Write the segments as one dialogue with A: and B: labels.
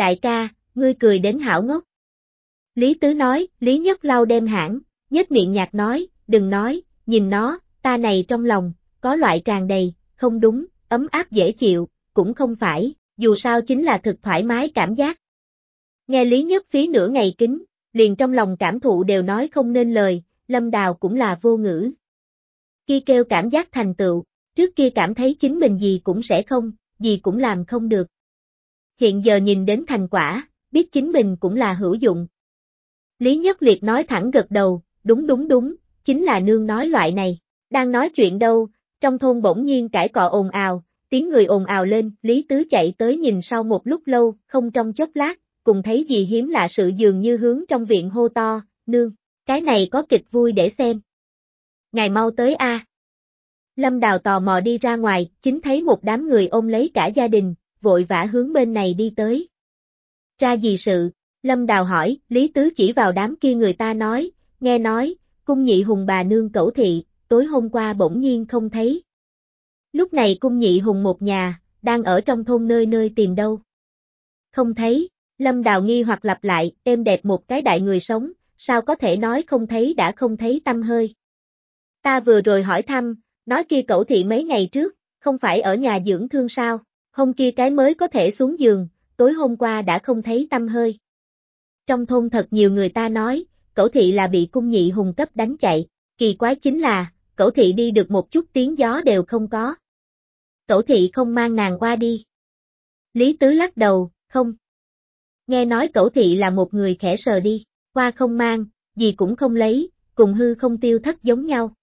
A: đại ca, ngươi cười đến hảo ngốc. Lý Tứ nói, Lý Nhất lau đem hãng, nhếch miệng nhạt nói, đừng nói, nhìn nó, ta này trong lòng, có loại tràn đầy, không đúng, ấm áp dễ chịu, cũng không phải, dù sao chính là thực thoải mái cảm giác. Nghe Lý Nhất phí nửa ngày kính, liền trong lòng cảm thụ đều nói không nên lời, Lâm Đào cũng là vô ngữ. Khi kêu cảm giác thành tựu, trước kia cảm thấy chính mình gì cũng sẽ không, gì cũng làm không được. Hiện giờ nhìn đến thành quả, biết chính mình cũng là hữu dụng. Lý Nhất Liệt nói thẳng gật đầu, đúng đúng đúng, chính là nương nói loại này. Đang nói chuyện đâu, trong thôn bỗng nhiên cãi cọ ồn ào, tiếng người ồn ào lên, Lý Tứ chạy tới nhìn sau một lúc lâu, không trong chốc lát, cùng thấy gì hiếm lạ sự dường như hướng trong viện hô to, nương, cái này có kịch vui để xem. ngày mau tới a. Lâm Đào tò mò đi ra ngoài, chính thấy một đám người ôm lấy cả gia đình, vội vã hướng bên này đi tới. Ra gì sự? Lâm Đào hỏi, Lý Tứ chỉ vào đám kia người ta nói, nghe nói, cung nhị hùng bà nương cẩu thị, tối hôm qua bỗng nhiên không thấy. Lúc này cung nhị hùng một nhà, đang ở trong thôn nơi nơi tìm đâu. Không thấy, Lâm Đào nghi hoặc lặp lại, êm đẹp một cái đại người sống, sao có thể nói không thấy đã không thấy tâm hơi. Ta vừa rồi hỏi thăm, nói kia Cẩu thị mấy ngày trước, không phải ở nhà dưỡng thương sao, hôm kia cái mới có thể xuống giường, tối hôm qua đã không thấy tâm hơi. Trong thôn thật nhiều người ta nói, Cẩu thị là bị cung nhị hùng cấp đánh chạy, kỳ quái chính là, Cẩu thị đi được một chút tiếng gió đều không có. Cẩu thị không mang nàng qua đi. Lý Tứ lắc đầu, không. Nghe nói Cẩu thị là một người khẽ sờ đi, qua không mang, gì cũng không lấy, cùng hư không tiêu thất giống nhau.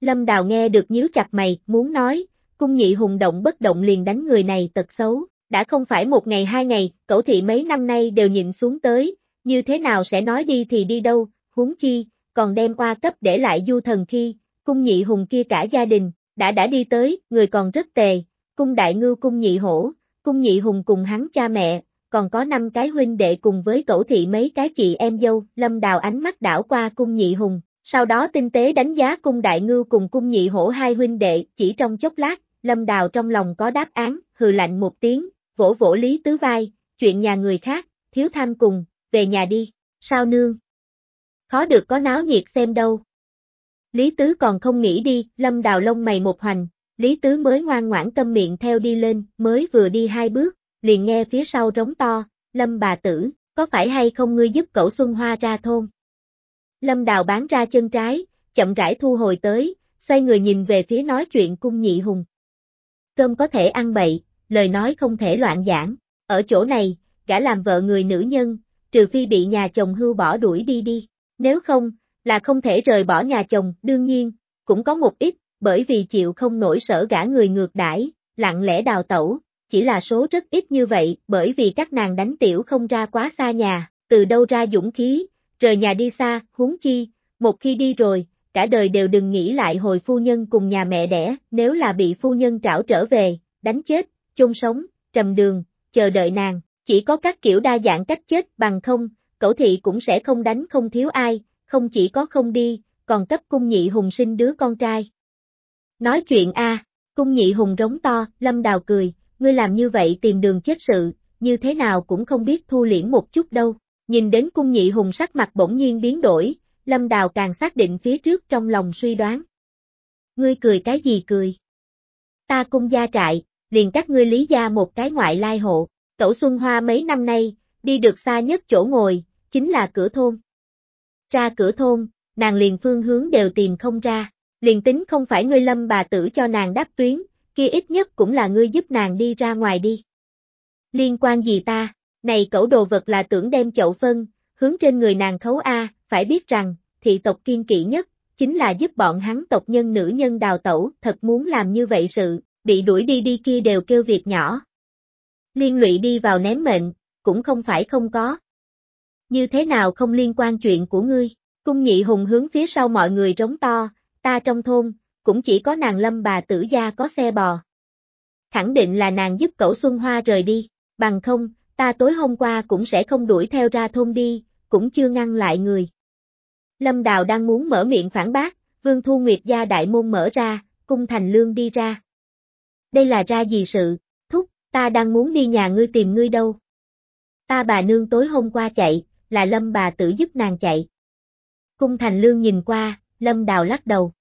A: Lâm Đào nghe được nhíu chặt mày, muốn nói, cung nhị hùng động bất động liền đánh người này tật xấu, đã không phải một ngày hai ngày, cậu thị mấy năm nay đều nhịn xuống tới, như thế nào sẽ nói đi thì đi đâu, huống chi, còn đem qua cấp để lại du thần khi, cung nhị hùng kia cả gia đình, đã đã đi tới, người còn rất tề, cung đại ngưu cung nhị hổ, cung nhị hùng cùng hắn cha mẹ, còn có năm cái huynh đệ cùng với cậu thị mấy cái chị em dâu, lâm đào ánh mắt đảo qua cung nhị hùng, sau đó tinh tế đánh giá cung đại ngưu cùng cung nhị hổ hai huynh đệ, chỉ trong chốc lát, lâm đào trong lòng có đáp án, hừ lạnh một tiếng, vỗ vỗ lý tứ vai, chuyện nhà người khác, thiếu tham cùng, về nhà đi, sao nương? Khó được có náo nhiệt xem đâu. Lý tứ còn không nghĩ đi, lâm đào lông mày một hoành, Lý tứ mới ngoan ngoãn câm miệng theo đi lên, mới vừa đi hai bước, liền nghe phía sau rống to, lâm bà tử, có phải hay không ngươi giúp cậu Xuân Hoa ra thôn? Lâm đào bán ra chân trái, chậm rãi thu hồi tới, xoay người nhìn về phía nói chuyện cung nhị hùng. Cơm có thể ăn bậy, lời nói không thể loạn giảng, ở chỗ này, gã làm vợ người nữ nhân, trừ phi bị nhà chồng hưu bỏ đuổi đi đi, nếu không, là không thể rời bỏ nhà chồng, đương nhiên, cũng có một ít, bởi vì chịu không nổi sở gã người ngược đãi, lặng lẽ đào tẩu, chỉ là số rất ít như vậy, bởi vì các nàng đánh tiểu không ra quá xa nhà, từ đâu ra dũng khí, rời nhà đi xa, huống chi, một khi đi rồi, cả đời đều đừng nghĩ lại hồi phu nhân cùng nhà mẹ đẻ, nếu là bị phu nhân trảo trở về, đánh chết, chôn sống, trầm đường, chờ đợi nàng, chỉ có các kiểu đa dạng cách chết bằng không, cẩu thị cũng sẽ không đánh không thiếu ai, không chỉ có không đi, còn cấp cung nhị hùng sinh đứa con trai. Nói chuyện a, cung nhị hùng rống to, lâm đào cười, ngươi làm như vậy tìm đường chết sự, như thế nào cũng không biết thu liễm một chút đâu. Nhìn đến cung nhị hùng sắc mặt bỗng nhiên biến đổi, lâm đào càng xác định phía trước trong lòng suy đoán. Ngươi cười cái gì cười? Ta cung gia trại, liền các ngươi lý gia một cái ngoại lai hộ, cẩu Xuân Hoa mấy năm nay, đi được xa nhất chỗ ngồi, chính là cửa thôn. Ra cửa thôn, nàng liền phương hướng đều tìm không ra, liền tính không phải ngươi lâm bà tử cho nàng đáp tuyến, kia ít nhất cũng là ngươi giúp nàng đi ra ngoài đi. Liên quan gì ta, này cẩu đồ vật là tưởng đem chậu phân, hướng trên người nàng khấu A, phải biết rằng, thị tộc kiên kỵ nhất, chính là giúp bọn hắn tộc nhân nữ nhân đào tẩu, thật muốn làm như vậy sự, bị đuổi đi đi kia đều kêu việc nhỏ. Liên lụy đi vào ném mệnh, cũng không phải không có. Như thế nào không liên quan chuyện của ngươi, cung nhị hùng hướng phía sau mọi người trống to, ta trong thôn, cũng chỉ có nàng lâm bà tử gia có xe bò. Khẳng định là nàng giúp cậu Xuân Hoa rời đi, bằng không, ta tối hôm qua cũng sẽ không đuổi theo ra thôn đi, cũng chưa ngăn lại người. Lâm Đào đang muốn mở miệng phản bác, Vương Thu Nguyệt gia đại môn mở ra, cung thành lương đi ra. Đây là ra gì sự, thúc, ta đang muốn đi nhà ngươi tìm ngươi đâu. Ta bà nương tối hôm qua chạy, là lâm bà tử giúp nàng chạy. Cung thành lương nhìn qua, lâm đào lắc đầu.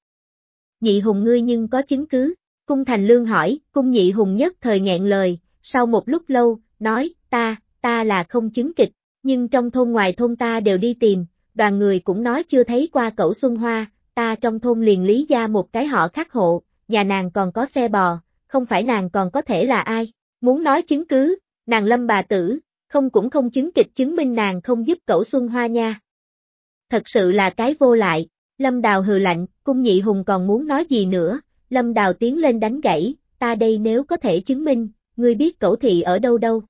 A: Nhị hùng ngươi nhưng có chứng cứ, cung thành lương hỏi, cung nhị hùng nhất thời nghẹn lời, sau một lúc lâu, nói, ta, ta là không chứng kịch, nhưng trong thôn ngoài thôn ta đều đi tìm, đoàn người cũng nói chưa thấy qua cẩu xuân hoa, ta trong thôn liền lý ra một cái họ khắc hộ, nhà nàng còn có xe bò, không phải nàng còn có thể là ai, muốn nói chứng cứ, nàng lâm bà tử, không cũng không chứng kịch chứng minh nàng không giúp cẩu xuân hoa nha. Thật sự là cái vô lại, lâm đào hừ lạnh, cung nhị hùng còn muốn nói gì nữa, lâm đào tiến lên đánh gãy, ta đây nếu có thể chứng minh, ngươi biết cẩu thị ở đâu đâu.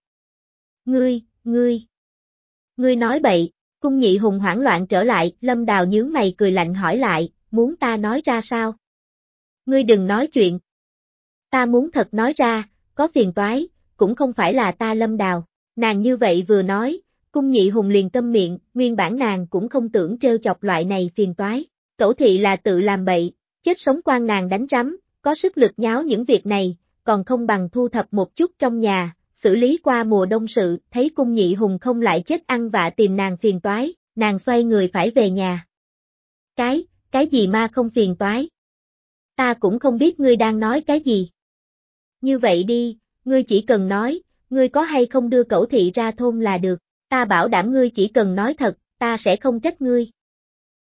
A: Ngươi, ngươi, ngươi nói bậy, cung nhị hùng hoảng loạn trở lại, lâm đào nhướng mày cười lạnh hỏi lại, muốn ta nói ra sao? Ngươi đừng nói chuyện. Ta muốn thật nói ra, có phiền toái, cũng không phải là ta lâm đào. Nàng như vậy vừa nói, cung nhị hùng liền tâm miệng, nguyên bản nàng cũng không tưởng trêu chọc loại này phiền toái. Cẩu thị là tự làm bậy, chết sống quan nàng đánh rắm, có sức lực nháo những việc này, còn không bằng thu thập một chút trong nhà, xử lý qua mùa đông sự, thấy cung nhị hùng không lại chết ăn vạ tìm nàng phiền toái, nàng xoay người phải về nhà. Cái, cái gì ma không phiền toái? Ta cũng không biết ngươi đang nói cái gì. Như vậy đi, ngươi chỉ cần nói, ngươi có hay không đưa cẩu thị ra thôn là được, ta bảo đảm ngươi chỉ cần nói thật, ta sẽ không trách ngươi.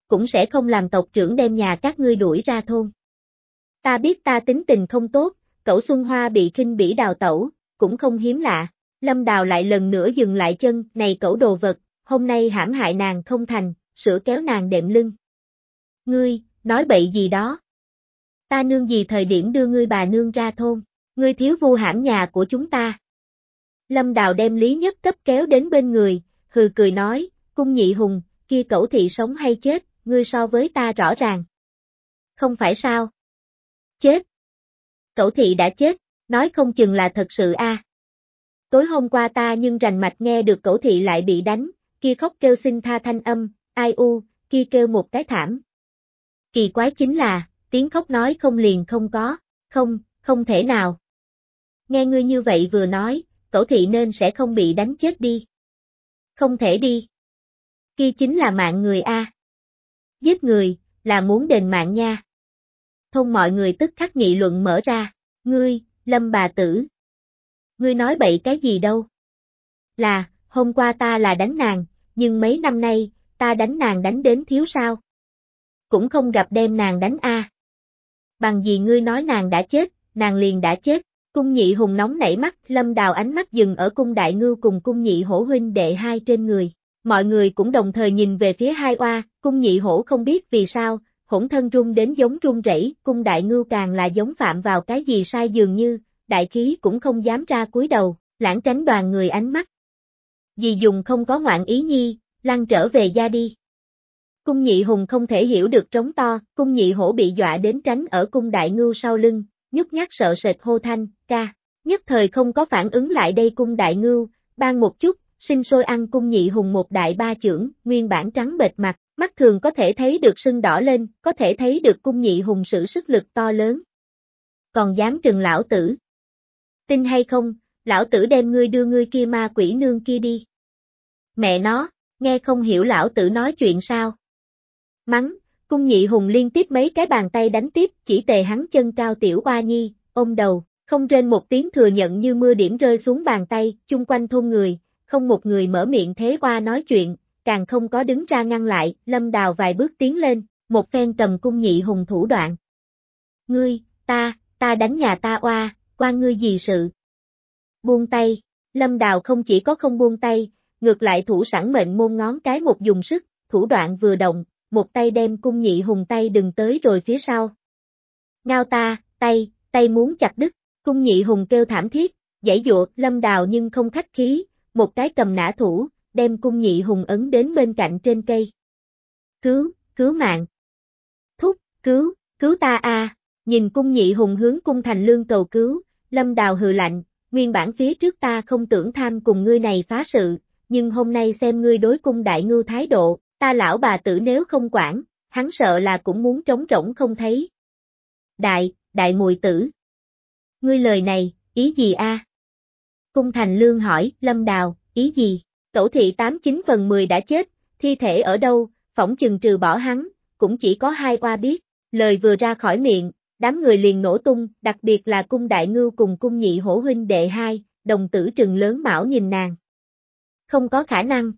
A: Cũng sẽ không làm tộc trưởng đem nhà các ngươi đuổi ra thôn. Ta biết ta tính tình không tốt, cẩu Xuân Hoa bị kinh bỉ đào tẩu, cũng không hiếm lạ. Lâm Đào lại lần nữa dừng lại chân, này cẩu đồ vật, hôm nay hãm hại nàng không thành, sửa kéo nàng đệm lưng. Ngươi, nói bậy gì đó. Ta nương gì thời điểm đưa ngươi bà nương ra thôn, ngươi thiếu vu hãm nhà của chúng ta. Lâm Đào đem Lý Nhất cấp kéo đến bên người, hừ cười nói, cung nhị hùng, kia cẩu thị sống hay chết, ngươi so với ta rõ ràng. Không phải sao? Chết. Cẩu thị đã chết, nói không chừng là thật sự a. Tối hôm qua ta nhưng rành mạch nghe được cẩu thị lại bị đánh, kia khóc kêu xin tha thanh âm, ai u, kia kêu một cái thảm. Kỳ quái chính là, tiếng khóc nói không liền không có, không, không thể nào. Nghe ngươi như vậy vừa nói, cẩu thị nên sẽ không bị đánh chết đi. Không thể đi. Kia chính là mạng người a. Giết người, là muốn đền mạng nha. Thông mọi người tức khắc nghị luận mở ra, ngươi, lâm bà tử. Ngươi nói bậy cái gì đâu? Là, hôm qua ta là đánh nàng, nhưng mấy năm nay, ta đánh nàng đánh đến thiếu sao? Cũng không gặp đem nàng đánh a. Bằng gì ngươi nói nàng đã chết, nàng liền đã chết. Cung nhị hùng nóng nảy mắt, lâm đào ánh mắt dừng ở cung đại ngưu cùng cung nhị hổ huynh đệ hai trên người. Mọi người cũng đồng thời nhìn về phía hai oa, cung nhị hổ không biết vì sao, hỗn thân rung đến giống rung rẩy, cung đại ngưu càng là giống phạm vào cái gì sai dường như, đại khí cũng không dám ra cúi đầu, lãng tránh đoàn người ánh mắt. Dì dùng không có ngoạn ý nhi, lăn trở về gia đi. Cung nhị hùng không thể hiểu được trống to, cung nhị hổ bị dọa đến tránh ở cung đại ngưu sau lưng, nhút nhát sợ sệt hô thanh, ca. Nhất thời không có phản ứng lại đây cung đại ngưu, ban một chút, sinh sôi ăn cung nhị hùng một đại ba chưởng nguyên bản trắng bệt mặt, mắt thường có thể thấy được sưng đỏ lên, có thể thấy được cung nhị hùng sử sức lực to lớn. Còn dám trừng lão tử. Tin hay không, lão tử đem ngươi đưa ngươi kia ma quỷ nương kia đi. Mẹ nó, nghe không hiểu lão tử nói chuyện sao. Mắng, cung nhị hùng liên tiếp mấy cái bàn tay đánh tiếp, chỉ tề hắn chân cao tiểu oa nhi, ôm đầu, không trên một tiếng thừa nhận như mưa điểm rơi xuống bàn tay, chung quanh thôn người, không một người mở miệng thế qua nói chuyện, càng không có đứng ra ngăn lại, lâm đào vài bước tiến lên, một phen cầm cung nhị hùng thủ đoạn. Ngươi, ta, ta đánh nhà ta oa, quan ngươi gì sự? Buông tay, lâm đào không chỉ có không buông tay, ngược lại thủ sẵn mệnh môn ngón cái một dùng sức, thủ đoạn vừa động, một tay đem cung nhị hùng tay đừng tới rồi phía sau. Ngao ta, tay, tay muốn chặt đứt, cung nhị hùng kêu thảm thiết, dãy dụa, lâm đào nhưng không khách khí, một cái cầm nã thủ, đem cung nhị hùng ấn đến bên cạnh trên cây. Cứu, cứu mạng. Thúc, cứu, cứu ta a nhìn cung nhị hùng hướng cung thành lương cầu cứu, lâm đào hừ lạnh, nguyên bản phía trước ta không tưởng tham cùng ngươi này phá sự, nhưng hôm nay xem ngươi đối cung đại ngưu thái độ, ta lão bà tử nếu không quản, hắn sợ là cũng muốn trống rỗng không thấy. Đại, đại mùi tử. Ngươi lời này, ý gì a? Cung thành lương hỏi, lâm đào, ý gì? Cẩu thị 89 phần 10 đã chết, thi thể ở đâu, phỏng chừng trừ bỏ hắn, cũng chỉ có hai oa biết, lời vừa ra khỏi miệng, đám người liền nổ tung, đặc biệt là cung đại ngưu cùng cung nhị hổ huynh đệ hai, đồng tử trừng lớn mão nhìn nàng. Không có khả năng.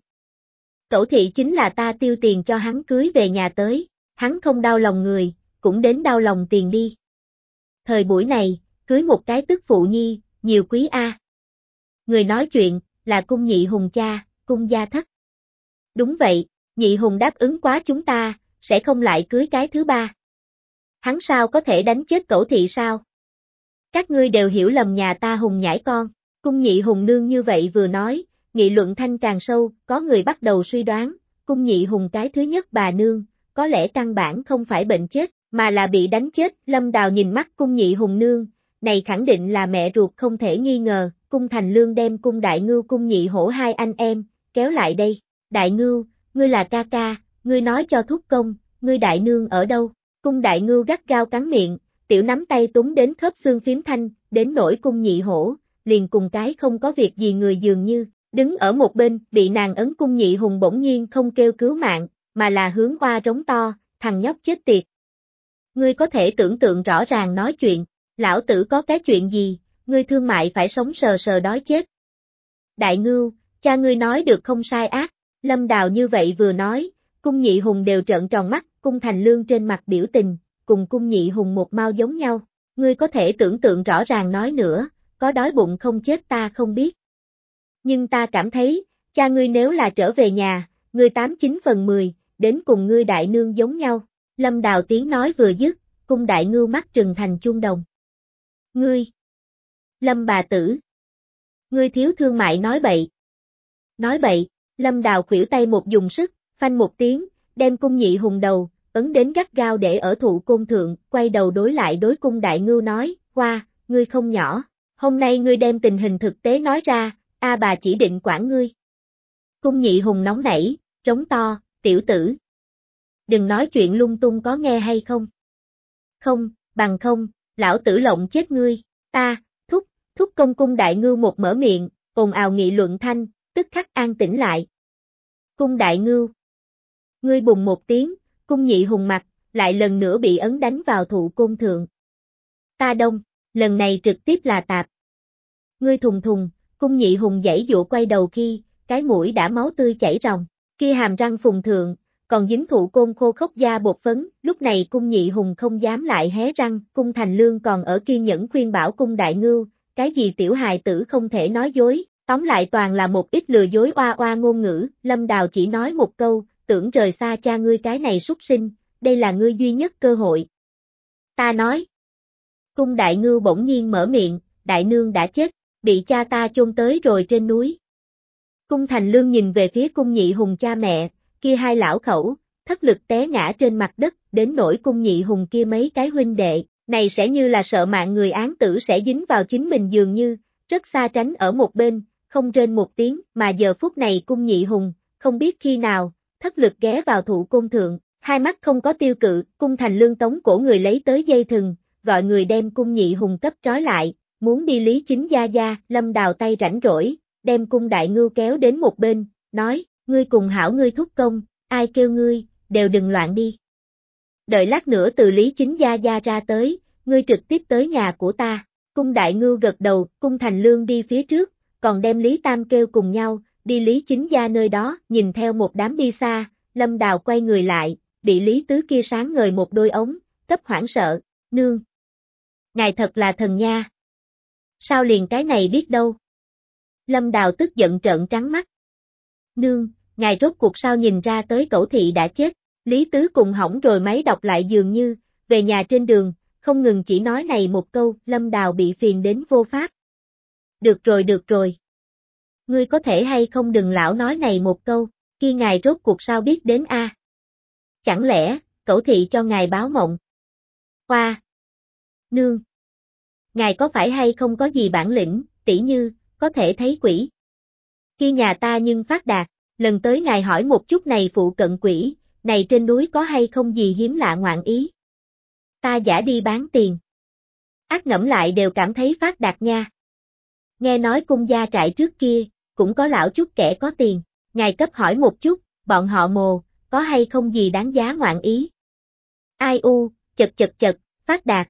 A: Cẩu thị chính là ta tiêu tiền cho hắn cưới về nhà tới, hắn không đau lòng người, cũng đến đau lòng tiền đi. Thời buổi này, cưới một cái tức phụ nhi, nhiều quý A. Người nói chuyện, là cung nhị hùng cha, cung gia thất. Đúng vậy, nhị hùng đáp ứng quá chúng ta, sẽ không lại cưới cái thứ ba. Hắn sao có thể đánh chết cẩu thị sao? Các ngươi đều hiểu lầm nhà ta hùng nhãi con, cung nhị hùng nương như vậy vừa nói, nghị luận thanh càng sâu, có người bắt đầu suy đoán, cung nhị hùng cái thứ nhất bà nương, có lẽ căn bản không phải bệnh chết, mà là bị đánh chết, lâm đào nhìn mắt cung nhị hùng nương, này khẳng định là mẹ ruột không thể nghi ngờ, cung thành lương đem cung đại ngưu cung nhị hổ hai anh em, kéo lại đây, đại ngưu, ngươi là ca ca, ngươi nói cho thúc công, ngươi đại nương ở đâu, cung đại ngưu gắt gao cắn miệng, tiểu nắm tay túng đến khớp xương phím thanh, đến nổi cung nhị hổ, liền cùng cái không có việc gì người dường như, đứng ở một bên, bị nàng ấn cung nhị hùng bỗng nhiên không kêu cứu mạng, mà là hướng qua rống to, thằng nhóc chết tiệt. Ngươi có thể tưởng tượng rõ ràng nói chuyện, lão tử có cái chuyện gì, ngươi thương mại phải sống sờ sờ đói chết. Đại ngưu, cha ngươi nói được không sai ác, lâm đào như vậy vừa nói, cung nhị hùng đều trợn tròn mắt, cung thành lương trên mặt biểu tình, cùng cung nhị hùng một mau giống nhau, ngươi có thể tưởng tượng rõ ràng nói nữa, có đói bụng không chết ta không biết. Nhưng ta cảm thấy, cha ngươi nếu là trở về nhà, ngươi tám chín phần mười, đến cùng ngươi đại nương giống nhau. Lâm Đào tiếng nói vừa dứt, cung đại ngưu mắt trừng thành chuông đồng. Ngươi! Lâm bà tử! Ngươi thiếu thương mại nói bậy. Nói bậy, Lâm Đào khuỷu tay một dùng sức, phanh một tiếng, đem cung nhị hùng đầu, ấn đến gắt gao để ở thụ côn thượng, quay đầu đối lại đối cung đại ngưu nói, qua, ngươi không nhỏ, hôm nay ngươi đem tình hình thực tế nói ra, a bà chỉ định quản ngươi. Cung nhị hùng nóng nảy, trống to, tiểu tử. Đừng nói chuyện lung tung có nghe hay không. Không, bằng không, lão tử lộng chết ngươi, ta, thúc, thúc công cung đại ngưu một mở miệng, ồn ào nghị luận thanh, tức khắc an tĩnh lại. Cung đại ngưu. Ngươi bùng một tiếng, cung nhị hùng mặt, lại lần nữa bị ấn đánh vào thụ côn thượng. Ta đông, lần này trực tiếp là tạp. Ngươi thùng thùng, cung nhị hùng dãy dụ quay đầu khi, cái mũi đã máu tươi chảy ròng, kia hàm răng phùng thượng, còn dính thụ côn khô khốc da bột phấn, lúc này cung nhị hùng không dám lại hé răng, cung thành lương còn ở kiên nhẫn khuyên bảo cung đại ngưu, cái gì tiểu hài tử không thể nói dối, tóm lại toàn là một ít lừa dối oa oa ngôn ngữ, lâm đào chỉ nói một câu, tưởng rời xa cha ngươi cái này xuất sinh, đây là ngươi duy nhất cơ hội. Ta nói. Cung đại ngư bỗng nhiên mở miệng, đại nương đã chết, bị cha ta chôn tới rồi trên núi. Cung thành lương nhìn về phía cung nhị hùng cha mẹ, kia hai lão khẩu, thất lực té ngã trên mặt đất, đến nỗi cung nhị hùng kia mấy cái huynh đệ, này sẽ như là sợ mạng người án tử sẽ dính vào chính mình dường như, rất xa tránh ở một bên, không trên một tiếng, mà giờ phút này cung nhị hùng, không biết khi nào, thất lực ghé vào thủ cung thượng, hai mắt không có tiêu cự, cung thành lương tống cổ người lấy tới dây thừng, gọi người đem cung nhị hùng cấp trói lại, muốn đi lý chính gia gia, lâm đào tay rảnh rỗi, đem cung đại ngưu kéo đến một bên, nói, ngươi cùng hảo ngươi thúc công, ai kêu ngươi, đều đừng loạn đi. Đợi lát nữa từ lý chính gia gia ra tới, ngươi trực tiếp tới nhà của ta, cung đại ngưu gật đầu, cung thành lương đi phía trước, còn đem lý tam kêu cùng nhau, đi lý chính gia nơi đó, nhìn theo một đám đi xa, lâm đào quay người lại, bị lý tứ kia sáng ngời một đôi ống, cấp hoảng sợ, nương. Ngài thật là thần nha. Sao liền cái này biết đâu? Lâm Đào tức giận trợn trắng mắt. Nương, ngài rốt cuộc sao nhìn ra tới cẩu thị đã chết, Lý Tứ cùng hỏng rồi máy đọc lại dường như, về nhà trên đường, không ngừng chỉ nói này một câu, Lâm Đào bị phiền đến vô pháp. Được rồi được rồi. Ngươi có thể hay không đừng lão nói này một câu, kia ngài rốt cuộc sao biết đến a? Chẳng lẽ, cẩu thị cho ngài báo mộng? Hoa! Nương! Ngài có phải hay không có gì bản lĩnh, tỉ như, có thể thấy quỷ. Khi nhà ta nhưng phát đạt, lần tới ngài hỏi một chút này phụ cận quỷ, này trên núi có hay không gì hiếm lạ ngoạn ý. Ta giả đi bán tiền. Ác ngẫm lại đều cảm thấy phát đạt nha. Nghe nói cung gia trại trước kia, cũng có lão chút kẻ có tiền, ngài cấp hỏi một chút, bọn họ mồ, có hay không gì đáng giá ngoạn ý. Ai u, chật chật chật, phát đạt.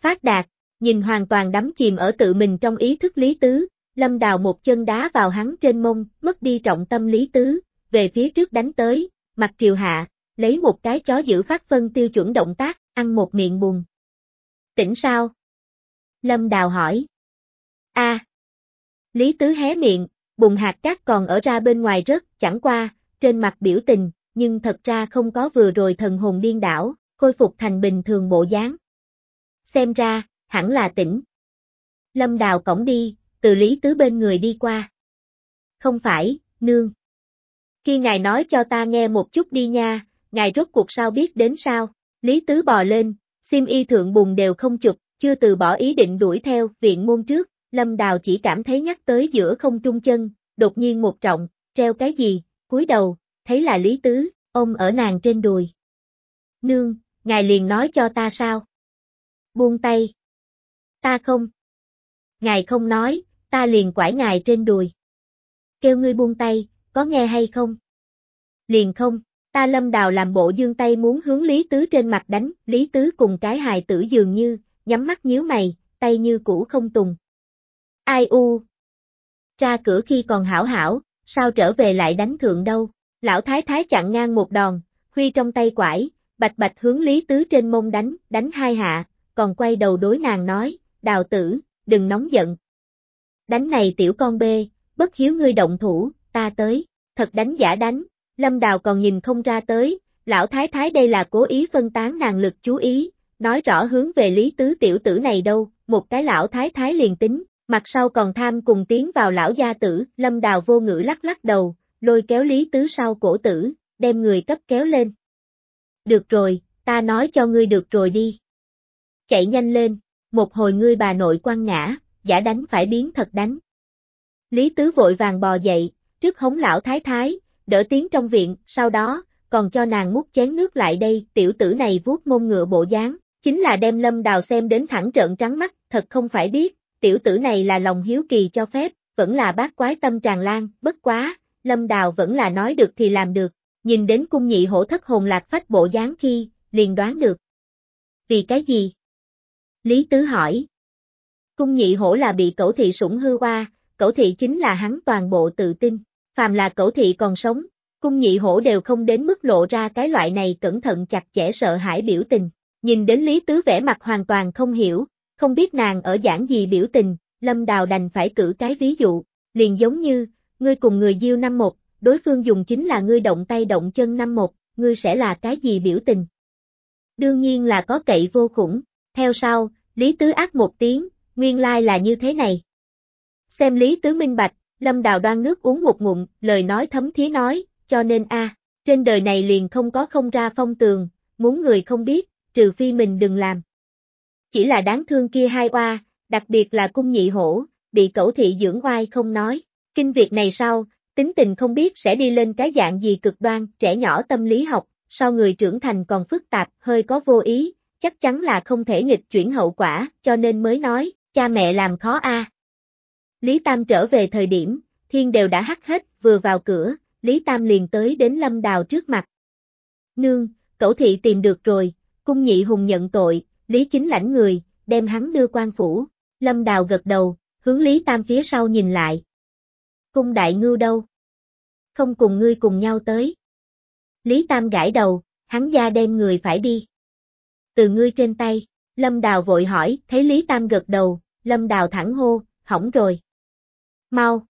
A: Phát đạt, nhìn hoàn toàn đắm chìm ở tự mình trong ý thức Lý Tứ, Lâm Đào một chân đá vào hắn trên mông, mất đi trọng tâm Lý Tứ, về phía trước đánh tới, mặt triều hạ, lấy một cái chó giữ phát phân tiêu chuẩn động tác, ăn một miệng bùn. Tỉnh sao? Lâm Đào hỏi. A. Lý Tứ hé miệng, bùn hạt cát còn ở ra bên ngoài rớt, chẳng qua, trên mặt biểu tình, nhưng thật ra không có vừa rồi thần hồn điên đảo, khôi phục thành bình thường bộ dáng. Xem ra, hẳn là tỉnh. Lâm Đào cổng đi, từ Lý Tứ bên người đi qua. Không phải, nương. Khi ngài nói cho ta nghe một chút đi nha, ngài rốt cuộc sao biết đến sao, Lý Tứ bò lên, sim y thượng bùng đều không chụp, chưa từ bỏ ý định đuổi theo viện môn trước, Lâm Đào chỉ cảm thấy nhắc tới giữa không trung chân, đột nhiên một trọng, treo cái gì, cúi đầu, thấy là Lý Tứ, ôm ở nàng trên đùi. Nương, ngài liền nói cho ta sao? Buông tay. Ta không. Ngài không nói, ta liền quải ngài trên đùi. Kêu ngươi buông tay, có nghe hay không? Liền không, ta lâm đào làm bộ dương tay muốn hướng Lý Tứ trên mặt đánh, Lý Tứ cùng cái hài tử dường như, nhắm mắt nhíu mày, tay như cũ không tùng. Ai u? Ra cửa khi còn hảo hảo, sao trở về lại đánh thượng đâu? Lão thái thái chặn ngang một đòn, huy trong tay quải, bạch bạch hướng Lý Tứ trên mông đánh, đánh hai hạ, còn quay đầu đối nàng nói, đào tử, đừng nóng giận. Đánh này tiểu con bê, bất hiếu ngươi động thủ, ta tới, thật đánh giả đánh, lâm đào còn nhìn không ra tới, lão thái thái đây là cố ý phân tán nàng lực chú ý, nói rõ hướng về lý tứ tiểu tử này đâu, một cái lão thái thái liền tính, mặt sau còn tham cùng tiến vào lão gia tử, lâm đào vô ngữ lắc lắc đầu, lôi kéo lý tứ sau cổ tử, đem người cấp kéo lên. Được rồi, ta nói cho ngươi được rồi đi. Chạy nhanh lên, một hồi ngươi bà nội quan ngã, giả đánh phải biến thật đánh. Lý tứ vội vàng bò dậy, trước hống lão thái thái, đỡ tiếng trong viện, sau đó, còn cho nàng múc chén nước lại đây, tiểu tử này vuốt mông ngựa bộ dáng, chính là đem lâm đào xem đến thẳng trợn trắng mắt, thật không phải biết, tiểu tử này là lòng hiếu kỳ cho phép, vẫn là bác quái tâm tràn lan, bất quá, lâm đào vẫn là nói được thì làm được, nhìn đến cung nhị hổ thất hồn lạc phách bộ dáng khi, liền đoán được. Vì cái gì? Lý Tứ hỏi. Cung nhị hổ là bị cẩu thị sủng hư qua, cẩu thị chính là hắn toàn bộ tự tin, phàm là cẩu thị còn sống, cung nhị hổ đều không đến mức lộ ra cái loại này cẩn thận chặt chẽ sợ hãi biểu tình. Nhìn đến Lý Tứ vẻ mặt hoàn toàn không hiểu, không biết nàng ở giảng gì biểu tình, Lâm Đào đành phải cử cái ví dụ, liền giống như, ngươi cùng người diêu năm một, đối phương dùng chính là ngươi động tay động chân năm một, ngươi sẽ là cái gì biểu tình? Đương nhiên là có cậy vô khủng, theo sau, Lý Tứ ác một tiếng, nguyên lai là như thế này. Xem Lý Tứ minh bạch, Lâm Đào đoan nước uống một ngụm, lời nói thấm thía nói, cho nên a, trên đời này liền không có không ra phong tường, muốn người không biết, trừ phi mình đừng làm. Chỉ là đáng thương kia hai oa, đặc biệt là cung nhị hổ, bị cẩu thị dưỡng oai không nói. Kinh việc này sau, tính tình không biết sẽ đi lên cái dạng gì cực đoan, trẻ nhỏ tâm lý học, sau người trưởng thành còn phức tạp, hơi có vô ý, chắc chắn là không thể nghịch chuyển hậu quả, cho nên mới nói, cha mẹ làm khó a. Lý Tam trở về thời điểm, thiên đều đã hắt hết, vừa vào cửa, Lý Tam liền tới đến Lâm Đào trước mặt. Nương, cẩu thị tìm được rồi, cung nhị hùng nhận tội, Lý chính lãnh người, đem hắn đưa quan phủ, Lâm Đào gật đầu, hướng Lý Tam phía sau nhìn lại. Cung đại ngưu đâu? Không cùng ngươi cùng nhau tới. Lý Tam gãi đầu, hắn ra đem người phải đi. Từ ngươi trên tay, Lâm Đào vội hỏi, thấy Lý Tam gật đầu, Lâm Đào thẳng hô, hỏng rồi. Mau.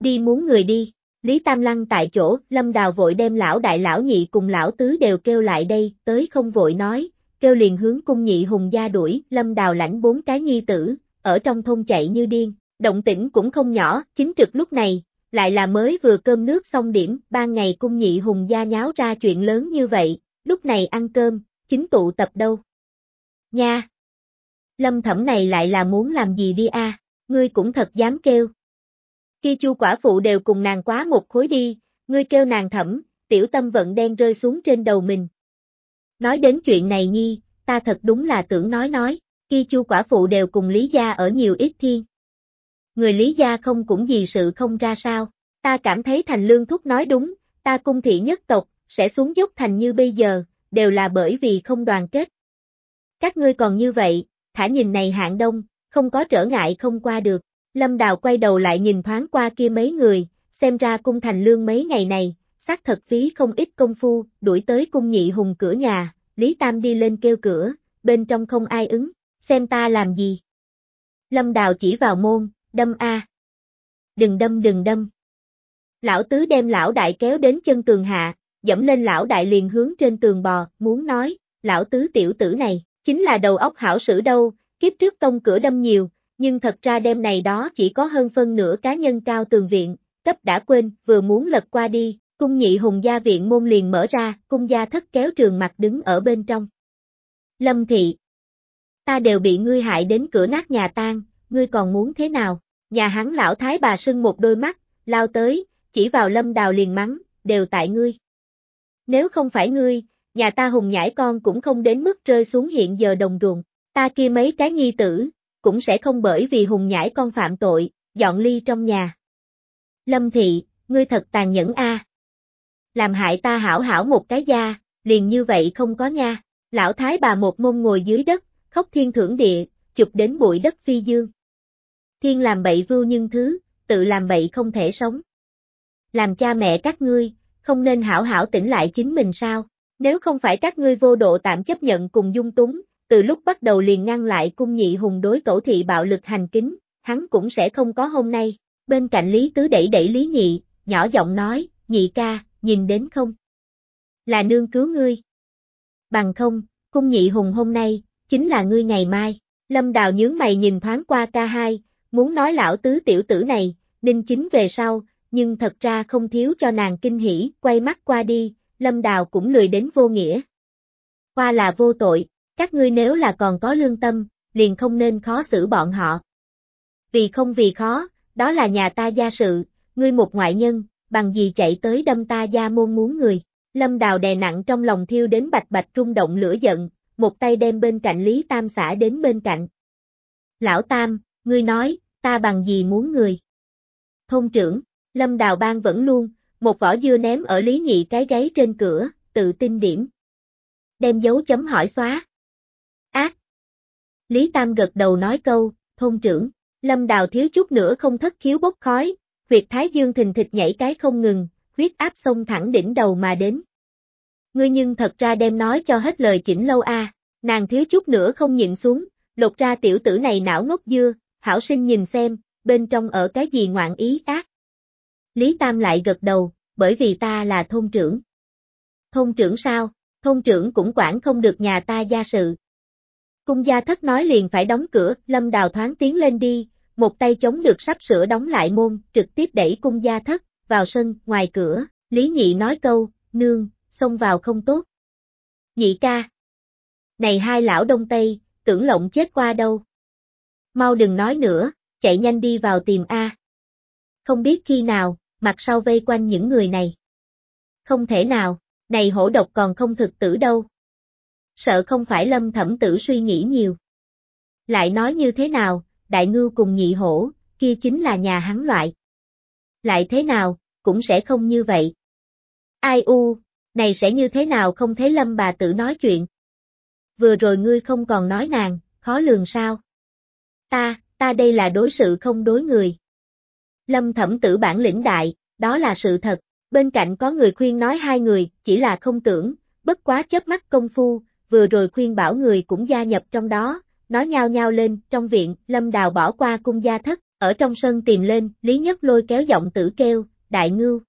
A: Đi muốn người đi. Lý Tam lăng tại chỗ, Lâm Đào vội đem lão đại lão nhị cùng lão tứ đều kêu lại đây, tới không vội nói, kêu liền hướng cung nhị hùng gia đuổi, Lâm Đào lãnh bốn cái nhi tử, ở trong thôn chạy như điên, động tĩnh cũng không nhỏ, chính trực lúc này, lại là mới vừa cơm nước xong điểm, ban ngày cung nhị hùng gia nháo ra chuyện lớn như vậy, lúc này ăn cơm, chính tụ tập đâu. Nha! Lâm thẩm này lại là muốn làm gì đi a? ngươi cũng thật dám kêu. Khi chu quả phụ đều cùng nàng quá một khối đi, ngươi kêu nàng thẩm, tiểu tâm vận đen rơi xuống trên đầu mình. Nói đến chuyện này nhi, ta thật đúng là tưởng nói nói, khi chu quả phụ đều cùng Lý Gia ở nhiều ít thiên. Người Lý Gia không cũng gì sự không ra sao, Ta cảm thấy thành lương thúc nói đúng, ta cung thị nhất tộc, sẽ xuống dốc thành như bây giờ, đều là bởi vì không đoàn kết. Các ngươi còn như vậy, thả nhìn này hạng đông, không có trở ngại không qua được. Lâm Đào quay đầu lại nhìn thoáng qua kia mấy người, xem ra cung thành lương mấy ngày này, xác thật phí không ít công phu, đuổi tới cung nhị hùng cửa nhà, Lý Tam đi lên kêu cửa, bên trong không ai ứng, xem ta làm gì. Lâm Đào chỉ vào môn, đâm a. Đừng đâm đừng đâm. Lão tứ đem lão đại kéo đến chân tường hạ, dẫm lên lão đại liền hướng trên tường bò, muốn nói, lão tứ tiểu tử này, chính là đầu óc hảo sử đâu, kiếp trước công cửa đâm nhiều, nhưng thật ra đêm này đó chỉ có hơn phân nửa cá nhân cao tường viện, cấp đã quên, vừa muốn lật qua đi, cung nhị hùng gia viện môn liền mở ra, cung gia thất kéo trường mặt đứng ở bên trong. Lâm thị, ta đều bị ngươi hại đến cửa nát nhà tan, ngươi còn muốn thế nào? Nhà hắn lão thái bà sưng một đôi mắt, lao tới, chỉ vào lâm đào liền mắng, đều tại ngươi. Nếu không phải ngươi, nhà ta hùng nhãi con cũng không đến mức rơi xuống hiện giờ đồng ruộng, ta kia mấy cái nhi tử, cũng sẽ không bởi vì hùng nhãi con phạm tội, dọn ly trong nhà. Lâm thị, ngươi thật tàn nhẫn a. Làm hại ta hảo hảo một cái da, liền như vậy không có nha. Lão thái bà một mông ngồi dưới đất, khóc thiên thưởng địa, chụp đến bụi đất phi dương. Thiên làm bậy vưu nhưng thứ, tự làm bậy không thể sống. Làm cha mẹ các ngươi, không nên hảo hảo tỉnh lại chính mình sao? Nếu không phải các ngươi vô độ tạm chấp nhận cùng dung túng, từ lúc bắt đầu liền ngăn lại cung nhị hùng đối tổ thị bạo lực hành kính, hắn cũng sẽ không có hôm nay. Bên cạnh Lý Tứ đẩy đẩy Lý Nhị, nhỏ giọng nói, nhị ca, nhìn đến không? Là nương cứu ngươi. Bằng không, cung nhị hùng hôm nay, chính là ngươi ngày mai. Lâm Đào nhướng mày nhìn thoáng qua ca hai, muốn nói lão tứ tiểu tử này, ninh chính về sau, nhưng thật ra không thiếu cho nàng kinh hỉ, quay mắt qua đi, Lâm Đào cũng lười đến vô nghĩa. Qua là vô tội, các ngươi nếu là còn có lương tâm, liền không nên khó xử bọn họ. Vì không vì khó, đó là nhà ta gia sự, ngươi một ngoại nhân, bằng gì chạy tới đâm ta gia môn muốn người. Lâm Đào đè nặng trong lòng thiêu đến bạch bạch rung động lửa giận, một tay đem bên cạnh Lý Tam xả đến bên cạnh. Lão Tam, ngươi nói, ta bằng gì muốn người? Thôn trưởng, Lâm Đào Bang vẫn luôn, một vỏ dưa ném ở Lý Nhị cái gáy trên cửa, tự tin điểm. Đem dấu chấm hỏi xóa. Ác. Lý Tam gật đầu nói câu, thôn trưởng, Lâm Đào thiếu chút nữa không thất khiếu bốc khói, Tuyệt thái dương thình thịch nhảy cái không ngừng, huyết áp sông thẳng đỉnh đầu mà đến. Ngươi nhưng thật ra đem nói cho hết lời chỉnh lâu a, nàng thiếu chút nữa không nhịn xuống, lột ra tiểu tử này não ngốc dưa, hảo sinh nhìn xem, bên trong ở cái gì ngoạn ý ác. Lý Tam lại gật đầu, bởi vì ta là thôn trưởng. Thôn trưởng sao, thôn trưởng cũng quản không được nhà ta gia sự. Cung gia thất nói liền phải đóng cửa, lâm đào thoáng tiến lên đi, một tay chống được sắp sửa đóng lại môn, trực tiếp đẩy cung gia thất, vào sân, ngoài cửa, Lý Nhị nói câu, nương, xông vào không tốt. Nhị ca. Này hai lão đông tây, tưởng lộng chết qua đâu. Mau đừng nói nữa, chạy nhanh đi vào tìm A. Không biết khi nào, mặt sau vây quanh những người này. Không thể nào, này hổ độc còn không thực tử đâu. Sợ không phải lâm thẩm tử suy nghĩ nhiều. Lại nói như thế nào, đại ngưu cùng nhị hổ, kia chính là nhà hắn loại. Lại thế nào, cũng sẽ không như vậy. Ai u, này sẽ như thế nào không thấy lâm bà tử nói chuyện. Vừa rồi ngươi không còn nói nàng, khó lường sao. Ta, ta đây là đối sự không đối người. Lâm thẩm tử bản lĩnh đại, đó là sự thật, bên cạnh có người khuyên nói hai người, chỉ là không tưởng, bất quá chớp mắt công phu, vừa rồi khuyên bảo người cũng gia nhập trong đó, nói nhao nhao lên, trong viện, lâm đào bỏ qua cung gia thất, ở trong sân tìm lên, Lý Nhất lôi kéo giọng tử kêu, đại ngưu.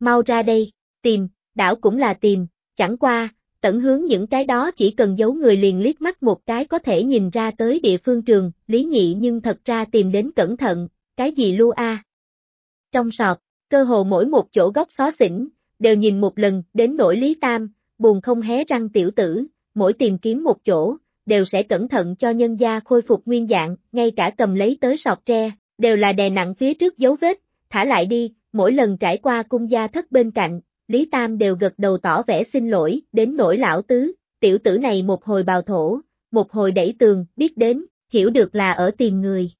A: Mau ra đây, tìm, đảo cũng là tìm, chẳng qua, tận hướng những cái đó chỉ cần giấu người liền liếc mắt một cái có thể nhìn ra tới địa phương trường, Lý Nhị nhưng thật ra tìm đến cẩn thận, cái gì lưu a? Trong sọt, cơ hồ mỗi một chỗ góc xó xỉnh, đều nhìn một lần, đến nỗi Lý Tam, buồn không hé răng tiểu tử, mỗi tìm kiếm một chỗ, đều sẽ cẩn thận cho nhân gia khôi phục nguyên dạng, ngay cả cầm lấy tới sọt tre, đều là đè nặng phía trước dấu vết, thả lại đi, mỗi lần trải qua cung gia thất bên cạnh, Lý Tam đều gật đầu tỏ vẻ xin lỗi, đến nỗi lão tứ, tiểu tử này một hồi bào thổ, một hồi đẩy tường, biết đến, hiểu được là ở tìm người.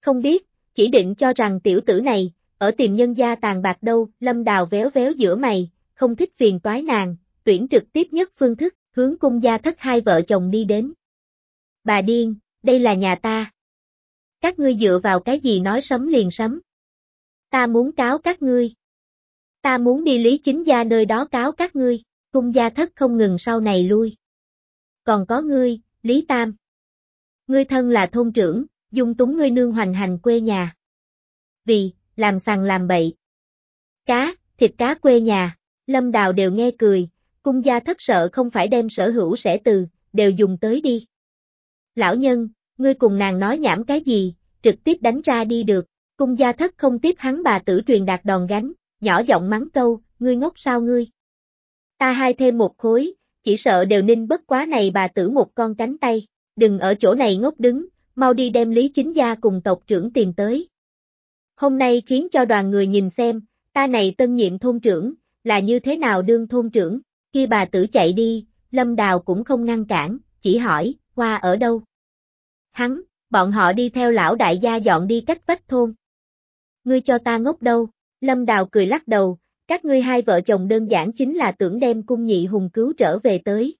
A: Không biết, chỉ định cho rằng tiểu tử này, ở tìm nhân gia tàn bạc đâu, lâm đào véo véo giữa mày, không thích phiền toái nàng, tuyển trực tiếp nhất phương thức, hướng cung gia thất hai vợ chồng đi đến. Bà điên, đây là nhà ta. Các ngươi dựa vào cái gì nói sấm liền sấm. Ta muốn cáo các ngươi. Ta muốn đi lý chính gia nơi đó cáo các ngươi, cung gia thất không ngừng sau này lui. Còn có ngươi, Lý Tam. Ngươi thân là thôn trưởng, dung túng ngươi nương hoành hành quê nhà. Vì, làm sằng làm bậy. Cá, thịt cá quê nhà, lâm đào đều nghe cười, cung gia thất sợ không phải đem sở hữu sẽ từ, đều dùng tới đi. Lão nhân, ngươi cùng nàng nói nhảm cái gì, trực tiếp đánh ra đi được, cung gia thất không tiếp hắn bà tử truyền đạt đòn gánh, nhỏ giọng mắng câu, ngươi ngốc sao ngươi. Ta hai thêm một khối, chỉ sợ đều ninh bất quá này bà tử một con cánh tay, đừng ở chỗ này ngốc đứng, mau đi đem Lý Chính Gia cùng tộc trưởng tìm tới. Hôm nay khiến cho đoàn người nhìn xem, ta này tân nhiệm thôn trưởng, là như thế nào đương thôn trưởng, khi bà tử chạy đi, Lâm Đào cũng không ngăn cản, chỉ hỏi, hoa ở đâu? Hắn, bọn họ đi theo lão đại gia dọn đi cách vách thôn. Ngươi cho ta ngốc đâu? Lâm Đào cười lắc đầu, các ngươi hai vợ chồng đơn giản chính là tưởng đem cung nhị hùng cứu trở về tới.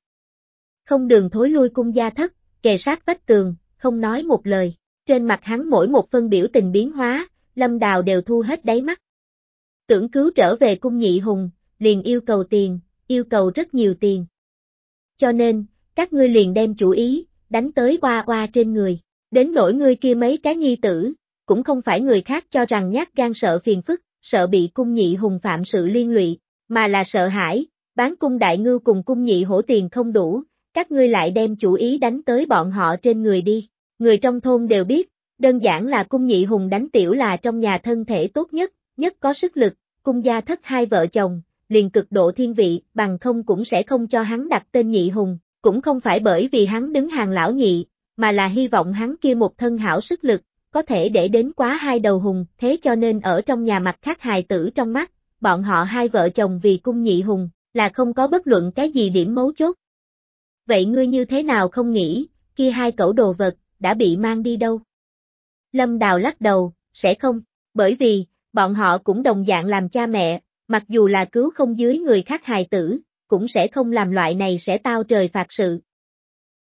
A: Không đường thối lui cung gia thất, kề sát vách tường, không nói một lời, trên mặt hắn mỗi một phân biểu tình biến hóa, lâm đào đều thu hết đáy mắt. Tưởng cứu trở về cung nhị hùng, liền yêu cầu tiền, yêu cầu rất nhiều tiền. Cho nên, các ngươi liền đem chủ ý, đánh tới qua qua trên người, đến nỗi ngươi kia mấy cái nghi tử, cũng không phải người khác cho rằng nhát gan sợ phiền phức, sợ bị cung nhị hùng phạm sự liên lụy, mà là sợ hãi, bán cung đại ngư cùng cung nhị hổ tiền không đủ, các ngươi lại đem chủ ý đánh tới bọn họ trên người đi. Người trong thôn đều biết, đơn giản là cung nhị hùng đánh tiểu là trong nhà thân thể tốt nhất, nhất có sức lực, cung gia thất hai vợ chồng, liền cực độ thiên vị, bằng không cũng sẽ không cho hắn đặt tên nhị hùng, cũng không phải bởi vì hắn đứng hàng lão nhị, mà là hy vọng hắn kia một thân hảo sức lực, có thể để đến quá hai đầu hùng, thế cho nên ở trong nhà mặt khác hài tử trong mắt, bọn họ hai vợ chồng vì cung nhị hùng, là không có bất luận cái gì điểm mấu chốt. Vậy ngươi như thế nào không nghĩ, kia hai cẩu đồ vật, đã bị mang đi đâu? Lâm Đào lắc đầu, sẽ không, bởi vì, bọn họ cũng đồng dạng làm cha mẹ, mặc dù là cứu không dưới người khác hài tử, cũng sẽ không làm loại này sẽ tao trời phạt sự.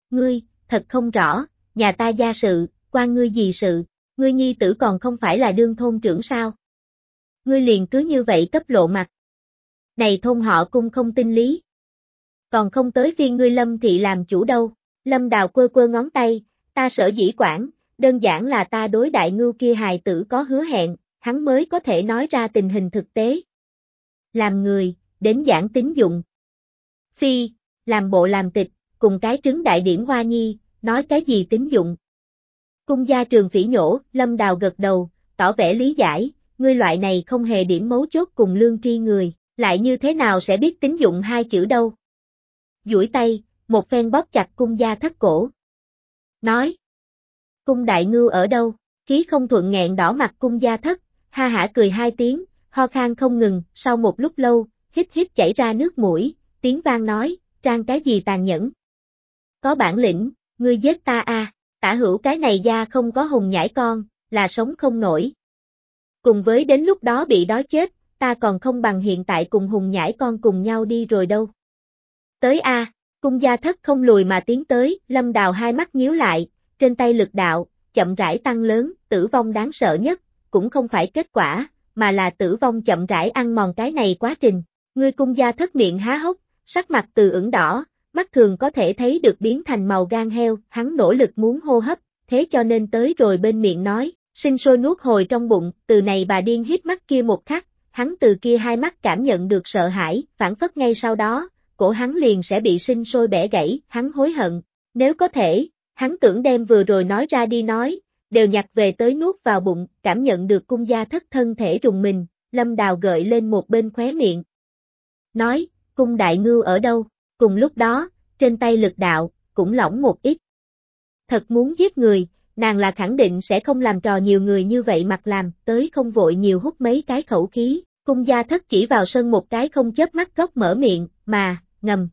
A: Ngươi, thật không rõ, nhà ta gia sự, quan ngươi gì sự, ngươi nhi tử còn không phải là đương thôn trưởng sao? Ngươi liền cứ như vậy cấp lộ mặt. Này thôn họ cung không tin lý. Còn không tới phiên ngươi lâm thị làm chủ đâu, lâm đào quơ quơ ngón tay, ta sợ dĩ quản, đơn giản là ta đối đại ngưu kia hài tử có hứa hẹn, hắn mới có thể nói ra tình hình thực tế. Làm người, đến giảng tín dụng. Phi, làm bộ làm tịch, cùng cái trứng đại điểm hoa nhi, nói cái gì tín dụng. Cung gia trường phỉ nhổ, lâm đào gật đầu, tỏ vẻ lý giải, ngươi loại này không hề điểm mấu chốt cùng lương tri người, lại như thế nào sẽ biết tín dụng hai chữ đâu. duỗi tay, một phen bóp chặt cung gia thất cổ. Nói. Cung đại ngưu ở đâu, khí không thuận nghẹn đỏ mặt cung gia thất, ha hả cười hai tiếng, ho khan không ngừng, sau một lúc lâu, hít hít chảy ra nước mũi, tiếng vang nói, trang cái gì tàn nhẫn. Có bản lĩnh, ngươi giết ta a tả hữu cái này da không có hùng nhãi con, là sống không nổi. Cùng với đến lúc đó bị đói chết, ta còn không bằng hiện tại cùng hùng nhãi con cùng nhau đi rồi đâu. Tới A, cung gia thất không lùi mà tiến tới, lâm đào hai mắt nhíu lại, trên tay lực đạo, chậm rãi tăng lớn, tử vong đáng sợ nhất, cũng không phải kết quả, mà là tử vong chậm rãi ăn mòn cái này quá trình. Ngươi cung gia thất miệng há hốc, sắc mặt từ ửng đỏ, mắt thường có thể thấy được biến thành màu gan heo, hắn nỗ lực muốn hô hấp, thế cho nên tới rồi bên miệng nói, sinh sôi nuốt hồi trong bụng, từ này bà điên hít mắt kia một khắc, hắn từ kia hai mắt cảm nhận được sợ hãi, phản phất ngay sau đó, cổ hắn liền sẽ bị sinh sôi bẻ gãy, hắn hối hận, nếu có thể, hắn tưởng đem vừa rồi nói ra đi nói, đều nhặt về tới nuốt vào bụng, cảm nhận được cung gia thất thân thể rùng mình, lâm đào gợi lên một bên khóe miệng. Nói, cung đại ngưu ở đâu? Cùng lúc đó, trên tay lực đạo, cũng lỏng một ít. Thật muốn giết người, nàng là khẳng định sẽ không làm trò nhiều người như vậy mặt làm, tới không vội nhiều hút mấy cái khẩu khí, cung gia thất chỉ vào sân một cái không chớp mắt góc mở miệng, mà, ngầm.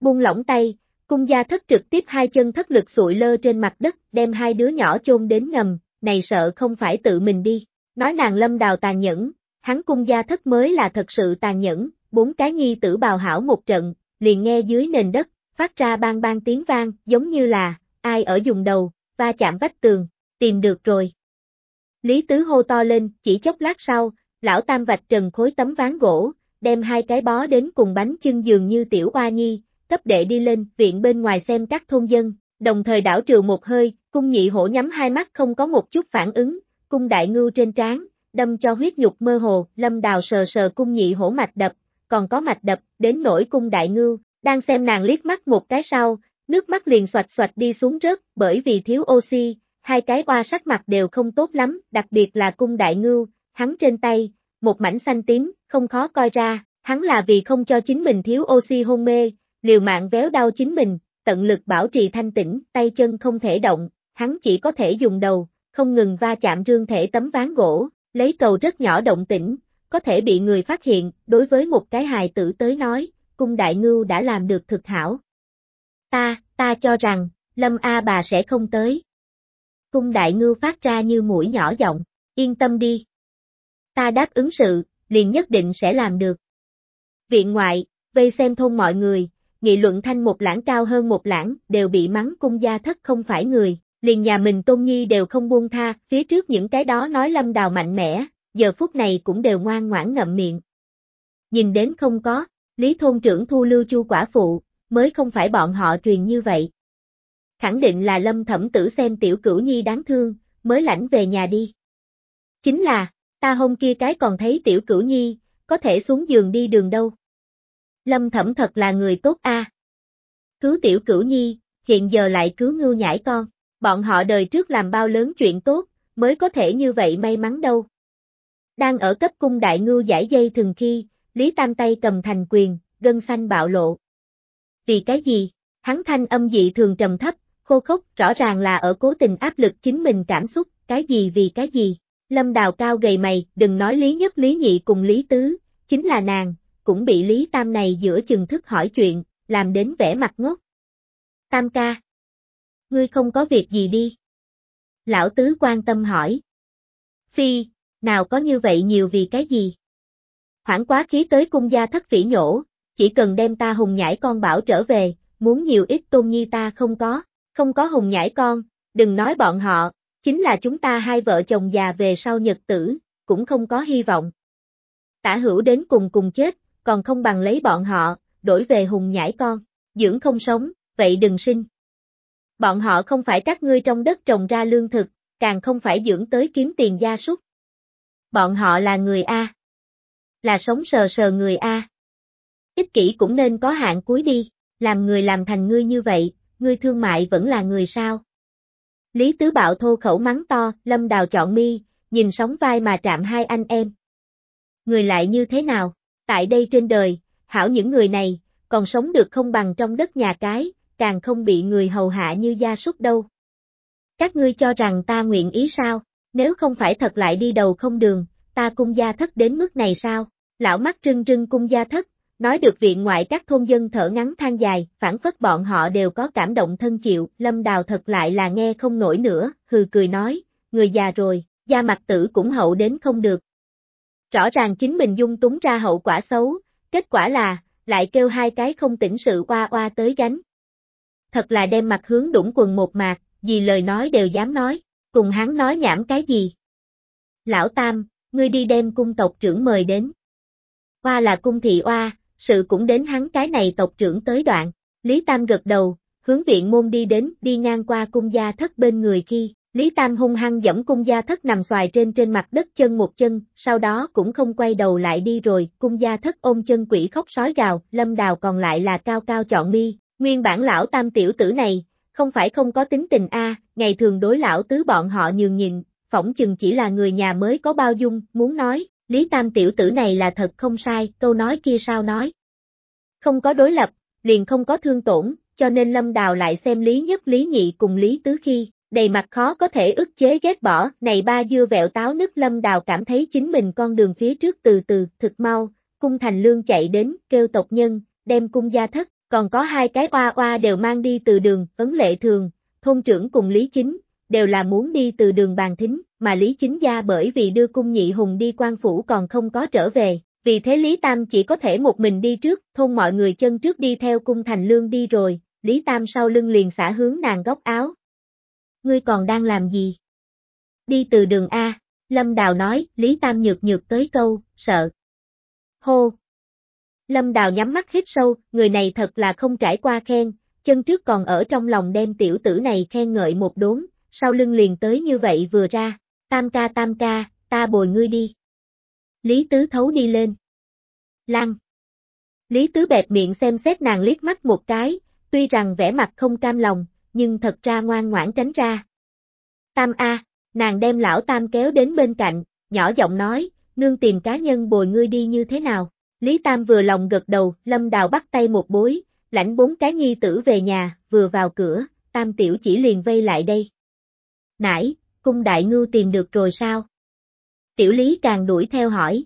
A: Buông lỏng tay, cung gia thất trực tiếp hai chân thất lực sụi lơ trên mặt đất, đem hai đứa nhỏ chôn đến ngầm, này sợ không phải tự mình đi. nói nàng lâm đào tàn nhẫn, hắn cung gia thất mới là thật sự tàn nhẫn, bốn cái nhi tử bào hảo một trận, liền nghe dưới nền đất, phát ra bang bang tiếng vang, giống như là, ai ở dùng đầu, va chạm vách tường, tìm được rồi. Lý Tứ hô to lên, chỉ chốc lát sau, lão tam vạch trần khối tấm ván gỗ, đem hai cái bó đến cùng bánh chưng dường như tiểu oa nhi, cấp đệ đi lên, viện bên ngoài xem các thôn dân, đồng thời đảo trừ một hơi, cung nhị hổ nhắm hai mắt không có một chút phản ứng, cung đại ngưu trên trán, đâm cho huyết nhục mơ hồ, lâm đào sờ sờ cung nhị hổ mạch đập, còn có mạch đập, đến nỗi cung đại ngưu, đang xem nàng liếc mắt một cái sau, nước mắt liền xoạch xoạch đi xuống rớt, bởi vì thiếu oxy, hai cái oa sắc mặt đều không tốt lắm, đặc biệt là cung đại ngưu, hắn trên tay, một mảnh xanh tím, không khó coi ra, hắn là vì không cho chính mình thiếu oxy hôn mê, liều mạng véo đau chính mình, tận lực bảo trì thanh tĩnh, tay chân không thể động, hắn chỉ có thể dùng đầu, không ngừng va chạm rương thể tấm ván gỗ, lấy cầu rất nhỏ động tĩnh, có thể bị người phát hiện, đối với một cái hài tử tới nói, cung đại ngưu đã làm được thực hảo. Ta, ta cho rằng, Lâm A bà sẽ không tới. Cung đại ngưu phát ra như mũi nhỏ giọng, yên tâm đi. Ta đáp ứng sự, liền nhất định sẽ làm được. Viện ngoại, vây xem thôn mọi người, nghị luận thanh một lãng cao hơn một lãng, đều bị mắng cung gia thất không phải người, liền nhà mình tôn nhi đều không buông tha, phía trước những cái đó nói lâm đào mạnh mẽ, giờ phút này cũng đều ngoan ngoãn ngậm miệng. Nhìn đến không có, lý thôn trưởng thu lưu chu quả phụ, mới không phải bọn họ truyền như vậy. Khẳng định là lâm thẩm tử xem tiểu cửu nhi đáng thương, mới lãnh về nhà đi. Chính là, ta hôm kia cái còn thấy tiểu cửu nhi, có thể xuống giường đi đường đâu. Lâm thẩm thật là người tốt a. Cứu tiểu cửu nhi, hiện giờ lại cứu ngưu nhãi con, bọn họ đời trước làm bao lớn chuyện tốt, mới có thể như vậy may mắn đâu. Đang ở cấp cung đại ngưu giải dây thường khi, Lý Tam tay cầm thành quyền, gân xanh bạo lộ. Vì cái gì? Hắn thanh âm dị thường trầm thấp, khô khốc, rõ ràng là ở cố tình áp lực chính mình cảm xúc, cái gì vì cái gì? Lâm đào cao gầy mày, đừng nói Lý Nhất Lý Nhị cùng Lý Tứ, chính là nàng, cũng bị Lý Tam này giữa chừng thức hỏi chuyện, làm đến vẻ mặt ngốc. Tam ca. Ngươi không có việc gì đi. Lão Tứ quan tâm hỏi. Phi, nào có như vậy nhiều vì cái gì? Hoảng quá khí tới cung gia thất phỉ nhổ, chỉ cần đem ta hùng nhãi con bảo trở về, muốn nhiều ít tôn nhi ta không có, không có hùng nhãi con, đừng nói bọn họ, chính là chúng ta hai vợ chồng già về sau nhật tử, cũng không có hy vọng. Tả hữu đến cùng cùng chết, còn không bằng lấy bọn họ, đổi về hùng nhãi con, dưỡng không sống, vậy đừng sinh. Bọn họ không phải các ngươi trong đất trồng ra lương thực, càng không phải dưỡng tới kiếm tiền gia súc. Bọn họ là người A. Là sống sờ sờ người A. Ích kỷ cũng nên có hạn cuối đi, làm người làm thành ngươi như vậy, ngươi thương mại vẫn là người sao. Lý Tứ Bạo thô khẩu mắng to, lâm đào chọn mi, nhìn sóng vai mà chạm hai anh em. Người lại như thế nào? Tại đây trên đời, hảo những người này, còn sống được không bằng trong đất nhà cái, càng không bị người hầu hạ như gia súc đâu. Các ngươi cho rằng ta nguyện ý sao, nếu không phải thật lại đi đầu không đường, ta cung gia thất đến mức này sao? Lão mắt trưng trưng cung gia thất, nói được viện ngoại các thôn dân thở ngắn than dài, phản phất bọn họ đều có cảm động thân chịu, lâm đào thật lại là nghe không nổi nữa, hừ cười nói, người già rồi, da mặt tử cũng hậu đến không được, Rõ ràng chính mình dung túng ra hậu quả xấu, kết quả là, lại kêu hai cái không tỉnh sự qua oa tới gánh. Thật là đem mặt hướng đũng quần một mạc, gì lời nói đều dám nói, cùng hắn nói nhảm cái gì. Lão Tam, ngươi đi đem cung tộc trưởng mời đến. Oa là cung thị oa, sự cũng đến hắn cái này tộc trưởng tới đoạn, Lý Tam gật đầu, hướng viện môn đi đến, đi ngang qua cung gia thất bên người khi, Lý Tam hung hăng dẫm cung gia thất nằm xoài trên trên mặt đất chân một chân, sau đó cũng không quay đầu lại đi rồi, cung gia thất ôm chân quỷ khóc sói gào, lâm đào còn lại là cao cao chọn mi, nguyên bản lão tam tiểu tử này, không phải không có tính tình a, ngày thường đối lão tứ bọn họ nhường nhịn, phỏng chừng chỉ là người nhà mới có bao dung, muốn nói, Lý Tam tiểu tử này là thật không sai, câu nói kia sao nói. Không có đối lập, liền không có thương tổn, cho nên Lâm Đào lại xem Lý Nhất Lý Nhị cùng Lý Tứ khi, đầy mặt khó có thể ức chế ghét bỏ, này ba dưa vẹo táo nứt lâm đào cảm thấy chính mình con đường phía trước từ từ, thực mau, cung thành lương chạy đến, kêu tộc nhân, đem cung gia thất, còn có hai cái oa oa đều mang đi từ đường, ấn lệ thường, thôn trưởng cùng lý chính, đều là muốn đi từ đường bàn thính, mà Lý Chính Gia bởi vì đưa cung nhị hùng đi quan phủ còn không có trở về, vì thế Lý Tam chỉ có thể một mình đi trước, thôn mọi người chân trước đi theo cung thành lương đi rồi, Lý Tam sau lưng liền xả hướng nàng góc áo. Ngươi còn đang làm gì? Đi từ đường A, Lâm Đào nói, Lý Tam nhược nhược tới câu, sợ. Hô! Lâm Đào nhắm mắt hít sâu, người này thật là không trải qua khen, chân trước còn ở trong lòng đem tiểu tử này khen ngợi một đốn, sau lưng liền tới như vậy vừa ra, tam ca tam ca, ta bồi ngươi đi. Lý Tứ thấu đi lên. Lăng. Lý Tứ bẹp miệng xem xét nàng liếc mắt một cái, tuy rằng vẻ mặt không cam lòng, nhưng thật ra ngoan ngoãn tránh ra. Tam A, nàng đem lão Tam kéo đến bên cạnh, nhỏ giọng nói, nương tìm cá nhân bồi ngươi đi như thế nào. Lý Tam vừa lòng gật đầu, Lâm Đào bắt tay một bối, lãnh bốn cái nhi tử về nhà, vừa vào cửa, Tam Tiểu chỉ liền vây lại đây. Nãy, cung đại ngưu tìm được rồi sao? Tiểu Lý càng đuổi theo hỏi.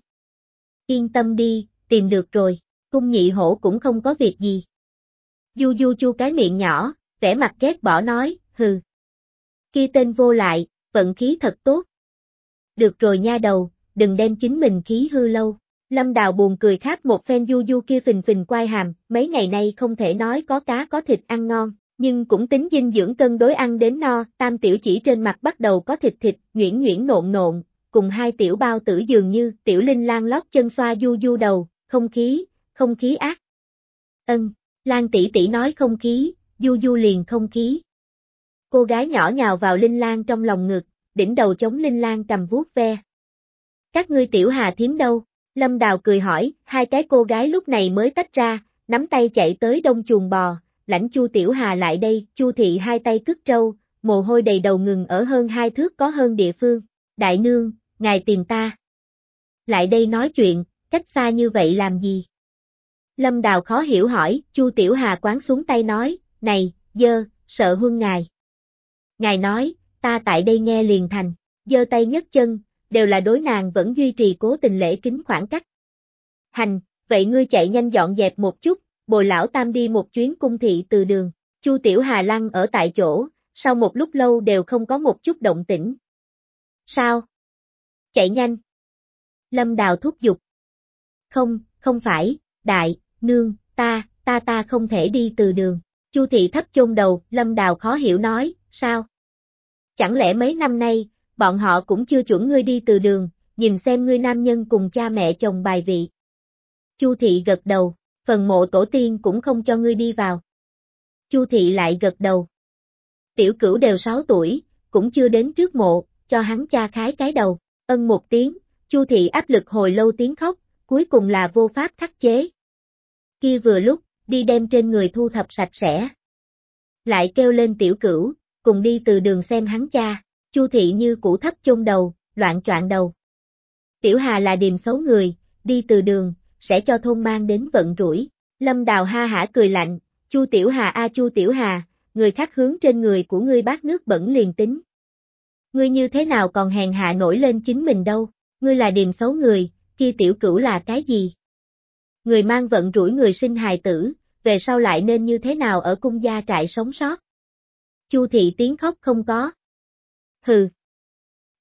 A: Yên tâm đi, tìm được rồi, cung nhị hổ cũng không có việc gì. Du du chu cái miệng nhỏ, vẻ mặt ghét bỏ nói, hừ. Kia tên vô lại, vận khí thật tốt. Được rồi nha đầu, đừng đem chính mình khí hư lâu. Lâm Đào buồn cười khác một phen du du kia phình phình quay hàm, mấy ngày nay không thể nói có cá có thịt ăn ngon, nhưng cũng tính dinh dưỡng cân đối ăn đến no, tam tiểu chỉ trên mặt bắt đầu có thịt thịt, nhuyễn nhuyễn nộn nộn, cùng hai tiểu bao tử dường như, tiểu linh lan lót chân xoa du du đầu, không khí, không khí ác. Ân, Lan tỷ tỷ nói không khí, du du liền không khí. Cô gái nhỏ nhào vào Linh Lan trong lòng ngực, đỉnh đầu chống Linh Lan cầm vuốt ve. Các ngươi tiểu hà thiếm đâu? Lâm Đào cười hỏi, hai cái cô gái lúc này mới tách ra, nắm tay chạy tới đông chuồng bò, lãnh Chu Tiểu Hà lại đây, Chu Thị hai tay cất trâu, mồ hôi đầy đầu ngừng ở hơn hai thước có hơn địa phương. Đại nương, ngài tìm ta. Lại đây nói chuyện, cách xa như vậy làm gì? Lâm Đào khó hiểu hỏi, Chu Tiểu Hà quán xuống tay nói, này, dơ, sợ huân ngài. Ngài nói, ta tại đây nghe liền thành, dơ tay nhấc chân, đều là đối nàng vẫn duy trì cố tình lễ kính khoảng cách. Hành, vậy ngươi chạy nhanh dọn dẹp một chút, bồi lão tam đi một chuyến cung thị từ đường, Chu Tiểu Hà lăng ở tại chỗ, sau một lúc lâu đều không có một chút động tĩnh. Sao? Chạy nhanh. Lâm Đào thúc giục. Không, không phải, đại, nương, ta, ta ta không thể đi từ đường. Chu thị thấp chôn đầu, Lâm Đào khó hiểu nói, sao? Chẳng lẽ mấy năm nay, bọn họ cũng chưa chuẩn ngươi đi từ đường, nhìn xem ngươi nam nhân cùng cha mẹ chồng bài vị. Chu thị gật đầu, phần mộ tổ tiên cũng không cho ngươi đi vào. Chu thị lại gật đầu. Tiểu cửu đều 6 tuổi, cũng chưa đến trước mộ, cho hắn cha khái cái đầu, ân một tiếng, Chu thị áp lực hồi lâu tiếng khóc, cuối cùng là vô pháp khắc chế. Kia vừa lúc, đi đem trên người thu thập sạch sẽ. Lại kêu lên tiểu cửu, cùng đi từ đường xem hắn cha, Chu thị như củ thấp chôn đầu, loạn choạng đầu. Tiểu Hà là điềm xấu người, đi từ đường, sẽ cho thôn mang đến vận rủi. Lâm Đào ha hả cười lạnh, Chu Tiểu Hà a Chu Tiểu Hà, người khác hướng trên người của ngươi bát nước bẩn liền tính. Ngươi như thế nào còn hèn hạ nổi lên chính mình đâu, ngươi là điềm xấu người, kia tiểu cửu là cái gì? Người mang vận rủi người sinh hài tử, về sau lại nên như thế nào ở cung gia trại sống sót? Chu thị tiếng khóc không có. Hừ.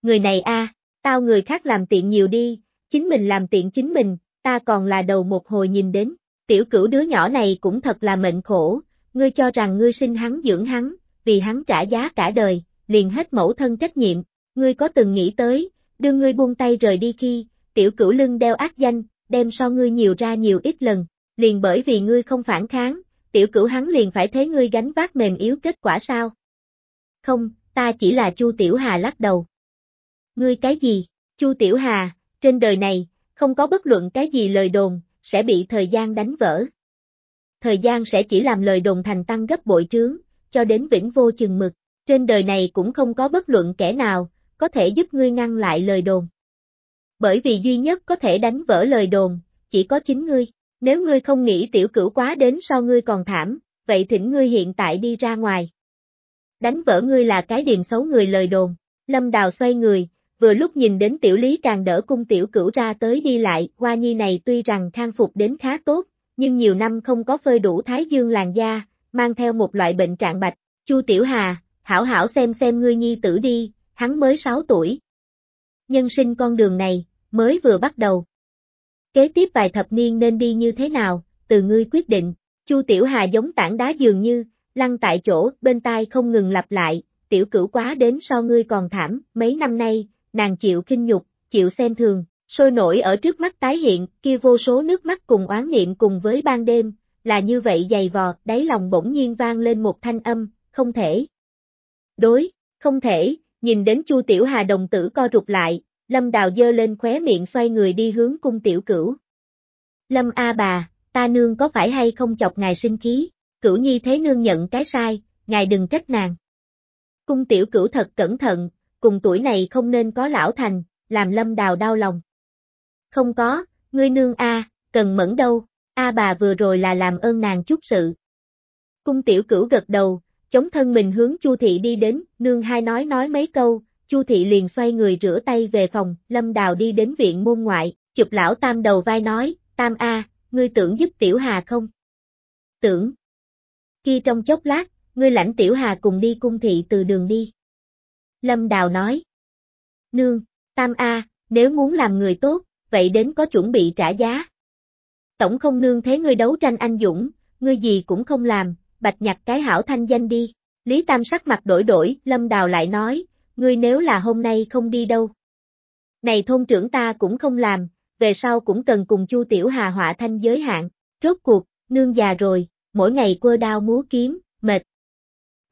A: Người này a, tao người khác làm tiện nhiều đi, chính mình làm tiện chính mình, ta còn là đầu một hồi nhìn đến, tiểu cửu đứa nhỏ này cũng thật là mệnh khổ, ngươi cho rằng ngươi sinh hắn dưỡng hắn, vì hắn trả giá cả đời, liền hết mẫu thân trách nhiệm, ngươi có từng nghĩ tới, đưa ngươi buông tay rời đi khi, tiểu cửu lưng đeo ác danh, đem so ngươi nhiều ra nhiều ít lần, liền bởi vì ngươi không phản kháng, tiểu cửu hắn liền phải thấy ngươi gánh vác mềm yếu kết quả sao? Không, ta chỉ là Chu Tiểu Hà lắc đầu. Ngươi cái gì? Chu Tiểu Hà, trên đời này, không có bất luận cái gì lời đồn, sẽ bị thời gian đánh vỡ. Thời gian sẽ chỉ làm lời đồn thành tăng gấp bội trướng, cho đến vĩnh vô chừng mực. Trên đời này cũng không có bất luận kẻ nào, có thể giúp ngươi ngăn lại lời đồn. Bởi vì duy nhất có thể đánh vỡ lời đồn, chỉ có chính ngươi. Nếu ngươi không nghĩ tiểu cửu quá đến sau ngươi còn thảm, vậy thỉnh ngươi hiện tại đi ra ngoài. Đánh vỡ ngươi là cái điềm xấu người lời đồn. Lâm Đào xoay người, vừa lúc nhìn đến tiểu lý càng đỡ cung tiểu cửu ra tới đi lại, hoa nhi này tuy rằng khang phục đến khá tốt, nhưng nhiều năm không có phơi đủ thái dương làn da, mang theo một loại bệnh trạng bạch. Chu Tiểu Hà, hảo hảo xem xem ngươi nhi tử đi, hắn mới 6 tuổi. Nhân sinh con đường này, mới vừa bắt đầu. Kế tiếp vài thập niên nên đi như thế nào, từ ngươi quyết định. Chu Tiểu Hà giống tảng đá dường như, lăn tại chỗ, bên tai không ngừng lặp lại, tiểu cửu quá đến so ngươi còn thảm, mấy năm nay, nàng chịu kinh nhục, chịu xem thường, sôi nổi ở trước mắt tái hiện, kia vô số nước mắt cùng oán niệm cùng với ban đêm, là như vậy dày vò, đáy lòng bỗng nhiên vang lên một thanh âm, không thể. Đối, không thể, nhìn đến Chu Tiểu Hà đồng tử co rụt lại, Lâm Đào dơ lên khóe miệng xoay người đi hướng cung tiểu cửu. Lâm A bà, ta nương có phải hay không chọc ngài sinh khí, cửu nhi thế nương nhận cái sai, ngài đừng trách nàng. Cung tiểu cửu thật cẩn thận, cùng tuổi này không nên có lão thành, làm lâm đào đau lòng. Không có, ngươi nương A, cần mẫn đâu, A bà vừa rồi là làm ơn nàng chút sự. Cung tiểu cửu gật đầu, chống thân mình hướng Chu thị đi đến, nương hai nói nói mấy câu, Chu thị liền xoay người rửa tay về phòng, Lâm Đào đi đến viện môn ngoại, chụp lão Tam đầu vai nói, Tam A, ngươi tưởng giúp Tiểu Hà không? Tưởng. Khi trong chốc lát, ngươi lãnh Tiểu Hà cùng đi cung thị từ đường đi. Lâm Đào nói. Nương, Tam A, nếu muốn làm người tốt, vậy đến có chuẩn bị trả giá. Tổng không nương thế ngươi đấu tranh anh dũng, ngươi gì cũng không làm, bạch nhặt cái hảo thanh danh đi. Lý Tam sắc mặt đổi đổi, Lâm Đào lại nói, ngươi nếu là hôm nay không đi đâu. Này thôn trưởng ta cũng không làm, về sau cũng cần cùng Chu Tiểu Hà họa thanh giới hạn, rốt cuộc, nương già rồi, mỗi ngày quơ đao múa kiếm, mệt.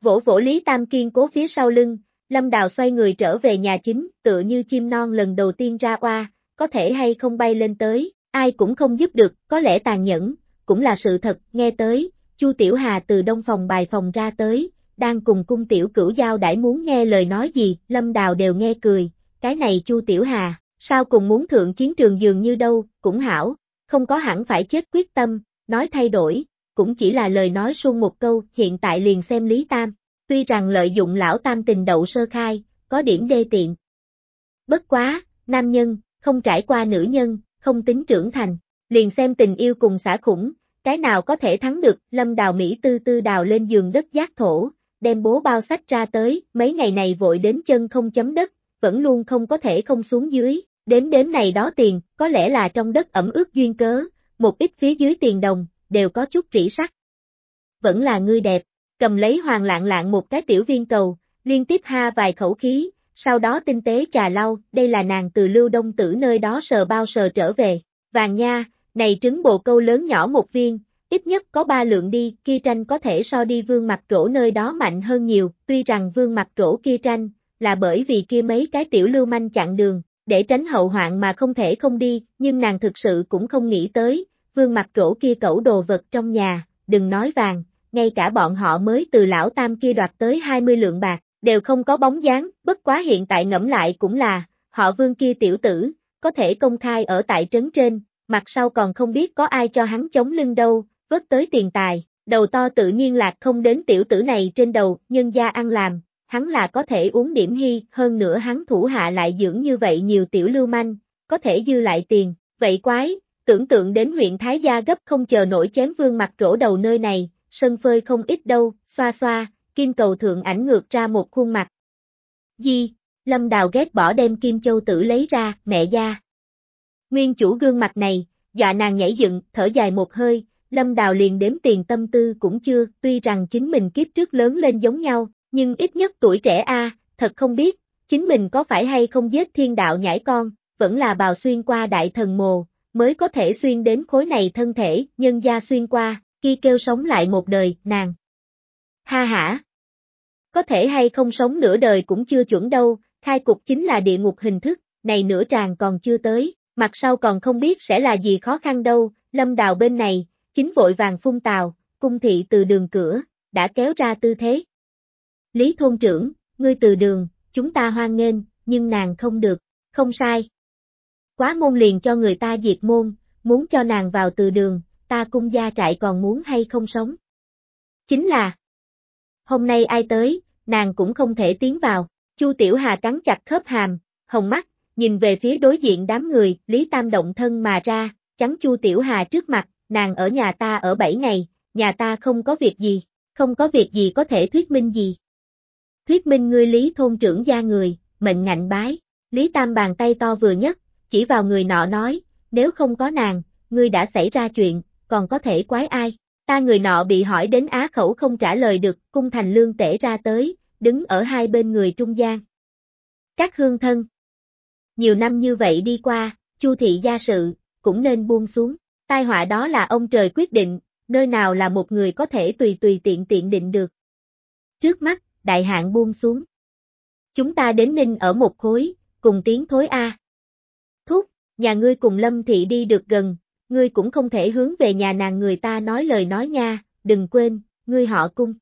A: Vỗ vỗ Lý Tam kiên cố phía sau lưng, Lâm Đào xoay người trở về nhà chính, tựa như chim non lần đầu tiên ra oa, có thể hay không bay lên tới, ai cũng không giúp được, có lẽ tàn nhẫn, cũng là sự thật, nghe tới, Chu Tiểu Hà từ đông phòng bài phòng ra tới, đang cùng cung tiểu cửu giao đãi muốn nghe lời nói gì, Lâm Đào đều nghe cười, cái này Chu Tiểu Hà, sao cùng muốn thượng chiến trường dường như đâu, cũng hảo, không có hẳn phải chết quyết tâm, nói thay đổi, cũng chỉ là lời nói suông một câu, hiện tại liền xem Lý Tam, tuy rằng lợi dụng lão Tam tình đậu sơ khai, có điểm đê tiện. Bất quá, nam nhân, không trải qua nữ nhân, không tính trưởng thành, liền xem tình yêu cùng xã khủng, cái nào có thể thắng được, lâm đào Mỹ tư tư đào lên giường đất giác thổ, đem bố bao sách ra tới, mấy ngày này vội đến chân không chấm đất, vẫn luôn không có thể không xuống dưới, đến đến này đó tiền, có lẽ là trong đất ẩm ướt duyên cớ, một ít phía dưới tiền đồng, đều có chút rỉ sắc. Vẫn là ngươi đẹp, cầm lấy hoàng lạng lạng một cái tiểu viên cầu, liên tiếp ha vài khẩu khí, sau đó tinh tế trà lau, đây là nàng từ lưu đông tử nơi đó sờ bao sờ trở về, vàng nha, này trứng bồ câu lớn nhỏ một viên, ít nhất có ba lượng đi, kia tranh có thể so đi vương mặt trổ nơi đó mạnh hơn nhiều, tuy rằng vương mặt trổ kia tranh, là bởi vì kia mấy cái tiểu lưu manh chặn đường, để tránh hậu hoạn mà không thể không đi, nhưng nàng thực sự cũng không nghĩ tới, vương mặt trổ kia cẩu đồ vật trong nhà, đừng nói vàng, ngay cả bọn họ mới từ lão tam kia đoạt tới 20 lượng bạc, đều không có bóng dáng, bất quá hiện tại ngẫm lại cũng là, họ vương kia tiểu tử, có thể công khai ở tại trấn trên, mặt sau còn không biết có ai cho hắn chống lưng đâu, vớt tới tiền tài, đầu to tự nhiên lạc không đến tiểu tử này trên đầu, nhân gia ăn làm, hắn là có thể uống điểm hy, hơn nữa hắn thủ hạ lại dưỡng như vậy nhiều tiểu lưu manh, có thể dư lại tiền, vậy quái, tưởng tượng đến huyện Thái Gia gấp không chờ nổi chém vương mặt rỗ đầu nơi này, sân phơi không ít đâu, xoa xoa, kim cầu thượng ảnh ngược ra một khuôn mặt. Di, Lâm Đào ghét bỏ đem kim châu tử lấy ra, mẹ gia. Nguyên chủ gương mặt này, dọa nàng nhảy dựng, thở dài một hơi, Lâm Đào liền đếm tiền tâm tư cũng chưa, tuy rằng chính mình kiếp trước lớn lên giống nhau, nhưng ít nhất tuổi trẻ a, thật không biết, chính mình có phải hay không giết thiên đạo nhảy con, vẫn là bào xuyên qua đại thần mồ, mới có thể xuyên đến khối này thân thể, nhân gia xuyên qua, khi kêu sống lại một đời, nàng. Ha hả! Có thể hay không sống nửa đời cũng chưa chuẩn đâu, khai cục chính là địa ngục hình thức, này nửa tràng còn chưa tới, mặt sau còn không biết sẽ là gì khó khăn đâu, lâm đào bên này, chính vội vàng phun tào, cung thị từ đường cửa, đã kéo ra tư thế. Lý thôn trưởng, ngươi từ đường, chúng ta hoan nghênh, nhưng nàng không được, không sai. Quá môn liền cho người ta diệt môn, muốn cho nàng vào từ đường, ta cung gia trại còn muốn hay không sống. Chính là, hôm nay ai tới, nàng cũng không thể tiến vào, Chu Tiểu Hà cắn chặt khớp hàm, hồng mắt, nhìn về phía đối diện đám người, Lý Tam động thân mà ra, chắn Chu Tiểu Hà trước mặt, nàng ở nhà ta ở 7 ngày, nhà ta không có việc gì, không có việc gì có thể thuyết minh gì. Thuyết minh ngươi lý thôn trưởng gia người, mệnh ngạnh bái, Lý Tam bàn tay to vừa nhất, chỉ vào người nọ nói, nếu không có nàng, ngươi đã xảy ra chuyện, còn có thể quái ai. Ta người nọ bị hỏi đến á khẩu không trả lời được, cung thành lương tể ra tới, đứng ở hai bên người trung gian. Các hương thân. Nhiều năm như vậy đi qua, chu thị gia sự, cũng nên buông xuống. Tai họa đó là ông trời quyết định, nơi nào là một người có thể tùy tùy tiện tiện định được. Trước mắt, đại hạn buông xuống. Chúng ta đến ninh ở một khối, cùng tiếng thối A. Thúc, nhà ngươi cùng Lâm Thị đi được gần, ngươi cũng không thể hướng về nhà nàng người ta nói lời nói nha, đừng quên, ngươi họ cung.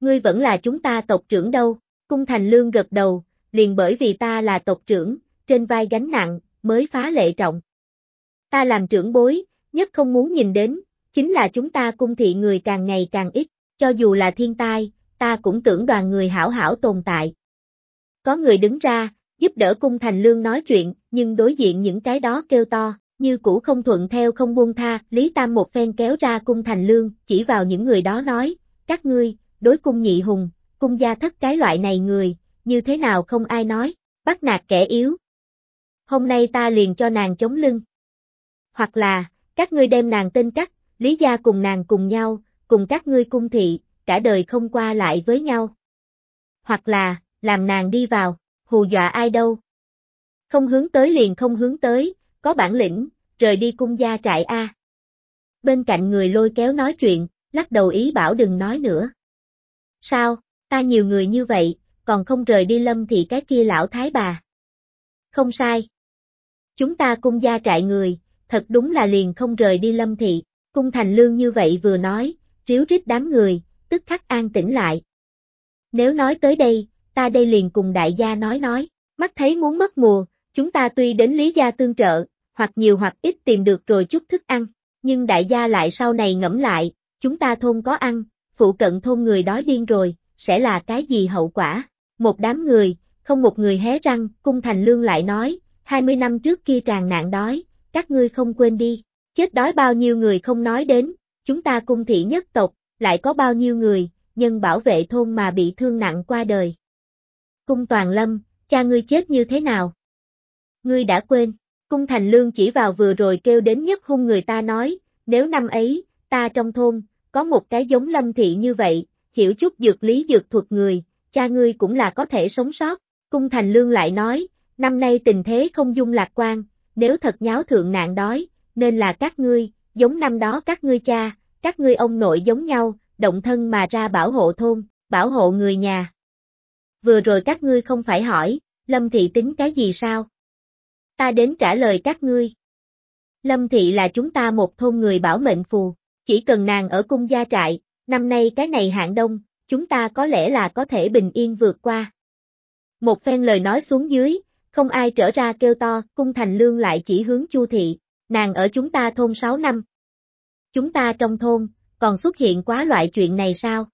A: Ngươi vẫn là chúng ta tộc trưởng đâu, cung thành lương gật đầu, liền bởi vì ta là tộc trưởng, trên vai gánh nặng, mới phá lệ trọng. Ta làm trưởng bối, nhất không muốn nhìn đến, chính là chúng ta cung thị người càng ngày càng ít, cho dù là thiên tai, ta cũng tưởng đoàn người hảo hảo tồn tại. Có người đứng ra, giúp đỡ cung thành lương nói chuyện, nhưng đối diện những cái đó kêu to, như cũ không thuận theo không buông tha, Lý Tam một phen kéo ra cung thành lương, chỉ vào những người đó nói, các ngươi, đối cung nhị hùng, cung gia thất cái loại này người, như thế nào không ai nói, bắt nạt kẻ yếu. Hôm nay ta liền cho nàng chống lưng. Hoặc là, các ngươi đem nàng tên cắt, Lý gia cùng nàng cùng nhau, cùng các ngươi cung thị, cả đời không qua lại với nhau. Hoặc là, làm nàng đi vào, hù dọa ai đâu. Không hướng tới liền không hướng tới, có bản lĩnh, rời đi cung gia trại A. Bên cạnh người lôi kéo nói chuyện, lắc đầu ý bảo đừng nói nữa. Sao, ta nhiều người như vậy, còn không rời đi lâm thì cái kia lão thái bà. Không sai. Chúng ta cung gia trại người, thật đúng là liền không rời đi lâm thị, cung thành lương như vậy vừa nói, ríu rít đám người, tức khắc an tĩnh lại. Nếu nói tới đây, ta đây liền cùng đại gia nói nói, mắt thấy muốn mất mùa, chúng ta tuy đến lý gia tương trợ, hoặc nhiều hoặc ít tìm được rồi chút thức ăn, nhưng đại gia lại sau này ngẫm lại, chúng ta thôn có ăn, phụ cận thôn người đói điên rồi, sẽ là cái gì hậu quả? Một đám người, không một người hé răng, cung thành lương lại nói, 20 năm trước kia tràn nạn đói, các ngươi không quên đi, chết đói bao nhiêu người không nói đến, chúng ta cung thị nhất tộc, lại có bao nhiêu người, nhân bảo vệ thôn mà bị thương nặng qua đời. Cung Toàn Lâm, cha ngươi chết như thế nào? Ngươi đã quên, cung thành lương chỉ vào vừa rồi kêu đến nhất hung người ta nói, nếu năm ấy, ta trong thôn, có một cái giống lâm thị như vậy, hiểu chút dược lý dược thuật người, cha ngươi cũng là có thể sống sót. Cung thành lương lại nói, năm nay tình thế không dung lạc quan, nếu thật nháo thượng nạn đói, nên là các ngươi, giống năm đó các ngươi cha, các ngươi ông nội giống nhau, động thân mà ra bảo hộ thôn, bảo hộ người nhà. Vừa rồi các ngươi không phải hỏi, Lâm Thị tính cái gì sao? Ta đến trả lời các ngươi. Lâm Thị là chúng ta một thôn người bảo mệnh phù, chỉ cần nàng ở cung gia trại, năm nay cái này hạn đông, chúng ta có lẽ là có thể bình yên vượt qua. Một phen lời nói xuống dưới, không ai trở ra kêu to, cung thành lương lại chỉ hướng Chu Thị, nàng ở chúng ta thôn 6 năm. Chúng ta trong thôn, còn xuất hiện quá loại chuyện này sao?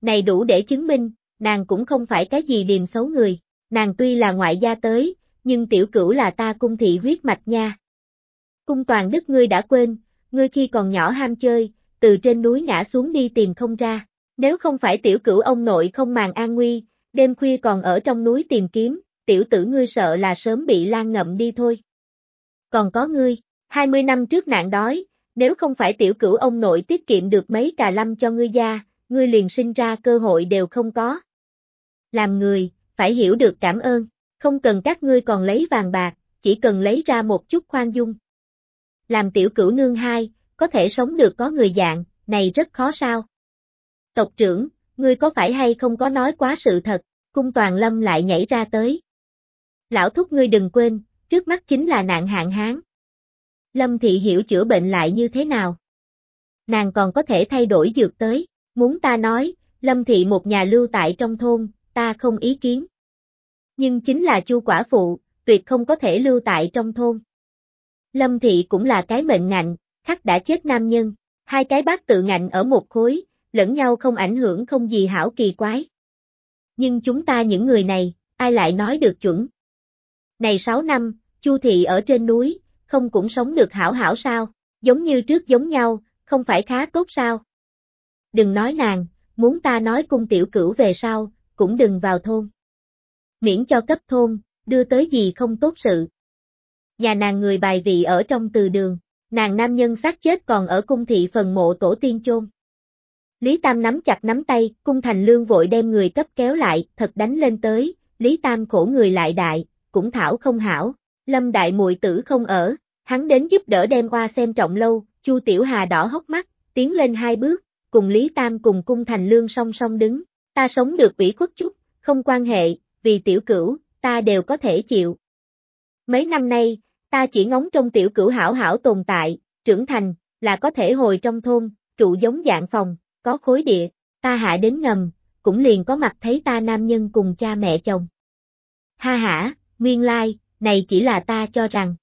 A: Này đủ để chứng minh, nàng cũng không phải cái gì điềm xấu người, nàng tuy là ngoại gia tới, nhưng tiểu cửu là ta cung thị huyết mạch nha. Cung toàn đức ngươi đã quên, ngươi khi còn nhỏ ham chơi, từ trên núi ngã xuống đi tìm không ra, nếu không phải tiểu cửu ông nội không màng an nguy, đêm khuya còn ở trong núi tìm kiếm, tiểu tử ngươi sợ là sớm bị lan ngậm đi thôi. Còn có ngươi, 20 năm trước nạn đói, nếu không phải tiểu cửu ông nội tiết kiệm được mấy cà lâm cho ngươi gia, ngươi liền sinh ra cơ hội đều không có. Làm người, phải hiểu được cảm ơn, không cần các ngươi còn lấy vàng bạc, chỉ cần lấy ra một chút khoan dung. Làm tiểu cửu nương hai, có thể sống được có người dạng, này rất khó sao. Tộc trưởng, ngươi có phải hay không có nói quá sự thật, cung toàn lâm lại nhảy ra tới. Lão thúc ngươi đừng quên, trước mắt chính là nạn hạn hán. Lâm thị hiểu chữa bệnh lại như thế nào? Nàng còn có thể thay đổi dược tới, muốn ta nói, Lâm thị một nhà lưu tại trong thôn, ta không ý kiến. Nhưng chính là chu quả phụ, tuyệt không có thể lưu tại trong thôn. Lâm thị cũng là cái mệnh ngạnh, khắc đã chết nam nhân, hai cái bác tự ngạnh ở một khối, lẫn nhau không ảnh hưởng không gì hảo kỳ quái. Nhưng chúng ta những người này, ai lại nói được chuẩn? Này sáu năm, Chu thị ở trên núi, không cũng sống được hảo hảo sao, giống như trước giống nhau, không phải khá tốt sao? Đừng nói nàng, muốn ta nói cung tiểu cửu về sau, cũng đừng vào thôn. Miễn cho cấp thôn, đưa tới gì không tốt sự. Nhà nàng người bài vị ở trong từ đường, nàng nam nhân xác chết còn ở cung thị phần mộ tổ tiên chôn. Lý Tam nắm chặt nắm tay, cung thành lương vội đem người cấp kéo lại, thật đánh lên tới, Lý Tam khổ người lại đại, cũng thảo không hảo, lâm đại muội tử không ở, hắn đến giúp đỡ đem qua xem trọng lâu, Chu Tiểu Hà đỏ hốc mắt, tiến lên hai bước, cùng Lý Tam cùng cung thành lương song song đứng, ta sống được ủy khuất chút, không quan hệ, vì tiểu cửu, ta đều có thể chịu. Mấy năm nay, ta chỉ ngóng trong tiểu cửu hảo hảo tồn tại, trưởng thành, là có thể hồi trong thôn, trụ giống dạng phòng, có khối địa, ta hạ đến ngầm, cũng liền có mặt thấy ta nam nhân cùng cha mẹ chồng. Ha ha, nguyên lai, này chỉ là ta cho rằng.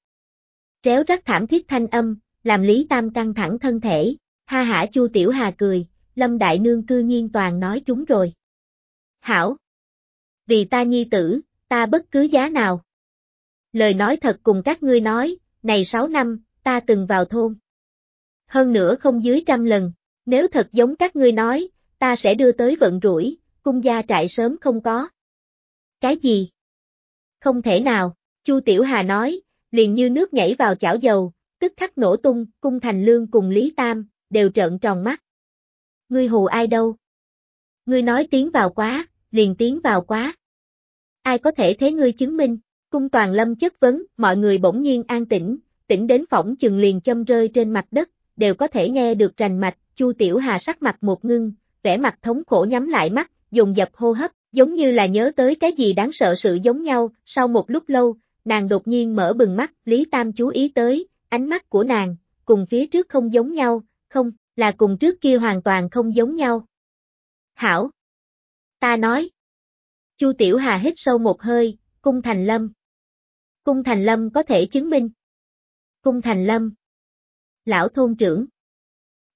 A: Réo rất thảm thiết thanh âm, làm Lý Tam căng thẳng thân thể, ha hả Chu Tiểu Hà cười, Lâm Đại Nương cư nhiên toàn nói trúng rồi. Hảo! Vì ta nhi tử, ta bất cứ giá nào. Lời nói thật cùng các ngươi nói, này sáu năm, ta từng vào thôn. Hơn nữa không dưới trăm lần, nếu thật giống các ngươi nói, ta sẽ đưa tới vận rủi, cung gia trại sớm không có. Cái gì? Không thể nào, Chu Tiểu Hà nói, liền như nước nhảy vào chảo dầu, tức khắc nổ tung, cung thành lương cùng Lý Tam, đều trợn tròn mắt. Ngươi hù ai đâu? Ngươi nói tiếng vào quá, liền tiếng vào quá. Ai có thể thế ngươi chứng minh? Cung toàn lâm chất vấn, mọi người bỗng nhiên an tĩnh, tỉnh đến phỏng chừng liền châm rơi trên mặt đất, đều có thể nghe được rành mạch, Chu Tiểu Hà sắc mặt một ngưng, vẻ mặt thống khổ nhắm lại mắt, dùng dập hô hấp, giống như là nhớ tới cái gì đáng sợ sự giống nhau, sau một lúc lâu, nàng đột nhiên mở bừng mắt, Lý Tam chú ý tới, ánh mắt của nàng, cùng phía trước không giống nhau, không, là cùng trước kia hoàn toàn không giống nhau. Hảo! Ta nói! Chu Tiểu Hà hít sâu một hơi, cung thành lâm. Cung thành lâm có thể chứng minh. Cung thành lâm. Lão thôn trưởng.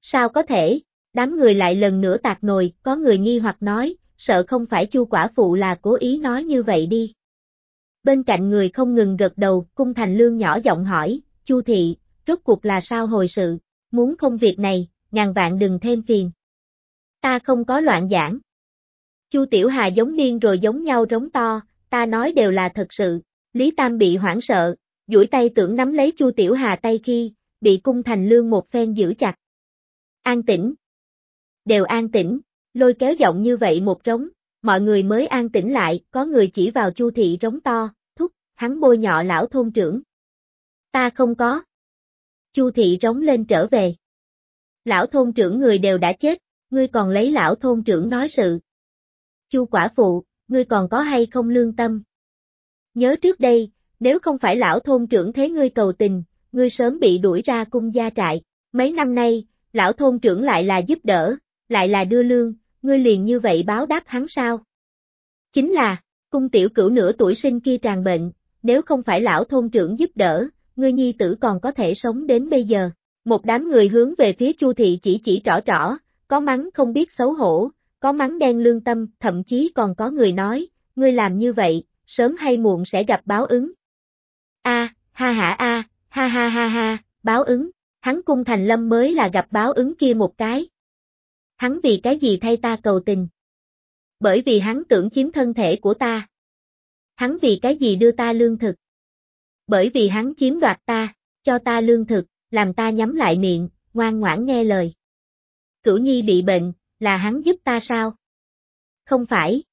A: Sao có thể? Đám người lại lần nữa tạc nồi, có người nghi hoặc nói, sợ không phải chu quả phụ là cố ý nói như vậy đi. Bên cạnh người không ngừng gật đầu, cung thành lương nhỏ giọng hỏi, chu thị, rốt cuộc là sao hồi sự, muốn không việc này, ngàn vạn đừng thêm phiền. Ta không có loạn giảng. Chu Tiểu Hà giống điên rồi giống nhau rống to, ta nói đều là thật sự. Lý Tam bị hoảng sợ, duỗi tay tưởng nắm lấy Chu Tiểu Hà tay khi, bị cung thành lương một phen giữ chặt. An tĩnh. Đều an tĩnh, lôi kéo giọng như vậy một trống, mọi người mới an tĩnh lại, có người chỉ vào Chu thị rống to, thúc, hắn bôi nhọ lão thôn trưởng. Ta không có. Chu thị rống lên trở về. Lão thôn trưởng người đều đã chết, ngươi còn lấy lão thôn trưởng nói sự. Chu quả phụ, ngươi còn có hay không lương tâm? Nhớ trước đây, nếu không phải lão thôn trưởng thế ngươi cầu tình, ngươi sớm bị đuổi ra cung gia trại. Mấy năm nay, lão thôn trưởng lại là giúp đỡ, lại là đưa lương, ngươi liền như vậy báo đáp hắn sao? Chính là, cung tiểu cửu nửa tuổi sinh kia tràn bệnh, nếu không phải lão thôn trưởng giúp đỡ, ngươi nhi tử còn có thể sống đến bây giờ. Một đám người hướng về phía Chu thị chỉ chỉ trỏ trỏ, có mắng không biết xấu hổ, có mắng đen lương tâm, thậm chí còn có người nói, ngươi làm như vậy, sớm hay muộn sẽ gặp báo ứng. A, ha ha a, ha ha ha ha, báo ứng, hắn cung thành lâm mới là gặp báo ứng kia một cái. Hắn vì cái gì thay ta cầu tình? Bởi vì hắn tưởng chiếm thân thể của ta. Hắn vì cái gì đưa ta lương thực? Bởi vì hắn chiếm đoạt ta, cho ta lương thực, làm ta nhắm lại miệng, ngoan ngoãn nghe lời. Cửu nhi bị bệnh, là hắn giúp ta sao? Không phải.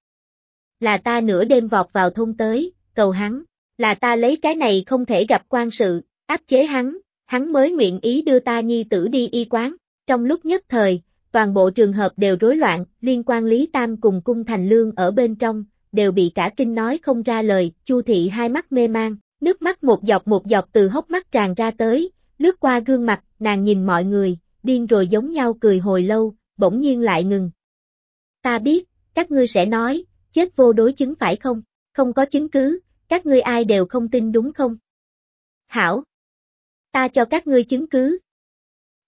A: Là ta nửa đêm vọt vào thôn tới, cầu hắn, là ta lấy cái này không thể gặp quan sự, áp chế hắn, hắn mới nguyện ý đưa ta nhi tử đi y quán. Trong lúc nhất thời, toàn bộ trường hợp đều rối loạn, liên quan Lý Tam cùng cung thành lương ở bên trong, đều bị cả kinh nói không ra lời, Chu thị hai mắt mê mang, nước mắt một dọc một dọc từ hốc mắt tràn ra tới, lướt qua gương mặt, nàng nhìn mọi người, điên rồi giống nhau cười hồi lâu, bỗng nhiên lại ngừng. Ta biết, các ngươi sẽ nói, chết vô đối chứng phải không? Không có chứng cứ, các ngươi ai đều không tin đúng không? Hảo! Ta cho các ngươi chứng cứ.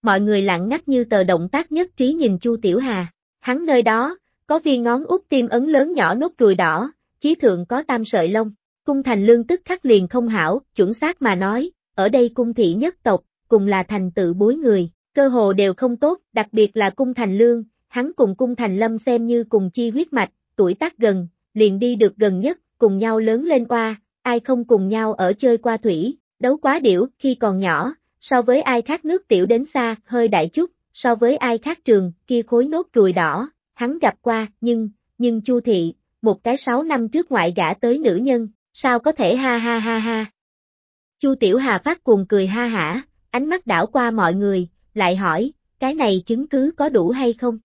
A: Mọi người lặng ngắt như tờ động tác nhất trí nhìn Chu Tiểu Hà, hắn nơi đó, có viên ngón út tim ấn lớn nhỏ nốt ruồi đỏ, chí thượng có tam sợi lông. Cung thành lương tức khắc liền không hảo, chuẩn xác mà nói, ở đây cung thị nhất tộc, cùng là thành tự bối người, cơ hồ đều không tốt, đặc biệt là cung thành lương, hắn cùng cung thành lâm xem như cùng chi huyết mạch, tuổi tác gần, liền đi được gần nhất, cùng nhau lớn lên qua, ai không cùng nhau ở chơi qua thủy, đấu quá điểu khi còn nhỏ, so với ai khác nước tiểu đến xa, hơi đại chút, so với ai khác trường, kia khối nốt ruồi đỏ, hắn gặp qua, nhưng, nhưng Chu Thị, một cái sáu năm trước ngoại gã tới nữ nhân, sao có thể ha ha ha ha. Chu Tiểu Hà phát cuồng cười ha hả, ánh mắt đảo qua mọi người, lại hỏi, cái này chứng cứ có đủ hay không?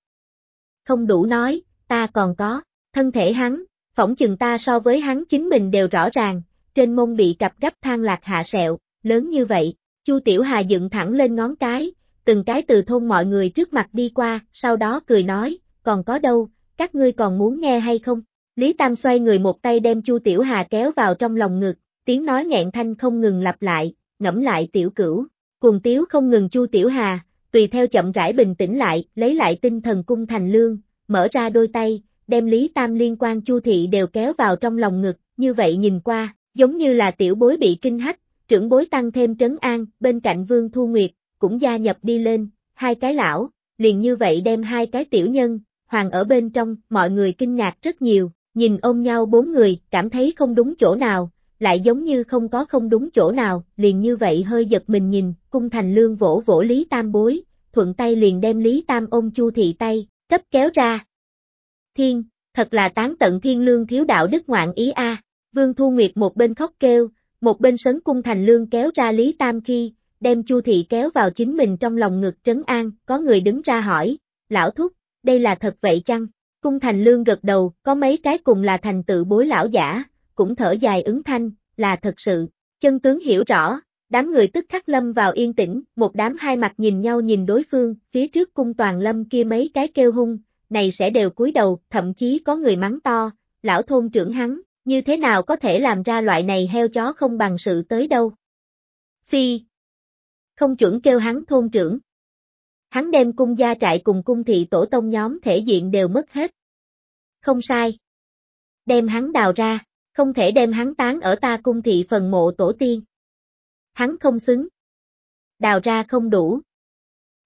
A: Không đủ nói, ta còn có, thân thể hắn, phỏng chừng ta so với hắn chính mình đều rõ ràng, trên mông bị cặp gấp than lạc hạ sẹo, lớn như vậy, Chu Tiểu Hà dựng thẳng lên ngón cái, từng cái từ thôn mọi người trước mặt đi qua, sau đó cười nói, còn có đâu, các ngươi còn muốn nghe hay không? Lý Tam xoay người một tay đem Chu Tiểu Hà kéo vào trong lòng ngực, tiếng nói nghẹn thanh không ngừng lặp lại, ngẫm lại tiểu cửu, cuồng tiếu không ngừng Chu Tiểu Hà, tùy theo chậm rãi bình tĩnh lại, lấy lại tinh thần cung thành lương, mở ra đôi tay, đem Lý Tam liên quan Chu Thị đều kéo vào trong lòng ngực, như vậy nhìn qua, giống như là tiểu bối bị kinh hách, trưởng bối tăng thêm trấn an, bên cạnh Vương Thu Nguyệt, cũng gia nhập đi lên, hai cái lão, liền như vậy đem hai cái tiểu nhân, hoàng ở bên trong, mọi người kinh ngạc rất nhiều, nhìn ôm nhau bốn người, cảm thấy không đúng chỗ nào, lại giống như không có không đúng chỗ nào, liền như vậy hơi giật mình nhìn, cung thành lương vỗ vỗ Lý Tam bối, thuận tay liền đem Lý Tam ôm Chu thị tay, cấp kéo ra. Thiên, thật là tán tận thiên lương thiếu đạo đức ngoạn ý a. Vương Thu Nguyệt một bên khóc kêu, một bên sấn cung thành lương kéo ra Lý Tam khi, đem Chu thị kéo vào chính mình trong lòng ngực trấn an, có người đứng ra hỏi, lão thúc, đây là thật vậy chăng? Cung thành lương gật đầu, có mấy cái cùng là thành tự bối lão giả, cũng thở dài ứng thanh, là thật sự. Chân tướng hiểu rõ, đám người tức khắc lâm vào yên tĩnh, một đám hai mặt nhìn nhau nhìn đối phương, phía trước cung toàn lâm kia mấy cái kêu hung, này sẽ đều cúi đầu, thậm chí có người mắng to, lão thôn trưởng hắn, như thế nào có thể làm ra loại này heo chó không bằng sự tới đâu. Phi, không chuẩn kêu hắn thôn trưởng. Hắn đem cung gia trại cùng cung thị tổ tông nhóm thể diện đều mất hết. Không sai. Đem hắn đào ra, không thể đem hắn tán ở ta cung thị phần mộ tổ tiên. Hắn không xứng. Đào ra không đủ.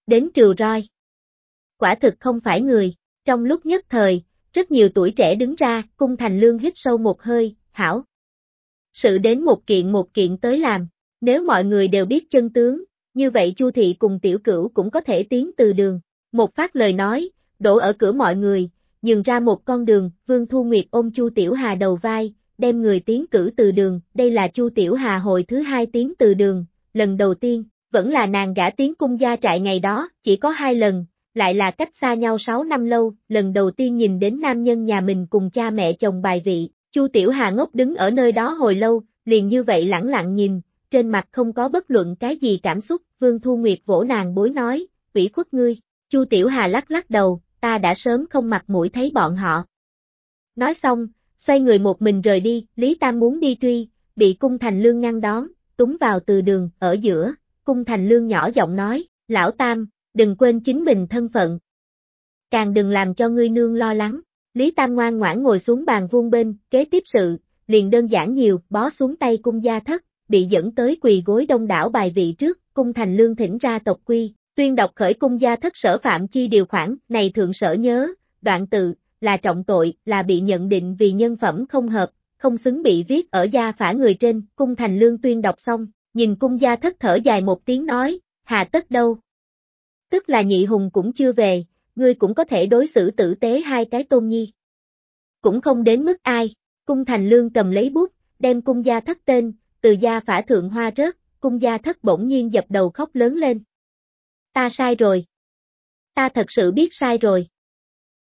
A: Đến trừ roi. Quả thực không phải người, trong lúc nhất thời, rất nhiều tuổi trẻ đứng ra, cung thành lương hít sâu một hơi, hảo. Sự đến một kiện một kiện tới làm, nếu mọi người đều biết chân tướng, như vậy Chu thị cùng tiểu cửu cũng có thể tiến từ đường. Một phát lời nói, đổ ở cửa mọi người, nhường ra một con đường, Vương Thu Nguyệt ôm Chu Tiểu Hà đầu vai, đem người tiến cử từ đường, đây là Chu Tiểu Hà hồi thứ hai tiến từ đường, lần đầu tiên, vẫn là nàng gã tiến cung gia trại ngày đó, chỉ có hai lần, lại là cách xa nhau sáu năm lâu, lần đầu tiên nhìn đến nam nhân nhà mình cùng cha mẹ chồng bài vị, Chu Tiểu Hà ngốc đứng ở nơi đó hồi lâu, liền như vậy lẳng lặng nhìn, trên mặt không có bất luận cái gì cảm xúc, Vương Thu Nguyệt vỗ nàng bối nói, ủy khuất ngươi, Chu Tiểu Hà lắc lắc đầu, ta đã sớm không mặt mũi thấy bọn họ. Nói xong, xoay người một mình rời đi, Lý Tam muốn đi truy, bị Cung Thành Lương ngăn đón, túng vào từ đường, ở giữa, Cung Thành Lương nhỏ giọng nói, Lão Tam, đừng quên chính mình thân phận. Càng đừng làm cho ngươi nương lo lắng. Lý Tam ngoan ngoãn ngồi xuống bàn vuông bên, kế tiếp sự, liền đơn giản nhiều, bó xuống tay cung gia thất, bị dẫn tới quỳ gối đông đảo bài vị trước, cung thành lương thỉnh ra tộc quy, tuyên đọc khởi cung gia thất sở phạm chi điều khoản, này thượng sở nhớ, đoạn tự, là trọng tội, là bị nhận định vì nhân phẩm không hợp, không xứng bị viết ở gia phả người trên, cung thành lương tuyên đọc xong, nhìn cung gia thất thở dài một tiếng nói, hà tất đâu. Tức là nhị hùng cũng chưa về, ngươi cũng có thể đối xử tử tế hai cái tôn nhi. Cũng không đến mức ai, cung thành lương cầm lấy bút, đem cung gia thất tên, từ gia phả thượng hoa rớt, cung gia thất bỗng nhiên dập đầu khóc lớn lên. Ta sai rồi. Ta thật sự biết sai rồi.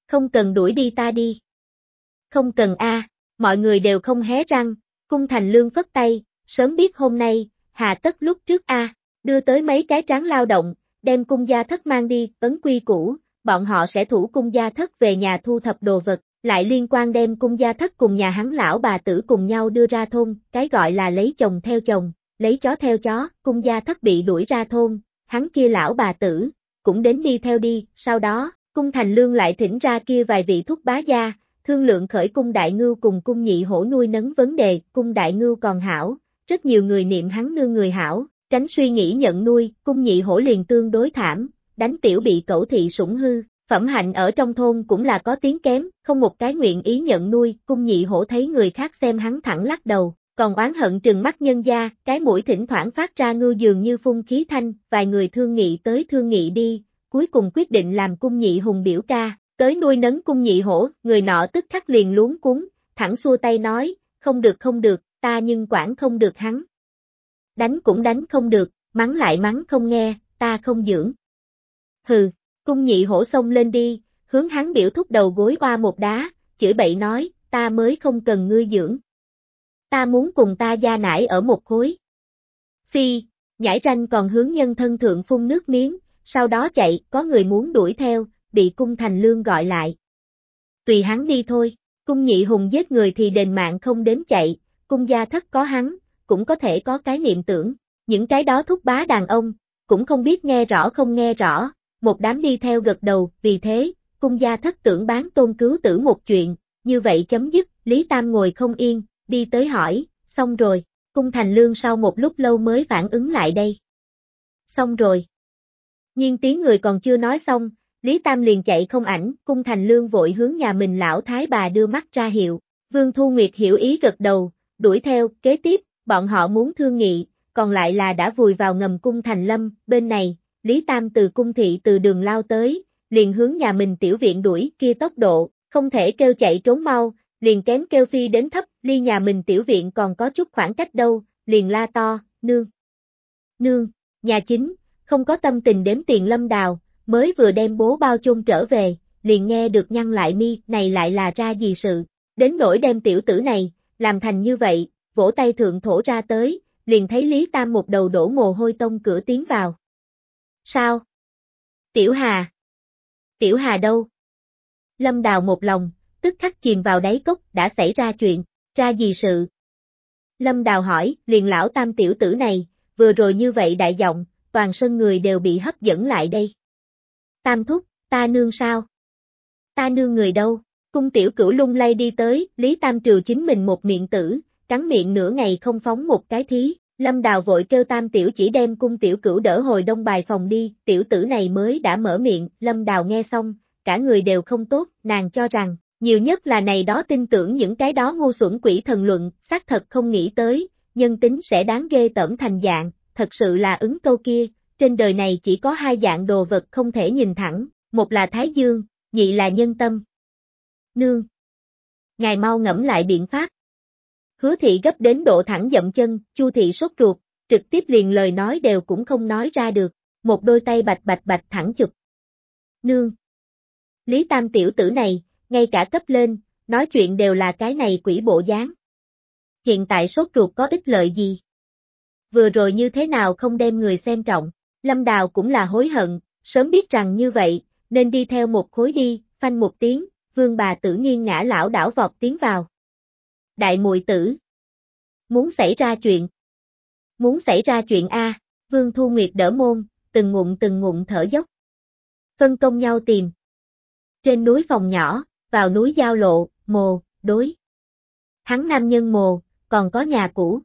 A: Không cần đuổi đi ta đi. Không cần a, mọi người đều không hé răng, cung thành lương phất tay, sớm biết hôm nay, hà tất lúc trước a, đưa tới mấy cái tráng lao động, đem cung gia thất mang đi, ấn quy cũ, bọn họ sẽ thủ cung gia thất về nhà thu thập đồ vật, lại liên quan đem cung gia thất cùng nhà hắn lão bà tử cùng nhau đưa ra thôn, cái gọi là lấy chồng theo chồng, lấy chó theo chó, cung gia thất bị đuổi ra thôn, hắn kia lão bà tử, cũng đến đi theo đi, sau đó, cung thành lương lại thỉnh ra kia vài vị thúc bá gia, thương lượng khởi cung đại ngưu cùng cung nhị hổ nuôi nấng vấn đề, cung đại ngưu còn hảo, rất nhiều người niệm hắn nương người hảo, tránh suy nghĩ nhận nuôi, cung nhị hổ liền tương đối thảm, đánh tiểu bị cẩu thị sủng hư, phẩm hạnh ở trong thôn cũng là có tiếng kém, không một cái nguyện ý nhận nuôi, cung nhị hổ thấy người khác xem hắn thẳng lắc đầu, còn oán hận trừng mắt nhân gia, cái mũi thỉnh thoảng phát ra ngư dường như phun khí thanh, vài người thương nghị tới thương nghị đi, cuối cùng quyết định làm cung nhị hùng biểu ca, tới nuôi nấng cung nhị hổ, người nọ tức khắc liền luống cuốn, thẳng xua tay nói, không được không được, ta nhưng quản không được hắn. Đánh cũng đánh không được, mắng lại mắng không nghe, ta không dưỡng. Hừ, cung nhị hổ xông lên đi, hướng hắn biểu thúc đầu gối qua một đá, chửi bậy nói, ta mới không cần ngươi dưỡng. Ta muốn cùng ta gia nải ở một khối. Phi, nhảy ranh còn hướng nhân thân thượng phun nước miếng, sau đó chạy, có người muốn đuổi theo, bị cung thành lương gọi lại. Tùy hắn đi thôi, cung nhị hùng giết người thì đền mạng không đến chạy, cung gia thất có hắn, cũng có thể có cái niệm tưởng, những cái đó thúc bá đàn ông, cũng không biết nghe rõ không nghe rõ, một đám đi theo gật đầu, vì thế, cung gia thất tưởng bán tôn cứu tử một chuyện, như vậy chấm dứt, Lý Tam ngồi không yên, đi tới hỏi, xong rồi, cung thành lương sau một lúc lâu mới phản ứng lại đây. Xong rồi. Nhưng tiếng người còn chưa nói xong, Lý Tam liền chạy không ảnh, cung thành lương vội hướng nhà mình lão thái bà đưa mắt ra hiệu, Vương Thu Nguyệt hiểu ý gật đầu, đuổi theo, kế tiếp, bọn họ muốn thương nghị, còn lại là đã vùi vào ngầm cung thành lâm, bên này, Lý Tam từ cung thị từ đường lao tới, liền hướng nhà mình tiểu viện đuổi kia tốc độ, không thể kêu chạy trốn mau, liền kém kêu phi đến thấp, ly nhà mình tiểu viện còn có chút khoảng cách đâu, liền la to, nương. Nương, nhà chính, không có tâm tình đếm tiền lâm đào, mới vừa đem bố bao chung trở về, liền nghe được nhăn lại mi, này lại là ra gì sự, đến nỗi đem tiểu tử này, làm thành như vậy, vỗ tay thượng thổ ra tới, liền thấy Lý Tam một đầu đổ mồ hôi tông cửa tiến vào. Sao? Tiểu Hà. Tiểu Hà đâu? Lâm Đào một lòng, tức khắc chìm vào đáy cốc, đã xảy ra chuyện, ra gì sự? Lâm Đào hỏi, liền lão tam tiểu tử này, vừa rồi như vậy đại giọng, toàn sân người đều bị hấp dẫn lại đây. Tam thúc, ta nương sao? Ta nương người đâu? Cung tiểu cửu lung lay đi tới, Lý Tam trừ chính mình một miệng tử, cắn miệng nửa ngày không phóng một cái thí, Lâm Đào vội kêu Tam tiểu chỉ đem cung tiểu cửu đỡ hồi đông bài phòng đi, tiểu tử này mới đã mở miệng, Lâm Đào nghe xong, cả người đều không tốt, nàng cho rằng, nhiều nhất là này đó tin tưởng những cái đó ngu xuẩn quỷ thần luận, xác thật không nghĩ tới, nhân tính sẽ đáng ghê tởm thành dạng, thật sự là ứng câu kia, trên đời này chỉ có hai dạng đồ vật không thể nhìn thẳng, một là Thái Dương, nhị là nhân tâm. Nương. Ngài mau ngẫm lại biện pháp. Hứa thị gấp đến độ thẳng dậm chân, chu thị sốt ruột, trực tiếp liền lời nói đều cũng không nói ra được, một đôi tay bạch bạch bạch thẳng chụp. Nương. Lý Tam tiểu tử này, ngay cả cấp lên, nói chuyện đều là cái này quỷ bộ dáng. Hiện tại sốt ruột có ích lợi gì? Vừa rồi như thế nào không đem người xem trọng, Lâm Đào cũng là hối hận, sớm biết rằng như vậy, nên đi theo một khối đi, phanh một tiếng, vương bà tử nghiêng ngã lão đảo vọt tiến vào. Đại mùi tử. Muốn xảy ra chuyện. Muốn xảy ra chuyện A, vương thu nguyệt đỡ môn, từng ngụm từng ngụm thở dốc. Phân công nhau tìm. Trên núi phòng nhỏ, vào núi giao lộ, mồ, đối. Hắn nam nhân mồ, còn có nhà cũ.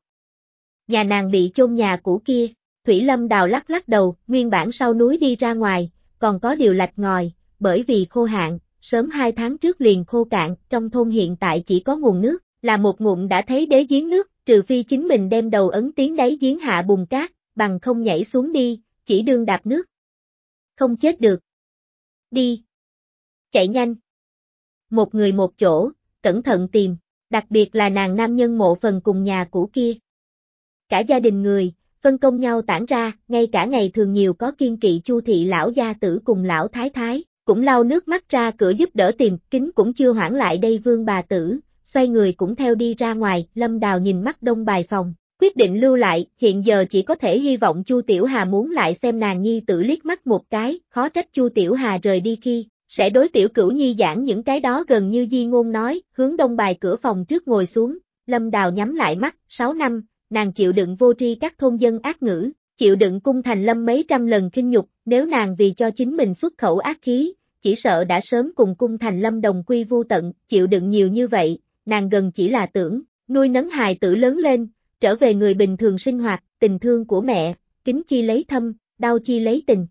A: Nhà nàng bị chôn nhà cũ kia, Thủy Lâm đào lắc lắc đầu, nguyên bản sau núi đi ra ngoài, còn có điều lạch ngòi, bởi vì khô hạn, sớm hai tháng trước liền khô cạn, trong thôn hiện tại chỉ có nguồn nước, là một ngụm đã thấy đế giếng nước, trừ phi chính mình đem đầu ấn tiếng đáy giếng hạ bùn cát, bằng không nhảy xuống đi, chỉ đương đạp nước. Không chết được. Đi. Chạy nhanh. Một người một chỗ, cẩn thận tìm, đặc biệt là nàng nam nhân mộ phần cùng nhà cũ kia. Cả gia đình người, phân công nhau tản ra, ngay cả ngày thường nhiều có kiên kỵ chu thị lão gia tử cùng lão thái thái, cũng lau nước mắt ra cửa giúp đỡ tìm, kính cũng chưa hoãn lại đây vương bà tử, xoay người cũng theo đi ra ngoài, lâm đào nhìn mắt đông bài phòng, quyết định lưu lại, hiện giờ chỉ có thể hy vọng Chu Tiểu Hà muốn lại xem nàng nhi tử liếc mắt một cái, khó trách Chu Tiểu Hà rời đi khi, sẽ đối tiểu cửu nhi giảng những cái đó gần như di ngôn nói, hướng đông bài cửa phòng trước ngồi xuống, lâm đào nhắm lại mắt, 6 năm, nàng chịu đựng vô tri các thôn dân ác ngữ, chịu đựng cung thành lâm mấy trăm lần kinh nhục, nếu nàng vì cho chính mình xuất khẩu ác khí, chỉ sợ đã sớm cùng cung thành lâm đồng quy vu tận, chịu đựng nhiều như vậy, nàng gần chỉ là tưởng, nuôi nấng hài tử lớn lên, trở về người bình thường sinh hoạt, tình thương của mẹ, kính chi lấy thâm, đau chi lấy tình.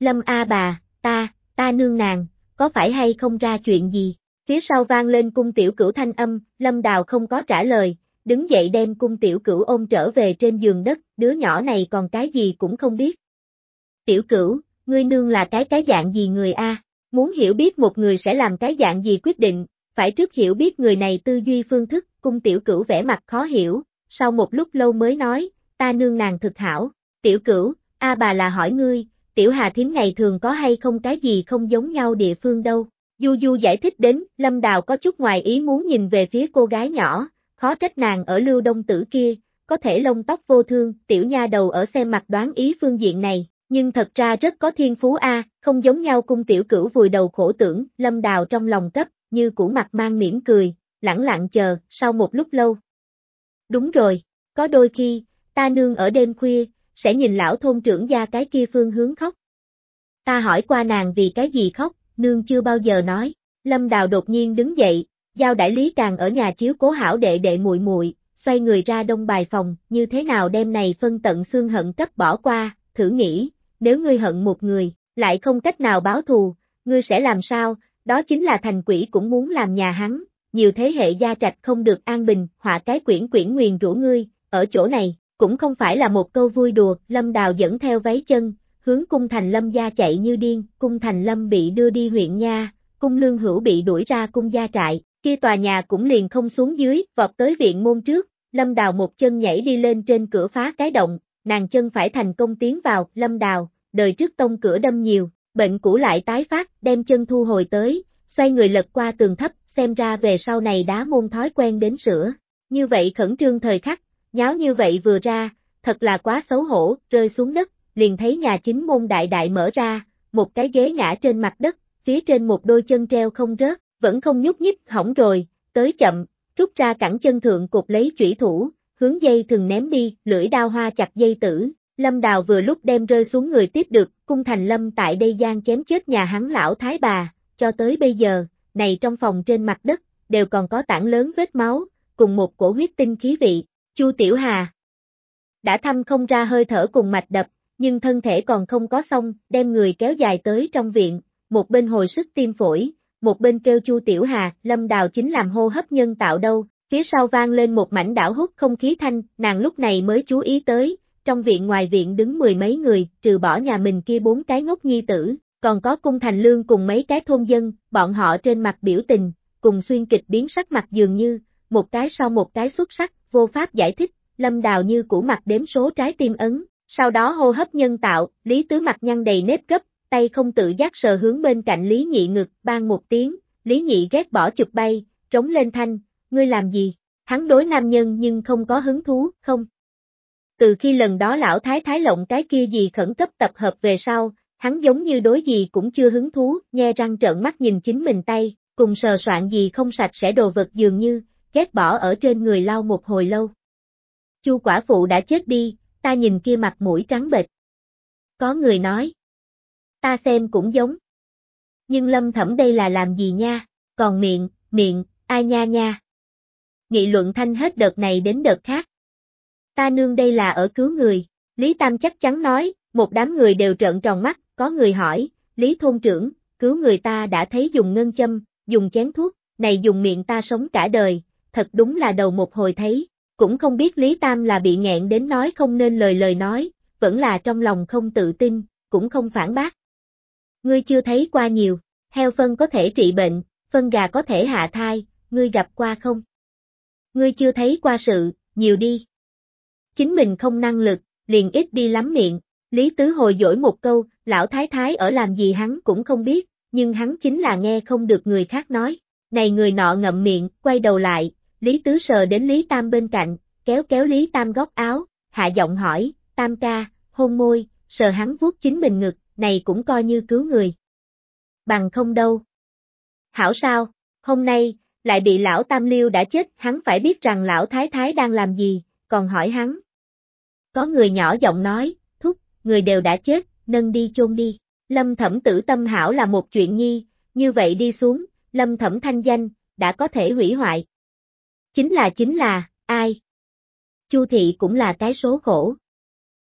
A: Lâm A bà, ta, ta nương nàng, có phải hay không ra chuyện gì? Phía sau vang lên cung tiểu cửu thanh âm, Lâm Đào không có trả lời, đứng dậy đem cung tiểu cửu ôm trở về trên giường đất, đứa nhỏ này còn cái gì cũng không biết. Tiểu cửu, ngươi nương là cái cái dạng gì người a? Muốn hiểu biết một người sẽ làm cái dạng gì quyết định, phải trước hiểu biết người này tư duy phương thức, cung tiểu cửu vẻ mặt khó hiểu, sau một lúc lâu mới nói, ta nương nàng thực hảo, tiểu cửu, a bà là hỏi ngươi, tiểu hà thím ngày thường có hay không cái gì không giống nhau địa phương đâu. Du Du giải thích đến, Lâm Đào có chút ngoài ý muốn nhìn về phía cô gái nhỏ, khó trách nàng ở lưu đông tử kia, có thể lông tóc vô thương, tiểu nha đầu ở xem mặt đoán ý phương diện này, nhưng thật ra rất có thiên phú a, không giống nhau cung tiểu cửu vùi đầu khổ tưởng, Lâm Đào trong lòng cấp, như củ mặt mang mỉm cười, lẳng lặng chờ, sau một lúc lâu. Đúng rồi, có đôi khi, ta nương ở đêm khuya, sẽ nhìn lão thôn trưởng gia cái kia phương hướng khóc. Ta hỏi qua nàng vì cái gì khóc, nương chưa bao giờ nói. Lâm Đào đột nhiên đứng dậy, giao đại lý càng ở nhà chiếu cố hảo đệ đệ muội muội, xoay người ra đông bài phòng, như thế nào đêm này phân tận xương hận cấp bỏ qua, thử nghĩ, nếu ngươi hận một người, lại không cách nào báo thù, ngươi sẽ làm sao, đó chính là thành quỷ cũng muốn làm nhà hắn, nhiều thế hệ gia trạch không được an bình, họa cái quyển quyển nguyền rủ ngươi, ở chỗ này, cũng không phải là một câu vui đùa, Lâm Đào dẫn theo váy chân, hướng cung thành Lâm gia chạy như điên, cung thành Lâm bị đưa đi huyện nha, cung lương hữu bị đuổi ra cung gia trại, kia tòa nhà cũng liền không xuống dưới, vọt tới viện môn trước, Lâm Đào một chân nhảy đi lên trên cửa phá cái động, nàng chân phải thành công tiến vào, Lâm Đào, đời trước tông cửa đâm nhiều, bệnh cũ lại tái phát, đem chân thu hồi tới, xoay người lật qua tường thấp, xem ra về sau này đá môn thói quen đến sửa. Như vậy khẩn trương thời khắc, nháo như vậy vừa ra, thật là quá xấu hổ, rơi xuống đất, liền thấy nhà chính môn đại đại mở ra, một cái ghế ngã trên mặt đất, phía trên một đôi chân treo không rớt, vẫn không nhúc nhích, hỏng rồi, tới chậm, rút ra cẳng chân thượng cục lấy chủy thủ, hướng dây thường ném đi, lưỡi đao hoa chặt dây tử, Lâm Đào vừa lúc đem rơi xuống người tiếp được, cung thành Lâm tại đây gian chém chết nhà hắn lão thái bà, cho tới bây giờ, này trong phòng trên mặt đất, đều còn có tảng lớn vết máu, cùng một cổ huyết tinh khí vị, Chu Tiểu Hà. Đã thăm không ra hơi thở cùng mạch đập, nhưng thân thể còn không có xong, đem người kéo dài tới trong viện, một bên hồi sức tim phổi, một bên kêu Chu Tiểu Hà, Lâm Đào chính làm hô hấp nhân tạo đâu, phía sau vang lên một mảnh đảo hút không khí thanh, nàng lúc này mới chú ý tới, trong viện ngoài viện đứng mười mấy người, trừ bỏ nhà mình kia bốn cái ngốc nhi tử, còn có cung thành lương cùng mấy cái thôn dân, bọn họ trên mặt biểu tình, cùng xuyên kịch biến sắc mặt dường như, một cái sau một cái xuất sắc, vô pháp giải thích, lâm đào như củ mặt đếm số trái tim ấn, sau đó hô hấp nhân tạo, lý tứ mặt nhăn đầy nếp gấp, tay không tự giác sờ hướng bên cạnh lý nhị ngực, ban một tiếng, lý nhị ghét bỏ chụp bay, trống lên thanh, ngươi làm gì, hắn đối nam nhân nhưng không có hứng thú, không. Từ khi lần đó lão thái thái lộng cái kia gì khẩn cấp tập hợp về sau, hắn giống như đối gì cũng chưa hứng thú, nghe răng trợn mắt nhìn chính mình tay, cùng sờ soạn gì không sạch sẽ đồ vật dường như, ghét bỏ ở trên người lau một hồi lâu. Chu quả phụ đã chết đi, ta nhìn kia mặt mũi trắng bệch. Có người nói, ta xem cũng giống. Nhưng lâm thẩm đây là làm gì nha, còn miệng, miệng, ai nha nha. Nghị luận thanh hết đợt này đến đợt khác. Ta nương đây là ở cứu người, Lý Tam chắc chắn nói, một đám người đều trợn tròn mắt, có người hỏi, Lý Thôn trưởng, cứu người ta đã thấy dùng ngân châm, dùng chén thuốc, này dùng miệng ta sống cả đời, thật đúng là đầu một hồi thấy, cũng không biết Lý Tam là bị nghẹn đến nói không nên lời lời nói, vẫn là trong lòng không tự tin, cũng không phản bác. Ngươi chưa thấy qua nhiều, heo phân có thể trị bệnh, phân gà có thể hạ thai, ngươi gặp qua không? Ngươi chưa thấy qua sự, nhiều đi. Chính mình không năng lực, liền ít đi lắm miệng, Lý Tứ hồi dỗi một câu, lão thái thái ở làm gì hắn cũng không biết, nhưng hắn chính là nghe không được người khác nói. Này người nọ ngậm miệng, quay đầu lại, Lý Tứ sờ đến Lý Tam bên cạnh, kéo kéo Lý Tam góc áo, hạ giọng hỏi, Tam ca, hôn môi, sờ hắn vuốt chính mình ngực, này cũng coi như cứu người. Bằng không đâu. Hảo sao, hôm nay, lại bị lão Tam Liêu đã chết, hắn phải biết rằng lão Thái Thái đang làm gì, còn hỏi hắn. Có người nhỏ giọng nói, thúc, người đều đã chết, nâng đi chôn đi. Lâm thẩm tử tâm hảo là một chuyện nhi, như vậy đi xuống, lâm thẩm thanh danh, đã có thể hủy hoại. Chính là chính là, ai? Chu thị cũng là cái số khổ.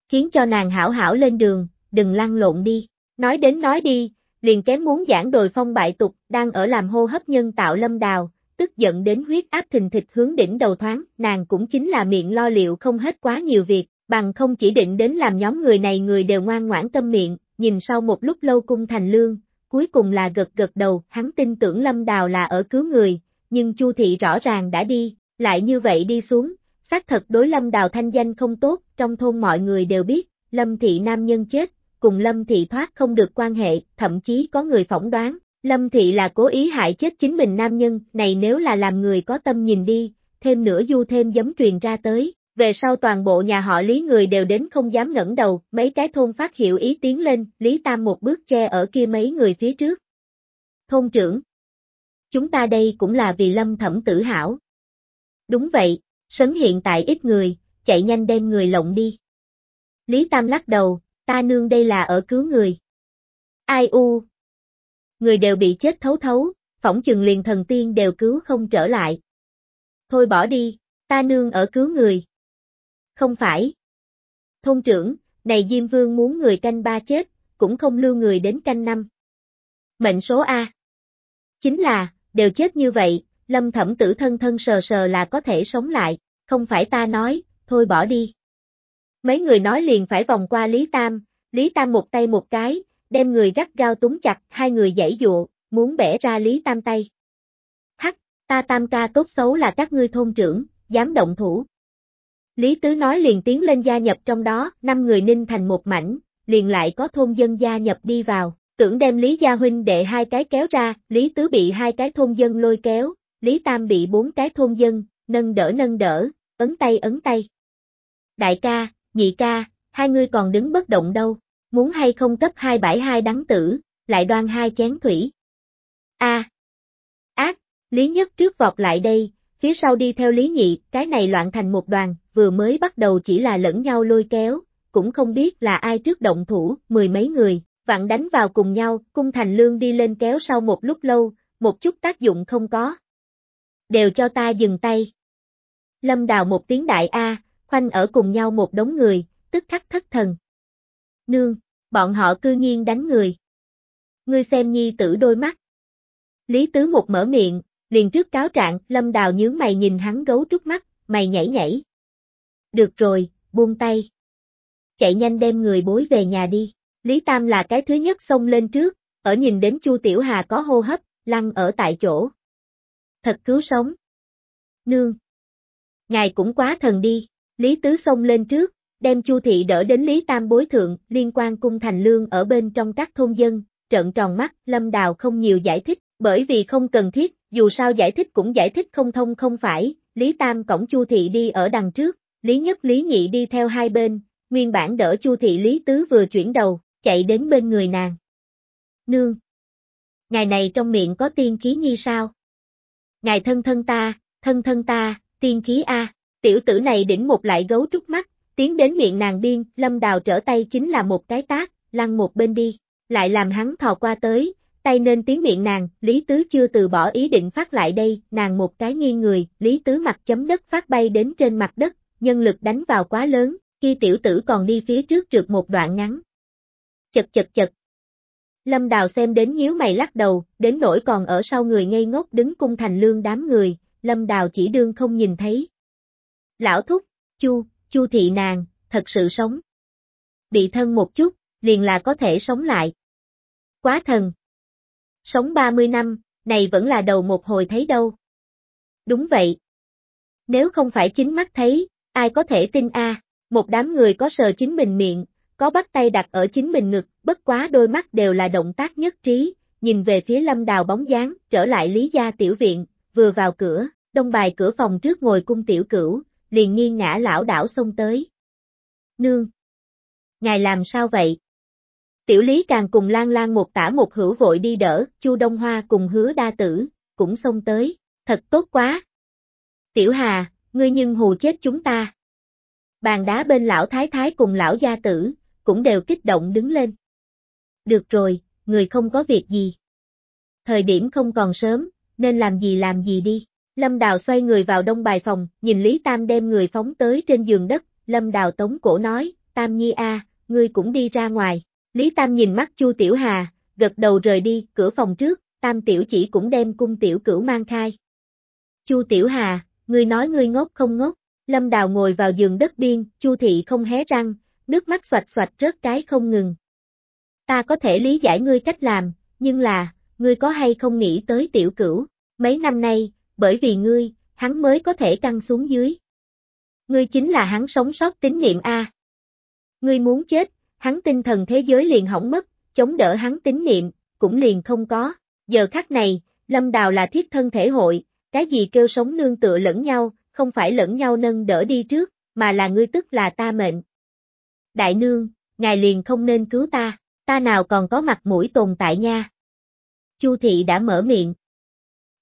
A: Khiến cho nàng hảo hảo lên đường, đừng lăn lộn đi. Nói đến nói đi, liền kém muốn giảng đồi phong bại tục, đang ở làm hô hấp nhân tạo lâm đào, tức giận đến huyết áp thình thịch hướng đỉnh đầu thoáng, nàng cũng chính là miệng lo liệu không hết quá nhiều việc, bằng không chỉ định đến làm nhóm người này người đều ngoan ngoãn tâm miệng, nhìn sau một lúc lâu cung thành lương, cuối cùng là gật gật đầu, hắn tin tưởng Lâm Đào là ở cứu người, nhưng Chu Thị rõ ràng đã đi, lại như vậy đi xuống, xác thật đối Lâm Đào thanh danh không tốt, trong thôn mọi người đều biết, Lâm Thị nam nhân chết, cùng Lâm Thị thoát không được quan hệ, thậm chí có người phỏng đoán, Lâm Thị là cố ý hại chết chính mình nam nhân, này nếu là làm người có tâm nhìn đi, thêm nữa du thêm giấm truyền ra tới, về sau toàn bộ nhà họ Lý người đều đến không dám ngẩng đầu, mấy cái thôn phát hiệu ý tiến lên, Lý Tam một bước che ở kia mấy người phía trước. Thôn trưởng, chúng ta đây cũng là vì lâm thẩm tử hảo. Đúng vậy, sấn hiện tại ít người, chạy nhanh đem người lộng đi. Lý Tam lắc đầu, ta nương đây là ở cứu người. Ai u? Người đều bị chết thấu thấu, phỏng chừng liền thần tiên đều cứu không trở lại. Thôi bỏ đi, ta nương ở cứu người. Không phải. Thôn trưởng, này Diêm Vương muốn người canh ba chết, cũng không lưu người đến canh năm. Mệnh số A. Chính là, đều chết như vậy, lâm thẩm tử thân thân sờ sờ là có thể sống lại, không phải ta nói, thôi bỏ đi. Mấy người nói liền phải vòng qua Lý Tam, Lý Tam một tay một cái, đem người gắt gao túng chặt, hai người dãy dụa, muốn bẻ ra Lý Tam tay. Hắc, ta Tam ca tốt xấu là các ngươi thôn trưởng, dám động thủ. Lý Tứ nói liền tiến lên gia nhập trong đó, năm người ninh thành một mảnh, liền lại có thôn dân gia nhập đi vào, tưởng đem Lý Gia Huynh đệ hai cái kéo ra, Lý Tứ bị hai cái thôn dân lôi kéo, Lý Tam bị bốn cái thôn dân, nâng đỡ nâng đỡ, ấn tay ấn tay. Đại ca, nhị ca, hai ngươi còn đứng bất động đâu, muốn hay không cấp hai bãi hai đắng tử, lại đoan hai chén thủy. A. Ác, Lý Nhất trước vọt lại đây, phía sau đi theo Lý Nhị, cái này loạn thành một đoàn, vừa mới bắt đầu chỉ là lẫn nhau lôi kéo, cũng không biết là ai trước động thủ, mười mấy người, vặn đánh vào cùng nhau, cung thành lương đi lên kéo sau một lúc lâu, một chút tác dụng không có. Đều cho ta dừng tay. Lâm đào một tiếng đại A, khoanh ở cùng nhau một đống người, tức khắc thất thần. Nương, bọn họ cư nhiên đánh người. Ngươi xem nhi tử đôi mắt. Lý Tứ một mở miệng, liền trước cáo trạng, Lâm Đào nhướng mày nhìn hắn gấu trúc mắt, mày nhảy nhảy. Được rồi, buông tay. Chạy nhanh đem người bối về nhà đi. Lý Tam là cái thứ nhất xông lên trước, ở nhìn đến Chu Tiểu Hà có hô hấp, lăn ở tại chỗ. Thật cứu sống. Nương. Ngài cũng quá thần đi, Lý Tứ xông lên trước, đem Chu Thị đỡ đến Lý Tam bối thượng, liên quan cung thành lương ở bên trong các thôn dân, trợn tròn mắt, Lâm Đào không nhiều giải thích, bởi vì không cần thiết, dù sao giải thích cũng giải thích không thông không phải, Lý Tam cổng Chu Thị đi ở đằng trước, Lý Nhất Lý Nhị đi theo hai bên, nguyên bản đỡ Chu Thị Lý Tứ vừa chuyển đầu, chạy đến bên người nàng. Nương! Ngài này trong miệng có tiên khí nhi sao? Ngài thân thân ta, thân thân ta, tiên khí A, tiểu tử này đỉnh một lại gấu trúc mắt, tiến đến miệng nàng biên, lâm đào trở tay chính là một cái tác, lăn một bên đi, lại làm hắn thò qua tới, tay nên tiếng miệng nàng, Lý Tứ chưa từ bỏ ý định phát lại đây, nàng một cái nghiêng người, Lý Tứ mặt chấm đất phát bay đến trên mặt đất, nhân lực đánh vào quá lớn, khi tiểu tử còn đi phía trước trượt một đoạn ngắn. Chật chật chật. Lâm Đào xem đến nhíu mày lắc đầu, đến nỗi còn ở sau người ngây ngốc đứng cung thành lương đám người, Lâm Đào chỉ đương không nhìn thấy. Lão thúc, chu, chu thị nàng, thật sự sống. Bị thân một chút, liền là có thể sống lại. Quá thần. Sống 30 năm, này vẫn là đầu một hồi thấy đâu. Đúng vậy. Nếu không phải chính mắt thấy, ai có thể tin a? một đám người có sờ chính mình miệng, có bắt tay đặt ở chính mình ngực, bất quá đôi mắt đều là động tác nhất trí, nhìn về phía lâm đào bóng dáng, trở lại lý gia tiểu viện, vừa vào cửa, đông bài cửa phòng trước ngồi cung tiểu cửu, liền nghiêng ngã lão đảo xông tới. Nương! Ngài làm sao vậy? Tiểu lý càng cùng lan lan một tả một hữu vội đi đỡ, chu Đông Hoa cùng hứa đa tử, cũng xông tới, thật tốt quá. Tiểu Hà, ngươi nhưng hù chết chúng ta. Bàn đá bên lão thái thái cùng lão gia tử, cũng đều kích động đứng lên. Được rồi, người không có việc gì. Thời điểm không còn sớm, nên làm gì làm gì đi. Lâm Đào xoay người vào đông bài phòng, nhìn Lý Tam đem người phóng tới trên giường đất, Lâm Đào tống cổ nói, Tam Nhi a, ngươi cũng đi ra ngoài. Lý Tam nhìn mắt Chu Tiểu Hà, gật đầu rời đi, cửa phòng trước, Tam Tiểu chỉ cũng đem cung Tiểu Cửu mang khai. Chu Tiểu Hà, ngươi nói ngươi ngốc không ngốc, Lâm Đào ngồi vào giường đất biên, Chu Thị không hé răng, nước mắt xoạch xoạch rớt cái không ngừng. Ta có thể lý giải ngươi cách làm, nhưng là, ngươi có hay không nghĩ tới tiểu cửu, mấy năm nay, bởi vì ngươi, hắn mới có thể căng xuống dưới. Ngươi chính là hắn sống sót tín niệm A. Ngươi muốn chết, hắn tinh thần thế giới liền hỏng mất, chống đỡ hắn tín niệm, cũng liền không có. Giờ khắc này, Lâm Đào là thiết thân thể hội, cái gì kêu sống nương tựa lẫn nhau, không phải lẫn nhau nâng đỡ đi trước, mà là ngươi tức là ta mệnh. Đại nương, ngài liền không nên cứu ta, ta nào còn có mặt mũi tồn tại nha. Chu thị đã mở miệng.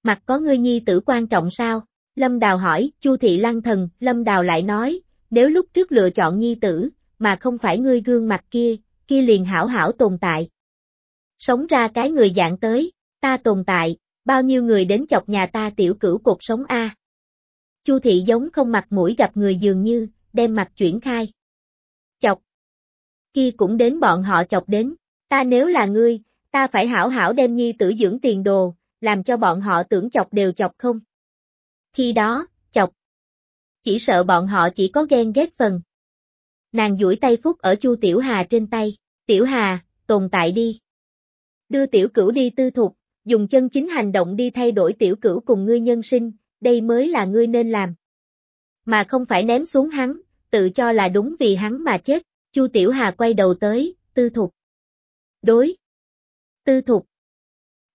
A: Mặt có ngươi nhi tử quan trọng sao? Lâm Đào hỏi, Chu thị lăng thần, Lâm Đào lại nói, nếu lúc trước lựa chọn nhi tử, mà không phải ngươi gương mặt kia, kia liền hảo hảo tồn tại. Sống ra cái người dạng tới, ta tồn tại, bao nhiêu người đến chọc nhà ta tiểu cửu cuộc sống a. Chu thị giống không mặt mũi gặp người dường như, đem mặt chuyển khai. Chọc. Kia cũng đến bọn họ chọc đến, ta nếu là ngươi, ta phải hảo hảo đem nhi tử dưỡng tiền đồ, làm cho bọn họ tưởng chọc đều chọc không. Khi đó, chọc. Chỉ sợ bọn họ chỉ có ghen ghét phần. Nàng duỗi tay phúc ở Chu Tiểu Hà trên tay, Tiểu Hà, tồn tại đi. Đưa Tiểu Cửu đi tư thục, dùng chân chính hành động đi thay đổi Tiểu Cửu cùng ngươi nhân sinh, đây mới là ngươi nên làm. Mà không phải ném xuống hắn, tự cho là đúng vì hắn mà chết, Chu Tiểu Hà quay đầu tới, tư thục. Đối. Tư thục.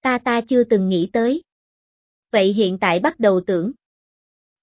A: Ta ta chưa từng nghĩ tới. Vậy hiện tại bắt đầu tưởng.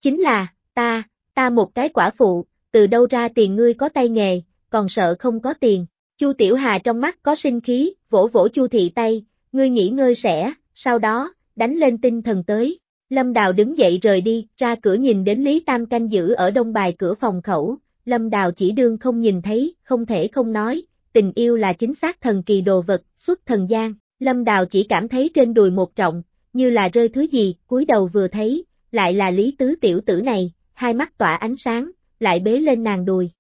A: Chính là, ta, ta một cái quả phụ, từ đâu ra tiền ngươi có tay nghề, còn sợ không có tiền. Chu Tiểu Hà trong mắt có sinh khí, vỗ vỗ Chu Thị tay, ngươi nghỉ ngơi sẽ, sau đó, đánh lên tinh thần tới. Lâm Đào đứng dậy rời đi, ra cửa nhìn đến Lý Tam canh giữ ở đông bài cửa phòng khẩu, Lâm Đào chỉ đương không nhìn thấy, không thể không nói, tình yêu là chính xác thần kỳ đồ vật, xuất thần gian, Lâm Đào chỉ cảm thấy trên đùi một trọng, như là rơi thứ gì, cúi đầu vừa thấy, lại là Lý Tứ tiểu tử này, hai mắt tỏa ánh sáng, lại bế lên nàng đùi.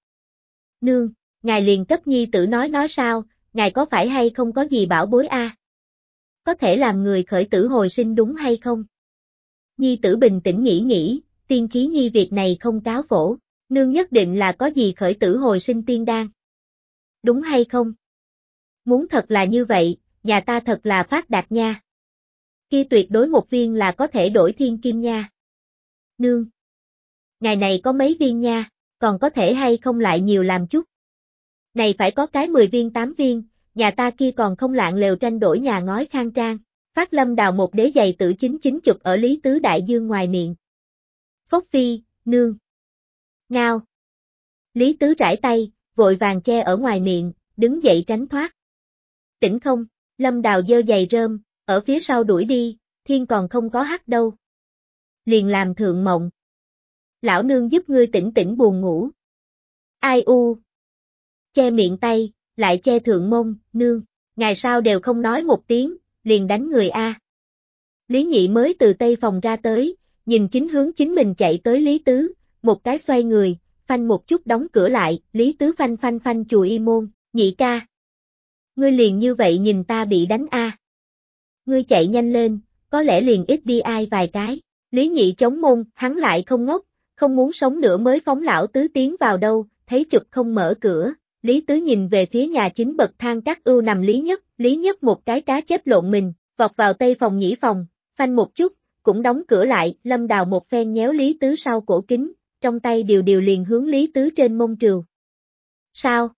A: Nương, ngài liền cấp nhi tử nói nói sao, ngài có phải hay không có gì bảo bối a? Có thể làm người khởi tử hồi sinh đúng hay không? Nhi tử bình tĩnh nghĩ nghĩ, tiên khí nhi việc này không cáo phổ, nương nhất định là có gì khởi tử hồi sinh tiên đan. Đúng hay không? Muốn thật là như vậy, nhà ta thật là phát đạt nha. Kia tuyệt đối một viên là có thể đổi thiên kim nha. Nương. Ngày này có mấy viên nha, còn có thể hay không lại nhiều làm chút. Này phải có cái 10 viên 8 viên, nhà ta kia còn không lạng lều tranh đổi nhà ngói khang trang. Phát lâm đào một đế giày tử chính chính chụp ở Lý Tứ Đại Dương ngoài miệng. Phốc phi, nương. Ngao. Lý Tứ rải tay, vội vàng che ở ngoài miệng, đứng dậy tránh thoát. Tỉnh không, lâm đào dơ giày rơm, ở phía sau đuổi đi, thiên còn không có hát đâu. Liền làm thượng mộng. Lão nương giúp ngươi tỉnh tỉnh buồn ngủ. Ai u. Che miệng tay, lại che thượng mông, nương, ngày sau đều không nói một tiếng, liền đánh người A. Lý nhị mới từ tây phòng ra tới, nhìn chính hướng chính mình chạy tới Lý Tứ, một cái xoay người, phanh một chút đóng cửa lại, Lý Tứ phanh phanh phanh chùi y môn, nhị ca. Ngươi liền như vậy nhìn ta bị đánh A. Ngươi chạy nhanh lên, có lẽ liền ít đi ai vài cái. Lý nhị chống môn, hắn lại không ngốc, không muốn sống nữa mới phóng lão tứ tiến vào đâu, thấy chụp không mở cửa, Lý Tứ nhìn về phía nhà chính bậc thang các ưu nằm Lý Nhất, Lý Nhất một cái cá chép lộn mình, vọt vào tây phòng nhĩ phòng, phanh một chút, cũng đóng cửa lại, lâm đào một phen nhéo Lý Tứ sau cổ kính, trong tay điều điều liền hướng Lý Tứ trên mông trừ. Sao?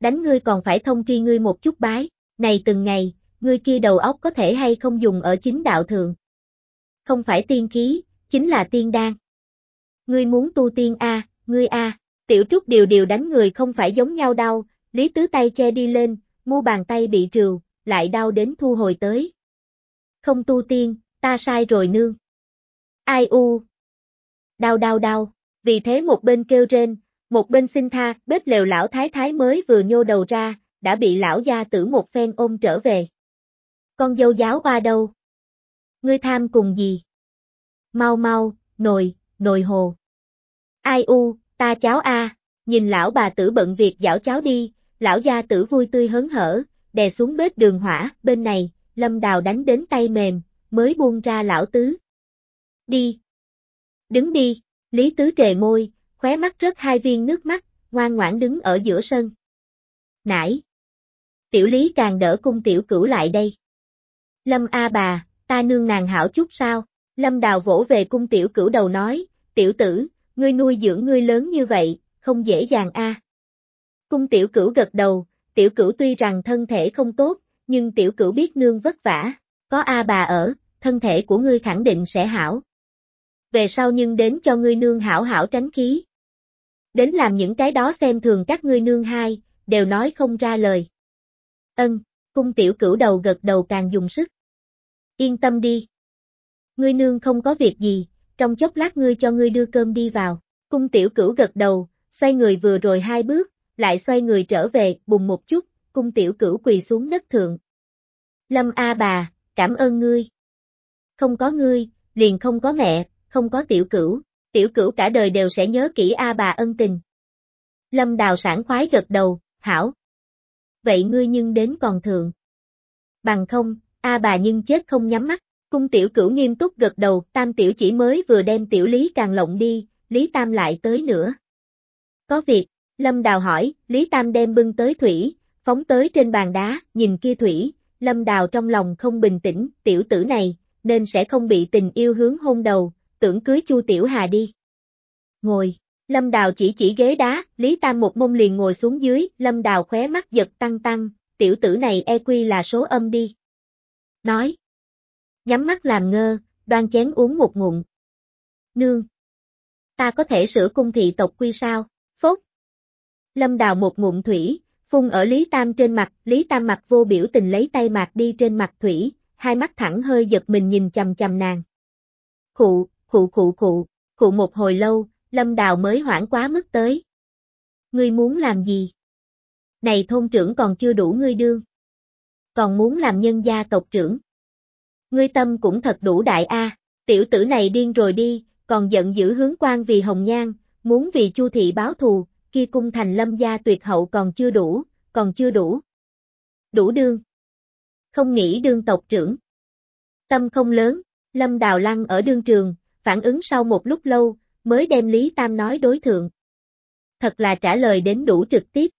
A: Đánh ngươi còn phải thông tri ngươi một chút bái, này từng ngày, ngươi kia đầu óc có thể hay không dùng ở chính đạo thượng. Không phải tiên khí, chính là tiên đan. Ngươi muốn tu tiên A, ngươi A, tiểu trúc điều điều đánh người không phải giống nhau đau, Lý Tứ tay che đi lên, mu bàn tay bị trừ, lại đau đến thu hồi tới. Không tu tiên, ta sai rồi nương. Ai u. Đau đau đau, vì thế một bên kêu rên, một bên xin tha, bếp lều lão thái thái mới vừa nhô đầu ra, đã bị lão gia tử một phen ôm trở về. Con dâu giáo ba đâu? Ngươi tham cùng gì? Mau mau, nồi, nồi hồ. Ai u, ta cháu a, nhìn lão bà tử bận việc dảo cháo đi, lão gia tử vui tươi hớn hở, đè xuống bếp đường hỏa, bên này, lâm đào đánh đến tay mềm, mới buông ra lão tứ. Đi. Đứng đi, Lý Tứ trề môi, khóe mắt rớt hai viên nước mắt, ngoan ngoãn đứng ở giữa sân. Nãy. Tiểu Lý càng đỡ cung tiểu cửu lại đây. Lâm A bà, ta nương nàng hảo chút sao? Lâm Đào vỗ về cung tiểu cửu đầu nói, tiểu tử, ngươi nuôi dưỡng ngươi lớn như vậy, không dễ dàng a. Cung tiểu cửu gật đầu, tiểu cửu tuy rằng thân thể không tốt, nhưng tiểu cửu biết nương vất vả, có A bà ở, thân thể của ngươi khẳng định sẽ hảo. Về sau nhưng đến cho ngươi nương hảo hảo tránh khí. Đến làm những cái đó xem thường các ngươi nương hai, đều nói không ra lời. Ân, cung tiểu cửu đầu gật đầu càng dùng sức. Yên tâm đi. Ngươi nương không có việc gì, trong chốc lát ngươi cho ngươi đưa cơm đi vào. Cung tiểu cửu gật đầu, xoay người vừa rồi hai bước, lại xoay người trở về, bùng một chút, cung tiểu cửu quỳ xuống đất thượng. Lâm A bà, cảm ơn ngươi. Không có ngươi, liền không có mẹ, không có tiểu cửu, tiểu cửu cả đời đều sẽ nhớ kỹ A bà ân tình. Lâm đào sản khoái gật đầu, hảo. Vậy ngươi nhưng đến còn thượng. Bằng không, A bà nhưng chết không nhắm mắt, cung tiểu cửu nghiêm túc gật đầu, tam tiểu chỉ mới vừa đem tiểu lý càng lộng đi, Lý Tam lại tới nữa. Có việc, Lâm Đào hỏi, Lý Tam đem bưng tới thủy, phóng tới trên bàn đá, nhìn kia thủy, Lâm Đào trong lòng không bình tĩnh, tiểu tử này, nên sẽ không bị tình yêu hướng hôn đầu, tưởng cưới Chu Tiểu Hà đi. Ngồi, Lâm Đào chỉ chỉ ghế đá, Lý Tam một mông liền ngồi xuống dưới, Lâm Đào khóe mắt giật tăng tăng, tiểu tử này e quy là số âm đi. Nói. Nhắm mắt làm ngơ, đoan chén uống một ngụm. Nương. Ta có thể sửa cung thị tộc quy sao? Phốt. Lâm Đào một ngụm thủy, phun ở Lý Tam trên mặt, Lý Tam mặt vô biểu tình lấy tay mạc đi trên mặt thủy, hai mắt thẳng hơi giật mình nhìn chầm chầm nàng. Khụ, khụ khụ khụ, khụ một hồi lâu, Lâm Đào mới hoảng quá mức tới. Ngươi muốn làm gì? Này thôn trưởng còn chưa đủ ngươi đương. Còn muốn làm nhân gia tộc trưởng. Ngươi tâm cũng thật đủ đại a, tiểu tử này điên rồi đi, còn giận dữ hướng quan vì hồng nhan, muốn vì chu thị báo thù, kia cung thành lâm gia tuyệt hậu còn chưa đủ, còn chưa đủ. Đủ đương. Không nghĩ đương tộc trưởng. Tâm không lớn, lâm đào lăng ở đương trường, phản ứng sau một lúc lâu, mới đem Lý Tam nói đối thượng. Thật là trả lời đến đủ trực tiếp.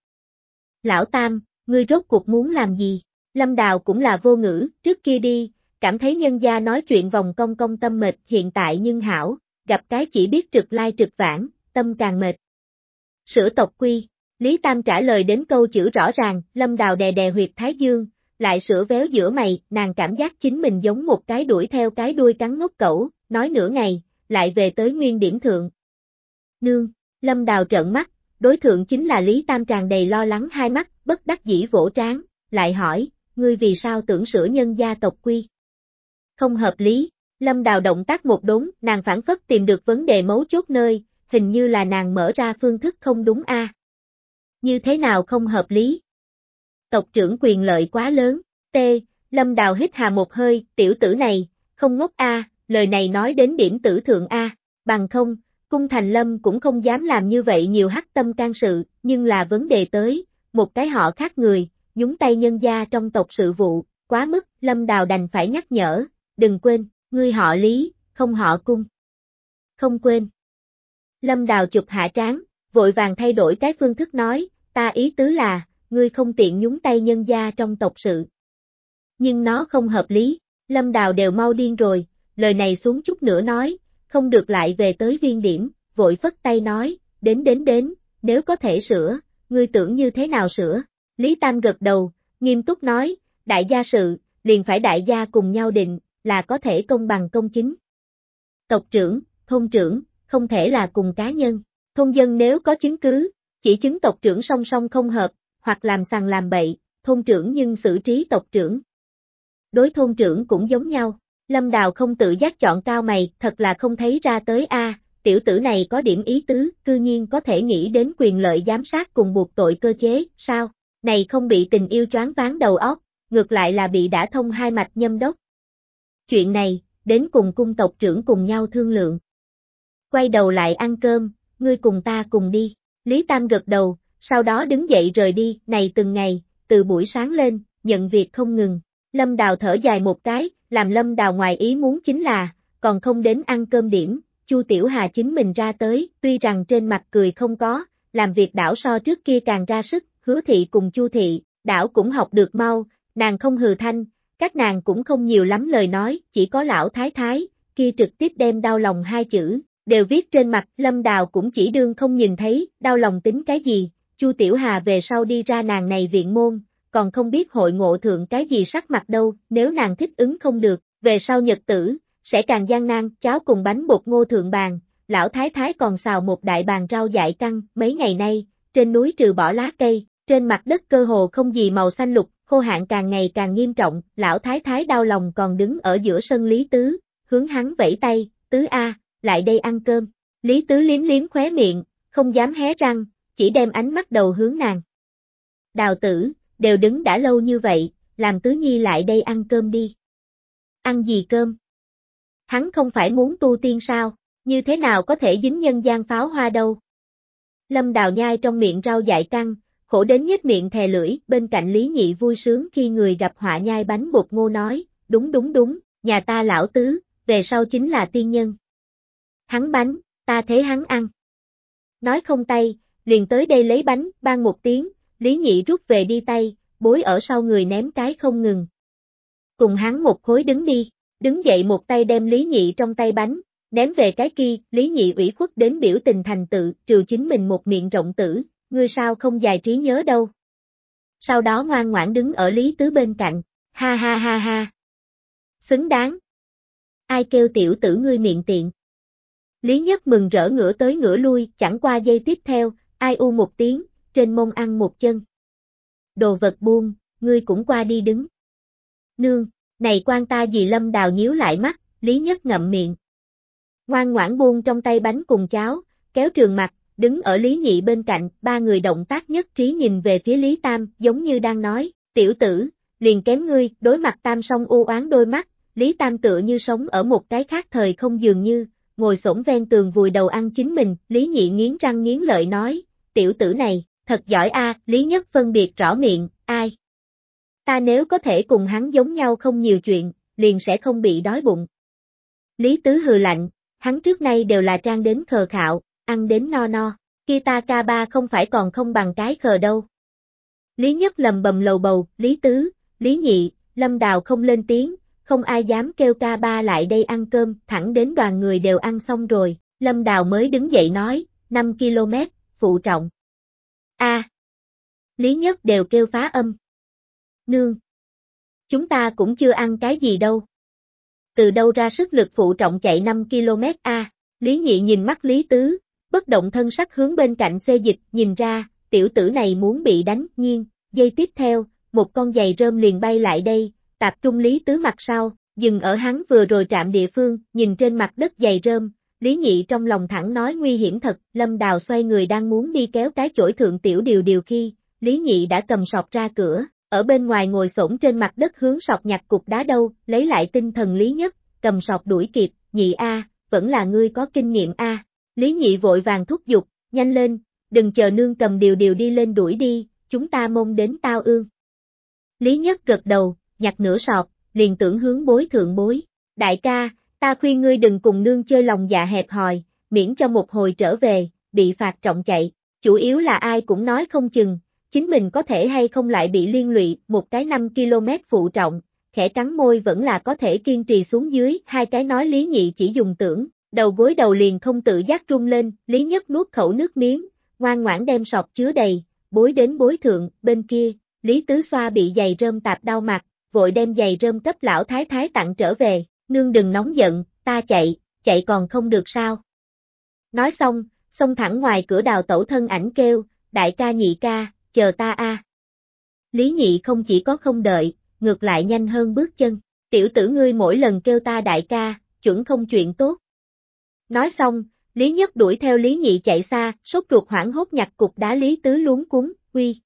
A: Lão Tam, ngươi rốt cuộc muốn làm gì? Lâm Đào cũng là vô ngữ, trước kia đi, cảm thấy nhân gia nói chuyện vòng công công tâm mệt hiện tại nhưng hảo, gặp cái chỉ biết trực lai trực vãng, tâm càng mệt. Sửa tộc quy, Lý Tam trả lời đến câu chữ rõ ràng, Lâm Đào đè đè huyệt Thái Dương, lại sửa véo giữa mày, nàng cảm giác chính mình giống một cái đuổi theo cái đuôi cắn ngốc cẩu, nói nửa ngày, lại về tới nguyên điểm thượng. Nương, Lâm Đào trợn mắt, đối thượng chính là Lý Tam tràn đầy lo lắng hai mắt, bất đắc dĩ vỗ trán, lại hỏi, ngươi vì sao tưởng sửa nhân gia tộc quy? Không hợp lý, Lâm Đào động tác một đốn, nàng phản phất tìm được vấn đề mấu chốt nơi, hình như là nàng mở ra phương thức không đúng a. Như thế nào không hợp lý? Tộc trưởng quyền lợi quá lớn, T, Lâm Đào hít hà một hơi, tiểu tử này, không ngốc a, lời này nói đến điểm tử thượng a, bằng không, cung thành lâm cũng không dám làm như vậy nhiều hắc tâm can sự, nhưng là vấn đề tới, một cái họ khác người, nhúng tay nhân gia trong tộc sự vụ, quá mức, lâm đào đành phải nhắc nhở, đừng quên, ngươi họ lý, không họ cung. Không quên. Lâm đào chụp hạ trán, vội vàng thay đổi cái phương thức nói, ta ý tứ là, ngươi không tiện nhúng tay nhân gia trong tộc sự. Nhưng nó không hợp lý, lâm đào đều mau điên rồi, lời này xuống chút nữa nói, không được lại về tới viên điểm, vội phất tay nói, đến đến đến, nếu có thể sửa, ngươi tưởng như thế nào sửa? Lý Tam gật đầu, nghiêm túc nói, đại gia sự, liền phải đại gia cùng nhau định, là có thể công bằng công chính. Tộc trưởng, thôn trưởng, không thể là cùng cá nhân. Thôn dân nếu có chứng cứ, chỉ chứng tộc trưởng song song không hợp, hoặc làm sàng làm bậy, thôn trưởng nhưng xử trí tộc trưởng. Đối thôn trưởng cũng giống nhau. Lâm Đào không tự giác chọn cao mày, thật là không thấy ra tới a, tiểu tử này có điểm ý tứ, cư nhiên có thể nghĩ đến quyền lợi giám sát cùng buộc tội cơ chế, sao? Này không bị tình yêu choáng ván đầu óc, ngược lại là bị đã thông hai mạch nhâm đốc. Chuyện này, đến cùng cung tộc trưởng cùng nhau thương lượng. Quay đầu lại ăn cơm, ngươi cùng ta cùng đi. Lý Tam gật đầu, sau đó đứng dậy rời đi, này từng ngày, từ buổi sáng lên, nhận việc không ngừng. Lâm Đào thở dài một cái, làm Lâm Đào ngoài ý muốn chính là, còn không đến ăn cơm điểm, Chu Tiểu Hà chính mình ra tới, tuy rằng trên mặt cười không có, làm việc đảo so trước kia càng ra sức, hứa thị cùng Chu thị, đảo cũng học được mau, nàng không hừ thanh, các nàng cũng không nhiều lắm lời nói, chỉ có lão thái thái, kia trực tiếp đem đau lòng hai chữ, đều viết trên mặt, lâm đào cũng chỉ đương không nhìn thấy, đau lòng tính cái gì, Chu Tiểu Hà về sau đi ra nàng này viện môn, còn không biết hội ngộ thượng cái gì sắc mặt đâu, nếu nàng thích ứng không được, về sau nhật tử, sẽ càng gian nan, cháo cùng bánh bột ngô thượng bàn, lão thái thái còn xào một đại bàn rau dại căng, mấy ngày nay, trên núi trừ bỏ lá cây, trên mặt đất cơ hồ không gì màu xanh lục, khô hạn càng ngày càng nghiêm trọng, lão thái thái đau lòng còn đứng ở giữa sân Lý Tứ, hướng hắn vẫy tay, Tứ A, lại đây ăn cơm. Lý Tứ liếm liếm khóe miệng, không dám hé răng, chỉ đem ánh mắt đầu hướng nàng. Đào tử, đều đứng đã lâu như vậy, làm Tứ Nhi lại đây ăn cơm đi. Ăn gì cơm? Hắn không phải muốn tu tiên sao, như thế nào có thể dính nhân gian pháo hoa đâu. Lâm đào nhai trong miệng rau dại căng, khổ đến nhếch miệng thè lưỡi, bên cạnh Lý Nhị vui sướng khi người gặp họa nhai bánh bột ngô nói, đúng đúng đúng, nhà ta lão tứ, về sau chính là tiên nhân. Hắn bánh, ta thế hắn ăn. Nói không tay, liền tới đây lấy bánh, ban một tiếng, Lý Nhị rút về đi tay, bối ở sau người ném cái không ngừng. Cùng hắn một khối đứng đi, đứng dậy một tay đem Lý Nhị trong tay bánh, ném về cái kia, Lý Nhị ủy khuất đến biểu tình thành tự, trừ chính mình một miệng rộng tử, ngươi sao không dài trí nhớ đâu. Sau đó ngoan ngoãn đứng ở Lý Tứ bên cạnh, ha ha ha ha. Xứng đáng. Ai kêu tiểu tử ngươi miệng tiện. Lý Nhất mừng rỡ ngửa tới ngửa lui, chẳng qua giây tiếp theo, ai u một tiếng, trên mông ăn một chân. Đồ vật buông, ngươi cũng qua đi đứng. Nương, này quan ta gì lâm đào nhíu lại mắt, Lý Nhất ngậm miệng. Ngoan ngoãn buông trong tay bánh cùng cháo, kéo trường mặt, đứng ở Lý Nhị bên cạnh, ba người động tác nhất trí nhìn về phía Lý Tam, giống như đang nói, tiểu tử, liền kém ngươi, đối mặt Tam song u oán đôi mắt, Lý Tam tựa như sống ở một cái khác thời không dường như, ngồi xổm ven tường vùi đầu ăn chính mình, Lý Nhị nghiến răng nghiến lợi nói, tiểu tử này, thật giỏi a, Lý Nhất phân biệt rõ miệng, ai? Ta nếu có thể cùng hắn giống nhau không nhiều chuyện, liền sẽ không bị đói bụng. Lý Tứ hừ lạnh, hắn trước nay đều là trang đến khờ khạo, ăn đến no no, kia ta ca ba không phải còn không bằng cái khờ đâu. Lý Nhất lầm bầm lầu bầu, Lý Tứ, Lý Nhị, Lâm Đào không lên tiếng, không ai dám kêu ca ba lại đây ăn cơm, thẳng đến đoàn người đều ăn xong rồi, Lâm Đào mới đứng dậy nói, 5 km, phụ trọng. A. Lý Nhất đều kêu phá âm. Nương. Chúng ta cũng chưa ăn cái gì đâu. Từ đâu ra sức lực phụ trọng chạy 5 km A, Lý Nhị nhìn mắt Lý Tứ, bất động thân sắc hướng bên cạnh xê dịch, nhìn ra, tiểu tử này muốn bị đánh, nhiên, dây tiếp theo, một con giày rơm liền bay lại đây, tập trung Lý Tứ mặt sau, dừng ở hắn vừa rồi trạm địa phương, nhìn trên mặt đất giày rơm, Lý Nhị trong lòng thẳng nói nguy hiểm thật, Lâm Đào xoay người đang muốn đi kéo cái chổi thượng tiểu điều điều khi, Lý Nhị đã cầm sọt ra cửa, ở bên ngoài ngồi xổm trên mặt đất hướng sọt nhặt cục đá đâu, lấy lại tinh thần Lý Nhất, cầm sọt đuổi kịp, nhị A, vẫn là ngươi có kinh nghiệm A. Lý Nhị vội vàng thúc giục, nhanh lên, đừng chờ nương cầm điều điều đi lên đuổi đi, chúng ta mong đến tao ương. Lý Nhất gật đầu, nhặt nửa sọt, liền tưởng hướng bối thượng bối. Đại ca, ta khuyên ngươi đừng cùng nương chơi lòng dạ hẹp hòi, miễn cho một hồi trở về, bị phạt trọng chạy. Chủ yếu là ai cũng nói không chừng, chính mình có thể hay không lại bị liên lụy, một cái 5 km phụ trọng, khẽ cắn môi vẫn là có thể kiên trì xuống dưới, hai cái nói lý nhị chỉ dùng tưởng, đầu gối đầu liền không tự giác rung lên, lý nhất nuốt khẩu nước miếng, ngoan ngoãn đem sọt chứa đầy, bối đến bối thượng, bên kia, lý tứ xoa bị giày rơm tạp đau mặt, vội đem giày rơm cấp lão thái thái tặng trở về, nương đừng nóng giận, ta chạy, chạy còn không được sao. Nói xong, xông thẳng ngoài cửa đào tẩu thân ảnh kêu, đại ca nhị ca, chờ ta a. Lý nhị không chỉ có không đợi, ngược lại nhanh hơn bước chân, tiểu tử ngươi mỗi lần kêu ta đại ca, chuẩn không chuyện tốt. Nói xong, Lý Nhất đuổi theo Lý Nhị chạy xa, sốt ruột hoảng hốt nhặt cục đá Lý Tứ luống cuốn, quy.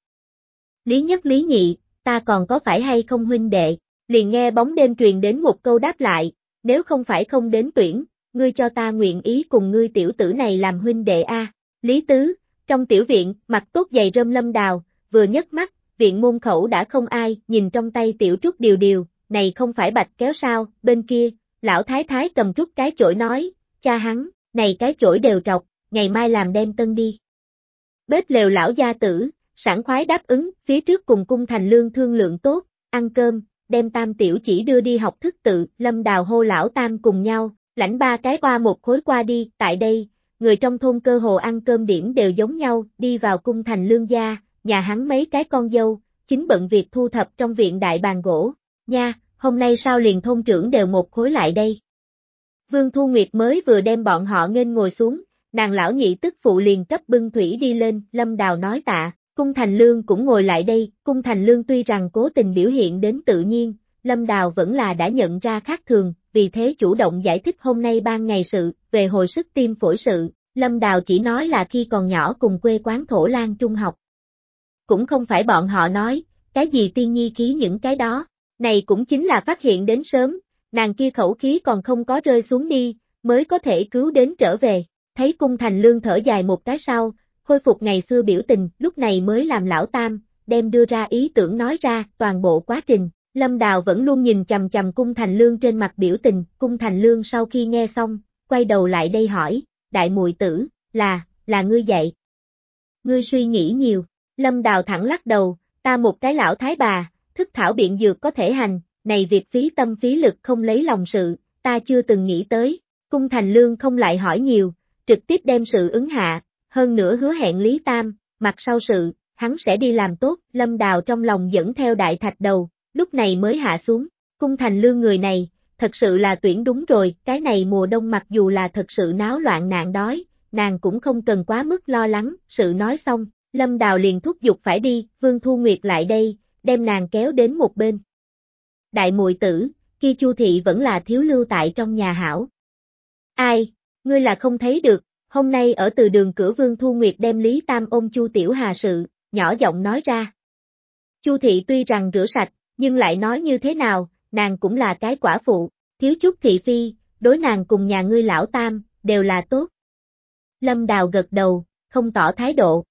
A: Lý Nhất Lý Nhị, ta còn có phải hay không huynh đệ, liền nghe bóng đêm truyền đến một câu đáp lại, nếu không phải không đến tuyển, ngươi cho ta nguyện ý cùng ngươi tiểu tử này làm huynh đệ A. Lý Tứ, trong tiểu viện, mặt tốt dày rơm lâm đào, vừa nhấc mắt, viện môn khẩu đã không ai, nhìn trong tay tiểu trúc điều điều, này không phải bạch kéo sao, bên kia, lão thái thái cầm trúc cái chổi nói, cha hắn, này cái chổi đều trọc, ngày mai làm đem tân đi. Bếp lều lão gia tử, sẵn khoái đáp ứng, phía trước cùng cung thành lương thương lượng tốt, ăn cơm, đem tam tiểu chỉ đưa đi học thức tự, lâm đào hô lão tam cùng nhau, lãnh ba cái qua một khối qua đi, tại đây, người trong thôn cơ hồ ăn cơm điểm đều giống nhau, đi vào cung thành lương gia, nhà hắn mấy cái con dâu, chính bận việc thu thập trong viện đại bàn gỗ, nha, hôm nay sao liền thôn trưởng đều một khối lại đây. Vương Thu Nguyệt mới vừa đem bọn họ nghênh ngồi xuống, nàng lão nhị tức phụ liền cấp bưng thủy đi lên, lâm đào nói tạ, cung thành lương cũng ngồi lại đây, cung thành lương tuy rằng cố tình biểu hiện đến tự nhiên, lâm đào vẫn là đã nhận ra khác thường, vì thế chủ động giải thích hôm nay ban ngày sự, về hồi sức tim phổi sự, lâm đào chỉ nói là khi còn nhỏ cùng quê quán thổ lan trung học. Cũng không phải bọn họ nói, cái gì tiên nhi khí những cái đó, này cũng chính là phát hiện đến sớm, nàng kia khẩu khí còn không có rơi xuống đi, mới có thể cứu đến trở về. Thấy cung thành lương thở dài một cái sau, khôi phục ngày xưa biểu tình, lúc này mới làm lão tam, đem đưa ra ý tưởng nói ra, toàn bộ quá trình. Lâm Đào vẫn luôn nhìn chầm chầm cung thành lương trên mặt biểu tình, cung thành lương sau khi nghe xong, quay đầu lại đây hỏi, đại mùi tử, là, là ngươi dạy. Ngươi suy nghĩ nhiều, Lâm Đào thẳng lắc đầu, ta một cái lão thái bà, thức thảo biện dược có thể hành, này việc phí tâm phí lực không lấy lòng sự, ta chưa từng nghĩ tới, cung thành lương không lại hỏi nhiều, trực tiếp đem sự ứng hạ, hơn nữa hứa hẹn Lý Tam, mặt sau sự, hắn sẽ đi làm tốt, lâm đào trong lòng dẫn theo đại thạch đầu, lúc này mới hạ xuống, cung thành lương người này, thật sự là tuyển đúng rồi, cái này mùa đông mặc dù là thật sự náo loạn nạn đói, nàng cũng không cần quá mức lo lắng, sự nói xong, lâm đào liền thúc giục phải đi, Vương Thu Nguyệt lại đây, đem nàng kéo đến một bên. Đại muội tử, kia Chu thị vẫn là thiếu lưu tại trong nhà hảo. Ai, ngươi là không thấy được, hôm nay ở từ đường cửa Vương Thu Nguyệt đem Lý Tam ôm Chu Tiểu Hà sự, nhỏ giọng nói ra. Chu thị tuy rằng rửa sạch, nhưng lại nói như thế nào, nàng cũng là cái quả phụ, thiếu chút thị phi, đối nàng cùng nhà ngươi lão Tam, đều là tốt. Lâm Đào gật đầu, không tỏ thái độ.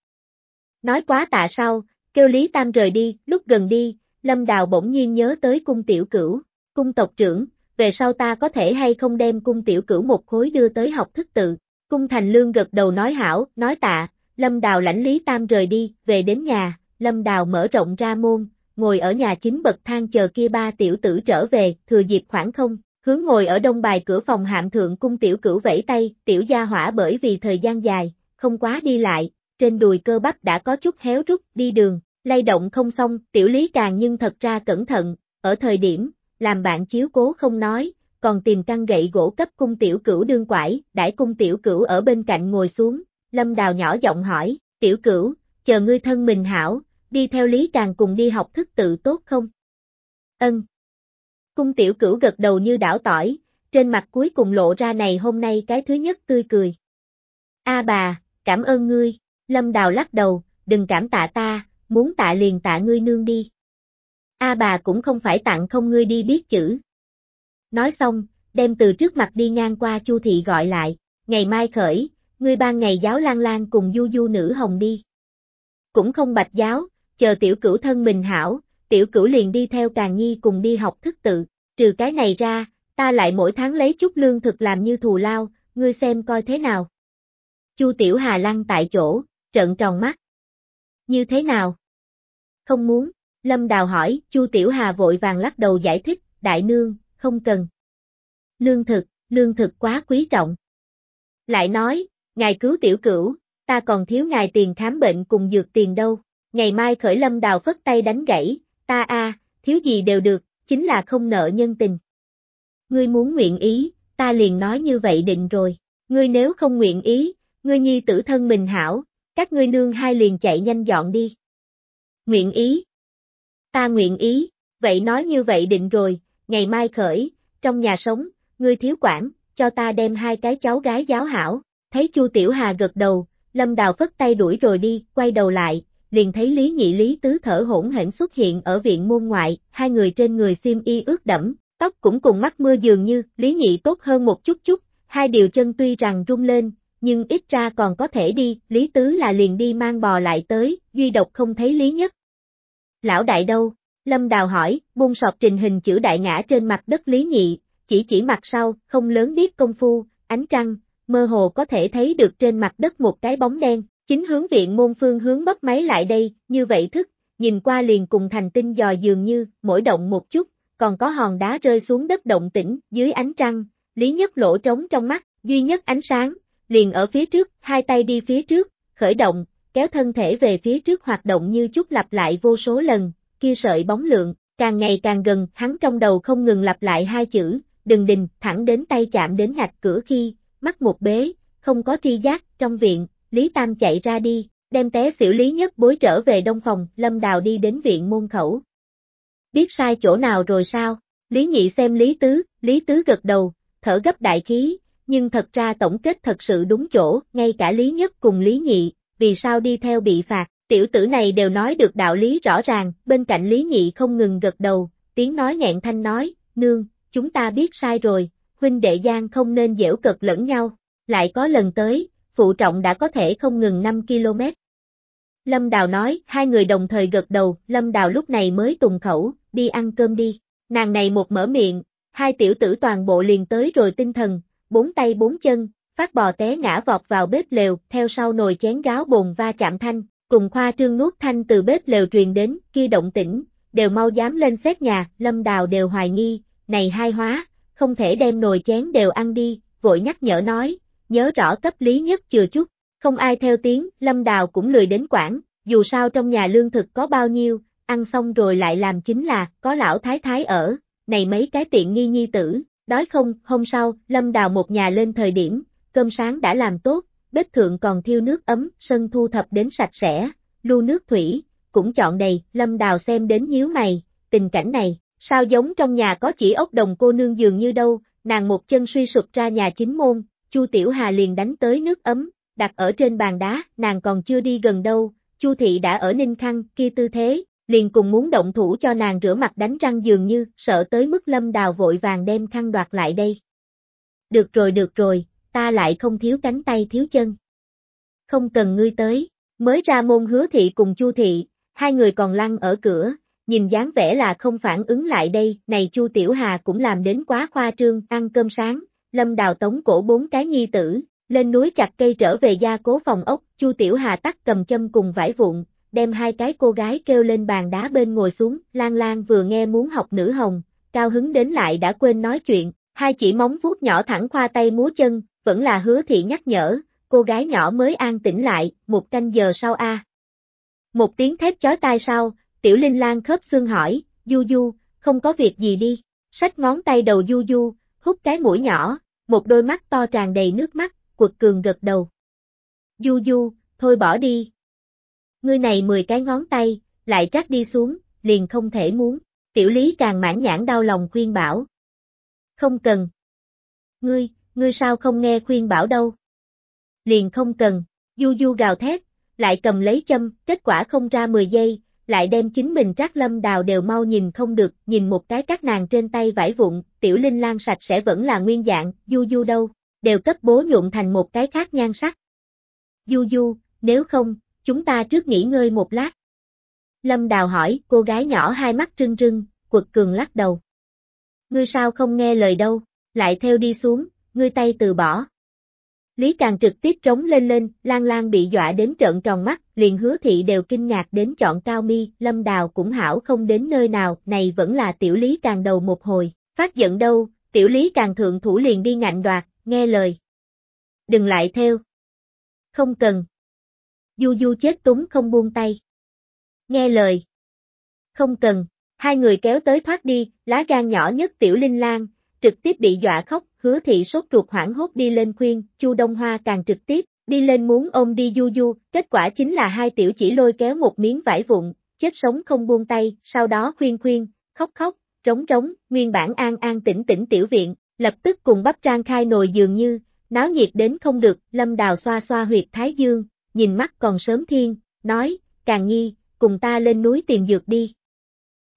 A: Nói quá tạ sau, kêu Lý Tam rời đi, lúc gần đi, Lâm Đào bỗng nhiên nhớ tới cung tiểu cửu, cung tộc trưởng, về sau ta có thể hay không đem cung tiểu cửu một khối đưa tới học thức tự. Cung Thành Lương gật đầu nói hảo, nói tạ, Lâm Đào lãnh Lý Tam rời đi, về đến nhà, Lâm Đào mở rộng ra môn, ngồi ở nhà chính bậc thang chờ kia ba tiểu tử trở về, thừa dịp khoảng không, hướng ngồi ở đông bài cửa phòng hạm thượng cung tiểu cửu vẫy tay, tiểu gia hỏa bởi vì thời gian dài, không quá đi lại, trên đùi cơ bắp đã có chút héo rút, đi đường, lay động không xong, tiểu lý càng nhưng thật ra cẩn thận, ở thời điểm, làm bạn chiếu cố không nói, còn tìm căn gậy gỗ cấp cung tiểu cửu đương quải, đãi cung tiểu cửu ở bên cạnh ngồi xuống, lâm đào nhỏ giọng hỏi, tiểu cửu, chờ ngươi thân mình hảo, đi theo lý càng cùng đi học thức tự tốt không? Ân. Cung tiểu cửu gật đầu như đảo tỏi, trên mặt cuối cùng lộ ra này hôm nay cái thứ nhất tươi cười. A bà, cảm ơn ngươi, lâm đào lắc đầu, đừng cảm tạ ta, muốn tạ liền tạ ngươi nương đi. A bà cũng không phải tặng không ngươi đi biết chữ. Nói xong, đem từ trước mặt đi ngang qua Chu thị gọi lại, ngày mai khởi, ngươi ban ngày giáo lan lan cùng du du nữ hồng đi. Cũng không bạch giáo, chờ tiểu cửu thân mình hảo, tiểu cửu liền đi theo càng nhi cùng đi học thức tự, trừ cái này ra, ta lại mỗi tháng lấy chút lương thực làm như thù lao, ngươi xem coi thế nào. Chu tiểu hà lăng tại chỗ, trợn tròn mắt. Như thế nào? Không muốn, Lâm Đào hỏi, Chu Tiểu Hà vội vàng lắc đầu giải thích, đại nương, không cần. Lương thực, lương thực quá quý trọng. Lại nói, ngài cứu tiểu cửu, ta còn thiếu ngài tiền khám bệnh cùng dược tiền đâu. Ngày mai khởi lâm đào phất tay đánh gãy, ta a, thiếu gì đều được, chính là không nợ nhân tình. Ngươi muốn nguyện ý, ta liền nói như vậy định rồi. Ngươi nếu không nguyện ý, ngươi nhi tử thân mình hảo, các ngươi nương hai liền chạy nhanh dọn đi. Nguyện ý. Ta nguyện ý, vậy nói như vậy định rồi, ngày mai khởi, trong nhà sống, ngươi thiếu quản, cho ta đem hai cái cháu gái giáo hảo, thấy Chu Tiểu Hà gật đầu, Lâm Đào phất tay đuổi rồi đi, quay đầu lại, liền thấy Lý Nhị Lý Tứ thở hỗn hển xuất hiện ở viện môn ngoại, hai người trên người xiêm y ướt đẫm, tóc cũng cùng mắt mưa dường như, Lý Nhị tốt hơn một chút chút, hai điều chân tuy rằng rung lên, nhưng ít ra còn có thể đi, Lý Tứ là liền đi mang bò lại tới, duy độc không thấy Lý Nhất. Lão đại đâu? Lâm Đào hỏi, buông sọt trình hình chữ đại ngã trên mặt đất Lý Nhị, chỉ chỉ mặt sau, không lớn biết công phu, ánh trăng, mơ hồ có thể thấy được trên mặt đất một cái bóng đen, chính hướng viện môn phương hướng bấp máy lại đây, như vậy thức, nhìn qua liền cùng thành tinh dò dường như, mỗi động một chút, còn có hòn đá rơi xuống đất động tĩnh, dưới ánh trăng, Lý Nhất lỗ trống trong mắt, duy nhất ánh sáng, liền ở phía trước, hai tay đi phía trước, khởi động, kéo thân thể về phía trước hoạt động như chút lặp lại vô số lần, kia sợi bóng lượng, càng ngày càng gần, hắn trong đầu không ngừng lặp lại hai chữ, đừng đình, thẳng đến tay chạm đến ngạch cửa khi, mắt một bế, không có tri giác, trong viện, Lý Tam chạy ra đi, đem té xỉu Lý Nhất bối trở về đông phòng, Lâm Đào đi đến viện môn khẩu. Biết sai chỗ nào rồi sao? Lý Nhị xem Lý Tứ, Lý Tứ gật đầu, thở gấp đại khí, nhưng thật ra tổng kết thật sự đúng chỗ, ngay cả Lý Nhất cùng Lý Nhị, vì sao đi theo bị phạt, tiểu tử này đều nói được đạo lý rõ ràng, bên cạnh Lý Nhị không ngừng gật đầu, tiếng nói nghẹn thanh nói, nương, chúng ta biết sai rồi, huynh đệ Giang không nên dễu cật lẫn nhau, lại có lần tới, phụ trọng đã có thể không ngừng 5 km. Lâm Đào nói, hai người đồng thời gật đầu, Lâm Đào lúc này mới tùng khẩu, đi ăn cơm đi, nàng này một mở miệng, hai tiểu tử toàn bộ liền tới rồi tinh thần, bốn tay bốn chân, phát bò té ngã vọt vào bếp lều, theo sau nồi chén gáo bồn va chạm thanh, cùng khoa trương nuốt thanh từ bếp lều truyền đến, kia động tĩnh, đều mau dám lên xét nhà, lâm đào đều hoài nghi, này hai hóa, không thể đem nồi chén đều ăn đi, vội nhắc nhở nói, nhớ rõ cấp lý nhất chừa chút, không ai theo tiếng, lâm đào cũng lười đến quản, dù sao trong nhà lương thực có bao nhiêu, ăn xong rồi lại làm chính là, có lão thái thái ở, này mấy cái tiện nghi nhi tử, đói không, hôm sau, lâm đào một nhà lên thời điểm, cơm sáng đã làm tốt, bếp thượng còn thiêu nước ấm, sân thu thập đến sạch sẽ, lưu nước thủy, cũng chọn đầy, lâm đào xem đến nhíu mày, tình cảnh này, sao giống trong nhà có chỉ ốc đồng cô nương dường như đâu, nàng một chân suy sụp ra nhà chính môn, Chu Tiểu Hà liền đánh tới nước ấm, đặt ở trên bàn đá, nàng còn chưa đi gần đâu, Chu Thị đã ở ninh khăn, kia tư thế, liền cùng muốn động thủ cho nàng rửa mặt đánh răng dường như, sợ tới mức lâm đào vội vàng đem khăn đoạt lại đây. Được rồi được rồi, ta lại không thiếu cánh tay thiếu chân. Không cần ngươi tới, mới ra môn hứa thị cùng chu thị, hai người còn lăn ở cửa, nhìn dáng vẻ là không phản ứng lại đây, này chu Tiểu Hà cũng làm đến quá khoa trương, ăn cơm sáng, lâm đào tống cổ bốn cái nhi tử, lên núi chặt cây trở về gia cố phòng ốc, chu Tiểu Hà tắt cầm châm cùng vải vụn, đem hai cái cô gái kêu lên bàn đá bên ngồi xuống, Lan Lan vừa nghe muốn học nữ hồng, cao hứng đến lại đã quên nói chuyện, hai chỉ móng vuốt nhỏ thẳng khoa tay múa chân, vẫn là hứa thị nhắc nhở, cô gái nhỏ mới an tĩnh lại, một canh giờ sau a. Một tiếng thét chói tai sau, tiểu linh lan khớp xương hỏi, du du, không có việc gì đi, sách ngón tay đầu du du, hút cái mũi nhỏ, một đôi mắt to tràn đầy nước mắt, quật cường gật đầu. Du du, thôi bỏ đi, ngươi này 10 cái ngón tay, lại trắc đi xuống, liền không thể muốn. Tiểu lý càng mãn nhãn đau lòng khuyên bảo. Không cần. Ngươi, ngươi sao không nghe khuyên bảo đâu. Liền không cần, du du gào thét, lại cầm lấy châm, kết quả không ra 10 giây, lại đem chính mình trác lâm đào đều mau nhìn không được, nhìn một cái các nàng trên tay vải vụn, tiểu linh lan sạch sẽ vẫn là nguyên dạng, du du đâu, đều cấp bố nhuộm thành một cái khác nhan sắc. Du du, nếu không, chúng ta trước nghỉ ngơi một lát. Lâm Đào hỏi, cô gái nhỏ hai mắt trưng trưng, quật cường lắc đầu. Ngươi sao không nghe lời đâu, lại theo đi xuống, ngươi tay từ bỏ. Lý Càng trực tiếp trống lên lên, Lan Lan bị dọa đến trợn tròn mắt, liền hứa thị đều kinh ngạc đến chọn cao mi, Lâm Đào cũng hảo không đến nơi nào, này vẫn là tiểu Lý Càng đầu một hồi, phát giận đâu, tiểu Lý Càng thượng thủ liền đi ngạnh đoạt, nghe lời. Đừng lại theo. Không cần, Du Du chết túng không buông tay. Nghe lời. Không cần, hai người kéo tới thoát đi, lá gan nhỏ nhất tiểu linh lang, trực tiếp bị dọa khóc, hứa thị sốt ruột hoảng hốt đi lên khuyên, Chu Đông Hoa càng trực tiếp, đi lên muốn ôm đi Du Du, kết quả chính là hai tiểu chỉ lôi kéo một miếng vải vụn, chết sống không buông tay, sau đó khuyên khuyên, khóc khóc, trống trống, nguyên bản an an tĩnh tĩnh tiểu viện, lập tức cùng bắp trang khai nồi dường như, náo nhiệt đến không được, lâm đào xoa xoa huyệt thái dương, nhìn mắt còn sớm thiên, nói, càng nhi, cùng ta lên núi tìm dược đi.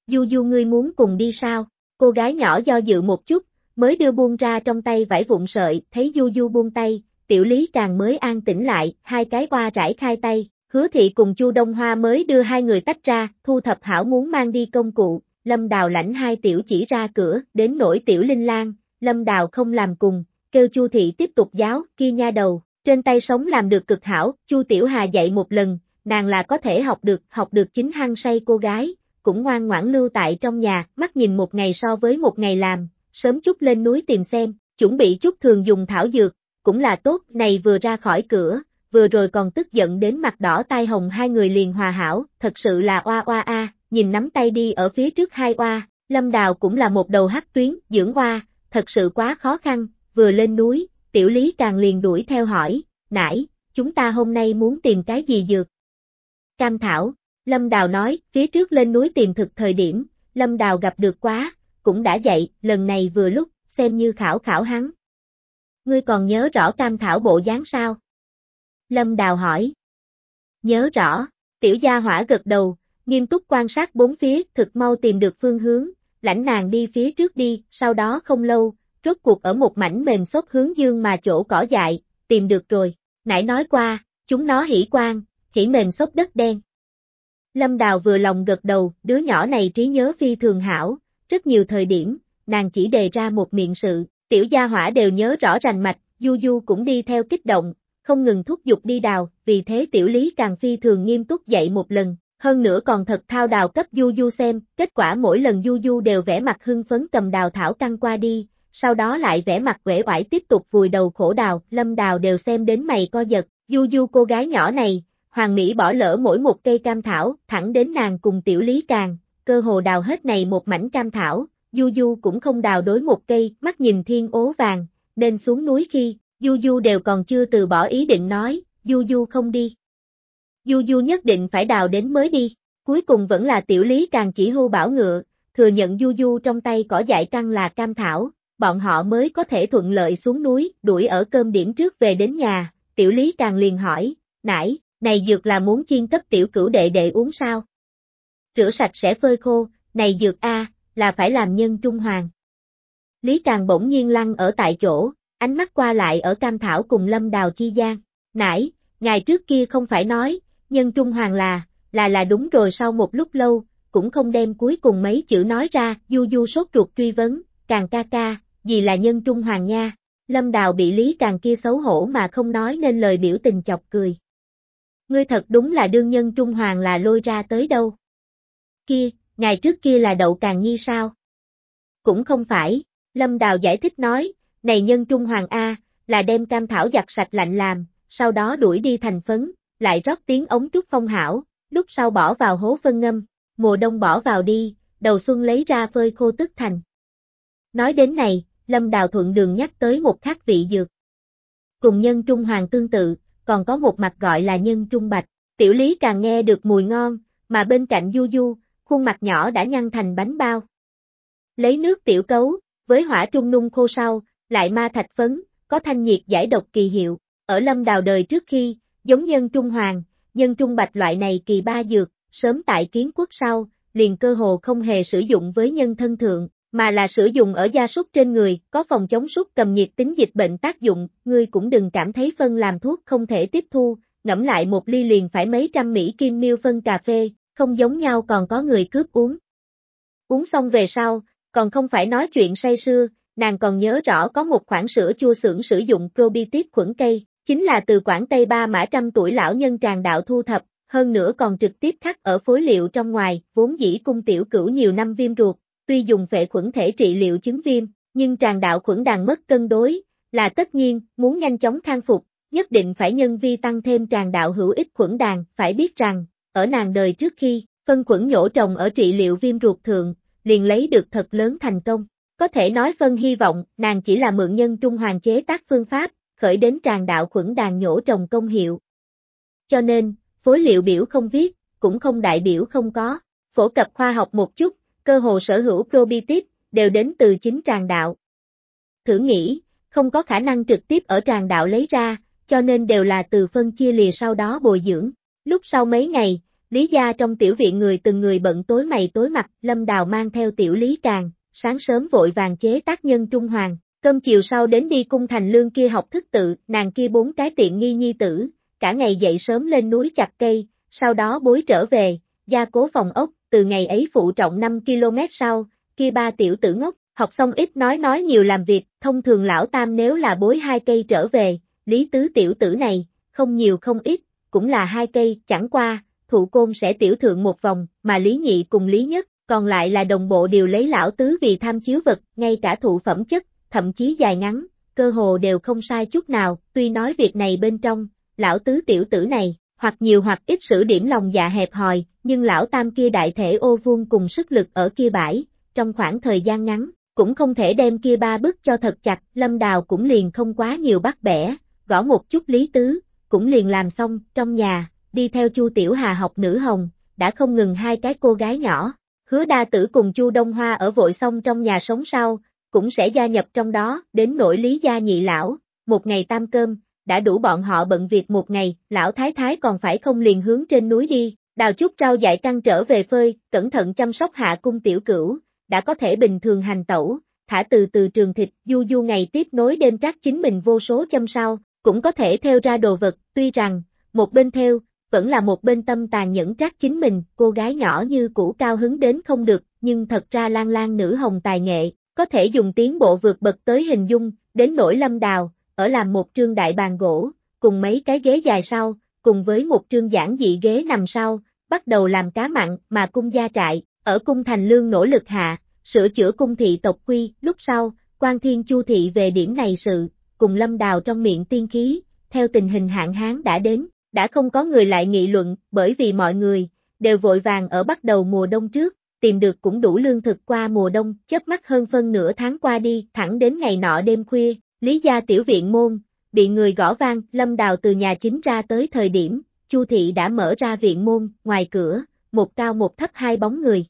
A: Du du ngươi muốn cùng đi sao? Cô gái nhỏ do dự một chút, mới đưa buông ra trong tay vải vụn sợi, thấy du du buông tay, tiểu lý càng mới an tĩnh lại, hai cái qua rải khai tay, hứa thị cùng chu Đông Hoa mới đưa hai người tách ra, thu thập hảo muốn mang đi công cụ, lâm đào lãnh hai tiểu chỉ ra cửa, đến nổi tiểu linh lang, lâm đào không làm cùng, kêu Chu thị tiếp tục giáo, kia nha đầu, trên tay sống làm được cực hảo, Chu Tiểu Hà dạy một lần, nàng là có thể học được, học được chính hăng say cô gái, cũng ngoan ngoãn lưu tại trong nhà, mắt nhìn một ngày so với một ngày làm, sớm chút lên núi tìm xem, chuẩn bị chút thường dùng thảo dược, cũng là tốt, này vừa ra khỏi cửa, vừa rồi còn tức giận đến mặt đỏ tai hồng hai người liền hòa hảo, thật sự là oa oa a, nhìn nắm tay đi ở phía trước hai oa, lâm đào cũng là một đầu hắc tuyến, dưỡng oa, thật sự quá khó khăn, vừa lên núi, tiểu lý càng liền đuổi theo hỏi, nãy, chúng ta hôm nay muốn tìm cái gì dược? Cam thảo, Lâm Đào nói, phía trước lên núi tìm thực thời điểm, Lâm Đào gặp được quá, cũng đã dậy, lần này vừa lúc, xem như khảo khảo hắn. Ngươi còn nhớ rõ cam thảo bộ dáng sao? Lâm Đào hỏi. Nhớ rõ, tiểu gia hỏa gật đầu, nghiêm túc quan sát bốn phía, thực mau tìm được phương hướng, lãnh nàng đi phía trước đi, sau đó không lâu, rốt cuộc ở một mảnh mềm xốp hướng dương mà chỗ cỏ dại, tìm được rồi, nãy nói qua, chúng nó hỉ quang hỉ mềm xốp đất đen. Lâm Đào vừa lòng gật đầu, đứa nhỏ này trí nhớ phi thường hảo, rất nhiều thời điểm, nàng chỉ đề ra một miệng sự, tiểu gia hỏa đều nhớ rõ rành mạch, Du Du cũng đi theo kích động, không ngừng thúc giục đi đào, vì thế tiểu lý càng phi thường nghiêm túc dạy một lần, hơn nữa còn thật thao đào cấp Du Du xem, kết quả mỗi lần Du Du đều vẽ mặt hưng phấn cầm đào thảo căng qua đi, sau đó lại vẽ mặt quể oải tiếp tục vùi đầu khổ đào, lâm đào đều xem đến mày co giật, Du Du cô gái nhỏ này, Hoàng Mỹ bỏ lỡ mỗi một cây cam thảo, thẳng đến nàng cùng tiểu lý càng, cơ hồ đào hết này một mảnh cam thảo, Du Du cũng không đào đối một cây, mắt nhìn thiên ố vàng, nên xuống núi khi, Du Du đều còn chưa từ bỏ ý định nói, Du Du không đi. Du Du nhất định phải đào đến mới đi, cuối cùng vẫn là tiểu lý càng chỉ hưu bảo ngựa, thừa nhận Du Du trong tay cỏ dại căng là cam thảo, bọn họ mới có thể thuận lợi xuống núi, đuổi ở cơm điểm trước về đến nhà, tiểu lý càng liền hỏi, nãy, này dược là muốn chiên cấp tiểu cửu đệ đệ uống sao? Rửa sạch sẽ phơi khô, này dược A, là phải làm nhân trung hoàng. Lý Càng bỗng nhiên lăn ở tại chỗ, ánh mắt qua lại ở cam thảo cùng lâm đào chi gian. Nãy, ngày trước kia không phải nói, nhân trung hoàng là, là là đúng rồi sau một lúc lâu, cũng không đem cuối cùng mấy chữ nói ra, du du sốt ruột truy vấn, càng ca ca, gì là nhân trung hoàng nha. Lâm đào bị Lý Càng kia xấu hổ mà không nói nên lời biểu tình chọc cười. Ngươi thật đúng là đương nhân trung hoàng là lôi ra tới đâu. Kia, ngày trước kia là đậu càng nhi sao? Cũng không phải, Lâm Đào giải thích nói, này nhân trung hoàng A, là đem cam thảo giặt sạch lạnh làm, sau đó đuổi đi thành phấn, lại rót tiếng ống trúc phong hảo, lúc sau bỏ vào hố phân ngâm, mùa đông bỏ vào đi, đầu xuân lấy ra phơi khô tức thành. Nói đến này, Lâm Đào thuận đường nhắc tới một khác vị dược. Cùng nhân trung hoàng tương tự, còn có một mặt gọi là nhân trung bạch. Tiểu lý càng nghe được mùi ngon, mà bên cạnh du du, khuôn mặt nhỏ đã nhăn thành bánh bao. Lấy nước tiểu cấu, với hỏa trung nung khô sau, lại ma thạch phấn, có thanh nhiệt giải độc kỳ hiệu. Ở lâm đào đời trước khi, giống nhân trung hoàng, nhân trung bạch loại này kỳ ba dược, sớm tại kiến quốc sau, liền cơ hồ không hề sử dụng với nhân thân thượng, mà là sử dụng ở gia súc trên người, có phòng chống súc cầm nhiệt tính dịch bệnh tác dụng, ngươi cũng đừng cảm thấy phân làm thuốc không thể tiếp thu, ngẫm lại một ly liền phải mấy trăm Mỹ kim miêu phân cà phê, không giống nhau còn có người cướp uống. Uống xong về sau, còn không phải nói chuyện say sưa, nàng còn nhớ rõ có một khoản sữa chua xưởng sử dụng probiotic khuẩn cây, chính là từ Quảng Tây ba mã trăm tuổi lão nhân tràng đạo thu thập, hơn nữa còn trực tiếp khắc ở phối liệu trong ngoài, vốn dĩ cung tiểu cửu nhiều năm viêm ruột, tuy dùng vệ khuẩn thể trị liệu chứng viêm, nhưng tràn đạo khuẩn đàn mất cân đối, là tất nhiên, muốn nhanh chóng khang phục, nhất định phải nhân vi tăng thêm tràn đạo hữu ích khuẩn đàn, phải biết rằng, ở nàng đời trước khi, phân khuẩn nhổ trồng ở trị liệu viêm ruột thượng, liền lấy được thật lớn thành công. Có thể nói phân hy vọng, nàng chỉ là mượn nhân trung hoàng chế tác phương pháp, khởi đến tràn đạo khuẩn đàn nhổ trồng công hiệu. Cho nên, phối liệu biểu không viết, cũng không đại biểu không có, phổ cập khoa học một chút, cơ hồ sở hữu probiotic, đều đến từ chính tràng đạo. Thử nghĩ, không có khả năng trực tiếp ở tràng đạo lấy ra, cho nên đều là từ phân chia lìa sau đó bồi dưỡng. Lúc sau mấy ngày, Lý gia trong tiểu viện người từng người bận tối mày tối mặt, Lâm Đào mang theo tiểu Lý Càng, sáng sớm vội vàng chế tác nhân Trung Hoàng, cơm chiều sau đến đi cung thành lương kia học thức tự, nàng kia bốn cái tiện nghi nhi tử, cả ngày dậy sớm lên núi chặt cây, sau đó bối trở về, gia cố phòng ốc, từ ngày ấy phụ trọng 5 km sau, kia ba tiểu tử ngốc, học xong ít nói nói nhiều làm việc, thông thường lão tam nếu là bối hai cây trở về, lý tứ tiểu tử này, không nhiều không ít, cũng là hai cây, chẳng qua, thụ côn sẽ tiểu thượng một vòng, mà lý nhị cùng lý nhất, còn lại là đồng bộ đều lấy lão tứ vì tham chiếu vật, ngay cả thụ phẩm chất, thậm chí dài ngắn, cơ hồ đều không sai chút nào, tuy nói việc này bên trong, lão tứ tiểu tử này, hoặc nhiều hoặc ít sử điểm lòng dạ hẹp hòi, nhưng lão tam kia đại thể ô vuông cùng sức lực ở kia bãi, trong khoảng thời gian ngắn, cũng không thể đem kia ba bức cho thật chặt, lâm đào cũng liền không quá nhiều bắt bẻ, gõ một chút lý tứ, cũng liền làm xong, trong nhà, đi theo Chu Tiểu Hà học nữ hồng, đã không ngừng hai cái cô gái nhỏ. Hứa đa tử cùng Chu Đông Hoa ở vội xong trong nhà sống sau, cũng sẽ gia nhập trong đó, đến nỗi lý gia nhị lão, một ngày tam cơm, đã đủ bọn họ bận việc một ngày, lão thái thái còn phải không liền hướng trên núi đi, đào chút rau dại căng trở về phơi, cẩn thận chăm sóc hạ cung tiểu cửu, đã có thể bình thường hành tẩu, thả từ từ trường thịt, du du ngày tiếp nối đêm trác chính mình vô số châm sao, cũng có thể theo ra đồ vật, tuy rằng, một bên theo, vẫn là một bên tâm tàn nhẫn trác chính mình, cô gái nhỏ như cũ cao hứng đến không được, nhưng thật ra lan lan nữ hồng tài nghệ, có thể dùng tiến bộ vượt bậc tới hình dung, đến nỗi lâm đào, ở làm một trương đại bàn gỗ, cùng mấy cái ghế dài sau, cùng với một trương giản dị ghế nằm sau, bắt đầu làm cá mặn mà cung gia trại, ở cung thành lương nỗ lực hạ, sửa chữa cung thị tộc quy, lúc sau, quan thiên chu thị về điểm này sự, cùng lâm đào trong miệng tiên khí, theo tình hình hạn hán đã đến, đã không có người lại nghị luận, bởi vì mọi người, đều vội vàng ở bắt đầu mùa đông trước, tìm được cũng đủ lương thực qua mùa đông, chớp mắt hơn phân nửa tháng qua đi, thẳng đến ngày nọ đêm khuya, Lý gia tiểu viện môn, bị người gõ vang, Lâm Đào từ nhà chính ra tới thời điểm, Chu thị đã mở ra viện môn, ngoài cửa, một cao một thấp hai bóng người.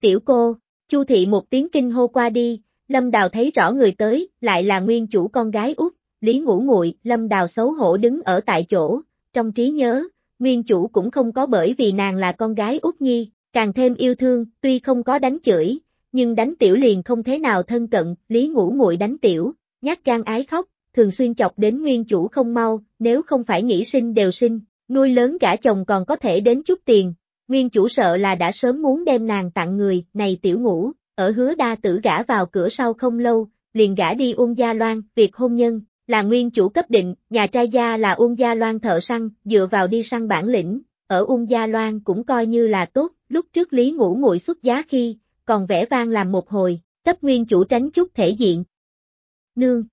A: Tiểu cô, Chu thị một tiếng kinh hô qua đi, Lâm Đào thấy rõ người tới, lại là nguyên chủ con gái út, Lý Ngũ nguội, Lâm Đào xấu hổ đứng ở tại chỗ, trong trí nhớ, nguyên chủ cũng không có bởi vì nàng là con gái út nhi, càng thêm yêu thương, tuy không có đánh chửi, nhưng đánh tiểu liền không thế nào thân cận, Lý Ngũ nguội đánh tiểu, nhát gan ái khóc, thường xuyên chọc đến nguyên chủ không mau, nếu không phải nghĩ sinh đều sinh, nuôi lớn cả chồng còn có thể đến chút tiền, nguyên chủ sợ là đã sớm muốn đem nàng tặng người, này tiểu ngủ ở hứa đa tử gả vào cửa sau không lâu, liền gả đi ung Gia Loan, việc hôn nhân, là nguyên chủ cấp định, nhà trai gia là ung Gia Loan thợ săn, dựa vào đi săn bản lĩnh, ở ung Gia Loan cũng coi như là tốt, lúc trước Lý ngủ Muội xuất giá khi, còn vẽ vang làm một hồi, cấp nguyên chủ tránh chút thể diện. Nương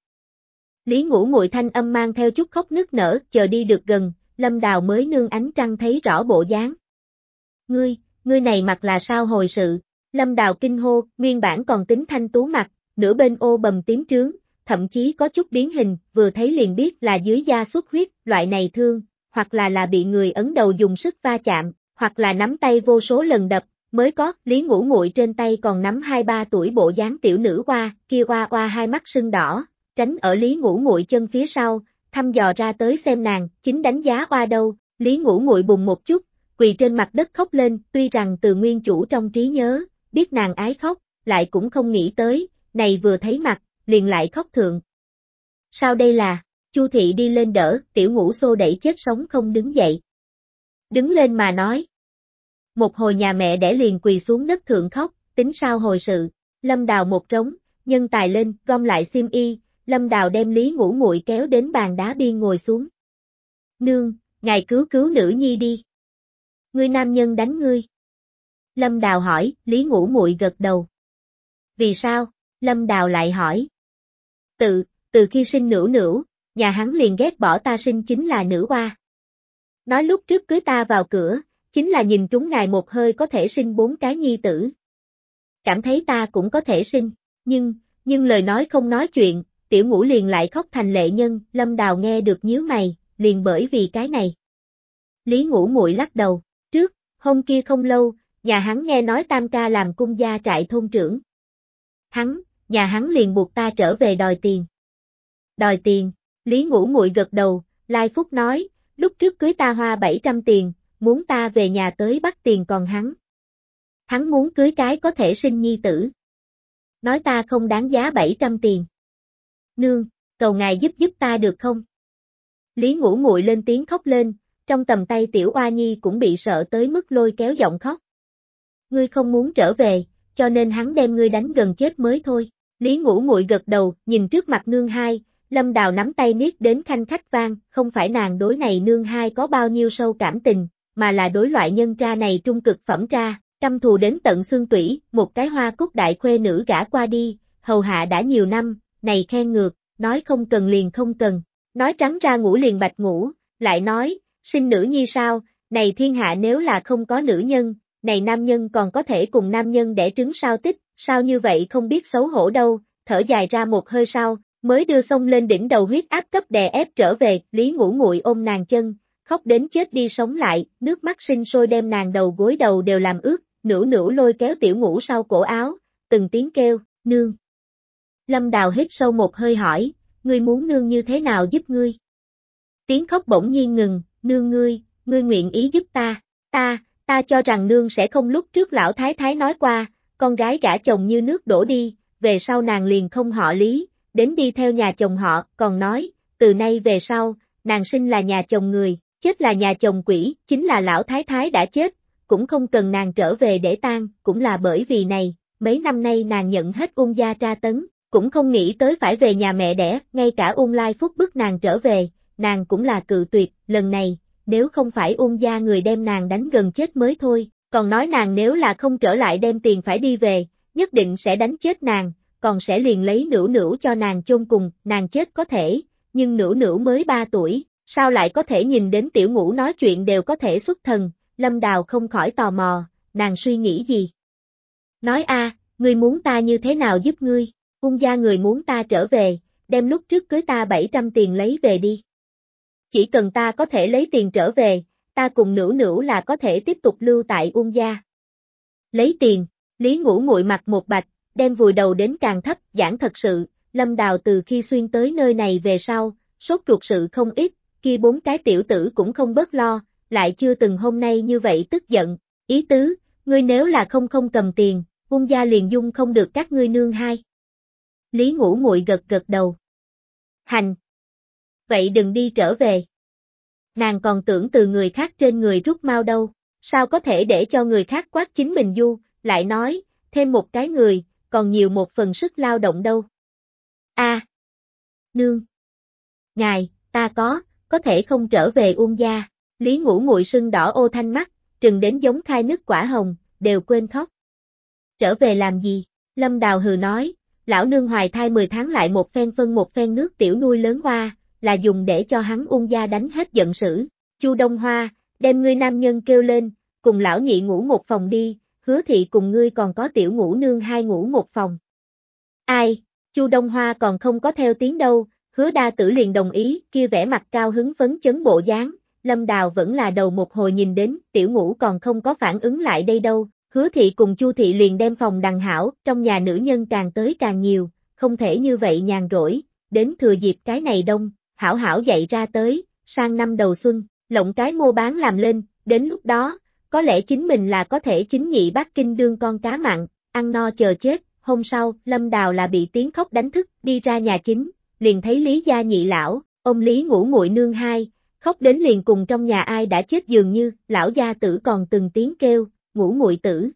A: Lý Ngũ Muội thanh âm mang theo chút khóc nức nở, chờ đi được gần, Lâm Đào mới nương ánh trăng thấy rõ bộ dáng. Ngươi, ngươi này mặt là sao hồi sự, Lâm Đào kinh hô, nguyên bản còn tính thanh tú mặt, nửa bên ô bầm tím trướng, thậm chí có chút biến hình, vừa thấy liền biết là dưới da xuất huyết, loại này thương, hoặc là là bị người ấn đầu dùng sức va chạm, hoặc là nắm tay vô số lần đập, mới có, Lý Ngũ Nguội trên tay còn nắm hai ba tuổi bộ dáng tiểu nữ hoa, kia Hoa Hoa hai mắt sưng đỏ, tránh ở Lý Ngũ Nguội chân phía sau, thăm dò ra tới xem nàng, chính đánh giá Hoa đâu, Lý Ngũ Nguội bùng một chút, quỳ trên mặt đất khóc lên, tuy rằng từ nguyên chủ trong trí nhớ, biết nàng ái khóc, lại cũng không nghĩ tới, này vừa thấy mặt, liền lại khóc thượng. Sao đây là, Chu thị đi lên đỡ, tiểu ngũ xô đẩy chết sống không đứng dậy. Đứng lên mà nói. Một hồi nhà mẹ đẻ liền quỳ xuống đất thượng khóc, tính sao hồi sự, lâm đào một trống, nhân tài lên, gom lại xiêm y, lâm đào đem lý ngũ muội kéo đến bàn đá biên ngồi xuống. Nương, ngài cứu cứu nữ nhi đi. Ngươi nam nhân đánh ngươi. Lâm Đào hỏi, Lý Ngũ Muội gật đầu. Vì sao? Lâm Đào lại hỏi. Tự, từ khi sinh nữ nữ, nhà hắn liền ghét bỏ ta sinh chính là nữ hoa. Nói lúc trước cưới ta vào cửa, chính là nhìn chúng ngài một hơi có thể sinh bốn cái nhi tử. Cảm thấy ta cũng có thể sinh, nhưng, nhưng lời nói không nói chuyện, tiểu ngũ liền lại khóc thành lệ nhân, lâm đào nghe được nhíu mày, liền bởi vì cái này. Lý ngũ muội lắc đầu, trước, hôm kia không lâu, nhà hắn nghe nói tam ca làm cung gia trại thôn trưởng. Hắn, nhà hắn liền buộc ta trở về đòi tiền. Đòi tiền, Lý Ngũ Muội gật đầu, Lai Phúc nói, lúc trước cưới ta hoa 700 tiền, muốn ta về nhà tới bắt tiền còn hắn. Hắn muốn cưới cái có thể sinh nhi tử. Nói ta không đáng giá 700 tiền. Nương, cầu ngài giúp giúp ta được không? Lý Ngũ nguội lên tiếng khóc lên, trong tầm tay tiểu oa nhi cũng bị sợ tới mức lôi kéo giọng khóc. Ngươi không muốn trở về, cho nên hắn đem ngươi đánh gần chết mới thôi. Lý ngũ nguội gật đầu, nhìn trước mặt nương hai, lâm đào nắm tay niết đến khanh khách vang, không phải nàng đối này nương hai có bao nhiêu sâu cảm tình, mà là đối loại nhân tra này trung cực phẩm tra, căm thù đến tận xương tủy, một cái hoa cúc đại khuê nữ gã qua đi, hầu hạ đã nhiều năm, này khen ngược, nói không cần liền không cần, nói trắng ra ngủ liền bạch ngủ, lại nói, sinh nữ nhi sao, này thiên hạ nếu là không có nữ nhân, này nam nhân còn có thể cùng nam nhân đẻ trứng sao tích, sao như vậy không biết xấu hổ đâu, thở dài ra một hơi sau, mới đưa sông lên đỉnh đầu huyết áp cấp đè ép trở về, Lý Ngũ nguội ôm nàng chân, khóc đến chết đi sống lại, nước mắt sinh sôi đem nàng đầu gối đầu đều làm ướt, nửa nửa lôi kéo tiểu ngủ sau cổ áo, từng tiếng kêu, nương. Lâm Đào hít sâu một hơi hỏi, ngươi muốn nương như thế nào giúp ngươi? Tiếng khóc bỗng nhiên ngừng, nương ngươi, ngươi nguyện ý giúp ta, ta, ta cho rằng nương sẽ không lúc trước lão thái thái nói qua, con gái gả chồng như nước đổ đi, về sau nàng liền không họ lý, đến đi theo nhà chồng họ, còn nói, từ nay về sau, nàng sinh là nhà chồng người, chết là nhà chồng quỷ, chính là lão thái thái đã chết, cũng không cần nàng trở về để tang, cũng là bởi vì này, mấy năm nay nàng nhận hết ung gia tra tấn, cũng không nghĩ tới phải về nhà mẹ đẻ, ngay cả ung lai phúc bức nàng trở về, nàng cũng là cự tuyệt, lần này, nếu không phải ung gia người đem nàng đánh gần chết mới thôi, còn nói nàng nếu là không trở lại đem tiền phải đi về, nhất định sẽ đánh chết nàng, còn sẽ liền lấy nữu nữu cho nàng chôn cùng, nàng chết có thể, nhưng nữu nữu mới 3 tuổi, sao lại có thể nhìn đến tiểu ngũ nói chuyện đều có thể xuất thần, lâm đào không khỏi tò mò, nàng suy nghĩ gì? Nói a, ngươi muốn ta như thế nào giúp ngươi, ung gia người muốn ta trở về, đem lúc trước cưới ta 700 tiền lấy về đi. Chỉ cần ta có thể lấy tiền trở về, ta cùng nữ nữ là có thể tiếp tục lưu tại ung gia. Lấy tiền, Lý Ngũ nguội mặt một bạch, đem vùi đầu đến càng thấp, giảng thật sự, Lâm Đào từ khi xuyên tới nơi này về sau, sốt ruột sự không ít, kia bốn cái tiểu tử cũng không bớt lo, lại chưa từng hôm nay như vậy tức giận, ý tứ, ngươi nếu là không không cầm tiền, ung gia liền dung không được các ngươi nương hai. Lý Ngũ muội gật gật đầu. Hành. Vậy đừng đi trở về nàng còn tưởng từ người khác trên người rút mau đâu, sao có thể để cho người khác quát chính mình du, lại nói, thêm một cái người, còn nhiều một phần sức lao động đâu. A. Nương. Ngài, ta có, có thể không trở về uông gia, Lý ngủ nguội sưng đỏ ô thanh mắt, trừng đến giống khai nước quả hồng, đều quên khóc. Trở về làm gì? Lâm Đào hừ nói, lão nương hoài thai 10 tháng lại một phen phân một phen nước tiểu nuôi lớn hoa, là dùng để cho hắn ung gia đánh hết giận sử. Chu Đông Hoa, đem ngươi nam nhân kêu lên, cùng lão nhị ngủ một phòng đi, hứa thị cùng ngươi còn có tiểu ngủ nương hai ngủ một phòng. Ai, Chu Đông Hoa còn không có theo tiếng đâu, hứa đa tử liền đồng ý, kia vẻ mặt cao hứng phấn chấn bộ dáng, Lâm Đào vẫn là đầu một hồi nhìn đến, tiểu Ngũ còn không có phản ứng lại đây đâu, hứa thị cùng Chu thị liền đem phòng đằng hảo, trong nhà nữ nhân càng tới càng nhiều, không thể như vậy nhàn rỗi, đến thừa dịp cái này đông, hảo hảo dậy ra tới, sang năm đầu xuân, lộng cái mua bán làm lên, đến lúc đó, có lẽ chính mình là có thể chính nhị bác kinh đương con cá mặn, ăn no chờ chết, hôm sau, Lâm Đào là bị tiếng khóc đánh thức, đi ra nhà chính, liền thấy Lý gia nhị lão, ông Lý ngủ nguội nương hai, khóc đến liền cùng trong nhà ai đã chết dường như, lão gia tử còn từng tiếng kêu, ngủ nguội tử.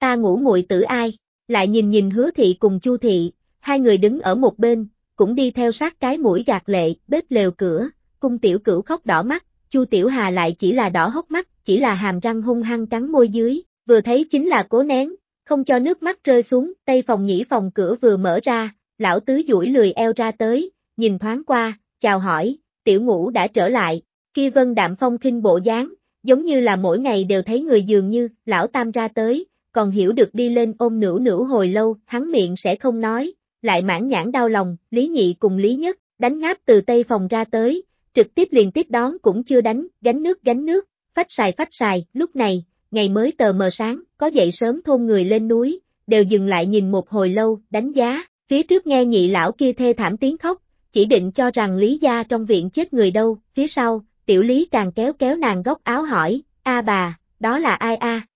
A: Ta ngủ nguội tử ai? Lại nhìn nhìn hứa thị cùng chu thị, hai người đứng ở một bên, cũng đi theo sát cái mũi gạt lệ, bếp lều cửa, cung tiểu cửu khóc đỏ mắt, Chu Tiểu Hà lại chỉ là đỏ hốc mắt, chỉ là hàm răng hung hăng cắn môi dưới, vừa thấy chính là cố nén, không cho nước mắt rơi xuống, tây phòng nhĩ phòng cửa vừa mở ra, lão tứ duỗi lười eo ra tới, nhìn thoáng qua, chào hỏi, tiểu ngũ đã trở lại, kia vân đạm phong khinh bộ dáng, giống như là mỗi ngày đều thấy người dường như, lão tam ra tới, còn hiểu được đi lên ôm nửa nửa hồi lâu, hắn miệng sẽ không nói, lại mãn nhãn đau lòng, Lý Nhị cùng Lý Nhất, đánh ngáp từ tây phòng ra tới, trực tiếp liền tiếp đón cũng chưa đánh, gánh nước gánh nước, phách xài phách xài, lúc này, ngày mới tờ mờ sáng, có dậy sớm thôn người lên núi, đều dừng lại nhìn một hồi lâu, đánh giá, phía trước nghe nhị lão kia thê thảm tiếng khóc, chỉ định cho rằng Lý gia trong viện chết người đâu, phía sau, tiểu Lý càng kéo kéo nàng góc áo hỏi, a bà, đó là ai a?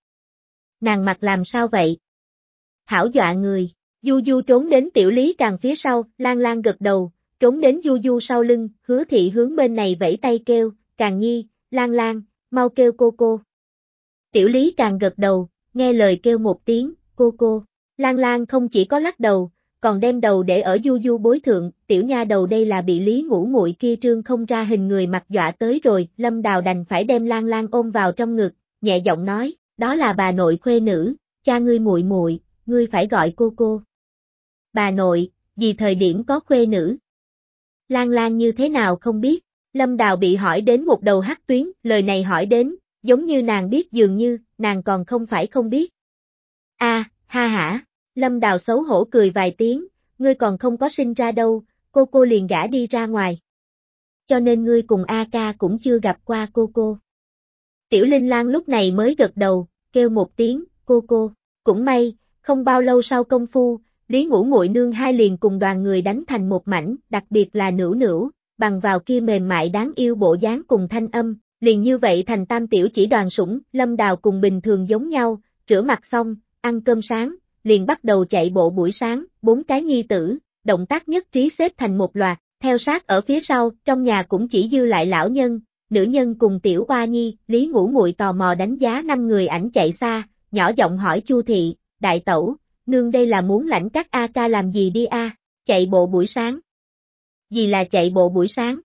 A: Nàng mặt làm sao vậy? Hảo dọa người, Du Du trốn đến tiểu lý càng phía sau, lan lan gật đầu, trốn đến Du Du sau lưng, hứa thị hướng bên này vẫy tay kêu, càng nhi, lan lan, mau kêu cô cô. Tiểu lý càng gật đầu, nghe lời kêu một tiếng, cô cô. Lan Lan không chỉ có lắc đầu, còn đem đầu để ở du du bối thượng, tiểu nha đầu đây là bị lý ngủ muội kia trương không ra hình người mặt dọa tới rồi, lâm đào đành phải đem Lan Lan ôm vào trong ngực, nhẹ giọng nói, đó là bà nội khuê nữ, cha ngươi muội muội, ngươi phải gọi cô cô. Bà nội, vì thời điểm có khuê nữ. Lan Lan như thế nào không biết, Lâm Đào bị hỏi đến một đầu hắc tuyến, lời này hỏi đến, giống như nàng biết dường như, nàng còn không phải không biết. A, ha hả, Lâm Đào xấu hổ cười vài tiếng, ngươi còn không có sinh ra đâu, cô cô liền gã đi ra ngoài. Cho nên ngươi cùng A ca cũng chưa gặp qua cô cô. Tiểu Linh Lan lúc này mới gật đầu, kêu một tiếng, cô cô, cũng may, không bao lâu sau công phu, Lý Ngũ Muội Nương hai liền cùng đoàn người đánh thành một mảnh, đặc biệt là nữ nữ, bằng vào kia mềm mại đáng yêu bộ dáng cùng thanh âm, liền như vậy thành tam tiểu chỉ đoàn sủng, lâm đào cùng bình thường giống nhau, rửa mặt xong, ăn cơm sáng, liền bắt đầu chạy bộ buổi sáng, bốn cái nhi tử, động tác nhất trí xếp thành một loạt, theo sát ở phía sau, trong nhà cũng chỉ dư lại lão nhân, nữ nhân cùng tiểu oa nhi, Lý Ngũ Muội tò mò đánh giá năm người ảnh chạy xa, nhỏ giọng hỏi Chu thị, đại tẩu, nương đây là muốn lãnh các A ca làm gì đi a? Chạy bộ buổi sáng. Gì là chạy bộ buổi sáng?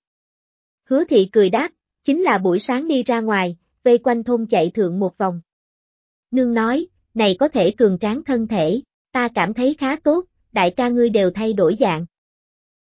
A: Hứa thị cười đáp, chính là buổi sáng đi ra ngoài, vây quanh thôn chạy thượng một vòng. Nương nói, này có thể cường tráng thân thể, ta cảm thấy khá tốt, đại ca ngươi đều thay đổi dạng.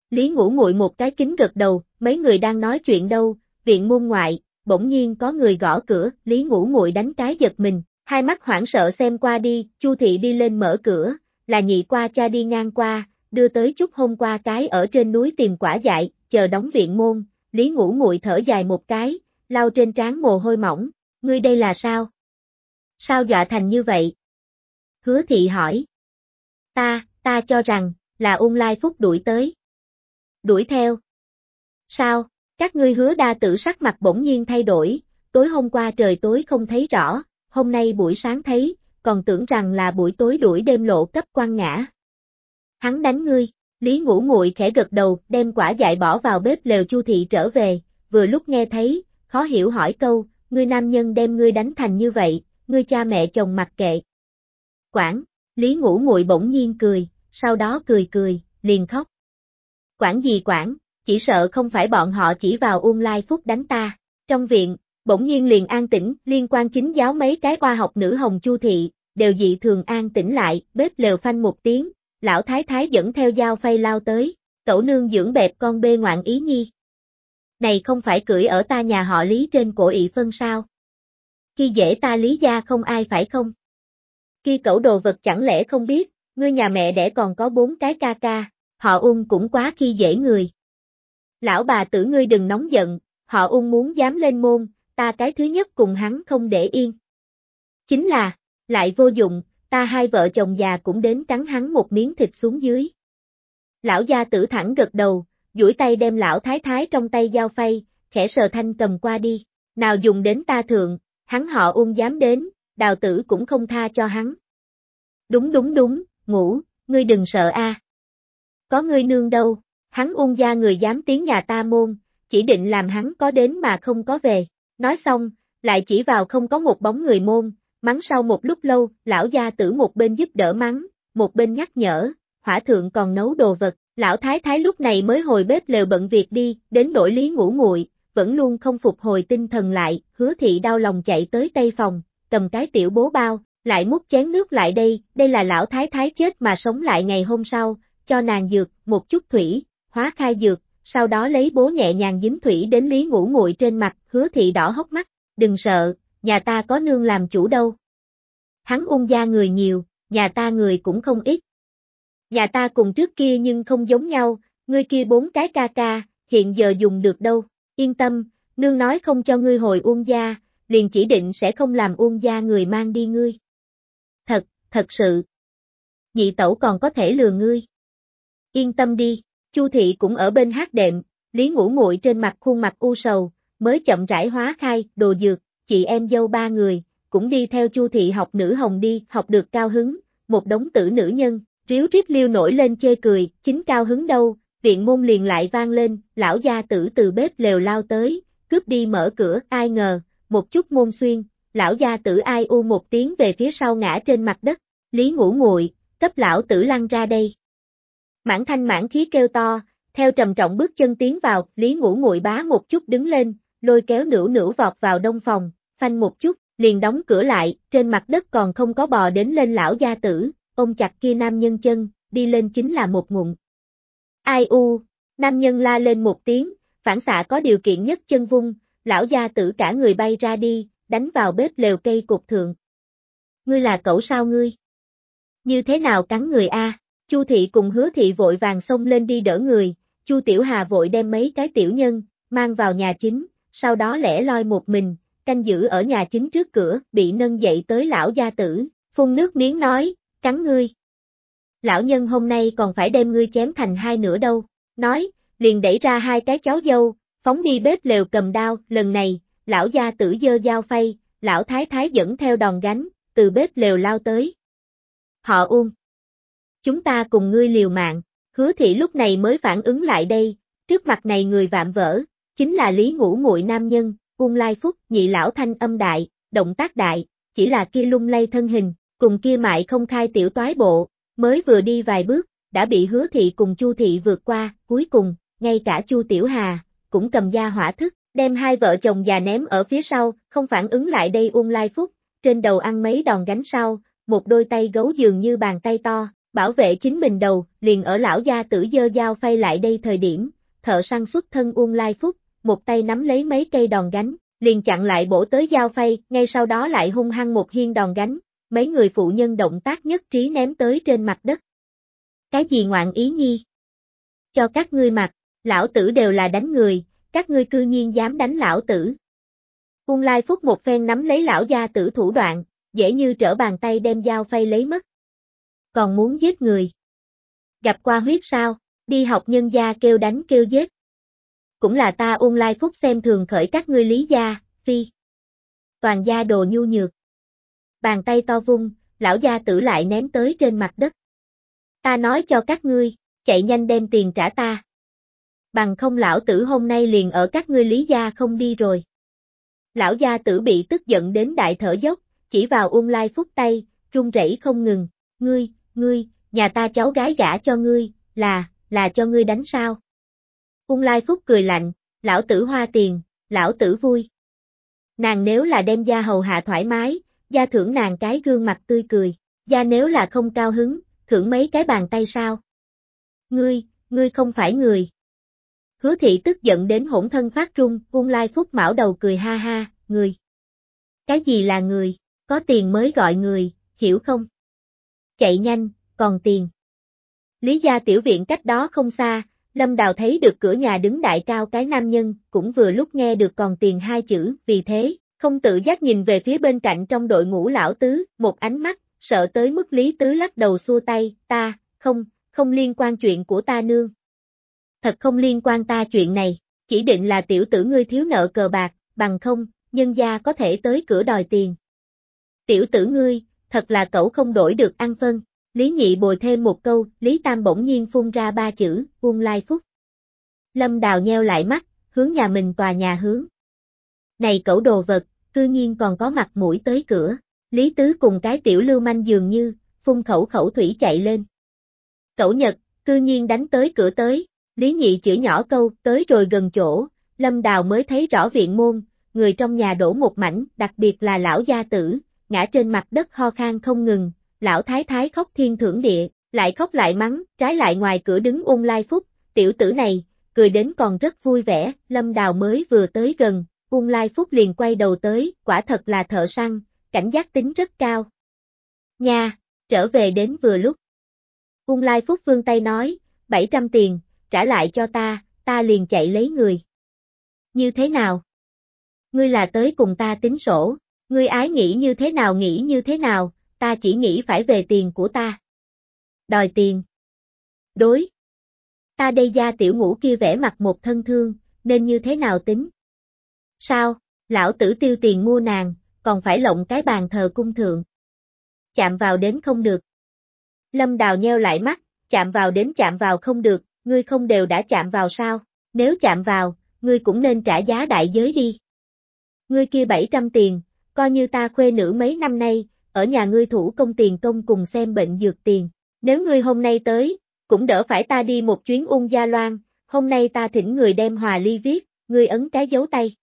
A: Lý ngủ nguội một cái kính gật đầu, mấy người đang nói chuyện đâu, viện môn ngoại, bỗng nhiên có người gõ cửa, Lý ngủ nguội đánh cái giật mình, hai mắt hoảng sợ xem qua đi, Chu thị đi lên mở cửa, là nhị qua cha đi ngang qua, đưa tới chút hôm qua cái ở trên núi tìm quả dại, chờ đóng viện môn, Lý ngủ nguội thở dài một cái, lau trên trán mồ hôi mỏng, ngươi đây là sao? Sao dọa thành như vậy? Hứa thị hỏi. Ta, ta cho rằng, là ung lai phúc đuổi tới. Đuổi theo. Sao, các ngươi hứa đa tử sắc mặt bỗng nhiên thay đổi, tối hôm qua trời tối không thấy rõ, hôm nay buổi sáng thấy, còn tưởng rằng là buổi tối đuổi đêm lộ cấp quan ngã. Hắn đánh ngươi, Lý Ngũ Muội khẽ gật đầu, đem quả dại bỏ vào bếp lều Chu thị trở về, vừa lúc nghe thấy, khó hiểu hỏi câu, ngươi nam nhân đem ngươi đánh thành như vậy, ngươi cha mẹ chồng mặc kệ. Quản, Lý Ngũ Muội bỗng nhiên cười, sau đó cười cười, liền khóc. Quản gì quản, chỉ sợ không phải bọn họ chỉ vào ung lai phúc đánh ta. Trong viện, bỗng nhiên liền an tĩnh, liên quan chính giáo mấy cái khoa học nữ hồng chu thị, đều dị thường an tĩnh lại, bếp lều phanh một tiếng, lão thái thái dẫn theo dao phay lao tới, cậu nương dưỡng bẹp con bê ngoạn ý nhi. Này không phải cưỡi ở ta nhà họ lý trên cổ ị phân sao? Khi dễ ta lý gia không ai phải không? Khi cẩu đồ vật chẳng lẽ không biết, ngươi nhà mẹ đẻ còn có bốn cái ca ca, họ ung cũng quá khi dễ người. Lão bà tử ngươi đừng nóng giận, họ ung muốn dám lên môn, ta cái thứ nhất cùng hắn không để yên. Chính là, lại vô dụng, ta hai vợ chồng già cũng đến cắn hắn một miếng thịt xuống dưới. Lão gia tử thẳng gật đầu, duỗi tay đem lão thái thái trong tay dao phay, khẽ sờ thanh cầm qua đi, nào dùng đến ta thượng, hắn họ ung dám đến, đào tử cũng không tha cho hắn. Đúng đúng đúng, ngủ, ngươi đừng sợ a. Có ngươi nương đâu, hắn ung gia người dám tiến nhà ta môn, chỉ định làm hắn có đến mà không có về. Nói xong, lại chỉ vào không có một bóng người môn, mắng sau một lúc lâu, lão gia tử một bên giúp đỡ mắng, một bên nhắc nhở, hỏa thượng còn nấu đồ vật, lão thái thái lúc này mới hồi bếp lều bận việc đi, đến đổi lý ngủ nguội, vẫn luôn không phục hồi tinh thần lại, hứa thị đau lòng chạy tới tây phòng, cầm cái tiểu bố bao, lại múc chén nước lại đây, đây là lão thái thái chết mà sống lại ngày hôm sau, cho nàng dược, một chút thủy, hóa khai dược, sau đó lấy bố nhẹ nhàng dính thủy đến lý ngủ nguội trên mặt, hứa thị đỏ hốc mắt, đừng sợ, nhà ta có nương làm chủ đâu. Hắn ung gia người nhiều, nhà ta người cũng không ít. Nhà ta cùng trước kia nhưng không giống nhau, ngươi kia bốn cái ca ca, hiện giờ dùng được đâu, yên tâm, nương nói không cho ngươi hồi uông gia, liền chỉ định sẽ không làm uông gia người mang đi ngươi. Thật, thật sự. Nhị tẩu còn có thể lừa ngươi. Yên tâm đi, Chu thị cũng ở bên hát đệm, Lý Ngũ Muội trên mặt khuôn mặt u sầu, mới chậm rãi hóa khai, đồ dược, chị em dâu ba người, cũng đi theo Chu thị học nữ hồng đi, học được cao hứng, một đống tử nữ nhân, ríu rít liêu nổi lên chê cười, chính cao hứng đâu, viện môn liền lại vang lên, lão gia tử từ bếp lều lao tới, cướp đi mở cửa, ai ngờ, một chút môn xuyên, lão gia tử ai u một tiếng về phía sau ngã trên mặt đất, Lý ngủ nguội, cấp lão tử lăn ra đây. Mãn thanh mãn khí kêu to, theo trầm trọng bước chân tiến vào, Lý ngủ nguội bá một chút đứng lên, lôi kéo nửa nửa vọt vào đông phòng, phanh một chút, liền đóng cửa lại, trên mặt đất còn không có bò đến lên lão gia tử, ôm chặt kia nam nhân chân, đi lên chính là một ngụm. Ai u, nam nhân la lên một tiếng, phản xạ có điều kiện nhất chân vung, lão gia tử cả người bay ra đi, đánh vào bếp lều cây cục thượng. Ngươi là cậu sao ngươi? Như thế nào cắn người a? Chu thị cùng hứa thị vội vàng xông lên đi đỡ người, Chu Tiểu Hà vội đem mấy cái tiểu nhân, mang vào nhà chính, sau đó lẻ loi một mình, canh giữ ở nhà chính trước cửa, bị nâng dậy tới lão gia tử, phun nước miếng nói, cắn ngươi. Lão nhân hôm nay còn phải đem ngươi chém thành hai nửa đâu, nói, liền đẩy ra hai cái cháu dâu, phóng đi bếp lều cầm đao, lần này, lão gia tử dơ dao phay, lão thái thái dẫn theo đòn gánh, từ bếp lều lao tới. Họ ung. Chúng ta cùng ngươi liều mạng, hứa thị lúc này mới phản ứng lại đây, trước mặt này người vạm vỡ, chính là lý ngũ muội nam nhân, ung lai phúc, nhị lão thanh âm đại, động tác đại, chỉ là kia lung lay thân hình, cùng kia mại không khai tiểu toái bộ, mới vừa đi vài bước, đã bị hứa thị cùng chu thị vượt qua, cuối cùng, ngay cả chu tiểu hà, cũng cầm da hỏa thức, đem hai vợ chồng già ném ở phía sau, không phản ứng lại đây ung lai phúc, trên đầu ăn mấy đòn gánh sau, một đôi tay gấu dường như bàn tay to, bảo vệ chính mình đầu, liền ở lão gia tử dơ dao phay lại đây thời điểm, thợ săn xuất thân ung lai phúc, một tay nắm lấy mấy cây đòn gánh, liền chặn lại bổ tới dao phay, ngay sau đó lại hung hăng một hiên đòn gánh, mấy người phụ nhân động tác nhất trí ném tới trên mặt đất. Cái gì ngoạn ý nhi? Cho các ngươi mặc, lão tử đều là đánh người, các ngươi cư nhiên dám đánh lão tử. Ung Lai Phúc một phen nắm lấy lão gia tử thủ đoạn, dễ như trở bàn tay đem dao phay lấy mất. Còn muốn giết người. Gặp qua huyết sao, đi học nhân gia kêu đánh kêu giết. Cũng là ta Ung Lai Phúc xem thường khởi các ngươi lý gia, phi. Toàn gia đồ nhu nhược. Bàn tay to vung, lão gia tử lại ném tới trên mặt đất. Ta nói cho các ngươi, chạy nhanh đem tiền trả ta bằng không lão tử hôm nay liền ở các ngươi lý gia không đi rồi. Lão gia tử bị tức giận đến đại thở dốc, chỉ vào ung lai phúc tay, run rẩy không ngừng, ngươi, ngươi, nhà ta cháu gái gả cho ngươi, là, là cho ngươi đánh sao. Ung lai phúc cười lạnh, lão tử hoa tiền, lão tử vui. Nàng nếu là đem gia hầu hạ thoải mái, gia thưởng nàng cái gương mặt tươi cười, gia nếu là không cao hứng, thưởng mấy cái bàn tay sao. Ngươi, ngươi không phải người. Hứa thị tức giận đến hỗn thân phát run, vung lai phúc mão đầu cười ha ha, người. Cái gì là người, có tiền mới gọi người, hiểu không? Chạy nhanh, còn tiền. Lý gia tiểu viện cách đó không xa, Lâm Đào thấy được cửa nhà đứng đại cao cái nam nhân, cũng vừa lúc nghe được còn tiền hai chữ, vì thế, không tự giác nhìn về phía bên cạnh trong đội ngũ lão tứ, một ánh mắt, sợ tới mức Lý Tứ lắc đầu xua tay, ta, không, không liên quan chuyện của ta nương, thật không liên quan ta chuyện này, chỉ định là tiểu tử ngươi thiếu nợ cờ bạc, bằng không, nhân gia có thể tới cửa đòi tiền. Tiểu tử ngươi, thật là cậu không đổi được ăn phân, Lý Nhị bồi thêm một câu, Lý Tam bỗng nhiên phun ra ba chữ, buông lai phúc. Lâm Đào nheo lại mắt, hướng nhà mình tòa nhà hướng. Này cẩu đồ vật, cư nhiên còn có mặt mũi tới cửa, Lý Tứ cùng cái tiểu lưu manh dường như, phun khẩu khẩu thủy chạy lên. Cẩu Nhật, cư nhiên đánh tới cửa tới, Lý nhị chữ nhỏ câu, tới rồi gần chỗ, lâm đào mới thấy rõ viện môn, người trong nhà đổ một mảnh, đặc biệt là lão gia tử, ngã trên mặt đất ho khan không ngừng, lão thái thái khóc thiên thưởng địa, lại khóc lại mắng, trái lại ngoài cửa đứng ung lai phúc, tiểu tử này, cười đến còn rất vui vẻ, lâm đào mới vừa tới gần, ung lai phúc liền quay đầu tới, quả thật là thợ săn, cảnh giác tính rất cao. Nha, trở về đến vừa lúc. Ung lai phúc vương tay nói, 700 tiền, trả lại cho ta, ta liền chạy lấy người. Như thế nào? Ngươi là tới cùng ta tính sổ, ngươi ái nghĩ như thế nào nghĩ như thế nào, ta chỉ nghĩ phải về tiền của ta. Đòi tiền. Đối. Ta đây gia tiểu ngũ kia vẽ mặt một thân thương, nên như thế nào tính? Sao, lão tử tiêu tiền mua nàng, còn phải lộng cái bàn thờ cung thượng. Chạm vào đến không được. Lâm đào nheo lại mắt, chạm vào đến chạm vào không được, ngươi không đều đã chạm vào sao, nếu chạm vào, ngươi cũng nên trả giá đại giới đi. Ngươi kia 700 tiền, coi như ta khuê nữ mấy năm nay, ở nhà ngươi thủ công tiền công cùng xem bệnh dược tiền. Nếu ngươi hôm nay tới, cũng đỡ phải ta đi một chuyến ung gia loan, hôm nay ta thỉnh người đem hòa ly viết, ngươi ấn cái dấu tay.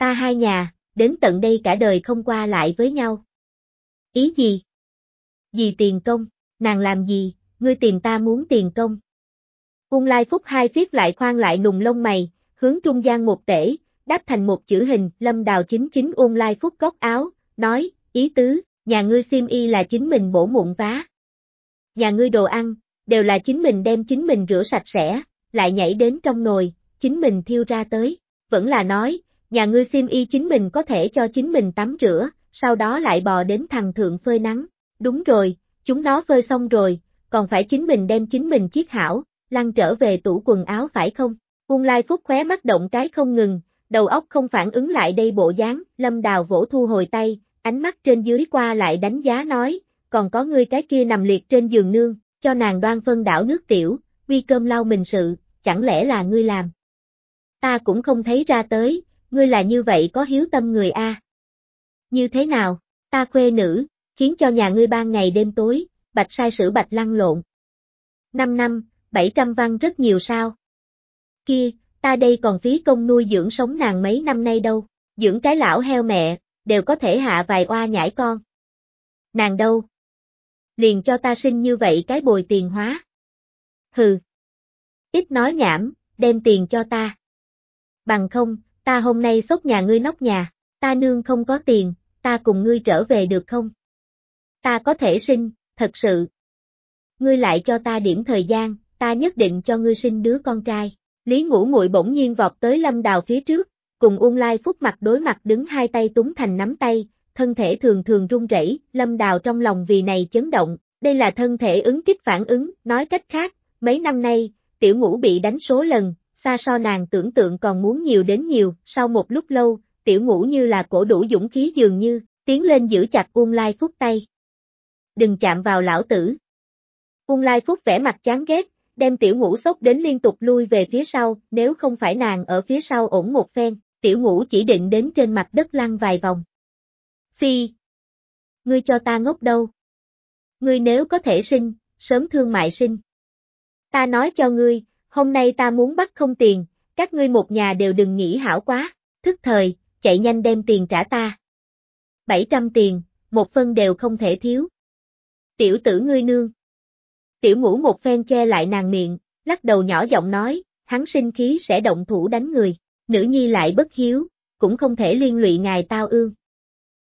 A: Ta hai nhà, đến tận đây cả đời không qua lại với nhau. Ý gì? Gì tiền công, nàng làm gì, ngươi tìm ta muốn tiền công. Ung Lai Phúc hai phiết lại khoan lại nùng lông mày, hướng trung gian một tể, đáp thành một chữ hình, lâm đào chính chính Ung Lai Phúc góc áo, nói, ý tứ, nhà ngươi xiêm y là chính mình bổ mụn vá. Nhà ngươi đồ ăn, đều là chính mình đem chính mình rửa sạch sẽ, lại nhảy đến trong nồi, chính mình thiêu ra tới, vẫn là nói, nhà ngươi xiêm y chính mình có thể cho chính mình tắm rửa, sau đó lại bò đến thằng thượng phơi nắng, đúng rồi, chúng nó phơi xong rồi, còn phải chính mình đem chính mình chiếc hảo, lăn trở về tủ quần áo phải không? Ung Lai Phúc khóe mắt động cái không ngừng, đầu óc không phản ứng lại đây bộ dáng, lâm đào vỗ thu hồi tay, ánh mắt trên dưới qua lại đánh giá nói, còn có ngươi cái kia nằm liệt trên giường nương, cho nàng đoan phân đảo nước tiểu, vi cơm lau mình sự, chẳng lẽ là ngươi làm? Ta cũng không thấy ra tới, ngươi là như vậy có hiếu tâm người a. Như thế nào, ta khuê nữ, khiến cho nhà ngươi ban ngày đêm tối, bạch sai sử bạch lăn lộn. Năm năm, bảy trăm văn rất nhiều sao? Kia, ta đây còn phí công nuôi dưỡng sống nàng mấy năm nay đâu, dưỡng cái lão heo mẹ, đều có thể hạ vài oa nhảy con. Nàng đâu? Liền cho ta sinh như vậy cái bồi tiền hóa. Hừ. Ít nói nhảm, đem tiền cho ta. Bằng không, ta hôm nay xốt nhà ngươi nóc nhà, ta nương không có tiền, ta cùng ngươi trở về được không? Ta có thể sinh, thật sự. Ngươi lại cho ta điểm thời gian, ta nhất định cho ngươi sinh đứa con trai. Lý ngũ muội bỗng nhiên vọt tới lâm đào phía trước, cùng Uông Lai Phúc mặt đối mặt đứng hai tay túng thành nắm tay, thân thể thường thường run rẩy, lâm đào trong lòng vì này chấn động, đây là thân thể ứng kích phản ứng, nói cách khác, mấy năm nay, tiểu ngũ bị đánh số lần, xa so nàng tưởng tượng còn muốn nhiều đến nhiều, sau một lúc lâu, tiểu ngũ như là cổ đủ dũng khí dường như, tiến lên giữ chặt Uông Lai Phúc tay. Đừng chạm vào lão tử. Uông Lai Phúc vẻ mặt chán ghét, đem tiểu ngũ sốc đến liên tục lui về phía sau, nếu không phải nàng ở phía sau ổn một phen, tiểu ngũ chỉ định đến trên mặt đất lăn vài vòng. Phi! Ngươi cho ta ngốc đâu? Ngươi nếu có thể sinh, sớm thương mại sinh. Ta nói cho ngươi, hôm nay ta muốn bắt không tiền, các ngươi một nhà đều đừng nghĩ hảo quá, thức thời, chạy nhanh đem tiền trả ta. 700 tiền, một phân đều không thể thiếu. Tiểu tử ngươi nương. Tiểu ngũ một phen che lại nàng miệng, lắc đầu nhỏ giọng nói, hắn sinh khí sẽ động thủ đánh người, nữ nhi lại bất hiếu, cũng không thể liên lụy ngài tao ương.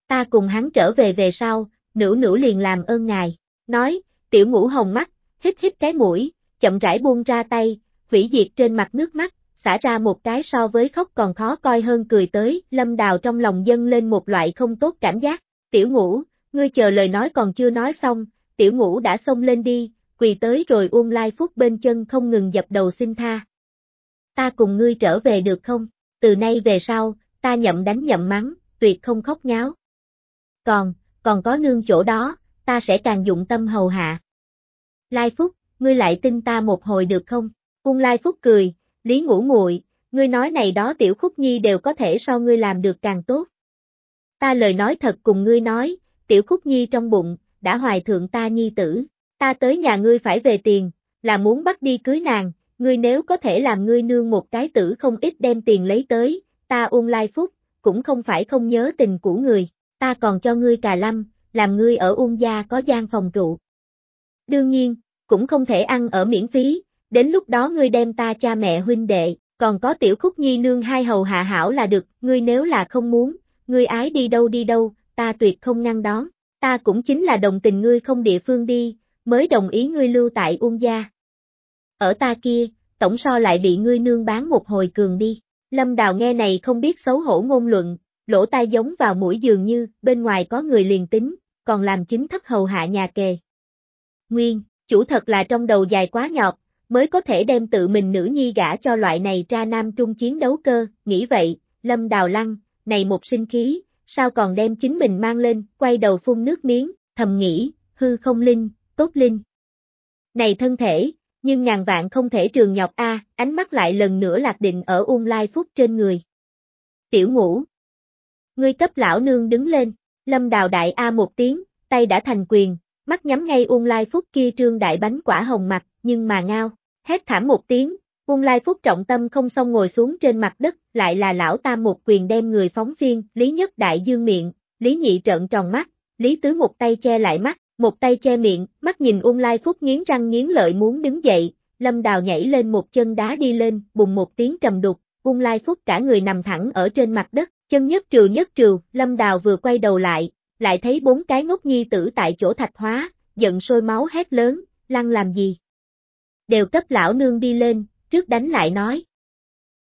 A: Ta cùng hắn trở về về sau, nữ nữ liền làm ơn ngài, nói, tiểu ngũ hồng mắt, hít hít cái mũi, chậm rãi buông ra tay, hủy diệt trên mặt nước mắt, xả ra một cái so với khóc còn khó coi hơn cười tới, lâm đào trong lòng dâng lên một loại không tốt cảm giác, tiểu ngũ, ngươi chờ lời nói còn chưa nói xong, tiểu ngũ đã xông lên đi, quỳ tới rồi Uông Lai Phúc bên chân không ngừng dập đầu xin tha. Ta cùng ngươi trở về được không? Từ nay về sau, ta nhậm đánh nhậm mắng, tuyệt không khóc nháo. Còn, còn có nương chỗ đó, ta sẽ càng dụng tâm hầu hạ. Lai Phúc, ngươi lại tin ta một hồi được không? Uông Lai Phúc cười, Lý Ngũ Muội, ngươi nói này đó tiểu khúc nhi đều có thể so ngươi làm được càng tốt. Ta lời nói thật cùng ngươi nói, tiểu khúc nhi trong bụng, đã hoài thượng ta nhi tử, ta tới nhà ngươi phải về tiền, là muốn bắt đi cưới nàng, ngươi nếu có thể làm ngươi nương một cái tử không ít đem tiền lấy tới, ta ung lai phúc, cũng không phải không nhớ tình của người, ta còn cho ngươi cà lâm, làm ngươi ở ung gia có gian phòng trụ. Đương nhiên, cũng không thể ăn ở miễn phí, đến lúc đó ngươi đem ta cha mẹ huynh đệ, còn có tiểu khúc nhi nương hai hầu hạ hảo là được, ngươi nếu là không muốn, ngươi ái đi đâu đi đâu, ta tuyệt không ngăn đón, ta cũng chính là đồng tình ngươi không địa phương đi, mới đồng ý ngươi lưu tại Uông gia. Ở ta kia, tổng so lại bị ngươi nương bán một hồi cường đi. Lâm Đào nghe này không biết xấu hổ ngôn luận, lỗ tai giống vào mũi dường như, bên ngoài có người liền tính, còn làm chính thất hầu hạ nhà kề. Nguyên, chủ thật là trong đầu dài quá nhọt, mới có thể đem tự mình nữ nhi gả cho loại này ra nam trung chiến đấu cơ, nghĩ vậy, Lâm Đào lăng, này một sinh khí, sao còn đem chính mình mang lên, quay đầu phun nước miếng, thầm nghĩ, hư không linh, tốt linh. Này thân thể, nhưng ngàn vạn không thể trường nhọc A, ánh mắt lại lần nữa lạc định ở ung lai phúc trên người. Tiểu ngũ. Ngươi cấp lão nương đứng lên, Lâm Đào đại A một tiếng, tay đã thành quyền, mắt nhắm ngay ung Lai Phúc kia trương đại bánh quả hồng mặt, nhưng mà ngao, hét thảm một tiếng, ung Lai Phúc trọng tâm không xong ngồi xuống trên mặt đất, lại là lão tam một quyền đem người phóng phiên, Lý Nhất Đại dương miệng, Lý Nhị trợn tròn mắt, Lý Tứ một tay che lại mắt, một tay che miệng, mắt nhìn ung Lai Phúc nghiến răng nghiến lợi muốn đứng dậy, Lâm Đào nhảy lên một chân đá đi lên, bùng một tiếng trầm đục, ung Lai Phúc cả người nằm thẳng ở trên mặt đất, chân nhất trừ nhất trừ, Lâm Đào vừa quay đầu lại, lại thấy bốn cái ngốc nhi tử tại chỗ thạch hóa, giận sôi máu hét lớn, lăng làm gì? Đều cấp lão nương đi lên, trước đánh lại nói.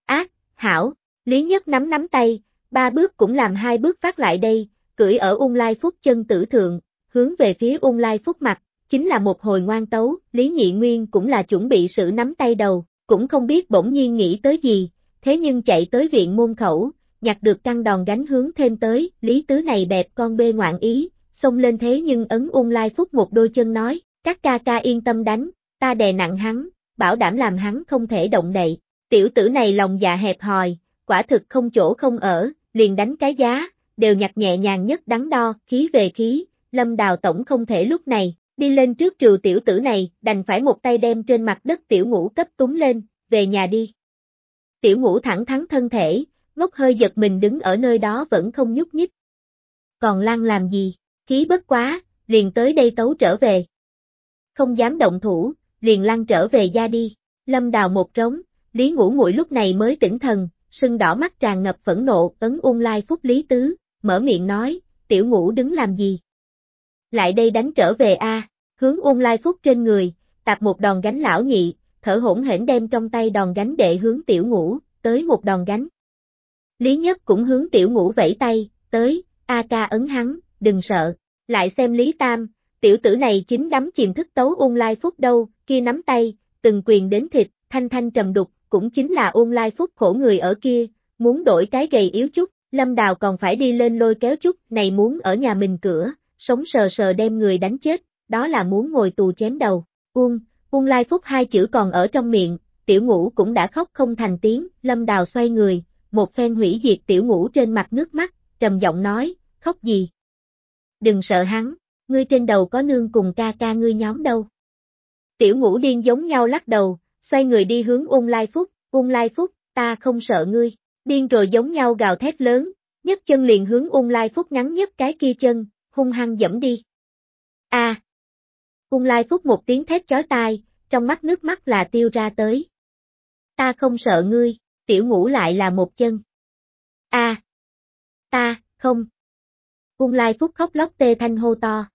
A: Ác, hảo, Lý Nhất nắm nắm tay, ba bước cũng làm hai bước phát lại đây, cưỡi ở ung lai phúc chân tử thượng, hướng về phía ung lai phúc mặt, chính là một hồi ngoan tấu, Lý Nhị Nguyên cũng là chuẩn bị sự nắm tay đầu, cũng không biết bỗng nhiên nghĩ tới gì, thế nhưng chạy tới viện môn khẩu, nhặt được căn đòn gánh hướng thêm tới, Lý Tứ này bẹp con bê ngoạn ý, xông lên thế nhưng ấn ung lai phúc một đôi chân nói, các ca ca yên tâm đánh, ta đè nặng hắn, bảo đảm làm hắn không thể động đậy. Tiểu tử này lòng dạ hẹp hòi, quả thực không chỗ không ở, liền đánh cái giá, đều nhặt nhẹ nhàng nhất đắn đo, khí về khí, lâm đào tổng không thể lúc này, đi lên trước trừ tiểu tử này, đành phải một tay đem trên mặt đất tiểu ngũ cấp túng lên, về nhà đi. Tiểu ngũ thẳng thắn thân thể, ngốc hơi giật mình đứng ở nơi đó vẫn không nhúc nhích. Còn lăng làm gì, khí bất quá, liền tới đây tấu trở về. Không dám động thủ, liền lăn trở về ra đi. Lâm đào một trống, Lý Ngũ Muội lúc này mới tỉnh thần, sưng đỏ mắt tràn ngập phẫn nộ, ấn ung lai phúc Lý Tứ, mở miệng nói, tiểu ngũ đứng làm gì? Lại đây đánh trở về a, hướng ung lai phúc trên người, tạp một đòn gánh lão nhị, thở hổn hển đem trong tay đòn gánh đệ hướng tiểu ngũ, tới một đòn gánh. Lý Nhất cũng hướng tiểu ngũ vẫy tay, tới, A ca ấn hắn, đừng sợ, lại xem Lý Tam, tiểu tử này chính đắm chìm thức tấu ung lai phúc đâu, kia nắm tay, từng quyền đến thịt, thanh thanh trầm đục, cũng chính là ung lai phúc khổ người ở kia, muốn đổi cái gầy yếu chút, lâm đào còn phải đi lên lôi kéo chút, này muốn ở nhà mình cửa, sống sờ sờ đem người đánh chết, đó là muốn ngồi tù chém đầu, ung, ung lai phúc hai chữ còn ở trong miệng, tiểu ngũ cũng đã khóc không thành tiếng, lâm đào xoay người, một phen hủy diệt tiểu ngũ trên mặt nước mắt, trầm giọng nói, khóc gì? Đừng sợ hắn, ngươi trên đầu có nương cùng ca ca ngươi nhóm đâu. Tiểu ngũ điên giống nhau lắc đầu, xoay người đi hướng ung lai phúc, ung lai phúc, ta không sợ ngươi, điên rồi giống nhau gào thét lớn, nhấc chân liền hướng ung lai phúc ngắn nhất cái kia chân, hung hăng dẫm đi. A. À. Ung lai phúc một tiếng thét chói tai, trong mắt nước mắt là tiêu ra tới. Ta không sợ ngươi, tiểu ngũ lại là một chân. A. À. Ta, không. Ung lai phúc khóc lóc tê thanh hô to.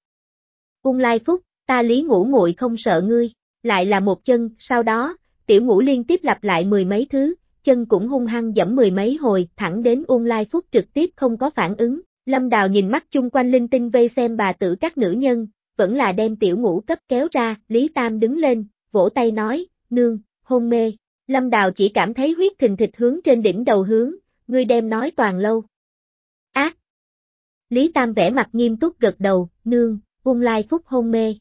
A: Ung lai phúc, ta lý ngũ muội không sợ ngươi, lại là một chân, sau đó, tiểu ngũ liên tiếp lặp lại mười mấy thứ, chân cũng hung hăng dẫm mười mấy hồi, thẳng đến ung lai phúc trực tiếp không có phản ứng. Lâm Đào nhìn mắt chung quanh linh tinh vây xem bà tử các nữ nhân, vẫn là đem tiểu ngũ cấp kéo ra, Lý Tam đứng lên, vỗ tay nói, nương, hôn mê. Lâm Đào chỉ cảm thấy huyết thình thịt hướng trên đỉnh đầu hướng, ngươi đem nói toàn lâu. Ác! Lý Tam vẽ mặt nghiêm túc gật đầu, nương, ung lai phúc hôn mê.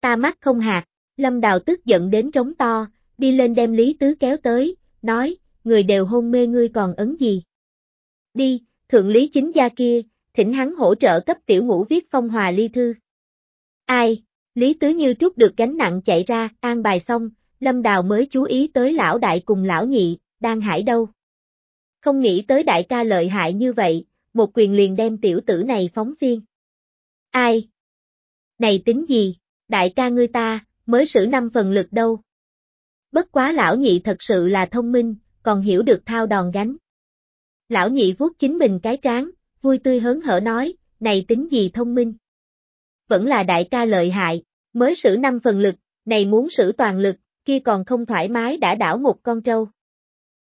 A: Ta mắt không hạt, Lâm Đào tức giận đến trống to, đi lên đem Lý Tứ kéo tới, nói, người đều hôn mê ngươi còn ấn gì. Đi, thượng lý chính gia kia, thỉnh hắn hỗ trợ cấp tiểu ngũ viết phong hòa ly thư. Ai, Lý Tứ như trút được gánh nặng chạy ra, an bài xong, Lâm Đào mới chú ý tới lão đại cùng lão nhị, đang hải đâu. Không nghĩ tới đại ca lợi hại như vậy, một quyền liền đem tiểu tử này phóng phiên. Ai? Này tính gì, đại ca ngươi ta, mới sử năm phần lực đâu. Bất quá lão nhị thật sự là thông minh, còn hiểu được thao đòn gánh. Lão nhị vuốt chính mình cái trán, vui tươi hớn hở nói, này tính gì thông minh. Vẫn là đại ca lợi hại, mới sử năm phần lực, này muốn sử toàn lực, kia còn không thoải mái đã đảo một con trâu.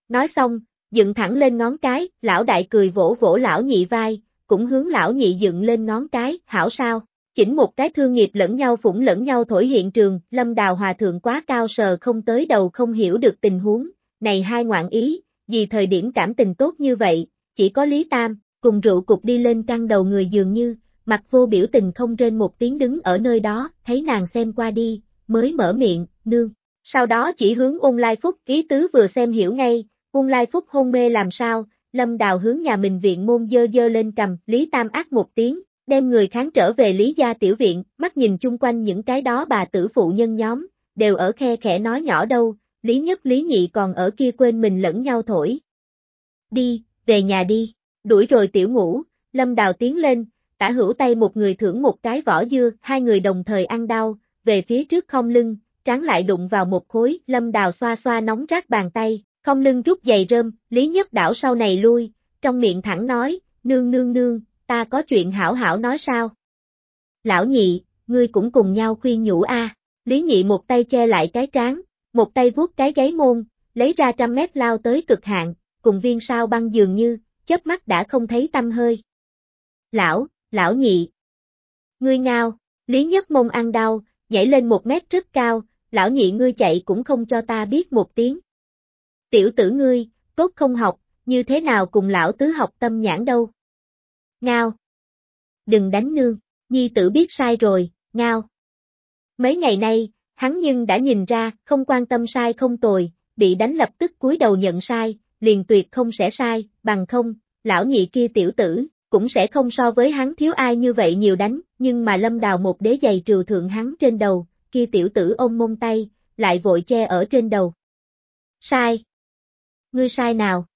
A: Nói xong, dựng thẳng lên ngón cái, lão đại cười vỗ vỗ lão nhị vai, cũng hướng lão nhị dựng lên ngón cái, hảo sao, chỉnh một cái thương nghiệp lẫn nhau phủng lẫn nhau thổi hiện trường, lâm đào hòa thượng quá cao sờ không tới đầu không hiểu được tình huống, này hai ngoạn ý, vì thời điểm cảm tình tốt như vậy, chỉ có Lý Tam, cùng rượu cục đi lên căng đầu người dường như, mặt vô biểu tình không trên một tiếng đứng ở nơi đó, thấy nàng xem qua đi, mới mở miệng, nương. Sau đó chỉ hướng ung lai phúc ký tứ vừa xem hiểu ngay, ung lai phúc hôn mê làm sao, Lâm Đào hướng nhà mình viện môn dơ dơ lên cầm, Lý Tam ác một tiếng, đem người kháng trở về Lý gia tiểu viện, mắt nhìn chung quanh những cái đó bà tử phụ nhân nhóm, đều ở khe khẽ nói nhỏ đâu, Lý Nhất Lý Nhị còn ở kia quên mình lẫn nhau thổi. Đi, về nhà đi, đuổi rồi tiểu ngủ, Lâm Đào tiến lên, tả hữu tay một người thưởng một cái vỏ dưa, hai người đồng thời ăn đau, về phía trước không lưng, tráng lại đụng vào một khối, Lâm Đào xoa xoa nóng rát bàn tay, không lưng rút giày rơm, Lý Nhất đảo sau này lui, trong miệng thẳng nói, nương nương nương, ta có chuyện hảo hảo nói sao? Lão nhị, ngươi cũng cùng nhau khuyên nhủ a. Lý nhị một tay che lại cái trán, một tay vuốt cái gáy môn, lấy ra trăm mét lao tới cực hạn, cùng viên sao băng dường như, chớp mắt đã không thấy tâm hơi. Lão, lão nhị. Ngươi ngao, Lý Nhất mông ăn đau, nhảy lên một mét rất cao, lão nhị ngươi chạy cũng không cho ta biết một tiếng. Tiểu tử ngươi, cốt không học, như thế nào cùng lão tứ học tâm nhãn đâu. Ngao. Đừng đánh nương, nhi tử biết sai rồi, ngao. Mấy ngày nay, hắn nhưng đã nhìn ra, không quan tâm sai không tồi, bị đánh lập tức cúi đầu nhận sai, liền tuyệt không sẽ sai, bằng không, lão nhị kia tiểu tử, cũng sẽ không so với hắn thiếu ai như vậy nhiều đánh, nhưng mà lâm đào một đế giày trừ thượng hắn trên đầu, kia tiểu tử ôm mông tay, lại vội che ở trên đầu. Sai. Ngươi sai nào?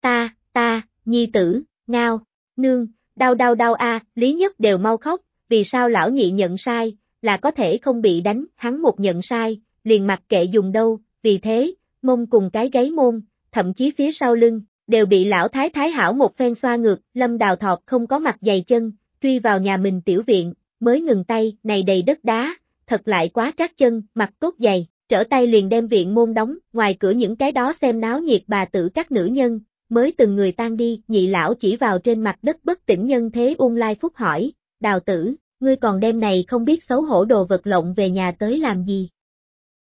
A: Ta, ta, nhi tử, ngao, nương, đau đau đau a, lý nhất đều mau khóc, vì sao lão nhị nhận sai, là có thể không bị đánh, hắn một nhận sai, liền mặc kệ dùng đâu, vì thế, mông cùng cái gáy môn, thậm chí phía sau lưng, đều bị lão thái thái hảo một phen xoa ngược, lâm đào thọt không có mặt dày chân, truy vào nhà mình tiểu viện, mới ngừng tay, này đầy đất đá, thật lại quá trát chân, mặt cốt dày, trở tay liền đem viện môn đóng, ngoài cửa những cái đó xem náo nhiệt bà tử các nữ nhân, mới từng người tan đi, nhị lão chỉ vào trên mặt đất bất tỉnh nhân thế ung lai phúc hỏi, đào tử, ngươi còn đem này không biết xấu hổ đồ vật lộng về nhà tới làm gì.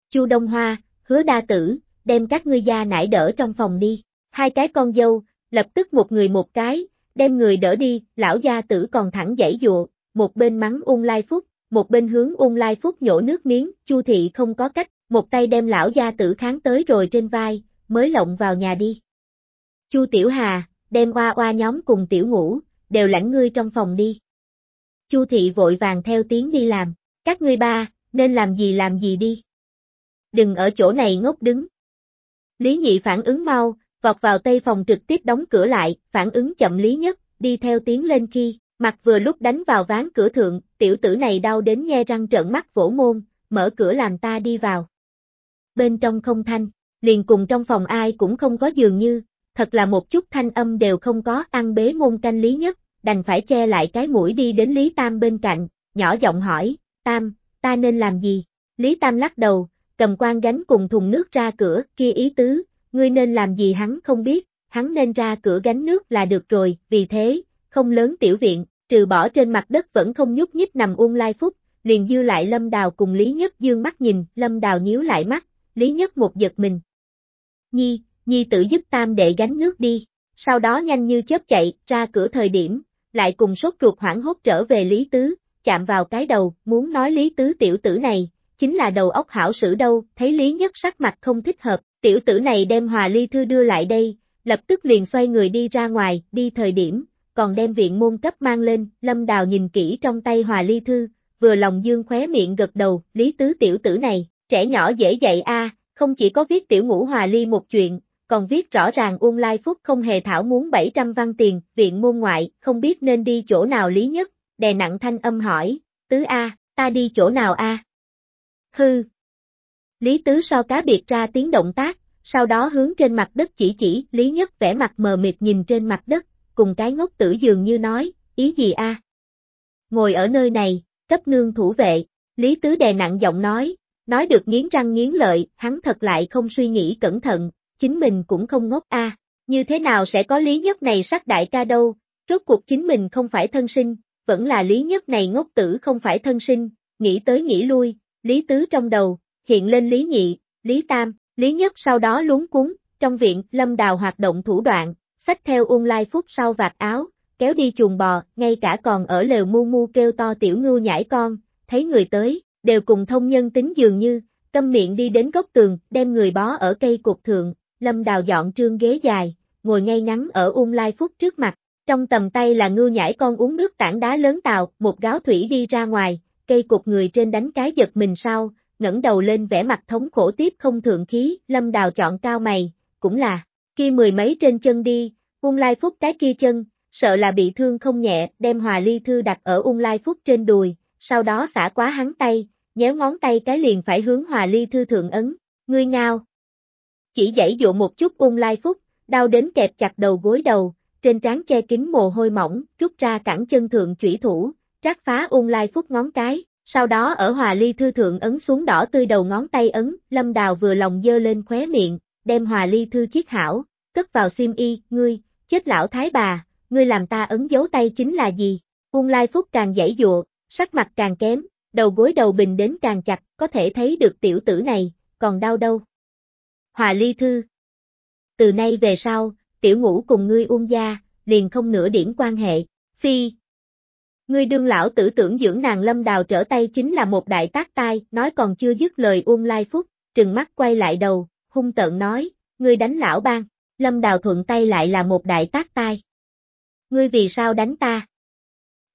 A: Chu Đông Hoa, hứa đa tử, đem các ngươi gia nải đỡ trong phòng đi, hai cái con dâu, lập tức một người một cái, đem người đỡ đi, lão gia tử còn thẳng dãy dụa, một bên mắng ung lai phúc, một bên hướng ung lai phúc nhổ nước miếng, chu thị không có cách, một tay đem lão gia tử kháng tới rồi trên vai, mới lộng vào nhà đi. Chu Tiểu Hà, đem oa oa nhóm cùng tiểu ngủ, đều lãnh ngươi trong phòng đi. Chu thị vội vàng theo tiếng đi làm, các ngươi ba, nên làm gì làm gì đi. Đừng ở chỗ này ngốc đứng. Lý nhị phản ứng mau, vọt vào tây phòng trực tiếp đóng cửa lại, phản ứng chậm lý nhất, đi theo tiếng lên khi, mặt vừa lúc đánh vào ván cửa thượng, tiểu tử này đau đến nghe răng trợn mắt vỗ môn, mở cửa làm ta đi vào. Bên trong không thanh, liền cùng trong phòng ai cũng không có dường như, thật là một chút thanh âm đều không có ăn bế môn canh lý nhất, đành phải che lại cái mũi đi đến Lý Tam bên cạnh, nhỏ giọng hỏi, Tam, ta nên làm gì? Lý Tam lắc đầu, cầm quan gánh cùng thùng nước ra cửa, kia ý tứ, ngươi nên làm gì hắn không biết, hắn nên ra cửa gánh nước là được rồi, vì thế, không lớn tiểu viện, trừ bỏ trên mặt đất vẫn không nhúc nhích nằm ung lai phúc, liền dư lại Lâm Đào cùng Lý Nhất dương mắt nhìn, Lâm Đào nhíu lại mắt, Lý Nhất một giật mình. Nhi, Nhi Tử giúp tam đệ gánh nước đi, sau đó nhanh như chớp chạy, ra cửa thời điểm, lại cùng sốt ruột hoảng hốt trở về Lý Tứ, chạm vào cái đầu, muốn nói Lý Tứ tiểu tử này, chính là đầu óc hảo sử đâu, thấy Lý Nhất sắc mặt không thích hợp, tiểu tử này đem hòa ly thư đưa lại đây, lập tức liền xoay người đi ra ngoài, đi thời điểm, còn đem viện môn cấp mang lên, lâm đào nhìn kỹ trong tay hòa ly thư, vừa lòng dương khóe miệng gật đầu, Lý Tứ tiểu tử này, trẻ nhỏ dễ dạy a không chỉ có viết tiểu ngũ hòa ly một chuyện, còn viết rõ ràng Uông Lai Phúc không hề thảo muốn 700 văn tiền, viện môn ngoại, không biết nên đi chỗ nào lý nhất, đè nặng thanh âm hỏi, tứ A, ta đi chỗ nào A? Hư. Lý tứ so cá biệt ra tiếng động tác, sau đó hướng trên mặt đất chỉ chỉ, Lý nhất vẻ mặt mờ mịt nhìn trên mặt đất, cùng cái ngốc tử dường như nói, ý gì A? Ngồi ở nơi này, cấp nương thủ vệ, Lý tứ đè nặng giọng nói, nói được nghiến răng nghiến lợi, hắn thật lại không suy nghĩ cẩn thận, chính mình cũng không ngốc a, như thế nào sẽ có lý nhất này sắc đại ca đâu, rốt cuộc chính mình không phải thân sinh, vẫn là lý nhất này ngốc tử không phải thân sinh, nghĩ tới nghĩ lui, lý tứ trong đầu, hiện lên lý nhị, lý tam, lý nhất sau đó lúng cuốn, trong viện, lâm đào hoạt động thủ đoạn, xách theo ung lai phút sau vạt áo, kéo đi chuồng bò, ngay cả còn ở lều mu mu kêu to tiểu ngưu nhảy con, thấy người tới, đều cùng thông nhân tính dường như, câm miệng đi đến góc tường, đem người bó ở cây cột thượng, Lâm Đào dọn trương ghế dài, ngồi ngay ngắn ở ung lai phúc trước mặt. Trong tầm tay là ngư nhảy con uống nước tảng đá lớn tàu, một gáo thủy đi ra ngoài, cây cục người trên đánh cái giật mình sau, ngẩng đầu lên vẻ mặt thống khổ tiếp không thượng khí, lâm đào chọn cao mày, cũng là, kia mười mấy trên chân đi, ung lai phúc cái kia chân, sợ là bị thương không nhẹ, đem hòa ly thư đặt ở ung lai phúc trên đùi, sau đó xả quá hắn tay, nhéo ngón tay cái liền phải hướng hòa ly thư thượng ấn, ngươi ngao. Chỉ dãy dụ một chút ung lai phúc, đau đến kẹp chặt đầu gối đầu, trên trán che kín mồ hôi mỏng, rút ra cẳng chân thượng chủy thủ, trát phá ung lai phúc ngón cái, sau đó ở hòa ly thư thượng ấn xuống đỏ tươi đầu ngón tay ấn, lâm đào vừa lòng dơ lên khóe miệng, đem hòa ly thư chiếc hảo, cất vào xiêm y, ngươi, chết lão thái bà, ngươi làm ta ấn dấu tay chính là gì? Ung lai phúc càng dãy dụa, sắc mặt càng kém, đầu gối đầu bình đến càng chặt, có thể thấy được tiểu tử này, còn đau đâu. Hòa ly thư Từ nay về sau, tiểu ngũ cùng ngươi ung gia, liền không nửa điểm quan hệ, phi. Ngươi đương lão tử tưởng dưỡng nàng lâm đào trở tay chính là một đại tác tai, nói còn chưa dứt lời ung lai phúc, trừng mắt quay lại đầu, hung tợn nói, ngươi đánh lão bang, lâm đào thuận tay lại là một đại tác tai. Ngươi vì sao đánh ta?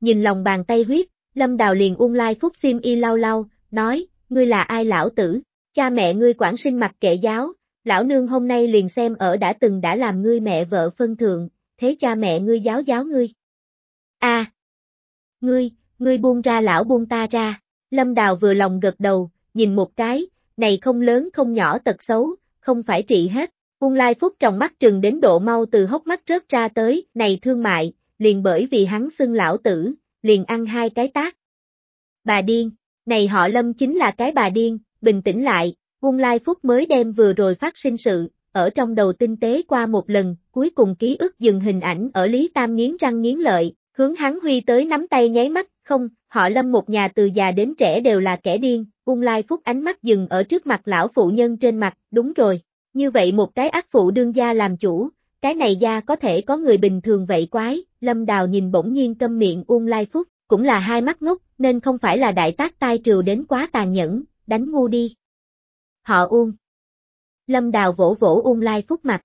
A: Nhìn lòng bàn tay huyết, lâm đào liền ung lai phúc xiêm y lau lau, nói, ngươi là ai lão tử, cha mẹ ngươi quản sinh mặt kệ giáo, lão nương hôm nay liền xem ở đã từng đã làm ngươi mẹ vợ phân thượng, thế cha mẹ ngươi giáo giáo ngươi. A, Ngươi, ngươi buông ra lão buông ta ra, lâm đào vừa lòng gật đầu, nhìn một cái, này không lớn không nhỏ tật xấu, không phải trị hết, Ung Lai Phúc trong mắt trừng đến độ mau từ hốc mắt rớt ra tới, này thương mại, liền bởi vì hắn xưng lão tử, liền ăn hai cái tác. Bà điên, này họ lâm chính là cái bà điên, bình tĩnh lại, Ung Lai Phúc mới đem vừa rồi phát sinh sự, ở trong đầu tinh tế qua một lần, cuối cùng ký ức dừng hình ảnh ở Lý Tam nghiến răng nghiến lợi, hướng hắn huy tới nắm tay nháy mắt, không, họ lâm một nhà từ già đến trẻ đều là kẻ điên, ung lai phúc ánh mắt dừng ở trước mặt lão phụ nhân trên mặt, đúng rồi, như vậy một cái ác phụ đương gia làm chủ, cái này gia có thể có người bình thường vậy quái, lâm đào nhìn bỗng nhiên câm miệng ung lai phúc, cũng là hai mắt ngốc, nên không phải là đại tác tai trừ đến quá tàn nhẫn, đánh ngu đi. Họ uông. Lâm đào vỗ vỗ ung lai phúc mặt.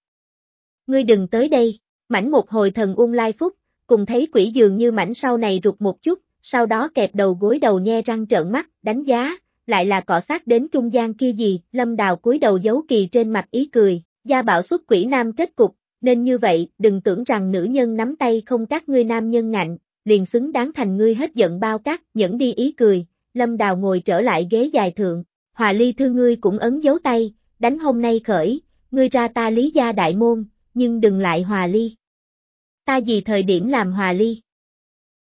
A: Ngươi đừng tới đây, mảnh một hồi thần ung lai phúc, cùng thấy quỷ dường như mảnh sau này rụt một chút, sau đó kẹp đầu gối đầu nhe răng trợn mắt, đánh giá, lại là cọ sát đến trung gian kia gì, lâm đào cúi đầu giấu kỳ trên mặt ý cười, gia bảo xuất quỷ nam kết cục, nên như vậy, đừng tưởng rằng nữ nhân nắm tay không các ngươi nam nhân ngạnh, liền xứng đáng thành ngươi hết giận bao cát nhẫn đi ý cười, lâm đào ngồi trở lại ghế dài thượng, hòa ly thư ngươi cũng ấn dấu tay, đánh hôm nay khởi, ngươi ra ta lý gia đại môn, nhưng đừng lại hòa ly. Ta gì thời điểm làm hòa ly?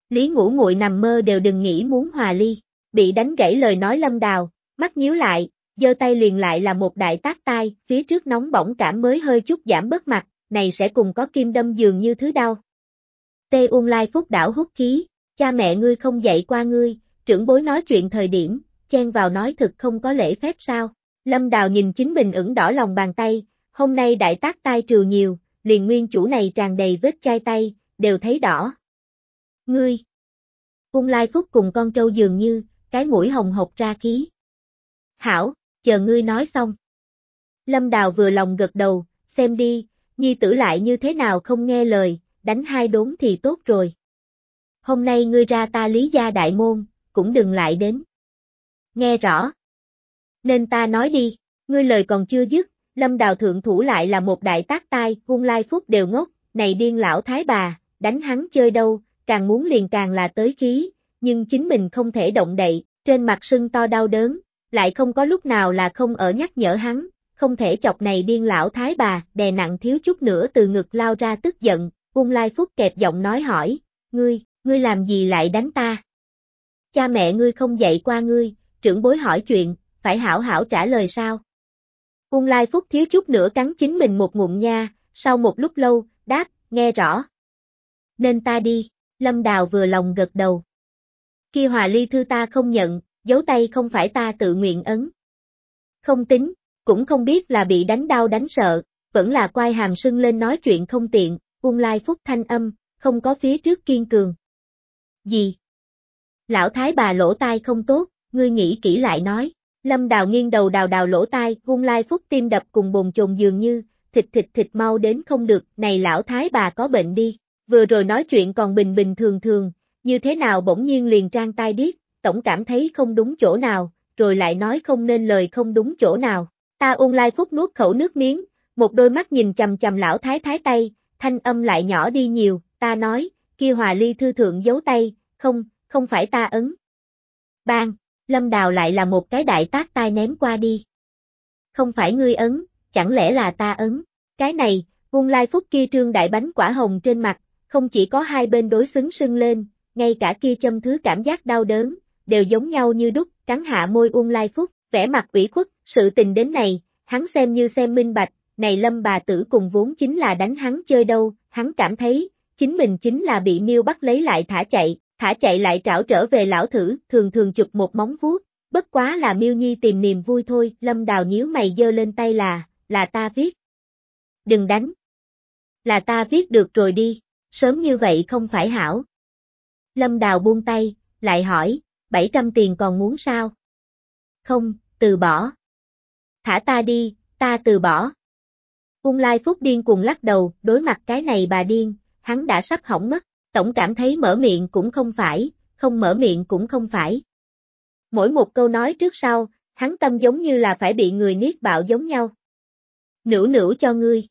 A: Lý ngủ nguội nằm mơ đều đừng nghĩ muốn hòa ly, bị đánh gãy lời nói lâm đào, mắt nhíu lại, giơ tay liền lại là một đại tác tai, phía trước nóng bỏng cảm mới hơi chút giảm bớt mặt, này sẽ cùng có kim đâm dường như thứ đau. Tê Uông Lai Phúc đảo hút khí, cha mẹ ngươi không dạy qua ngươi, trưởng bối nói chuyện thời điểm, chen vào nói thực không có lễ phép sao. Lâm Đào nhìn chính mình ửng đỏ lòng bàn tay, hôm nay đại tác tai trừ nhiều, liền nguyên chủ này tràn đầy vết chai tay, đều thấy đỏ. Ngươi! Cung Lai Phúc cùng con trâu dường như, cái mũi hồng hộc ra khí. Hảo, chờ ngươi nói xong. Lâm Đào vừa lòng gật đầu, xem đi, nhi tử lại như thế nào không nghe lời, đánh hai đốn thì tốt rồi. Hôm nay ngươi ra ta lý gia đại môn, cũng đừng lại đến. Nghe rõ. Nên ta nói đi, ngươi lời còn chưa dứt, Lâm Đào thượng thủ lại là một đại tác tai, hung lai phúc đều ngốc, này điên lão thái bà, đánh hắn chơi đâu, càng muốn liền càng là tới khí, nhưng chính mình không thể động đậy, trên mặt sưng to đau đớn, lại không có lúc nào là không ở nhắc nhở hắn, không thể chọc này điên lão thái bà, đè nặng thiếu chút nữa từ ngực lao ra tức giận, hung lai phúc kẹp giọng nói hỏi, ngươi, ngươi làm gì lại đánh ta? Cha mẹ ngươi không dạy qua ngươi, trưởng bối hỏi chuyện, phải hảo hảo trả lời sao? Ung Lai Phúc thiếu chút nữa cắn chính mình một ngụm nha, sau một lúc lâu, đáp, nghe rõ. Nên ta đi, Lâm Đào vừa lòng gật đầu. Khi hòa ly thư ta không nhận, dấu tay không phải ta tự nguyện ấn. Không tính, cũng không biết là bị đánh đau đánh sợ, vẫn là quay hàm sưng lên nói chuyện không tiện, ung lai phúc thanh âm, không có phía trước kiên cường. Gì? Lão thái bà lỗ tai không tốt, ngươi nghĩ kỹ lại nói. Lâm Đào nghiêng đầu đào đào lỗ tai, hung lai phúc tim đập cùng bồn chồn dường như, thịt thịt thịt mau đến không được, này lão thái bà có bệnh đi, vừa rồi nói chuyện còn bình bình thường thường, như thế nào bỗng nhiên liền trang tai điếc, tổng cảm thấy không đúng chỗ nào, rồi lại nói không nên lời không đúng chỗ nào. Ta ôn lai phúc nuốt khẩu nước miếng, một đôi mắt nhìn chầm chầm lão thái thái tay, thanh âm lại nhỏ đi nhiều, ta nói, kia hòa ly thư thượng giấu tay, không, không phải ta ấn. Bang, lâm đào lại là một cái đại tác tai ném qua đi. Không phải ngươi ấn, chẳng lẽ là ta ấn, cái này, vung lai phúc kia trương đại bánh quả hồng trên mặt, không chỉ có hai bên đối xứng sưng lên, ngay cả kia châm thứ cảm giác đau đớn, đều giống nhau như đúc, cắn hạ môi ung lai phúc, vẻ mặt ủy khuất, sự tình đến này, hắn xem như xem minh bạch, này lâm bà tử cùng vốn chính là đánh hắn chơi đâu, hắn cảm thấy, chính mình chính là bị miêu bắt lấy lại thả chạy, thả chạy lại trảo trở về lão thử, thường thường chụp một móng vuốt, bất quá là miêu nhi tìm niềm vui thôi, lâm đào nhíu mày dơ lên tay là, là ta viết. Đừng đánh. Là ta viết được rồi đi, sớm như vậy không phải hảo. Lâm đào buông tay, lại hỏi, 700 tiền còn muốn sao? Không, từ bỏ. Thả ta đi, ta từ bỏ. Ung Lai Phúc điên cuồng lắc đầu, đối mặt cái này bà điên, hắn đã sắp hỏng mất, tổng cảm thấy mở miệng cũng không phải, không mở miệng cũng không phải. Mỗi một câu nói trước sau, hắn tâm giống như là phải bị người niết bạo giống nhau. Nữu nữu cho ngươi.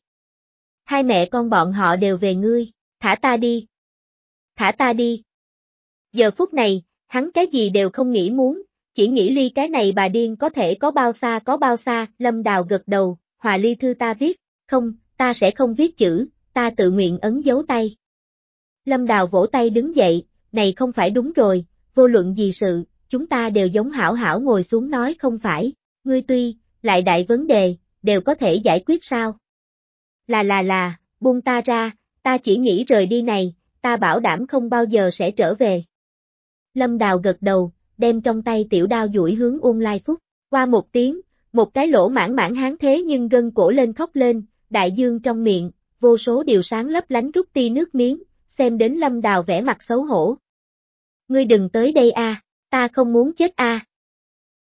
A: Hai mẹ con bọn họ đều về ngươi, thả ta đi. Thả ta đi. Giờ phút này, hắn cái gì đều không nghĩ muốn, chỉ nghĩ ly cái này bà điên có thể có bao xa có bao xa, lâm đào gật đầu, hòa ly thư ta viết, không, ta sẽ không viết chữ, ta tự nguyện ấn dấu tay. Lâm đào vỗ tay đứng dậy, này không phải đúng rồi, vô luận gì sự, chúng ta đều giống hảo hảo ngồi xuống nói không phải, ngươi tuy, lại đại vấn đề, đều có thể giải quyết sao? Là là là, buông ta ra, ta chỉ nghĩ rời đi này, ta bảo đảm không bao giờ sẽ trở về. Lâm Đào gật đầu, đem trong tay tiểu đao duỗi hướng Uông Lai Phúc. Qua một tiếng, một cái lỗ mãn mãn hán thế nhưng gân cổ lên khóc lên, đại dương trong miệng, vô số điều sáng lấp lánh rút ti nước miếng, xem đến Lâm Đào vẻ mặt xấu hổ. Ngươi đừng tới đây a, ta không muốn chết a.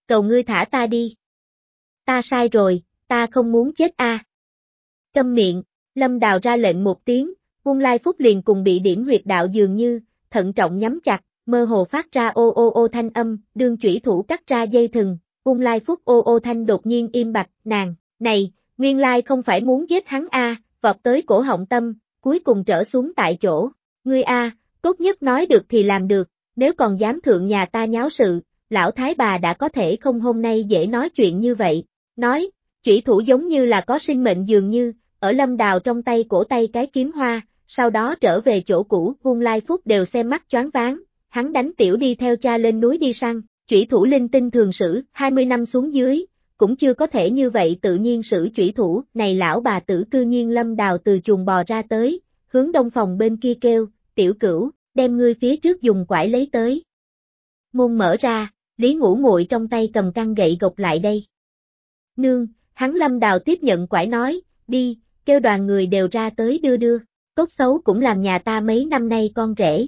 A: Cầu ngươi thả ta đi. Ta sai rồi, ta không muốn chết a. Câm miệng, Lâm Đào ra lệnh một tiếng, vung Lai Phúc liền cùng bị điểm huyệt đạo dường như, thận trọng nhắm chặt, mơ hồ phát ra ô ô ô thanh âm, đương chủy thủ cắt ra dây thừng, vung lai phúc ô ô thanh đột nhiên im bặt, nàng, này, nguyên lai không phải muốn giết hắn a, vọt tới cổ họng tâm, cuối cùng trở xuống tại chỗ, ngươi a, tốt nhất nói được thì làm được, nếu còn dám thượng nhà ta nháo sự, lão thái bà đã có thể không hôm nay dễ nói chuyện như vậy, nói, chủy thủ giống như là có sinh mệnh dường như, ở lâm đào trong tay cổ tay cái kiếm hoa, sau đó trở về chỗ cũ, hung lai phúc đều xem mắt choáng váng, hắn đánh tiểu đi theo cha lên núi đi săn, chủy thủ linh tinh thường sử, 20 năm xuống dưới, cũng chưa có thể như vậy tự nhiên sử chủy thủ, này lão bà tử cư nhiên lâm đào từ chuồng bò ra tới, hướng đông phòng bên kia kêu, tiểu cửu, đem ngươi phía trước dùng quải lấy tới. Môn mở ra, Lý Ngũ Muội trong tay cầm căn gậy gộc lại đây. Nương, hắn lâm đào tiếp nhận quải nói, đi, kêu đoàn người đều ra tới đưa đưa, cốt xấu cũng làm nhà ta mấy năm nay con rể,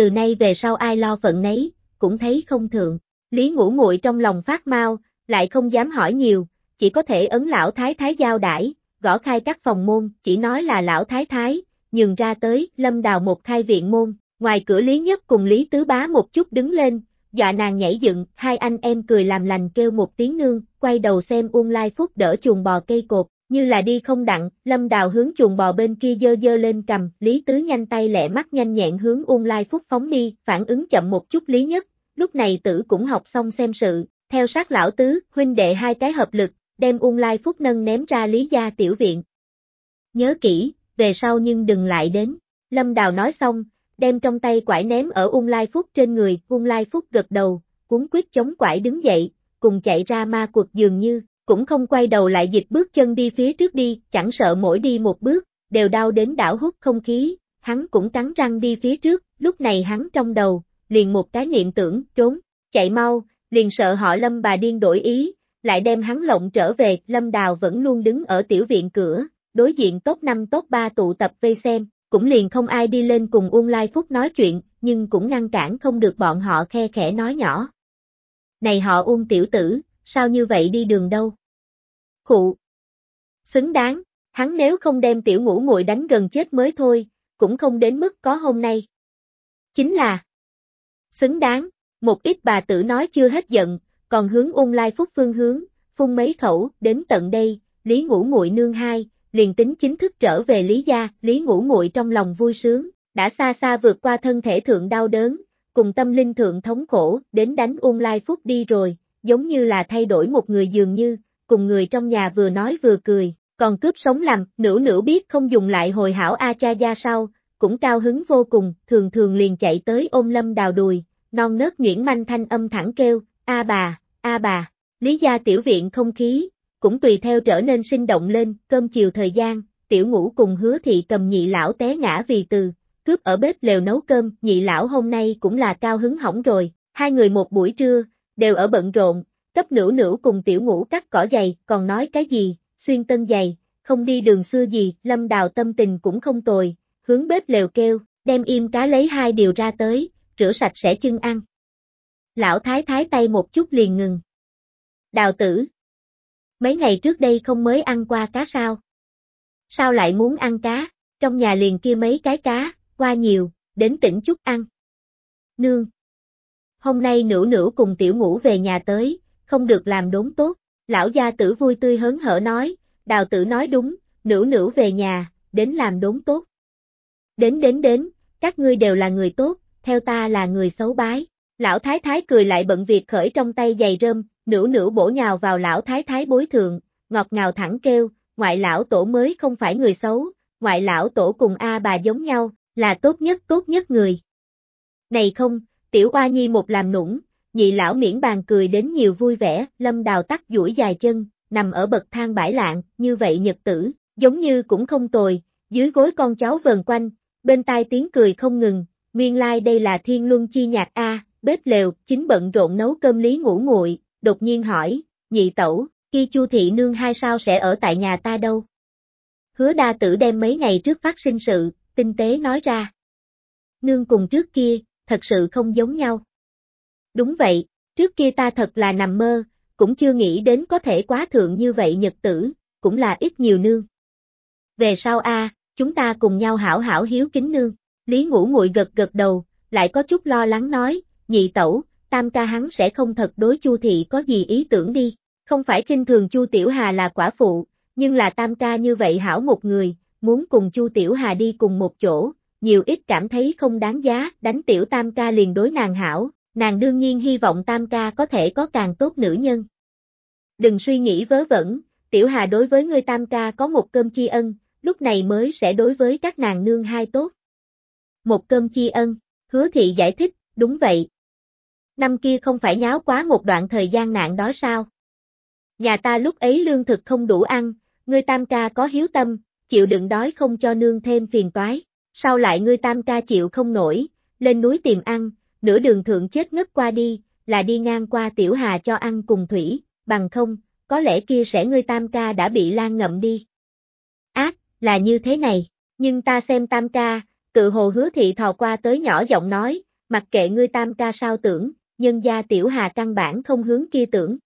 A: từ nay về sau ai lo phận nấy, cũng thấy không thượng. Lý ngũ muội trong lòng phát mau, lại không dám hỏi nhiều, chỉ có thể ấn lão thái thái giao đãi, gõ khai các phòng môn, chỉ nói là lão thái thái, nhường ra tới, lâm đào một khai viện môn, ngoài cửa Lý Nhất cùng Lý Tứ Bá một chút đứng lên, dọa nàng nhảy dựng, hai anh em cười làm lành kêu một tiếng nương, quay đầu xem Uông Lai Phúc đỡ chuồng bò cây cột, như là đi không đặng, lâm đào hướng chuồng bò bên kia dơ dơ lên cầm, Lý Tứ nhanh tay lẹ mắt nhanh nhẹn hướng ung lai phúc phóng đi, phản ứng chậm một chút Lý Nhất, lúc này tử cũng học xong xem sự, theo sát lão tứ, huynh đệ hai cái hợp lực, đem ung lai phúc nâng ném ra Lý gia tiểu viện. Nhớ kỹ, về sau nhưng đừng lại đến, lâm đào nói xong, đem trong tay quải ném ở ung lai phúc trên người, ung lai phúc gật đầu, cuốn quyết chống quải đứng dậy, cùng chạy ra ma cuộc dường như, cũng không quay đầu lại dịch bước chân đi phía trước đi, chẳng sợ mỗi đi một bước, đều đau đến đảo hút không khí, hắn cũng cắn răng đi phía trước, lúc này hắn trong đầu, liền một cái niệm tưởng, trốn, chạy mau, liền sợ họ lâm bà điên đổi ý, lại đem hắn lộng trở về, lâm đào vẫn luôn đứng ở tiểu viện cửa, đối diện tốt năm tốt ba tụ tập vây xem, cũng liền không ai đi lên cùng Uông Lai Phúc nói chuyện, nhưng cũng ngăn cản không được bọn họ khe khẽ nói nhỏ. Này họ Uông tiểu tử, sao như vậy đi đường đâu? Khụ. Xứng đáng, Hắn nếu không đem tiểu ngũ muội đánh gần chết mới thôi, cũng không đến mức có hôm nay. Chính là xứng đáng, một ít bà tử nói chưa hết giận, còn hướng ung lai phúc phương hướng, phun mấy khẩu, đến tận đây, Lý Ngũ Muội nương hai, liền tính chính thức trở về Lý gia, Lý Ngũ Muội trong lòng vui sướng, đã xa xa vượt qua thân thể thượng đau đớn, cùng tâm linh thượng thống khổ, đến đánh ung lai phúc đi rồi, giống như là thay đổi một người dường như, cùng người trong nhà vừa nói vừa cười, còn cướp sống làm, nữ nữ biết không dùng lại hồi hảo A cha gia sau, cũng cao hứng vô cùng, thường thường liền chạy tới ôm lâm đào đùi, non nớt nhuyễn manh thanh âm thẳng kêu, A bà, A bà, lý gia tiểu viện không khí, cũng tùy theo trở nên sinh động lên, cơm chiều thời gian, tiểu ngũ cùng hứa thị cầm nhị lão té ngã vì từ, cướp ở bếp lều nấu cơm, nhị lão hôm nay cũng là cao hứng hỏng rồi, hai người một buổi trưa, đều ở bận rộn, cấp nữ nữ cùng tiểu ngũ cắt cỏ giày, còn nói cái gì, xuyên tân giày, không đi đường xưa gì, lâm đào tâm tình cũng không tồi, hướng bếp lều kêu, đem im cá lấy hai điều ra tới, rửa sạch sẽ chân ăn. Lão thái thái tay một chút liền ngừng. Đào tử. Mấy ngày trước đây không mới ăn qua cá sao? Sao lại muốn ăn cá? Trong nhà liền kia mấy cái cá, qua nhiều, đến tỉnh chút ăn. Nương. Hôm nay nữ nữ cùng tiểu ngủ về nhà tới, không được làm đốn tốt. Lão gia tử vui tươi hớn hở nói, đào tử nói đúng, nữ nữ về nhà, đến làm đốn tốt. Đến đến đến, các ngươi đều là người tốt, theo ta là người xấu bái. Lão thái thái cười lại bận việc khởi trong tay giày rơm, nữ nữ bổ nhào vào lão thái thái bối thượng, ngọt ngào thẳng kêu, ngoại lão tổ mới không phải người xấu, ngoại lão tổ cùng A bà giống nhau, là tốt nhất tốt nhất người. Này không, tiểu oa nhi một làm nũng, nhị lão miễn bàn cười đến nhiều vui vẻ, lâm đào tắt duỗi dài chân, nằm ở bậc thang bãi lạng, như vậy nhật tử, giống như cũng không tồi, dưới gối con cháu vờn quanh, bên tai tiếng cười không ngừng, nguyên lai like đây là thiên luân chi nhạc A, bếp lều, chính bận rộn nấu cơm lý ngủ nguội, đột nhiên hỏi, nhị tẩu, khi chu thị nương hai sao sẽ ở tại nhà ta đâu? Hứa đa tử đem mấy ngày trước phát sinh sự, tinh tế nói ra. Nương cùng trước kia, thật sự không giống nhau. Đúng vậy, trước kia ta thật là nằm mơ, cũng chưa nghĩ đến có thể quá thượng như vậy nhật tử, cũng là ít nhiều nương. Về sau a, chúng ta cùng nhau hảo hảo hiếu kính nương. Lý ngũ nguội gật gật đầu, lại có chút lo lắng nói, nhị tẩu, tam ca hắn sẽ không thật đối chu thị có gì ý tưởng đi. Không phải kinh thường chu tiểu hà là quả phụ, nhưng là tam ca như vậy hảo một người, muốn cùng chu tiểu hà đi cùng một chỗ, nhiều ít cảm thấy không đáng giá, đánh tiểu tam ca liền đối nàng hảo, nàng đương nhiên hy vọng tam ca có thể có càng tốt nữ nhân. Đừng suy nghĩ vớ vẩn, tiểu hà đối với ngươi tam ca có một cơm chi ân, lúc này mới sẽ đối với các nàng nương hai tốt. Một cơm chi ân, hứa thị giải thích, đúng vậy. Năm kia không phải nháo quá một đoạn thời gian nạn đó sao? Nhà ta lúc ấy lương thực không đủ ăn, ngươi tam ca có hiếu tâm, chịu đựng đói không cho nương thêm phiền toái. Sau lại ngươi tam ca chịu không nổi, lên núi tìm ăn, nửa đường thượng chết ngất qua đi, là đi ngang qua tiểu hà cho ăn cùng thủy, bằng không, có lẽ kia sẽ ngươi tam ca đã bị lan ngậm đi. Ác, là như thế này, nhưng ta xem tam ca, tự hồ hứa thị thò qua tới nhỏ giọng nói, mặc kệ ngươi tam ca sao tưởng, nhân gia tiểu hà căn bản không hướng kia tưởng.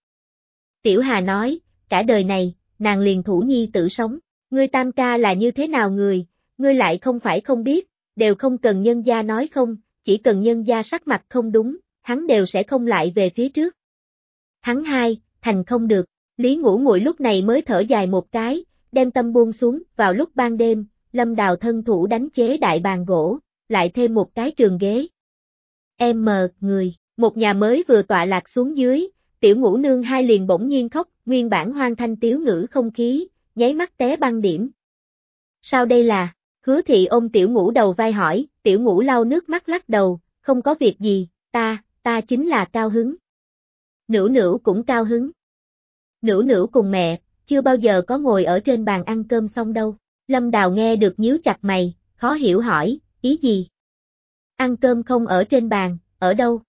A: Tiểu hà nói, cả đời này, nàng liền thủ nhi tự sống, ngươi tam ca là như thế nào người, ngươi lại không phải không biết, đều không cần nhân gia nói không, chỉ cần nhân gia sắc mặt không đúng, hắn đều sẽ không lại về phía trước. Hắn hai, thành không được, Lý Ngũ Ngụy lúc này mới thở dài một cái, đem tâm buông xuống, vào lúc ban đêm, Lâm Đào thân thủ đánh chế đại bàn gỗ, lại thêm một cái trường ghế. Em mờ, người, một nhà mới vừa tọa lạc xuống dưới, tiểu ngũ nương hai liền bỗng nhiên khóc, nguyên bản hoang thanh tiếu ngữ không khí, nháy mắt té băng điểm. Sao đây là, hứa thị ôm tiểu ngũ đầu vai hỏi, tiểu ngũ lau nước mắt lắc đầu, không có việc gì, ta, ta chính là cao hứng. Nữu nữu cũng cao hứng. Nữu nữu cùng mẹ, chưa bao giờ có ngồi ở trên bàn ăn cơm xong đâu. Lâm Đào nghe được nhíu chặt mày, khó hiểu hỏi, ý gì? Ăn cơm không ở trên bàn, ở đâu?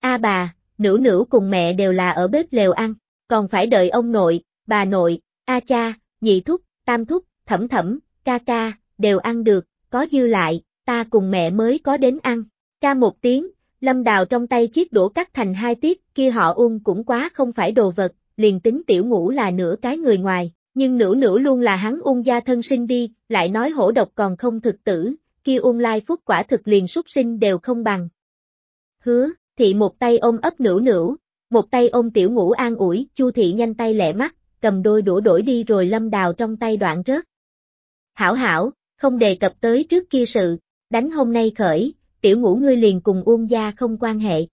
A: A bà, nữ nữ cùng mẹ đều là ở bếp lều ăn, còn phải đợi ông nội, bà nội, A cha, nhị thúc, tam thúc, thẩm thẩm, ca ca, đều ăn được, có dư lại, ta cùng mẹ mới có đến ăn. Ca một tiếng, lâm đào trong tay chiếc đũa cắt thành hai tiết, kia họ ung cũng quá không phải đồ vật, liền tính tiểu ngũ là nửa cái người ngoài, nhưng nữ nữ luôn là hắn ung gia thân sinh đi, lại nói hổ độc còn không thực tử, kia ung lai phúc quả thực liền súc sinh đều không bằng. Hứa, thị một tay ôm ấp nữ nữ, một tay ôm tiểu ngũ an ủi, chu thị nhanh tay lẹ mắt, cầm đôi đũa đổi đi rồi lâm đào trong tay đoạn rớt. Hảo hảo, không đề cập tới trước kia sự, đánh hôm nay khởi, tiểu ngũ ngươi liền cùng Uông gia không quan hệ.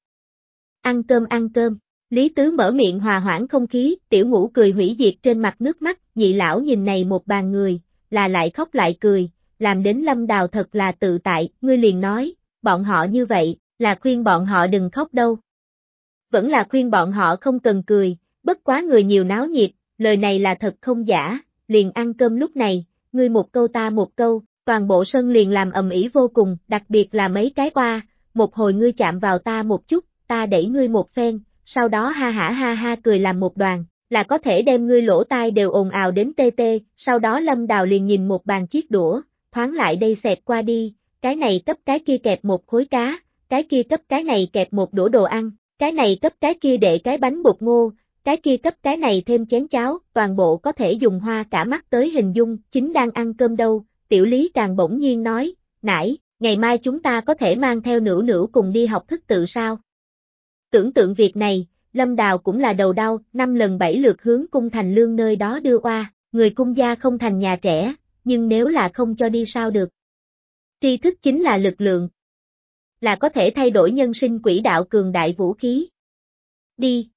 A: Ăn cơm ăn cơm, Lý Tứ mở miệng hòa hoãn không khí, tiểu ngũ cười hủy diệt trên mặt nước mắt, nhị lão nhìn này một bàn người, là lại khóc lại cười, làm đến lâm đào thật là tự tại, ngươi liền nói, bọn họ như vậy, là khuyên bọn họ đừng khóc đâu. Vẫn là khuyên bọn họ không cần cười, bất quá người nhiều náo nhiệt, lời này là thật không giả, liền ăn cơm lúc này, ngươi một câu ta một câu, toàn bộ sân liền làm ầm ĩ vô cùng, đặc biệt là mấy cái qua, một hồi ngươi chạm vào ta một chút, ta đẩy ngươi một phen, sau đó ha hả ha ha cười làm một đoàn, là có thể đem ngươi lỗ tai đều ồn ào đến tê tê, sau đó lâm đào liền nhìn một bàn chiếc đũa, thoáng lại đây xẹt qua đi, cái này cấp cái kia kẹp một khối cá, cái kia cấp cái này kẹp một đũa đồ ăn, cái này cấp cái kia để cái bánh bột ngô, cái kia cấp cái này thêm chén cháo, toàn bộ có thể dùng hoa cả mắt tới hình dung, chính đang ăn cơm đâu, tiểu lý càng bỗng nhiên nói, nãy, ngày mai chúng ta có thể mang theo nữ nữ cùng đi học thức tự sao? Tưởng tượng việc này, Lâm Đào cũng là đầu đau, năm lần bảy lượt hướng cung thành lương nơi đó đưa qua, người cung gia không thành nhà trẻ, nhưng nếu là không cho đi sao được. Tri thức chính là lực lượng, là có thể thay đổi nhân sinh quỹ đạo cường đại vũ khí. Đi.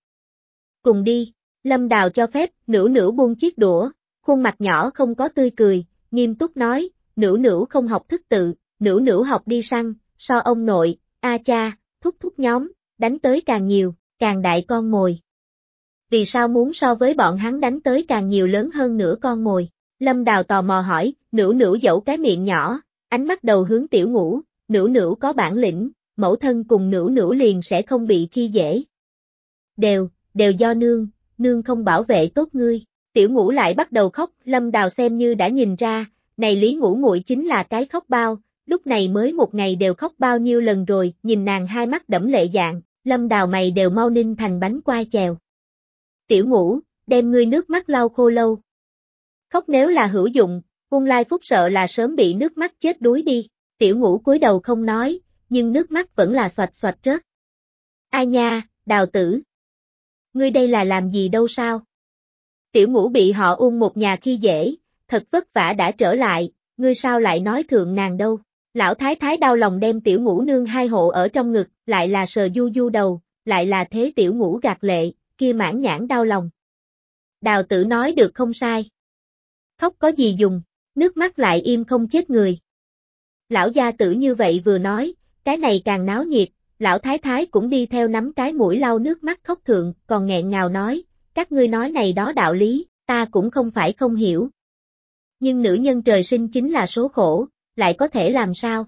A: Cùng đi, Lâm Đào cho phép, nữ nữ buông chiếc đũa, khuôn mặt nhỏ không có tươi cười, nghiêm túc nói, nữ nữ không học thức tự, nữ nữ học đi săn, so ông nội, a cha, thúc thúc nhóm, đánh tới càng nhiều, càng đại con mồi. Vì sao muốn so với bọn hắn đánh tới càng nhiều lớn hơn nữa con mồi? Lâm Đào tò mò hỏi, nữ nữ dẫu cái miệng nhỏ, ánh mắt đầu hướng tiểu ngũ, nữ nữ có bản lĩnh, mẫu thân cùng nữ nữ liền sẽ không bị khi dễ. Đều, đều do nương, nương không bảo vệ tốt ngươi. Tiểu ngũ lại bắt đầu khóc, lâm đào xem như đã nhìn ra, này lý ngũ muội chính là cái khóc bao, lúc này mới một ngày đều khóc bao nhiêu lần rồi, nhìn nàng hai mắt đẫm lệ dạng, lâm đào mày đều mau ninh thành bánh quai chèo. Tiểu ngũ, đem ngươi nước mắt lau khô lâu. Khóc nếu là hữu dụng, Ung Lai Phúc sợ là sớm bị nước mắt chết đuối đi, tiểu ngũ cúi đầu không nói, nhưng nước mắt vẫn là xoạch xoạch rớt. Ai nha, đào tử. Ngươi đây là làm gì đâu sao? Tiểu ngũ bị họ ung một nhà khi dễ, thật vất vả đã trở lại, ngươi sao lại nói thượng nàng đâu? Lão thái thái đau lòng đem tiểu ngũ nương hai hộ ở trong ngực, lại là sờ du du đầu, lại là thế tiểu ngũ gạt lệ, kia mãn nhãn đau lòng. Đào tử nói được không sai. Khóc có gì dùng, nước mắt lại im không chết người. Lão gia tử như vậy vừa nói, cái này càng náo nhiệt, lão thái thái cũng đi theo nắm cái mũi lau nước mắt khóc thượng, còn nghẹn ngào nói, các ngươi nói này đó đạo lý, ta cũng không phải không hiểu. Nhưng nữ nhân trời sinh chính là số khổ, lại có thể làm sao?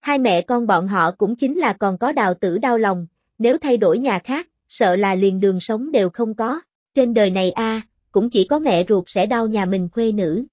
A: Hai mẹ con bọn họ cũng chính là còn có đào tử đau lòng, nếu thay đổi nhà khác, sợ là liền đường sống đều không có. Trên đời này a, cũng chỉ có mẹ ruột sẽ đau nhà mình khuê nữ.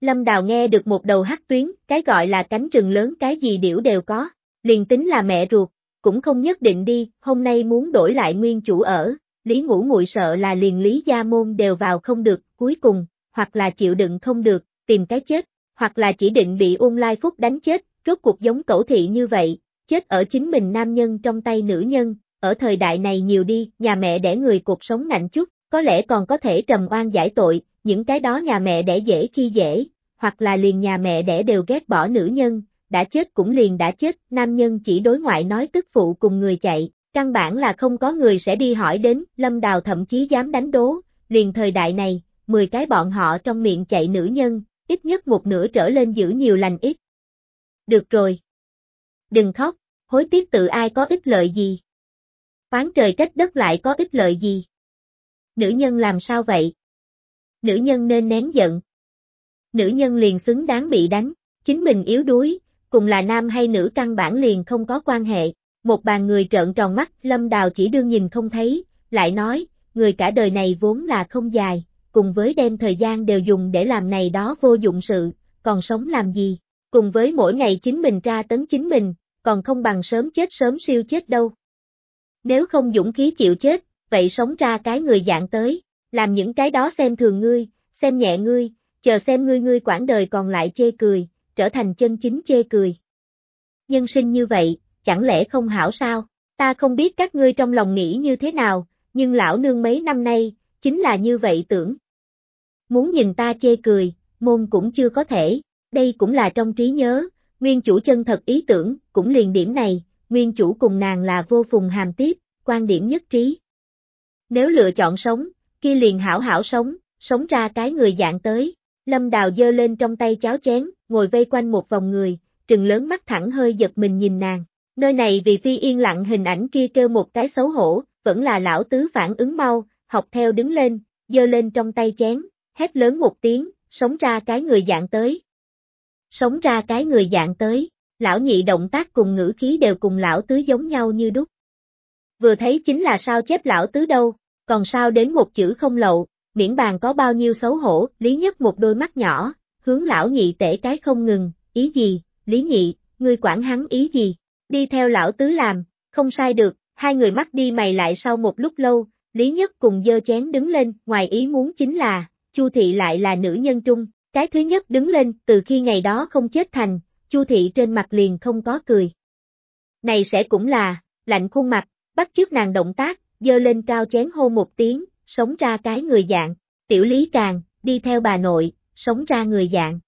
A: Lâm Đào nghe được một đầu hắc tuyến, cái gọi là cánh rừng lớn cái gì điểu đều có, liền tính là mẹ ruột, cũng không nhất định đi, hôm nay muốn đổi lại nguyên chủ ở, Lý Ngũ Muội sợ là liền Lý Gia Môn đều vào không được, cuối cùng, hoặc là chịu đựng không được, tìm cái chết, hoặc là chỉ định bị ung lai phúc đánh chết, rốt cuộc giống cẩu thị như vậy, chết ở chính mình nam nhân trong tay nữ nhân, ở thời đại này nhiều đi, nhà mẹ đẻ người cuộc sống nạnh chút, có lẽ còn có thể trầm oan giải tội, những cái đó nhà mẹ đẻ dễ khi dễ, hoặc là liền nhà mẹ đẻ đều ghét bỏ nữ nhân, đã chết cũng liền đã chết, nam nhân chỉ đối ngoại nói tức phụ cùng người chạy, căn bản là không có người sẽ đi hỏi đến, Lâm Đào thậm chí dám đánh đố, liền thời đại này, 10 cái bọn họ trong miệng chạy nữ nhân, ít nhất một nửa trở lên giữ nhiều lành ít. Được rồi. Đừng khóc, hối tiếc tự ai có ích lợi gì. Phán trời trách đất lại có ích lợi gì. Nữ nhân làm sao vậy? Nữ nhân nên nén giận. Nữ nhân liền xứng đáng bị đánh, chính mình yếu đuối, cùng là nam hay nữ căn bản liền không có quan hệ. Một bàn người trợn tròn mắt, Lâm Đào chỉ đương nhìn không thấy, lại nói, người cả đời này vốn là không dài, cùng với đem thời gian đều dùng để làm này đó vô dụng sự, còn sống làm gì, cùng với mỗi ngày chính mình tra tấn chính mình, còn không bằng sớm chết sớm siêu chết đâu. Nếu không dũng khí chịu chết, vậy sống ra cái người dạng tới, làm những cái đó xem thường ngươi, xem nhẹ ngươi, chờ xem ngươi ngươi quãng đời còn lại chê cười, trở thành chân chính chê cười. Nhân sinh như vậy, chẳng lẽ không hảo sao? Ta không biết các ngươi trong lòng nghĩ như thế nào, nhưng lão nương mấy năm nay, chính là như vậy tưởng. Muốn nhìn ta chê cười, môn cũng chưa có thể, đây cũng là trong trí nhớ, nguyên chủ chân thật ý tưởng, cũng liền điểm này, nguyên chủ cùng nàng là vô phùng hàm tiếp, quan điểm nhất trí. Nếu lựa chọn sống, kia liền hảo hảo sống, sống ra cái người dạng tới. Lâm Đào dơ lên trong tay cháo chén, ngồi vây quanh một vòng người, trừng lớn mắt thẳng hơi giật mình nhìn nàng. Nơi này vì phi yên lặng hình ảnh kia kêu một cái xấu hổ, vẫn là lão tứ phản ứng mau, học theo đứng lên, dơ lên trong tay chén, hét lớn một tiếng, sống ra cái người dạng tới. Sống ra cái người dạng tới, lão nhị động tác cùng ngữ khí đều cùng lão tứ giống nhau như đúc. Vừa thấy chính là sao chép lão tứ đâu, còn sao đến một chữ không lậu, miễn bàn có bao nhiêu xấu hổ, lý nhất một đôi mắt nhỏ, hướng lão nhị tể cái không ngừng, ý gì, lý nhị, ngươi quản hắn ý gì, đi theo lão tứ làm, không sai được, hai người mắt đi mày lại sau một lúc lâu, lý nhất cùng dơ chén đứng lên, ngoài ý muốn chính là, chu thị lại là nữ nhân trung, cái thứ nhất đứng lên, từ khi ngày đó không chết thành, chu thị trên mặt liền không có cười. Này sẽ cũng là, lạnh khuôn mặt, bắt trước nàng động tác, dơ lên cao chén hô một tiếng, sống ra cái người dạng, tiểu lý càng, đi theo bà nội, sống ra người dạng.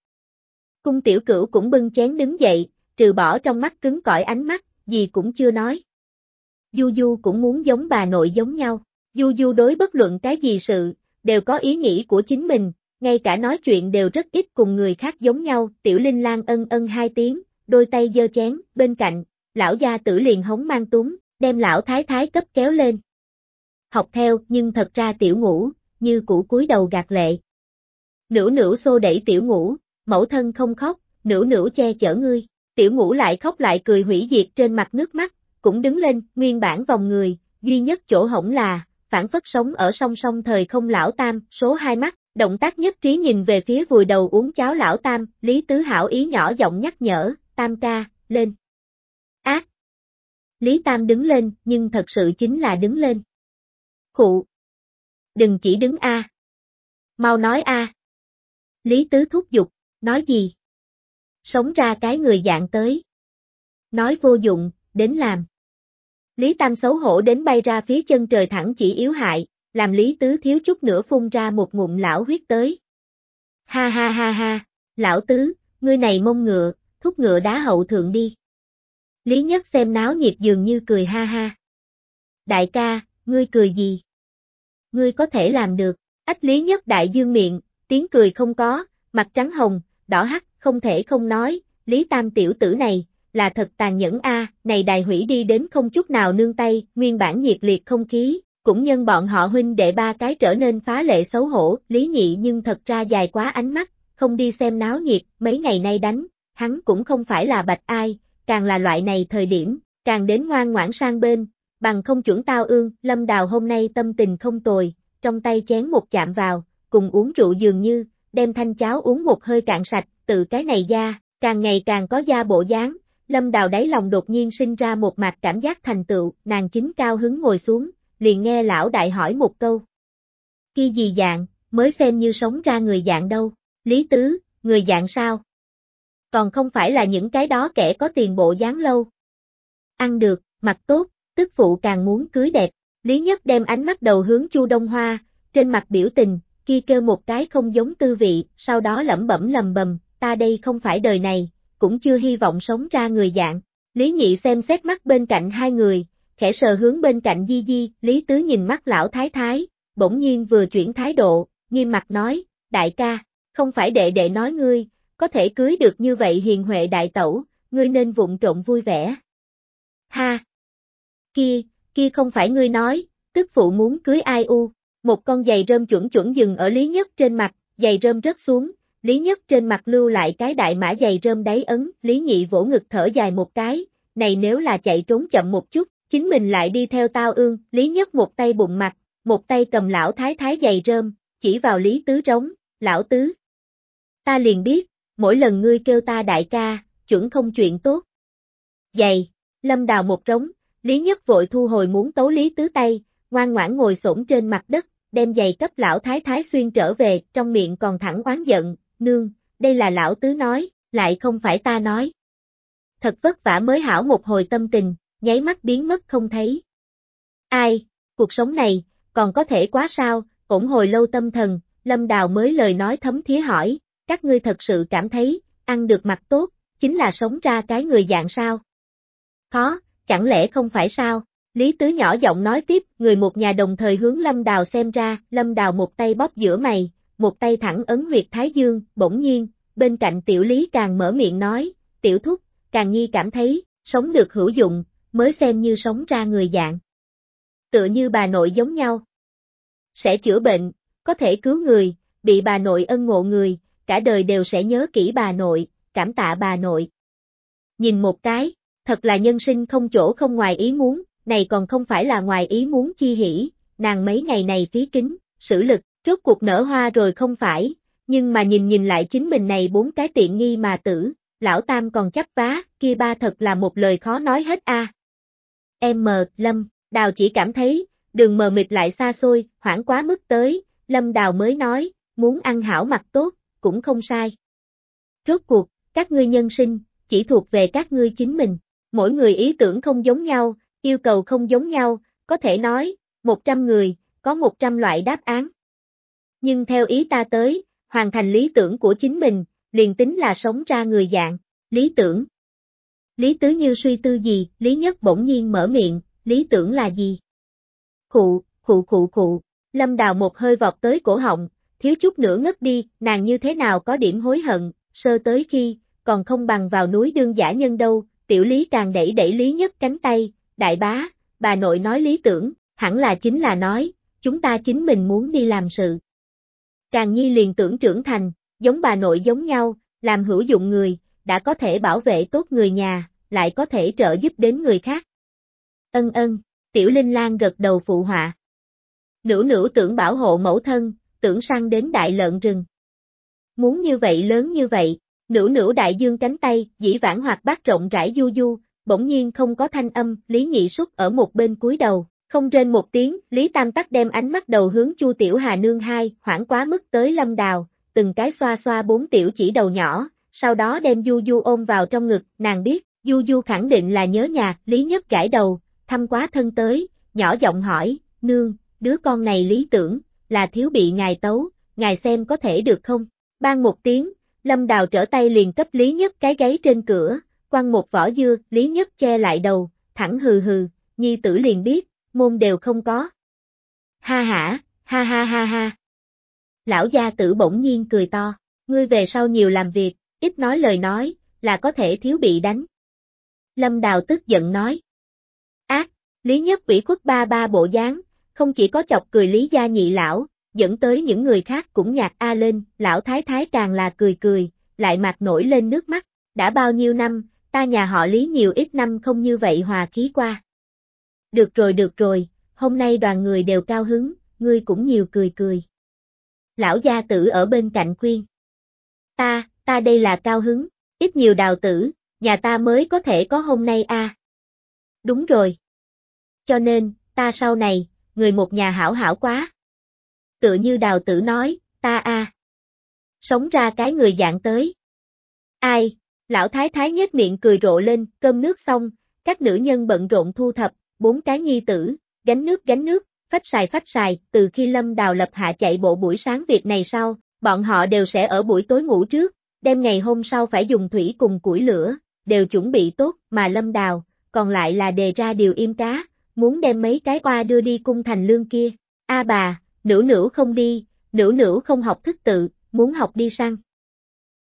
A: Cung tiểu cửu cũng bưng chén đứng dậy, trừ bỏ trong mắt cứng cỏi ánh mắt, gì cũng chưa nói. Du Du cũng muốn giống bà nội giống nhau, Du Du đối bất luận cái gì sự, đều có ý nghĩ của chính mình, ngay cả nói chuyện đều rất ít cùng người khác giống nhau, tiểu linh lan ân ân hai tiếng, đôi tay dơ chén, bên cạnh, lão gia tử liền hống mang túng, đem lão thái thái cấp kéo lên. Học theo, nhưng thật ra tiểu ngủ, như cũ cúi đầu gạt lệ. nữ nữ xô đẩy tiểu ngủ, mẫu thân không khóc, nữ nữ che chở ngươi, tiểu ngủ lại khóc lại cười hủy diệt trên mặt nước mắt, cũng đứng lên, nguyên bản vòng người, duy nhất chỗ hổng là, phản phất sống ở song song thời không lão tam, số hai mắt, động tác nhất trí nhìn về phía vùi đầu uống cháo lão tam, Lý Tứ Hảo ý nhỏ giọng nhắc nhở, tam ca, lên. Ác, Lý Tam đứng lên, nhưng thật sự chính là đứng lên. Khụ. Đừng chỉ đứng A. Mau nói A. Lý Tứ thúc giục, nói gì? Sống ra cái người dạng tới. Nói vô dụng, đến làm. Lý Tam xấu hổ đến bay ra phía chân trời thẳng chỉ yếu hại, làm Lý Tứ thiếu chút nữa phun ra một ngụm lão huyết tới. Ha ha ha ha, lão Tứ, ngươi này mông ngựa, thúc ngựa đá hậu thượng đi. Lý Nhất xem náo nhiệt dường như cười ha ha. Đại ca, ngươi cười gì? Ngươi có thể làm được, ách Lý Nhất đại dương miệng, tiếng cười không có, mặt trắng hồng, đỏ hắt, không thể không nói, Lý Tam tiểu tử này, là thật tàn nhẫn a, này đài hủy đi đến không chút nào nương tay, nguyên bản nhiệt liệt không khí, cũng nhân bọn họ huynh đệ ba cái trở nên phá lệ xấu hổ, Lý Nhị nhưng thật ra dài quá ánh mắt, không đi xem náo nhiệt, mấy ngày nay đánh, hắn cũng không phải là bạch ai, càng là loại này thời điểm, càng đến ngoan ngoãn sang bên, bằng không chuẩn tao ương, lâm đào hôm nay tâm tình không tồi, trong tay chén một chạm vào, cùng uống rượu dường như, đem thanh cháo uống một hơi cạn sạch, từ cái này da, càng ngày càng có da bộ dáng, lâm đào đáy lòng đột nhiên sinh ra một mạch cảm giác thành tựu, nàng chính cao hứng ngồi xuống, liền nghe lão đại hỏi một câu. Khi gì dạng, mới xem như sống ra người dạng đâu, Lý Tứ, người dạng sao? còn không phải là những cái đó kẻ có tiền bộ dáng lâu. Ăn được, mặt tốt, tức phụ càng muốn cưới đẹp, Lý Nhất đem ánh mắt đầu hướng Chu Đông Hoa, trên mặt biểu tình, kia kêu một cái không giống tư vị, sau đó lẩm bẩm lầm bầm, ta đây không phải đời này, cũng chưa hy vọng sống ra người dạng. Lý Nhị xem xét mắt bên cạnh hai người, khẽ sờ hướng bên cạnh Di Di, Lý Tứ nhìn mắt lão thái thái, bỗng nhiên vừa chuyển thái độ, nghiêm mặt nói, đại ca, không phải đệ đệ nói ngươi, có thể cưới được như vậy hiền huệ đại tẩu, ngươi nên vụng trộn vui vẻ. Ha! Kia, kia không phải ngươi nói, tức phụ muốn cưới ai u, một con giày rơm chuẩn chuẩn dừng ở Lý Nhất trên mặt, giày rơm rớt xuống, Lý Nhất trên mặt lưu lại cái đại mã dày rơm đáy ấn, Lý Nhị vỗ ngực thở dài một cái, này nếu là chạy trốn chậm một chút, chính mình lại đi theo tao ương, Lý Nhất một tay bụng mặt, một tay cầm lão thái thái dày rơm, chỉ vào Lý Tứ rống, lão Tứ. Ta liền biết, mỗi lần ngươi kêu ta đại ca, chuẩn không chuyện tốt. Dày, lâm đào một trống, Lý Nhất vội thu hồi muốn tấu Lý Tứ tay, ngoan ngoãn ngồi xổm trên mặt đất, đem giày cấp lão thái thái xuyên trở về, trong miệng còn thẳng oán giận, nương, đây là lão tứ nói, lại không phải ta nói. Thật vất vả mới hảo một hồi tâm tình, nháy mắt biến mất không thấy. Ai, cuộc sống này, còn có thể quá sao, ổn hồi lâu tâm thần, Lâm Đào mới lời nói thấm thía hỏi, các ngươi thật sự cảm thấy, ăn được mặt tốt, chính là sống ra cái người dạng sao? Khó, chẳng lẽ không phải sao? Lý Tứ nhỏ giọng nói tiếp, người một nhà đồng thời hướng Lâm Đào xem ra, Lâm Đào một tay bóp giữa mày, một tay thẳng ấn huyệt Thái Dương, bỗng nhiên, bên cạnh tiểu Lý càng mở miệng nói, tiểu thúc, càng nhi cảm thấy, sống được hữu dụng, mới xem như sống ra người dạng. Tựa như bà nội giống nhau. Sẽ chữa bệnh, có thể cứu người, bị bà nội ân ngộ người, cả đời đều sẽ nhớ kỹ bà nội, cảm tạ bà nội. Nhìn một cái, thật là nhân sinh không chỗ không ngoài ý muốn, này còn không phải là ngoài ý muốn chi hỉ, nàng mấy ngày này phí kính, sử lực, rốt cuộc nở hoa rồi không phải, nhưng mà nhìn nhìn lại chính mình này bốn cái tiện nghi mà tử, lão tam còn chấp vá, kia ba thật là một lời khó nói hết a. Em mờ, Lâm, Đào chỉ cảm thấy, đường mờ mịt lại xa xôi, hoảng quá mức tới, Lâm Đào mới nói, muốn ăn hảo mặt tốt, cũng không sai. Rốt cuộc, các ngươi nhân sinh, chỉ thuộc về các ngươi chính mình, mỗi người ý tưởng không giống nhau, yêu cầu không giống nhau, có thể nói, 100 người, có 100 loại đáp án. Nhưng theo ý ta tới, hoàn thành lý tưởng của chính mình, liền tính là sống ra người dạng, lý tưởng. Lý tứ như suy tư gì, lý nhất bỗng nhiên mở miệng, lý tưởng là gì? Khụ, khụ khụ khụ, lâm đào một hơi vọt tới cổ họng, thiếu chút nữa ngất đi, nàng như thế nào có điểm hối hận, sơ tới khi, còn không bằng vào núi đương giả nhân đâu, tiểu lý càng đẩy đẩy lý nhất cánh tay, đại bá, bà nội nói lý tưởng, hẳn là chính là nói, chúng ta chính mình muốn đi làm sự. Càng nhi liền tưởng trưởng thành, giống bà nội giống nhau, làm hữu dụng người, đã có thể bảo vệ tốt người nhà, lại có thể trợ giúp đến người khác. Ân ân, tiểu linh lan gật đầu phụ họa. Nữ nữ tưởng bảo hộ mẫu thân, tưởng săn đến đại lợn rừng. Muốn như vậy lớn như vậy, nữ nữ đại dương cánh tay, dĩ vãng hoạt bát rộng rãi du du, bỗng nhiên không có thanh âm, Lý Nhị Xuất ở một bên cúi đầu, không trên một tiếng, Lý Tam Tắc đem ánh mắt đầu hướng Chu Tiểu Hà Nương hai, hoảng quá mức tới lâm đào, từng cái xoa xoa bốn tiểu chỉ đầu nhỏ, sau đó đem Du Du ôm vào trong ngực, nàng biết, Du Du khẳng định là nhớ nhà, Lý Nhất gãi đầu, thăm quá thân tới, nhỏ giọng hỏi, nương, đứa con này lý tưởng, là thiếu bị ngài tấu, ngài xem có thể được không? Ban một tiếng, Lâm Đào trở tay liền cấp Lý Nhất cái gáy trên cửa, quăng một vỏ dưa, Lý Nhất che lại đầu, thẳng hừ hừ, nhi tử liền biết, môn đều không có. Ha hả, ha ha ha ha. Lão gia tử bỗng nhiên cười to, ngươi về sau nhiều làm việc, ít nói lời nói, là có thể thiếu bị đánh. Lâm Đào tức giận nói. Ác, Lý Nhất vĩ quốc ba ba bộ dáng, không chỉ có chọc cười Lý gia nhị lão, dẫn tới những người khác cũng nhạt a lên, lão thái thái càng là cười cười, lại mặt nổi lên nước mắt, đã bao nhiêu năm, ta nhà họ Lý nhiều ít năm không như vậy hòa khí qua. Được rồi được rồi, hôm nay đoàn người đều cao hứng, ngươi cũng nhiều cười cười. Lão gia tử ở bên cạnh khuyên. Ta, ta đây là cao hứng, ít nhiều đào tử, nhà ta mới có thể có hôm nay a. Đúng rồi. Cho nên, ta sau này, người một nhà hảo hảo quá. Tựa như đào tử nói, ta a. Sống ra cái người dạng tới. Ai, lão thái thái nhếch miệng cười rộ lên, cơm nước xong, các nữ nhân bận rộn thu thập, bốn cái nhi tử, gánh nước gánh nước, phách xài phách xài, từ khi Lâm Đào lập hạ chạy bộ buổi sáng việc này sau, bọn họ đều sẽ ở buổi tối ngủ trước, đêm ngày hôm sau phải dùng thủy cùng củi lửa, đều chuẩn bị tốt, mà Lâm Đào, còn lại là đề ra điều im cá, muốn đem mấy cái oa đưa đi cung thành lương kia. A bà, nữ nữ không đi, nữ nữ không học thức tự, muốn học đi săn.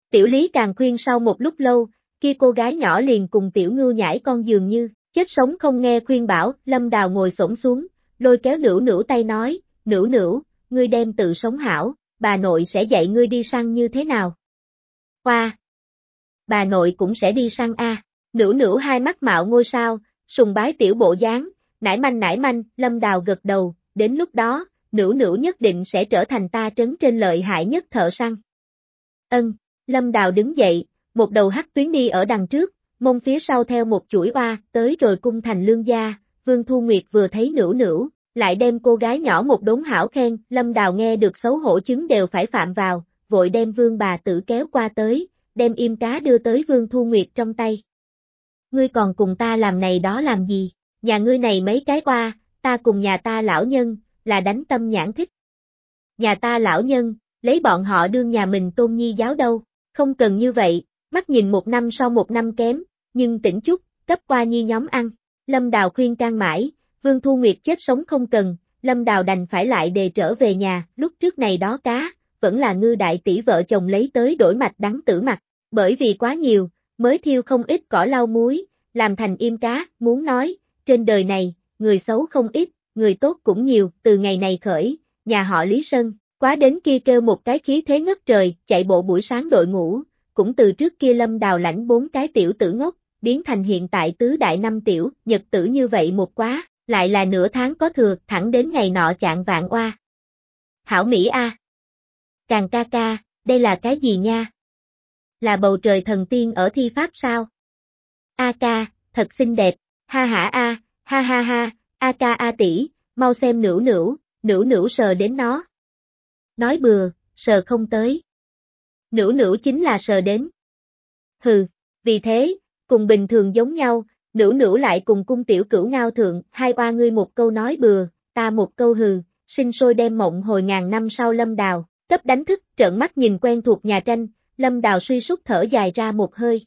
A: Tiểu lý càng khuyên sau một lúc lâu, kia cô gái nhỏ liền cùng tiểu ngưu nhảy con dường như, chết sống không nghe khuyên bảo, lâm đào ngồi xổm xuống, lôi kéo nữ nữ tay nói, nữ nữ, ngươi đem tự sống hảo, bà nội sẽ dạy ngươi đi săn như thế nào. Hoa! Bà nội cũng sẽ đi săn a. Nữ nữ hai mắt mạo ngôi sao, sùng bái tiểu bộ dáng, nải manh nải manh, lâm đào gật đầu, đến lúc đó, nữ nữ nhất định sẽ trở thành ta trấn trên lợi hại nhất thợ săn. Ân, lâm đào đứng dậy, một đầu hắc tuyến đi ở đằng trước, mông phía sau theo một chuỗi oa, tới rồi cung thành lương gia, vương thu nguyệt vừa thấy nữ nữ, lại đem cô gái nhỏ một đốn hảo khen, Lâm Đào nghe được xấu hổ chứng đều phải phạm vào, vội đem vương bà tử kéo qua tới, đem im cá đưa tới vương thu nguyệt trong tay. Ngươi còn cùng ta làm này đó làm gì, nhà ngươi này mấy cái qua, ta cùng nhà ta lão nhân, là đánh tâm nhãn thích. Nhà ta lão nhân, lấy bọn họ đương nhà mình tôn nhi giáo đâu, không cần như vậy, mắt nhìn một năm sau một năm kém, nhưng tỉnh chút, cấp qua nhi nhóm ăn. Lâm Đào khuyên can mãi, Vương Thu Nguyệt chết sống không cần, Lâm Đào đành phải lại đề trở về nhà, lúc trước này đó cá, vẫn là ngư đại tỷ vợ chồng lấy tới đổi mạch đắng tử mặt, bởi vì quá nhiều, mới thiêu không ít cỏ lau muối, làm thành im cá, muốn nói, trên đời này, người xấu không ít, người tốt cũng nhiều, từ ngày này khởi, nhà họ Lý Sơn, quá đến kia kêu một cái khí thế ngất trời, chạy bộ buổi sáng đội ngũ, cũng từ trước kia lâm đào lãnh bốn cái tiểu tử ngốc, biến thành hiện tại tứ đại năm tiểu, nhật tử như vậy một quá, lại là nửa tháng có thừa, thẳng đến ngày nọ chạng vạn oa. Hảo Mỹ A. Càng ca ca, đây là cái gì nha? Là bầu trời thần tiên ở thi pháp sao? A ca, thật xinh đẹp, ha ha a, ha ha ha, a ca a tỷ, mau xem nữ nữ, nữ nữ sờ đến nó. Nói bừa, sờ không tới. Nữ nữ chính là sờ đến. Hừ, vì thế, cùng bình thường giống nhau, nữ nữ lại cùng cung tiểu cửu ngao thượng, hai ba ngươi một câu nói bừa, ta một câu hừ, sinh sôi đem mộng hồi ngàn năm sau lâm đào, cấp đánh thức, trợn mắt nhìn quen thuộc nhà tranh, lâm đào suy sút thở dài ra một hơi.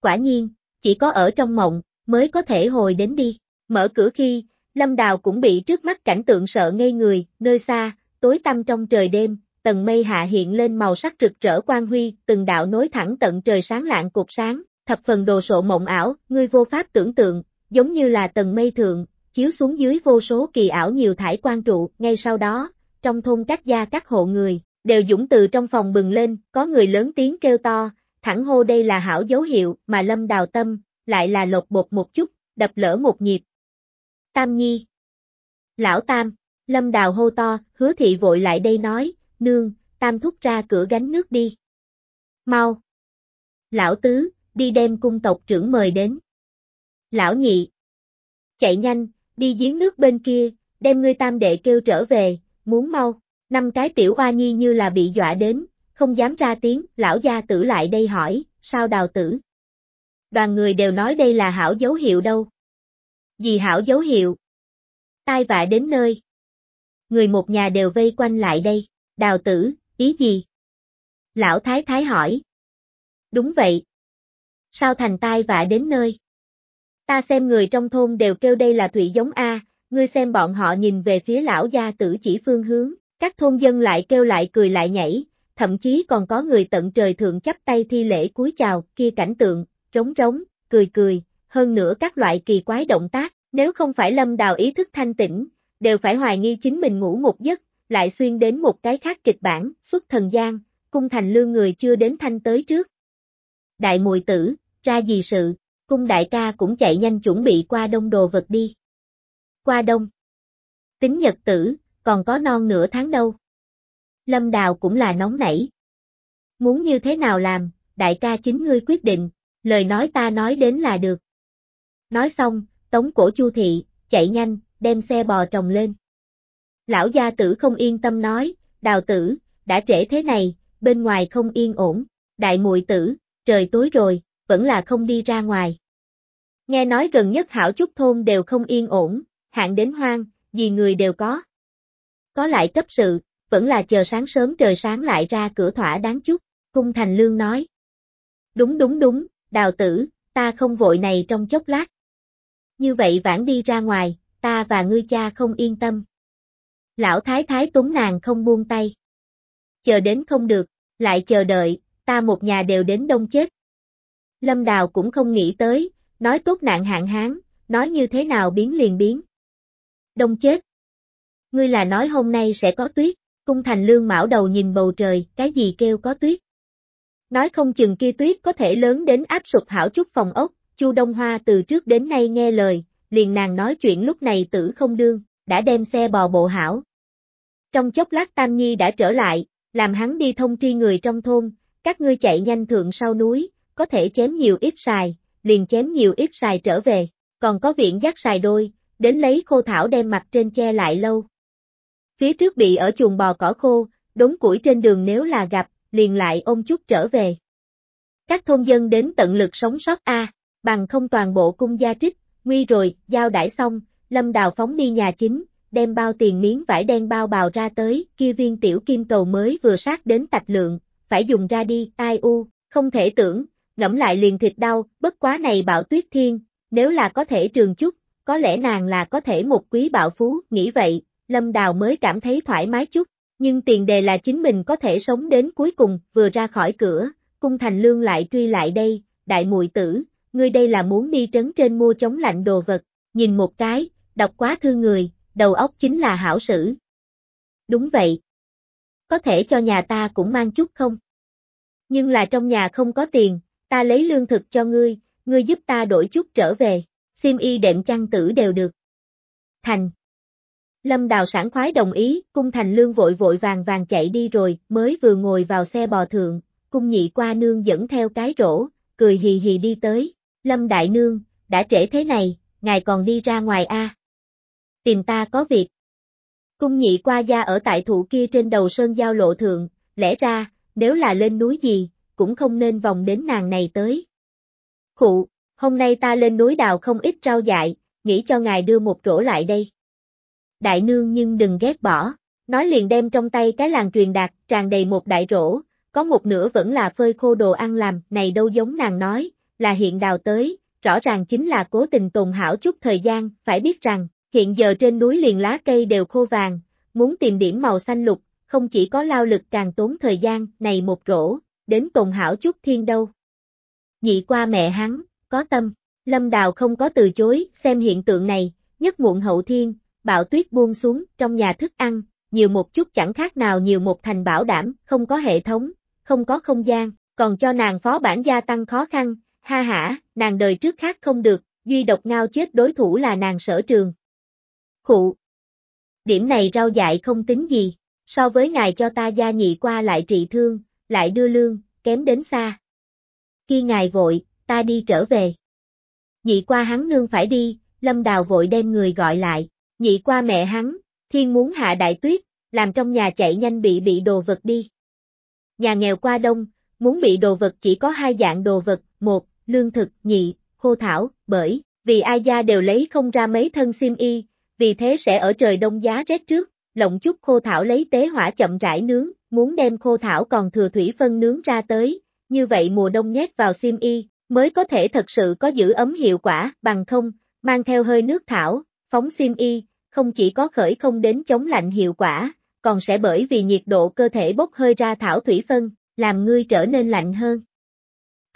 A: Quả nhiên, chỉ có ở trong mộng, mới có thể hồi đến đi. Mở cửa khi, Lâm Đào cũng bị trước mắt cảnh tượng sợ ngây người, nơi xa, tối tăm trong trời đêm, tầng mây hạ hiện lên màu sắc rực rỡ quang huy, từng đạo nối thẳng tận trời sáng lạng cột sáng, thập phần đồ sộ mộng ảo, ngươi vô pháp tưởng tượng, giống như là tầng mây thượng, chiếu xuống dưới vô số kỳ ảo nhiều thải quan trụ, ngay sau đó, trong thôn các gia các hộ người, đều dũng từ trong phòng bừng lên, có người lớn tiếng kêu to, thẳng hô đây là hảo dấu hiệu, mà lâm đào tâm, lại là lột bột một chút, đập lỡ một nhịp. Tam Nhi Lão Tam, lâm đào hô to, hứa thị vội lại đây nói, nương, Tam thúc ra cửa gánh nước đi. Mau! Lão Tứ, đi đem cung tộc trưởng mời đến. Lão Nhị Chạy nhanh, đi giếng nước bên kia, đem ngươi tam đệ kêu trở về, muốn mau. Năm cái tiểu hoa nhi như là bị dọa đến, không dám ra tiếng, lão gia tử lại đây hỏi, sao đào tử? Đoàn người đều nói đây là hảo dấu hiệu đâu. Gì hảo dấu hiệu? Tai vạ đến nơi. Người một nhà đều vây quanh lại đây, đào tử, ý gì? Lão thái thái hỏi. Đúng vậy. Sao thành tai vạ đến nơi? Ta xem người trong thôn đều kêu đây là thủy giống A, ngươi xem bọn họ nhìn về phía lão gia tử chỉ phương hướng, các thôn dân lại kêu lại cười lại nhảy, thậm chí còn có người tận trời thượng chắp tay thi lễ cúi chào, kia cảnh tượng, trống trống, cười cười, hơn nữa các loại kỳ quái động tác, nếu không phải lâm đào ý thức thanh tĩnh, đều phải hoài nghi chính mình ngủ một giấc, lại xuyên đến một cái khác kịch bản, xuất thần gian, cung thành lương người chưa đến thanh tới trước. Đại mùi tử, ra gì sự, cung đại ca cũng chạy nhanh chuẩn bị qua đông đồ vật đi. Qua đông. Tính nhật tử, còn có non nửa tháng đâu. Lâm Đào cũng là nóng nảy. Muốn như thế nào làm, đại ca chính ngươi quyết định, lời nói ta nói đến là được. Nói xong, tống cổ chu thị, chạy nhanh, đem xe bò trồng lên. Lão gia tử không yên tâm nói, đào tử, đã trễ thế này, bên ngoài không yên ổn, đại muội tử, trời tối rồi, vẫn là không đi ra ngoài. Nghe nói gần nhất hảo chút thôn đều không yên ổn, hạn đến hoang, gì người đều có. Có lại cấp sự, vẫn là chờ sáng sớm trời sáng lại ra cửa thỏa đáng chút, cung thành lương nói. Đúng đúng đúng, đào tử, ta không vội này trong chốc lát. Như vậy vãn đi ra ngoài, ta và ngươi cha không yên tâm. Lão thái thái túng nàng không buông tay. Chờ đến không được, lại chờ đợi, ta một nhà đều đến đông chết. Lâm Đào cũng không nghĩ tới, nói tốt nạn hạn hán, nói như thế nào biến liền biến. Đông chết. Ngươi là nói hôm nay sẽ có tuyết, cung thành lương mão đầu nhìn bầu trời, cái gì kêu có tuyết. Nói không chừng kia tuyết có thể lớn đến áp sụp hảo chút phòng ốc, Chu Đông Hoa từ trước đến nay nghe lời, liền nàng nói chuyện lúc này tử không đương, đã đem xe bò bộ hảo. Trong chốc lát Tam Nhi đã trở lại, làm hắn đi thông tri người trong thôn, các ngươi chạy nhanh thượng sau núi, có thể chém nhiều ít xài, liền chém nhiều ít xài trở về, còn có viện dắt xài đôi, đến lấy khô thảo đem mặt trên che lại lâu. Phía trước bị ở chuồng bò cỏ khô, đống củi trên đường nếu là gặp, liền lại ôm chút trở về. Các thôn dân đến tận lực sống sót A, bằng không toàn bộ cung gia trích, nguy rồi, giao đãi xong, lâm đào phóng đi nhà chính, đem bao tiền miếng vải đen bao bào ra tới, kia viên tiểu kim cầu mới vừa sát đến tạch lượng, phải dùng ra đi, ai u, không thể tưởng, ngẫm lại liền thịt đau, bất quá này bạo tuyết thiên, nếu là có thể trường chút, có lẽ nàng là có thể một quý bạo phú, nghĩ vậy, Lâm Đào mới cảm thấy thoải mái chút, nhưng tiền đề là chính mình có thể sống đến cuối cùng, vừa ra khỏi cửa, cung thành lương lại truy lại đây, đại muội tử, ngươi đây là muốn đi trấn trên mua chống lạnh đồ vật, nhìn một cái, đọc quá thương người, đầu óc chính là hảo sử. Đúng vậy. Có thể cho nhà ta cũng mang chút không? Nhưng là trong nhà không có tiền, ta lấy lương thực cho ngươi, ngươi giúp ta đổi chút trở về, xiêm y đệm chăn tử đều được. Thành. Lâm Đào sản khoái đồng ý, cung thành lương vội vội vàng vàng chạy đi rồi, mới vừa ngồi vào xe bò thượng, cung nhị qua nương dẫn theo cái rổ, cười hì hì đi tới, Lâm Đại Nương, đã trễ thế này, ngài còn đi ra ngoài a Tìm ta có việc. Cung nhị qua gia ở tại thụ kia trên đầu sơn giao lộ thượng, lẽ ra, nếu là lên núi gì, cũng không nên vòng đến nàng này tới. Khụ, hôm nay ta lên núi đào không ít rau dại, nghĩ cho ngài đưa một rổ lại đây. Đại nương nhưng đừng ghét bỏ, nói liền đem trong tay cái làng truyền đạt, tràn đầy một đại rổ, có một nửa vẫn là phơi khô đồ ăn làm, này đâu giống nàng nói, là hiện đào tới, rõ ràng chính là cố tình tồn hảo chút thời gian, phải biết rằng, hiện giờ trên núi liền lá cây đều khô vàng, muốn tìm điểm màu xanh lục, không chỉ có lao lực càng tốn thời gian, này một rổ, đến tồn hảo chút thiên đâu. Nhị qua mẹ hắn, có tâm, lâm đào không có từ chối, xem hiện tượng này, nhất muộn hậu thiên, bão tuyết buông xuống, trong nhà thức ăn, nhiều một chút chẳng khác nào nhiều một thành bảo đảm, không có hệ thống, không có không gian, còn cho nàng phó bản gia tăng khó khăn, ha hả, nàng đời trước khác không được, duy độc ngao chết đối thủ là nàng sở trường. Khụ. Điểm này rau dại không tính gì, so với ngài cho ta gia nhị qua lại trị thương, lại đưa lương, kém đến xa. Khi ngài vội, ta đi trở về. Nhị qua hắn nương phải đi, lâm đào vội đem người gọi lại, nhị qua mẹ hắn, thiên muốn hạ đại tuyết, làm trong nhà chạy nhanh bị bị đồ vật đi. Nhà nghèo qua đông, muốn bị đồ vật chỉ có hai dạng đồ vật, một, lương thực, nhị, khô thảo, bởi, vì ai gia đều lấy không ra mấy thân sim y, vì thế sẽ ở trời đông giá rét trước, lộng chút khô thảo lấy tế hỏa chậm rãi nướng, muốn đem khô thảo còn thừa thủy phân nướng ra tới, như vậy mùa đông nhét vào xiêm y, mới có thể thật sự có giữ ấm hiệu quả, bằng không, mang theo hơi nước thảo, phóng xiêm y, không chỉ có khởi không đến chống lạnh hiệu quả, còn sẽ bởi vì nhiệt độ cơ thể bốc hơi ra thảo thủy phân, làm ngươi trở nên lạnh hơn.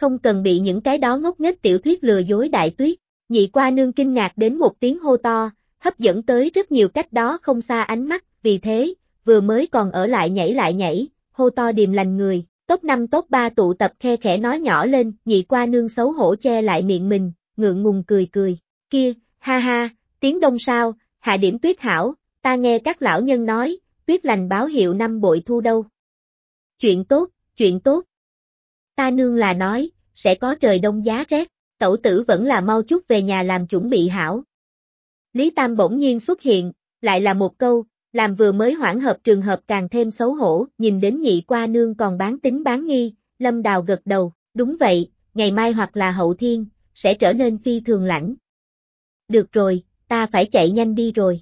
A: Không cần bị những cái đó ngốc nghếch tiểu thuyết lừa dối đại tuyết, nhị qua nương kinh ngạc đến một tiếng hô to, hấp dẫn tới rất nhiều cách đó không xa ánh mắt, vì thế, vừa mới còn ở lại nhảy lại nhảy, hô to điềm lành người, top 5 top 3 tụ tập khe khẽ nói nhỏ lên, nhị qua nương xấu hổ che lại miệng mình, ngượng ngùng cười cười, kia, ha ha, tiếng đông sao, hạ điểm tuyết hảo, ta nghe các lão nhân nói, tuyết lành báo hiệu năm bội thu đâu. Chuyện tốt, chuyện tốt. Ta nương là nói, sẽ có trời đông giá rét, tẩu tử vẫn là mau chút về nhà làm chuẩn bị hảo. Lý Tam bỗng nhiên xuất hiện, lại là một câu, làm vừa mới hoãn hợp trường hợp càng thêm xấu hổ, nhìn đến nhị qua nương còn bán tính bán nghi, lâm đào gật đầu, đúng vậy, ngày mai hoặc là hậu thiên, sẽ trở nên phi thường lãnh. Được rồi, ta phải chạy nhanh đi rồi.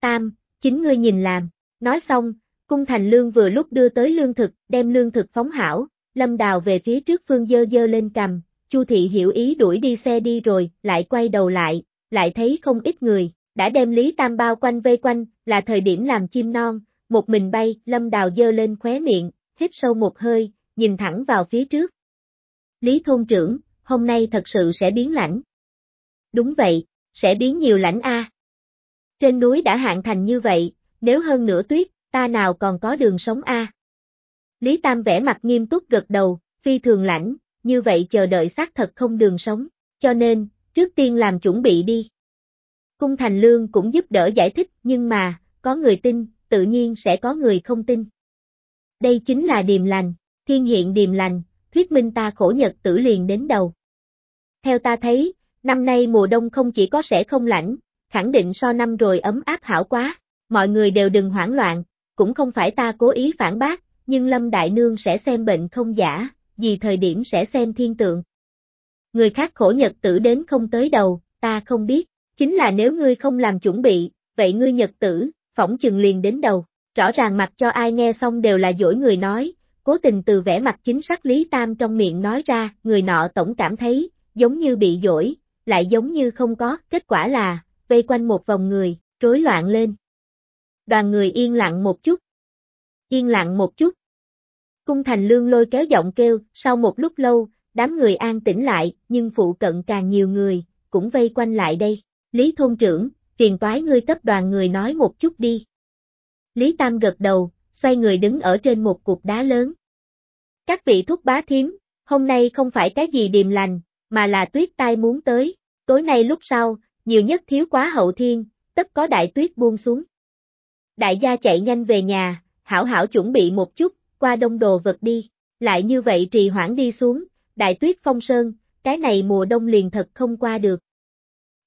A: Tam, chính ngươi nhìn làm, nói xong, cung thành lương vừa lúc đưa tới lương thực, đem lương thực phóng hảo, lâm đào về phía trước phương dơ dơ lên cầm, chu thị hiểu ý đuổi đi xe đi rồi, lại quay đầu lại, lại thấy không ít người, đã đem Lý Tam bao quanh vây quanh, là thời điểm làm chim non, một mình bay, lâm đào dơ lên khóe miệng, hít sâu một hơi, nhìn thẳng vào phía trước. Lý thôn trưởng, hôm nay thật sự sẽ biến lãnh. Đúng vậy, sẽ biến nhiều lãnh A. Trên núi đã hạn thành như vậy, nếu hơn nửa tuyết, ta nào còn có đường sống A. Lý Tam vẽ mặt nghiêm túc gật đầu, phi thường lãnh, như vậy chờ đợi xác thật không đường sống, cho nên, trước tiên làm chuẩn bị đi. Cung Thành Lương cũng giúp đỡ giải thích, nhưng mà, có người tin, tự nhiên sẽ có người không tin. Đây chính là điềm lành, thiên hiện điềm lành, thuyết minh ta khổ nhật tử liền đến đầu. Theo ta thấy, năm nay mùa đông không chỉ có sẽ không lạnh, khẳng định so năm rồi ấm áp hảo quá, mọi người đều đừng hoảng loạn, cũng không phải ta cố ý phản bác, nhưng Lâm Đại Nương sẽ xem bệnh không giả, vì thời điểm sẽ xem thiên tượng. Người khác khổ nhật tử đến không tới đầu, ta không biết, chính là nếu ngươi không làm chuẩn bị, vậy ngươi nhật tử, phỏng chừng liền đến đầu, rõ ràng mặt cho ai nghe xong đều là dỗi người nói, cố tình từ vẻ mặt chính xác Lý Tam trong miệng nói ra, người nọ tổng cảm thấy, giống như bị dỗi, lại giống như không có, kết quả là, vây quanh một vòng người, rối loạn lên. Đoàn người yên lặng một chút. Yên lặng một chút. Cung thành lương lôi kéo giọng kêu, sau một lúc lâu, đám người an tĩnh lại, nhưng phụ cận càng nhiều người, cũng vây quanh lại đây. Lý thôn trưởng, phiền toái ngươi cấp đoàn người nói một chút đi. Lý Tam gật đầu, xoay người đứng ở trên một cục đá lớn. Các vị thúc bá thím, hôm nay không phải cái gì điềm lành, mà là tuyết tai muốn tới, tối nay lúc sau, nhiều nhất thiếu quá hậu thiên, tất có đại tuyết buông xuống. Đại gia chạy nhanh về nhà, hảo hảo chuẩn bị một chút, qua đông đồ vật đi, lại như vậy trì hoãn đi xuống, đại tuyết phong sơn, cái này mùa đông liền thật không qua được.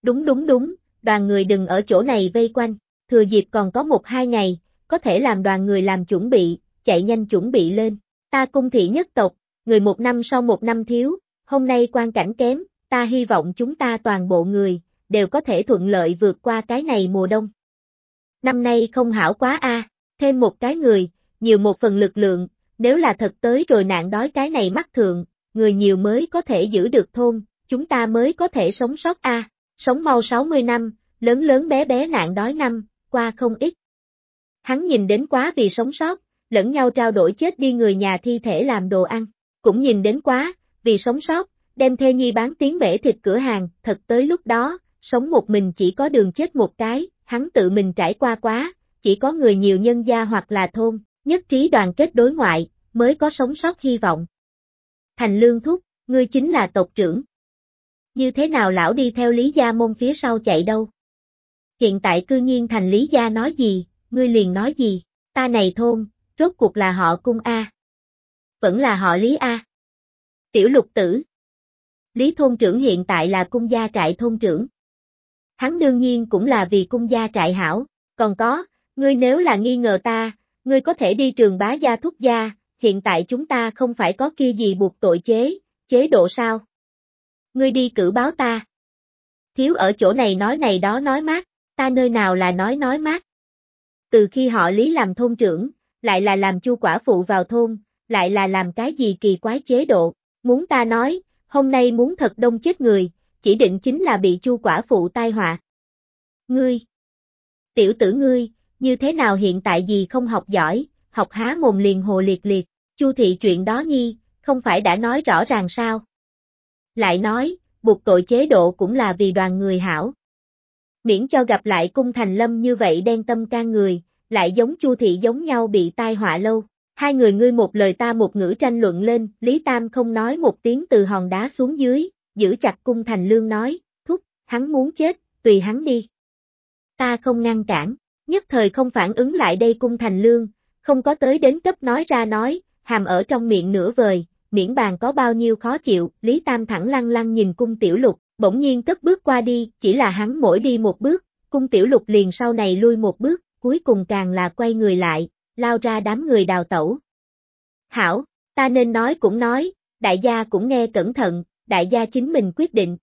A: Đúng đúng đúng, đoàn người đừng ở chỗ này vây quanh, thừa dịp còn có một hai ngày, có thể làm đoàn người làm chuẩn bị, chạy nhanh chuẩn bị lên. Ta cung thị nhất tộc, người một năm sau một năm thiếu, hôm nay quan cảnh kém, ta hy vọng chúng ta toàn bộ người, đều có thể thuận lợi vượt qua cái này mùa đông. Năm nay không hảo quá a, thêm một cái người, nhiều một phần lực lượng, nếu là thật tới rồi nạn đói cái này mắc thượng, người nhiều mới có thể giữ được thôn, chúng ta mới có thể sống sót a. Sống mau 60 năm, lớn lớn bé bé nạn đói năm, qua không ít. Hắn nhìn đến quá vì sống sót, lẫn nhau trao đổi chết đi người nhà thi thể làm đồ ăn, cũng nhìn đến quá, vì sống sót, đem thê nhi bán tiếng bể thịt cửa hàng, thật tới lúc đó, sống một mình chỉ có đường chết một cái, hắn tự mình trải qua quá, chỉ có người nhiều nhân gia hoặc là thôn, nhất trí đoàn kết đối ngoại, mới có sống sót hy vọng. Thành lương thúc, ngươi chính là tộc trưởng. Như thế nào lão đi theo Lý Gia môn phía sau chạy đâu? Hiện tại cư nhiên thành Lý Gia nói gì, ngươi liền nói gì, ta này thôn, rốt cuộc là họ cung A. Vẫn là họ Lý A. Tiểu lục tử. Lý thôn trưởng hiện tại là cung gia trại thôn trưởng. Hắn đương nhiên cũng là vì cung gia trại hảo, còn có, ngươi nếu là nghi ngờ ta, ngươi có thể đi trường bá gia thúc gia, hiện tại chúng ta không phải có kia gì buộc tội chế, chế độ sao? Ngươi đi cử báo ta. Thiếu ở chỗ này nói này đó nói mát, ta nơi nào là nói nói mát. Từ khi họ lý làm thôn trưởng, lại là làm chu quả phụ vào thôn, lại là làm cái gì kỳ quái chế độ, muốn ta nói, hôm nay muốn thật đông chết người, chỉ định chính là bị chu quả phụ tai họa. Ngươi! Tiểu tử ngươi, như thế nào hiện tại gì không học giỏi, học há mồm liền hồ liệt liệt, chu thị chuyện đó nhi, không phải đã nói rõ ràng sao? Lại nói, buộc tội chế độ cũng là vì đoàn người hảo. Miễn cho gặp lại cung thành lâm như vậy đen tâm can người, lại giống chu thị giống nhau bị tai họa lâu. Hai người ngươi một lời ta một ngữ tranh luận lên, Lý Tam không nói một tiếng từ hòn đá xuống dưới, giữ chặt cung thành lương nói, thúc, hắn muốn chết, tùy hắn đi. Ta không ngăn cản, nhất thời không phản ứng lại đây cung thành lương, không có tới đến cấp nói ra nói, hàm ở trong miệng nửa vời, miễn bàn có bao nhiêu khó chịu, Lý Tam thẳng lăng lăng nhìn cung tiểu lục, bỗng nhiên cất bước qua đi, chỉ là hắn mỗi đi một bước, cung tiểu lục liền sau này lui một bước, cuối cùng càng là quay người lại, lao ra đám người đào tẩu. Hảo, ta nên nói cũng nói, đại gia cũng nghe cẩn thận, đại gia chính mình quyết định.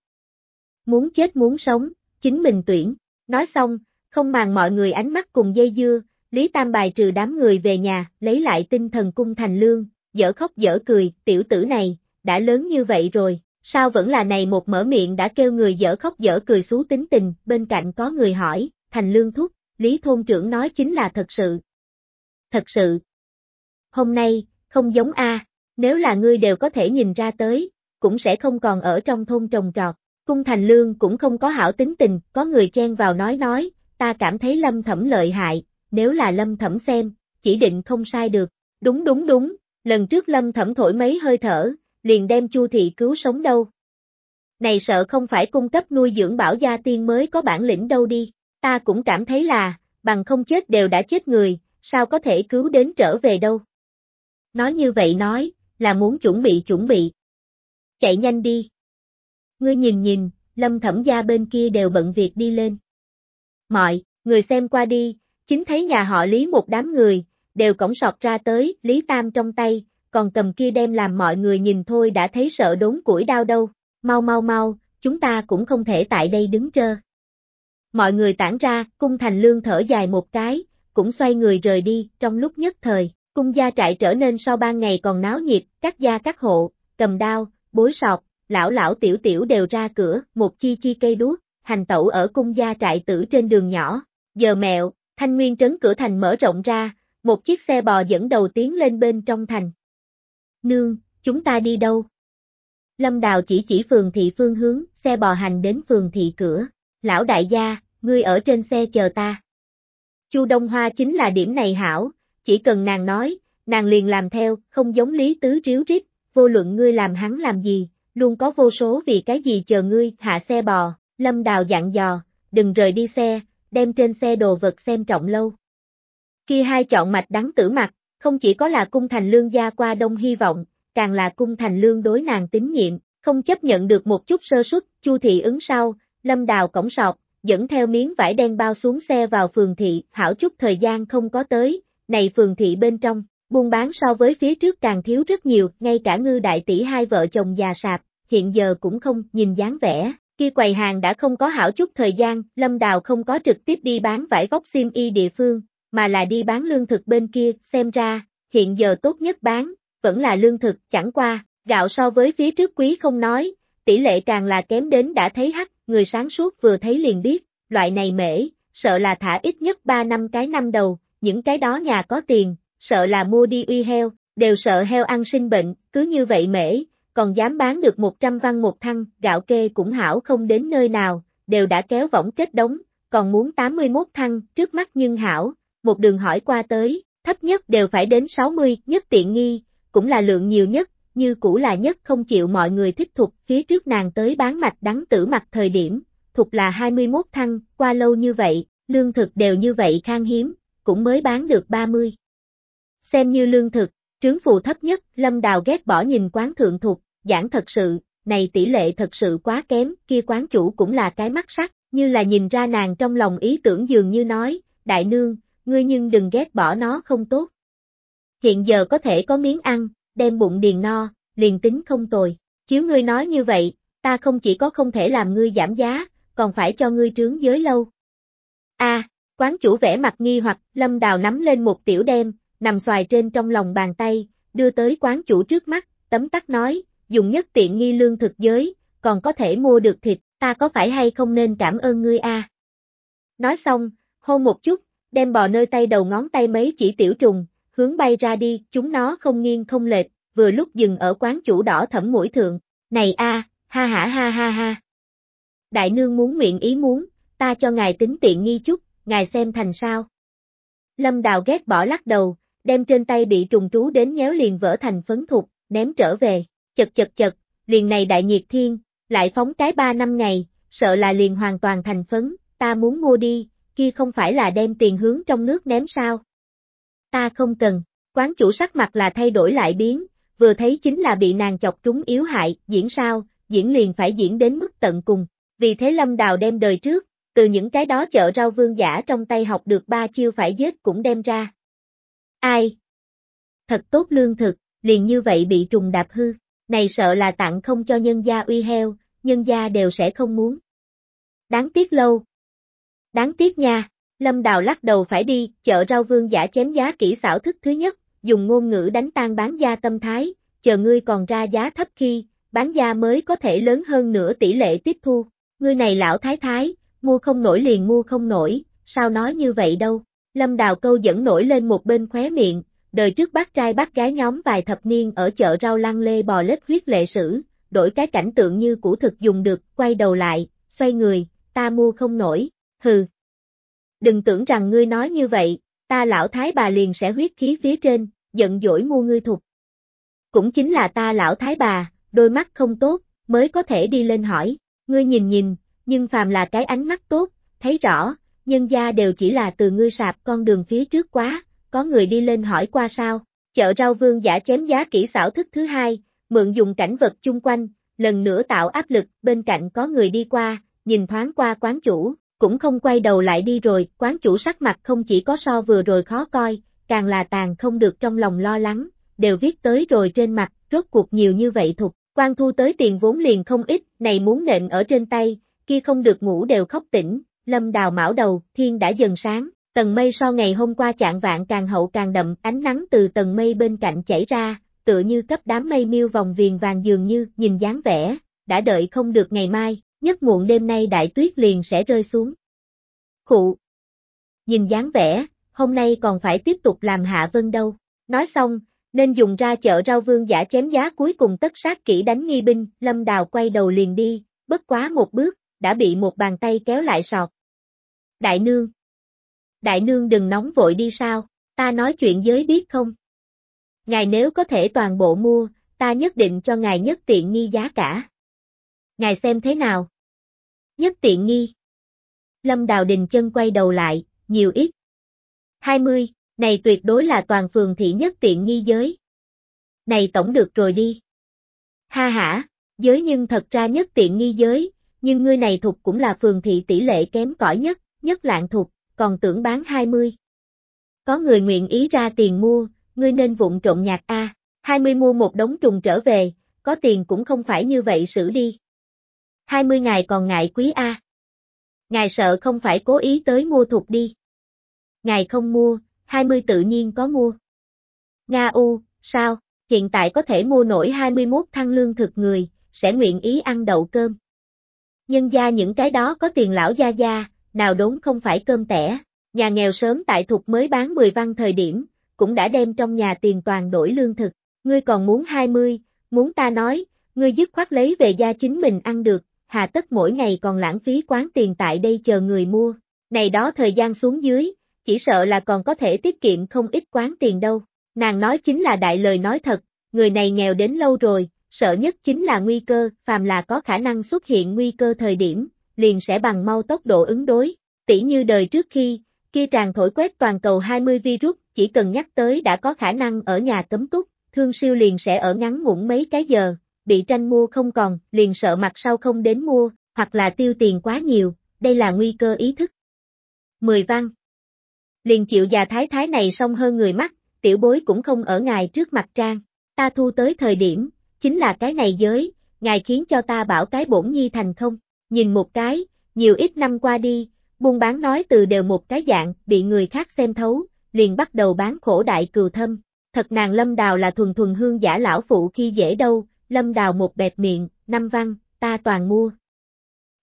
A: Muốn chết muốn sống, chính mình tuyển. Nói xong, không màng mọi người ánh mắt cùng dây dưa, Lý Tam bài trừ đám người về nhà, lấy lại tinh thần cung thành lương, dở khóc dở cười, tiểu tử này, đã lớn như vậy rồi, sao vẫn là này một mở miệng đã kêu người dở khóc dở cười xú tính tình, bên cạnh có người hỏi, thành lương thúc, Lý thôn trưởng nói chính là thật sự. Thật sự. Hôm nay, không giống A, nếu là ngươi đều có thể nhìn ra tới, cũng sẽ không còn ở trong thôn trồng trọt. Cung Thành Lương cũng không có hảo tính tình, có người chen vào nói nói, ta cảm thấy lâm thẩm lợi hại, nếu là lâm thẩm xem, chỉ định không sai được. Đúng đúng đúng, lần trước lâm thẩm thổi mấy hơi thở, liền đem chu thị cứu sống đâu. Này sợ không phải cung cấp nuôi dưỡng bảo gia tiên mới có bản lĩnh đâu đi, ta cũng cảm thấy là, bằng không chết đều đã chết người, sao có thể cứu đến trở về đâu. Nói như vậy nói, là muốn chuẩn bị chuẩn bị. Chạy nhanh đi. Ngươi nhìn nhìn, lâm thẩm gia bên kia đều bận việc đi lên. mọi, người xem qua đi, chính thấy nhà họ Lý một đám người, đều cổng sọt ra tới, Lý Tam trong tay, còn cầm kia đem làm mọi người nhìn thôi đã thấy sợ đốn củi đau đâu, mau mau mau, chúng ta cũng không thể tại đây đứng trơ. Mọi người tản ra, cung thành lương thở dài một cái, cũng xoay người rời đi, trong lúc nhất thời, cung gia trại trở nên sau ba ngày còn náo nhiệt, các gia các hộ, cầm đao, bối sọt, lão lão tiểu tiểu đều ra cửa, một chi chi cây đuốc, hành tẩu ở cung gia trại tử trên đường nhỏ, giờ mẹo, thanh nguyên trấn cửa thành mở rộng ra, một chiếc xe bò dẫn đầu tiến lên bên trong thành. Nương, chúng ta đi đâu? Lâm Đào chỉ chỉ phường thị phương hướng, xe bò hành đến phường thị cửa. Lão đại gia, ngươi ở trên xe chờ ta. Chu Đông Hoa chính là điểm này hảo, chỉ cần nàng nói, nàng liền làm theo, không giống lý tứ ríu rít, vô luận ngươi làm hắn làm gì, luôn có vô số vì cái gì chờ ngươi, hạ xe bò, Lâm Đào dặn dò, đừng rời đi xe, đem trên xe đồ vật xem trọng lâu. Khi hai chọn mạch đắng tử mặt, không chỉ có là cung thành lương gia qua đông hy vọng, càng là cung thành lương đối nàng tín nhiệm, không chấp nhận được một chút sơ suất, chu thị ứng sau, lâm đào cổng sọt, dẫn theo miếng vải đen bao xuống xe vào phường thị, hảo chút thời gian không có tới, này phường thị bên trong, buôn bán so với phía trước càng thiếu rất nhiều, ngay cả ngư đại tỷ hai vợ chồng già sạp, hiện giờ cũng không nhìn dáng vẻ. Khi quầy hàng đã không có hảo chút thời gian, Lâm Đào không có trực tiếp đi bán vải vóc xiêm y địa phương, mà là đi bán lương thực bên kia, xem ra, hiện giờ tốt nhất bán, vẫn là lương thực, chẳng qua, gạo so với phía trước quý không nói, tỷ lệ càng là kém đến đã thấy hắc, người sáng suốt vừa thấy liền biết, loại này mễ, sợ là thả ít nhất 3 năm cái năm đầu, những cái đó nhà có tiền, sợ là mua đi uy heo, đều sợ heo ăn sinh bệnh, cứ như vậy mễ, còn dám bán được 100 văn một thăng, gạo kê cũng hảo không đến nơi nào, đều đã kéo võng kết đống, còn muốn 81 thăng, trước mắt nhưng hảo, một đường hỏi qua tới, thấp nhất đều phải đến 60, nhất tiện nghi, cũng là lượng nhiều nhất, như cũ là nhất không chịu mọi người thích thục, phía trước nàng tới bán mạch đắng tử mặt thời điểm, thục là 21 thăng, qua lâu như vậy, lương thực đều như vậy khan hiếm, cũng mới bán được 30. Xem như lương thực, trướng phù thấp nhất, lâm đào ghét bỏ nhìn quán thượng thục, giảng thật sự, này tỷ lệ thật sự quá kém, kia quán chủ cũng là cái mắt sắc, như là nhìn ra nàng trong lòng ý tưởng dường như nói, đại nương, ngươi nhưng đừng ghét bỏ nó không tốt. Hiện giờ có thể có miếng ăn, đem bụng điền no, liền tính không tồi. Chiếu ngươi nói như vậy, ta không chỉ có không thể làm ngươi giảm giá, còn phải cho ngươi trướng giới lâu. A, quán chủ vẽ mặt nghi hoặc, lâm đào nắm lên một tiểu đem, nằm xoài trên trong lòng bàn tay, đưa tới quán chủ trước mắt, tấm tắc nói, dùng nhất tiện nghi lương thực giới, còn có thể mua được thịt, ta có phải hay không nên cảm ơn ngươi a? Nói xong, hôn một chút, đem bò nơi tay đầu ngón tay mấy chỉ tiểu trùng, hướng bay ra đi, chúng nó không nghiêng không lệch, vừa lúc dừng ở quán chủ đỏ thẩm mũi thượng, này a, ha ha ha ha ha. Đại nương muốn miệng ý muốn, ta cho ngài tính tiện nghi chút, ngài xem thành sao. Lâm đào ghét bỏ lắc đầu, đem trên tay bị trùng trú đến nhéo liền vỡ thành phấn thục, ném trở về, chật chật chật, liền này đại nhiệt thiên, lại phóng cái ba năm ngày, sợ là liền hoàn toàn thành phấn, ta muốn mua đi, kia không phải là đem tiền hướng trong nước ném sao. Ta không cần, quán chủ sắc mặt là thay đổi lại biến, vừa thấy chính là bị nàng chọc trúng yếu hại, diễn sao, diễn liền phải diễn đến mức tận cùng. Vì thế Lâm Đào đem đời trước, từ những cái đó chợ rau vương giả trong tay học được ba chiêu phải giết cũng đem ra. Ai? Thật tốt lương thực, liền như vậy bị trùng đạp hư, này sợ là tặng không cho nhân gia uy heo, nhân gia đều sẽ không muốn. Đáng tiếc lâu, Đáng tiếc nha, Lâm Đào lắc đầu phải đi, chợ rau vương giả chém giá kỹ xảo thức thứ nhất, dùng ngôn ngữ đánh tan bán gia tâm thái, chờ ngươi còn ra giá thấp khi, bán gia mới có thể lớn hơn nửa tỷ lệ tiếp thu. Ngươi này lão thái thái, mua không nổi liền mua không nổi, sao nói như vậy đâu. Lâm Đào câu dẫn nổi lên một bên khóe miệng, đời trước bác trai bác gái nhóm vài thập niên ở chợ rau lăng lê bò lết huyết lệ sử, đổi cái cảnh tượng như củ thực dùng được, quay đầu lại, xoay người, ta mua không nổi, hừ. Đừng tưởng rằng ngươi nói như vậy, ta lão thái bà liền sẽ huyết khí phía trên, giận dỗi mua ngươi thục. Cũng chính là ta lão thái bà, đôi mắt không tốt, mới có thể đi lên hỏi, ngươi nhìn nhìn, nhưng phàm là cái ánh mắt tốt, thấy rõ, nhân gia đều chỉ là từ ngươi sạp con đường phía trước quá, có người đi lên hỏi qua sao, chợ rau vương giả chém giá kỹ xảo thức thứ hai, mượn dùng cảnh vật chung quanh, lần nữa tạo áp lực, bên cạnh có người đi qua, nhìn thoáng qua quán chủ, cũng không quay đầu lại đi rồi, quán chủ sắc mặt không chỉ có so vừa rồi khó coi, càng là tàn không được trong lòng lo lắng, đều viết tới rồi trên mặt, rốt cuộc nhiều như vậy thục, quan thu tới tiền vốn liền không ít, này muốn nện ở trên tay, kia không được ngủ đều khóc tỉnh, lâm đào mão đầu, thiên đã dần sáng, tầng mây so ngày hôm qua chạng vạn càng hậu càng đậm, ánh nắng từ tầng mây bên cạnh chảy ra, tựa như cấp đám mây miêu vòng viền vàng dường như, nhìn dáng vẻ, đã đợi không được ngày mai, nhất muộn đêm nay đại tuyết liền sẽ rơi xuống. Khụ! Nhìn dáng vẻ, hôm nay còn phải tiếp tục làm hạ vân đâu. Nói xong, nên dùng ra chợ rau vương giả chém giá cuối cùng tất sát kỹ đánh nghi binh, lâm đào quay đầu liền đi, bất quá một bước, đã bị một bàn tay kéo lại sọt. Đại nương! Đại nương đừng nóng vội đi sao, ta nói chuyện giới biết không? Ngài nếu có thể toàn bộ mua, ta nhất định cho ngài nhất tiện nghi giá cả. Ngài xem thế nào? Nhất tiện nghi. Lâm Đào Đình chân quay đầu lại, nhiều ít. 20, này tuyệt đối là toàn phường thị nhất tiện nghi giới. Này tổng được rồi đi. Ha ha, giới nhưng thật ra nhất tiện nghi giới, nhưng ngươi này thuộc cũng là phường thị tỷ lệ kém cỏi nhất, nhất lạng thuộc, còn tưởng bán 20. Có người nguyện ý ra tiền mua, ngươi nên vụng trộn nhạc A, 20 mua một đống trùng trở về, có tiền cũng không phải như vậy xử đi. 20 ngày còn ngại quý A. Ngài sợ không phải cố ý tới mua thuộc đi. Ngài không mua, 20 tự nhiên có mua. Nga U, sao, hiện tại có thể mua nổi 21 thăng lương thực người, sẽ nguyện ý ăn đậu cơm. Nhân gia những cái đó có tiền lão gia gia, nào đốn không phải cơm tẻ, nhà nghèo sớm tại thuộc mới bán 10 văn thời điểm, cũng đã đem trong nhà tiền toàn đổi lương thực, ngươi còn muốn 20, muốn ta nói, ngươi dứt khoát lấy về gia chính mình ăn được, hà tất mỗi ngày còn lãng phí quán tiền tại đây chờ người mua, này đó thời gian xuống dưới, chỉ sợ là còn có thể tiết kiệm không ít quán tiền đâu, nàng nói chính là đại lời nói thật, người này nghèo đến lâu rồi, sợ nhất chính là nguy cơ, phàm là có khả năng xuất hiện nguy cơ thời điểm, liền sẽ bằng mau tốc độ ứng đối, tỉ như đời trước khi, kia tràn thổi quét toàn cầu 20 virus, chỉ cần nhắc tới đã có khả năng ở nhà cấm túc, thương siêu liền sẽ ở ngắn ngủn mấy cái giờ, bị tranh mua không còn, liền sợ mặt sau không đến mua, hoặc là tiêu tiền quá nhiều, đây là nguy cơ ý thức. 10 văn Liền chịu già thái thái này xong hơn người mắt, tiểu bối cũng không ở ngài trước mặt trang, ta thu tới thời điểm, chính là cái này giới, ngài khiến cho ta bảo cái bổn nhi thành không, nhìn một cái, nhiều ít năm qua đi, buôn bán nói từ đều một cái dạng, bị người khác xem thấu, liền bắt đầu bán khổ đại cừu thâm. Thật nàng lâm đào là thuần thuần hương giả lão phụ khi dễ đâu, lâm đào một bẹp miệng, năm văn, ta toàn mua.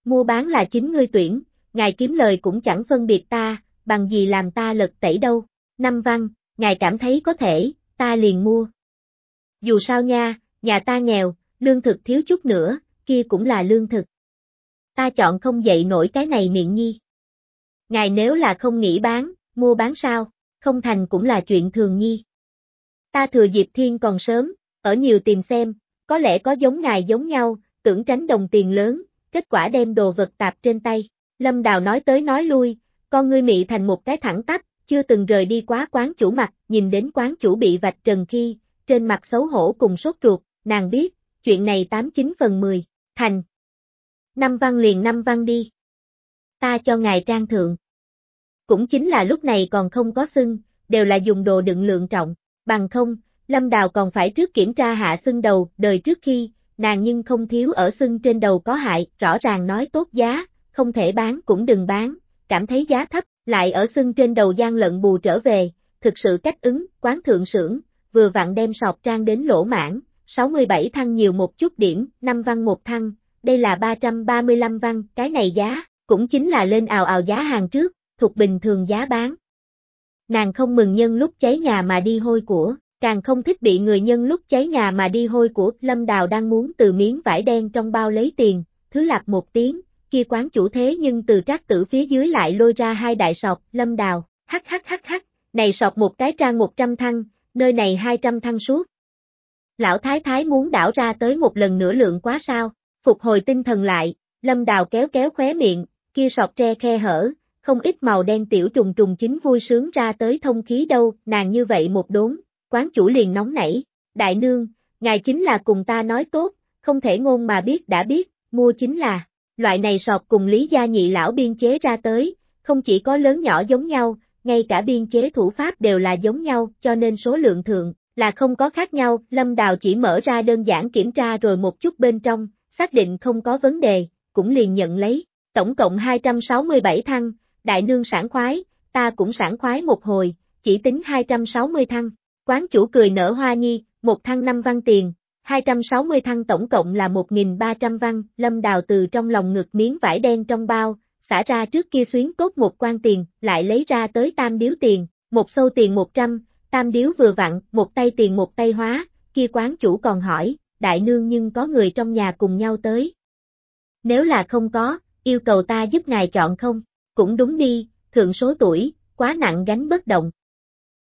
A: Mua bán là chính ngươi tuyển, ngài kiếm lời cũng chẳng phân biệt ta, bằng gì làm ta lật tẩy đâu. Năm văn, ngài cảm thấy có thể, ta liền mua. Dù sao nha, nhà ta nghèo, lương thực thiếu chút nữa, kia cũng là lương thực. Ta chọn không dậy nổi cái này miệng nhi. Ngài nếu là không nghĩ bán, mua bán sao, không thành cũng là chuyện thường nhi. Ta thừa dịp thiên còn sớm, ở nhiều tìm xem, có lẽ có giống ngài giống nhau, tưởng tránh đồng tiền lớn, kết quả đem đồ vật tạp trên tay. Lâm Đào nói tới nói lui, con ngươi mị thành một cái thẳng tắp, chưa từng rời đi quá quán chủ mặt, nhìn đến quán chủ bị vạch trần khi, trên mặt xấu hổ cùng sốt ruột, nàng biết, chuyện này 89 phần 10, thành. Năm văn liền năm văn đi. Ta cho ngài trang thượng. Cũng chính là lúc này còn không có xưng, đều là dùng đồ đựng lượng trọng, bằng không, Lâm Đào còn phải trước kiểm tra hạ xưng đầu, đời trước khi, nàng nhưng không thiếu ở xưng trên đầu có hại, rõ ràng nói tốt giá, không thể bán cũng đừng bán, cảm thấy giá thấp, lại ở xưng trên đầu gian lận bù trở về, thực sự cách ứng, quán thượng sưởng, vừa vặn đem sọt trang đến lỗ mãn, 67 thăng nhiều một chút điểm, 5 văn một thăng, đây là 335 văn, cái này giá, cũng chính là lên ào ào giá hàng trước, thuộc bình thường giá bán. Nàng không mừng nhân lúc cháy nhà mà đi hôi của, càng không thích bị người nhân lúc cháy nhà mà đi hôi của, Lâm Đào đang muốn từ miếng vải đen trong bao lấy tiền, thứ lạc một tiếng, kia quán chủ thế nhưng từ trác tử phía dưới lại lôi ra hai đại sọc, Lâm Đào, hắc hắc hắc hắc, này sọc một cái trang 100 thăng, nơi này 200 thăng suốt. Lão Thái Thái muốn đảo ra tới một lần nữa lượng quá sao, phục hồi tinh thần lại, Lâm Đào kéo kéo khóe miệng, kia sọt tre khe hở, không ít màu đen tiểu trùng trùng chính vui sướng ra tới thông khí đâu, nàng như vậy một đốn, quán chủ liền nóng nảy, đại nương, ngài chính là cùng ta nói tốt, không thể ngôn mà biết đã biết, mua chính là, Loại này sọt cùng Lý Gia Nhị lão biên chế ra tới, không chỉ có lớn nhỏ giống nhau, ngay cả biên chế thủ pháp đều là giống nhau, cho nên số lượng thượng, là không có khác nhau, Lâm Đào chỉ mở ra đơn giản kiểm tra rồi một chút bên trong, xác định không có vấn đề, cũng liền nhận lấy, tổng cộng 267 thăng, đại nương sản khoái, ta cũng sản khoái một hồi, chỉ tính 260 thăng, quán chủ cười nở hoa nhi, một thăng năm văn tiền, 260 thăng tổng cộng là 1.300 văn, lâm đào từ trong lòng ngực miếng vải đen trong bao, xả ra trước kia xuyến cốt một quan tiền, lại lấy ra tới tam điếu tiền, một sâu tiền 100, tam điếu vừa vặn, một tay tiền một tay hóa, kia quán chủ còn hỏi, đại nương nhưng có người trong nhà cùng nhau tới. Nếu là không có, yêu cầu ta giúp ngài chọn không? Cũng đúng đi, thượng số tuổi, quá nặng gánh bất động.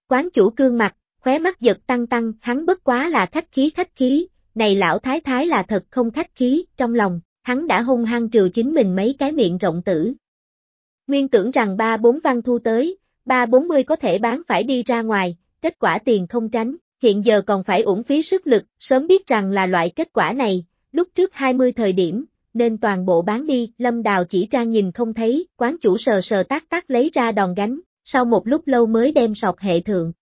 A: Quán chủ cương mặt, khóe mắt giật tăng tăng, hắn bất quá là khách khí khách khí, này lão thái thái là thật không khách khí, trong lòng, hắn đã hung hăng trừ chính mình mấy cái miệng rộng tử. Nguyên tưởng rằng ba bốn văn thu tới, ba bốn mươi có thể bán phải đi ra ngoài, kết quả tiền không tránh, hiện giờ còn phải uổng phí sức lực, sớm biết rằng là loại kết quả này, lúc trước 20 thời điểm, nên toàn bộ bán đi, lâm đào chỉ trang nhìn không thấy, quán chủ sờ sờ tác tác lấy ra đòn gánh, sau một lúc lâu mới đem sọt hệ thượng.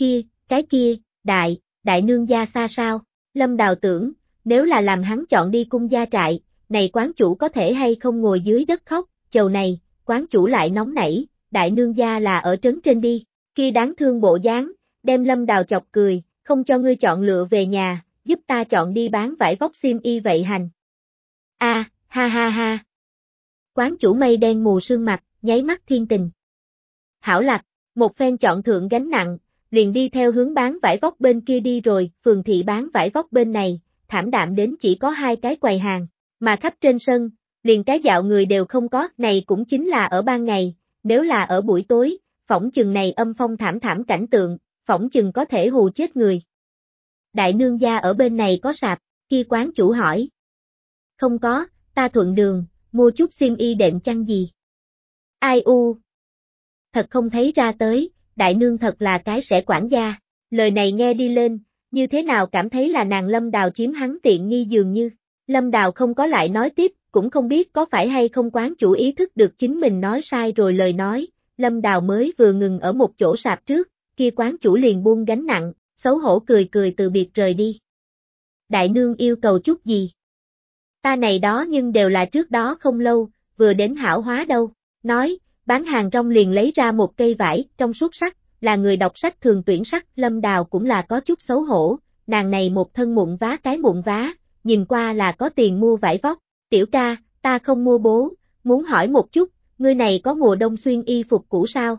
A: Kia, cái kia, đại, đại nương gia xa sao, lâm đào tưởng, nếu là làm hắn chọn đi cung gia trại, này quán chủ có thể hay không ngồi dưới đất khóc, chầu này, quán chủ lại nóng nảy, đại nương gia là ở trấn trên đi, kia đáng thương bộ dáng, đem lâm đào chọc cười, không cho ngươi chọn lựa về nhà, giúp ta chọn đi bán vải vóc xiêm y vậy hành. A, ha ha ha. Quán chủ mây đen mù sương mặt, nháy mắt thiên tình. Hảo lạc, một phen chọn thượng gánh nặng, liền đi theo hướng bán vải vóc bên kia đi rồi, phường thị bán vải vóc bên này, thảm đạm đến chỉ có hai cái quầy hàng, mà khắp trên sân, liền cái dạo người đều không có, này cũng chính là ở ban ngày, nếu là ở buổi tối, phỏng chừng này âm phong thảm thảm cảnh tượng, phỏng chừng có thể hù chết người. Đại nương gia ở bên này có sạp, kia quán chủ hỏi. Không có, ta thuận đường, mua chút xiêm y đệm chăn gì. Ai u? Thật không thấy ra tới, đại nương thật là cái sẽ quản gia, lời này nghe đi lên, như thế nào cảm thấy là nàng lâm đào chiếm hắn tiện nghi dường như. Lâm đào không có lại nói tiếp, cũng không biết có phải hay không quán chủ ý thức được chính mình nói sai rồi lời nói, Lâm Đào mới vừa ngừng ở một chỗ sạp trước, kia quán chủ liền buông gánh nặng, xấu hổ cười cười từ biệt rời đi. Đại nương yêu cầu chút gì? Ta này đó nhưng đều là trước đó không lâu, vừa đến hảo hóa đâu. Nói, bán hàng trong liền lấy ra một cây vải, trong suốt sắc, là người đọc sách thường tuyển sắc, lâm đào cũng là có chút xấu hổ, nàng này một thân mụn vá cái mụn vá, nhìn qua là có tiền mua vải vóc, tiểu ca, ta không mua bố, muốn hỏi một chút, ngươi này có mùa đông xuyên y phục cũ sao?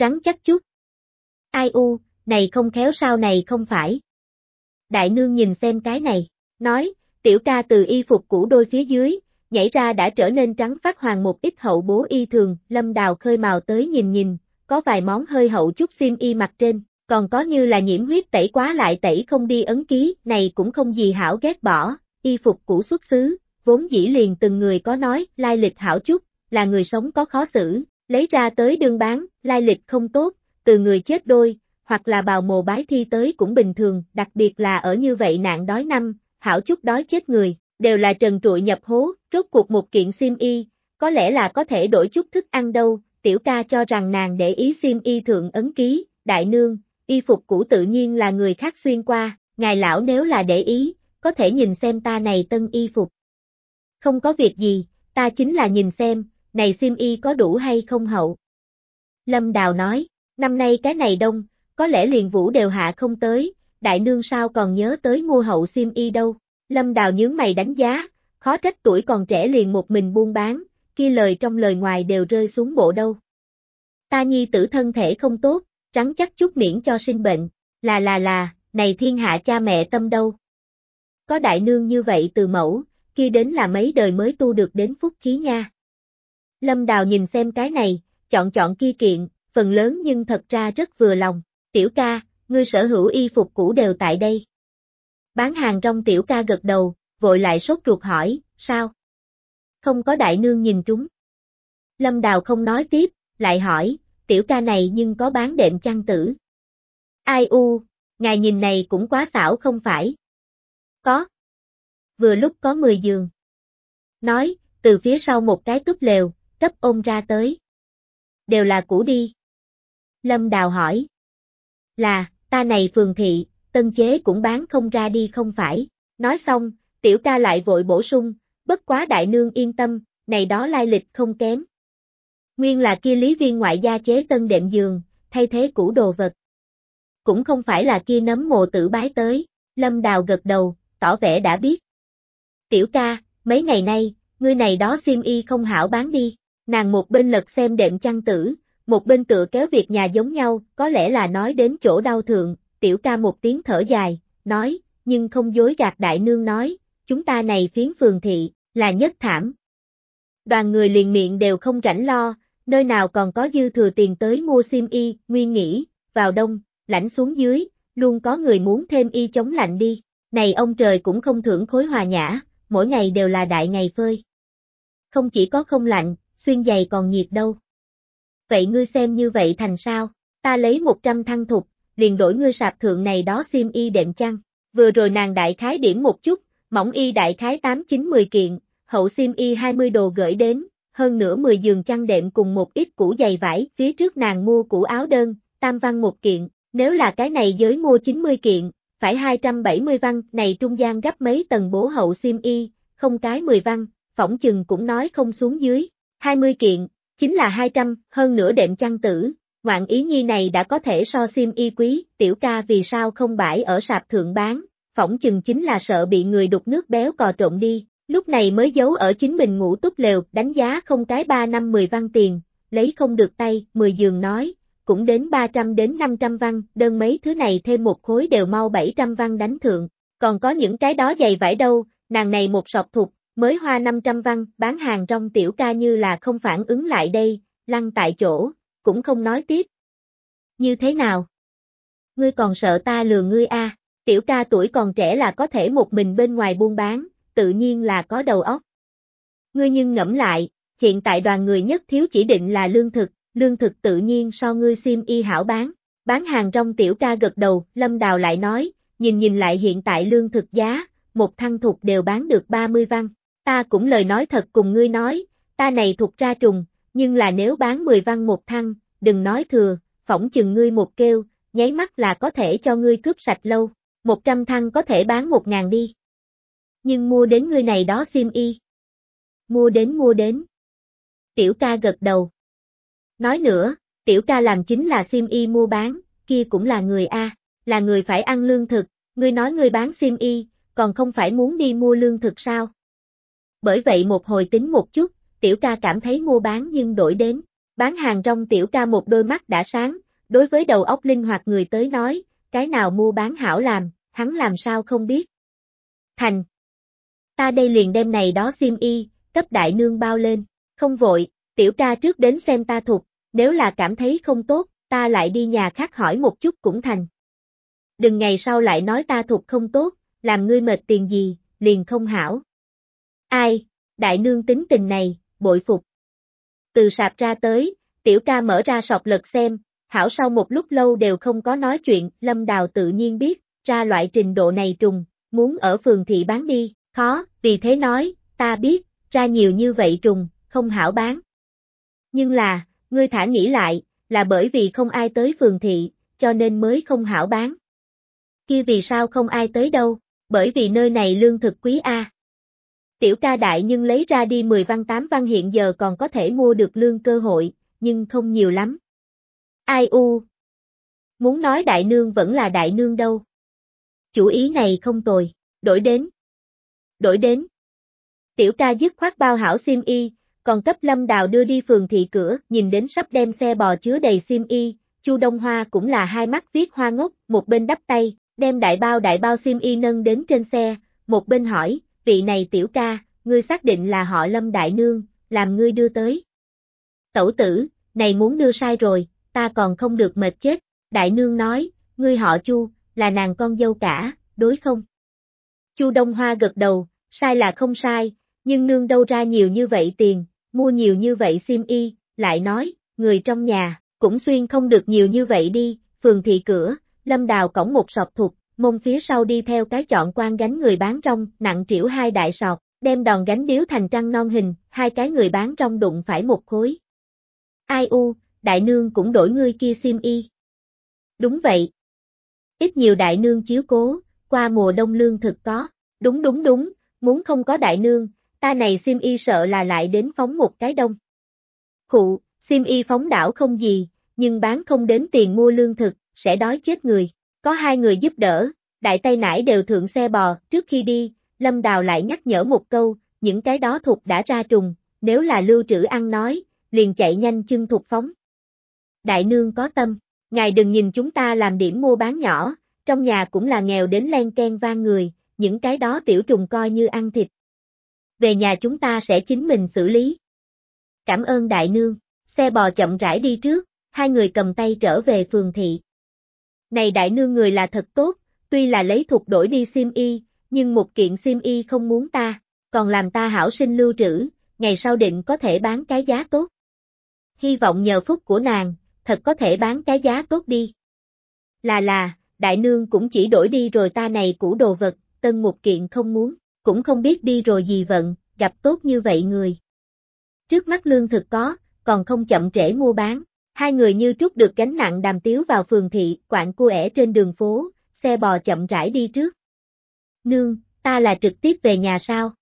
A: rắn chắc chút. Ai u, này không khéo sao này không phải. Đại nương nhìn xem cái này, nói, tiểu ca từ y phục cũ đôi phía dưới, nhảy ra đã trở nên trắng phát hoàng một ít hậu bố y thường, lâm đào khơi màu tới nhìn nhìn, có vài món hơi hậu chút sim y mặt trên, còn có như là nhiễm huyết tẩy quá lại tẩy không đi ấn ký, này cũng không gì hảo ghét bỏ, y phục cũ xuất xứ, vốn dĩ liền từng người có nói, lai lịch hảo chút, là người sống có khó xử, lấy ra tới đương bán, lai lịch không tốt, từ người chết đôi, hoặc là bào mồ bái thi tới cũng bình thường, đặc biệt là ở như vậy nạn đói năm, hảo chút đói chết người, đều là trần trụi nhập hố, rốt cuộc một kiện sim y, có lẽ là có thể đổi chút thức ăn đâu, tiểu ca cho rằng nàng để ý sim y thượng ấn ký, đại nương, y phục cũ tự nhiên là người khác xuyên qua, ngài lão nếu là để ý, có thể nhìn xem ta này tân y phục. Không có việc gì, ta chính là nhìn xem, này sim y có đủ hay không hậu. Lâm Đào nói, năm nay cái này đông, có lẽ liền vũ đều hạ không tới, đại nương sao còn nhớ tới mua hậu sim y đâu. Lâm Đào nhướng mày đánh giá, khó trách tuổi còn trẻ liền một mình buôn bán, kia lời trong lời ngoài đều rơi xuống bộ đâu. Ta nhi tử thân thể không tốt, trắng chắc chút miễn cho sinh bệnh, là là là, này thiên hạ cha mẹ tâm đâu. Có đại nương như vậy từ mẫu, kia đến là mấy đời mới tu được đến phúc khí nha. Lâm Đào nhìn xem cái này, chọn chọn kia kiện, phần lớn nhưng thật ra rất vừa lòng. Tiểu ca, ngươi sở hữu y phục cũ đều tại đây. Bán hàng trong tiểu ca gật đầu, vội lại sốt ruột hỏi, sao? Không có đại nương nhìn trúng. Lâm Đào không nói tiếp, lại hỏi, tiểu ca này nhưng có bán đệm chăn tử. Ai u, ngài nhìn này cũng quá xảo không phải? Có. Vừa lúc có 10 giường. nói, từ phía sau một cái túp lều, cấp ôm ra tới. Đều là cũ đi. Lâm Đào hỏi. Là, ta này phường thị, tân chế cũng bán không ra đi không phải. Nói xong, tiểu ca lại vội bổ sung, bất quá đại nương yên tâm, này đó lai lịch không kém. Nguyên là kia lý viên ngoại gia chế tân đệm giường, thay thế cũ đồ vật. Cũng không phải là kia nấm mồ tử bái tới, lâm đào gật đầu, tỏ vẻ đã biết. Tiểu ca, mấy ngày nay, ngươi này đó xiêm y không hảo bán đi, nàng một bên lật xem đệm chăn tử, một bên tựa kéo việc nhà giống nhau, có lẽ là nói đến chỗ đau thượng, tiểu ca một tiếng thở dài, nói, nhưng không dối gạt đại nương nói, chúng ta này phiến phường thị, là nhất thảm. Đoàn người liền miệng đều không rảnh lo, nơi nào còn có dư thừa tiền tới mua sim y, nguyên nghĩ, vào đông, lãnh xuống dưới, luôn có người muốn thêm y chống lạnh đi, này ông trời cũng không thưởng khối hòa nhã, mỗi ngày đều là đại ngày phơi. Không chỉ có không lạnh, xuyên giày còn nhiệt đâu. Vậy ngươi xem như vậy thành sao, ta lấy 100 thăng thục, liền đổi ngươi sạp thượng này đó xiêm y đệm chăng. vừa rồi nàng đại khái điểm một chút, mỏng y đại khái 8-9-10 kiện, hậu xiêm y 20 đồ gửi đến, hơn nửa 10 giường chăn đệm cùng một ít củ giày vải, phía trước nàng mua củ áo đơn, tam văn một kiện, nếu là cái này giới mua 90 kiện, phải 270 văn, này trung gian gấp mấy tầng bố hậu xiêm y, không cái 10 văn, phỏng chừng cũng nói không xuống dưới, 20 kiện, chính là 200, hơn nửa đệm chăn tử, ngoạn ý nhi này đã có thể so sim y quý, tiểu ca vì sao không bãi ở sạp thượng bán, phỏng chừng chính là sợ bị người đục nước béo cò trộn đi, lúc này mới giấu ở chính mình ngủ túp lều, đánh giá không cái 3 năm 10 văn tiền, lấy không được tay, 10 giường nói, cũng đến 300 đến 500 văn, đơn mấy thứ này thêm một khối đều mau 700 văn đánh thượng, còn có những cái đó dày vải đâu, nàng này một sọt thục, mới hoa 500 văn, bán hàng trong tiểu ca như là không phản ứng lại đây, lăn tại chỗ, cũng không nói tiếp. Như thế nào? Ngươi còn sợ ta lừa ngươi a? À? Tiểu ca tuổi còn trẻ là có thể một mình bên ngoài buôn bán, tự nhiên là có đầu óc. Ngươi nhưng ngẫm lại, hiện tại đoàn người nhất thiếu chỉ định là lương thực, lương thực tự nhiên so ngươi sim y hảo bán. Bán hàng trong tiểu ca gật đầu, Lâm Đào lại nói, nhìn nhìn lại hiện tại lương thực giá, một thăng thục đều bán được 30 văn. Ta cũng lời nói thật cùng ngươi nói, ta này thuộc ra trùng, nhưng là nếu bán 10 văn một thăng, đừng nói thừa, phỏng chừng ngươi một kêu, nháy mắt là có thể cho ngươi cướp sạch lâu, 100 thăng có thể bán 1 ngàn đi. Nhưng mua đến ngươi này đó sim y. Mua đến mua đến. Tiểu ca gật đầu. Nói nữa, tiểu ca làm chính là sim y mua bán, kia cũng là người A, là người phải ăn lương thực, ngươi nói ngươi bán sim y, còn không phải muốn đi mua lương thực sao? Bởi vậy một hồi tính một chút, tiểu ca cảm thấy mua bán nhưng đổi đến, bán hàng trong tiểu ca một đôi mắt đã sáng, đối với đầu óc linh hoạt người tới nói, cái nào mua bán hảo làm, hắn làm sao không biết. Thành. Ta đây liền đem này đó sim y, cấp đại nương bao lên, không vội, tiểu ca trước đến xem ta thuộc, nếu là cảm thấy không tốt, ta lại đi nhà khác hỏi một chút cũng thành. Đừng ngày sau lại nói ta thuộc không tốt, làm ngươi mệt tiền gì, liền không hảo. Ai, đại nương tính tình này, bội phục. Từ sạp ra tới, tiểu ca mở ra sọc lật xem, hảo sau một lúc lâu đều không có nói chuyện, lâm đào tự nhiên biết, ra loại trình độ này trùng, muốn ở phường thị bán đi, khó, vì thế nói, ta biết, ra nhiều như vậy trùng, không hảo bán. Nhưng là, ngươi thả nghĩ lại, là bởi vì không ai tới phường thị, cho nên mới không hảo bán. Kia vì sao không ai tới đâu, bởi vì nơi này lương thực quý A. Tiểu ca đại nhưng lấy ra đi 10 văn 8 văn hiện giờ còn có thể mua được lương cơ hội, nhưng không nhiều lắm. Ai u? Muốn nói đại nương vẫn là đại nương đâu. Chủ ý này không tồi, đổi đến. Đổi đến. Tiểu ca dứt khoát bao hảo sim y, còn cấp lâm đào đưa đi phường thị cửa, nhìn đến sắp đem xe bò chứa đầy sim y, Chu Đông Hoa cũng là hai mắt viết hoa ngốc, một bên đắp tay, đem đại bao đại bao sim y nâng đến trên xe, một bên hỏi, vị này tiểu ca, ngươi xác định là họ lâm đại nương, làm ngươi đưa tới. Tẩu tử, này muốn đưa sai rồi, ta còn không được mệt chết, đại nương nói, ngươi họ Chu, là nàng con dâu cả, đối không? Chu Đông Hoa gật đầu, sai là không sai, nhưng nương đâu ra nhiều như vậy tiền, mua nhiều như vậy sim y, lại nói, người trong nhà, cũng xuyên không được nhiều như vậy đi, phường thị cửa, lâm đào cổng một sọp thuộc mông phía sau đi theo cái chọn quan gánh người bán trong, nặng triểu hai đại sọt, đem đòn gánh điếu thành trăng non hình, hai cái người bán trong đụng phải một khối. Ai u, đại nương cũng đổi ngươi kia sim y. Đúng vậy. Ít nhiều đại nương chiếu cố, qua mùa đông lương thực có. Đúng đúng đúng, muốn không có đại nương, ta này sim y sợ là lại đến phóng một cái đông. Khụ, sim y phóng đảo không gì, nhưng bán không đến tiền mua lương thực, sẽ đói chết người. Có hai người giúp đỡ, đại tay nải đều thượng xe bò, trước khi đi, Lâm Đào lại nhắc nhở một câu, những cái đó thuộc đã ra trùng, nếu là lưu trữ ăn nói, liền chạy nhanh chân thuộc phóng. Đại nương có tâm, ngài đừng nhìn chúng ta làm điểm mua bán nhỏ, trong nhà cũng là nghèo đến len ken vang người, những cái đó tiểu trùng coi như ăn thịt. Về nhà chúng ta sẽ chính mình xử lý. Cảm ơn đại nương, xe bò chậm rãi đi trước, hai người cầm tay trở về phường thị. Này đại nương người là thật tốt, tuy là lấy thục đổi đi sim y, nhưng một kiện sim y không muốn ta, còn làm ta hảo sinh lưu trữ, ngày sau định có thể bán cái giá tốt. Hy vọng nhờ phúc của nàng, thật có thể bán cái giá tốt đi. Là là, đại nương cũng chỉ đổi đi rồi ta này cũ đồ vật, tân một kiện không muốn, cũng không biết đi rồi gì vận, gặp tốt như vậy người. Trước mắt lương thực có, còn không chậm trễ mua bán, hai người như trút được gánh nặng đàm tiếu vào phường thị, quạng cua ẻ trên đường phố, xe bò chậm rãi đi trước. Nương, ta là trực tiếp về nhà sao?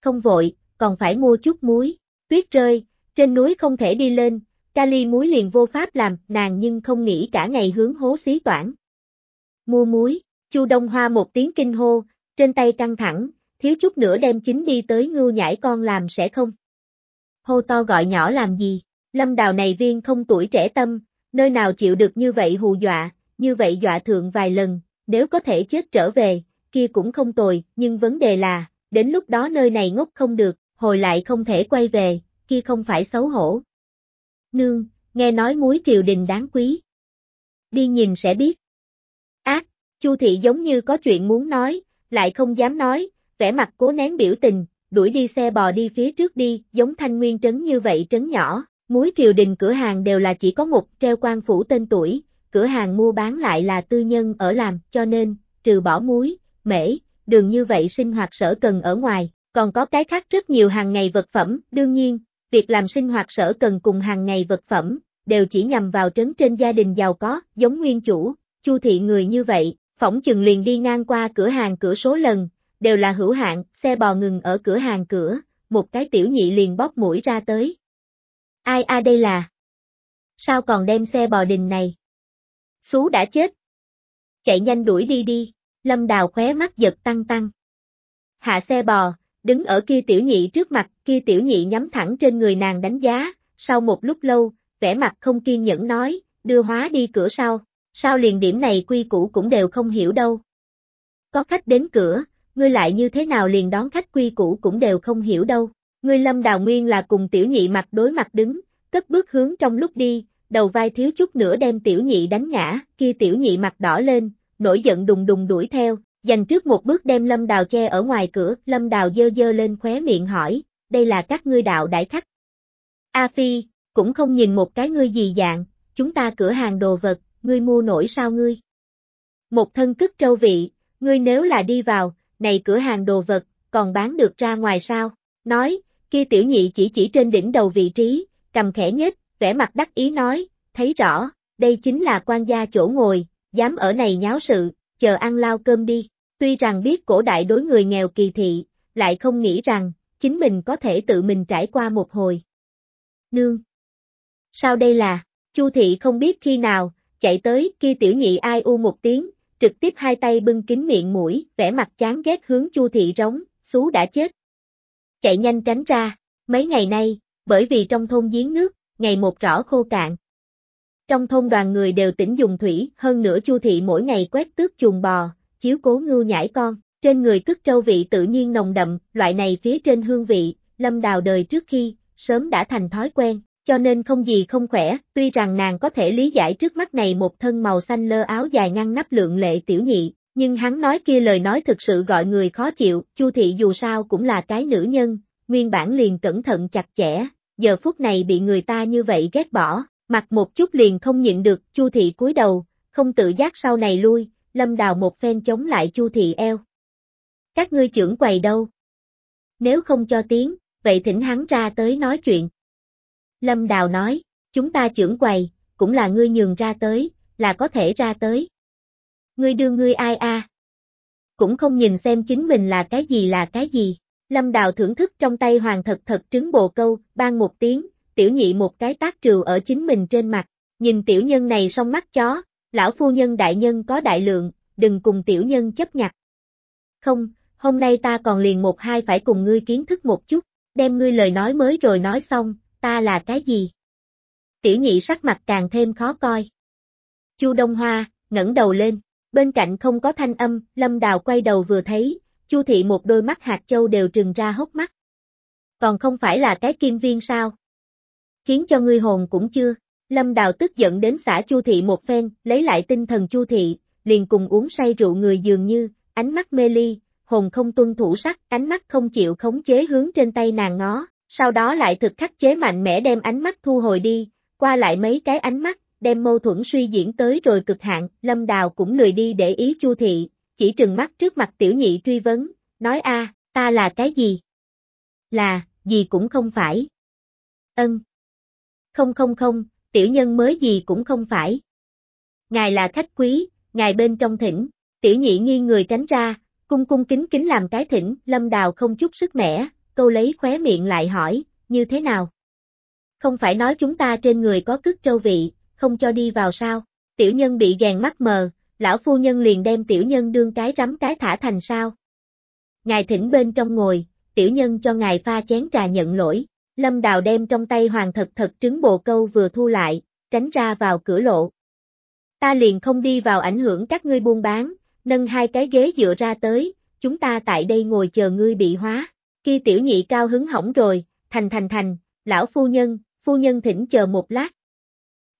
A: Không vội, còn phải mua chút muối, tuyết rơi, trên núi không thể đi lên, Kali muối liền vô pháp làm, nàng nhưng không nghĩ cả ngày hướng hố xí toản. Mua muối, Chu Đông Hoa một tiếng kinh hô, trên tay căng thẳng, thiếu chút nữa đem chính đi tới ngưu nhảy con làm sẽ không. Hô to gọi nhỏ làm gì, lâm đào này viên không tuổi trẻ tâm, nơi nào chịu được như vậy hù dọa, như vậy dọa thượng vài lần, nếu có thể chết trở về, kia cũng không tồi, nhưng vấn đề là, đến lúc đó nơi này ngốc không được, hồi lại không thể quay về, kia không phải xấu hổ. Nương, nghe nói muối triều đình đáng quý. Đi nhìn sẽ biết. Ác, Chu thị giống như có chuyện muốn nói, lại không dám nói, vẻ mặt cố nén biểu tình, đuổi đi xe bò đi phía trước đi, giống thanh nguyên trấn như vậy trấn nhỏ, muối triều đình cửa hàng đều là chỉ có một treo quan phủ tên tuổi, cửa hàng mua bán lại là tư nhân ở làm, cho nên, trừ bỏ muối, mễ, đường như vậy sinh hoạt sở cần ở ngoài, còn có cái khác rất nhiều hàng ngày vật phẩm, đương nhiên, việc làm sinh hoạt sở cần cùng hàng ngày vật phẩm, đều chỉ nhằm vào trấn trên gia đình giàu có, giống nguyên chủ, chu thị người như vậy, phỏng chừng liền đi ngang qua cửa hàng cửa số lần, đều là hữu hạn, xe bò ngừng ở cửa hàng cửa, một cái tiểu nhị liền bóp mũi ra tới. Ai a đây là? Sao còn đem xe bò đình này? Xú đã chết. Chạy nhanh đuổi đi đi, lâm đào khóe mắt giật tăng tăng. Hạ xe bò, đứng ở kia tiểu nhị trước mặt, kia tiểu nhị nhắm thẳng trên người nàng đánh giá, sau một lúc lâu, vẻ mặt không kiên nhẫn nói, đưa hóa đi cửa sau, sao liền điểm này quy củ cũng đều không hiểu đâu. Có khách đến cửa, ngươi lại như thế nào liền đón khách quy củ cũng đều không hiểu đâu. Ngươi lâm đào nguyên là cùng tiểu nhị mặt đối mặt đứng, cất bước hướng trong lúc đi, đầu vai thiếu chút nữa đem tiểu nhị đánh ngã, kia tiểu nhị mặt đỏ lên, nổi giận đùng đùng đuổi theo, dành trước một bước đem lâm đào che ở ngoài cửa, lâm đào dơ dơ lên khóe miệng hỏi, đây là các ngươi đạo đại khách. A Phi, cũng không nhìn một cái ngươi gì dạng, chúng ta cửa hàng đồ vật, ngươi mua nổi sao ngươi? Một thân cức trâu vị, ngươi nếu là đi vào, này cửa hàng đồ vật, còn bán được ra ngoài sao? Nói, kia tiểu nhị chỉ chỉ trên đỉnh đầu vị trí, cầm khẽ nhất, vẻ mặt đắc ý nói, thấy rõ, đây chính là quan gia chỗ ngồi, dám ở này nháo sự, chờ ăn lao cơm đi. Tuy rằng biết cổ đại đối người nghèo kỳ thị, lại không nghĩ rằng, chính mình có thể tự mình trải qua một hồi. Nương! Sao đây là, Chu thị không biết khi nào, chạy tới, kia tiểu nhị ai u một tiếng, trực tiếp hai tay bưng kín miệng mũi, vẻ mặt chán ghét hướng Chu thị rống, xú đã chết. Chạy nhanh tránh ra, mấy ngày nay, bởi vì trong thôn giếng nước, ngày một rõ khô cạn. Trong thôn đoàn người đều tỉnh dùng thủy, hơn nữa Chu thị mỗi ngày quét tước chuồng bò, chiếu cố ngưu nhãi con, trên người cất trâu vị tự nhiên nồng đậm, loại này phía trên hương vị, lâm đào đời trước khi, sớm đã thành thói quen, cho nên không gì không khỏe, tuy rằng nàng có thể lý giải trước mắt này một thân màu xanh lơ áo dài ngăn nắp lượng lệ tiểu nhị, nhưng hắn nói kia lời nói thực sự gọi người khó chịu, Chu thị dù sao cũng là cái nữ nhân, nguyên bản liền cẩn thận chặt chẽ, giờ phút này bị người ta như vậy ghét bỏ, mặt một chút liền không nhịn được, Chu thị cúi đầu, không tự giác sau này lui, Lâm Đào một phen chống lại Chu thị eo. Các ngươi trưởng quầy đâu? nếu không cho tiếng, vậy thỉnh hắn ra tới nói chuyện. Lâm Đào nói, chúng ta trưởng quầy, cũng là ngươi nhường ra tới, là có thể ra tới. Ngươi đưa ngươi ai a? Cũng không nhìn xem chính mình là cái gì là cái gì. Lâm Đào thưởng thức trong tay hoàng thật thật trứng bồ câu, ban một tiếng, tiểu nhị một cái tác trừ ở chính mình trên mặt. Nhìn tiểu nhân này song mắt chó, lão phu nhân đại nhân có đại lượng, đừng cùng tiểu nhân chấp nhặt. Không, hôm nay ta còn liền một hai phải cùng ngươi kiến thức một chút, đem ngươi lời nói mới rồi nói xong, ta là cái gì? Tiểu nhị sắc mặt càng thêm khó coi. Chu Đông Hoa, ngẩng đầu lên, bên cạnh không có thanh âm, Lâm Đào quay đầu vừa thấy, Chu thị một đôi mắt hạt châu đều trừng ra hốc mắt. Còn không phải là cái kim viên sao? Khiến cho ngươi hồn cũng chưa. Lâm Đào tức giận đến xã Chu thị một phen, lấy lại tinh thần Chu thị, liền cùng uống say rượu người dường như, ánh mắt mê ly, hồn không tuân thủ sắc, ánh mắt không chịu khống chế hướng trên tay nàng ngó, sau đó lại thực khắc chế mạnh mẽ đem ánh mắt thu hồi đi, qua lại mấy cái ánh mắt, đem mâu thuẫn suy diễn tới rồi cực hạn, Lâm Đào cũng lười đi để ý Chu thị, chỉ trừng mắt trước mặt tiểu nhị truy vấn, nói a, ta là cái gì? Là, gì cũng không phải. Ân. Không không không, tiểu nhân mới gì cũng không phải. Ngài là khách quý, ngài bên trong thỉnh, tiểu nhị nghiêng người tránh ra, cung cung kính kính làm cái thỉnh, lâm đào không chút sức mẻ, câu lấy khóe miệng lại hỏi, như thế nào? Không phải nói chúng ta trên người có cức trâu vị, không cho đi vào sao? Tiểu nhân bị gàn mắt mờ, lão phu nhân liền đem tiểu nhân đương cái rắm cái thả thành sao? Ngài thỉnh bên trong ngồi, tiểu nhân cho ngài pha chén trà nhận lỗi. Lâm Đào đem trong tay hoàng thật thật trứng bồ câu vừa thu lại, tránh ra vào cửa lộ. Ta liền không đi vào ảnh hưởng các ngươi buôn bán, nâng hai cái ghế dựa ra tới, chúng ta tại đây ngồi chờ ngươi bị hóa. Kia tiểu nhị cao hứng hỏng rồi, thành thành thành, lão phu nhân, phu nhân thỉnh chờ một lát.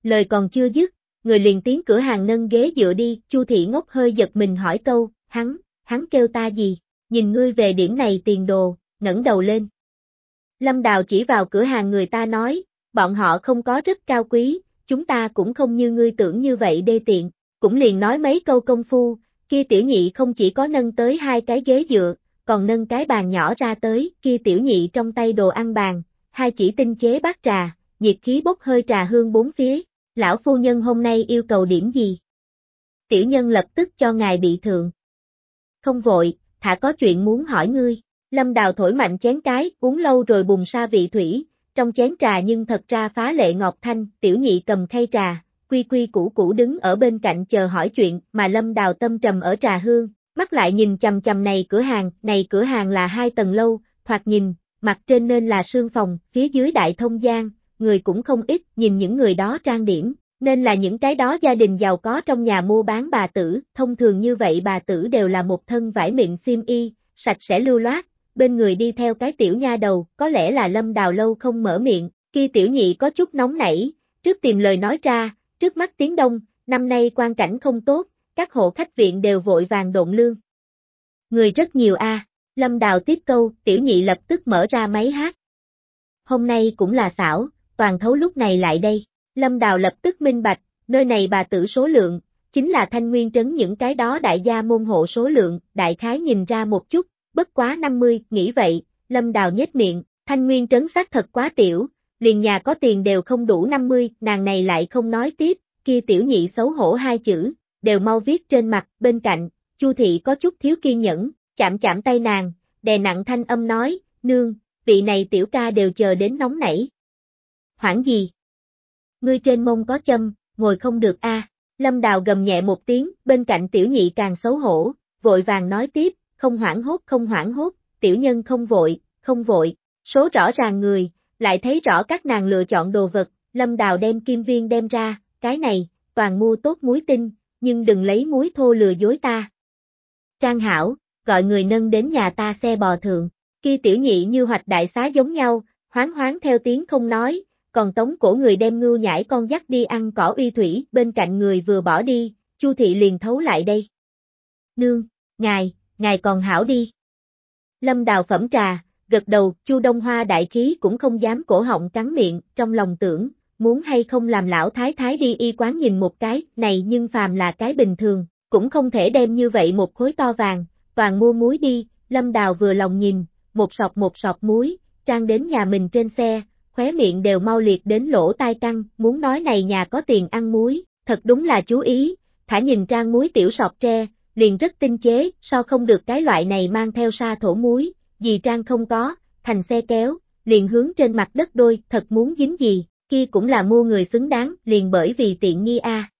A: Lời còn chưa dứt, người liền tiến cửa hàng nâng ghế dựa đi, Chu thị ngốc hơi giật mình hỏi câu, hắn, hắn kêu ta gì, nhìn ngươi về điểm này tiền đồ, ngẩng đầu lên. Lâm Đào chỉ vào cửa hàng người ta nói, bọn họ không có rất cao quý, chúng ta cũng không như ngươi tưởng như vậy đê tiện, cũng liền nói mấy câu công phu, kia tiểu nhị không chỉ có nâng tới hai cái ghế dựa, còn nâng cái bàn nhỏ ra tới, kia tiểu nhị trong tay đồ ăn bàn, hai chỉ tinh chế bát trà, nhiệt khí bốc hơi trà hương bốn phía, lão phu nhân hôm nay yêu cầu điểm gì? Tiểu nhân lập tức cho ngài bị thượng. Không vội, thả có chuyện muốn hỏi ngươi. Lâm Đào thổi mạnh chén cái, uống lâu rồi bùng sa vị thủy, trong chén trà nhưng thật ra phá lệ ngọt thanh, tiểu nhị cầm khay trà, quy quy củ củ đứng ở bên cạnh chờ hỏi chuyện, mà Lâm Đào tâm trầm ở trà hương, mắt lại nhìn chầm chầm này cửa hàng, này cửa hàng là hai tầng lâu, thoạt nhìn, mặt trên nên là sương phòng, phía dưới đại thông gian người cũng không ít, nhìn những người đó trang điểm, nên là những cái đó gia đình giàu có trong nhà mua bán bà tử, thông thường như vậy bà tử đều là một thân vải miệng xiêm y, sạch sẽ lưu loát, bên người đi theo cái tiểu nha đầu, có lẽ là lâm đào lâu không mở miệng, khi tiểu nhị có chút nóng nảy, trước tìm lời nói ra, trước mắt tiếng đông, năm nay quan cảnh không tốt, các hộ khách viện đều vội vàng độn lương. Người rất nhiều a. Lâm Đào tiếp câu, tiểu nhị lập tức mở ra máy hát. Hôm nay cũng là xảo, toàn thấu lúc này lại đây. Lâm Đào lập tức minh bạch, nơi này bà tử số lượng, chính là thanh nguyên trấn những cái đó đại gia môn hộ số lượng, đại khái nhìn ra một chút, bất quá 50, nghĩ vậy, Lâm Đào nhếch miệng, thanh nguyên trấn xác thật quá tiểu, liền nhà có tiền đều không đủ 50, nàng này lại không nói tiếp, kia tiểu nhị xấu hổ hai chữ, đều mau viết trên mặt, bên cạnh, Chu thị có chút thiếu kiên nhẫn, chạm chạm tay nàng, đè nặng thanh âm nói, nương, vị này tiểu ca đều chờ đến nóng nảy. Hoảng gì? Ngươi trên mông có châm, ngồi không được a. Lâm Đào gầm nhẹ một tiếng, bên cạnh tiểu nhị càng xấu hổ, vội vàng nói tiếp, không hoảng hốt không hoảng hốt, tiểu nhân không vội, không vội, số rõ ràng người, lại thấy rõ các nàng lựa chọn đồ vật, Lâm Đào đem kim viên đem ra, cái này, toàn mua tốt muối tinh, nhưng đừng lấy muối thô lừa dối ta. Trang Hảo, gọi người nâng đến nhà ta xe bò thượng, kia tiểu nhị như hoạch đại xá giống nhau, hoáng hoáng theo tiếng không nói, còn tống cổ người đem ngưu nhảy con dắt đi ăn cỏ uy thủy, bên cạnh người vừa bỏ đi, Chu thị liền thấu lại đây. Nương, ngài, ngài còn hảo đi. Lâm đào phẩm trà, gật đầu, Chu Đông Hoa đại khí cũng không dám cổ họng cắn miệng, trong lòng tưởng, muốn hay không làm lão thái thái đi y quán nhìn một cái, này nhưng phàm là cái bình thường, cũng không thể đem như vậy một khối to vàng, toàn mua muối đi, Lâm Đào vừa lòng nhìn, một sọt một sọt muối, trang đến nhà mình trên xe, khóe miệng đều mau liệt đến lỗ tai căng, muốn nói này nhà có tiền ăn muối, thật đúng là chú ý, thả nhìn trang muối tiểu sọt tre, liền rất tinh chế, so không được cái loại này mang theo sa thổ muối, gì trang không có, thành xe kéo, liền hướng trên mặt đất đôi, thật muốn dính gì, kia cũng là mua người xứng đáng, liền bởi vì tiện nghi a.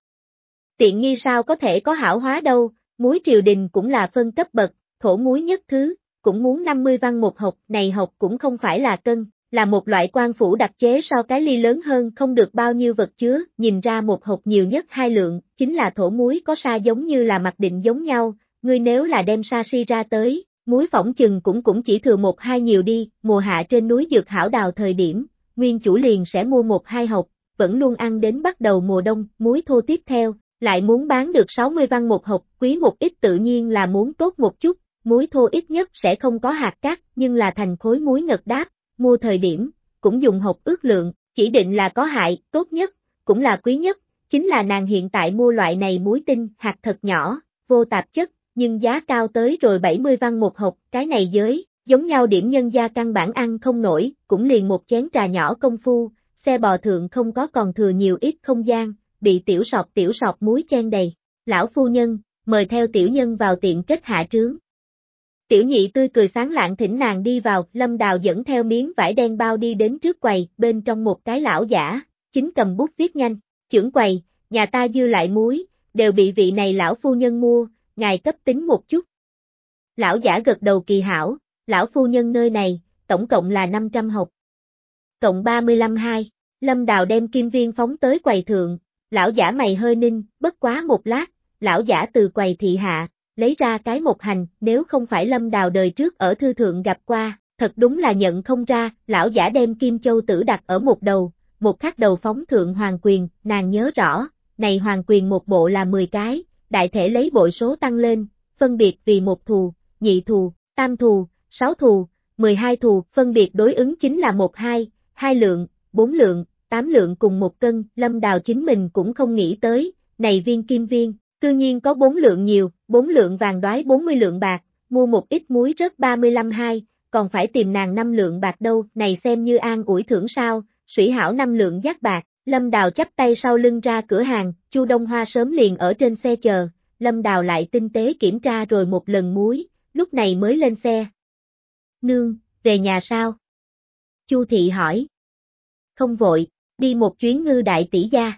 A: Tiện nghi sao có thể có hảo hóa đâu, muối triều đình cũng là phân cấp bậc, thổ muối nhất thứ, cũng muốn 50 văn một hộp, này hộp cũng không phải là cân, là một loại quan phủ đặc chế so cái ly lớn hơn không được bao nhiêu vật chứa, nhìn ra một hộp nhiều nhất hai lượng, chính là thổ muối có sa giống như là mặc định giống nhau, ngươi nếu là đem sa si ra tới, muối phỏng chừng cũng cũng chỉ thừa một hai nhiều đi, mùa hạ trên núi dược hảo đào thời điểm, nguyên chủ liền sẽ mua một hai hộp, vẫn luôn ăn đến bắt đầu mùa đông, muối thô tiếp theo, lại muốn bán được 60 văn một hộp, quý một ít tự nhiên là muốn tốt một chút, muối thô ít nhất sẽ không có hạt cát, nhưng là thành khối muối ngật đáp, mua thời điểm, cũng dùng hộp ước lượng, chỉ định là có hại, tốt nhất, cũng là quý nhất, chính là nàng hiện tại mua loại này muối tinh, hạt thật nhỏ, vô tạp chất, nhưng giá cao tới rồi 70 văn một hộp, cái này giới, giống nhau điểm nhân gia căn bản ăn không nổi, cũng liền một chén trà nhỏ công phu, xe bò thượng không có còn thừa nhiều ít không gian, bị tiểu sọt tiểu sọt muối chen đầy. Lão phu nhân, mời theo tiểu nhân vào tiện kết hạ trướng. Tiểu nhị tươi cười sáng lạng thỉnh nàng đi vào, lâm đào dẫn theo miếng vải đen bao đi đến trước quầy, bên trong một cái lão giả, chính cầm bút viết nhanh, trưởng quầy, nhà ta dư lại muối, đều bị vị này lão phu nhân mua, ngài cấp tính một chút. Lão giả gật đầu kỳ hảo, lão phu nhân nơi này, tổng cộng là 500 hộp. Cộng 35 hai, lâm đào đem kim viên phóng tới quầy thượng, lão giả mày hơi ninh, bất quá một lát, lão giả từ quầy thị hạ, lấy ra cái một hành, nếu không phải lâm đào đời trước ở thư thượng gặp qua, thật đúng là nhận không ra, lão giả đem kim châu tử đặt ở một đầu, một khắc đầu phóng thượng hoàng quyền, nàng nhớ rõ, này hoàng quyền một bộ là 10 cái, đại thể lấy bội số tăng lên, phân biệt vì một thù, nhị thù, tam thù, sáu thù, 12 thù, phân biệt đối ứng chính là một hai, hai lượng, bốn lượng, tám lượng cùng một cân, lâm đào chính mình cũng không nghĩ tới, này viên kim viên, cư nhiên có bốn lượng nhiều, bốn lượng vàng đoái 40 lượng bạc, mua một ít muối rớt 35 hai, còn phải tìm nàng năm lượng bạc đâu, này xem như an ủi thưởng sao, sủy hảo năm lượng giác bạc, Lâm Đào chắp tay sau lưng ra cửa hàng, Chu Đông Hoa sớm liền ở trên xe chờ, Lâm Đào lại tinh tế kiểm tra rồi một lần muối, lúc này mới lên xe. Nương, về nhà sao? Chu Thị hỏi. Không vội, đi một chuyến ngư đại tỷ gia.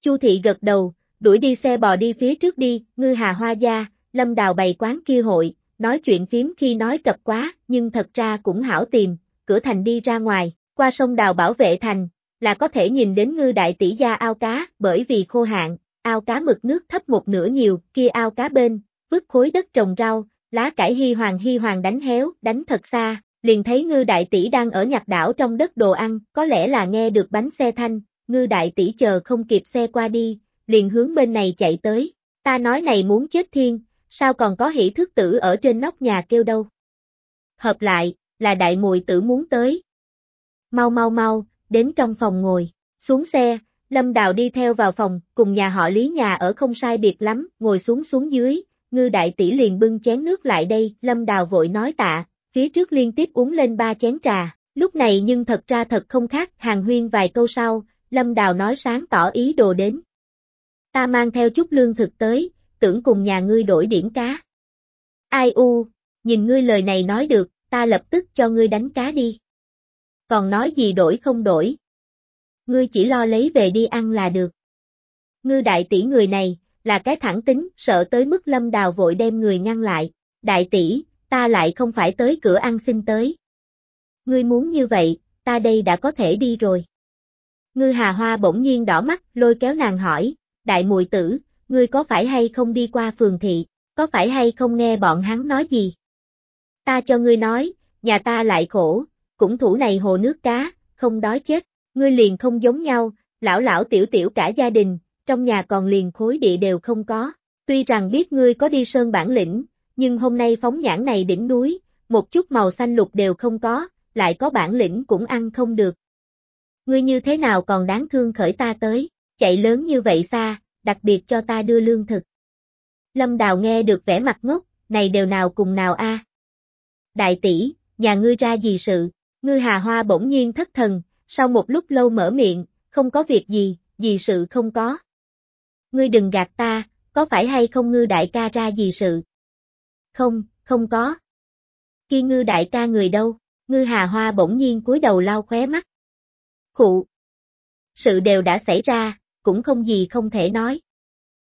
A: Chu Thị gật đầu, đuổi đi xe bò đi phía trước đi, ngư hà hoa gia, Lâm Đào bày quán kia hội, nói chuyện phím khi nói cập quá, nhưng thật ra cũng hảo tìm, cửa thành đi ra ngoài, qua sông đào bảo vệ thành, là có thể nhìn đến ngư đại tỷ gia ao cá, bởi vì khô hạn, ao cá mực nước thấp một nửa nhiều, kia ao cá bên, vứt khối đất trồng rau, lá cải hy hoàng hy hoàng đánh héo, đánh thật xa, liền thấy ngư đại tỷ đang ở nhặt đảo trong đất đồ ăn, có lẽ là nghe được bánh xe thanh, ngư đại tỷ chờ không kịp xe qua đi, liền hướng bên này chạy tới, ta nói này muốn chết thiên, sao còn có hỷ thức tử ở trên nóc nhà kêu đâu. Hợp lại, là đại mùi tử muốn tới. Mau mau mau, đến trong phòng ngồi, xuống xe, Lâm Đào đi theo vào phòng, cùng nhà họ Lý nhà ở không sai biệt lắm, ngồi xuống xuống dưới, ngư đại tỷ liền bưng chén nước lại đây, Lâm Đào vội nói tạ, phía trước liên tiếp uống lên ba chén trà, lúc này nhưng thật ra thật không khác, hàng huyên vài câu sau, Lâm Đào nói sáng tỏ ý đồ đến. Ta mang theo chút lương thực tới, tưởng cùng nhà ngươi đổi điểm cá. Ai u, nhìn ngươi lời này nói được, ta lập tức cho ngươi đánh cá đi. Còn nói gì đổi không đổi. Ngươi chỉ lo lấy về đi ăn là được. Ngư đại tỷ người này, là cái thẳng tính, sợ tới mức lâm đào vội đem người ngăn lại. Đại tỷ, ta lại không phải tới cửa ăn xin tới. Ngươi muốn như vậy, ta đây đã có thể đi rồi. Ngư hà hoa bỗng nhiên đỏ mắt, lôi kéo nàng hỏi, đại mùi tử, ngươi có phải hay không đi qua phường thị, có phải hay không nghe bọn hắn nói gì? Ta cho ngươi nói, nhà ta lại khổ, cũng thủ này hồ nước cá, không đói chết, ngươi liền không giống nhau, lão lão tiểu tiểu cả gia đình, trong nhà còn liền khối địa đều không có, tuy rằng biết ngươi có đi sơn bản lĩnh, nhưng hôm nay phóng nhãn này đỉnh núi, một chút màu xanh lục đều không có, lại có bản lĩnh cũng ăn không được. Ngươi như thế nào còn đáng thương khởi ta tới, chạy lớn như vậy xa, đặc biệt cho ta đưa lương thực. Lâm Đào nghe được vẻ mặt ngốc, này đều nào cùng nào a. Đại tỷ, nhà ngươi ra gì sự, ngư hà hoa bỗng nhiên thất thần, sau một lúc lâu mở miệng, không có việc gì, gì sự không có. Ngươi đừng gạt ta, có phải hay không ngư đại ca ra gì sự? Không, không có. Khi ngư đại ca người đâu, ngư hà hoa bỗng nhiên cúi đầu lau khóe mắt. Khụ. Sự đều đã xảy ra, cũng không gì không thể nói.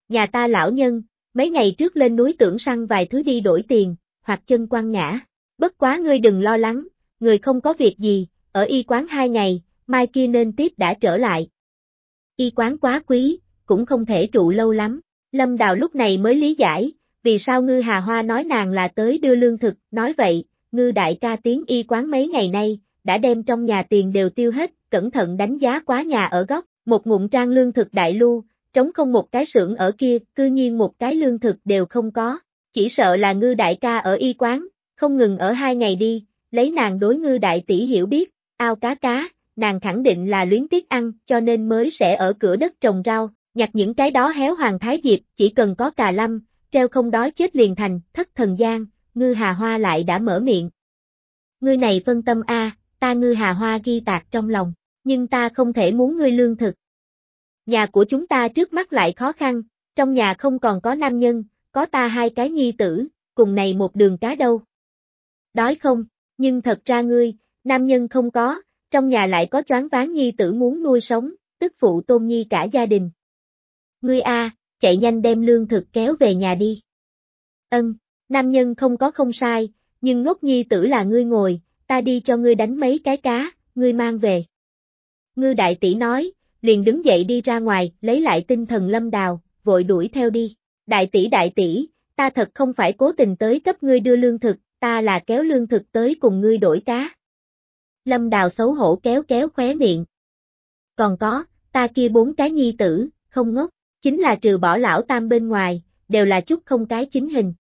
A: Nhà ta lão nhân, mấy ngày trước lên núi tưởng săn vài thứ đi đổi tiền, hoặc chân quăng ngã. Bất quá ngươi đừng lo lắng, người không có việc gì, ở y quán hai ngày, mai kia nên tiếp đã trở lại. Y quán quá quý, cũng không thể trụ lâu lắm. Lâm Đào lúc này mới lý giải, vì sao Ngư Hà Hoa nói nàng là tới đưa lương thực, nói vậy, Ngư đại ca tiếng y quán mấy ngày nay, đã đem trong nhà tiền đều tiêu hết, cẩn thận đánh giá quá nhà ở góc, một ngụm trang lương thực đại lưu, trống không một cái xưởng ở kia, cư nhiên một cái lương thực đều không có, chỉ sợ là Ngư đại ca ở y quán, không ngừng ở hai ngày đi, lấy nàng đối Ngư đại tỷ hiểu biết, ao cá cá, nàng khẳng định là luyến tiếc ăn, cho nên mới sẽ ở cửa đất trồng rau, nhặt những cái đó héo hoàng thái diệp, chỉ cần có cà lâm, treo không đói chết liền thành, thất thần gian, ngư hà hoa lại đã mở miệng. Ngươi này phân tâm a, ta ngư hà hoa ghi tạc trong lòng, nhưng ta không thể muốn ngươi lương thực. Nhà của chúng ta trước mắt lại khó khăn, trong nhà không còn có nam nhân, có ta hai cái nhi tử, cùng này một đường cá đâu. Đói không, nhưng thật ra ngươi, nam nhân không có, trong nhà lại có choáng ván nhi tử muốn nuôi sống, tức phụ tôn nhi cả gia đình. Ngươi a, chạy nhanh đem lương thực kéo về nhà đi. Ân, nam nhân không có không sai, nhưng ngốc nhi tử là ngươi ngồi, ta đi cho ngươi đánh mấy cái cá, ngươi mang về. Ngư đại tỷ nói, liền đứng dậy đi ra ngoài, lấy lại tinh thần lâm đào, vội đuổi theo đi. Đại tỷ đại tỷ, ta thật không phải cố tình tới cấp ngươi đưa lương thực, ta là kéo lương thực tới cùng ngươi đổi cá. Lâm đào xấu hổ kéo kéo khóe miệng. Còn có, ta kia bốn cái nhi tử, không ngốc, chính là trừ bỏ lão tam bên ngoài, đều là chút không cái chính hình.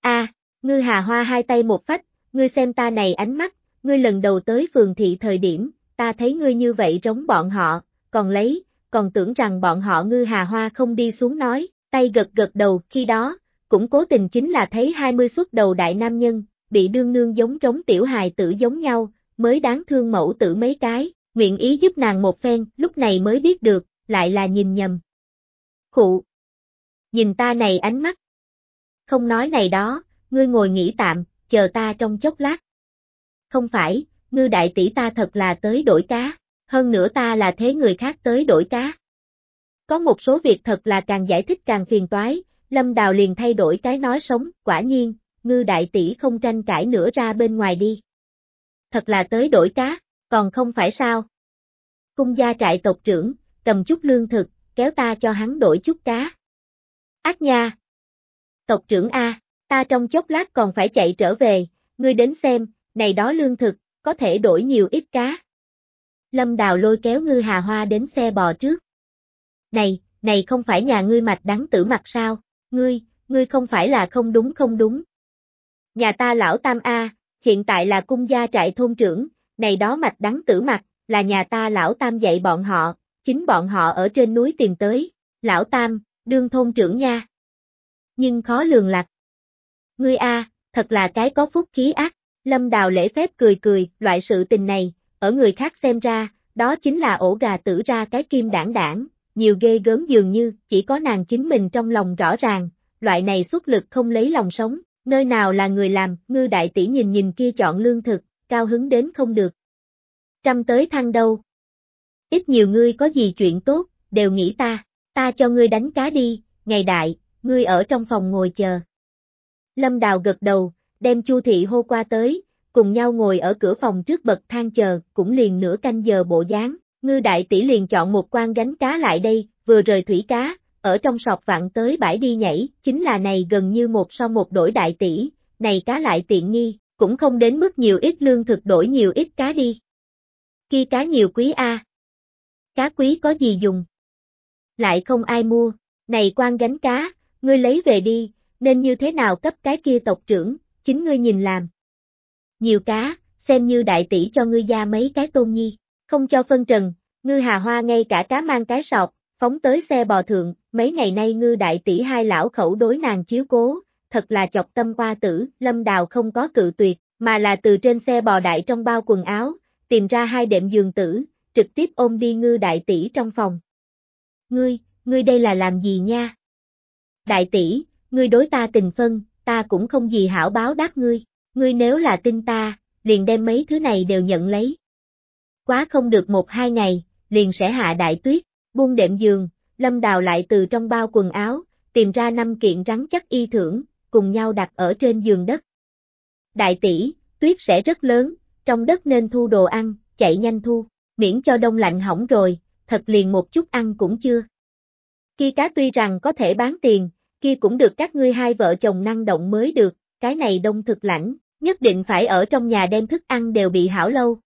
A: A, ngư hà hoa hai tay một phách, ngươi xem ta này ánh mắt, ngươi lần đầu tới phường thị thời điểm, ta thấy ngươi như vậy rống bọn họ, còn lấy, còn tưởng rằng bọn họ ngư hà hoa không đi xuống nói, tay gật gật đầu, khi đó, cũng cố tình chính là thấy 20 xuất đầu đại nam nhân, bị đương nương giống trống tiểu hài tử giống nhau, mới đáng thương mẫu tử mấy cái, nguyện ý giúp nàng một phen, lúc này mới biết được, lại là nhìn nhầm. Khụ! Nhìn ta này ánh mắt. Không nói này đó, ngươi ngồi nghỉ tạm, chờ ta trong chốc lát. Không phải, ngư đại tỷ ta thật là tới đổi cá, hơn nữa ta là thế người khác tới đổi cá. Có một số việc thật là càng giải thích càng phiền toái, Lâm Đào liền thay đổi cái nói sống, quả nhiên, ngư đại tỷ không tranh cãi nữa ra bên ngoài đi. Thật là tới đổi cá, còn không phải sao. Cung gia trại tộc trưởng, cầm chút lương thực, kéo ta cho hắn đổi chút cá. Ác nha! Tộc trưởng A, ta trong chốc lát còn phải chạy trở về, ngươi đến xem, này đó lương thực, có thể đổi nhiều ít cá. Lâm Đào lôi kéo ngư hà hoa đến xe bò trước. Này, này không phải nhà ngươi mạch đắng tử mặt sao, ngươi, ngươi không phải là không đúng không đúng. Nhà ta lão tam A, hiện tại là cung gia trại thôn trưởng, này đó mạch đắng tử mặt, là nhà ta lão tam dạy bọn họ, chính bọn họ ở trên núi tìm tới, lão tam, đương thôn trưởng nha. Nhưng khó lường lạc. Ngươi A, thật là cái có phúc khí ác, lâm đào lễ phép cười cười, loại sự tình này, ở người khác xem ra, đó chính là ổ gà tử ra cái kim đảng đảng, nhiều ghê gớm dường như, chỉ có nàng chính mình trong lòng rõ ràng, loại này xuất lực không lấy lòng sống, nơi nào là người làm, ngư đại tỷ nhìn nhìn kia chọn lương thực, cao hứng đến không được. Trăm tới thăng đâu. Ít nhiều ngươi có gì chuyện tốt, đều nghĩ ta, ta cho ngươi đánh cá đi, ngày đại, ngươi ở trong phòng ngồi chờ. Lâm Đào gật đầu, đem Chu Thị hô qua tới, cùng nhau ngồi ở cửa phòng trước bậc thang chờ, cũng liền nửa canh giờ bộ dáng. Ngư đại tỷ liền chọn một quan gánh cá lại đây, vừa rời thủy cá, ở trong sọc vặn tới bãi đi nhảy, chính là này gần như một sau một đổi đại tỷ, này cá lại tiện nghi, cũng không đến mức nhiều ít lương thực đổi nhiều ít cá đi. Khi cá nhiều quý a. Cá quý có gì dùng? Lại không ai mua, này quan gánh cá, ngươi lấy về đi, nên như thế nào cấp cái kia tộc trưởng, chính ngươi nhìn làm. Nhiều cá, xem như đại tỷ cho ngươi gia mấy cái tôn nhi, không cho phân trần, ngư hà hoa ngay cả cá mang cái sọt, phóng tới xe bò thượng, mấy ngày nay ngư đại tỷ hai lão khẩu đối nàng chiếu cố, thật là chọc tâm qua tử, lâm đào không có cự tuyệt, mà là từ trên xe bò đại trong bao quần áo, tìm ra hai đệm giường tử, trực tiếp ôm đi ngư đại tỷ trong phòng. Ngươi, ngươi đây là làm gì nha? Đại tỷ, ngươi đối ta tình phân, ta cũng không gì hảo báo đáp ngươi, ngươi nếu là tin ta, liền đem mấy thứ này đều nhận lấy. Quá không được một hai ngày, liền sẽ hạ đại tuyết, buông đệm giường, lâm đào lại từ trong bao quần áo, tìm ra năm kiện rắn chắc y thưởng, cùng nhau đặt ở trên giường đất. Đại tỷ, tuyết sẽ rất lớn, trong đất nên thu đồ ăn, chạy nhanh thu, miễn cho đông lạnh hỏng rồi, thật liền một chút ăn cũng chưa. Kia cá tuy rằng có thể bán tiền, kia cũng được các ngươi hai vợ chồng năng động mới được, cái này đông thực lãnh, nhất định phải ở trong nhà đem thức ăn đều bị hảo lâu.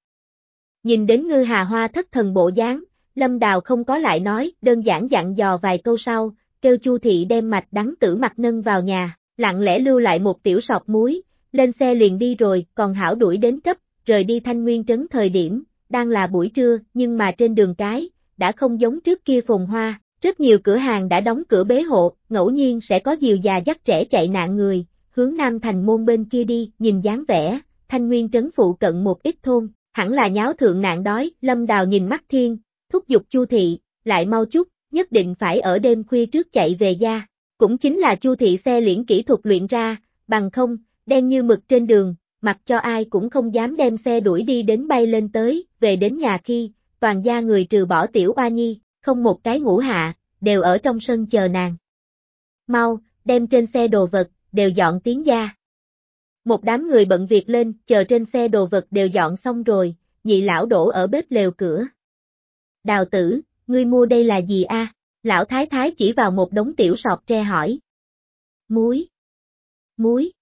A: Nhìn đến ngư hà hoa thất thần bộ dáng, Lâm Đào không có lại nói, đơn giản dặn dò vài câu sau, kêu Chu thị đem mạch đắng tử mặt nâng vào nhà, lặng lẽ lưu lại một tiểu sọt muối, lên xe liền đi rồi, còn hảo đuổi đến cấp, rời đi thanh nguyên trấn thời điểm, đang là buổi trưa, nhưng mà trên đường cái, đã không giống trước kia phồn hoa, rất nhiều cửa hàng đã đóng cửa bế hộ, ngẫu nhiên sẽ có nhiều già dắt trẻ chạy nạn người, hướng Nam Thành môn bên kia đi, nhìn dáng vẻ, thanh nguyên trấn phụ cận một ít thôn, hẳn là nháo thượng nạn đói, lâm đào nhìn mắt thiên, thúc giục chu thị, lại mau chút, nhất định phải ở đêm khuya trước chạy về gia, cũng chính là chu thị xe liễn kỹ thuật luyện ra, bằng không, đen như mực trên đường, mặc cho ai cũng không dám đem xe đuổi đi đến bay lên tới, về đến nhà khi, toàn gia người trừ bỏ tiểu oa nhi, không một cái ngủ hạ, đều ở trong sân chờ nàng. Mau, đem trên xe đồ vật, đều dọn tiếng ra. Một đám người bận việc lên, chờ trên xe đồ vật đều dọn xong rồi, nhị lão đổ ở bếp lều cửa. Đào tử, ngươi mua đây là gì a? Lão thái thái chỉ vào một đống tiểu sọt tre hỏi. Muối. Muối.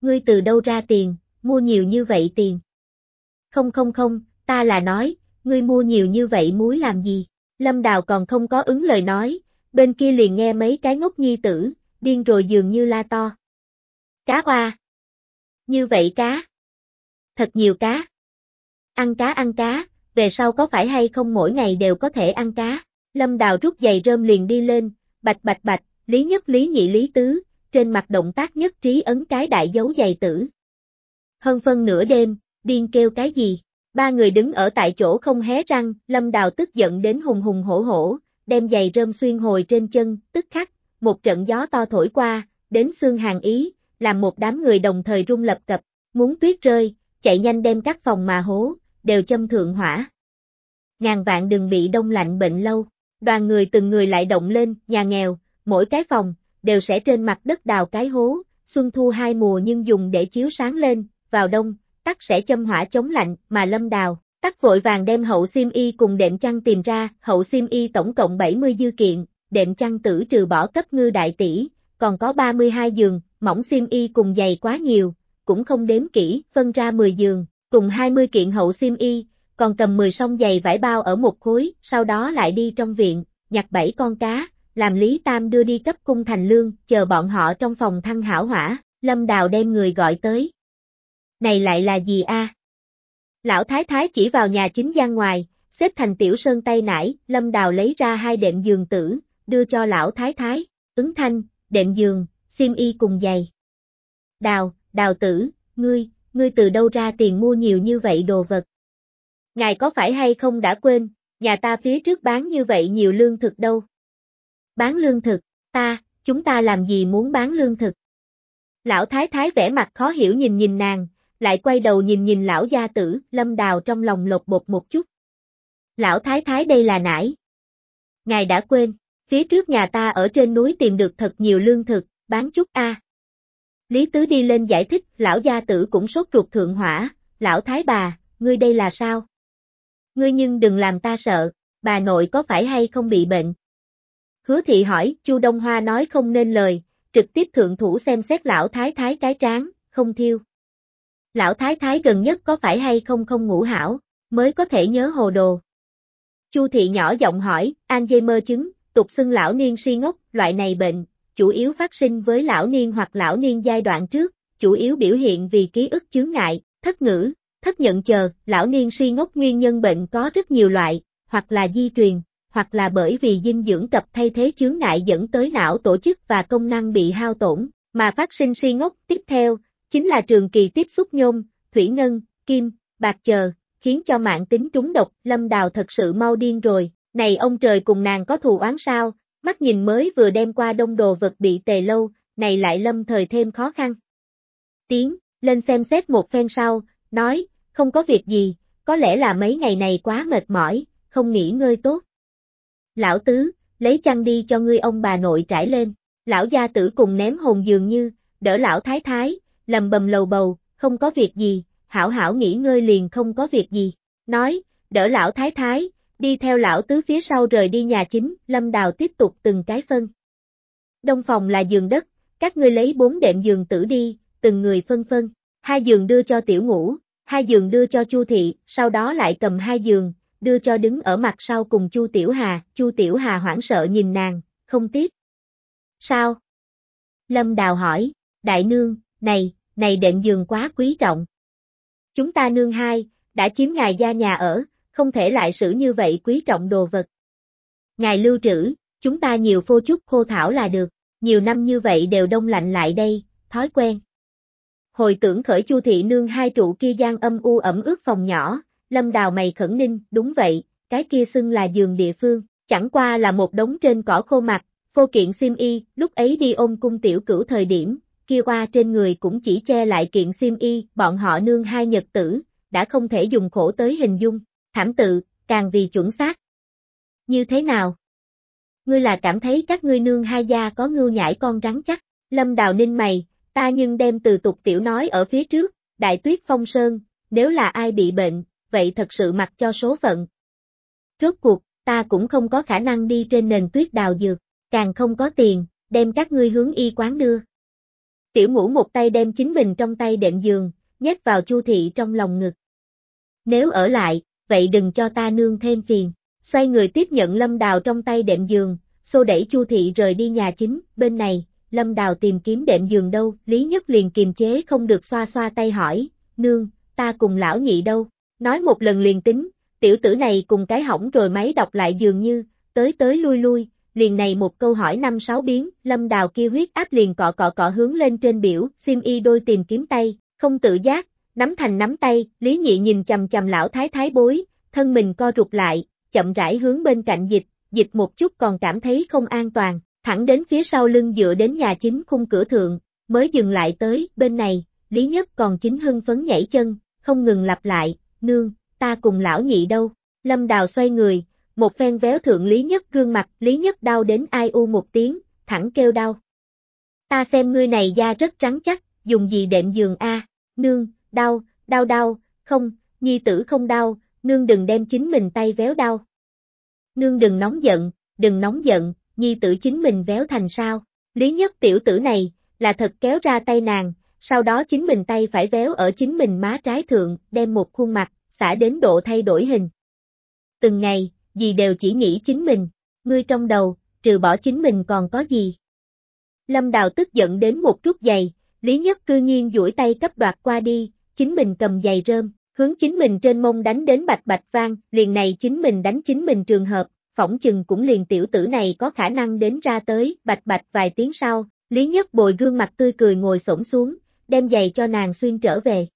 A: Ngươi từ đâu ra tiền, mua nhiều như vậy tiền? Không không không, ta là nói, ngươi mua nhiều như vậy muối làm gì? Lâm Đào còn không có ứng lời nói, bên kia liền nghe mấy cái ngốc nhi tử, điên rồi dường như la to. Cá hoa. Như vậy cá. Thật nhiều cá. Ăn cá ăn cá, về sau có phải hay không mỗi ngày đều có thể ăn cá. Lâm Đào rút giày rơm liền đi lên, bạch bạch bạch, lý nhất lý nhị lý tứ, trên mặt động tác nhất trí ấn cái đại dấu giày tử. Hơn phân nửa đêm, điên kêu cái gì? Ba người đứng ở tại chỗ không hé răng, Lâm Đào tức giận đến hùng hùng hổ hổ, đem giày rơm xuyên hồi trên chân, tức khắc, một trận gió to thổi qua, đến xương hàng ý, làm một đám người đồng thời rung lập cập, muốn tuyết rơi, chạy nhanh đem các phòng mà hố, đều châm thượng hỏa. Ngàn vạn đừng bị đông lạnh bệnh lâu, đoàn người từng người lại động lên, nhà nghèo, mỗi cái phòng, đều sẽ trên mặt đất đào cái hố, xuân thu hai mùa nhưng dùng để chiếu sáng lên, vào đông, tắc sẽ châm hỏa chống lạnh, mà lâm đào, tắc vội vàng đem hậu sim y cùng đệm chăn tìm ra, hậu sim y tổng cộng 70 dư kiện, đệm chăn tử trừ bỏ cấp ngư đại tỷ, còn có 32 giường, mỏng sim y cùng dày quá nhiều, cũng không đếm kỹ, phân ra 10 giường, cùng 20 kiện hậu sim y, còn cầm 10 song giày vải bao ở một khối, sau đó lại đi trong viện, nhặt bảy con cá, làm Lý Tam đưa đi cấp cung thành lương, chờ bọn họ trong phòng thăng hảo hỏa, Lâm Đào đem người gọi tới. Này lại là gì a? Lão Thái Thái chỉ vào nhà chính gian ngoài, xếp thành tiểu sơn tay nải, Lâm Đào lấy ra hai đệm giường tử, đưa cho lão Thái Thái, ứng thanh, đệm giường, xiêm y cùng giày. Đào, đào tử, ngươi, ngươi từ đâu ra tiền mua nhiều như vậy đồ vật? Ngài có phải hay không đã quên, nhà ta phía trước bán như vậy nhiều lương thực đâu? Bán lương thực, ta, chúng ta làm gì muốn bán lương thực? Lão thái thái vẻ mặt khó hiểu nhìn nhìn nàng, lại quay đầu nhìn nhìn lão gia tử, lâm đào trong lòng lột bột một chút. Lão thái thái đây là nải. Ngài đã quên, phía trước nhà ta ở trên núi tìm được thật nhiều lương thực, bán chút a. Lý Tứ đi lên giải thích, lão gia tử cũng sốt ruột thượng hỏa, lão thái bà, ngươi đây là sao? Ngươi nhưng đừng làm ta sợ, bà nội có phải hay không bị bệnh? Hứa thị hỏi, Chu Đông Hoa nói không nên lời, trực tiếp thượng thủ xem xét lão thái thái cái tráng, không thiêu. Lão thái thái gần nhất có phải hay không không ngủ hảo, mới có thể nhớ hồ đồ. Chu thị nhỏ giọng hỏi, Alzheimer chứng, tục xưng lão niên si ngốc, loại này bệnh, chủ yếu phát sinh với lão niên hoặc lão niên giai đoạn trước, chủ yếu biểu hiện vì ký ức chướng ngại, thất ngữ, thất nhận chờ, lão niên si ngốc nguyên nhân bệnh có rất nhiều loại, hoặc là di truyền, hoặc là bởi vì dinh dưỡng tập thay thế chướng ngại dẫn tới não tổ chức và công năng bị hao tổn, mà phát sinh si ngốc. Tiếp theo, chính là trường kỳ tiếp xúc nhôm, thủy ngân, kim, bạc chờ, khiến cho mạng tính trúng độc, lâm đào thật sự mau điên rồi, này ông trời cùng nàng có thù oán sao, mắt nhìn mới vừa đem qua đông đồ vật bị tề lâu, này lại lâm thời thêm khó khăn. Tiến, lên xem xét một phen sau, nói, không có việc gì, có lẽ là mấy ngày này quá mệt mỏi, không nghỉ ngơi tốt. Lão tứ, lấy chăn đi cho ngươi ông bà nội trải lên, lão gia tử cùng ném hồn dường như, đỡ lão thái thái, lầm bầm lầu bầu, không có việc gì, hảo hảo nghỉ ngơi liền không có việc gì, nói, đỡ lão thái thái, đi theo lão tứ phía sau rời đi nhà chính, lâm đào tiếp tục từng cái phân. Đông phòng là giường đất, các ngươi lấy bốn đệm giường tử đi, từng người phân phân, hai giường đưa cho tiểu ngủ, hai giường đưa cho Chu thị, sau đó lại cầm hai giường, đưa cho đứng ở mặt sau cùng Chu Tiểu Hà, Chu Tiểu Hà hoảng sợ nhìn nàng, không tiếp. Sao? Lâm Đào hỏi, đại nương, này, này đệm giường quá quý trọng. Chúng ta nương hai, đã chiếm ngài gia nhà ở, không thể lại xử như vậy quý trọng đồ vật. Ngài lưu trữ, chúng ta nhiều phô chút khô thảo là được, nhiều năm như vậy đều đông lạnh lại đây, thói quen. Hồi tưởng khởi chu thị nương hai trụ kia gian âm u ẩm ướt phòng nhỏ, lâm đào mày khẩn ninh, đúng vậy, cái kia xưng là giường địa phương, chẳng qua là một đống trên cỏ khô mặt, phô kiện xiêm y, lúc ấy đi ôm cung tiểu cửu thời điểm, kia qua trên người cũng chỉ che lại kiện xiêm y, bọn họ nương hai nhật tử, đã không thể dùng khổ tới hình dung, thảm tự, càng vì chuẩn xác. Như thế nào? Ngươi là cảm thấy các ngươi nương hai gia có ngưu nhãi con rắn chắc, lâm đào ninh mày, ta nhưng đem từ tục tiểu nói ở phía trước, đại tuyết phong sơn, nếu là ai bị bệnh, vậy thật sự mặc cho số phận. Rốt cuộc, ta cũng không có khả năng đi trên nền tuyết đào dược, càng không có tiền, đem các ngươi hướng y quán đưa. Tiểu ngũ một tay đem chính mình trong tay đệm giường, nhét vào chu thị trong lòng ngực. Nếu ở lại, vậy đừng cho ta nương thêm phiền. Xoay người tiếp nhận lâm đào trong tay đệm giường, xô đẩy chu thị rời đi nhà chính, bên này, lâm đào tìm kiếm đệm giường đâu, Lý Nhất liền kiềm chế không được xoa xoa tay hỏi, nương, ta cùng lão nhị đâu, nói một lần liền tính, tiểu tử này cùng cái hỏng rồi máy đọc lại dường như, tới tới lui lui, liền này một câu hỏi năm sáu biến, lâm đào kia huyết áp liền cọ cọ cọ hướng lên trên biểu, xiêm y đôi tìm kiếm tay, không tự giác, nắm thành nắm tay, Lý Nhị nhìn chầm chầm lão thái thái bối, thân mình co rụt lại, chậm rãi hướng bên cạnh dịch, dịch một chút còn cảm thấy không an toàn, thẳng đến phía sau lưng dựa đến nhà chính khung cửa thượng, mới dừng lại tới, bên này, Lý Nhất còn chính hưng phấn nhảy chân, không ngừng lặp lại, nương, ta cùng lão nhị đâu, Lâm Đào xoay người, một phen véo thượng Lý Nhất gương mặt, Lý Nhất đau đến ai u một tiếng, thẳng kêu đau. Ta xem ngươi này da rất trắng chắc, dùng gì đệm giường a? Nương, đau, đau đau, không, nhi tử không đau, nương đừng đem chính mình tay véo đau. Nương đừng nóng giận, đừng nóng giận, nhi tử chính mình véo thành sao. Lý nhất tiểu tử này, là thật kéo ra tay nàng, sau đó chính mình tay phải véo ở chính mình má trái thượng, đem một khuôn mặt, xả đến độ thay đổi hình. Từng ngày, gì đều chỉ nghĩ chính mình, ngươi trong đầu, trừ bỏ chính mình còn có gì. Lâm Đào tức giận đến một rút giày, Lý Nhất cư nhiên duỗi tay cấp đoạt qua đi, chính mình cầm giày rơm, hướng chính mình trên mông đánh đến bạch bạch vang, liền này chính mình đánh chính mình trường hợp, phỏng chừng cũng liền tiểu tử này có khả năng đến ra tới, bạch bạch vài tiếng sau, Lý Nhất bồi gương mặt tươi cười ngồi xổm xuống, đem giày cho nàng xuyên trở về.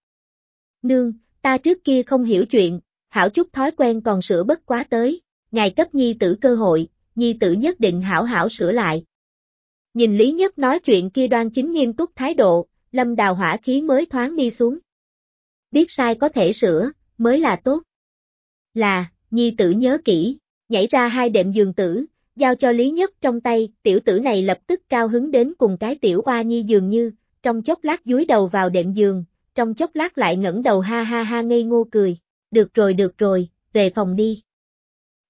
A: Nương, ta trước kia không hiểu chuyện, hảo chút thói quen còn sửa bất quá tới, ngài cấp nhi tử cơ hội, nhi tử nhất định hảo hảo sửa lại. Nhìn Lý Nhất nói chuyện kia đoan chính nghiêm túc thái độ, lâm đào hỏa khí mới thoáng đi xuống. Biết sai có thể sửa, mới là tốt. Là, nhi tử nhớ kỹ, nhảy ra hai đệm giường tử, giao cho Lý Nhất trong tay, tiểu tử này lập tức cao hứng đến cùng cái tiểu oa nhi dường như, trong chốc lát dúi đầu vào đệm giường, trong chốc lát lại ngẩng đầu ha ha ha ngây ngô cười, được rồi được rồi, về phòng đi.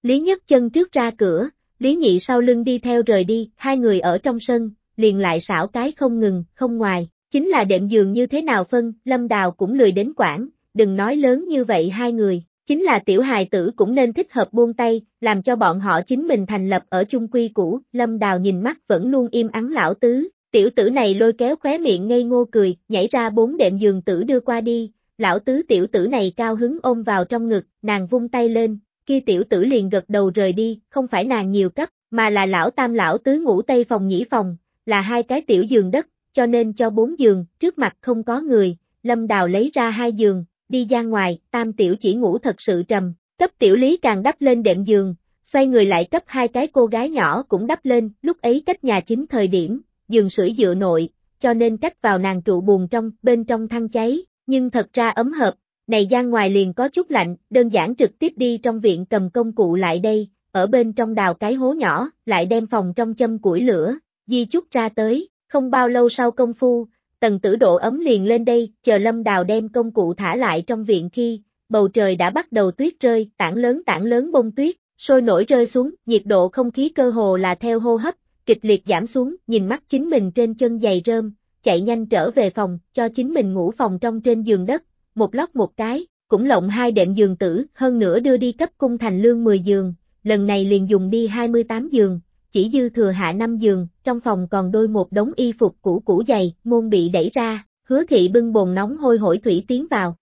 A: Lý Nhất chân trước ra cửa, Lý Nhị sau lưng đi theo rời đi, hai người ở trong sân, liền lại xảo cái không ngừng, không ngoài, chính là đệm giường như thế nào phân, Lâm Đào cũng lười đến quản, đừng nói lớn như vậy hai người, chính là tiểu hài tử cũng nên thích hợp buông tay, làm cho bọn họ chính mình thành lập ở chung quy cũ, Lâm Đào nhìn mắt vẫn luôn im ắng lão tứ, tiểu tử này lôi kéo khóe miệng ngây ngô cười, nhảy ra bốn đệm giường tử đưa qua đi, lão tứ tiểu tử này cao hứng ôm vào trong ngực, nàng vung tay lên, kia tiểu tử liền gật đầu rời đi, không phải nàng nhiều cấp, mà là lão tam lão tứ ngủ tây phòng nhĩ phòng, là hai cái tiểu giường đất, cho nên cho bốn giường, trước mặt không có người, Lâm Đào lấy ra hai giường, đi ra ngoài, tam tiểu chỉ ngủ thật sự trầm, cấp tiểu lý càng đắp lên đệm giường, xoay người lại cấp hai cái cô gái nhỏ cũng đắp lên, lúc ấy cách nhà chính thời điểm, giường sưởi dựa nội, cho nên cách vào nàng trụ buồn trong, bên trong thăng cháy, nhưng thật ra ấm hợp, này gian ngoài liền có chút lạnh, đơn giản trực tiếp đi trong viện cầm công cụ lại đây, ở bên trong đào cái hố nhỏ, lại đem phòng trong châm củi lửa, di chút ra tới, không bao lâu sau công phu, tầng tử độ ấm liền lên đây, chờ lâm đào đem công cụ thả lại trong viện khi, bầu trời đã bắt đầu tuyết rơi, tảng lớn tảng lớn bông tuyết, sôi nổi rơi xuống, nhiệt độ không khí cơ hồ là theo hô hấp, kịch liệt giảm xuống, nhìn mắt chính mình trên chân giày rơm, chạy nhanh trở về phòng, cho chính mình ngủ phòng trong trên giường đất, một lót một cái, cũng lộng hai đệm giường tử, hơn nữa đưa đi cấp cung thành lương 10 giường, lần này liền dùng đi 28 giường, chỉ dư thừa hạ 5 giường, trong phòng còn đôi một đống y phục cũ cũ dày, môn bị đẩy ra, hứa thị bưng bồn nóng hôi hổi thủy tiến vào.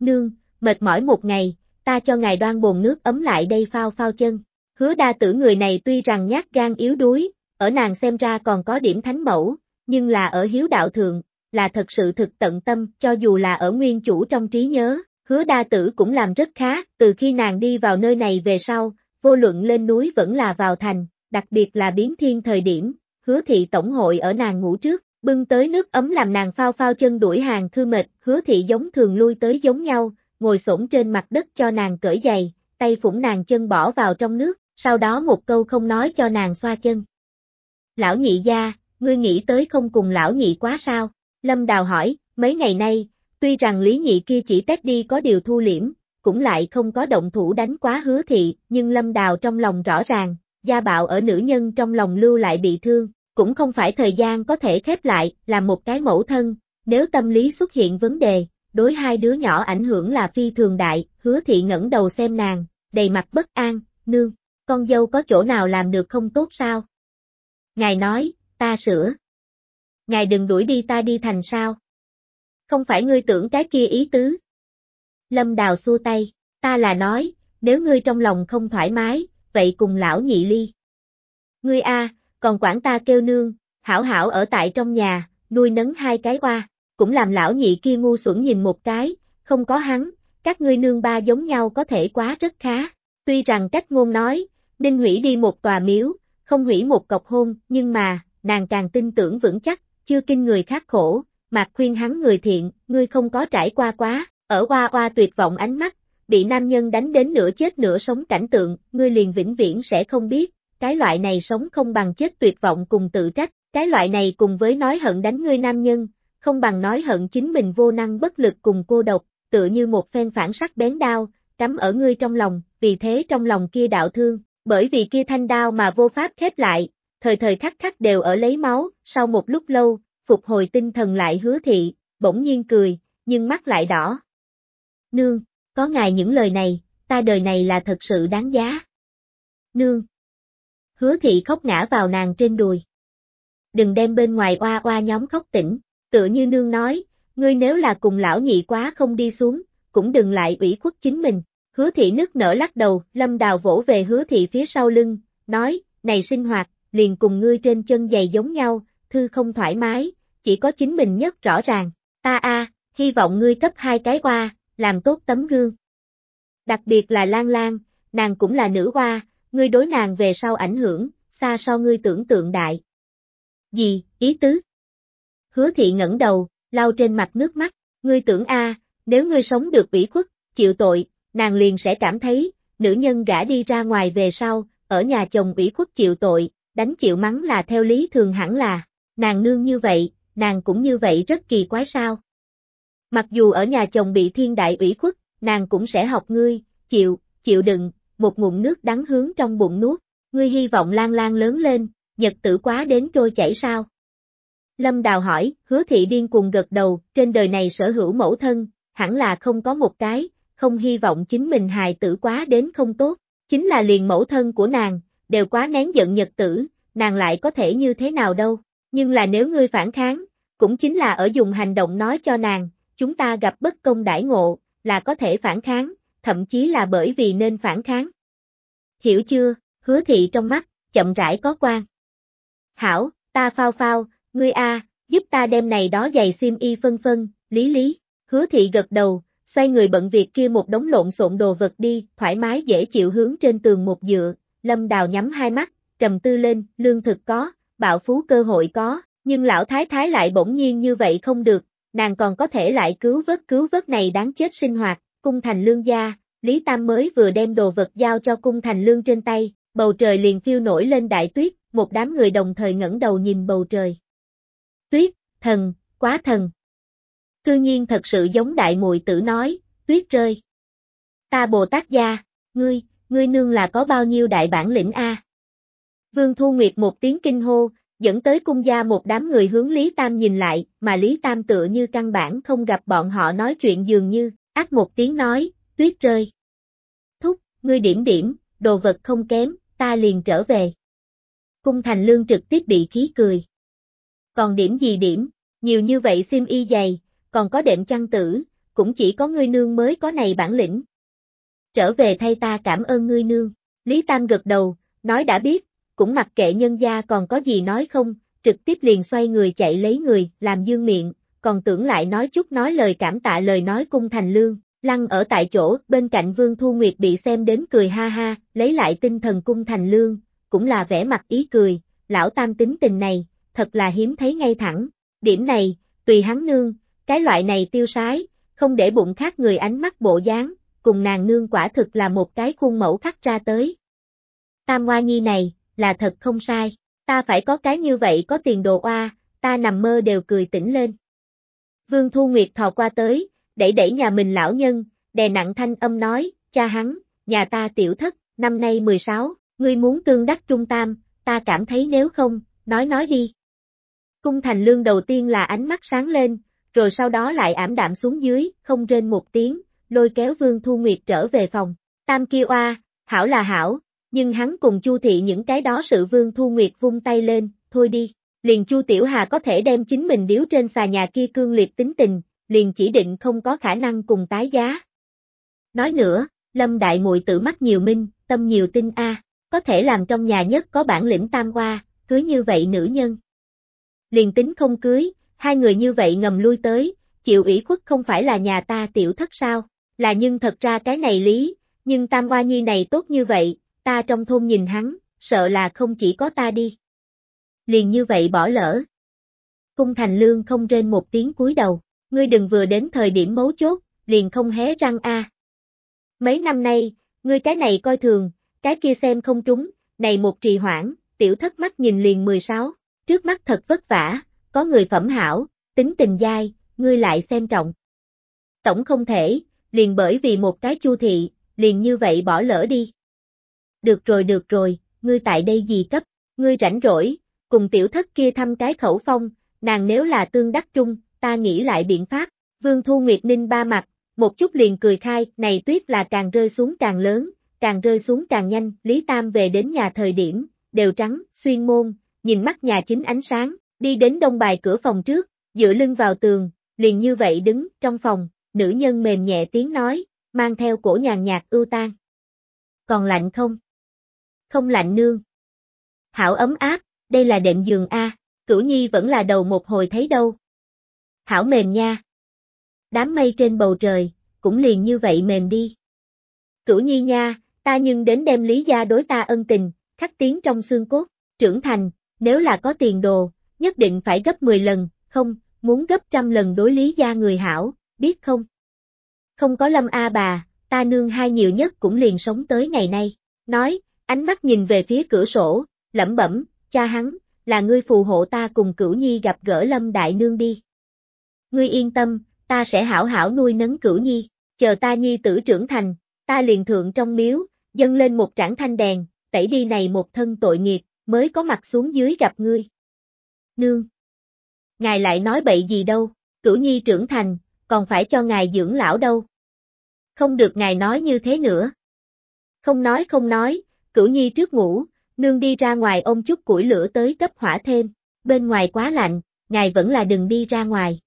A: Nương, mệt mỏi một ngày, ta cho ngài đoan bồn nước ấm lại đây phao phao chân. Hứa đa tử người này tuy rằng nhát gan yếu đuối, ở nàng xem ra còn có điểm thánh mẫu, nhưng là ở hiếu đạo thượng, là thật sự thực tận tâm, cho dù là ở nguyên chủ trong trí nhớ, hứa đa tử cũng làm rất khá, từ khi nàng đi vào nơi này về sau, vô luận lên núi vẫn là vào thành, đặc biệt là biến thiên thời điểm, hứa thị tổng hội ở nàng ngủ trước, bưng tới nước ấm làm nàng phao phao chân đuổi hàng thư mệt, hứa thị giống thường lui tới giống nhau, ngồi xổm trên mặt đất cho nàng cởi giày, tay phủng nàng chân bỏ vào trong nước, sau đó một câu không nói cho nàng xoa chân. Lão nhị gia, ngươi nghĩ tới không cùng lão nhị quá sao? Lâm Đào hỏi, mấy ngày nay, tuy rằng Lý Nhị kia chỉ tét đi có điều thu liễm, cũng lại không có động thủ đánh quá hứa thị, nhưng Lâm Đào trong lòng rõ ràng, gia bạo ở nữ nhân trong lòng lưu lại bị thương, cũng không phải thời gian có thể khép lại, làm một cái mẫu thân, nếu tâm lý xuất hiện vấn đề, đối hai đứa nhỏ ảnh hưởng là phi thường đại, hứa thị ngẩng đầu xem nàng, đầy mặt bất an, nương, con dâu có chỗ nào làm được không tốt sao? Ngài nói, ta sửa. Ngài đừng đuổi đi ta đi thành sao? Không phải ngươi tưởng cái kia ý tứ. Lâm Đào xua tay, ta là nói, nếu ngươi trong lòng không thoải mái, vậy cùng lão nhị ly. Ngươi a, còn quản ta kêu nương, hảo hảo ở tại trong nhà, nuôi nấng hai cái qua, cũng làm lão nhị kia ngu xuẩn nhìn một cái, không có hắn, các ngươi nương ba giống nhau có thể quá rất khá. Tuy rằng cách ngôn nói, nên hủy đi một tòa miếu, không hủy một cọc hôn, nhưng mà, nàng càng tin tưởng vững chắc, chưa kinh người khác khổ, mà khuyên hắn người thiện, ngươi không có trải qua quá, ở hoa hoa tuyệt vọng ánh mắt, bị nam nhân đánh đến nửa chết nửa sống cảnh tượng, ngươi liền vĩnh viễn sẽ không biết, cái loại này sống không bằng chết tuyệt vọng cùng tự trách, cái loại này cùng với nói hận đánh ngươi nam nhân, không bằng nói hận chính mình vô năng bất lực cùng cô độc, tựa như một phen phản sắc bén đao, cắm ở ngươi trong lòng, vì thế trong lòng kia đạo thương, bởi vì kia thanh đao mà vô pháp khép lại, thời thời khắc khắc đều ở lấy máu, sau một lúc lâu, phục hồi tinh thần lại hứa thị, bỗng nhiên cười, nhưng mắt lại đỏ. Nương, có ngài những lời này, ta đời này là thật sự đáng giá. Nương. Hứa thị khóc ngã vào nàng trên đùi. Đừng đem bên ngoài oa oa nhóm khóc tỉnh, tựa như nương nói, ngươi nếu là cùng lão nhị quá không đi xuống, cũng đừng lại ủy khuất chính mình. Hứa thị nức nở lắc đầu, lâm đào vỗ về hứa thị phía sau lưng, nói, này sinh hoạt, liền cùng ngươi trên chân giày giống nhau, thư không thoải mái, chỉ có chính mình nhất rõ ràng. Ta a, hy vọng ngươi cấp hai cái qua, làm tốt tấm gương. Đặc biệt là Lan Lan, nàng cũng là nữ hoa, ngươi đối nàng về sau ảnh hưởng, xa so ngươi tưởng tượng đại. Gì, ý tứ? Hứa thị ngẩng đầu, lau trên mặt nước mắt, ngươi tưởng a, nếu ngươi sống được ủy khuất, chịu tội, nàng liền sẽ cảm thấy, nữ nhân gã đi ra ngoài về sau, ở nhà chồng ủy khuất chịu tội, đánh chịu mắng là theo lý thường hẳn là, nàng nương như vậy, nàng cũng như vậy rất kỳ quái sao. Mặc dù ở nhà chồng bị thiên đại ủy khuất, nàng cũng sẽ học ngươi, chịu, chịu đựng, một ngụm nước đắng hướng trong bụng nuốt, ngươi hy vọng lan lan lớn lên, nhật tử quá đến trôi chảy sao. Lâm Đào hỏi, hứa thị điên cuồng gật đầu, trên đời này sở hữu mẫu thân, hẳn là không có một cái, không hy vọng chính mình hài tử quá đến không tốt, chính là liền mẫu thân của nàng, đều quá nén giận nhật tử, nàng lại có thể như thế nào đâu, nhưng là nếu ngươi phản kháng, cũng chính là ở dùng hành động nói cho nàng, chúng ta gặp bất công đãi ngộ, là có thể phản kháng, thậm chí là bởi vì nên phản kháng. Hiểu chưa, hứa thị trong mắt, chậm rãi có quan. Hảo, ta phao phao, ngươi a, giúp ta đem này đó giày xiêm y phân phân, lý lý, hứa thị gật đầu, xoay người bận việc kia một đống lộn xộn đồ vật đi, thoải mái dễ chịu hướng trên tường một dựa, lâm đào nhắm hai mắt, trầm tư lên, lương thực có, bạo phú cơ hội có, nhưng lão thái thái lại bỗng nhiên như vậy không được, nàng còn có thể lại cứu vớt cứu vớt này đáng chết sinh hoạt, cung thành lương gia, Lý Tam mới vừa đem đồ vật giao cho cung thành lương trên tay, bầu trời liền phiêu nổi lên đại tuyết, một đám người đồng thời ngẩng đầu nhìn bầu trời. Tuyết, thần, quá thần. Cư nhiên thật sự giống đại muội tử nói, tuyết rơi. Ta Bồ Tát gia, ngươi, ngươi nương là có bao nhiêu đại bản lĩnh a? Vương Thu Nguyệt một tiếng kinh hô, dẫn tới cung gia một đám người hướng Lý Tam nhìn lại, mà Lý Tam tựa như căn bản không gặp bọn họ nói chuyện dường như, ác một tiếng nói, tuyết rơi. Thúc, ngươi điểm điểm, đồ vật không kém, ta liền trở về. Cung thành lương trực tiếp bị khí cười. Còn điểm gì điểm, nhiều như vậy xiêm y dày, còn có đệm chăn tử, cũng chỉ có ngươi nương mới có này bản lĩnh. Trở về thay ta cảm ơn ngươi nương. Lý Tam gật đầu, nói đã biết, cũng mặc kệ nhân gia còn có gì nói không, trực tiếp liền xoay người chạy lấy người, làm dương miệng, còn tưởng lại nói chút nói lời cảm tạ lời nói cung thành lương, lăng ở tại chỗ, bên cạnh Vương Thu Nguyệt bị xem đến cười ha ha, lấy lại tinh thần cung thành lương, cũng là vẻ mặt ý cười, lão tam tính tình này, thật là hiếm thấy ngay thẳng, điểm này, tùy hắn nương, cái loại này tiêu sái, không để bụng khác người ánh mắt bộ dáng, cùng nàng nương quả thực là một cái khuôn mẫu khắc ra tới. Tam Hoa Nhi này, là thật không sai, ta phải có cái như vậy có tiền đồ oa, ta nằm mơ đều cười tỉnh lên. Vương Thu Nguyệt thò qua tới, đẩy đẩy nhà mình lão nhân, đè nặng thanh âm nói, cha hắn, nhà ta tiểu thất, năm nay 16, ngươi muốn tương đắc trung tam, ta cảm thấy nếu không, nói nói đi. Cung thành lương đầu tiên là ánh mắt sáng lên, rồi sau đó lại ảm đạm xuống dưới, không rên một tiếng, lôi kéo Vương Thu Nguyệt trở về phòng. Tam kia oa, hảo là hảo, nhưng hắn cùng Chu thị những cái đó sự Vương Thu Nguyệt vung tay lên, thôi đi. Liền Chu Tiểu Hà có thể đem chính mình điếu trên xà nhà kia cương liệt tính tình, liền chỉ định không có khả năng cùng tái giá. Nói nữa, Lâm Đại muội tự mắt nhiều minh, tâm nhiều tinh a, có thể làm trong nhà nhất có bản lĩnh tam qua, cưới như vậy nữ nhân. Liền tính không cưới, hai người như vậy ngầm lui tới, chịu ủy khuất không phải là nhà ta tiểu thất sao, là nhưng thật ra cái này lý, nhưng tam hoa nhi này tốt như vậy, ta trong thôn nhìn hắn, sợ là không chỉ có ta đi. Liền như vậy bỏ lỡ. Cung thành lương không rên một tiếng cúi đầu, ngươi đừng vừa đến thời điểm mấu chốt, liền không hé răng a. Mấy năm nay, ngươi cái này coi thường, cái kia xem không trúng, này một trì hoãn, tiểu thất mắt nhìn liền 16, trước mắt thật vất vả, có người phẩm hảo, tính tình dai, ngươi lại xem trọng. Tổng không thể, liền bởi vì một cái chu thị, liền như vậy bỏ lỡ đi. Được rồi được rồi, ngươi tại đây gì cấp, ngươi rảnh rỗi, cùng tiểu thất kia thăm cái khẩu phong, nàng nếu là tương đắc trung, ta nghĩ lại biện pháp, Vương Thu Nguyệt Ninh ba mặt, một chút liền cười khai, này tuyết là càng rơi xuống càng lớn, càng rơi xuống càng nhanh, Lý Tam về đến nhà thời điểm, đều trắng, xuyên môn, nhìn mắt nhà chính ánh sáng, đi đến đông bài cửa phòng trước, dựa lưng vào tường, liền như vậy đứng, trong phòng, nữ nhân mềm nhẹ tiếng nói, mang theo cổ nhàn nhạt ưu tan. Còn lạnh không? Không lạnh nương. Hảo ấm áp, đây là đệm giường A, cửu nhi vẫn là đầu một hồi thấy đâu. Hảo mềm nha. Đám mây trên bầu trời, cũng liền như vậy mềm đi. Cửu nhi nha, ta nhưng đến đem lý gia đối ta ân tình, khắc tiếng trong xương cốt, trưởng thành, nếu là có tiền đồ, nhất định phải gấp 10 lần, không, muốn gấp trăm lần đối lý gia người hảo, biết không? Không có lâm A bà, ta nương hai nhiều nhất cũng liền sống tới ngày nay. Nói, ánh mắt nhìn về phía cửa sổ, lẩm bẩm, cha hắn, là ngươi phù hộ ta cùng cửu nhi gặp gỡ lâm đại nương đi. Ngươi yên tâm, ta sẽ hảo hảo nuôi nấng cửu nhi, chờ ta nhi tử trưởng thành, ta liền thượng trong miếu, dâng lên một trảng thanh đèn, tẩy đi này một thân tội nghiệp, mới có mặt xuống dưới gặp ngươi. Nương! Ngài lại nói bậy gì đâu, cửu nhi trưởng thành, còn phải cho ngài dưỡng lão đâu. Không được ngài nói như thế nữa. Không nói không nói, cửu nhi trước ngủ, nương đi ra ngoài ôm chút củi lửa tới cấp hỏa thêm, bên ngoài quá lạnh, ngài vẫn là đừng đi ra ngoài.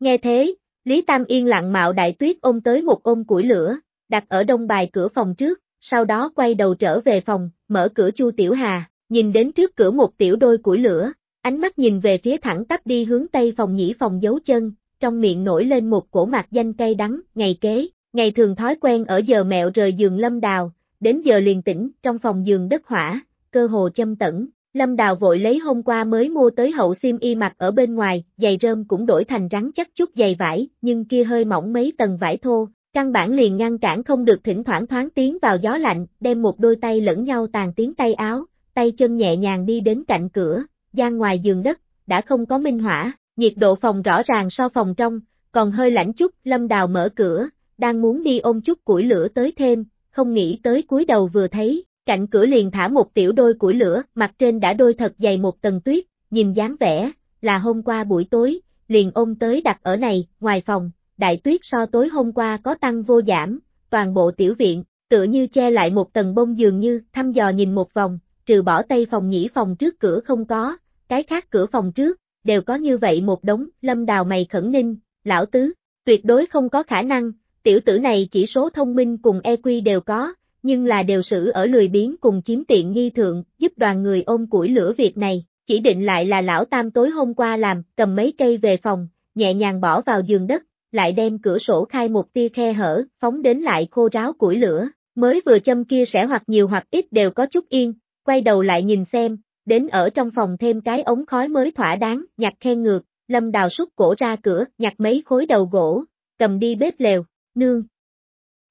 A: Nghe thế, Lý Tam yên lặng mạo đại tuyết ôm tới một ôm củi lửa, đặt ở đông bài cửa phòng trước, sau đó quay đầu trở về phòng, mở cửa Chu Tiểu Hà, nhìn đến trước cửa một tiểu đôi củi lửa, ánh mắt nhìn về phía thẳng tắp đi hướng tây phòng nhĩ phòng giấu chân, trong miệng nổi lên một cổ mạc danh cay đắng, ngày kế, ngày thường thói quen ở giờ mẹo rời giường lâm đào, đến giờ liền tỉnh, trong phòng giường đất hỏa, cơ hồ châm tẩn, lâm đào vội lấy hôm qua mới mua tới hậu xiêm y mặc ở bên ngoài, giày rơm cũng đổi thành rắn chắc chút giày vải, nhưng kia hơi mỏng mấy tầng vải thô, căn bản liền ngăn cản không được thỉnh thoảng thoáng tiến vào gió lạnh, đem một đôi tay lẫn nhau tàn tiếng tay áo, tay chân nhẹ nhàng đi đến cạnh cửa, gian ngoài giường đất, đã không có minh hỏa, nhiệt độ phòng rõ ràng so phòng trong, còn hơi lạnh chút, lâm đào mở cửa, đang muốn đi ôm chút củi lửa tới thêm, không nghĩ tới cúi đầu vừa thấy, cạnh cửa liền thả một tiểu đôi củi lửa, mặt trên đã đôi thật dày một tầng tuyết, nhìn dáng vẻ, là hôm qua buổi tối, liền ôm tới đặt ở này, ngoài phòng, đại tuyết so tối hôm qua có tăng vô giảm, toàn bộ tiểu viện, tựa như che lại một tầng bông dường như, thăm dò nhìn một vòng, trừ bỏ tây phòng nhĩ phòng trước cửa không có, cái khác cửa phòng trước, đều có như vậy một đống, lâm đào mày khẩn ninh, lão tứ, tuyệt đối không có khả năng, tiểu tử này chỉ số thông minh cùng EQ đều có, nhưng là đều xử ở lười biếng cùng chiếm tiện nghi thượng, giúp đoàn người ôm củi lửa việc này, chỉ định lại là lão tam tối hôm qua làm, cầm mấy cây về phòng, nhẹ nhàng bỏ vào giường đất, lại đem cửa sổ khai một tia khe hở, phóng đến lại khô ráo củi lửa, mới vừa châm kia sẽ hoặc nhiều hoặc ít đều có chút yên, quay đầu lại nhìn xem, đến ở trong phòng thêm cái ống khói mới thỏa đáng, nhặt khen ngược, lâm đào xúc cổ ra cửa, nhặt mấy khối đầu gỗ, cầm đi bếp lều, nương.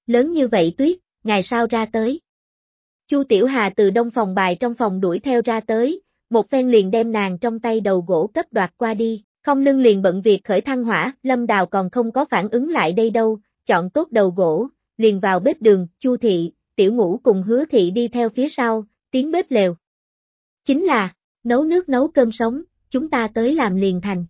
A: Lớn như vậy tuyết, ngày sau ra tới. Chu Tiểu Hà từ đông phòng bài trong phòng đuổi theo ra tới, một phen liền đem nàng trong tay đầu gỗ cấp đoạt qua đi, không lưng liền bận việc khởi thăng hỏa, lâm đào còn không có phản ứng lại đây đâu, chọn tốt đầu gỗ, liền vào bếp đường, Chu Thị, Tiểu Ngũ cùng Hứa Thị đi theo phía sau, tiếng bếp lều. Chính là, nấu nước nấu cơm sống, chúng ta tới làm liền thành.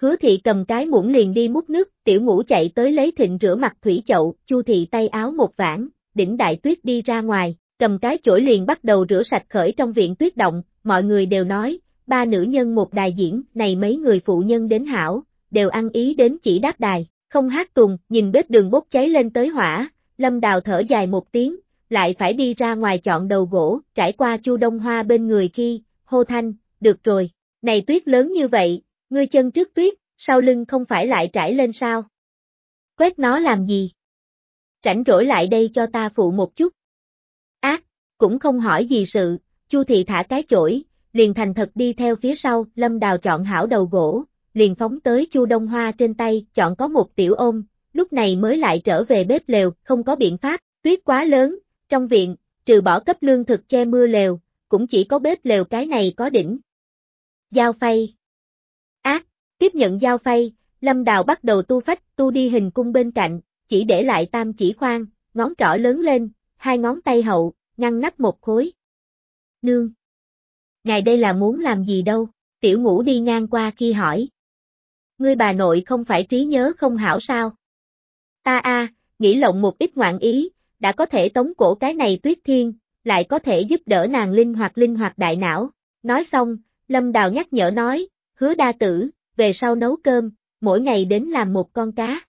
A: Hứa thị cầm cái muỗng liền đi múc nước, tiểu ngũ chạy tới lấy thịnh rửa mặt thủy chậu, chu thị tay áo một vãng, đỉnh đại tuyết đi ra ngoài, cầm cái chổi liền bắt đầu rửa sạch khởi trong viện tuyết động, mọi người đều nói, ba nữ nhân một đài diễn, này mấy người phụ nhân đến hảo, đều ăn ý đến chỉ đáp đài, không hát tuồng, nhìn bếp đường bốc cháy lên tới hỏa, lâm đào thở dài một tiếng, lại phải đi ra ngoài chọn đầu gỗ, trải qua chu đông hoa bên người khi, hô thanh, được rồi, này tuyết lớn như vậy, ngươi chân trước tuyết, sau lưng không phải lại trải lên sao? Quét nó làm gì? Rảnh rỗi lại đây cho ta phụ một chút. Ác, cũng không hỏi gì sự, Chu thị thả cái chổi, liền thành thật đi theo phía sau, Lâm Đào chọn hảo đầu gỗ, liền phóng tới Chu Đông Hoa trên tay, chọn có một tiểu ôm, lúc này mới lại trở về bếp lều, không có biện pháp, tuyết quá lớn, trong viện, trừ bỏ cấp lương thực che mưa lều, cũng chỉ có bếp lều cái này có đỉnh. Giao phay Ác, tiếp nhận giao phay, Lâm Đào bắt đầu tu phách, tu đi hình cung bên cạnh, chỉ để lại tam chỉ khoan, ngón trỏ lớn lên, hai ngón tay hậu, ngăn nắp một khối. Nương! Ngài đây là muốn làm gì đâu? Tiểu ngũ đi ngang qua khi hỏi. Ngươi bà nội không phải trí nhớ không hảo sao? Ta a, nghĩ lộng một ít ngoạn ý, đã có thể tống cổ cái này tuyết thiên, lại có thể giúp đỡ nàng linh hoạt linh hoạt đại não. Nói xong, Lâm Đào nhắc nhở nói, hứa đa tử, về sau nấu cơm, mỗi ngày đến làm một con cá.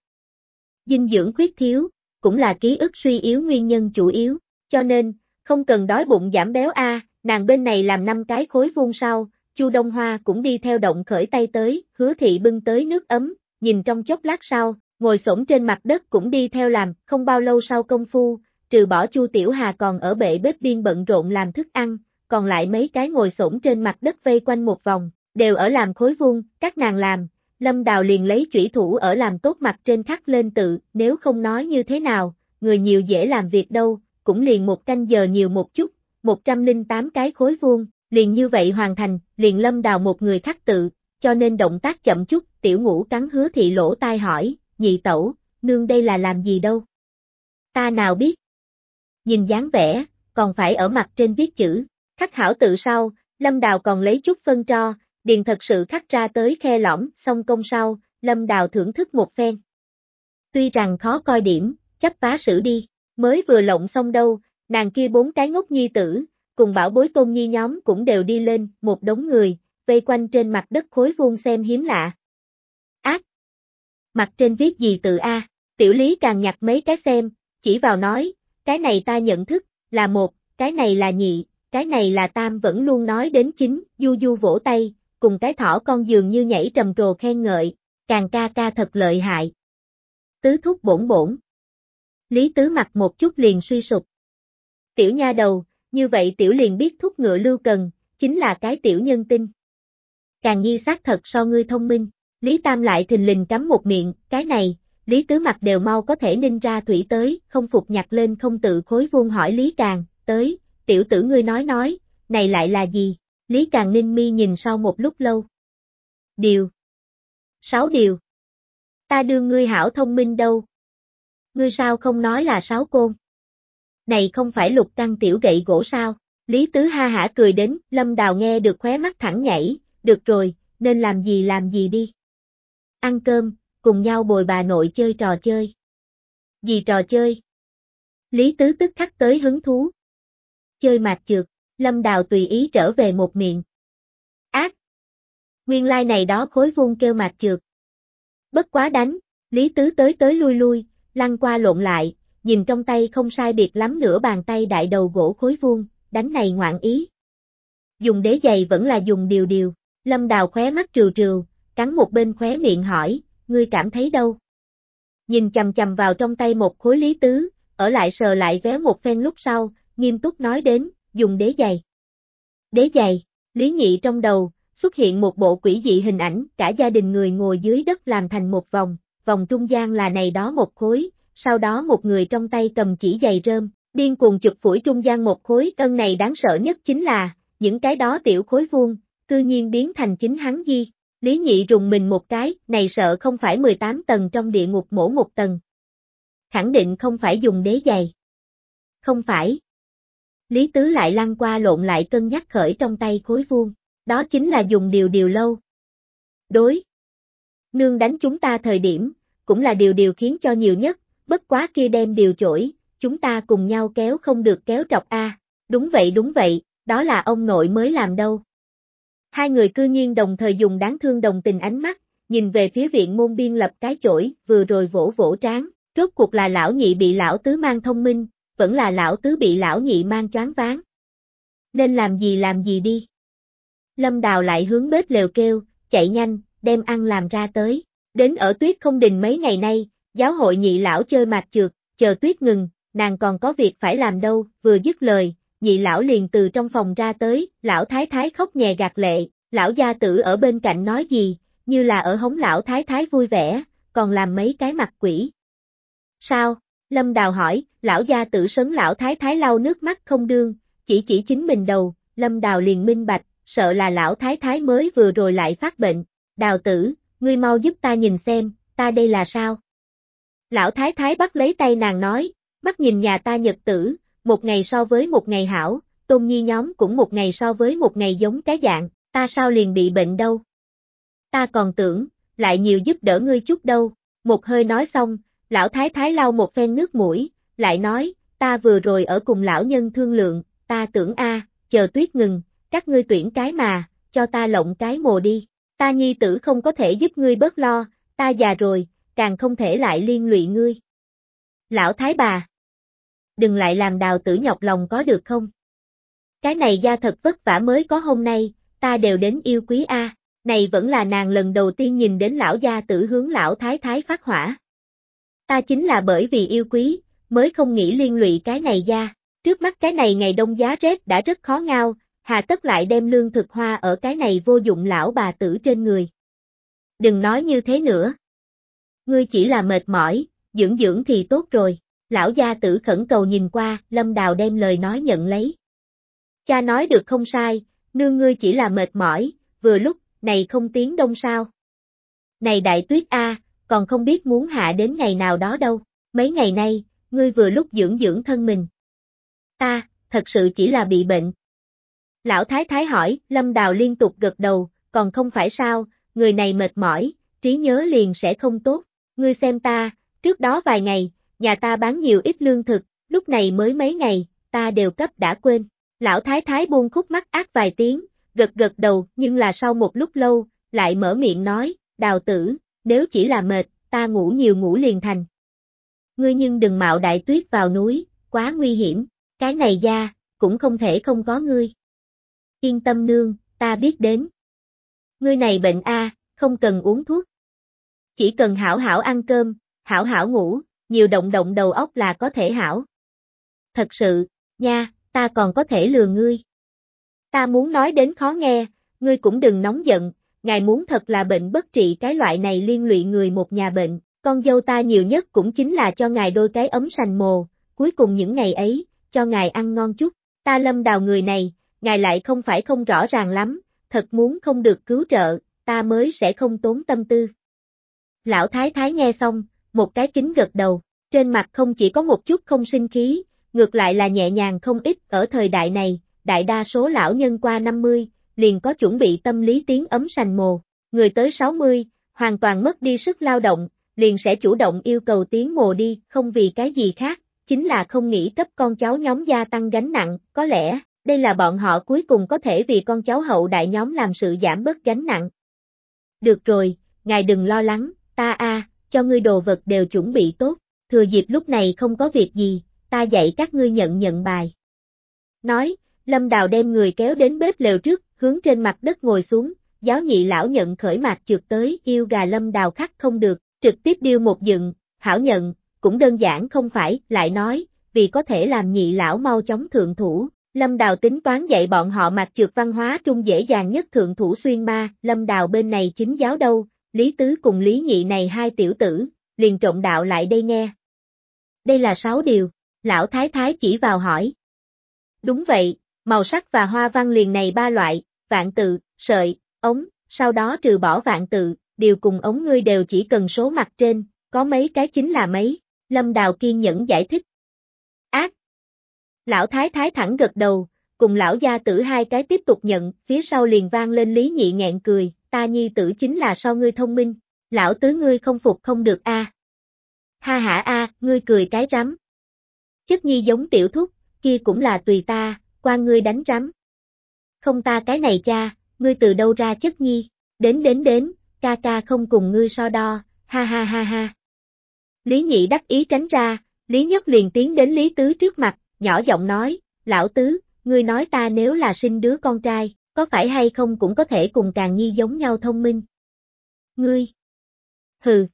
A: Dinh dưỡng khuyết thiếu, cũng là ký ức suy yếu nguyên nhân chủ yếu, cho nên, không cần đói bụng giảm béo a, nàng bên này làm năm cái khối vuông sau, Chu Đông Hoa cũng đi theo động khởi tay tới, hứa thị bưng tới nước ấm, nhìn trong chốc lát sau, ngồi xổm trên mặt đất cũng đi theo làm, không bao lâu sau công phu, trừ bỏ Chu Tiểu Hà còn ở bệ bếp biên bận rộn làm thức ăn, còn lại mấy cái ngồi xổm trên mặt đất vây quanh một vòng, đều ở làm khối vuông, các nàng làm, Lâm Đào liền lấy chủy thủ ở làm tốt mặt trên khắc lên tự, nếu không nói như thế nào, người nhiều dễ làm việc đâu, cũng liền một canh giờ nhiều một chút, 108 cái khối vuông, liền như vậy hoàn thành, liền Lâm Đào một người khắc tự, cho nên động tác chậm chút, tiểu ngũ cắn hứa thị lỗ tai hỏi, nhị tẩu, nương đây là làm gì đâu? Ta nào biết? Nhìn dáng vẻ, còn phải ở mặt trên viết chữ, khắc hảo tự sau, Lâm Đào còn lấy chút phân tro, điền thật sự khắc ra tới khe lõm, xong công sau, Lâm Đào thưởng thức một phen. Tuy rằng khó coi điểm, chấp phá sử đi, mới vừa lộng xong đâu, nàng kia bốn cái ngốc nhi tử, cùng bảo bối tôn nhi nhóm cũng đều đi lên, một đống người, vây quanh trên mặt đất khối vuông xem hiếm lạ. Mặt trên viết gì từ A, tiểu lý càng nhặt mấy cái xem, chỉ vào nói, cái này ta nhận thức, là một, cái này là nhị, cái này là tam vẫn luôn nói đến chính, du du vỗ tay, cùng cái thỏ con dường như nhảy trầm trồ khen ngợi, càng ca ca thật lợi hại. Tứ thúc bổn bổn. Lý tứ mặt một chút liền suy sụp. Tiểu nha đầu, như vậy tiểu liền biết thúc ngựa lưu cần, chính là cái tiểu nhân tinh. Càng nhi xác thật so ngươi thông minh, Lý Tam lại thình lình cắm một miệng, cái này, Lý Tứ mặt đều mau có thể ninh ra thủy tới, không phục nhặt lên không tự khối vuông hỏi Lý Càng, tới, tiểu tử ngươi nói nói, này lại là gì? Lý Càng ninh mi nhìn sau một lúc lâu. Điều. Sáu điều. Ta đương ngươi hảo thông minh đâu. Ngươi sao không nói là sáu côn? Này không phải lục căng tiểu gậy gỗ sao? Lý Tứ ha hả cười đến, Lâm Đào nghe được khóe mắt thẳng nhảy, được rồi, nên làm gì làm gì đi. Ăn cơm, cùng nhau bồi bà nội chơi trò chơi. Gì trò chơi? Lý Tứ tức khắc tới hứng thú. Chơi mạt trượt, Lâm Đào tùy ý trở về một miệng. Ác! Nguyên lai like này đó khối vuông kêu mạt trượt. Bất quá đánh, Lý Tứ tới tới lui lui, lăn qua lộn lại, nhìn trong tay không sai biệt lắm nửa bàn tay đại đầu gỗ khối vuông, đánh này ngoạn ý. Dùng đế giày vẫn là dùng điều điều, Lâm Đào khóe mắt trừ trừ, cắn một bên khóe miệng hỏi, ngươi cảm thấy đâu? Nhìn chầm chầm vào trong tay một khối lý tứ, ở lại sờ lại véo một phen lúc sau, nghiêm túc nói đến, dùng đế giày. Đế giày, lý nhị trong đầu, xuất hiện một bộ quỷ dị hình ảnh, cả gia đình người ngồi dưới đất làm thành một vòng, vòng trung gian là này đó một khối, sau đó một người trong tay cầm chỉ giày rơm, điên cuồng chụp phủi trung gian một khối, cân này đáng sợ nhất chính là, những cái đó tiểu khối vuông, cư nhiên biến thành chính hắn di. Lý nhị rùng mình một cái, này sợ không phải 18 tầng trong địa ngục mổ một tầng. Khẳng định không phải dùng đế giày. Không phải. Lý tứ lại lăn qua lộn lại cân nhắc khởi trong tay khối vuông, đó chính là dùng điều điều lâu. Đối. Nương đánh chúng ta thời điểm, cũng là điều điều khiến cho nhiều nhất, bất quá kia đem điều chổi, chúng ta cùng nhau kéo không được kéo trọc a. Đúng vậy đúng vậy, đó là ông nội mới làm đâu. Hai người cư nhiên đồng thời dùng đáng thương đồng tình ánh mắt, nhìn về phía viện môn biên lập cái chổi, vừa rồi vỗ vỗ tráng, rốt cuộc là lão nhị bị lão tứ mang thông minh, vẫn là lão tứ bị lão nhị mang choáng váng. Nên làm gì làm gì đi. Lâm Đào lại hướng bếp lều kêu, chạy nhanh, đem ăn làm ra tới. Đến ở tuyết không đình mấy ngày nay, giáo hội nhị lão chơi mạc trượt, chờ tuyết ngừng, nàng còn có việc phải làm đâu, vừa dứt lời, nhị lão liền từ trong phòng ra tới, lão thái thái khóc nhè gạt lệ, lão gia tử ở bên cạnh nói gì, như là ở hống lão thái thái vui vẻ, còn làm mấy cái mặt quỷ. Sao? Lâm Đào hỏi, lão gia tử sấn lão thái thái lau nước mắt không đương, chỉ chỉ chính mình đầu, Lâm Đào liền minh bạch, sợ là lão thái thái mới vừa rồi lại phát bệnh, đào tử, ngươi mau giúp ta nhìn xem, ta đây là sao? Lão thái thái bắt lấy tay nàng nói, bắt nhìn nhà ta nhật tử, một ngày so với một ngày hảo, tôn nhi nhóm cũng một ngày so với một ngày giống cái dạng, ta sao liền bị bệnh đâu. Ta còn tưởng, lại nhiều giúp đỡ ngươi chút đâu, một hơi nói xong, lão thái thái lau một phen nước mũi, lại nói, ta vừa rồi ở cùng lão nhân thương lượng, ta tưởng a, chờ tuyết ngừng, các ngươi tuyển cái mà, cho ta lộng cái mồ đi, ta nhi tử không có thể giúp ngươi bớt lo, ta già rồi, càng không thể lại liên lụy ngươi. Lão thái bà, đừng lại làm đào tử nhọc lòng có được không? Cái này gia thật vất vả mới có hôm nay, ta đều đến yêu quý A, này vẫn là nàng lần đầu tiên nhìn đến lão gia tử hướng lão thái thái phát hỏa. Ta chính là bởi vì yêu quý, mới không nghĩ liên lụy cái này gia, trước mắt cái này ngày đông giá rét đã rất khó ngao, hà tất lại đem lương thực hoa ở cái này vô dụng lão bà tử trên người. Đừng nói như thế nữa. Ngươi chỉ là mệt mỏi, dưỡng dưỡng thì tốt rồi. Lão gia tử khẩn cầu nhìn qua, Lâm Đào đem lời nói nhận lấy. Cha nói được không sai, nương ngươi chỉ là mệt mỏi, vừa lúc, này không tiếng đông sao. Này đại tuyết A, còn không biết muốn hạ đến ngày nào đó đâu, mấy ngày nay, ngươi vừa lúc dưỡng dưỡng thân mình. Ta, thật sự chỉ là bị bệnh. Lão Thái Thái hỏi, Lâm Đào liên tục gật đầu, còn không phải sao, người này mệt mỏi, trí nhớ liền sẽ không tốt, ngươi xem ta, trước đó vài ngày, nhà ta bán nhiều ít lương thực, lúc này mới mấy ngày, ta đều cấp đã quên. Lão thái thái buông khúc mắt ác vài tiếng, gật gật đầu nhưng là sau một lúc lâu, lại mở miệng nói, đào tử, nếu chỉ là mệt, ta ngủ nhiều ngủ liền thành. Ngươi nhưng đừng mạo đại tuyết vào núi, quá nguy hiểm, cái này ra, cũng không thể không có ngươi. Yên tâm nương, ta biết đến. Ngươi này bệnh a, không cần uống thuốc. Chỉ cần hảo hảo ăn cơm, hảo hảo ngủ, nhiều động động đầu óc là có thể hảo. Thật sự, nha, ta còn có thể lừa ngươi. Ta muốn nói đến khó nghe, ngươi cũng đừng nóng giận, ngài muốn thật là bệnh bất trị cái loại này liên lụy người một nhà bệnh, con dâu ta nhiều nhất cũng chính là cho ngài đôi cái ấm sành mồ, cuối cùng những ngày ấy, cho ngài ăn ngon chút, ta lâm đào người này, ngài lại không phải không rõ ràng lắm, thật muốn không được cứu trợ, ta mới sẽ không tốn tâm tư. Lão thái thái nghe xong, một cái kính gật đầu, trên mặt không chỉ có một chút không sinh khí, ngược lại là nhẹ nhàng không ít ở thời đại này, đại đa số lão nhân qua 50, liền có chuẩn bị tâm lý tiếng ấm sành mồ, người tới 60, hoàn toàn mất đi sức lao động, liền sẽ chủ động yêu cầu tiếng mồ đi, không vì cái gì khác, chính là không nghĩ cấp con cháu nhóm gia tăng gánh nặng, có lẽ, đây là bọn họ cuối cùng có thể vì con cháu hậu đại nhóm làm sự giảm bớt gánh nặng. Được rồi, ngài đừng lo lắng, ta a, cho ngươi đồ vật đều chuẩn bị tốt, thừa dịp lúc này không có việc gì, ta dạy các ngươi nhận nhận bài. Nói, Lâm Đào đem người kéo đến bếp lều trước, hướng trên mặt đất ngồi xuống, giáo nhị lão nhận khởi mạc trượt tới, yêu gà Lâm Đào khắc không được, trực tiếp điêu một dựng, hảo nhận, cũng đơn giản không phải, lại nói, vì có thể làm nhị lão mau chóng thượng thủ. Lâm Đào tính toán dạy bọn họ mặc trượt văn hóa trung dễ dàng nhất thượng thủ xuyên ma, Lâm Đào bên này chính giáo đâu, Lý Tứ cùng Lý Nhị này hai tiểu tử, liền trộn đạo lại đây nghe. Đây là sáu điều, lão thái thái chỉ vào hỏi. Đúng vậy, màu sắc và hoa văn liền này ba loại, vạn tự, sợi, ống, sau đó trừ bỏ vạn tự, điều cùng ống ngươi đều chỉ cần số mặt trên, có mấy cái chính là mấy, Lâm Đào kiên nhẫn giải thích. Ác! Lão Thái Thái thẳng gật đầu, cùng lão gia tử hai cái tiếp tục nhận, phía sau liền vang lên lý nhị nghẹn cười, ta nhi tử chính là so ngươi thông minh, lão tứ ngươi không phục không được a. Ha ha a, ngươi cười cái rắm. Chất nhi giống tiểu thúc, kia cũng là tùy ta, qua ngươi đánh rắm. Không ta cái này cha, ngươi từ đâu ra chất nhi, đến đến đến, ca ca không cùng ngươi so đo, ha ha ha ha. Lý nhị đắc ý tránh ra, Lý nhất liền tiến đến Lý tứ trước mặt, nhỏ giọng nói, lão tứ, ngươi nói ta nếu là sinh đứa con trai, có phải hay không cũng có thể cùng càng nhi giống nhau thông minh. Ngươi. Hừ.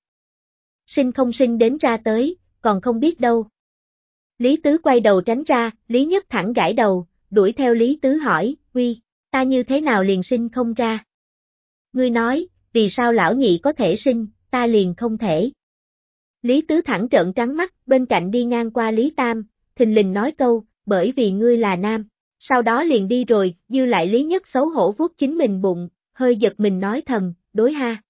A: Sinh không sinh đến ra tới, còn không biết đâu. Lý Tứ quay đầu tránh ra, Lý Nhất thẳng gãi đầu, đuổi theo Lý Tứ hỏi, Huy, ta như thế nào liền sinh không ra? Ngươi nói, vì sao lão nhị có thể sinh, ta liền không thể. Lý Tứ thẳng trợn trắng mắt, bên cạnh đi ngang qua Lý Tam, thình lình nói câu, bởi vì ngươi là nam. Sau đó liền đi rồi, dư lại Lý Nhất xấu hổ vuốt chính mình bụng, hơi giật mình nói thầm, đối ha.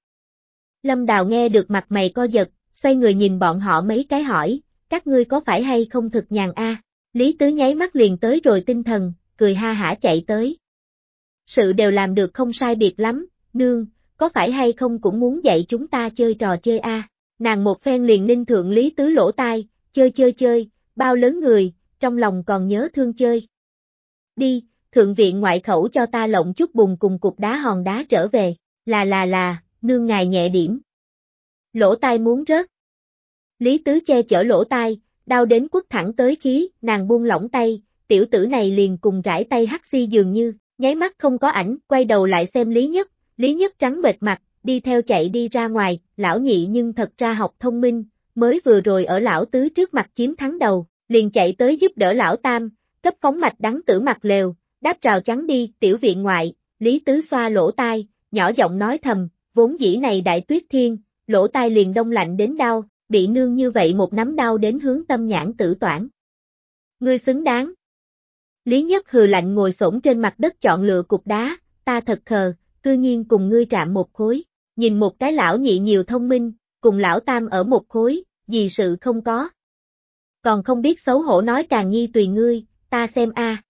A: Lâm Đào nghe được mặt mày co giật, xoay người nhìn bọn họ mấy cái hỏi, các ngươi có phải hay không thực nhàn a? Lý Tứ nháy mắt liền tới rồi tinh thần, cười ha hả chạy tới. Sự đều làm được không sai biệt lắm, nương, có phải hay không cũng muốn dạy chúng ta chơi trò chơi a? Nàng một phen liền ninh thượng Lý Tứ lỗ tai, chơi chơi chơi, bao lớn người, trong lòng còn nhớ thương chơi. Đi, thượng viện ngoại khẩu cho ta lộng chút bùn cùng cục đá hòn đá trở về, là là là, nương ngài nhẹ điểm. Lỗ tai muốn rớt. Lý Tứ che chở lỗ tai, đau đến quất thẳng tới khí, nàng buông lỏng tay, tiểu tử này liền cùng rải tay hắt si dường như, nháy mắt không có ảnh, quay đầu lại xem Lý Nhất, Lý Nhất trắng bệt mặt, đi theo chạy đi ra ngoài, lão nhị nhưng thật ra học thông minh, mới vừa rồi ở lão tứ trước mặt chiếm thắng đầu, liền chạy tới giúp đỡ lão tam, cấp phóng mạch đắng tử mặt lều, đáp rào trắng đi, tiểu viện ngoại, Lý Tứ xoa lỗ tai, nhỏ giọng nói thầm, vốn dĩ này đại tuyết thiên, lỗ tai liền đông lạnh đến đau, bị nương như vậy một nắm đau đến hướng tâm nhãn tử toản. Ngươi xứng đáng. Lý Nhất hừ lạnh ngồi xổm trên mặt đất chọn lựa cục đá, ta thật khờ, cư nhiên cùng ngươi trạm một khối, nhìn một cái lão nhị nhiều thông minh, cùng lão tam ở một khối, gì sự không có. Còn không biết xấu hổ nói càng nghi tùy ngươi, ta xem a.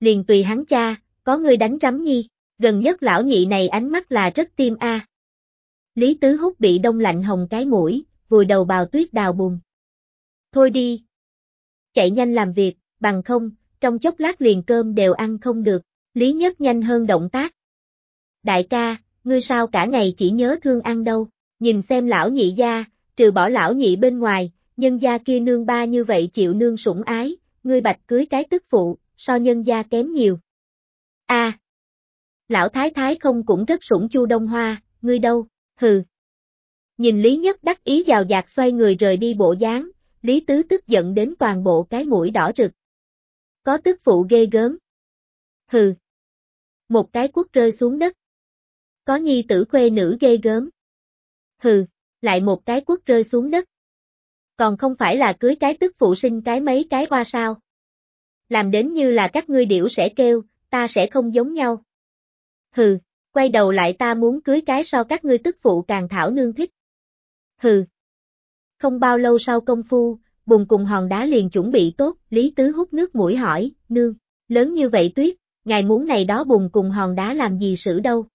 A: Liền tùy hắn cha, có người đánh rắm nhi, gần nhất lão nhị này ánh mắt là rất tim a. Lý Tứ Hút bị đông lạnh hồng cái mũi, vùi đầu bào tuyết đào bùn. Thôi đi. Chạy nhanh làm việc, bằng không, trong chốc lát liền cơm đều ăn không được, Lý Nhất nhanh hơn động tác. Đại ca, ngươi sao cả ngày chỉ nhớ thương ăn đâu, nhìn xem lão nhị gia, trừ bỏ lão nhị bên ngoài, nhân gia kia nương ba như vậy chịu nương sủng ái, ngươi bạch cưới cái tức phụ, so nhân gia kém nhiều. A. Lão thái thái không cũng rất sủng chu đông hoa, ngươi đâu, hừ. Nhìn Lý Nhất đắc ý giàu dạt xoay người rời đi bộ dáng, Lý Tứ tức giận đến toàn bộ cái mũi đỏ rực. Có tức phụ ghê gớm. Hừ. Một cái quốc rơi xuống đất. Có nhi tử khuê nữ ghê gớm. Hừ, lại một cái quốc rơi xuống đất. Còn không phải là cưới cái tức phụ sinh cái mấy cái hoa sao. Làm đến như là các ngươi điểu sẽ kêu, ta sẽ không giống nhau. Hừ, quay đầu lại ta muốn cưới cái so các ngươi tức phụ càng thảo nương thích. Hừ. Không bao lâu sau công phu, bùn cùng hòn đá liền chuẩn bị tốt, Lý Tứ hút nước mũi hỏi, nương, lớn như vậy tuyết, ngài muốn này đó bùn cùng hòn đá làm gì xử đâu.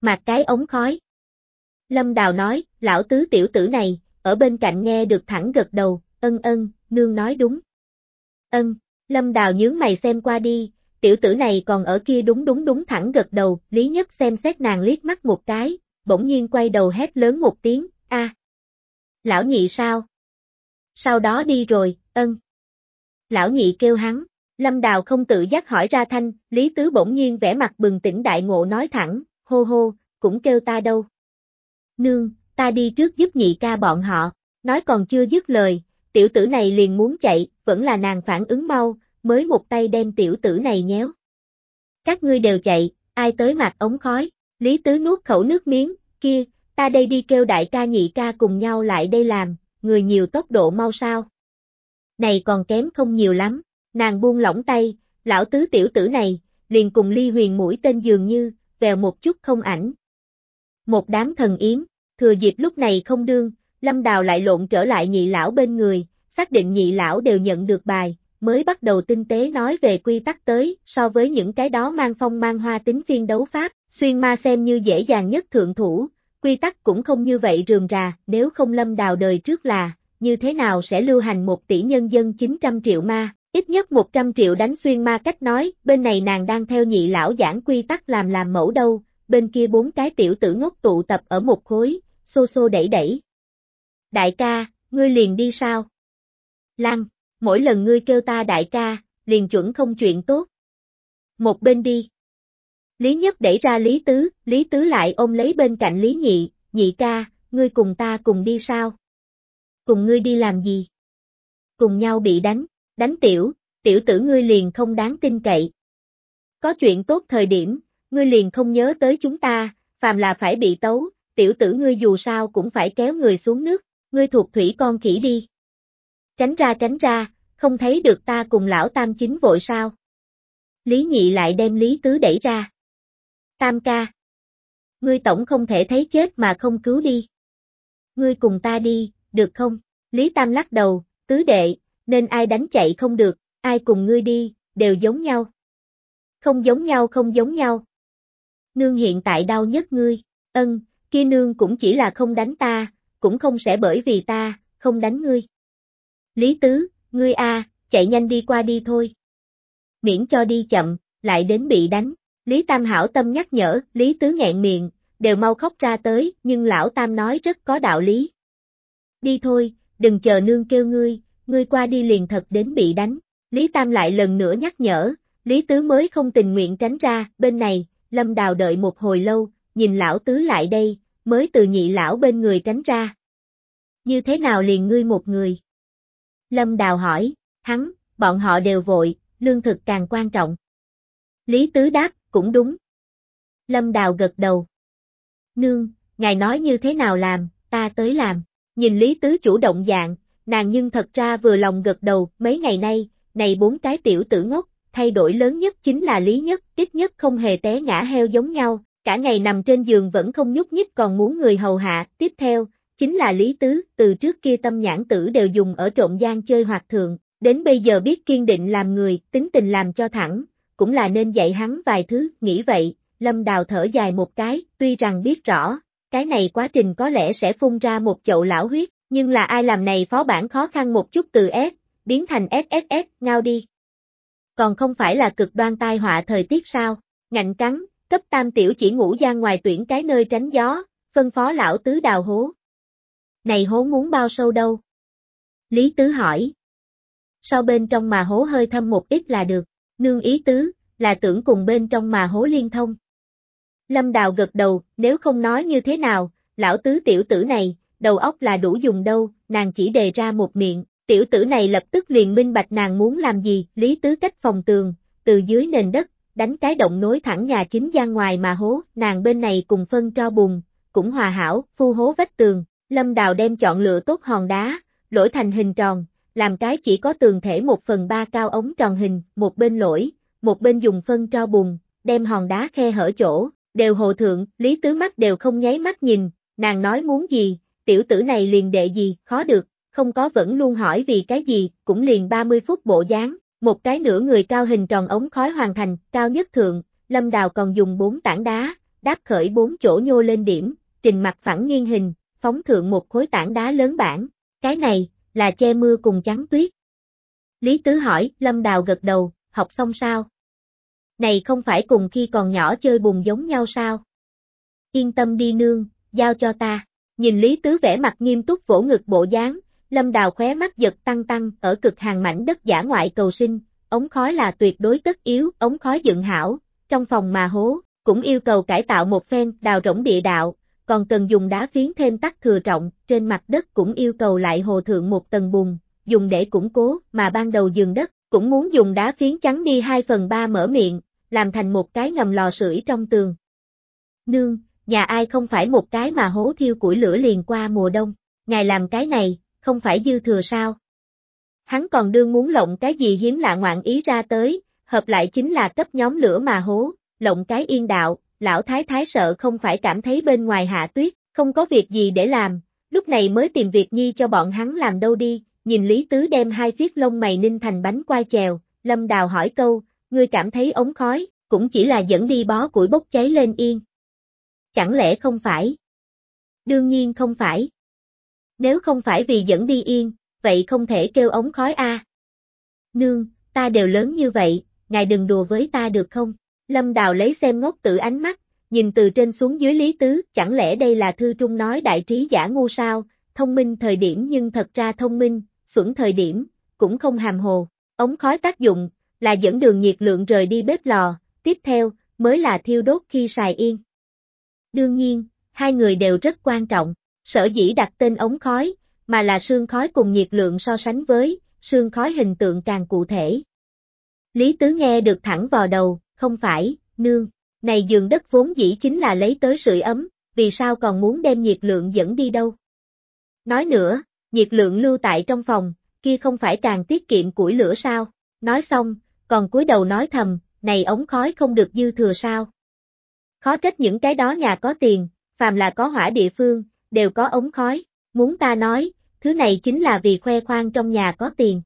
A: Mạc cái ống khói. Lâm Đào nói, lão tứ tiểu tử này, ở bên cạnh nghe được thẳng gật đầu, ân ân, nương nói đúng. Ân, Lâm Đào nhướng mày xem qua đi, tiểu tử này còn ở kia đúng đúng đúng thẳng gật đầu, Lý Nhất xem xét nàng liếc mắt một cái, bỗng nhiên quay đầu hét lớn một tiếng, a Lão nhị sao? Sau đó đi rồi, ân. Lão nhị kêu hắn, Lâm Đào không tự giác hỏi ra thanh, Lý Tứ bỗng nhiên vẻ mặt bừng tỉnh đại ngộ nói thẳng, hô hô, cũng kêu ta đâu. Nương, ta đi trước giúp nhị ca bọn họ, nói còn chưa dứt lời, tiểu tử này liền muốn chạy, vẫn là nàng phản ứng mau, mới một tay đem tiểu tử này nhéo. Các ngươi đều chạy, ai tới mặt ống khói, Lý Tứ nuốt khẩu nước miếng, kia, ta đây đi kêu đại ca nhị ca cùng nhau lại đây làm, người nhiều tốc độ mau sao. Này còn kém không nhiều lắm, nàng buông lỏng tay, lão tứ tiểu tử này, liền cùng ly huyền mũi tên dường như, vèo một chút không ảnh. Một đám thần yếm, thừa dịp lúc này không đương, lâm đào lại lộn trở lại nhị lão bên người, xác định nhị lão đều nhận được bài, mới bắt đầu tinh tế nói về quy tắc tới, so với những cái đó mang phong mang hoa tính phiên đấu pháp, xuyên ma xem như dễ dàng nhất thượng thủ, quy tắc cũng không như vậy rườm rà, nếu không lâm đào đời trước là, như thế nào sẽ lưu hành một tỷ nhân dân 900 triệu ma, ít nhất 100 triệu đánh xuyên ma cách nói, bên này nàng đang theo nhị lão giảng quy tắc làm làm mẫu đâu, bên kia bốn cái tiểu tử ngốc tụ tập ở một khối, xô xô đẩy đẩy. Đại ca, ngươi liền đi sao? Lăng, mỗi lần ngươi kêu ta đại ca, liền chuẩn không chuyện tốt. Một bên đi. Lý Nhất đẩy ra Lý Tứ, Lý Tứ lại ôm lấy bên cạnh Lý Nhị, nhị ca, ngươi cùng ta cùng đi sao? Cùng ngươi đi làm gì? Cùng nhau bị đánh, đánh tiểu, tiểu tử ngươi liền không đáng tin cậy. Có chuyện tốt thời điểm, ngươi liền không nhớ tới chúng ta, phàm là phải bị tấu, tiểu tử ngươi dù sao cũng phải kéo người xuống nước, ngươi thuộc thủy con khỉ đi. Tránh ra tránh ra, không thấy được ta cùng lão tam chính vội sao. Lý nhị lại đem Lý tứ đẩy ra. Tam ca. Ngươi tổng không thể thấy chết mà không cứu đi. Ngươi cùng ta đi, được không? Lý Tam lắc đầu, tứ đệ, nên ai đánh chạy không được, ai cùng ngươi đi, đều giống nhau. Không giống nhau không giống nhau. Nương hiện tại đau nhất ngươi, ân, kia nương cũng chỉ là không đánh ta, cũng không sẽ bởi vì ta, không đánh ngươi. Lý Tứ, ngươi a, chạy nhanh đi qua đi thôi. Miễn cho đi chậm, lại đến bị đánh. Lý Tam hảo tâm nhắc nhở, Lý Tứ nghẹn miệng, đều mau khóc ra tới, nhưng lão Tam nói rất có đạo lý. Đi thôi, đừng chờ nương kêu ngươi, ngươi qua đi liền thật đến bị đánh. Lý Tam lại lần nữa nhắc nhở, Lý Tứ mới không tình nguyện tránh ra, bên này, Lâm Đào đợi một hồi lâu, nhìn lão Tứ lại đây, mới từ nhị lão bên người tránh ra. Như thế nào liền ngươi một người? Lâm Đào hỏi, hắn, bọn họ đều vội, lương thực càng quan trọng. Lý Tứ đáp, cũng đúng. Lâm Đào gật đầu. Nương, ngài nói như thế nào làm, ta tới làm. Nhìn Lý Tứ chủ động dạng, nàng nhưng thật ra vừa lòng gật đầu, mấy ngày nay, này bốn cái tiểu tử ngốc, thay đổi lớn nhất chính là Lý Nhất, ít nhất không hề té ngã heo giống nhau, cả ngày nằm trên giường vẫn không nhúc nhích còn muốn người hầu hạ, tiếp theo, chính là Lý Tứ, từ trước kia tâm nhãn tử đều dùng ở trộn gian chơi hoạt thượng, đến bây giờ biết kiên định làm người, tính tình làm cho thẳng, cũng là nên dạy hắn vài thứ, nghĩ vậy, Lâm Đào thở dài một cái, tuy rằng biết rõ, cái này quá trình có lẽ sẽ phun ra một chậu lão huyết, nhưng là ai làm này phó bản khó khăn một chút từ S, biến thành SSS, ngao đi. Còn không phải là cực đoan tai họa thời tiết sao, ngạnh cắn, cấp tam tiểu chỉ ngủ ra ngoài tuyển cái nơi tránh gió, phân phó lão tứ đào hố. Này hố muốn bao sâu đâu? Lý tứ hỏi. Sau bên trong mà hố hơi thâm một ít là được, nương ý tứ, là tưởng cùng bên trong mà hố liên thông. Lâm Đào gật đầu, nếu không nói như thế nào, lão tứ tiểu tử này, đầu óc là đủ dùng đâu, nàng chỉ đề ra một miệng, tiểu tử này lập tức liền minh bạch nàng muốn làm gì, Lý Tứ cách phòng tường, từ dưới nền đất, đánh cái động nối thẳng nhà chính gian ngoài mà hố, nàng bên này cùng phân cho bùn, cũng hòa hảo, phu hố vách tường, Lâm Đào đem chọn lựa tốt hòn đá, lỗi thành hình tròn, làm cái chỉ có tường thể một phần ba cao ống tròn hình, một bên lỗi, một bên dùng phân cho bùn, đem hòn đá khe hở chỗ, đều hồ thượng, Lý Tứ mắt đều không nháy mắt nhìn, nàng nói muốn gì, tiểu tử này liền đệ gì, khó được, không có vẫn luôn hỏi vì cái gì, cũng liền 30 phút bộ dáng, một cái nửa người cao hình tròn ống khói hoàn thành, cao nhất thượng, Lâm Đào còn dùng bốn tảng đá, đáp khởi bốn chỗ nhô lên điểm, trình mặt phẳng nghiêng hình, phóng thượng một khối tảng đá lớn bản, cái này, là che mưa cùng trắng tuyết. Lý Tứ hỏi, Lâm Đào gật đầu, học xong sao? Này không phải cùng khi còn nhỏ chơi bùn giống nhau sao? Yên tâm đi nương, giao cho ta. Nhìn Lý Tứ vẻ mặt nghiêm túc vỗ ngực bộ dáng, Lâm Đào khóe mắt giật tăng tăng, ở cực hàng mảnh đất giả ngoại cầu sinh, ống khói là tuyệt đối tất yếu, ống khói dựng hảo, trong phòng mà hố, cũng yêu cầu cải tạo một phen, đào rỗng địa đạo, còn cần dùng đá phiến thêm tắc thừa trọng, trên mặt đất cũng yêu cầu lại hồ thượng một tầng bùn, dùng để củng cố, mà ban đầu giường đất, cũng muốn dùng đá phiến trắng đi 2 phần 3 mở miệng, làm thành một cái ngầm lò sưởi trong tường. Nương, nhà ai không phải một cái mà hố thiêu củi lửa liền qua mùa đông, ngài làm cái này, không phải dư thừa sao? Hắn còn đương muốn lộng cái gì hiếm lạ ngoạn ý ra tới, hợp lại chính là cấp nhóm lửa mà hố, lộng cái yên đạo, lão thái thái sợ không phải cảm thấy bên ngoài hạ tuyết, không có việc gì để làm, lúc này mới tìm việc nhi cho bọn hắn làm đâu đi, nhìn Lý Tứ đem hai phiết lông mày ninh thành bánh quai chèo, Lâm Đào hỏi câu, ngươi cảm thấy ống khói, cũng chỉ là dẫn đi bó củi bốc cháy lên yên. Chẳng lẽ không phải? Đương nhiên không phải. Nếu không phải vì dẫn đi yên, vậy không thể kêu ống khói a. Nương, ta đều lớn như vậy, ngài đừng đùa với ta được không? Lâm Đào lấy xem ngốc tự ánh mắt, nhìn từ trên xuống dưới Lý Tứ, chẳng lẽ đây là thư trung nói đại trí giả ngu sao, thông minh thời điểm nhưng thật ra thông minh, xuẩn thời điểm, cũng không hàm hồ. Ống khói tác dụng, là dẫn đường nhiệt lượng rời đi bếp lò, tiếp theo, mới là thiêu đốt khi xài yên. Đương nhiên, hai người đều rất quan trọng, sở dĩ đặt tên ống khói, mà là sương khói cùng nhiệt lượng so sánh với, sương khói hình tượng càng cụ thể. Lý Tứ nghe được thẳng vào đầu, không phải, nương, này giường đất vốn dĩ chính là lấy tới sưởi ấm, vì sao còn muốn đem nhiệt lượng dẫn đi đâu? Nói nữa, nhiệt lượng lưu tại trong phòng, kia không phải càng tiết kiệm củi lửa sao? Nói xong, còn cúi đầu nói thầm, này ống khói không được dư thừa sao? Khó trách những cái đó nhà có tiền, phàm là có hỏa địa phương, đều có ống khói, muốn ta nói, thứ này chính là vì khoe khoang trong nhà có tiền.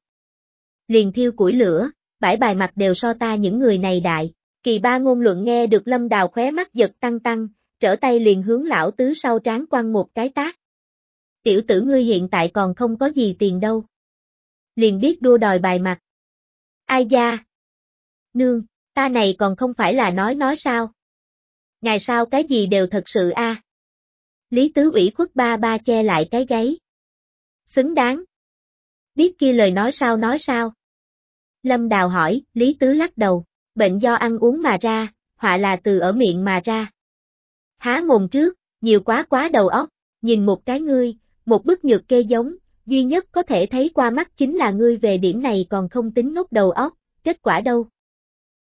A: Liền thiêu củi lửa, bãi bài mặt đều so ta những người này đại. Kỳ ba ngôn luận nghe được lâm đào khóe mắt giật tăng tăng, trở tay liền hướng lão tứ sau trán quăng một cái tác. Tiểu tử ngươi hiện tại còn không có gì tiền đâu. Liền biết đua đòi bài mặt. Ai da? Nương, ta này còn không phải là nói nói sao? Ngày sau cái gì đều thật sự a. Lý tứ ủy khuất ba ba che lại cái gáy. Xứng đáng. Biết kia lời nói sao nói sao? Lâm Đào hỏi, Lý Tứ lắc đầu, bệnh do ăn uống mà ra, họa là từ ở miệng mà ra. Há mồm trước, nhiều quá quá đầu óc, nhìn một cái ngươi, một bức nhược kê giống, duy nhất có thể thấy qua mắt chính là ngươi về điểm này còn không tính ngốc đầu óc, kết quả đâu.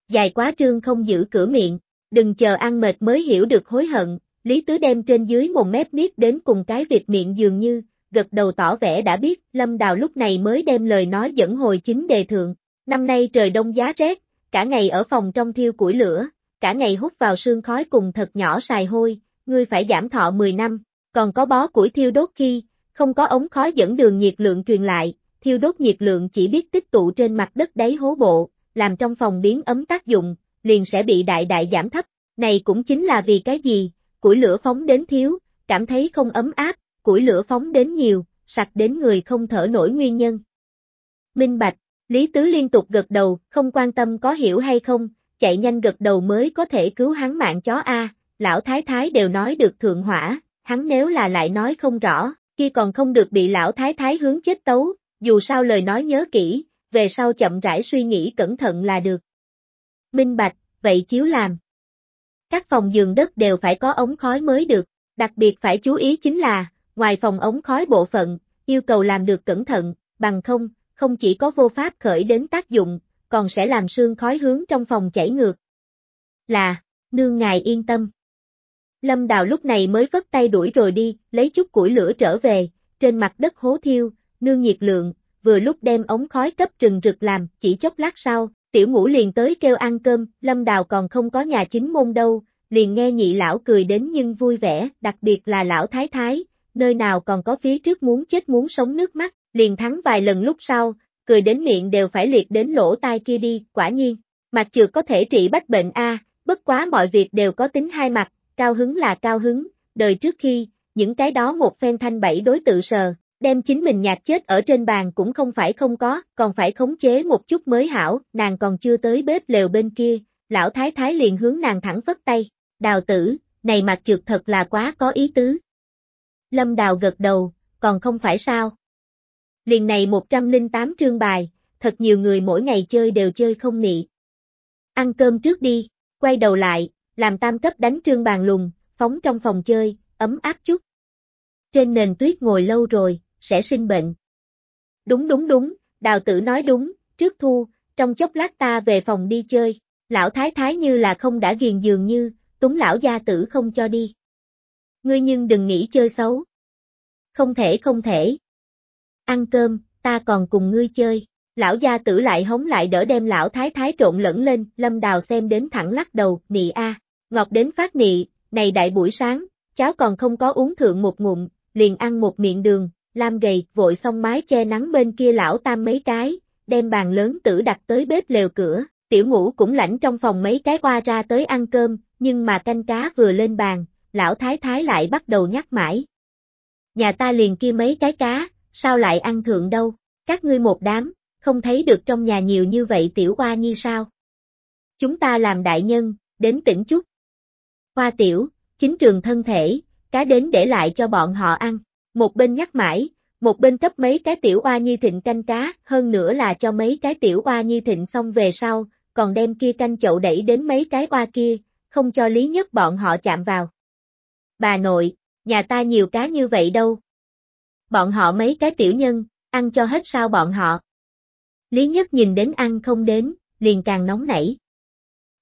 A: Dài quá trương không giữ cửa miệng, đừng chờ ăn mệt mới hiểu được hối hận, Lý Tứ đem trên dưới mồm mép miết đến cùng cái việc miệng dường như, gật đầu tỏ vẻ đã biết, Lâm Đào lúc này mới đem lời nói dẫn hồi chính đề thượng. Năm nay trời đông giá rét, cả ngày ở phòng trong thiêu củi lửa, cả ngày hút vào sương khói cùng thật nhỏ xài hôi, ngươi phải giảm thọ 10 năm, còn có bó củi thiêu đốt khi, không có ống khói dẫn đường nhiệt lượng truyền lại, thiêu đốt nhiệt lượng chỉ biết tích tụ trên mặt đất đáy hố bộ, làm trong phòng biến ấm tác dụng, liền sẽ bị đại đại giảm thấp, này cũng chính là vì cái gì, củi lửa phóng đến thiếu, cảm thấy không ấm áp, củi lửa phóng đến nhiều, sạch đến người không thở nổi nguyên nhân. Minh Bạch, Lý Tứ liên tục gật đầu, không quan tâm có hiểu hay không, chạy nhanh gật đầu mới có thể cứu hắn mạng chó A, lão thái thái đều nói được thượng hỏa, hắn nếu là lại nói không rõ, kia còn không được bị lão thái thái hướng chết tấu, dù sao lời nói nhớ kỹ, về sau chậm rãi suy nghĩ cẩn thận là được. Minh Bạch, vậy chiếu làm. Các phòng giường đất đều phải có ống khói mới được, đặc biệt phải chú ý chính là, ngoài phòng ống khói bộ phận, yêu cầu làm được cẩn thận, bằng không, không chỉ có vô pháp khởi đến tác dụng, còn sẽ làm sương khói hướng trong phòng chảy ngược. Là, nương ngài yên tâm. Lâm Đào lúc này mới vất tay đuổi rồi đi, lấy chút củi lửa trở về, trên mặt đất hố thiêu, nương nhiệt lượng, vừa lúc đem ống khói cấp trừng rực làm, chỉ chốc lát sau, tiểu ngũ liền tới kêu ăn cơm, Lâm Đào còn không có nhà chính môn đâu, liền nghe nhị lão cười đến nhưng vui vẻ, đặc biệt là lão thái thái, nơi nào còn có phía trước muốn chết muốn sống nước mắt, liền thắng vài lần lúc sau, cười đến miệng đều phải liệt đến lỗ tai kia đi, quả nhiên, mặt trượt có thể trị bách bệnh a, bất quá mọi việc đều có tính hai mặt, cao hứng là cao hứng, đời trước khi, những cái đó một phen thanh bảy đối tự sờ, đem chính mình nhạt chết ở trên bàn cũng không phải không có, còn phải khống chế một chút mới hảo, nàng còn chưa tới bếp lều bên kia, lão thái thái liền hướng nàng thẳng phất tay, đào tử, này mặt trượt thật là quá có ý tứ. Lâm đào gật đầu, còn không phải sao. Liền này 108 trương bài, thật nhiều người mỗi ngày chơi đều chơi không nị. Ăn cơm trước đi, quay đầu lại, làm tam cấp đánh trương bàn lùng, phóng trong phòng chơi, ấm áp chút. Trên nền tuyết ngồi lâu rồi, sẽ sinh bệnh. Đúng đúng đúng, đào tử nói đúng, trước thu, trong chốc lát ta về phòng đi chơi, lão thái thái như là không đã ghiền dường như, túng lão gia tử không cho đi. Ngươi nhưng đừng nghĩ chơi xấu. Không thể không thể. Ăn cơm, ta còn cùng ngươi chơi. Lão gia tử lại hống lại đỡ đem lão thái thái trộn lẫn lên, lâm đào xem đến thẳng lắc đầu, nị a, ngọt đến phát nị, này đại buổi sáng, cháu còn không có uống thượng một ngụm, liền ăn một miệng đường, lam gầy, vội xong mái che nắng bên kia lão tam mấy cái, đem bàn lớn tử đặt tới bếp lều cửa, tiểu ngũ cũng lãnh trong phòng mấy cái qua ra tới ăn cơm, nhưng mà canh cá vừa lên bàn, lão thái thái lại bắt đầu nhắc mãi. Nhà ta liền kia mấy cái cá, sao lại ăn thượng đâu, các ngươi một đám, không thấy được trong nhà nhiều như vậy tiểu hoa như sao. Chúng ta làm đại nhân, đến tỉnh chút. Hoa tiểu, chính trường thân thể, cá đến để lại cho bọn họ ăn. Một bên nhắc mãi, một bên cấp mấy cái tiểu oa nhi thịnh canh cá, hơn nữa là cho mấy cái tiểu oa nhi thịnh xong về sau, còn đem kia canh chậu đẩy đến mấy cái oa kia, không cho lý nhất bọn họ chạm vào. Bà nội, nhà ta nhiều cá như vậy đâu. Bọn họ mấy cái tiểu nhân, ăn cho hết sao bọn họ. Lý nhất nhìn đến ăn không đến, liền càng nóng nảy.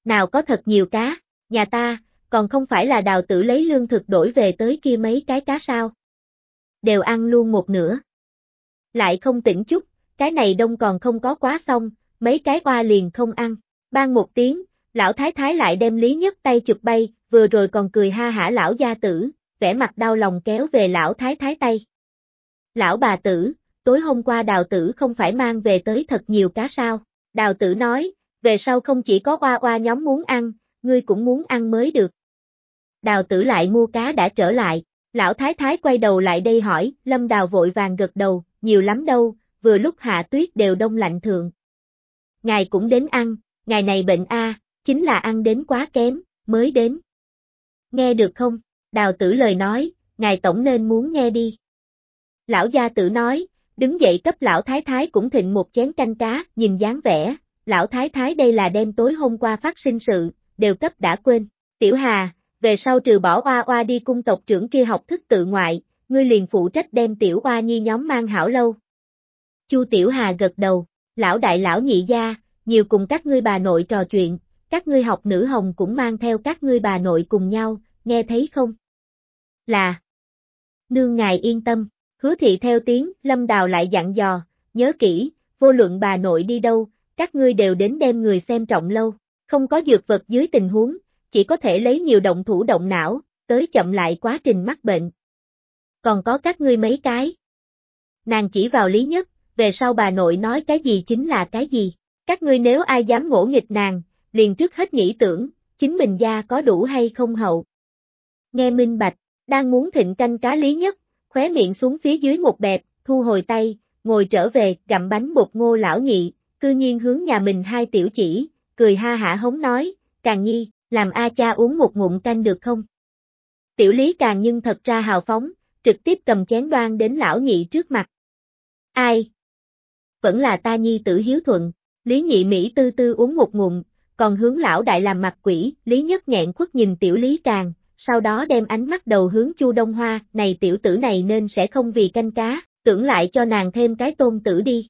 A: Nào có thật nhiều cá, nhà ta, còn không phải là đào tử lấy lương thực đổi về tới kia mấy cái cá sao đều ăn luôn một nửa. Lại không tỉnh chút, cái này đông còn không có quá xong, mấy cái oa liền không ăn. Ban một tiếng, lão thái thái lại đem lý nhất tay chụp bay, vừa rồi còn cười ha hả lão gia tử, vẻ mặt đau lòng kéo về lão thái thái tay. Lão bà tử, tối hôm qua đào tử không phải mang về tới thật nhiều cá sao. Đào tử nói, về sau không chỉ có oa oa nhóm muốn ăn, ngươi cũng muốn ăn mới được. Đào tử lại mua cá đã trở lại, Lão thái thái quay đầu lại đây hỏi, lâm đào vội vàng gật đầu, nhiều lắm đâu, vừa lúc hạ tuyết đều đông lạnh thượng. Ngài cũng đến ăn, ngài này bệnh a, chính là ăn đến quá kém, mới đến. Nghe được không? Đào tử lời nói, ngài tổng nên muốn nghe đi. Lão gia tử nói, đứng dậy cấp lão thái thái cũng thịnh một chén canh cá, nhìn dáng vẻ, lão thái thái đây là đêm tối hôm qua phát sinh sự, đều cấp đã quên. Tiểu Hà, về sau trừ bỏ oa oa đi cung tộc trưởng kia học thức tự ngoại, ngươi liền phụ trách đem tiểu oa nhi nhóm mang hảo lâu. Chu Tiểu Hà gật đầu, lão đại lão nhị gia, nhiều cùng các ngươi bà nội trò chuyện, các ngươi học nữ hồng cũng mang theo các ngươi bà nội cùng nhau, nghe thấy không? Là. Nương ngài yên tâm, hứa thị theo tiếng, lâm đào lại dặn dò, nhớ kỹ, vô luận bà nội đi đâu, các ngươi đều đến đem người xem trọng lâu, không có dược vật dưới tình huống, chỉ có thể lấy nhiều động thủ động não, tới chậm lại quá trình mắc bệnh. Còn có các ngươi mấy cái. Nàng chỉ vào lý nhất, về sau bà nội nói cái gì chính là cái gì. Các ngươi nếu ai dám ngỗ nghịch nàng, liền trước hết nghĩ tưởng, chính mình gia có đủ hay không hậu. Nghe minh bạch, đang muốn thịnh canh cá lý nhất, khóe miệng xuống phía dưới một bẹp, thu hồi tay, ngồi trở về, gặm bánh bột ngô lão nhị, cư nhiên hướng nhà mình hai tiểu chỉ, cười ha hả hống nói, càng nhi, làm A cha uống một ngụm canh được không? Tiểu lý càng nhưng thật ra hào phóng, trực tiếp cầm chén đoan đến lão nhị trước mặt. Ai? Vẫn là ta nhi tử hiếu thuận, lý nhị Mỹ tư tư uống một ngụm, còn hướng lão đại làm mặt quỷ, Lý Nhất nghẹn khuất nhìn tiểu Lý Càng, sau đó đem ánh mắt đầu hướng Chu Đông Hoa, này tiểu tử này nên sẽ không vì canh cá, tưởng lại cho nàng thêm cái tôn tử đi.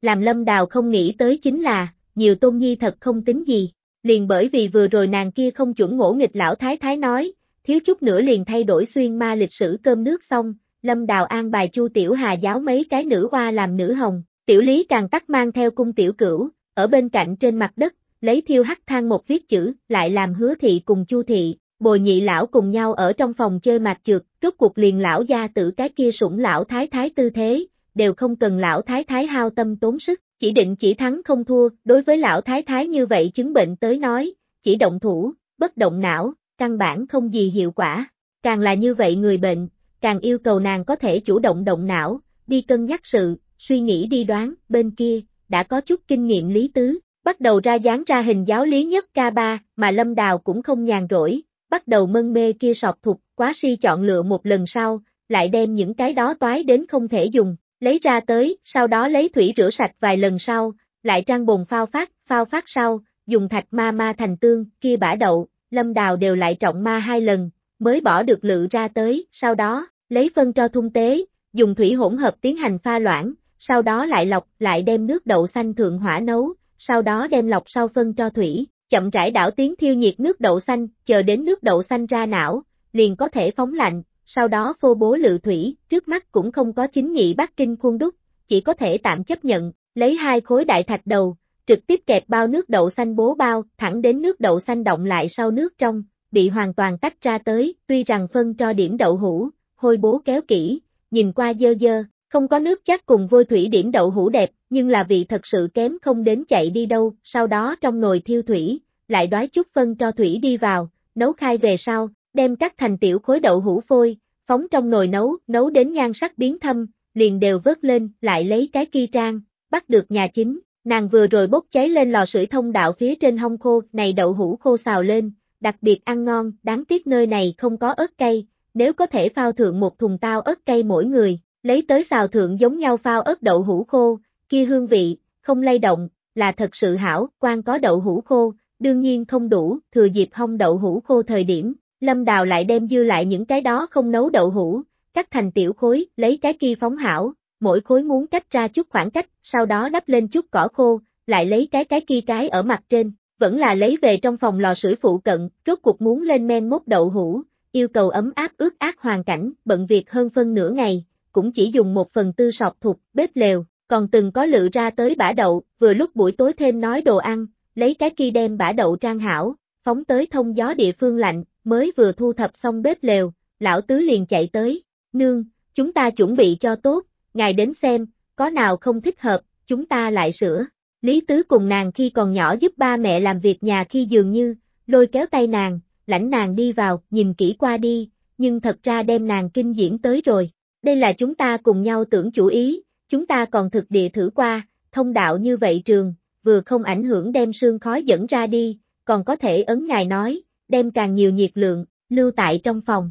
A: Làm lâm đào không nghĩ tới chính là, nhiều tôn nhi thật không tính gì, liền bởi vì vừa rồi nàng kia không chuẩn ngỗ nghịch lão thái thái nói, thiếu chút nữa liền thay đổi xuyên ma lịch sử cơm nước xong, lâm đào an bài chu tiểu hà giáo mấy cái nữ hoa làm nữ hồng, tiểu lý càng tắt mang theo cung tiểu cửu, ở bên cạnh trên mặt đất, lấy thiêu hắc thang một viết chữ, lại làm hứa thị cùng chu thị, bồi nhị lão cùng nhau ở trong phòng chơi mạc trượt, rốt cuộc liền lão gia tử cái kia sủng lão thái thái tư thế, đều không cần lão thái thái hao tâm tốn sức, chỉ định chỉ thắng không thua, đối với lão thái thái như vậy chứng bệnh tới nói, chỉ động thủ, bất động não, căn bản không gì hiệu quả, càng là như vậy người bệnh, càng yêu cầu nàng có thể chủ động động não, đi cân nhắc sự, suy nghĩ đi đoán, bên kia, đã có chút kinh nghiệm lý tứ, bắt đầu ra dáng ra hình giáo lý nhất K3, mà Lâm Đào cũng không nhàn rỗi, bắt đầu mân mê kia sọc thục, quá si chọn lựa một lần sau, lại đem những cái đó toái đến không thể dùng, lấy ra tới, sau đó lấy thủy rửa sạch vài lần sau, lại trang bồn phao phát, phao phát sau, dùng thạch ma ma thành tương, kia bả đậu, lâm đào đều lại trọng ma hai lần, mới bỏ được lự ra tới, sau đó, lấy phân cho thung tế, dùng thủy hỗn hợp tiến hành pha loãng, sau đó lại lọc, lại đem nước đậu xanh thượng hỏa nấu, sau đó đem lọc sau phân cho thủy, chậm rãi đảo tiến thiêu nhiệt nước đậu xanh, chờ đến nước đậu xanh ra não, liền có thể phóng lạnh, sau đó phô bố lự thủy, trước mắt cũng không có chính nhị Bắc Kinh khuôn đúc, chỉ có thể tạm chấp nhận, lấy hai khối đại thạch đầu, trực tiếp kẹp bao nước đậu xanh bố bao, thẳng đến nước đậu xanh động lại sau nước trong, bị hoàn toàn tách ra tới, tuy rằng phân cho điểm đậu hũ, hôi bố kéo kỹ, nhìn qua dơ dơ, không có nước chắc cùng vôi thủy điểm đậu hũ đẹp, nhưng là vị thật sự kém không đến chạy đi đâu, sau đó trong nồi thiêu thủy, lại đoái chút phân cho thủy đi vào, nấu khai về sau, đem cắt thành tiểu khối đậu hũ phôi, phóng trong nồi nấu, nấu đến nhan sắc biến thâm, liền đều vớt lên, lại lấy cái kia trang, bắt được nhà chính, nàng vừa rồi bốc cháy lên lò sưởi thông đạo phía trên hông khô, này đậu hũ khô xào lên, đặc biệt ăn ngon, đáng tiếc nơi này không có ớt cay, nếu có thể phao thượng một thùng tao ớt cay mỗi người, lấy tới xào thượng giống nhau phao ớt đậu hũ khô, kia hương vị, không lay động, là thật sự hảo, quan có đậu hũ khô, đương nhiên không đủ, thừa dịp hông đậu hũ khô thời điểm, Lâm Đào lại đem dư lại những cái đó không nấu đậu hũ, cắt thành tiểu khối, lấy cái kia phóng hảo, mỗi khối muốn cách ra chút khoảng cách, sau đó đắp lên chút cỏ khô, lại lấy cái cái kia cái ở mặt trên, vẫn là lấy về trong phòng lò sưởi phụ cận, rốt cuộc muốn lên men mốt đậu hũ, yêu cầu ấm áp ướt ác hoàn cảnh, bận việc hơn phân nửa ngày, cũng chỉ dùng một phần tư sọt thuộc bếp lều, còn từng có lự ra tới bả đậu, vừa lúc buổi tối thêm nói đồ ăn, lấy cái kia đem bả đậu trang hảo, phóng tới thông gió địa phương lạnh, mới vừa thu thập xong bếp lều, lão tứ liền chạy tới, nương, chúng ta chuẩn bị cho tốt, ngài đến xem, có nào không thích hợp, chúng ta lại sửa. Lý tứ cùng nàng khi còn nhỏ giúp ba mẹ làm việc nhà khi dường như, lôi kéo tay nàng, lãnh nàng đi vào, nhìn kỹ qua đi, nhưng thật ra đem nàng kinh diễn tới rồi. Đây là chúng ta cùng nhau tưởng chủ ý, chúng ta còn thực địa thử qua, thông đạo như vậy trường, vừa không ảnh hưởng đem sương khói dẫn ra đi, còn có thể ấn ngài nói, đem càng nhiều nhiệt lượng, lưu tại trong phòng.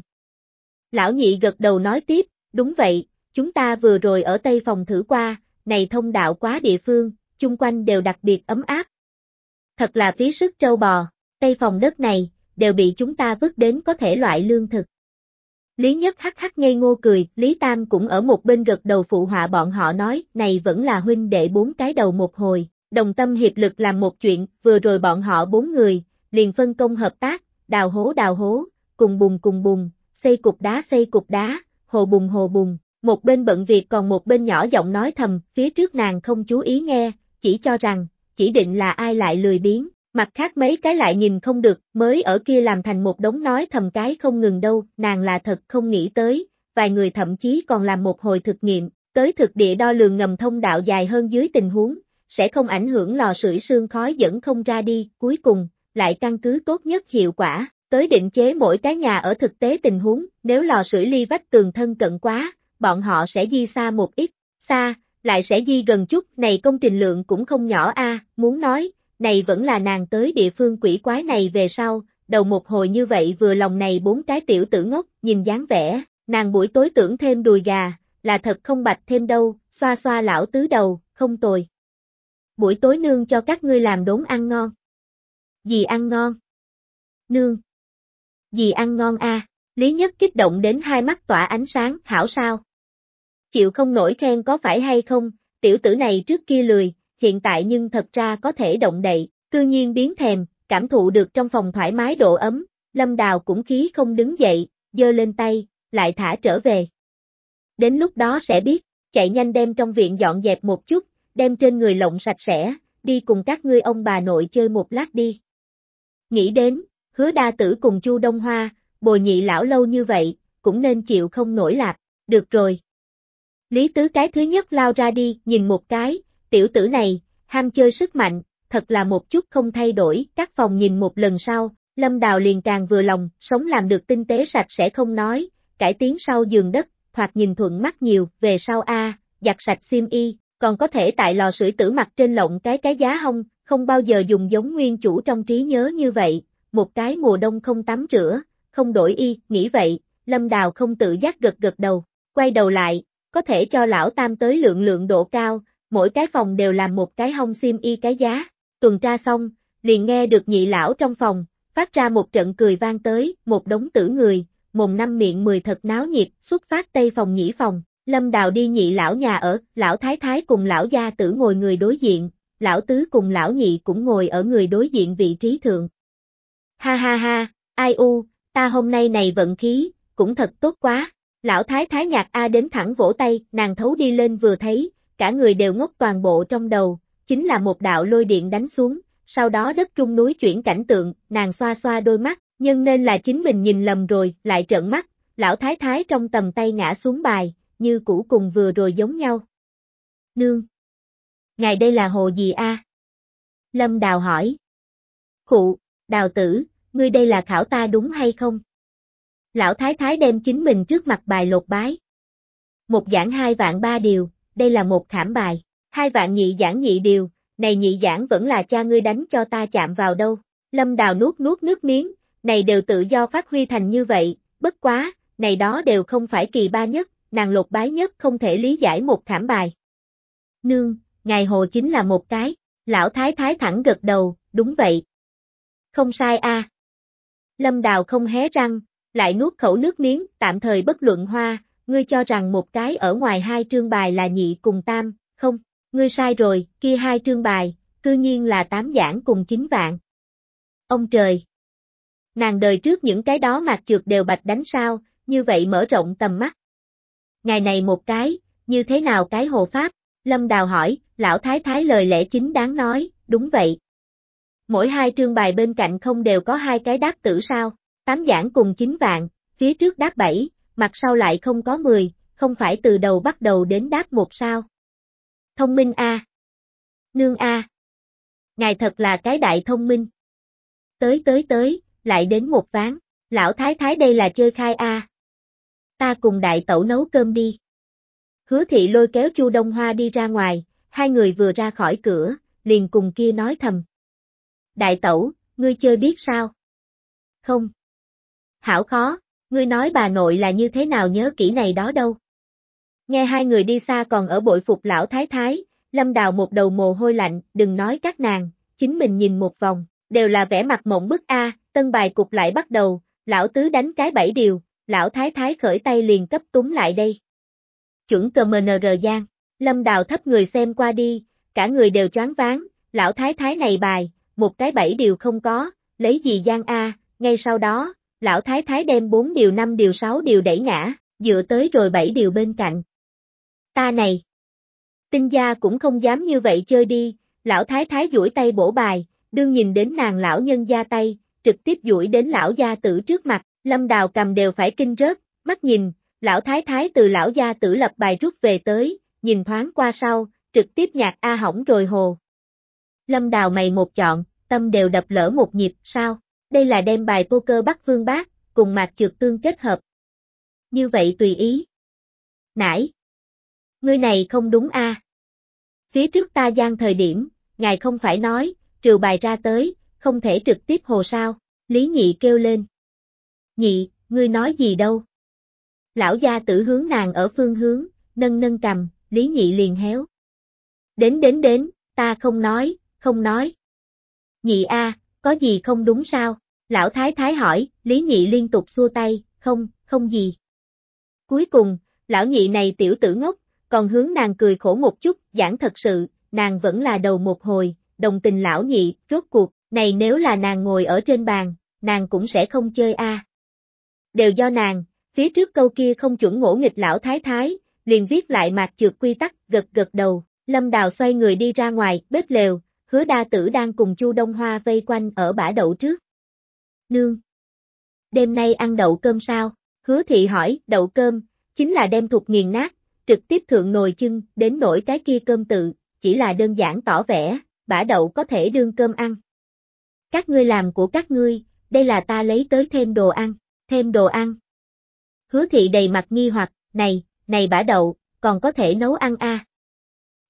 A: Lão nhị gật đầu nói tiếp, đúng vậy, chúng ta vừa rồi ở Tây phòng thử qua, này thông đạo quá địa phương, chung quanh đều đặc biệt ấm áp. Thật là phí sức trâu bò, Tây phòng đất này, đều bị chúng ta vứt đến có thể loại lương thực. Lý Nhất hắc hắc ngây ngô cười, Lý Tam cũng ở một bên gật đầu phụ họa bọn họ nói, này vẫn là huynh đệ bốn cái đầu một hồi, đồng tâm hiệp lực làm một chuyện, vừa rồi bọn họ bốn người, liền phân công hợp tác, đào hố đào hố, cùng bùng cùng bùng, xây cục đá xây cục đá, hồ bùng hồ bùng, một bên bận việc còn một bên nhỏ giọng nói thầm, phía trước nàng không chú ý nghe, chỉ cho rằng, chỉ định là ai lại lười biếng, mặt khác mấy cái lại nhìn không được, mới ở kia làm thành một đống nói thầm cái không ngừng đâu, nàng là thật không nghĩ tới, vài người thậm chí còn làm một hồi thực nghiệm, tới thực địa đo lường ngầm thông đạo dài hơn dưới tình huống, sẽ không ảnh hưởng lò sưởi sương khói dẫn không ra đi, cuối cùng, lại căn cứ tốt nhất hiệu quả, tới định chế mỗi cái nhà ở thực tế tình huống, nếu lò sưởi ly vách tường thân cận quá, bọn họ sẽ di xa một ít, xa, lại sẽ di gần chút, này công trình lượng cũng không nhỏ a, muốn nói, này vẫn là nàng tới địa phương quỷ quái này về sau, đầu một hồi như vậy vừa lòng này bốn cái tiểu tử ngốc, nhìn dáng vẻ, nàng buổi tối tưởng thêm đùi gà, là thật không bạch thêm đâu, xoa xoa lão tứ đầu, không tồi. Buổi tối nương cho các ngươi làm đốn ăn ngon. Dì ăn ngon. Nương. Dì ăn ngon a. Lý Nhất kích động đến hai mắt tỏa ánh sáng, hảo sao? Chịu không nổi khen có phải hay không, tiểu tử này trước kia lười, hiện tại nhưng thật ra có thể động đậy, cư nhiên biến thèm, cảm thụ được trong phòng thoải mái độ ấm, Lâm Đào cũng khí không đứng dậy, giơ lên tay, lại thả trở về. Đến lúc đó sẽ biết, chạy nhanh đem trong viện dọn dẹp một chút, đem trên người lộng sạch sẽ, đi cùng các ngươi ông bà nội chơi một lát đi. Nghĩ đến, hứa đa tử cùng Chu Đông Hoa, bồi nhị lão lâu như vậy, cũng nên chịu không nổi lạc, được rồi. Lý Tứ cái thứ nhất lao ra đi, nhìn một cái, tiểu tử này, ham chơi sức mạnh, thật là một chút không thay đổi, các phòng nhìn một lần sau, Lâm Đào liền càng vừa lòng, sống làm được tinh tế sạch sẽ không nói, cải tiến sau giường đất, thoạt nhìn thuận mắt nhiều, về sau A, giặt sạch xiêm y, còn có thể tại lò sưởi tử mặt trên lộng cái cái giá hông, không bao giờ dùng giống nguyên chủ trong trí nhớ như vậy, một cái mùa đông không tắm rửa, không đổi y, nghĩ vậy, Lâm Đào không tự giác gật gật đầu, quay đầu lại, có thể cho lão tam tới lượng lượng độ cao, mỗi cái phòng đều làm một cái hông sim y cái giá, tuần tra xong, liền nghe được nhị lão trong phòng, phát ra một trận cười vang tới, một đống tử người, mồm năm miệng mười thật náo nhiệt, xuất phát tây phòng nhĩ phòng, lâm đào đi nhị lão nhà ở, lão thái thái cùng lão gia tử ngồi người đối diện, lão tứ cùng lão nhị cũng ngồi ở người đối diện vị trí thượng. Ha ha ha, ai u, ta hôm nay này vận khí, cũng thật tốt quá, lão thái thái nhạc A đến thẳng vỗ tay, nàng thấu đi lên vừa thấy, cả người đều ngốc toàn bộ trong đầu, chính là một đạo lôi điện đánh xuống, sau đó đất trung núi chuyển cảnh tượng, nàng xoa xoa đôi mắt, nhưng nên là chính mình nhìn lầm rồi, lại trợn mắt, lão thái thái trong tầm tay ngã xuống bài, như cũ cùng vừa rồi giống nhau. Nương! Ngài đây là hồ gì a? Lâm Đào hỏi. Khụ, Đào tử, ngươi đây là khảo ta đúng hay không? Lão thái thái đem chính mình trước mặt bài lột bái. Một giảng hai vạn ba điều, đây là một khảm bài, hai vạn nhị giảng nhị điều, này nhị giảng vẫn là cha ngươi đánh cho ta chạm vào đâu. Lâm Đào nuốt nuốt nước miếng, này đều tự do phát huy thành như vậy, bất quá, này đó đều không phải kỳ ba nhất, nàng lột bái nhất không thể lý giải một thảm bài. Nương, ngài hồ chính là một cái, lão thái thái thẳng gật đầu, đúng vậy. Không sai a. Lâm Đào không hé răng, lại nuốt khẩu nước miếng, tạm thời bất luận hoa, ngươi cho rằng một cái ở ngoài hai trương bài là nhị cùng tam, không, ngươi sai rồi, kia hai trương bài, cư nhiên là tám giảng cùng chín vạn. Ông trời! Nàng đời trước những cái đó mạc trượt đều bạch đánh sao, như vậy mở rộng tầm mắt. Ngày này một cái, như thế nào cái hồ pháp? Lâm Đào hỏi, lão thái thái lời lẽ chính đáng nói, đúng vậy. Mỗi hai trương bài bên cạnh không đều có hai cái đáp tử sao, tám giảng cùng chín vạn, phía trước đáp bảy, mặt sau lại không có mười, không phải từ đầu bắt đầu đến đáp một sao. Thông minh A. Nương A. Ngài thật là cái đại thông minh. Tới tới tới, lại đến một ván, lão thái thái đây là chơi khai A. Ta cùng đại tẩu nấu cơm đi. Hứa thị lôi kéo Chu Đông Hoa đi ra ngoài, hai người vừa ra khỏi cửa, liền cùng kia nói thầm. Đại tẩu, ngươi chơi biết sao? Không. Hảo khó, ngươi nói bà nội là như thế nào nhớ kỹ này đó đâu. Nghe hai người đi xa còn ở bội phục lão thái thái, lâm đào một đầu mồ hôi lạnh, đừng nói các nàng, chính mình nhìn một vòng, đều là vẻ mặt mộng bức A, tân bài cục lại bắt đầu, lão tứ đánh cái bảy điều, lão thái thái khởi tay liền cấp túng lại đây. Chuẩn cờ MNR Giang, lâm đào thấp người xem qua đi, cả người đều choáng váng, lão thái thái này bài, một cái bảy điều không có, lấy gì Giang A, ngay sau đó, lão thái thái đem bốn điều năm điều sáu điều đẩy ngã, dựa tới rồi bảy điều bên cạnh. Ta này! Tinh gia cũng không dám như vậy chơi đi, lão thái thái duỗi tay bổ bài, đương nhìn đến nàng lão nhân gia tay, trực tiếp duỗi đến lão gia tử trước mặt, lâm đào cầm đều phải kinh rớt, mắt nhìn, lão thái thái từ lão gia tử lập bài rút về tới, nhìn thoáng qua sau, trực tiếp nhạc A hỏng rồi hồ. Lâm đào mày một chọn, tâm đều đập lỡ một nhịp, sao? Đây là đem bài poker bắt vương bác, cùng mạc trượt tương kết hợp. Như vậy tùy ý. Nãy. Ngươi này không đúng a. Phía trước ta gian thời điểm, ngài không phải nói, trừ bài ra tới, không thể trực tiếp hồ sao, Lý Nhị kêu lên. Nhị, ngươi nói gì đâu? Lão gia tử hướng nàng ở phương hướng, nâng nâng cầm, Lý Nhị liền héo. Đến đến đến, ta không nói, không nói. Nhị a, có gì không đúng sao? Lão Thái Thái hỏi, Lý Nhị liên tục xua tay, không, không gì. Cuối cùng, lão nhị này tiểu tử ngốc, còn hướng nàng cười khổ một chút, giảng thật sự, nàng vẫn là đầu một hồi, đồng tình lão nhị, rốt cuộc, này nếu là nàng ngồi ở trên bàn, nàng cũng sẽ không chơi a. Đều do nàng, phía trước câu kia không chuẩn ngỗ nghịch lão thái thái, liền viết lại mạc trượt quy tắc, gật gật đầu, lâm đào xoay người đi ra ngoài, bếp lều, hứa đa tử đang cùng chu Đông Hoa vây quanh ở bã đậu trước. Nương! Đêm nay ăn đậu cơm sao? Hứa thị hỏi, đậu cơm, chính là đem thuộc nghiền nát, trực tiếp thượng nồi chưng, đến nổi cái kia cơm tự, chỉ là đơn giản tỏ vẻ, bã đậu có thể đương cơm ăn. Các ngươi làm của các ngươi, đây là ta lấy tới thêm đồ ăn, thêm đồ ăn. Hứa thị đầy mặt nghi hoặc, này, này bả đậu, còn có thể nấu ăn a? À?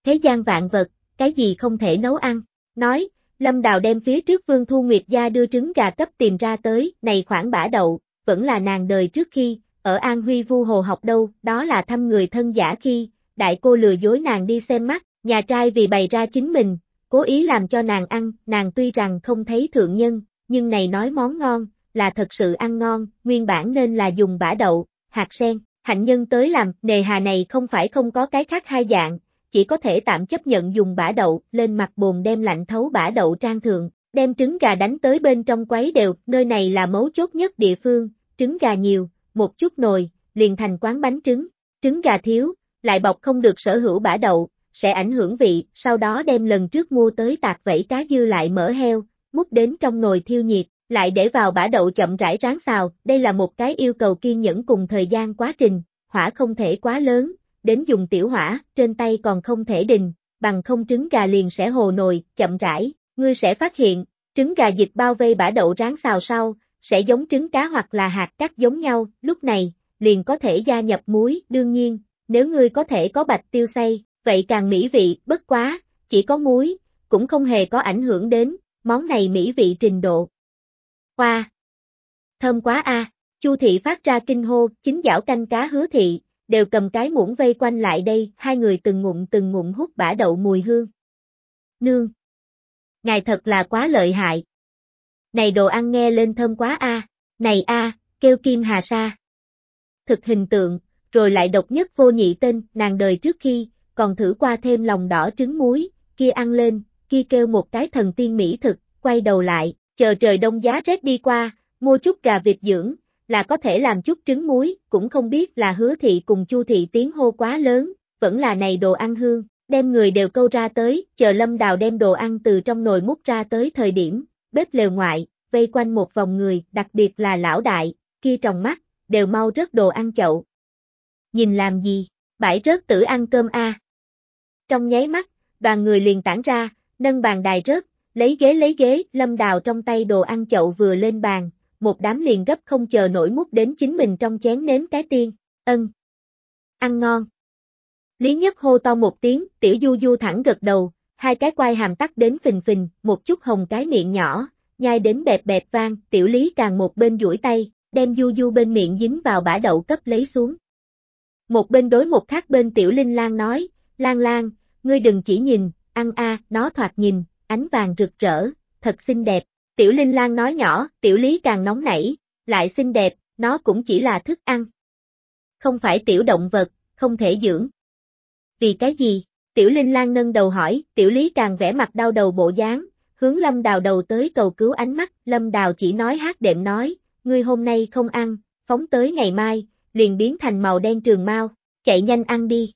A: Thế gian vạn vật, cái gì không thể nấu ăn? Nói, Lâm Đào đem phía trước Vương Thu Nguyệt gia đưa trứng gà cấp tìm ra tới, này khoảng bả đậu, vẫn là nàng đời trước khi, ở An Huy Vu Hồ học đâu, đó là thăm người thân giả khi, đại cô lừa dối nàng đi xem mắt, nhà trai vì bày ra chính mình, cố ý làm cho nàng ăn, nàng tuy rằng không thấy thượng nhân, nhưng này nói món ngon, là thật sự ăn ngon, nguyên bản nên là dùng bả đậu, hạt sen, hạnh nhân tới làm, nề hà này không phải không có cái khác hai dạng, chỉ có thể tạm chấp nhận dùng bả đậu, lên mặt bồn đem lạnh thấu bả đậu trang thượng, đem trứng gà đánh tới bên trong quấy đều, nơi này là mấu chốt nhất địa phương, trứng gà nhiều, một chút nồi, liền thành quán bánh trứng, trứng gà thiếu, lại bọc không được sở hữu bả đậu, sẽ ảnh hưởng vị, sau đó đem lần trước mua tới tạc vẫy cá dư lại mỡ heo, múc đến trong nồi thiêu nhiệt, lại để vào bã đậu chậm rãi ráng xào, đây là một cái yêu cầu kiên nhẫn cùng thời gian quá trình, hỏa không thể quá lớn, đến dùng tiểu hỏa, trên tay còn không thể đình, bằng không trứng gà liền sẽ hồ nồi, chậm rãi, ngươi sẽ phát hiện, trứng gà dịch bao vây bã đậu ráng xào sau, sẽ giống trứng cá hoặc là hạt cắt giống nhau, lúc này, liền có thể gia nhập muối, đương nhiên, nếu ngươi có thể có bạch tiêu xay, vậy càng mỹ vị, bất quá, chỉ có muối, cũng không hề có ảnh hưởng đến, món này mỹ vị trình độ. Hoa! Thơm quá a Chu thị phát ra kinh hô, chính giảo canh cá hứa thị, đều cầm cái muỗng vây quanh lại đây, hai người từng ngụm từng ngụm hút bả đậu mùi hương. Nương! Ngài thật là quá lợi hại. Này đồ ăn nghe lên thơm quá a này a kêu Kim Hà Sa. Thực hình tượng, rồi lại độc nhất vô nhị tên, nàng đời trước khi, còn thử qua thêm lòng đỏ trứng muối, kia ăn lên, kia kêu một cái thần tiên mỹ thực, quay đầu lại, chờ trời đông giá rét đi qua, mua chút gà vịt dưỡng, là có thể làm chút trứng muối, cũng không biết là hứa thị cùng chu thị tiếng hô quá lớn, vẫn là này đồ ăn hương, đem người đều câu ra tới, chờ lâm đào đem đồ ăn từ trong nồi múc ra tới thời điểm, bếp lều ngoại, vây quanh một vòng người, đặc biệt là lão đại, kia trồng mắt, đều mau rớt đồ ăn chậu. Nhìn làm gì, bãi rớt tử ăn cơm a. Trong nháy mắt, đoàn người liền tản ra, nâng bàn đài rớt, lấy ghế lấy ghế, lâm đào trong tay đồ ăn chậu vừa lên bàn, một đám liền gấp không chờ nổi mút đến chính mình trong chén nếm cái tiên, ân. Ăn ngon. Lý Nhất hô to một tiếng, tiểu du du thẳng gật đầu, hai cái quai hàm tắt đến phình phình, một chút hồng cái miệng nhỏ, nhai đến bẹp bẹp vang, tiểu lý càng một bên duỗi tay, đem du du bên miệng dính vào bả đậu cấp lấy xuống. Một bên đối một khác bên tiểu linh lan nói, lan lan, ngươi đừng chỉ nhìn, ăn a, nó thoạt nhìn, ánh vàng rực rỡ, thật xinh đẹp. Tiểu Linh Lan nói nhỏ, tiểu lý càng nóng nảy, lại xinh đẹp, nó cũng chỉ là thức ăn. Không phải tiểu động vật, không thể dưỡng. Vì cái gì? Tiểu Linh Lan nâng đầu hỏi, tiểu lý càng vẽ mặt đau đầu bộ dáng, hướng Lâm Đào đầu tới cầu cứu ánh mắt, Lâm Đào chỉ nói hát đệm nói, ngươi hôm nay không ăn, phóng tới ngày mai, liền biến thành màu đen trường mau, chạy nhanh ăn đi.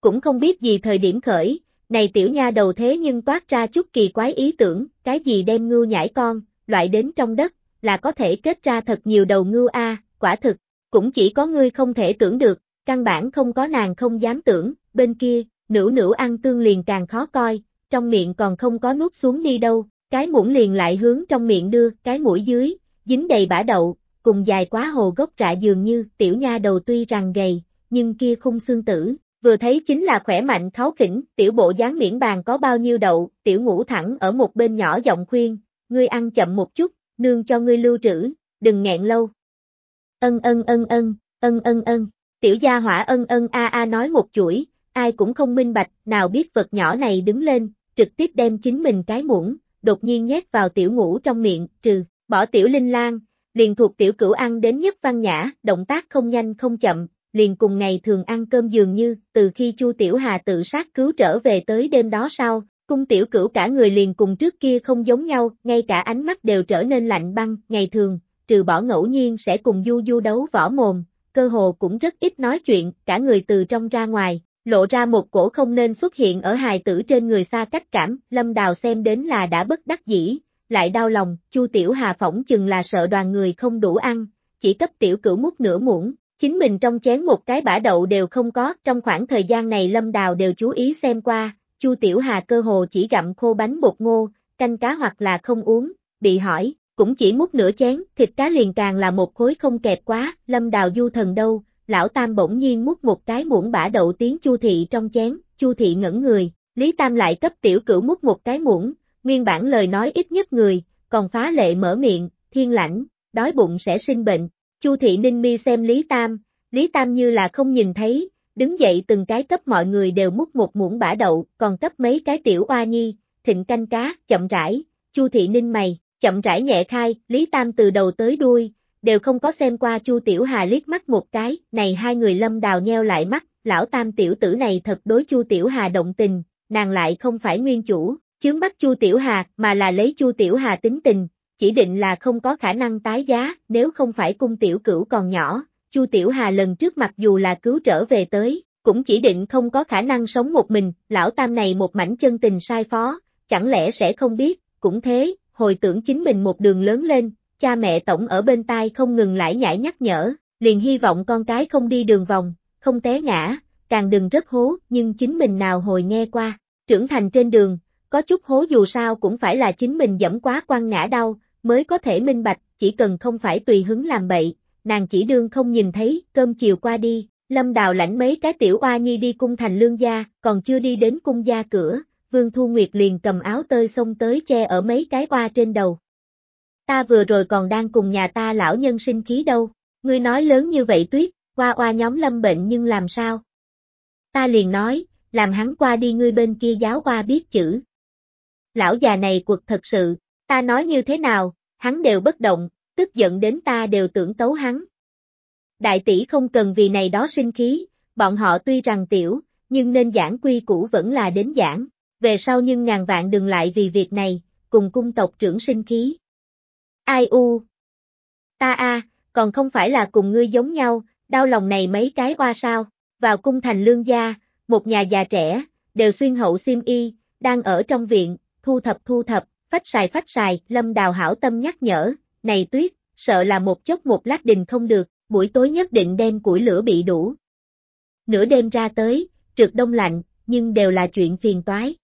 A: Cũng không biết gì thời điểm khởi, này tiểu nha đầu thế nhưng toát ra chút kỳ quái ý tưởng, cái gì đem ngưu nhảy con, loại đến trong đất, là có thể kết ra thật nhiều đầu ngưu a, quả thực, cũng chỉ có ngươi không thể tưởng được, căn bản không có nàng không dám tưởng, bên kia, nữ nữ ăn tương liền càng khó coi, trong miệng còn không có nuốt xuống đi đâu, cái muỗng liền lại hướng trong miệng đưa, cái mũi dưới, dính đầy bã đậu, cùng dài quá hồ gốc rạ dường như, tiểu nha đầu tuy rằng gầy, nhưng kia khung xương tử, vừa thấy chính là khỏe mạnh kháo khỉnh, tiểu bộ dáng miễn bàn có bao nhiêu đậu, tiểu ngủ thẳng ở một bên nhỏ giọng khuyên, ngươi ăn chậm một chút, nương cho ngươi lưu trữ, đừng nghẹn lâu. Ân ân ân ân, ân ân ân, tiểu gia hỏa ân ân a a nói một chuỗi, ai cũng không minh bạch, nào biết vật nhỏ này đứng lên, trực tiếp đem chính mình cái muỗng, đột nhiên nhét vào tiểu ngủ trong miệng, trừ, bỏ tiểu linh lan, liền thuộc tiểu cửu ăn đến nhất văn nhã, động tác không nhanh không chậm, liền cùng ngày thường ăn cơm dường như, từ khi Chu Tiểu Hà tự sát cứu trở về tới đêm đó sau, cung tiểu cửu cả người liền cùng trước kia không giống nhau, ngay cả ánh mắt đều trở nên lạnh băng, ngày thường, trừ bỏ ngẫu nhiên sẽ cùng du du đấu võ mồm, cơ hồ cũng rất ít nói chuyện, cả người từ trong ra ngoài, lộ ra một cổ không nên xuất hiện ở hài tử trên người xa cách cảm, lâm đào xem đến là đã bất đắc dĩ, lại đau lòng, Chu Tiểu Hà phỏng chừng là sợ đoàn người không đủ ăn, chỉ cấp tiểu cửu mút nửa muỗng, chính mình trong chén một cái bã đậu đều không có, trong khoảng thời gian này Lâm Đào đều chú ý xem qua, Chu Tiểu Hà cơ hồ chỉ gặm khô bánh bột ngô, canh cá hoặc là không uống, bị hỏi, cũng chỉ mút nửa chén, thịt cá liền càng là một khối không kẹp quá, Lâm Đào du thần đâu, lão Tam bỗng nhiên mút một cái muỗng bã đậu tiếng Chu Thị trong chén, Chu Thị ngẩn người, Lý Tam lại cấp tiểu cửu mút một cái muỗng, nguyên bản lời nói ít nhất người, còn phá lệ mở miệng, thiên lãnh, đói bụng sẽ sinh bệnh. Chu thị ninh mi xem Lý Tam, Lý Tam như là không nhìn thấy, đứng dậy từng cái cấp mọi người đều múc một muỗng bả đậu, còn cấp mấy cái tiểu oa nhi, thịnh canh cá, chậm rãi, Chu thị ninh mày, chậm rãi nhẹ khai, Lý Tam từ đầu tới đuôi, đều không có xem qua Chu Tiểu Hà liếc mắt một cái, này hai người lâm đào nheo lại mắt, lão Tam tiểu tử này thật đối Chu Tiểu Hà động tình, nàng lại không phải nguyên chủ, chướng bắt Chu Tiểu Hà, mà là lấy Chu Tiểu Hà tính tình, chỉ định là không có khả năng tái giá, nếu không phải cung tiểu cửu còn nhỏ, Chu Tiểu Hà lần trước mặc dù là cứu trở về tới, cũng chỉ định không có khả năng sống một mình, lão tam này một mảnh chân tình sai phó, chẳng lẽ sẽ không biết, cũng thế, hồi tưởng chính mình một đường lớn lên, cha mẹ tổng ở bên tai không ngừng lại nhảy nhắc nhở, liền hy vọng con cái không đi đường vòng, không té ngã, càng đừng rất hố, nhưng chính mình nào hồi nghe qua, trưởng thành trên đường, có chút hố dù sao cũng phải là chính mình dẫm quá quan ngã đau, mới có thể minh bạch, chỉ cần không phải tùy hứng làm bậy, nàng chỉ đương không nhìn thấy, cơm chiều qua đi, lâm đào lãnh mấy cái tiểu oa nhi đi cung thành lương gia, còn chưa đi đến cung gia cửa, Vương Thu Nguyệt liền cầm áo tơi xông tới che ở mấy cái oa trên đầu. Ta vừa rồi còn đang cùng nhà ta lão nhân sinh khí đâu, ngươi nói lớn như vậy tuyết, qua oa nhóm lâm bệnh nhưng làm sao? Ta liền nói, làm hắn qua đi ngươi bên kia giáo qua biết chữ, lão già này quật thật sự, ta nói như thế nào, hắn đều bất động, tức giận đến ta đều tưởng tấu hắn. Đại tỷ không cần vì này đó sinh khí, bọn họ tuy rằng tiểu, nhưng nên giảng quy củ vẫn là đến giảng, về sau nhưng ngàn vạn đừng lại vì việc này, cùng cung tộc trưởng sinh khí. Ai u? Ta a, còn không phải là cùng ngươi giống nhau, đau lòng này mấy cái oa sao, vào cung thành lương gia, một nhà già trẻ, đều xuyên hậu xiêm y, đang ở trong viện, thu thập thu thập, phách xài phách xài, lâm đào hảo tâm nhắc nhở, này tuyết, sợ là một chốc một lát đình không được, buổi tối nhất định đem củi lửa bị đủ. Nửa đêm ra tới, trượt đông lạnh, nhưng đều là chuyện phiền toái.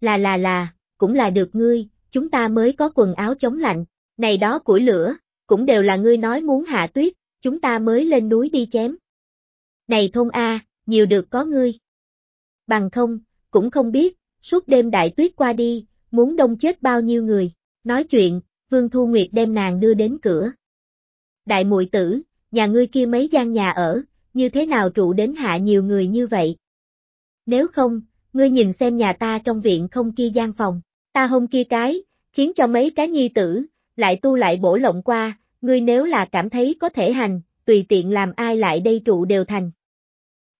A: Là là là, cũng là được ngươi, chúng ta mới có quần áo chống lạnh, này đó củi lửa, cũng đều là ngươi nói muốn hạ tuyết, chúng ta mới lên núi đi chém. Này thôn A, nhiều được có ngươi. Bằng không, cũng không biết, suốt đêm đại tuyết qua đi, muốn đông chết bao nhiêu người. Nói chuyện, Vương Thu Nguyệt đem nàng đưa đến cửa. Đại muội tử, nhà ngươi kia mấy gian nhà ở, như thế nào trụ đến hạ nhiều người như vậy? Nếu không, ngươi nhìn xem nhà ta trong viện không kia gian phòng, ta hôm kia cái, khiến cho mấy cái nhi tử, lại tu lại bổ lộng qua, ngươi nếu là cảm thấy có thể hành, tùy tiện làm ai lại đây trụ đều thành.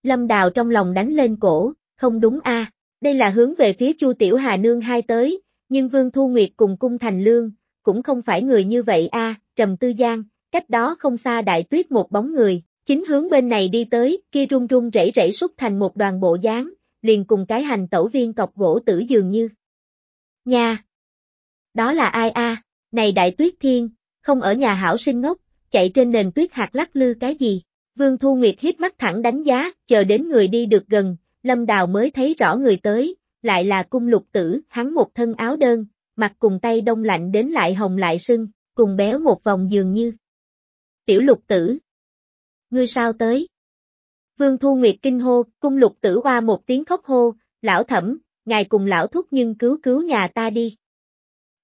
A: Lâm Đào trong lòng đánh lên cổ, không đúng a, đây là hướng về phía Chu Tiểu Hà Nương hai tới, nhưng Vương Thu Nguyệt cùng cung thành lương, cũng không phải người như vậy a, trầm tư giang, cách đó không xa đại tuyết một bóng người, chính hướng bên này đi tới, kia run run rẩy rẩy xúc thành một đoàn bộ dáng, liền cùng cái hành tẩu viên cọc gỗ tử dường như. Nha! Đó là ai a? Này đại tuyết thiên, không ở nhà hảo sinh ngốc, chạy trên nền tuyết hạt lắc lư cái gì? Vương Thu Nguyệt hít mắt thẳng đánh giá, chờ đến người đi được gần, Lâm Đào mới thấy rõ người tới, lại là cung lục tử, hắn một thân áo đơn, mặt cùng tay đông lạnh đến lại hồng lại sưng, cùng béo một vòng dường như. Tiểu lục tử. Ngươi sao tới? Vương Thu Nguyệt kinh hô, cung lục tử hoa một tiếng khóc hô, lão thẩm, ngài cùng lão thúc nhưng cứu cứu nhà ta đi.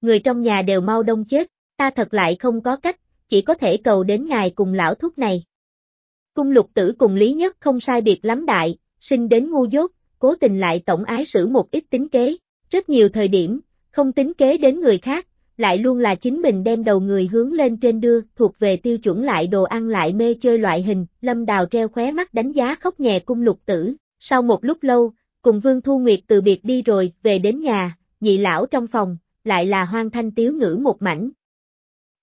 A: Người trong nhà đều mau đông chết, ta thật lại không có cách, chỉ có thể cầu đến ngài cùng lão thúc này. Cung lục tử cùng Lý Nhất không sai biệt lắm đại, sinh đến ngu dốt, cố tình lại tổng ái sử một ít tính kế. Rất nhiều thời điểm, không tính kế đến người khác, lại luôn là chính mình đem đầu người hướng lên trên đưa, thuộc về tiêu chuẩn lại đồ ăn lại mê chơi loại hình, lâm đào treo khóe mắt đánh giá khóc nhẹ cung lục tử, sau một lúc lâu, cùng Vương Thu Nguyệt từ biệt đi rồi, về đến nhà, nhị lão trong phòng, lại là hoang thanh tiếu ngữ một mảnh.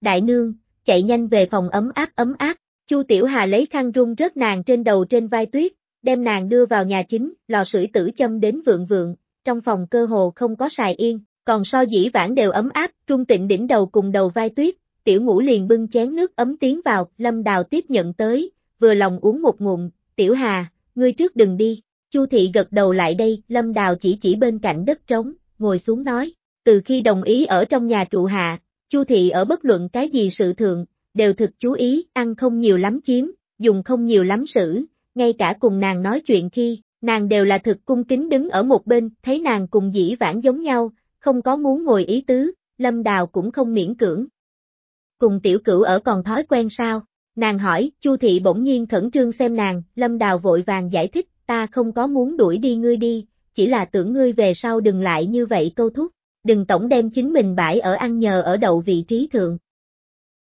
A: Đại nương, chạy nhanh về phòng ấm áp ấm áp, Chu Tiểu Hà lấy khăn rung rớt nàng trên đầu trên vai tuyết, đem nàng đưa vào nhà chính, lò sưởi tử châm đến vượng vượng, trong phòng cơ hồ không có xài yên, còn so dĩ vãng đều ấm áp, trung tịnh đỉnh đầu cùng đầu vai tuyết, tiểu ngũ liền bưng chén nước ấm tiến vào, lâm đào tiếp nhận tới, vừa lòng uống một ngụm, tiểu hà, ngươi trước đừng đi, chu thị gật đầu lại đây, lâm đào chỉ chỉ bên cạnh đất trống, ngồi xuống nói, từ khi đồng ý ở trong nhà trụ hạ, chu thị ở bất luận cái gì sự thượng, đều thực chú ý, ăn không nhiều lắm chiếm, dùng không nhiều lắm xử, ngay cả cùng nàng nói chuyện khi, nàng đều là thực cung kính đứng ở một bên, thấy nàng cùng dĩ vãng giống nhau, không có muốn ngồi ý tứ, lâm đào cũng không miễn cưỡng. Cùng tiểu cửu ở còn thói quen sao? Nàng hỏi, Chu thị bỗng nhiên khẩn trương xem nàng, lâm đào vội vàng giải thích, ta không có muốn đuổi đi ngươi đi, chỉ là tưởng ngươi về sau đừng lại như vậy câu thúc, đừng tổng đem chính mình bãi ở ăn nhờ ở đậu vị trí thượng.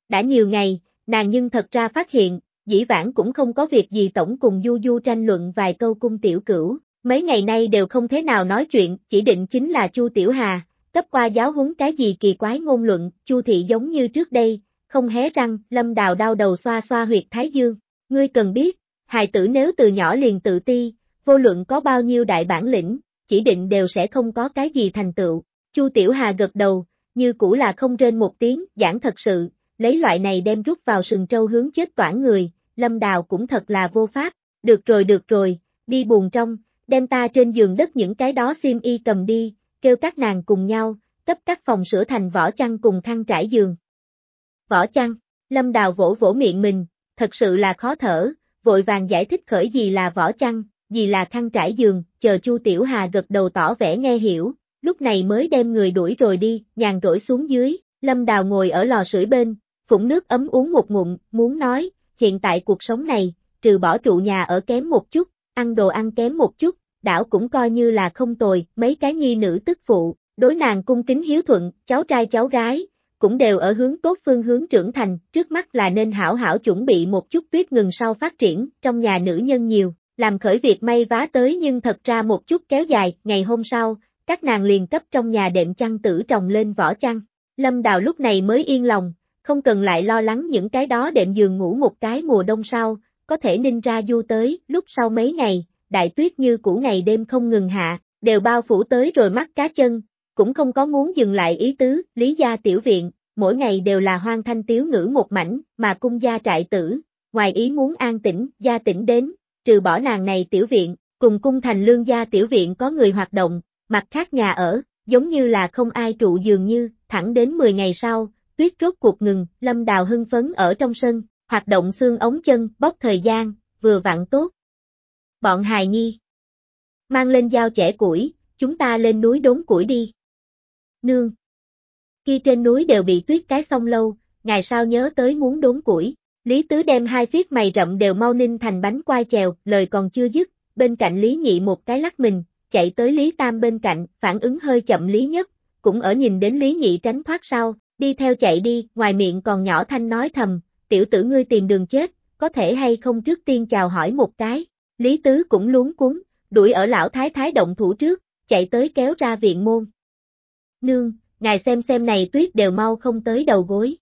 A: Đã nhiều ngày, nàng nhưng thật ra phát hiện, dĩ vãng cũng không có việc gì tổng cùng du du tranh luận vài câu cung tiểu cửu, mấy ngày nay đều không thế nào nói chuyện, chỉ định chính là Chu Tiểu Hà, cấp qua giáo huấn cái gì kỳ quái ngôn luận, Chu thị giống như trước đây, không hé răng, Lâm Đào đau đầu xoa xoa huyệt thái dương, ngươi cần biết, hài tử nếu từ nhỏ liền tự ti, vô luận có bao nhiêu đại bản lĩnh, chỉ định đều sẽ không có cái gì thành tựu. Chu Tiểu Hà gật đầu, như cũ là không trên một tiếng, giảng thật sự, lấy loại này đem rút vào sừng trâu hướng chết toản người, Lâm Đào cũng thật là vô pháp, được rồi được rồi, đi buồn trong, đem ta trên giường đất những cái đó xiêm y cầm đi, kêu các nàng cùng nhau, cấp các phòng sửa thành vỏ chăn cùng khăn trải giường. Vỏ chăn, Lâm Đào vỗ vỗ miệng mình, thật sự là khó thở, vội vàng giải thích khởi gì là vỏ chăn, gì là khăn trải giường, chờ Chu Tiểu Hà gật đầu tỏ vẻ nghe hiểu, lúc này mới đem người đuổi rồi đi, nhàn rỗi xuống dưới, Lâm Đào ngồi ở lò sưởi bên, phụng nước ấm uống một ngụm, muốn nói, hiện tại cuộc sống này, trừ bỏ trụ nhà ở kém một chút, ăn đồ ăn kém một chút, đảo cũng coi như là không tồi, mấy cái nhi nữ tức phụ, đối nàng cung kính hiếu thuận, cháu trai cháu gái, cũng đều ở hướng tốt phương hướng trưởng thành, trước mắt là nên hảo hảo chuẩn bị một chút tuyết ngừng sau phát triển, trong nhà nữ nhân nhiều, làm khởi việc may vá tới nhưng thật ra một chút kéo dài, ngày hôm sau, các nàng liền cấp trong nhà đệm chăn tử trồng lên vỏ chăn. Lâm Đào lúc này mới yên lòng, không cần lại lo lắng những cái đó đệm giường ngủ một cái mùa đông sau, có thể ninh ra du tới, lúc sau mấy ngày, đại tuyết như cũ ngày đêm không ngừng hạ, đều bao phủ tới rồi mắt cá chân, cũng không có muốn dừng lại ý tứ, lý gia tiểu viện, mỗi ngày đều là hoang thanh tiếu ngữ một mảnh, mà cung gia trại tử, ngoài ý muốn an tĩnh, gia tĩnh đến, trừ bỏ nàng này tiểu viện, cùng cung thành lương gia tiểu viện có người hoạt động, mặt khác nhà ở, giống như là không ai trụ dường như, thẳng đến 10 ngày sau, tuyết rốt cuộc ngừng, lâm đào hưng phấn ở trong sân, hoạt động xương ống chân, bóc thời gian, vừa vặn tốt. Bọn hài nhi. Mang lên dao chẻ củi, chúng ta lên núi đốn củi đi. Nương. Khi trên núi đều bị tuyết cái xong lâu, ngày sau nhớ tới muốn đốn củi. Lý Tứ đem hai phiết mày rậm đều mau ninh thành bánh quai chèo, lời còn chưa dứt, bên cạnh Lý Nhị một cái lắc mình, chạy tới Lý Tam bên cạnh, phản ứng hơi chậm Lý Nhất, cũng ở nhìn đến Lý Nhị tránh thoát sau, đi theo chạy đi, ngoài miệng còn nhỏ thanh nói thầm, tiểu tử ngươi tìm đường chết, có thể hay không trước tiên chào hỏi một cái, Lý Tứ cũng luống cuốn, đuổi ở lão thái thái động thủ trước, chạy tới kéo ra viện môn. Nương, ngài xem xem này tuyết đều mau không tới đầu gối.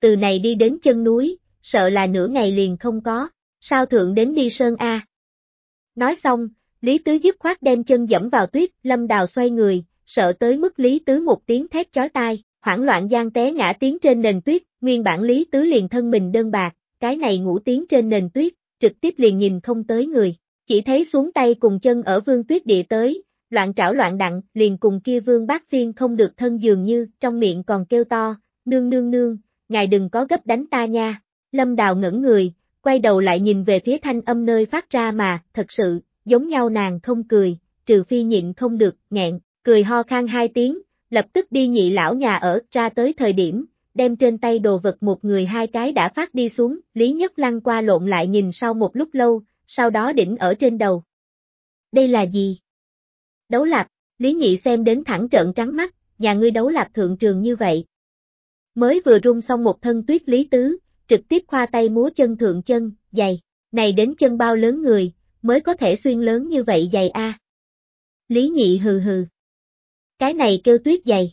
A: Từ này đi đến chân núi, sợ là nửa ngày liền không có, sao thượng đến đi sơn A. Nói xong, Lý Tứ dứt khoát đem chân dẫm vào tuyết, lâm đào xoay người, sợ tới mức Lý Tứ một tiếng thét chói tai, hoảng loạn gian té ngã tiếng trên nền tuyết, nguyên bản Lý Tứ liền thân mình đơn bạc, cái này ngủ tiếng trên nền tuyết, trực tiếp liền nhìn không tới người, chỉ thấy xuống tay cùng chân ở vương tuyết địa tới, loạn trảo loạn đặng, liền cùng kia vương bác phiên không được thân dường như, trong miệng còn kêu to, nương nương nương, ngài đừng có gấp đánh ta nha, lâm đào ngẩn người, quay đầu lại nhìn về phía thanh âm nơi phát ra mà, thật sự, giống nhau nàng không cười, trừ phi nhịn không được, nghẹn, cười ho khan hai tiếng, lập tức đi nhị lão nhà ở, ra tới thời điểm, đem trên tay đồ vật một người hai cái đã phát đi xuống, Lý Nhất lăn qua lộn lại nhìn sau một lúc lâu, sau đó đỉnh ở trên đầu. Đây là gì? Đấu lạc, Lý Nhị xem đến thẳng trợn trắng mắt, nhà ngươi đấu lạc thượng trường như vậy. Mới vừa rung xong một thân tuyết lý tứ, trực tiếp khoa tay múa chân thượng chân, dày, này đến chân bao lớn người, mới có thể xuyên lớn như vậy dày a. Lý nhị hừ hừ. Cái này kêu tuyết dày.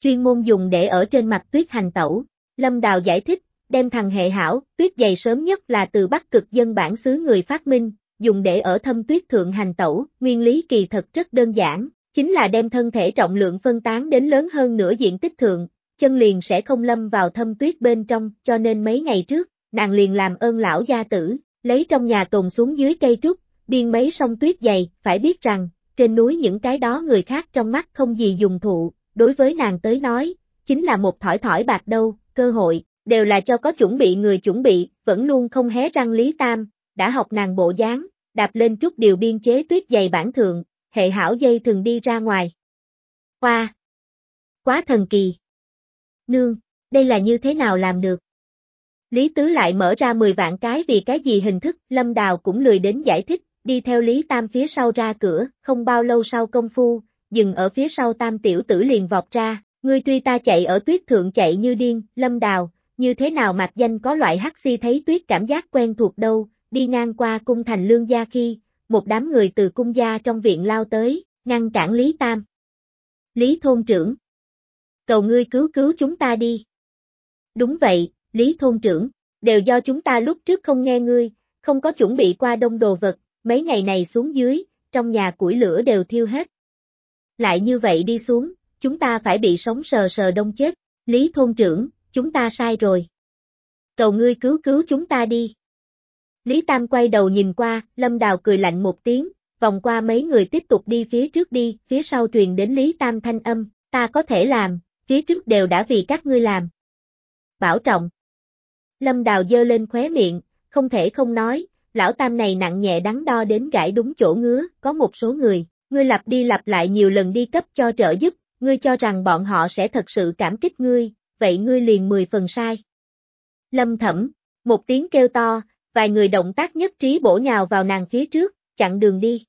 A: Chuyên môn dùng để ở trên mặt tuyết hành tẩu, Lâm Đào giải thích, đem thằng hệ hảo, tuyết dày sớm nhất là từ Bắc cực dân bản xứ người phát minh, dùng để ở thâm tuyết thượng hành tẩu, nguyên lý kỳ thật rất đơn giản, chính là đem thân thể trọng lượng phân tán đến lớn hơn nửa diện tích thượng, chân liền sẽ không lâm vào thâm tuyết bên trong, cho nên mấy ngày trước, nàng liền làm ơn lão gia tử, lấy trong nhà tồn xuống dưới cây trúc, biên mấy sông tuyết dày, phải biết rằng, trên núi những cái đó người khác trong mắt không gì dùng thụ, đối với nàng tới nói, chính là một thỏi thỏi bạc đâu, cơ hội, đều là cho có chuẩn bị người chuẩn bị, vẫn luôn không hé răng Lý Tam, đã học nàng bộ dáng, đạp lên chút điều biên chế tuyết dày bản thượng, hệ hảo dây thường đi ra ngoài. Qua! Quá thần kỳ! Nương, đây là như thế nào làm được? Lý Tứ lại mở ra 10 vạn cái vì cái gì hình thức, Lâm Đào cũng lười đến giải thích, đi theo Lý Tam phía sau ra cửa, không bao lâu sau công phu, dừng ở phía sau Tam tiểu tử liền vọt ra, ngươi truy ta chạy ở tuyết thượng chạy như điên, Lâm Đào, như thế nào mặc danh có loại hắc si thấy tuyết cảm giác quen thuộc đâu, đi ngang qua cung thành lương gia khi, một đám người từ cung gia trong viện lao tới, ngăn cản Lý Tam. Lý thôn trưởng. Cầu ngươi cứu cứu chúng ta đi. Đúng vậy, Lý thôn trưởng, đều do chúng ta lúc trước không nghe ngươi, không có chuẩn bị qua đông đồ vật, mấy ngày này xuống dưới, trong nhà củi lửa đều thiêu hết. Lại như vậy đi xuống, chúng ta phải bị sống sờ sờ đông chết, Lý thôn trưởng, chúng ta sai rồi. Cầu ngươi cứu cứu chúng ta đi. Lý Tam quay đầu nhìn qua, Lâm Đào cười lạnh một tiếng, vòng qua mấy người tiếp tục đi phía trước đi, phía sau truyền đến Lý Tam thanh âm, ta có thể làm, phía trước đều đã vì các ngươi làm. Bảo trọng. Lâm Đào dơ lên khóe miệng, không thể không nói, lão Tam này nặng nhẹ đắn đo đến gãi đúng chỗ ngứa, có một số người, ngươi lặp đi lặp lại nhiều lần đi cấp cho trợ giúp, ngươi cho rằng bọn họ sẽ thật sự cảm kích ngươi, vậy ngươi liền mười phần sai. Lâm Thẩm, một tiếng kêu to, vài người động tác nhất trí bổ nhào vào nàng phía trước, chặn đường đi.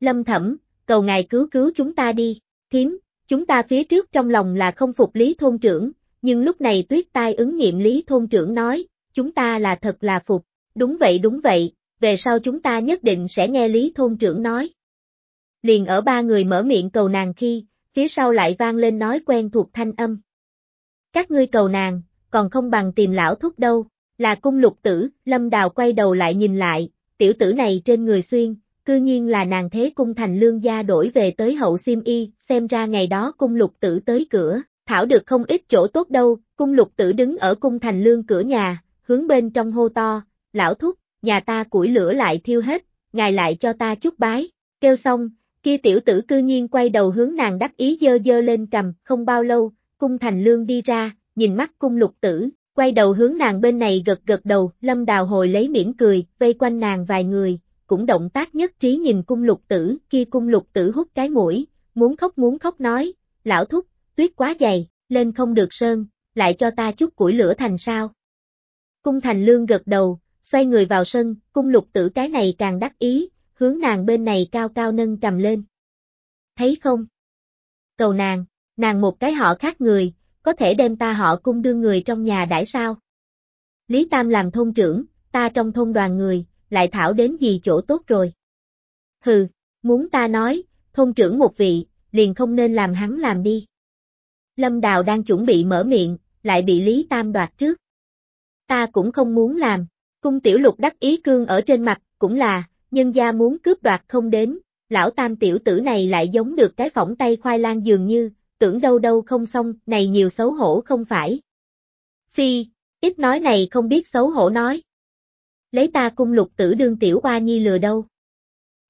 A: Lâm thẩm, cầu ngài cứu cứu chúng ta đi, thiếm, chúng ta phía trước trong lòng là không phục Lý Thôn trưởng, nhưng lúc này tuyết tai ứng nghiệm Lý Thôn trưởng nói, chúng ta là thật là phục, đúng vậy đúng vậy, về sau chúng ta nhất định sẽ nghe Lý Thôn trưởng nói. Liền ở ba người mở miệng cầu nàng khi, phía sau lại vang lên nói quen thuộc thanh âm. Các ngươi cầu nàng, còn không bằng tìm lão thúc đâu. Là cung lục tử, lâm đào quay đầu lại nhìn lại, tiểu tử này trên người xuyên, cư nhiên là nàng thế cung thành lương gia đổi về tới hậu siêm y, xem ra ngày đó cung lục tử tới cửa, thảo được không ít chỗ tốt đâu, cung lục tử đứng ở cung thành lương cửa nhà, hướng bên trong hô to, lão thúc, nhà ta củi lửa lại thiêu hết, ngài lại cho ta chút bái, kêu xong, kia tiểu tử cư nhiên quay đầu hướng nàng đắc ý dơ dơ lên cầm, không bao lâu, cung thành lương đi ra, nhìn mắt cung lục tử, Quay đầu hướng nàng bên này gật gật đầu, lâm đào hồi lấy mỉm cười, vây quanh nàng vài người, cũng động tác nhất trí nhìn cung lục tử, kia cung lục tử hút cái mũi, muốn khóc muốn khóc nói, lão thúc, tuyết quá dày, lên không được sơn, lại cho ta chút củi lửa thành sao. Cung thành lương gật đầu, xoay người vào sân, cung lục tử cái này càng đắc ý, hướng nàng bên này cao cao nâng cầm lên. Thấy không? Cầu nàng, nàng một cái họ khác người, có thể đem ta họ cung đưa người trong nhà đãi sao? Lý Tam làm thôn trưởng, ta trong thôn đoàn người, lại thảo đến gì chỗ tốt rồi. Hừ, muốn ta nói, thôn trưởng một vị, liền không nên làm hắn làm đi. Lâm Đào đang chuẩn bị mở miệng, lại bị Lý Tam đoạt trước. Ta cũng không muốn làm, cung tiểu lục đắc ý cương ở trên mặt, cũng là, nhân gia muốn cướp đoạt không đến, lão tam tiểu tử này lại giống được cái phỏng tay khoai lang dường như, tưởng đâu đâu không xong, này nhiều xấu hổ không phải. Phi, ít nói này không biết xấu hổ nói. Lấy ta cung lục tử đương tiểu qua nhi lừa đâu.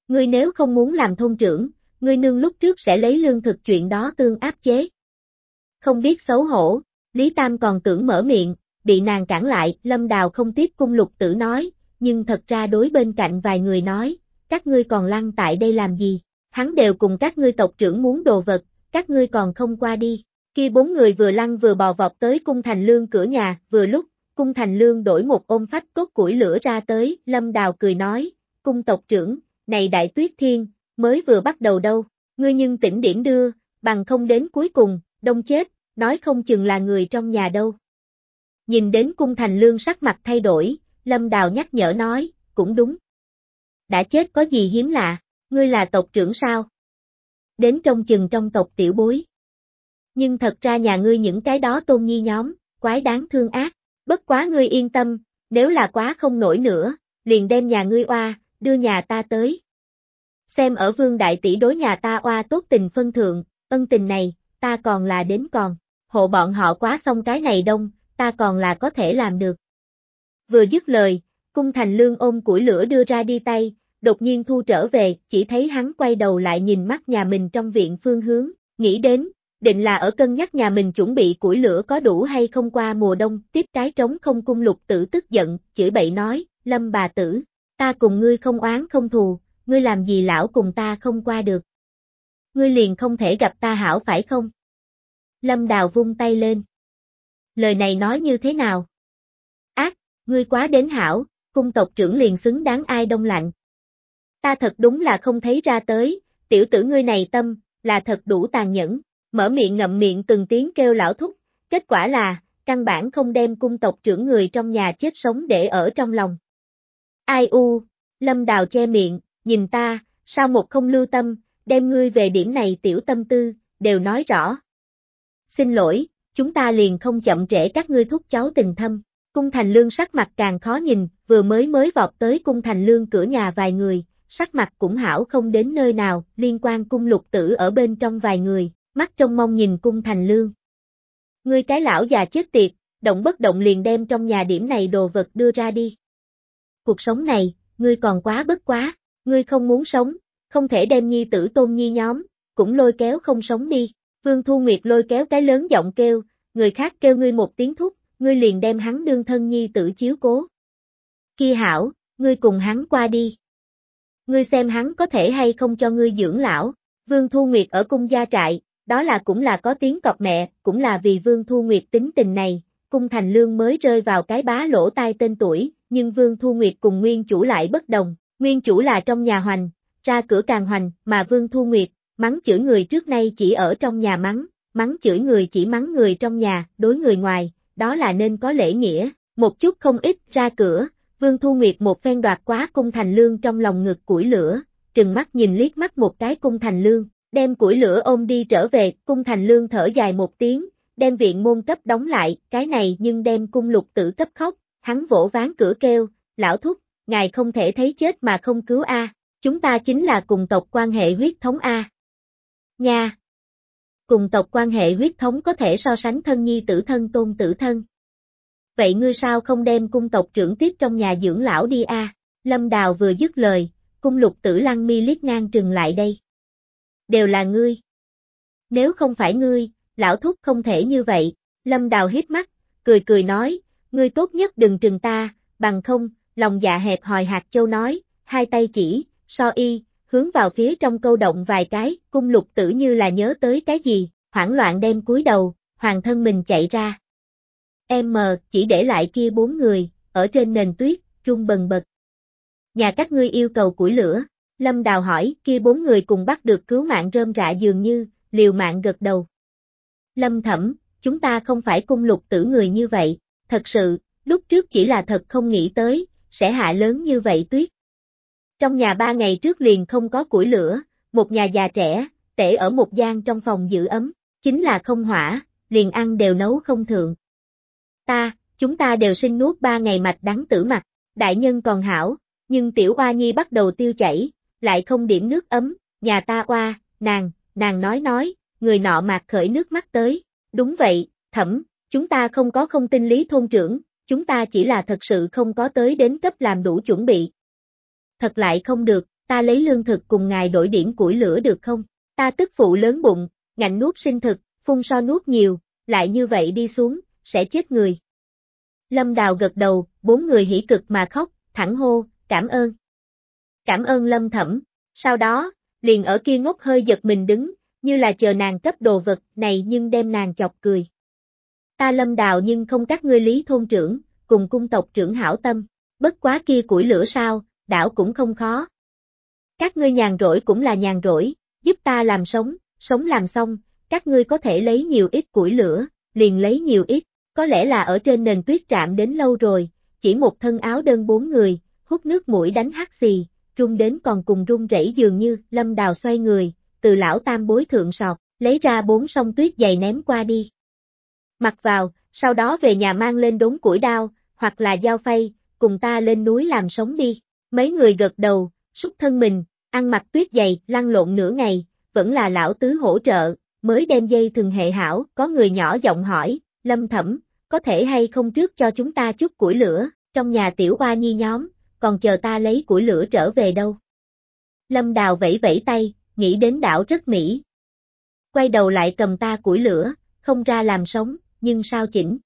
A: Ngươi nếu không muốn làm thôn trưởng, ngươi nương lúc trước sẽ lấy lương thực chuyện đó tương áp chế. Không biết xấu hổ, Lý Tam còn tưởng mở miệng, bị nàng cản lại, Lâm Đào không tiếp cung lục tử nói, nhưng thật ra đối bên cạnh vài người nói, các ngươi còn lăn tại đây làm gì, hắn đều cùng các ngươi tộc trưởng muốn đồ vật, các ngươi còn không qua đi. Khi bốn người vừa lăn vừa bò vọt tới cung thành lương cửa nhà, vừa lúc, cung thành lương đổi một ôm phách cốt củi lửa ra tới, lâm đào cười nói, cung tộc trưởng, này đại tuyết thiên, mới vừa bắt đầu đâu, ngươi nhưng tỉnh điểm đưa, bằng không đến cuối cùng, đông chết, nói không chừng là người trong nhà đâu. Nhìn đến cung thành lương sắc mặt thay đổi, Lâm Đào nhắc nhở nói, cũng đúng. Đã chết có gì hiếm lạ, ngươi là tộc trưởng sao? Đến trong chừng trong tộc tiểu bối. Nhưng thật ra nhà ngươi những cái đó tôn nhi nhóm, quái đáng thương ác, bất quá ngươi yên tâm, nếu là quá không nổi nữa, liền đem nhà ngươi oa, đưa nhà ta tới. Xem ở vương đại tỷ đối nhà ta oa tốt tình phân thượng, ân tình này, ta còn là đến còn, hộ bọn họ quá xong cái này đông, ta còn là có thể làm được. Vừa dứt lời, cung thành lương ôm củi lửa đưa ra đi tay, đột nhiên thu trở về, chỉ thấy hắn quay đầu lại nhìn mắt nhà mình trong viện phương hướng, nghĩ đến, định là ở cân nhắc nhà mình chuẩn bị củi lửa có đủ hay không qua mùa đông, tiếp cái trống không cung lục tử tức giận, chửi bậy nói, lâm bà tử, ta cùng ngươi không oán không thù, ngươi làm gì lão cùng ta không qua được. Ngươi liền không thể gặp ta hảo phải không? Lâm đào vung tay lên. Lời này nói như thế nào? Ác, ngươi quá đến hảo, cung tộc trưởng liền xứng đáng ai đông lạnh. Ta thật đúng là không thấy ra tới, tiểu tử ngươi này tâm, là thật đủ tàn nhẫn, mở miệng ngậm miệng từng tiếng kêu lão thúc, kết quả là, căn bản không đem cung tộc trưởng người trong nhà chết sống để ở trong lòng. Ai u, lâm đào che miệng, nhìn ta, sao một không lưu tâm, đem ngươi về điểm này tiểu tâm tư, đều nói rõ. Xin lỗi, chúng ta liền không chậm trễ các ngươi thúc cháu tình thâm. Cung thành lương sắc mặt càng khó nhìn, vừa mới mới vọt tới cung thành lương cửa nhà vài người, sắc mặt cũng hảo không đến nơi nào, liên quan cung lục tử ở bên trong vài người, mắt trong mong nhìn cung thành lương. Ngươi cái lão già chết tiệt, động bất động liền đem trong nhà điểm này đồ vật đưa ra đi. Cuộc sống này, ngươi còn quá bất quá, ngươi không muốn sống, không thể đem nhi tử tôn nhi nhóm, cũng lôi kéo không sống đi. Vương Thu Nguyệt lôi kéo cái lớn giọng kêu, người khác kêu ngươi một tiếng thúc, ngươi liền đem hắn đương thân nhi tử chiếu cố. Kia hảo, ngươi cùng hắn qua đi. Ngươi xem hắn có thể hay không cho ngươi dưỡng lão. Vương Thu Nguyệt ở cung gia trại, đó là cũng là có tiếng cọp mẹ, cũng là vì Vương Thu Nguyệt tính tình này, cung thành lương mới rơi vào cái bá lỗ tai tên tuổi, nhưng Vương Thu Nguyệt cùng nguyên chủ lại bất đồng, nguyên chủ là trong nhà hoành, ra cửa càng hoành, mà Vương Thu Nguyệt, mắng chửi người trước nay chỉ ở trong nhà mắng, mắng chửi người chỉ mắng người trong nhà, đối người ngoài, đó là nên có lễ nghĩa, một chút không ít ra cửa, Vương Thu Nguyệt một phen đoạt quá cung thành lương trong lòng ngực củi lửa, trừng mắt nhìn liếc mắt một cái cung thành lương, đem củi lửa ôm đi trở về, cung thành lương thở dài một tiếng, đem viện môn cấp đóng lại, cái này nhưng đem cung lục tử cấp khóc, hắn vỗ ván cửa kêu, lão thúc, ngài không thể thấy chết mà không cứu A, chúng ta chính là cùng tộc quan hệ huyết thống A. Nha! Cùng tộc quan hệ huyết thống có thể so sánh thân nhi tử thân tôn tử thân. Vậy ngươi sao không đem cung tộc trưởng tiếp trong nhà dưỡng lão đi a? Lâm Đào vừa dứt lời, cung lục tử lăng mi liếc ngang trừng lại đây. Đều là ngươi. Nếu không phải ngươi, lão thúc không thể như vậy, Lâm Đào hiếp mắt, cười cười nói, ngươi tốt nhất đừng trừng ta, bằng không, lòng dạ hẹp hòi hạt châu nói, hai tay chỉ, so y, hướng vào phía trong câu động vài cái, cung lục tử như là nhớ tới cái gì, hoảng loạn đem cúi đầu, hoàng thân mình chạy ra. Em mờ, chỉ để lại kia bốn người, ở trên nền tuyết, rung bần bật. Nhà các ngươi yêu cầu củi lửa, Lâm Đào hỏi, kia bốn người cùng bắt được cứu mạng rơm rạ dường như, liều mạng gật đầu. Lâm Thẩm, chúng ta không phải cung lục tử người như vậy, thật sự, lúc trước chỉ là thật không nghĩ tới, sẽ hạ lớn như vậy tuyết. Trong nhà ba ngày trước liền không có củi lửa, một nhà già trẻ, tể ở một gian trong phòng giữ ấm, chính là không hỏa, liền ăn đều nấu không thượng. Ta, chúng ta đều sinh nuốt ba ngày mạch đắng tử mặt, đại nhân còn hảo, nhưng tiểu oa nhi bắt đầu tiêu chảy, lại không điểm nước ấm, nhà ta oa, nàng, nàng nói nói, người nọ mạc khởi nước mắt tới, đúng vậy, thẩm, chúng ta không có không tin lý thôn trưởng, chúng ta chỉ là thật sự không có tới đến cấp làm đủ chuẩn bị, thật lại không được, ta lấy lương thực cùng ngài đổi điểm củi lửa được không? Ta tức phụ lớn bụng, ngạnh nuốt sinh thực, phun so nuốt nhiều, lại như vậy đi xuống, sẽ chết người. Lâm Đào gật đầu, bốn người hỉ cực mà khóc, thẳng hô, cảm ơn. Cảm ơn Lâm Thẩm, sau đó, liền ở kia ngốc hơi giật mình đứng, như là chờ nàng cấp đồ vật này nhưng đem nàng chọc cười. Ta Lâm Đào nhưng không các ngươi lý thôn trưởng, cùng cung tộc trưởng hảo tâm, bất quá kia củi lửa sao, đảo cũng không khó. Các ngươi nhàn rỗi cũng là nhàn rỗi, giúp ta làm sống, sống làm xong, các ngươi có thể lấy nhiều ít củi lửa, liền lấy nhiều ít, có lẽ là ở trên nền tuyết trạm đến lâu rồi, chỉ một thân áo đơn bốn người, hút nước mũi đánh hắt xì, rung đến còn cùng run rẩy dường như, lâm đào xoay người, từ lão tam bối thượng sọt, lấy ra bốn sông tuyết dày ném qua đi. Mặc vào, sau đó về nhà mang lên đống củi đao, hoặc là dao phay, cùng ta lên núi làm sống đi. Mấy người gật đầu, xúc thân mình, ăn mặc tuyết dày, lăn lộn nửa ngày, vẫn là lão tứ hỗ trợ, mới đem dây thường hệ hảo, có người nhỏ giọng hỏi, lâm thẩm, có thể hay không trước cho chúng ta chút củi lửa, trong nhà tiểu hoa nhi nhóm, còn chờ ta lấy củi lửa trở về đâu. Lâm đào vẫy vẫy tay, nghĩ đến đảo rất mỹ. Quay đầu lại cầm ta củi lửa, không ra làm sống, nhưng sao chỉnh.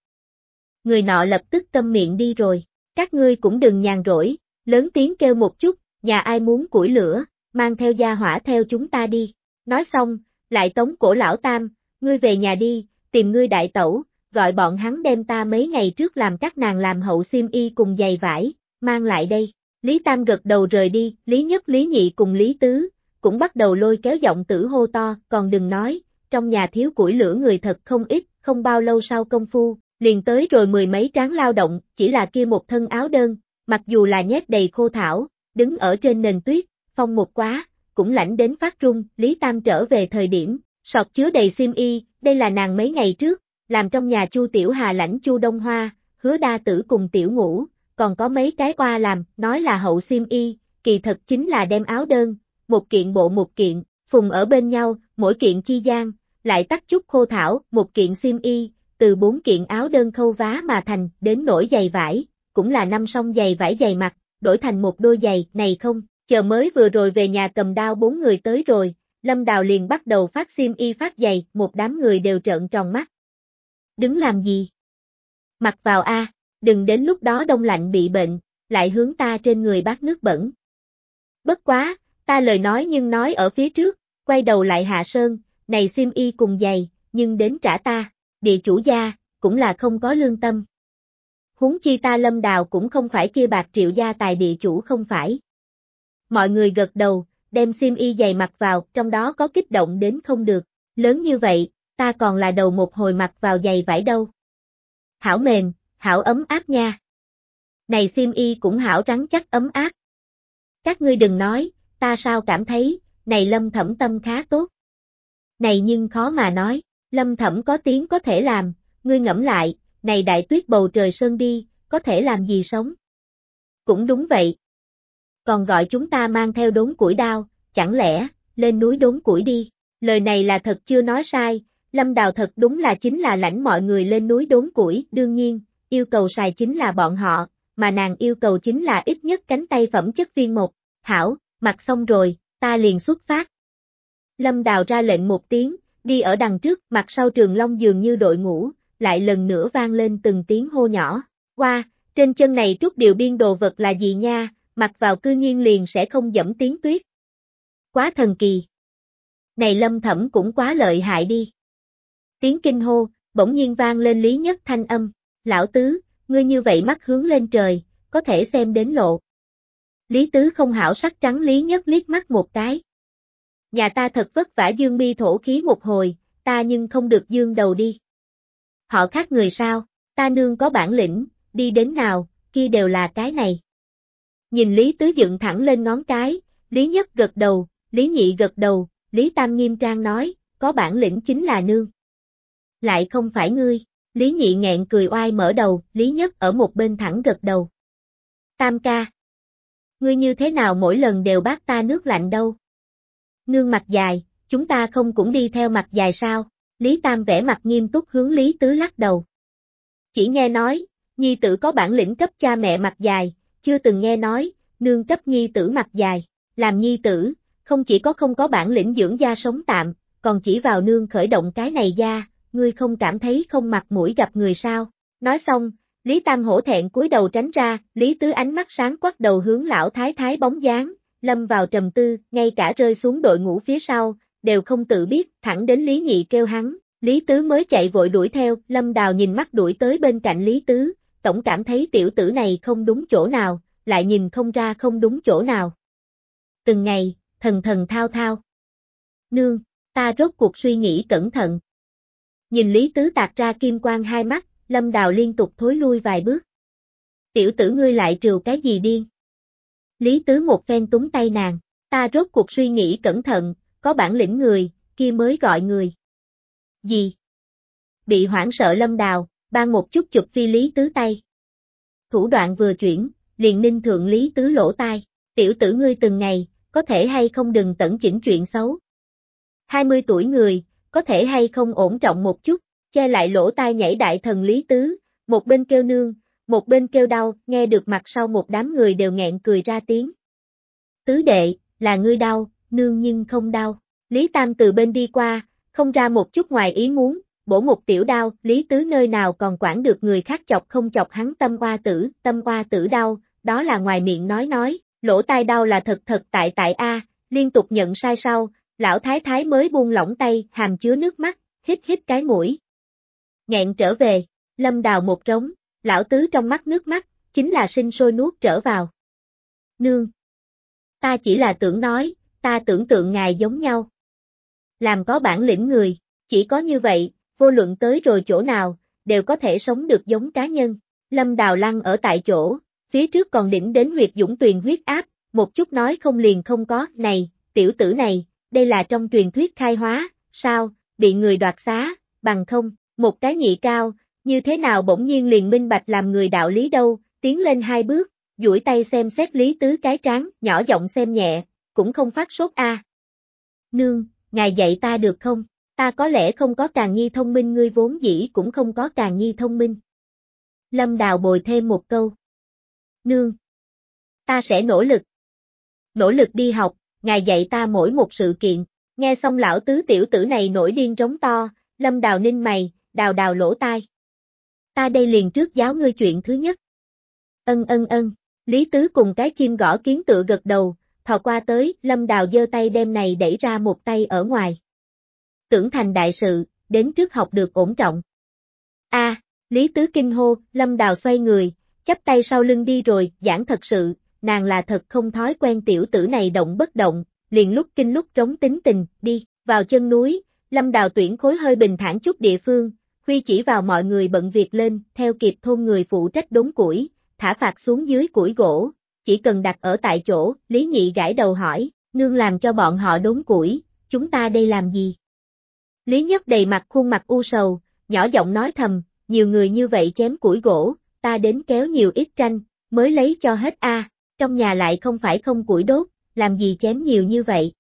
A: Người nọ lập tức câm miệng đi rồi, các ngươi cũng đừng nhàn rỗi, lớn tiếng kêu một chút, nhà ai muốn củi lửa, mang theo gia hỏa theo chúng ta đi. Nói xong, lại tống cổ lão tam, ngươi về nhà đi, tìm ngươi đại tẩu, gọi bọn hắn đem ta mấy ngày trước làm các nàng làm hậu xiêm y cùng giày vải, mang lại đây. Lý Tam gật đầu rời đi, Lý Nhất Lý Nhị cùng Lý Tứ, cũng bắt đầu lôi kéo giọng tử hô to, còn đừng nói, trong nhà thiếu củi lửa người thật không ít, không bao lâu sau công phu, liền tới rồi mười mấy tráng lao động, chỉ là kia một thân áo đơn, mặc dù là nhét đầy khô thảo, đứng ở trên nền tuyết, phong một quá, cũng lạnh đến phát run, Lý Tam trở về thời điểm, sọt chứa đầy sim y, đây là nàng mấy ngày trước, làm trong nhà Chu Tiểu Hà lãnh Chu Đông Hoa, hứa đa tử cùng Tiểu Ngũ, còn có mấy cái qua làm, nói là hậu sim y, kỳ thật chính là đem áo đơn, một kiện bộ một kiện, phùng ở bên nhau, mỗi kiện chi gian, lại tắt chút khô thảo, một kiện sim y, từ bốn kiện áo đơn khâu vá mà thành, đến nổi giày vải, cũng là năm song giày vải dày mặt, đổi thành một đôi giày, này không, chờ mới vừa rồi về nhà cầm đao bốn người tới rồi, Lâm Đào liền bắt đầu phát sim y phát giày, một đám người đều trợn tròn mắt. Đứng làm gì? Mặc vào a, đừng đến lúc đó đông lạnh bị bệnh, lại hướng ta trên người bát nước bẩn. Bất quá, ta lời nói nhưng nói ở phía trước, quay đầu lại hạ sơn, này sim y cùng giày, nhưng đến trả ta, địa chủ gia, cũng là không có lương tâm. Huống chi ta lâm đào cũng không phải kia bạc triệu gia tài địa chủ không phải. Mọi người gật đầu, đem xiêm y giày mặc vào, trong đó có kích động đến không được, lớn như vậy, ta còn là đầu một hồi mặc vào giày vải đâu. Hảo mềm, hảo ấm áp nha. Này xiêm y cũng hảo rắn chắc ấm áp. Các ngươi đừng nói, ta sao cảm thấy, này lâm thẩm tâm khá tốt. Này nhưng khó mà nói, lâm thẩm có tiếng có thể làm, ngươi ngẫm lại, này đại tuyết bầu trời sơn đi, có thể làm gì sống? Cũng đúng vậy. Còn gọi chúng ta mang theo đốn củi đao, chẳng lẽ, lên núi đốn củi đi, lời này là thật chưa nói sai, Lâm Đào thật đúng là chính là lãnh mọi người lên núi đốn củi, đương nhiên, yêu cầu xài chính là bọn họ, mà nàng yêu cầu chính là ít nhất cánh tay phẩm chất viên một, hảo, mặc xong rồi, ta liền xuất phát. Lâm Đào ra lệnh một tiếng, đi ở đằng trước, mặt sau trường long dường như đội ngũ, lại lần nữa vang lên từng tiếng hô nhỏ, qua, trên chân này trúc điều biên đồ vật là gì nha, mặc vào cư nhiên liền sẽ không dẫm tiếng tuyết. Quá thần kỳ. Này lâm thẩm cũng quá lợi hại đi. Tiếng kinh hô, bỗng nhiên vang lên lý nhất thanh âm, lão tứ, ngươi như vậy mắt hướng lên trời, có thể xem đến lộ. Lý tứ không hảo sắc trắng lý nhất liếc mắt một cái. Nhà ta thật vất vả dương mi thổ khí một hồi, ta nhưng không được dương đầu đi. Họ khác người sao, ta nương có bản lĩnh, đi đến nào, kia đều là cái này. Nhìn Lý Tứ dựng thẳng lên ngón cái, Lý Nhất gật đầu, Lý Nhị gật đầu, Lý Tam nghiêm trang nói, có bản lĩnh chính là nương. Lại không phải ngươi, Lý Nhị nghẹn cười oai mở đầu, Lý Nhất ở một bên thẳng gật đầu. Tam ca. Ngươi như thế nào mỗi lần đều bác ta nước lạnh đâu? Nương mặt dài, chúng ta không cũng đi theo mặt dài sao? Lý Tam vẽ mặt nghiêm túc hướng Lý Tứ lắc đầu. Chỉ nghe nói, nhi tử có bản lĩnh cấp cha mẹ mặt dài, chưa từng nghe nói, nương cấp nhi tử mặt dài, làm nhi tử, không chỉ có không có bản lĩnh dưỡng gia sống tạm, còn chỉ vào nương khởi động cái này gia ngươi không cảm thấy không mặt mũi gặp người sao. Nói xong, Lý Tam hổ thẹn cúi đầu tránh ra, Lý Tứ ánh mắt sáng quắc đầu hướng lão thái thái bóng dáng, lâm vào trầm tư, ngay cả rơi xuống đội ngũ phía sau, đều không tự biết, thẳng đến Lý Nhị kêu hắn, Lý Tứ mới chạy vội đuổi theo, Lâm Đào nhìn mắt đuổi tới bên cạnh Lý Tứ, tổng cảm thấy tiểu tử này không đúng chỗ nào, lại nhìn không ra không đúng chỗ nào. Từng ngày, thần thần thao thao. Nương, ta rốt cuộc suy nghĩ cẩn thận. Nhìn Lý Tứ tạc ra kim quang hai mắt, Lâm Đào liên tục thối lui vài bước. Tiểu tử ngươi lại trừ cái gì điên? Lý Tứ một phen túng tay nàng, ta rốt cuộc suy nghĩ cẩn thận, có bản lĩnh người, kia mới gọi người. Gì? Bị hoảng sợ Lâm Đào, ban một chút chụp phi Lý Tứ tay. Thủ đoạn vừa chuyển, liền ninh thượng Lý Tứ lỗ tai, tiểu tử ngươi từng ngày, có thể hay không đừng tẩn chỉnh chuyện xấu. 20 tuổi người, có thể hay không ổn trọng một chút, che lại lỗ tai nhảy đại thần Lý Tứ, một bên kêu nương, một bên kêu đau, nghe được mặt sau một đám người đều nghẹn cười ra tiếng. Tứ đệ, là ngươi đau, nương nhưng không đau. Lý Tam từ bên đi qua, không ra một chút ngoài ý muốn, bổ một tiểu đau, Lý Tứ nơi nào còn quản được người khác chọc không chọc hắn tâm qua tử, tâm qua tử đau, đó là ngoài miệng nói nói, lỗ tai đau là thật thật tại tại A, liên tục nhận sai sau, lão thái thái mới buông lỏng tay, hàm chứa nước mắt, hít hít cái mũi. Nghẹn trở về, lâm đào một trống, lão tứ trong mắt nước mắt, chính là sinh sôi nuốt trở vào. Nương! Ta chỉ là tưởng nói, ta tưởng tượng ngài giống nhau. Làm có bản lĩnh người, chỉ có như vậy, vô luận tới rồi chỗ nào, đều có thể sống được giống cá nhân. Lâm Đào Lăng ở tại chỗ, phía trước còn đỉnh đến huyệt dũng tuyền huyết áp, một chút nói không liền không có, này, tiểu tử này, đây là trong truyền thuyết khai hóa, sao, bị người đoạt xá, bằng không, một cái nhị cao, như thế nào bỗng nhiên liền minh bạch làm người đạo lý đâu, tiến lên hai bước, duỗi tay xem xét lý tứ cái trán, nhỏ giọng xem nhẹ, cũng không phát sốt a. Nương, ngài dạy ta được không? Ta có lẽ không có càng nhi thông minh ngươi vốn dĩ cũng không có càng nhi thông minh. Lâm Đào bồi thêm một câu. Nương. Ta sẽ nỗ lực. Nỗ lực đi học, ngài dạy ta mỗi một sự kiện. Nghe xong lão tứ tiểu tử này nổi điên trống to, Lâm Đào ninh mày, đào đào lỗ tai. Ta đây liền trước giáo ngươi chuyện thứ nhất. Ân ân ân, Lý Tứ cùng cái chim gõ kiến tựa gật đầu, thò qua tới, Lâm Đào giơ tay đem này đẩy ra một tay ở ngoài. Tưởng thành đại sự, đến trước học được ổn trọng. A, Lý Tứ kinh hô, Lâm Đào xoay người, chắp tay sau lưng đi rồi, giảng thật sự, nàng là thật không thói quen tiểu tử này động bất động, liền lúc kinh lúc trống tính tình, đi, vào chân núi, Lâm Đào tuyển khối hơi bình thản chút địa phương, Huy chỉ vào mọi người bận việc lên, theo kịp thôn người phụ trách đốn củi, thả phạt xuống dưới củi gỗ, chỉ cần đặt ở tại chỗ, Lý Nhị gãi đầu hỏi, nương làm cho bọn họ đốn củi, chúng ta đây làm gì? Lý Nhất đầy mặt khuôn mặt u sầu, nhỏ giọng nói thầm, nhiều người như vậy chém củi gỗ, ta đến kéo nhiều ít tranh, mới lấy cho hết a. trong nhà lại không phải không củi đốt, làm gì chém nhiều như vậy.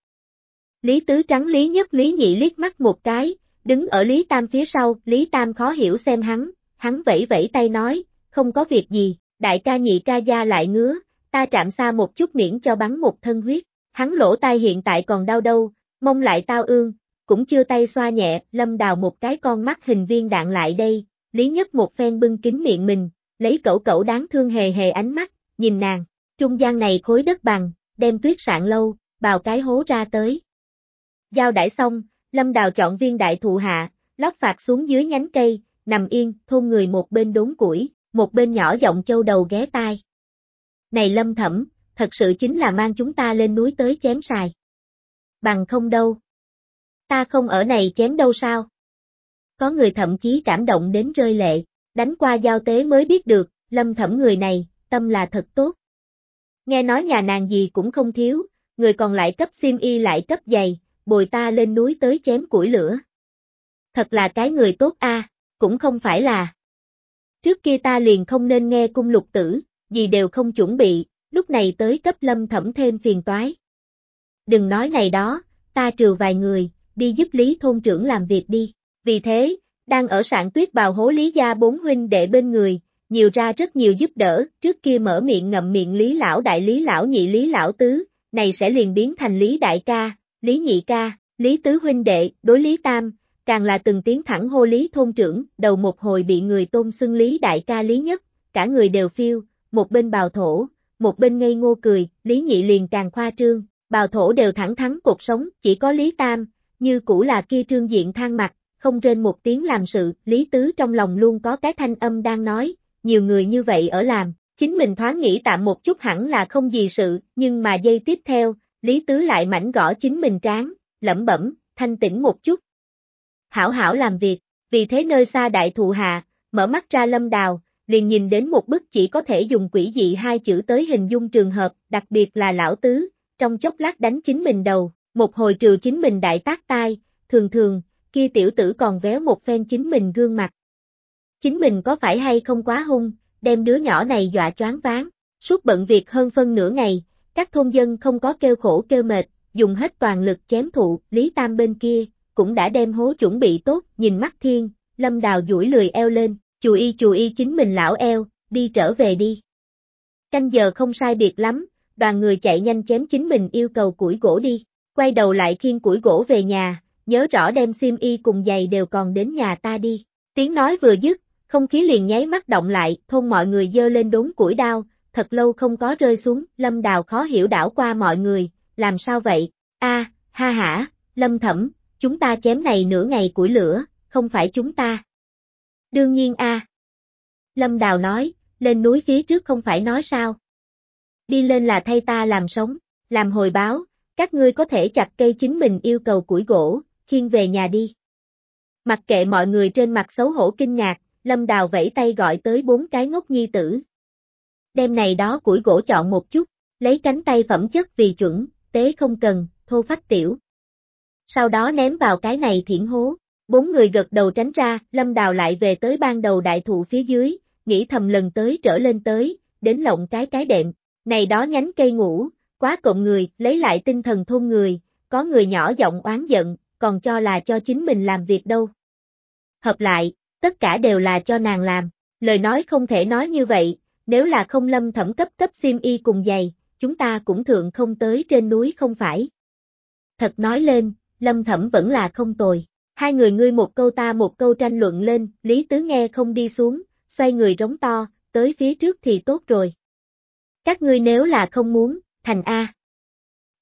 A: Lý Tứ trắng Lý Nhất Lý Nhị liếc mắt một cái, đứng ở Lý Tam phía sau, Lý Tam khó hiểu xem hắn, hắn vẫy vẫy tay nói, không có việc gì, đại ca nhị ca gia lại ngứa, ta chạm xa một chút miễn cho bắn một thân huyết, hắn lỗ tai hiện tại còn đau đâu, mong lại tao ương, cũng chưa tay xoa nhẹ, lâm đào một cái con mắt hình viên đạn lại đây, Lý Nhất một phen bưng kín miệng mình, lấy cẩu cẩu đáng thương hề hề ánh mắt, nhìn nàng, trung gian này khối đất bằng, đem tuyết sạn lâu, bào cái hố ra tới. Giao đãi xong, Lâm Đào chọn viên đại thụ hạ, lót phạt xuống dưới nhánh cây, nằm yên, thôn người một bên đốn củi, một bên nhỏ giọng châu đầu ghé tai. Này Lâm Thẩm, thật sự chính là mang chúng ta lên núi tới chém xài. Bằng không đâu. Ta không ở này chém đâu sao? Có người thậm chí cảm động đến rơi lệ, đánh qua giao tế mới biết được, Lâm Thẩm người này, tâm là thật tốt. Nghe nói nhà nàng gì cũng không thiếu, người còn lại cấp sim y lại cấp giày, bồi ta lên núi tới chém củi lửa. Thật là cái người tốt a, cũng không phải là. Trước kia ta liền không nên nghe cung lục tử, gì đều không chuẩn bị, lúc này tới cấp lâm thẩm thêm phiền toái. Đừng nói này đó, ta trừ vài người, đi giúp Lý thôn trưởng làm việc đi. Vì thế, đang ở sạn tuyết bào hố Lý gia bốn huynh đệ bên người, nhiều ra rất nhiều giúp đỡ, trước kia mở miệng ngậm miệng Lý lão đại Lý lão nhị Lý lão tứ, này sẽ liền biến thành Lý đại ca, Lý Nhị Ca, Lý Tứ Huynh Đệ, đối Lý Tam, càng là từng tiếng thẳng hô Lý Thôn Trưởng, đầu một hồi bị người tôn xưng Lý Đại Ca Lý Nhất, cả người đều phiêu, một bên bào thổ, một bên ngây ngô cười, Lý Nhị liền càng khoa trương, bào thổ đều thẳng thắn cuộc sống, chỉ có Lý Tam, như cũ là kia trương diện thang mặt, không trên một tiếng làm sự, Lý Tứ trong lòng luôn có cái thanh âm đang nói, nhiều người như vậy ở làm, chính mình thoáng nghĩ tạm một chút hẳn là không gì sự, nhưng mà giây tiếp theo, Lý Tứ lại mảnh gõ chính mình tráng, lẩm bẩm, thanh tĩnh một chút. Hảo hảo làm việc, vì thế nơi xa đại thụ hạ, mở mắt ra lâm đào, liền nhìn đến một bức chỉ có thể dùng quỷ dị hai chữ tới hình dung trường hợp, đặc biệt là lão tứ, trong chốc lát đánh chính mình đầu, một hồi trừ chính mình đại tác tai, thường thường, kia tiểu tử còn véo một phen chính mình gương mặt. Chính mình có phải hay không quá hung, đem đứa nhỏ này dọa choáng váng, suốt bận việc hơn phân nửa ngày, các thôn dân không có kêu khổ kêu mệt, dùng hết toàn lực chém thụ, Lý Tam bên kia, cũng đã đem hố chuẩn bị tốt, nhìn mắt thiên, lâm đào duỗi lười eo lên, chù y chù y chính mình lão eo, đi trở về đi. Canh giờ không sai biệt lắm, đoàn người chạy nhanh chém chính mình yêu cầu củi gỗ đi, quay đầu lại khiên củi gỗ về nhà, nhớ rõ đem sim y cùng giày đều còn đến nhà ta đi. Tiếng nói vừa dứt, không khí liền nháy mắt động lại, thôn mọi người dơ lên đốn củi đao, thật lâu không có rơi xuống, lâm đào khó hiểu đảo qua mọi người, làm sao vậy, a ha hả, lâm thẩm, chúng ta chém này nửa ngày củi lửa, không phải chúng ta. Đương nhiên a Lâm Đào nói, lên núi phía trước không phải nói sao. Đi lên là thay ta làm sống, làm hồi báo, các ngươi có thể chặt cây chính mình yêu cầu củi gỗ, khiêng về nhà đi. Mặc kệ mọi người trên mặt xấu hổ kinh ngạc, Lâm Đào vẫy tay gọi tới bốn cái ngốc nhi tử. Đêm này đó củi gỗ chọn một chút, lấy cánh tay phẩm chất vì chuẩn, tế không cần, thô phách tiểu. Sau đó ném vào cái này thiển hố. Bốn người gật đầu tránh ra, Lâm Đào lại về tới ban đầu đại thụ phía dưới, nghĩ thầm lần tới trở lên tới, đến lộng cái cái đệm. Này đó nhánh cây ngủ, quá cộng người, lấy lại tinh thần thôn người, có người nhỏ giọng oán giận, còn cho là cho chính mình làm việc đâu. Hợp lại, tất cả đều là cho nàng làm, lời nói không thể nói như vậy, nếu là không lâm thẩm cấp cấp sim y cùng giày, chúng ta cũng thượng không tới trên núi không phải. Thật nói lên, lâm thẩm vẫn là không tồi. Hai người ngươi một câu ta một câu tranh luận lên, Lý Tứ nghe không đi xuống, xoay người rống to, tới phía trước thì tốt rồi. Các ngươi nếu là không muốn, thành A.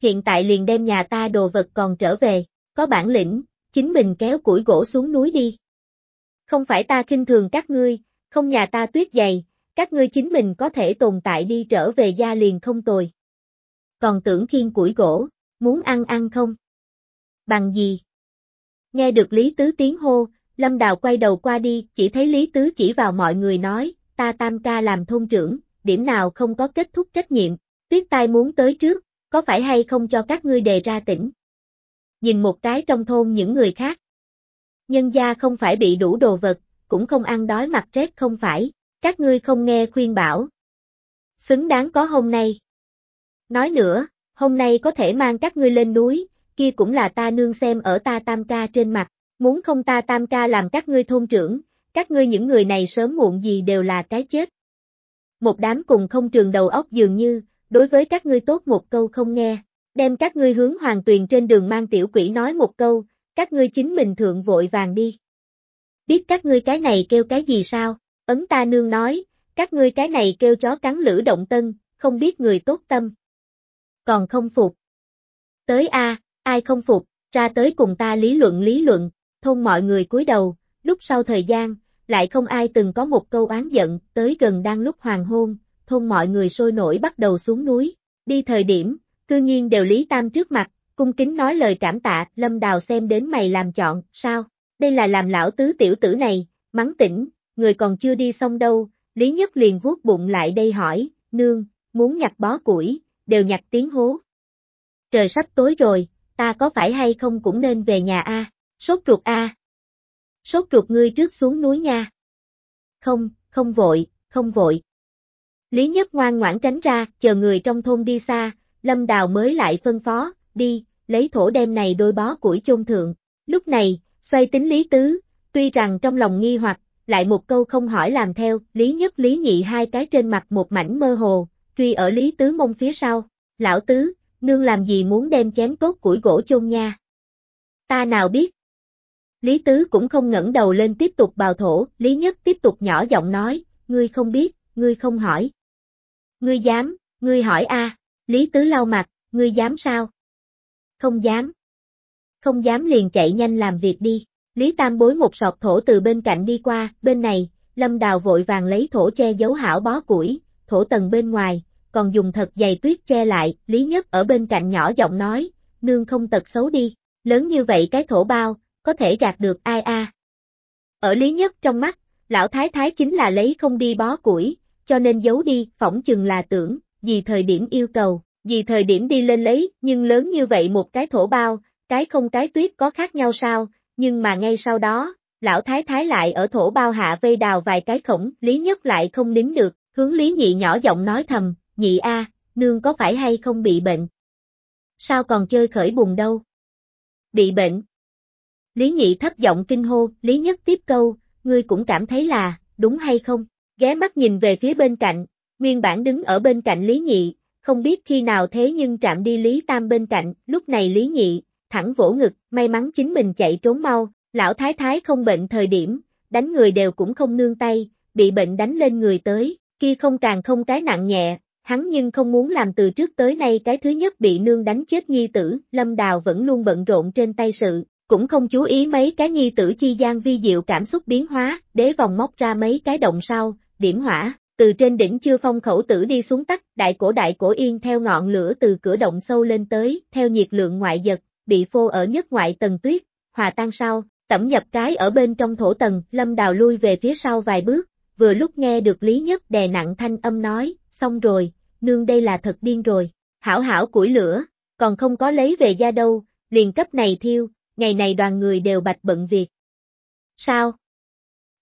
A: Hiện tại liền đem nhà ta đồ vật còn trở về, có bản lĩnh, chính mình kéo củi gỗ xuống núi đi. Không phải ta khinh thường các ngươi, không nhà ta tuyết dày, các ngươi chính mình có thể tồn tại đi trở về gia liền không tồi. Còn tưởng khiên củi gỗ, muốn ăn ăn không? Bằng gì? Nghe được Lý Tứ tiếng hô, Lâm Đào quay đầu qua đi, chỉ thấy Lý Tứ chỉ vào mọi người nói, ta tam ca làm thôn trưởng, điểm nào không có kết thúc trách nhiệm, tuyết tai muốn tới trước, có phải hay không cho các ngươi đề ra tỉnh. Nhìn một cái trong thôn những người khác. Nhân gia không phải bị đủ đồ vật, cũng không ăn đói mặt rét không phải, các ngươi không nghe khuyên bảo. Xứng đáng có hôm nay. Nói nữa, hôm nay có thể mang các ngươi lên núi, kia cũng là ta nương xem ở ta tam ca trên mặt, muốn không ta tam ca làm các ngươi thôn trưởng, các ngươi những người này sớm muộn gì đều là cái chết. Một đám cùng không trường đầu óc dường như, đối với các ngươi tốt một câu không nghe, đem các ngươi hướng hoàng tuyền trên đường mang tiểu quỷ nói một câu, các ngươi chính mình thượng vội vàng đi. Biết các ngươi cái này kêu cái gì sao, ấn ta nương nói, các ngươi cái này kêu chó cắn lửa động tân, không biết người tốt tâm. Còn không phục. Tới A, ai không phục, ra tới cùng ta lý luận lý luận, thôn mọi người cúi đầu, lúc sau thời gian, lại không ai từng có một câu oán giận, tới gần đang lúc hoàng hôn, thôn mọi người sôi nổi bắt đầu xuống núi, đi thời điểm, cư nhiên đều Lý Tam trước mặt, cung kính nói lời cảm tạ, Lâm Đào xem đến mày làm chọn, sao, đây là làm lão tứ tiểu tử này, mắng tỉnh, người còn chưa đi xong đâu, Lý Nhất liền vuốt bụng lại đây hỏi, nương, muốn nhặt bó củi, đều nhặt tiếng hố. Trời sắp tối rồi, ta có phải hay không cũng nên về nhà a? Sốt ruột a. Sốt ruột ngươi trước xuống núi nha. Không, không vội, không vội. Lý Nhất ngoan ngoãn tránh ra, chờ người trong thôn đi xa, Lâm Đào mới lại phân phó, đi, lấy thổ đem này đôi bó củi chôn thượng. Lúc này, xoay tính Lý Tứ, tuy rằng trong lòng nghi hoặc, lại một câu không hỏi làm theo, Lý Nhất Lý Nhị hai cái trên mặt một mảnh mơ hồ, truy ở Lý Tứ mông phía sau, lão Tứ, nương làm gì muốn đem chém cốt củi gỗ chôn nha. Ta nào biết. Lý Tứ cũng không ngẩng đầu lên tiếp tục bào thổ, Lý Nhất tiếp tục nhỏ giọng nói, ngươi không biết, ngươi không hỏi. Ngươi dám, ngươi hỏi a Lý Tứ lau mặt, ngươi dám sao? Không dám. Không dám liền chạy nhanh làm việc đi. Lý Tam bối một sọt thổ từ bên cạnh đi qua, bên này, Lâm Đào vội vàng lấy thổ che giấu hảo bó củi, thổ tầng bên ngoài, còn dùng thật dày tuyết che lại, Lý Nhất ở bên cạnh nhỏ giọng nói, nương không tật xấu đi, lớn như vậy cái thổ bao, có thể gạt được ai a? Ở Lý Nhất trong mắt, lão thái thái chính là lấy không đi bó củi, cho nên giấu đi, phỏng chừng là tưởng, vì thời điểm yêu cầu, vì thời điểm đi lên lấy, nhưng lớn như vậy một cái thổ bao, cái không cái tuyết có khác nhau sao, nhưng mà ngay sau đó, lão thái thái lại ở thổ bao hạ vây đào vài cái khổng, Lý Nhất lại không nín được, hướng Lý Nhị nhỏ giọng nói thầm, nhị a, nương có phải hay không bị bệnh? Sao còn chơi khởi bùng đâu? Bị bệnh. Lý Nhị thấp giọng kinh hô, Lý Nhất tiếp câu, ngươi cũng cảm thấy là, đúng hay không? Ghé mắt nhìn về phía bên cạnh, nguyên bản đứng ở bên cạnh Lý Nhị, không biết khi nào thế nhưng chạm đi Lý Tam bên cạnh, lúc này Lý Nhị, thẳng vỗ ngực, may mắn chính mình chạy trốn mau, lão thái thái không bệnh thời điểm, đánh người đều cũng không nương tay, bị bệnh đánh lên người tới, kia không càng không cái nặng nhẹ, hắn nhưng không muốn làm từ trước tới nay cái thứ nhất bị nương đánh chết nhi tử, lâm đào vẫn luôn bận rộn trên tay sự, cũng không chú ý mấy cái nhi tử chi gian vi diệu cảm xúc biến hóa, đế vòng móc ra mấy cái động sau, điểm hỏa, từ trên đỉnh chưa phong khẩu tử đi xuống tắt, đại cổ đại cổ yên theo ngọn lửa từ cửa động sâu lên tới, theo nhiệt lượng ngoại giật, bị phô ở nhất ngoại tầng tuyết, hòa tan sau, tẩm nhập cái ở bên trong thổ tầng, lâm đào lui về phía sau vài bước, vừa lúc nghe được Lý Nhất đè nặng thanh âm nói, xong rồi, nương đây là thật điên rồi, hảo hảo củi lửa, còn không có lấy về gia đâu, liền cấp này thiêu, ngày này đoàn người đều bạch bận việc. Sao?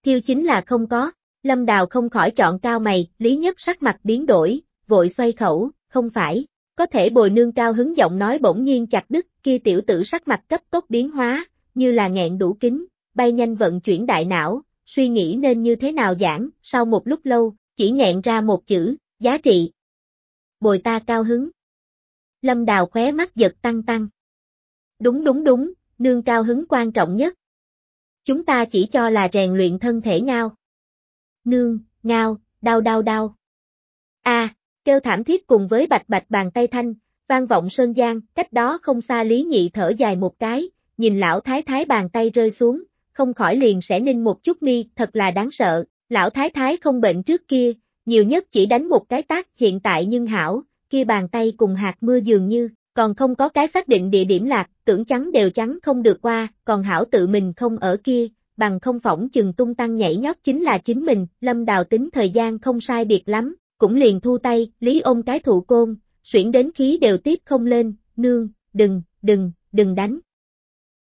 A: Thiêu chính là không có, Lâm Đào không khỏi chọn cao mày, Lý Nhất sắc mặt biến đổi, vội xoay khẩu, không phải, có thể bồi nương cao hứng giọng nói bỗng nhiên chặt đứt, kia tiểu tử sắc mặt cấp tốc biến hóa, như là nghẹn đủ kính, bay nhanh vận chuyển đại não, suy nghĩ nên như thế nào giảng, sau một lúc lâu, chỉ nghẹn ra một chữ, giá trị. Bồi ta cao hứng. Lâm Đào khóe mắt giật tăng tăng. Đúng đúng đúng, nương cao hứng quan trọng nhất. Chúng ta chỉ cho là rèn luyện thân thể ngao. Nương, ngao, đau đau đau. A, kêu thảm thiết cùng với bạch bạch bàn tay thanh, vang vọng sơn giang, cách đó không xa Lý Nhị thở dài một cái, nhìn lão thái thái bàn tay rơi xuống, không khỏi liền sẽ ninh một chút mi, thật là đáng sợ, lão thái thái không bệnh trước kia, nhiều nhất chỉ đánh một cái tác hiện tại nhưng hảo, kia bàn tay cùng hạt mưa dường như, còn không có cái xác định địa điểm lạc, tưởng trắng đều trắng không được qua, còn hảo tự mình không ở kia, bằng không phỏng chừng tung tăng nhảy nhót chính là chính mình, lâm đào tính thời gian không sai biệt lắm, cũng liền thu tay, lý ôm cái thụ côn, xuyển đến khí đều tiếp không lên, nương, đừng, đừng, đừng đánh.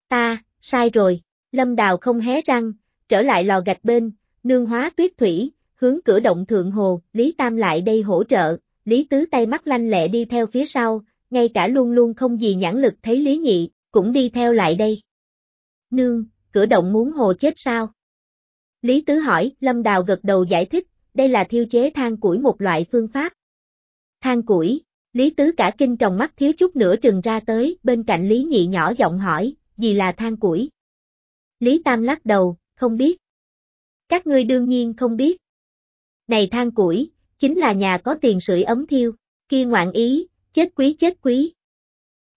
A: Ta, sai rồi, lâm đào không hé răng, trở lại lò gạch bên, nương hóa tuyết thủy, hướng cửa động thượng hồ, Lý Tam lại đây hỗ trợ, Lý Tứ tay mắt lanh lẹ đi theo phía sau, ngay cả luôn luôn không gì nhãn lực thấy Lý Nhị, cũng đi theo lại đây. Nương, cửa động muốn hồ chết sao? Lý Tứ hỏi, Lâm Đào gật đầu giải thích, đây là thiêu chế than củi một loại phương pháp. Than củi, Lý Tứ cả kinh tròng mắt thiếu chút nữa trừng ra tới, bên cạnh Lý Nhị nhỏ giọng hỏi, gì là than củi? Lý Tam lắc đầu, không biết. Các ngươi đương nhiên không biết. Này than củi, chính là nhà có tiền sưởi ấm thiêu, kia ngoạn ý, chết quý chết quý.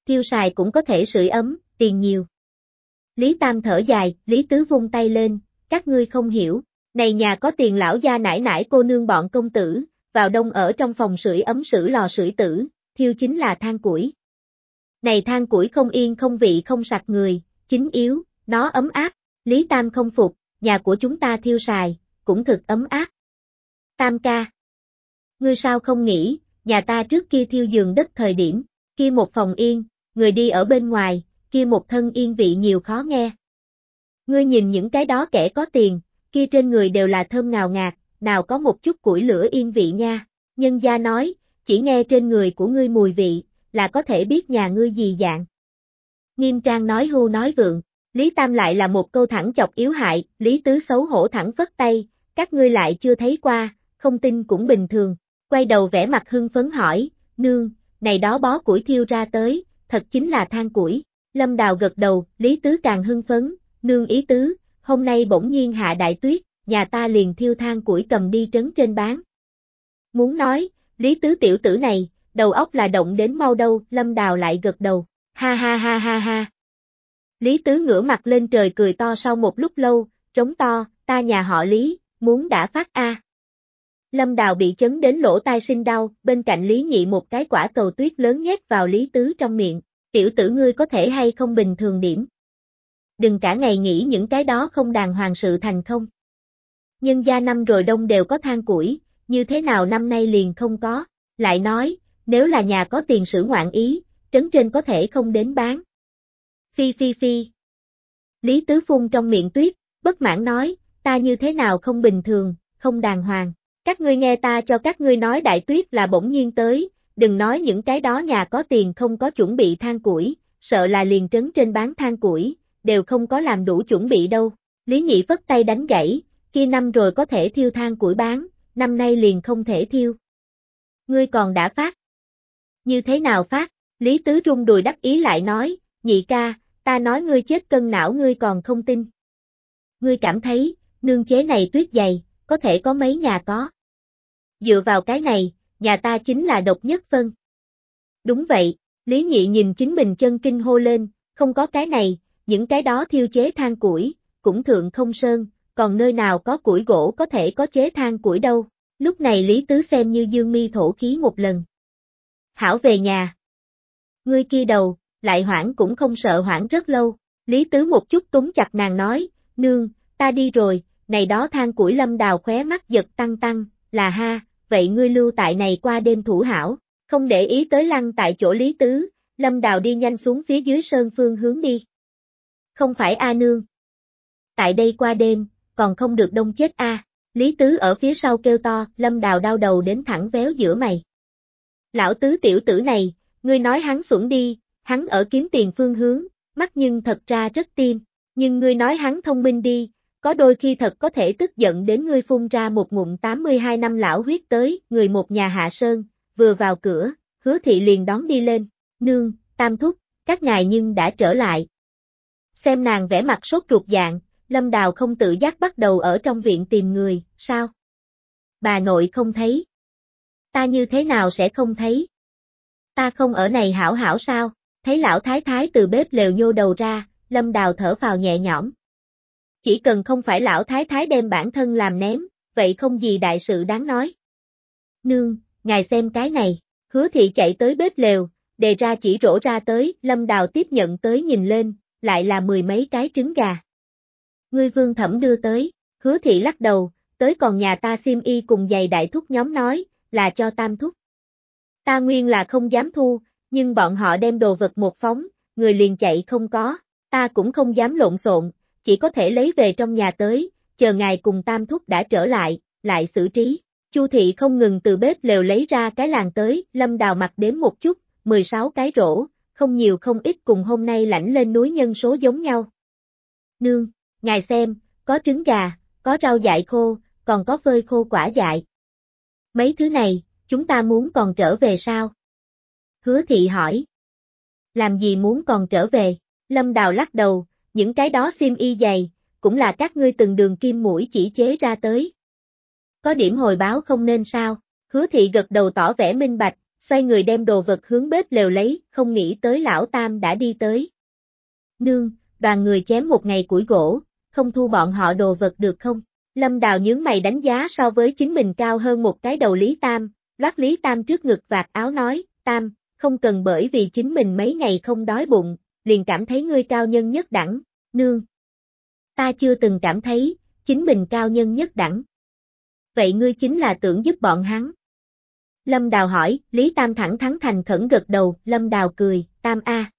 A: Thiêu xài cũng có thể sưởi ấm, tiền nhiều. Lý Tam thở dài, Lý Tứ vung tay lên, các ngươi không hiểu, này nhà có tiền lão gia nải nải cô nương bọn công tử, vào đông ở trong phòng sưởi ấm sưởi lò sưởi tử, thiêu chính là than củi. Này than củi không yên không vị không sạch người, chính yếu, nó ấm áp, Lý Tam không phục, nhà của chúng ta thiêu xài, cũng thực ấm áp. Tam ca. Ngươi sao không nghĩ, nhà ta trước kia thiêu giường đất thời điểm, kia một phòng yên, người đi ở bên ngoài, kia một thân yên vị nhiều khó nghe. Ngươi nhìn những cái đó kẻ có tiền, kia trên người đều là thơm ngào ngạt, nào có một chút củi lửa yên vị nha. Nhân gia nói, chỉ nghe trên người của ngươi mùi vị, là có thể biết nhà ngươi gì dạng. Nghiêm trang nói hưu nói vượng, Lý Tam lại là một câu thẳng chọc yếu hại, Lý Tứ xấu hổ thẳng phất tay, các ngươi lại chưa thấy qua, không tin cũng bình thường, quay đầu vẽ mặt hưng phấn hỏi, nương, này đó bó củi thiêu ra tới, thật chính là than củi, Lâm Đào gật đầu, Lý Tứ càng hưng phấn, nương ý tứ, hôm nay bỗng nhiên hạ đại tuyết, nhà ta liền thiêu than củi cầm đi trấn trên bán. Muốn nói, Lý Tứ tiểu tử này, đầu óc là động đến mau đâu, Lâm Đào lại gật đầu, ha ha ha ha ha. Lý Tứ ngửa mặt lên trời cười to sau một lúc lâu, trống to, ta nhà họ Lý, muốn đã phát a. Lâm Đào bị chấn đến lỗ tai sinh đau, bên cạnh Lý Nhị một cái quả cầu tuyết lớn nhét vào Lý Tứ trong miệng, tiểu tử ngươi có thể hay không bình thường điểm. Đừng cả ngày nghĩ những cái đó không đàng hoàng sự thành không. Nhân gia năm rồi đông đều có than củi, như thế nào năm nay liền không có, lại nói, nếu là nhà có tiền sử ngoạn ý, trấn trên có thể không đến bán. Phi phi phi. Lý Tứ Phun trong miệng tuyết, bất mãn nói, ta như thế nào không bình thường, không đàng hoàng. Các ngươi nghe ta cho các ngươi nói đại tuyết là bỗng nhiên tới, đừng nói những cái đó nhà có tiền không có chuẩn bị than củi, sợ là liền trấn trên bán than củi, đều không có làm đủ chuẩn bị đâu. Lý Nhị phất tay đánh gãy, kia năm rồi có thể thiêu than củi bán, năm nay liền không thể thiêu. Ngươi còn đã phát. Như thế nào phát? Lý Tứ Trung đùi đắc ý lại nói, nhị ca, ta nói ngươi chết cân não ngươi còn không tin. Ngươi cảm thấy, nương chế này tuyết dày, có thể có mấy nhà có. Dựa vào cái này, nhà ta chính là độc nhất phân. Đúng vậy, Lý Nhị nhìn chính mình chân kinh hô lên, không có cái này, những cái đó thiêu chế than củi, cũng thượng không sơn, còn nơi nào có củi gỗ có thể có chế than củi đâu. Lúc này Lý Tứ xem như dương mi thổ khí một lần. Hảo về nhà. Ngươi kia đầu, lại hoảng cũng không sợ hoảng rất lâu. Lý Tứ một chút túng chặt nàng nói, nương, ta đi rồi, này đó than củi lâm đào khóe mắt giật tăng tăng, là ha, vậy ngươi lưu tại này qua đêm thủ hảo, không để ý tới lăng tại chỗ Lý Tứ, lâm đào đi nhanh xuống phía dưới sơn phương hướng đi. Không phải A nương. Tại đây qua đêm, còn không được đông chết A, Lý Tứ ở phía sau kêu to, lâm đào đau đầu đến thẳng véo giữa mày. Lão tứ tiểu tử này, ngươi nói hắn xuẩn đi, hắn ở kiếm tiền phương hướng, mắt nhưng thật ra rất tim, nhưng ngươi nói hắn thông minh đi, có đôi khi thật có thể tức giận đến ngươi phun ra một ngụm 82 năm lão huyết tới, người một nhà hạ sơn, vừa vào cửa, hứa thị liền đón đi lên, nương, tam thúc, các ngài nhưng đã trở lại. Xem nàng vẽ mặt sốt ruột dạng, lâm đào không tự giác bắt đầu ở trong viện tìm người, sao? Bà nội không thấy. Ta như thế nào sẽ không thấy? Ta không ở này hảo hảo sao? Thấy lão thái thái từ bếp lều nhô đầu ra, lâm đào thở vào nhẹ nhõm, chỉ cần không phải lão thái thái đem bản thân làm ném, vậy không gì đại sự đáng nói. Nương, ngài xem cái này, hứa thị chạy tới bếp lều, đề ra chỉ rổ ra tới, lâm đào tiếp nhận tới nhìn lên, lại là mười mấy cái trứng gà. Ngươi vương thẩm đưa tới, hứa thị lắc đầu, tới còn nhà ta xiêm y cùng giày đại thúc nhóm nói, là cho tam thúc. Ta nguyên là không dám thu, nhưng bọn họ đem đồ vật một phóng, người liền chạy không có, ta cũng không dám lộn xộn, chỉ có thể lấy về trong nhà tới, chờ ngài cùng tam thúc đã trở lại, lại xử trí. Chu thị không ngừng từ bếp lều lấy ra cái làng tới, lâm đào mặt đếm một chút, 16 cái rổ, không nhiều không ít cùng hôm nay lãnh lên núi nhân số giống nhau. Nương, ngài xem, có trứng gà, có rau dại khô, còn có phơi khô quả dại. Mấy thứ này, chúng ta muốn còn trở về sao? Hứa thị hỏi. Làm gì muốn còn trở về? Lâm Đào lắc đầu, những cái đó xiêm y dày, cũng là các ngươi từng đường kim mũi chỉ chế ra tới. Có điểm hồi báo không nên sao, hứa thị gật đầu tỏ vẻ minh bạch, xoay người đem đồ vật hướng bếp lều lấy, không nghĩ tới lão tam đã đi tới. Nương, đoàn người chém một ngày củi gỗ, không thu bọn họ đồ vật được không? Lâm Đào nhướng mày đánh giá so với chính mình cao hơn một cái đầu Lý Tam, loát Lý Tam trước ngực vạt áo nói, Tam, không cần bởi vì chính mình mấy ngày không đói bụng, liền cảm thấy ngươi cao nhân nhất đẳng, nương. Ta chưa từng cảm thấy, chính mình cao nhân nhất đẳng. Vậy ngươi chính là tưởng giúp bọn hắn. Lâm Đào hỏi, Lý Tam thẳng thắn thành khẩn gật đầu, Lâm Đào cười, Tam A.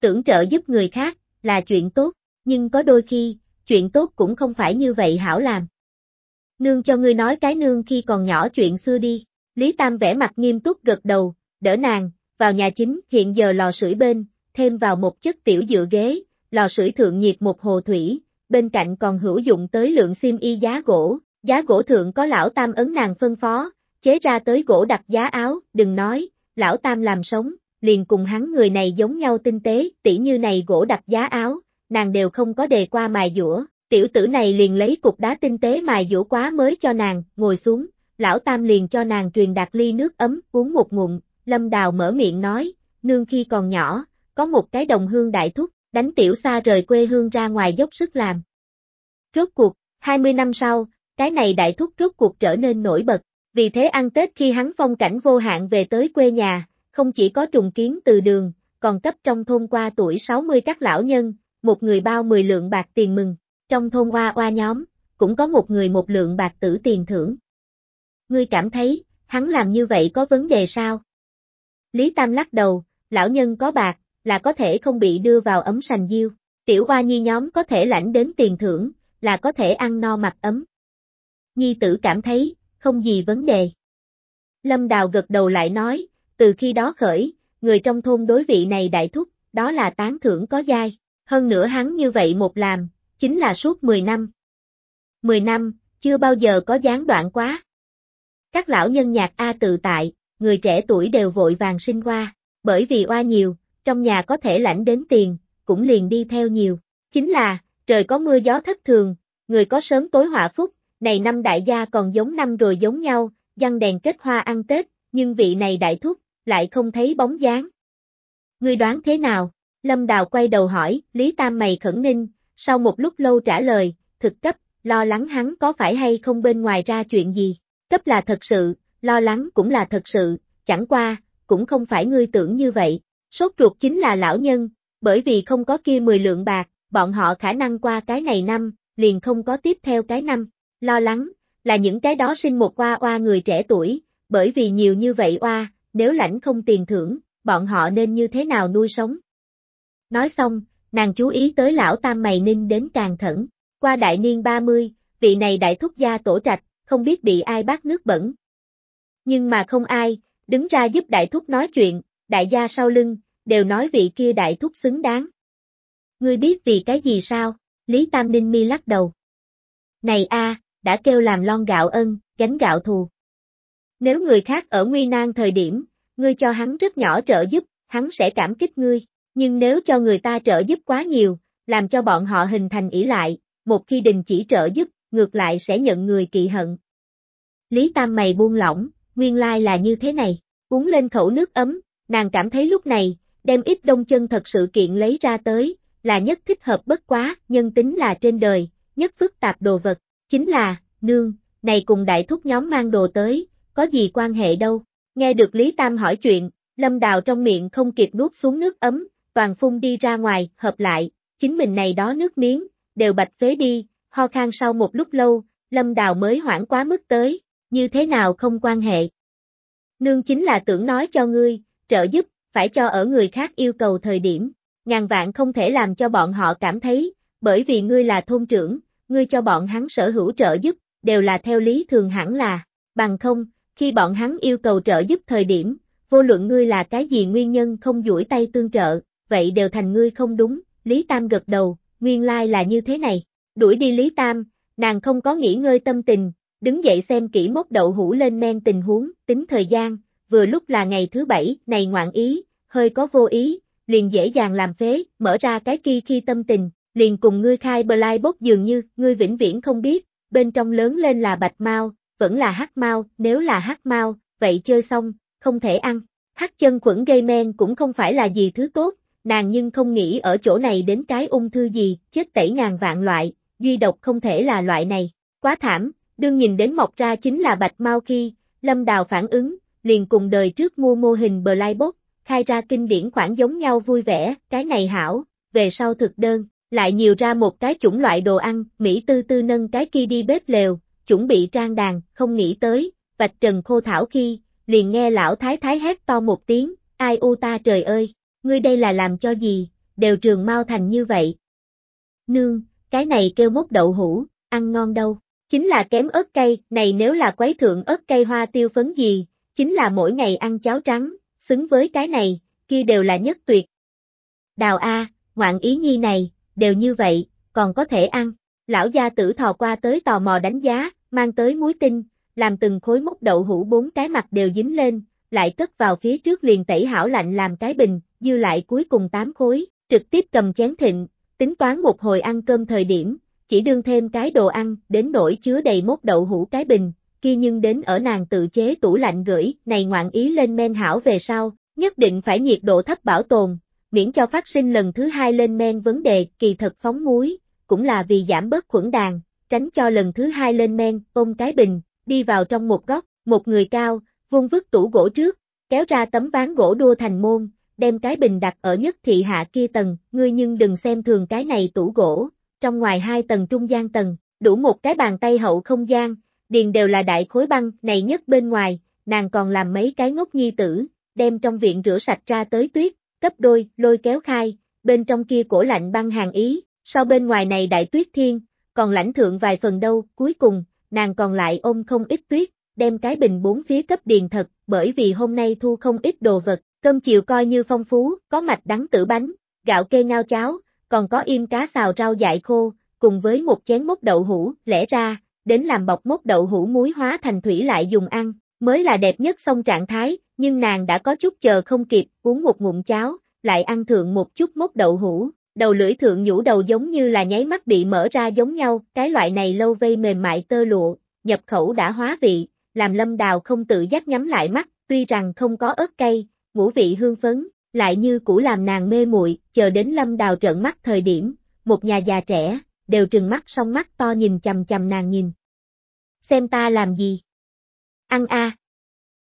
A: Tưởng trợ giúp người khác, là chuyện tốt, nhưng có đôi khi, chuyện tốt cũng không phải như vậy hảo làm. Nương cho ngươi nói cái nương khi còn nhỏ chuyện xưa đi. Lý Tam vẽ mặt nghiêm túc gật đầu, đỡ nàng, vào nhà chính, hiện giờ lò sưởi bên, thêm vào một chất tiểu dựa ghế, lò sưởi thượng nhiệt một hồ thủy, bên cạnh còn hữu dụng tới lượng xiêm y giá gỗ, giá gỗ thượng có lão tam ấn nàng phân phó, chế ra tới gỗ đặt giá áo, đừng nói, lão tam làm sống, liền cùng hắn người này giống nhau tinh tế, tỉ như này gỗ đặt giá áo, nàng đều không có đề qua mài dũa, tiểu tử này liền lấy cục đá tinh tế mài dũa quá mới cho nàng, ngồi xuống, lão tam liền cho nàng truyền đạt ly nước ấm, uống một ngụm, lâm đào mở miệng nói, nương khi còn nhỏ, có một cái đồng hương đại thúc, đánh tiểu xa rời quê hương ra ngoài dốc sức làm. Rốt cuộc, 20 năm sau, cái này đại thúc rốt cuộc trở nên nổi bật, vì thế ăn Tết khi hắn phong cảnh vô hạn về tới quê nhà, không chỉ có trùng kiến từ đường, còn cấp trong thôn qua tuổi 60 các lão nhân, một người bao 10 lượng bạc tiền mừng, trong thôn hoa qua nhóm, cũng có một người một lượng bạc tử tiền thưởng. Ngươi cảm thấy, hắn làm như vậy có vấn đề sao? Lý Tam lắc đầu, lão nhân có bạc, là có thể không bị đưa vào ấm sành diêu, tiểu hoa nhi nhóm có thể lãnh đến tiền thưởng, là có thể ăn no mặc ấm. Nhi tử cảm thấy, không gì vấn đề. Lâm Đào gật đầu lại nói, từ khi đó khởi, người trong thôn đối vị này đại thúc, đó là tán thưởng có dai, hơn nữa hắn như vậy một làm, chính là suốt 10 năm. 10 năm, chưa bao giờ có gián đoạn quá. Các lão nhân nhạc A tự tại, người trẻ tuổi đều vội vàng sinh qua, bởi vì oa nhiều, trong nhà có thể lãnh đến tiền, cũng liền đi theo nhiều. Chính là, trời có mưa gió thất thường, người có sớm tối họa phúc, này năm đại gia còn giống năm rồi giống nhau, dăng đèn kết hoa ăn Tết, nhưng vị này đại thúc, lại không thấy bóng dáng. Ngươi đoán thế nào? Lâm Đào quay đầu hỏi, Lý Tam mày khẩn ninh, sau một lúc lâu trả lời, thực cấp, lo lắng hắn có phải hay không bên ngoài ra chuyện gì. Cấp là thật sự, lo lắng cũng là thật sự, chẳng qua, cũng không phải ngươi tưởng như vậy. Sốt ruột chính là lão nhân, bởi vì không có kia 10 lượng bạc, bọn họ khả năng qua cái này năm, liền không có tiếp theo cái năm. Lo lắng, là những cái đó sinh một qua oa người trẻ tuổi, bởi vì nhiều như vậy oa, nếu lãnh không tiền thưởng, bọn họ nên như thế nào nuôi sống. Nói xong, nàng chú ý tới lão tam mày ninh đến càng thẩn, qua đại niên 30, vị này đại thúc gia tổ trạch, không biết bị ai bắt nước bẩn. Nhưng mà không ai, đứng ra giúp đại thúc nói chuyện, đại gia sau lưng, đều nói vị kia đại thúc xứng đáng. Ngươi biết vì cái gì sao? Lý Tam Ninh mi lắc đầu. Này a, đã kêu làm lon gạo ân, gánh gạo thù. Nếu người khác ở nguy nan thời điểm, ngươi cho hắn rất nhỏ trợ giúp, hắn sẽ cảm kích ngươi, nhưng nếu cho người ta trợ giúp quá nhiều, làm cho bọn họ hình thành ỷ lại, một khi đình chỉ trợ giúp, ngược lại sẽ nhận người kỵ hận. Lý Tam mày buông lỏng, nguyên lai là như thế này, uống lên khẩu nước ấm, nàng cảm thấy lúc này, đem ít đông chân thật sự kiện lấy ra tới, là nhất thích hợp bất quá, nhân tính là trên đời, nhất phức tạp đồ vật, chính là, nương, này cùng đại thúc nhóm mang đồ tới, có gì quan hệ đâu. Nghe được Lý Tam hỏi chuyện, Lâm Đào trong miệng không kịp nuốt xuống nước ấm, toàn phun đi ra ngoài, hợp lại, chính mình này đó nước miếng, đều bạch phế đi, ho khan sau một lúc lâu, Lâm Đào mới hoảng quá mức tới, như thế nào không quan hệ. Nương chính là tưởng nói cho ngươi, trợ giúp, phải cho ở người khác yêu cầu thời điểm, ngàn vạn không thể làm cho bọn họ cảm thấy, bởi vì ngươi là thôn trưởng, ngươi cho bọn hắn sở hữu trợ giúp, đều là theo lý thường hẳn là, bằng không, khi bọn hắn yêu cầu trợ giúp thời điểm, vô luận ngươi là cái gì nguyên nhân không duỗi tay tương trợ, vậy đều thành ngươi không đúng, Lý Tam gật đầu, nguyên lai là như thế này, đuổi đi Lý Tam, nàng không có nghỉ ngơi tâm tình, đứng dậy xem kỹ mốc đậu hũ lên men tình huống, tính thời gian, vừa lúc là ngày thứ bảy, này ngoạn ý, hơi có vô ý, liền dễ dàng làm phế, mở ra cái kia khi tâm tình, liền cùng ngươi khai blind bốc dường như, ngươi vĩnh viễn không biết, bên trong lớn lên là bạch mau, vẫn là hắc mau, nếu là hắc mau, vậy chơi xong, không thể ăn. Hắc chân khuẩn gây men cũng không phải là gì thứ tốt, nàng nhưng không nghĩ ở chỗ này đến cái ung thư gì, chết tẩy ngàn vạn loại, duy độc không thể là loại này. Quá thảm, đương nhìn đến mọc ra chính là bạch mau khi, lâm đào phản ứng, liền cùng đời trước mua mô hình Blybot, khai ra kinh điển khoản giống nhau vui vẻ, cái này hảo, về sau thực đơn, lại nhiều ra một cái chủng loại đồ ăn, Mỹ tư tư nâng cái kia đi bếp lều, chuẩn bị trang đàn, không nghĩ tới, vạch trần khô thảo khi, liền nghe lão thái thái hét to một tiếng, ai u ta trời ơi, ngươi đây là làm cho gì, đều trường mau thành như vậy. Nương, cái này kêu mốc đậu hũ, ăn ngon đâu, chính là kém ớt cây, này nếu là quấy thượng ớt cây hoa tiêu phấn gì, chính là mỗi ngày ăn cháo trắng, xứng với cái này, kia đều là nhất tuyệt. Đào A, ngoạn ý nhi này, đều như vậy, còn có thể ăn. Lão gia tử thò qua tới tò mò đánh giá, mang tới muối tinh, làm từng khối mốc đậu hũ bốn cái mặt đều dính lên, lại cất vào phía trước liền tẩy hảo lạnh làm cái bình, dư lại cuối cùng tám khối, trực tiếp cầm chén thịnh, tính toán một hồi ăn cơm thời điểm, chỉ đương thêm cái đồ ăn, đến nỗi chứa đầy mốc đậu hũ cái bình, kia nhưng đến ở nàng tự chế tủ lạnh gửi, này ngoạn ý lên men hảo về sau, nhất định phải nhiệt độ thấp bảo tồn, miễn cho phát sinh lần thứ hai lên men vấn đề kỳ thật phóng muối, cũng là vì giảm bớt khuẩn đàn, tránh cho lần thứ hai lên men, ôm cái bình, đi vào trong một góc, một người cao, vung vứt tủ gỗ trước, kéo ra tấm ván gỗ đua thành môn, đem cái bình đặt ở nhất thị hạ kia tầng, ngươi nhưng đừng xem thường cái này tủ gỗ, trong ngoài hai tầng trung gian tầng, đủ một cái bàn tay hậu không gian, điền đều là đại khối băng, này nhất bên ngoài, nàng còn làm mấy cái ngốc nhi tử, đem trong viện rửa sạch ra tới tuyết, cấp đôi, lôi kéo khai, bên trong kia cổ lạnh băng hàng ý, sau bên ngoài này đại tuyết thiên, còn lãnh thượng vài phần đâu, cuối cùng, nàng còn lại ôm không ít tuyết, đem cái bình bốn phía cấp điền thật, bởi vì hôm nay thu không ít đồ vật, cơm chiều coi như phong phú, có mạch đắng tử bánh, gạo kê ngao cháo, còn có im cá xào rau dại khô, cùng với một chén mốc đậu hũ, lẽ ra, đến làm bọc mốc đậu hũ muối hóa thành thủy lại dùng ăn, mới là đẹp nhất xong trạng thái, nhưng nàng đã có chút chờ không kịp, uống một ngụm cháo, lại ăn thượng một chút mốc đậu hũ, đầu lưỡi thượng nhũ đầu giống như là nháy mắt bị mở ra giống nhau, cái loại này lâu vây mềm mại tơ lụa, nhập khẩu đã hóa vị, làm lâm đào không tự giác nhắm lại mắt, tuy rằng không có ớt cay, ngũ vị hương phấn, lại như cũ làm nàng mê muội, chờ đến lâm đào trợn mắt thời điểm, một nhà già trẻ, đều trừng mắt song mắt to nhìn chầm chầm nàng nhìn. Xem ta làm gì? Ăn a.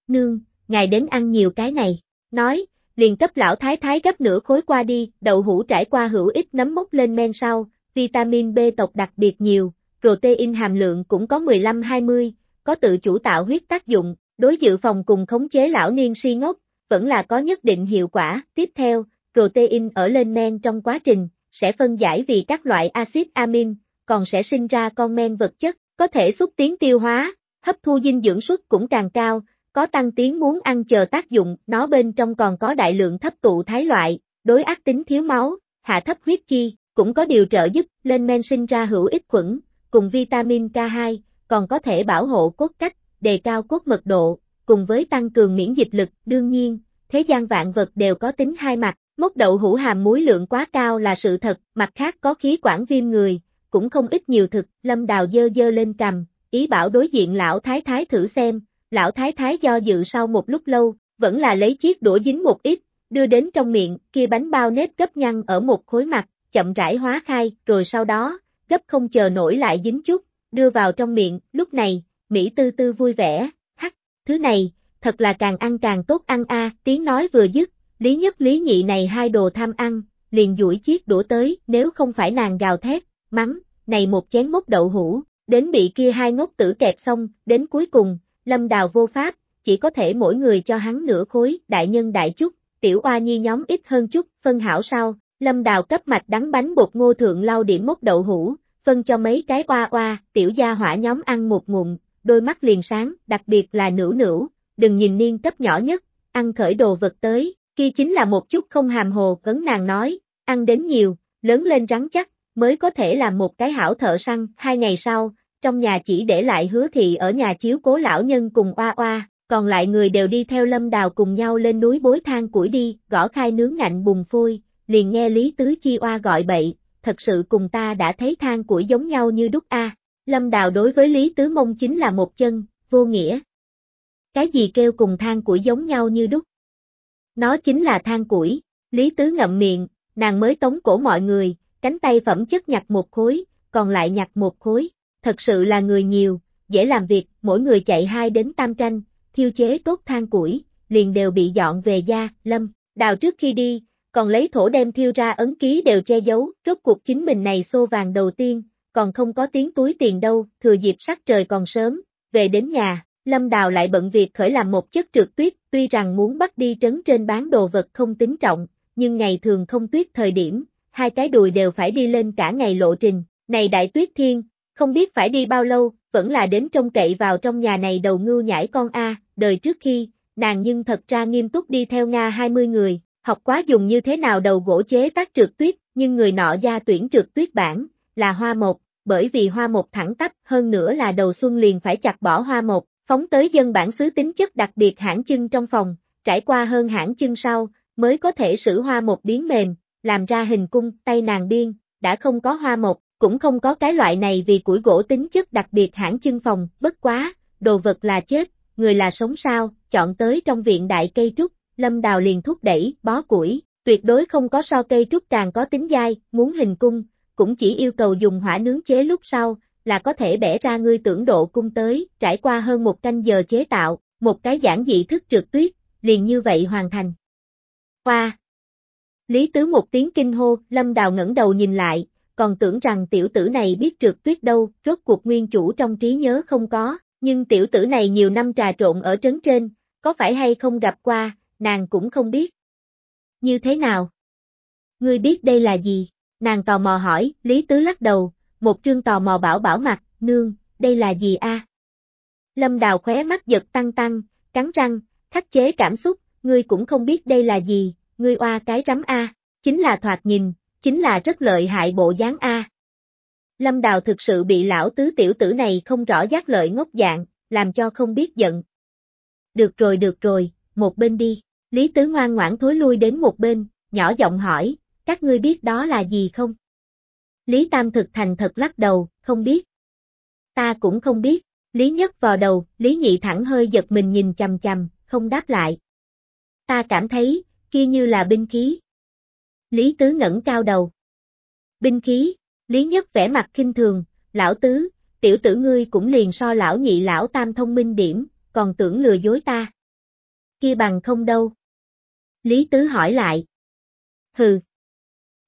A: Nương, ngài đến ăn nhiều cái này, nói, liền cấp lão thái thái gấp nửa khối qua đi, đậu hũ trải qua hữu ít nấm mốc lên men sau, vitamin B tộc đặc biệt nhiều, protein hàm lượng cũng có 15-20, có tự chủ tạo huyết tác dụng, đối dự phòng cùng khống chế lão niên si ngốc, vẫn là có nhất định hiệu quả. Tiếp theo, protein ở lên men trong quá trình, sẽ phân giải vì các loại axit amin, còn sẽ sinh ra con men vật chất, có thể xúc tiến tiêu hóa, hấp thu dinh dưỡng suất cũng càng cao, có tăng tiến muốn ăn chờ tác dụng, nó bên trong còn có đại lượng thấp tụ thái loại, đối ác tính thiếu máu, hạ thấp huyết chi, cũng có điều trợ giúp lên men sinh ra hữu ích khuẩn, cùng vitamin K2, còn có thể bảo hộ cốt cách, đề cao cốt mật độ, cùng với tăng cường miễn dịch lực, đương nhiên, thế gian vạn vật đều có tính hai mặt, mốc đậu hũ hàm muối lượng quá cao là sự thật, mặt khác có khí quản viêm người, cũng không ít nhiều thực, lâm đào dơ dơ lên cầm, ý bảo đối diện lão thái thái thử xem, lão thái thái do dự sau một lúc lâu, vẫn là lấy chiếc đũa dính một ít, đưa đến trong miệng, kia bánh bao nếp gấp nhăn ở một khối mặt, chậm rãi hóa khai, rồi sau đó, gấp không chờ nổi lại dính chút, đưa vào trong miệng, lúc này, Mỹ tư tư vui vẻ, hắc, thứ này, thật là càng ăn càng tốt ăn a tiếng nói vừa dứt, lý nhất lý nhị này hai đồ tham ăn, liền duỗi chiếc đũa tới, nếu không phải nàng gào thét, mắng, này một chén mốc đậu hũ, đến bị kia hai ngốc tử kẹp xong, đến cuối cùng, lâm đào vô pháp, chỉ có thể mỗi người cho hắn nửa khối, đại nhân đại chút, tiểu oa nhi nhóm ít hơn chút, phân hảo sao, lâm đào cấp mạch đắng bánh bột ngô thượng lau điểm mốc đậu hũ, phân cho mấy cái oa oa, tiểu gia hỏa nhóm ăn một ngụm, đôi mắt liền sáng, đặc biệt là nữ nữ, đừng nhìn niên cấp nhỏ nhất, ăn khởi đồ vật tới, kia chính là một chút không hàm hồ, cấn nàng nói, ăn đến nhiều, lớn lên rắn chắc, mới có thể làm một cái hảo thợ săn, hai ngày sau, trong nhà chỉ để lại hứa thị ở nhà chiếu cố lão nhân cùng oa oa, còn lại người đều đi theo lâm đào cùng nhau lên núi bối thang củi đi, gõ khai nướng ngạnh bùng phôi, liền nghe Lý Tứ Chi oa gọi bậy, thật sự cùng ta đã thấy than củi giống nhau như đúc A. Lâm Đào đối với Lý Tứ Mông chính là một chân, vô nghĩa. Cái gì kêu cùng than củi giống nhau như đúc? Nó chính là than củi, Lý Tứ ngậm miệng, nàng mới tống cổ mọi người, cánh tay phẩm chất nhặt một khối, còn lại nhặt một khối, thật sự là người nhiều, dễ làm việc, mỗi người chạy hai đến tam tranh, thiêu chế tốt than củi, liền đều bị dọn về gia, Lâm, Đào trước khi đi, còn lấy thổ đem thiêu ra ấn ký đều che giấu, rốt cuộc chính mình này xô vàng đầu tiên, còn không có tiếng túi tiền đâu, thừa dịp sắc trời còn sớm, về đến nhà, Lâm Đào lại bận việc khởi làm một chất trượt tuyết, tuy rằng muốn bắt đi trấn trên bán đồ vật không tính trọng, nhưng ngày thường không tuyết thời điểm, hai cái đùi đều phải đi lên cả ngày lộ trình, này đại tuyết thiên, không biết phải đi bao lâu, vẫn là đến trông cậy vào trong nhà này đầu ngưu nhảy con A, đời trước khi, nàng nhưng thật ra nghiêm túc đi theo Nga 20 người, học quá dùng như thế nào đầu gỗ chế tác trượt tuyết, nhưng người nọ gia tuyển trượt tuyết bản, là hoa một, bởi vì hoa một thẳng tắp hơn nữa là đầu xuân liền phải chặt bỏ hoa một, phóng tới dân bản xứ tính chất đặc biệt hãng chân trong phòng, trải qua hơn hãng chân sau, mới có thể sử hoa một biến mềm, làm ra hình cung, tay nàng biên, đã không có hoa một, cũng không có cái loại này vì củi gỗ tính chất đặc biệt hãng chân phòng, bất quá, đồ vật là chết, người là sống sao, chọn tới trong viện đại cây trúc, Lâm Đào liền thúc đẩy, bó củi, tuyệt đối không có so cây trúc càng có tính dai, muốn hình cung, cũng chỉ yêu cầu dùng hỏa nướng chế lúc sau, là có thể bẻ ra ngươi tưởng độ cung tới, trải qua hơn một canh giờ chế tạo, một cái giản dị thức trượt tuyết, liền như vậy hoàn thành. Hoa! Lý Tứ một tiếng kinh hô, Lâm Đào ngẩng đầu nhìn lại, còn tưởng rằng tiểu tử này biết trượt tuyết đâu, rốt cuộc nguyên chủ trong trí nhớ không có, nhưng tiểu tử này nhiều năm trà trộn ở trấn trên, có phải hay không gặp qua, nàng cũng không biết. Như thế nào? Ngươi biết đây là gì? Nàng tò mò hỏi, Lý Tứ lắc đầu, một trương tò mò bảo bảo mặt, nương, đây là gì a? Lâm Đào khóe mắt giật tăng tăng, cắn răng, khắc chế cảm xúc, ngươi cũng không biết đây là gì, ngươi oa cái rắm a, chính là thoạt nhìn, chính là rất lợi hại bộ dáng a. Lâm Đào thực sự bị lão tứ tiểu tử này không rõ giác lợi ngốc dạng, làm cho không biết giận. Được rồi được rồi, một bên đi. Lý Tứ ngoan ngoãn thối lui đến một bên, nhỏ giọng hỏi, các ngươi biết đó là gì không? Lý Tam thực thành thật lắc đầu, không biết. Ta cũng không biết, Lý Nhất vào đầu, Lý Nhị thẳng hơi giật mình nhìn chầm chầm, không đáp lại. Ta cảm thấy, kia như là binh khí. Lý Tứ ngẩng cao đầu. Binh khí, Lý Nhất vẻ mặt kinh thường, lão tứ, tiểu tử ngươi cũng liền so lão nhị lão tam thông minh điểm, còn tưởng lừa dối ta. Kia bằng không đâu. Lý Tứ hỏi lại. Hừ.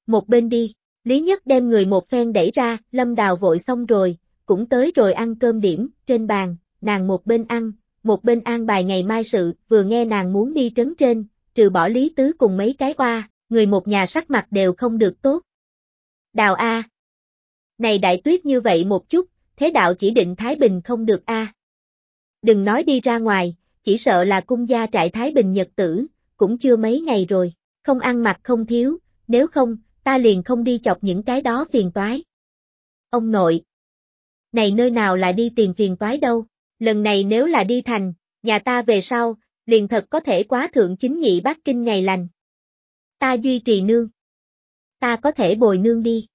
A: Một bên đi, Lý Nhất đem người một phen đẩy ra, lâm đào vội xong rồi, cũng tới rồi ăn cơm điểm, trên bàn, nàng một bên ăn, một bên an bài ngày mai sự, vừa nghe nàng muốn đi trấn trên, trừ bỏ Lý Tứ cùng mấy cái oa, người một nhà sắc mặt đều không được tốt. Đào A. Này đại tuyết như vậy một chút, thế đạo chỉ định Thái Bình không được A. Đừng nói đi ra ngoài, chỉ sợ là cung gia trại Thái Bình Nhật tử, cũng chưa mấy ngày rồi, không ăn mặc không thiếu, nếu không, ta liền không đi chọc những cái đó phiền toái. Ông nội. Này nơi nào là đi tìm phiền toái đâu, lần này nếu là đi thành, nhà ta về sau, liền thật có thể quá thượng chính nhị bát kinh ngày lành. Ta duy trì nương. Ta có thể bồi nương đi.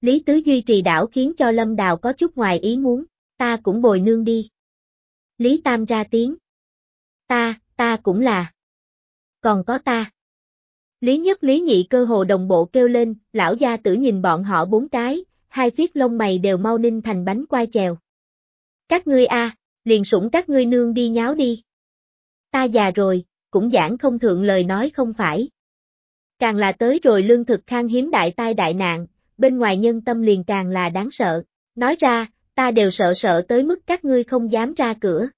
A: Lý Tứ duy trì đảo khiến cho Lâm Đào có chút ngoài ý muốn, ta cũng bồi nương đi. Lý Tam ra tiếng. Ta, ta cũng là. Còn có ta. Lý Nhất Lý Nhị cơ hồ đồng bộ kêu lên, lão gia tử nhìn bọn họ bốn cái, hai phiết lông mày đều mau ninh thành bánh quai chèo. Các ngươi a, liền sủng các ngươi nương đi nháo đi. Ta già rồi, cũng giảng không thượng lời nói không phải. Càng là tới rồi lương thực khang hiếm đại tai đại nạn, bên ngoài nhân tâm liền càng là đáng sợ. Nói ra, ta đều sợ sợ tới mức các ngươi không dám ra cửa.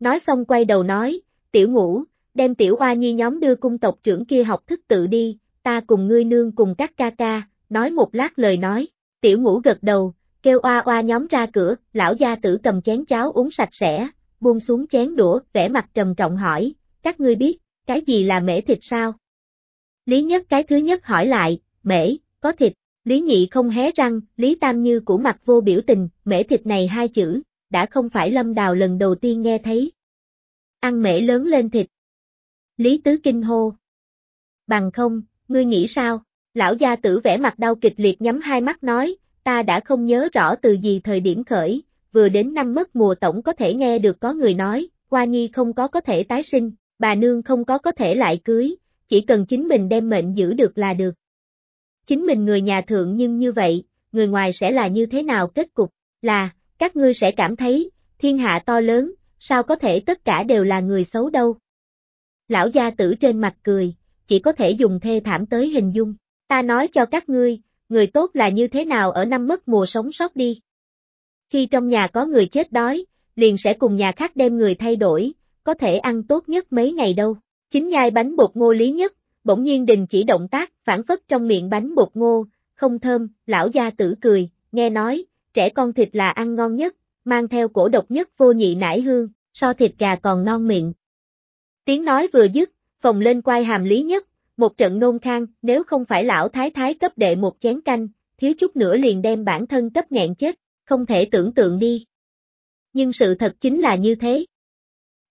A: Nói xong quay đầu nói, tiểu ngũ, đem tiểu oa nhi nhóm đưa cung tộc trưởng kia học thức tự đi, ta cùng ngươi nương cùng các ca ca, nói một lát lời nói, tiểu ngũ gật đầu, kêu oa oa nhóm ra cửa, lão gia tử cầm chén cháo uống sạch sẽ, buông xuống chén đũa, vẻ mặt trầm trọng hỏi, các ngươi biết, cái gì là mễ thịt sao? Lý nhất cái thứ nhất hỏi lại, mễ, có thịt, Lý nhị không hé răng, Lý Tam Như của mặt vô biểu tình, mễ thịt này hai chữ, đã không phải lâm đào lần đầu tiên nghe thấy. Ăn mễ lớn lên thịt. Lý Tứ Kinh hô. Bằng không, ngươi nghĩ sao? Lão gia tử vẻ mặt đau kịch liệt nhắm hai mắt nói, ta đã không nhớ rõ từ gì thời điểm khởi, vừa đến năm mất mùa tổng có thể nghe được có người nói, Hoa Nhi không có có thể tái sinh, bà nương không có có thể lại cưới, chỉ cần chính mình đem mệnh giữ được là được. Chính mình người nhà thượng nhưng như vậy, người ngoài sẽ là như thế nào kết cục, là, các ngươi sẽ cảm thấy, thiên hạ to lớn, sao có thể tất cả đều là người xấu đâu. Lão gia tử trên mặt cười, chỉ có thể dùng thê thảm tới hình dung, ta nói cho các ngươi, người tốt là như thế nào ở năm mất mùa sống sót đi. Khi trong nhà có người chết đói, liền sẽ cùng nhà khác đem người thay đổi, có thể ăn tốt nhất mấy ngày đâu. Chính nhai bánh bột ngô lý nhất, bỗng nhiên đình chỉ động tác, phản phất trong miệng bánh bột ngô, không thơm, lão gia tử cười, nghe nói, trẻ con thịt là ăn ngon nhất, mang theo cổ độc nhất vô nhị nải hương, so thịt gà còn non miệng. Tiếng nói vừa dứt, phòng lên quay hàm lý nhất, một trận nôn khang, nếu không phải lão thái thái cấp đệ một chén canh, thiếu chút nữa liền đem bản thân cấp nghẹn chết, không thể tưởng tượng đi. Nhưng sự thật chính là như thế.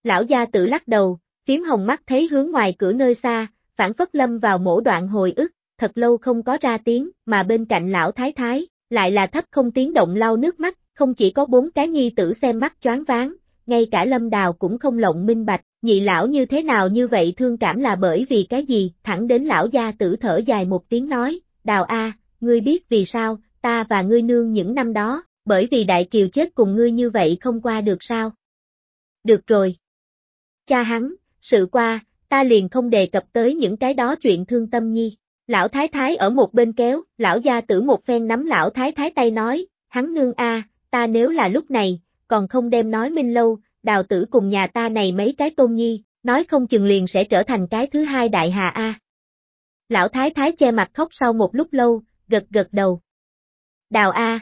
A: Lão gia tử lắc đầu, phím hồng mắt thấy hướng ngoài cửa nơi xa, phản phất lâm vào mổ đoạn hồi ức, thật lâu không có ra tiếng, mà bên cạnh lão thái thái, lại là thấp không tiếng động lau nước mắt, không chỉ có bốn cái nhi tử xem mắt choáng váng, ngay cả lâm đào cũng không lộng minh bạch, nhị lão như thế nào như vậy thương cảm là bởi vì cái gì, thẳng đến lão gia tử thở dài một tiếng nói, đào a, ngươi biết vì sao, ta và ngươi nương những năm đó, bởi vì đại kiều chết cùng ngươi như vậy không qua được sao? Được rồi. Cha hắn, sự qua, ta liền không đề cập tới những cái đó chuyện thương tâm nhi. Lão thái thái ở một bên kéo, lão gia tử một phen nắm lão thái thái tay nói, hắn nương a, ta nếu là lúc này, còn không đem nói minh lâu, đào tử cùng nhà ta này mấy cái tôn nhi, nói không chừng liền sẽ trở thành cái thứ hai đại hà a. Lão thái thái che mặt khóc sau một lúc lâu, gật gật đầu. Đào a.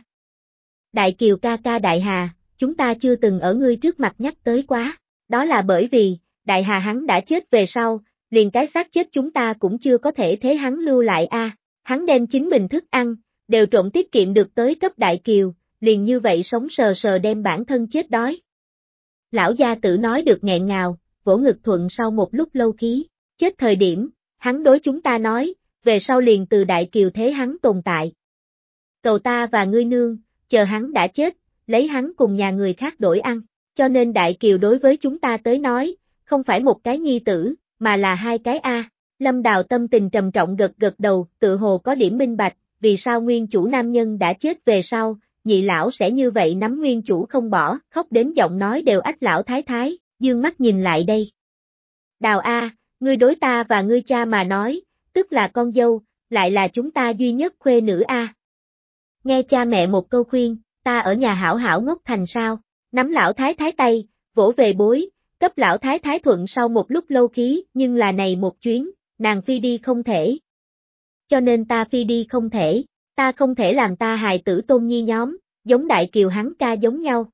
A: Đại kiều ca ca đại hà, chúng ta chưa từng ở ngươi trước mặt nhắc tới quá, đó là bởi vì, đại hà hắn đã chết về sau, liền cái xác chết chúng ta cũng chưa có thể thế hắn lưu lại a. Hắn đem chính mình thức ăn, đều trộn tiết kiệm được tới cấp đại kiều, liền như vậy sống sờ sờ đem bản thân chết đói. Lão gia tử nói được nghẹn ngào, vỗ ngực thuận sau một lúc lâu khí, chết thời điểm, hắn đối chúng ta nói, về sau liền từ đại kiều thế hắn tồn tại. Cầu ta và ngươi nương, chờ hắn đã chết, lấy hắn cùng nhà người khác đổi ăn, cho nên đại kiều đối với chúng ta tới nói, không phải một cái nhi tử, mà là hai cái A. Lâm Đào tâm tình trầm trọng gật gật đầu, tự hồ có điểm minh bạch, vì sao nguyên chủ nam nhân đã chết về sau, nhị lão sẽ như vậy nắm nguyên chủ không bỏ, khóc đến giọng nói đều ách lão thái thái, dương mắt nhìn lại đây. Đào A, ngươi đối ta và ngươi cha mà nói, tức là con dâu, lại là chúng ta duy nhất khuê nữ A. Nghe cha mẹ một câu khuyên, ta ở nhà hảo hảo ngốc thành sao, nắm lão thái thái tay, vỗ về bối, cấp lão thái thái thuận sau một lúc lâu khí, nhưng là này một chuyến, nàng phi đi không thể. Cho nên ta phi đi không thể, ta không thể làm ta hài tử tôn nhi nhóm, giống đại kiều hắn ca giống nhau.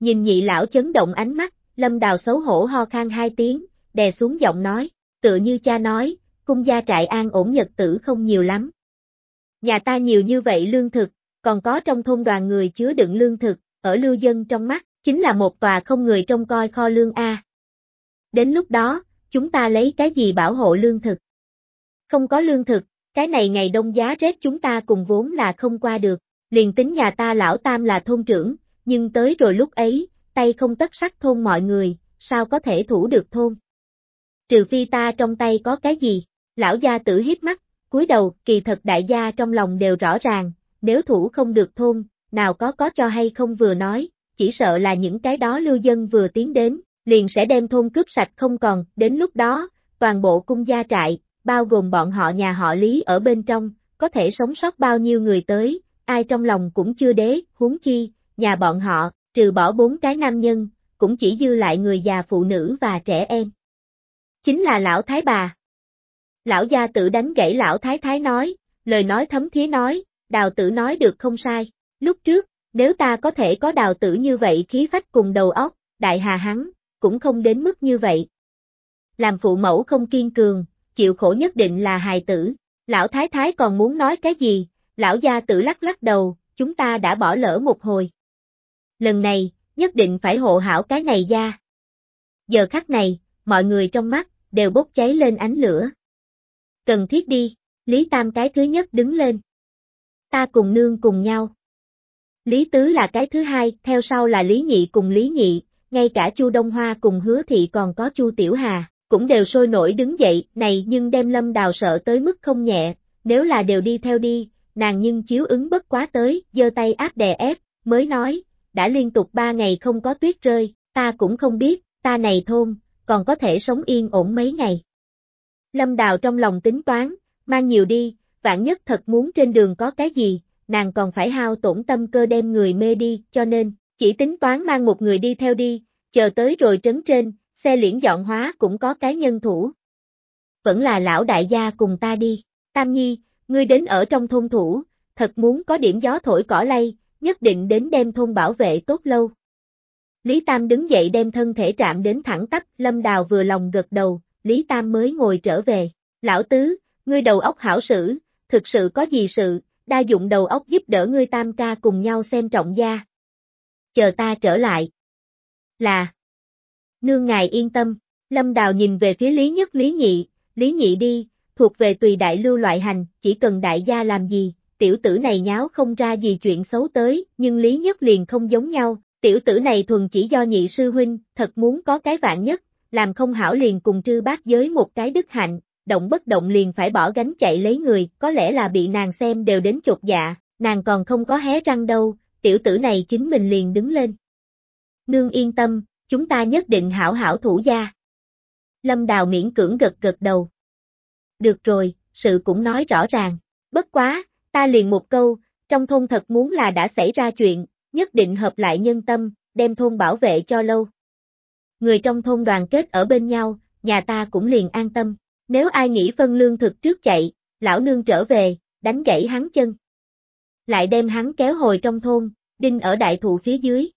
A: Nhìn nhị lão chấn động ánh mắt, lâm đào xấu hổ ho khan hai tiếng, đè xuống giọng nói, tựa như cha nói, cung gia trại an ổn nhật tử không nhiều lắm. Nhà ta nhiều như vậy lương thực, còn có trong thôn đoàn người chứa đựng lương thực, ở lưu dân trong mắt, chính là một tòa không người trông coi kho lương A. Đến lúc đó, chúng ta lấy cái gì bảo hộ lương thực? Không có lương thực, cái này ngày đông giá rét chúng ta cùng vốn là không qua được, liền tính nhà ta lão tam là thôn trưởng, nhưng tới rồi lúc ấy, tay không tất sắc thôn mọi người, sao có thể thủ được thôn? Trừ phi ta trong tay có cái gì? Lão gia tử hiếp mắt, cúi đầu, kỳ thật đại gia trong lòng đều rõ ràng, nếu thủ không được thôn, nào có có cho hay không vừa nói, chỉ sợ là những cái đó lưu dân vừa tiến đến, liền sẽ đem thôn cướp sạch không còn, đến lúc đó, toàn bộ cung gia trại, bao gồm bọn họ nhà họ Lý ở bên trong, có thể sống sót bao nhiêu người tới, ai trong lòng cũng chưa đế, huống chi, nhà bọn họ, trừ bỏ bốn cái nam nhân, cũng chỉ dư lại người già phụ nữ và trẻ em. Chính là lão thái bà. Lão gia tử đánh gãy lão thái thái nói, lời nói thấm thía nói, đào tử nói được không sai, lúc trước, nếu ta có thể có đào tử như vậy khí phách cùng đầu óc, đại hà hắn, cũng không đến mức như vậy. Làm phụ mẫu không kiên cường, chịu khổ nhất định là hài tử. Lão thái thái còn muốn nói cái gì, lão gia tử lắc lắc đầu, chúng ta đã bỏ lỡ một hồi. Lần này, nhất định phải hộ hảo cái này gia. Giờ khắc này, mọi người trong mắt, đều bốc cháy lên ánh lửa. Cần thiết đi, Lý Tam cái thứ nhất đứng lên. Ta cùng nương cùng nhau. Lý Tứ là cái thứ hai, theo sau là Lý Nhị cùng Lý Nhị, ngay cả Chu Đông Hoa cùng Hứa Thị còn có Chu Tiểu Hà, cũng đều sôi nổi đứng dậy, này nhưng đem Lâm Đào sợ tới mức không nhẹ, nếu là đều đi theo đi, nàng nhưng chiếu ứng bất quá tới, giơ tay áp đè ép, mới nói, đã liên tục ba ngày không có tuyết rơi, ta cũng không biết, ta này thôn, còn có thể sống yên ổn mấy ngày. Lâm Đào trong lòng tính toán, mang nhiều đi, vạn nhất thật muốn trên đường có cái gì, nàng còn phải hao tổn tâm cơ đem người mê đi, cho nên, chỉ tính toán mang một người đi theo đi, chờ tới rồi trấn trên, xe liễn dọn hóa cũng có cái nhân thủ. Vẫn là lão đại gia cùng ta đi, Tam Nhi, ngươi đến ở trong thôn thủ, thật muốn có điểm gió thổi cỏ lay, nhất định đến đem thôn bảo vệ tốt lâu. Lý Tam đứng dậy đem thân thể chạm đến thẳng tắp, Lâm Đào vừa lòng gật đầu, Lý Tam mới ngồi trở về. Lão Tứ, ngươi đầu óc hảo sử, thực sự có gì sự, đa dụng đầu óc giúp đỡ ngươi Tam ca cùng nhau xem trọng gia. Chờ ta trở lại. Là. Nương ngài yên tâm, Lâm Đào nhìn về phía Lý Nhất Lý Nhị, Lý Nhị đi, thuộc về tùy đại lưu loại hành, chỉ cần đại gia làm gì, tiểu tử này nháo không ra gì chuyện xấu tới, nhưng Lý Nhất liền không giống nhau, tiểu tử này thuần chỉ do nhị sư huynh, thật muốn có cái vạn nhất, làm không hảo liền cùng trư bát giới một cái đức hạnh, động bất động liền phải bỏ gánh chạy lấy người, có lẽ là bị nàng xem đều đến chột dạ, nàng còn không có hé răng đâu, tiểu tử này chính mình liền đứng lên. Nương yên tâm, chúng ta nhất định hảo hảo thủ gia. Lâm Đào miễn cưỡng gật gật đầu. Được rồi, sự cũng nói rõ ràng. Bất quá, ta liền một câu, trong thôn thật muốn là đã xảy ra chuyện, nhất định hợp lại nhân tâm, đem thôn bảo vệ cho lâu. Người trong thôn đoàn kết ở bên nhau, nhà ta cũng liền an tâm. Nếu ai nghĩ phân lương thực trước chạy, lão nương trở về, đánh gãy hắn chân. Lại đem hắn kéo hồi trong thôn, đinh ở đại thụ phía dưới.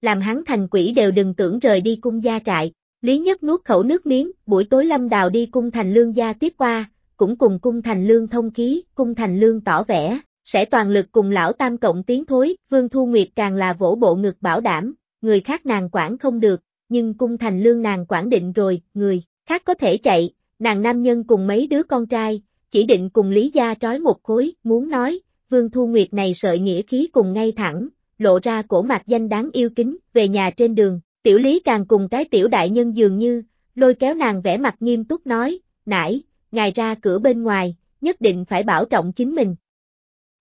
A: Làm hắn thành quỷ đều đừng tưởng rời đi cung gia trại. Lý Nhất nuốt khẩu nước miếng, buổi tối Lâm Đào đi cung thành lương gia tiếp qua, cũng cùng cung thành lương thông khí, cung thành lương tỏ vẻ, sẽ toàn lực cùng lão tam cộng tiến thối, Vương Thu Nguyệt càng là vỗ bộ ngực bảo đảm, người khác nàng quản không được, nhưng cung thành lương nàng quản định rồi, người khác có thể chạy, nàng nam nhân cùng mấy đứa con trai, chỉ định cùng Lý Gia trói một khối, muốn nói, Vương Thu Nguyệt này sợi nghĩa khí cùng ngay thẳng, lộ ra cổ mặt danh đáng yêu kính, về nhà trên đường, tiểu Lý càng cùng cái tiểu đại nhân dường như, lôi kéo nàng vẽ mặt nghiêm túc nói, nãy, ngài ra cửa bên ngoài, nhất định phải bảo trọng chính mình.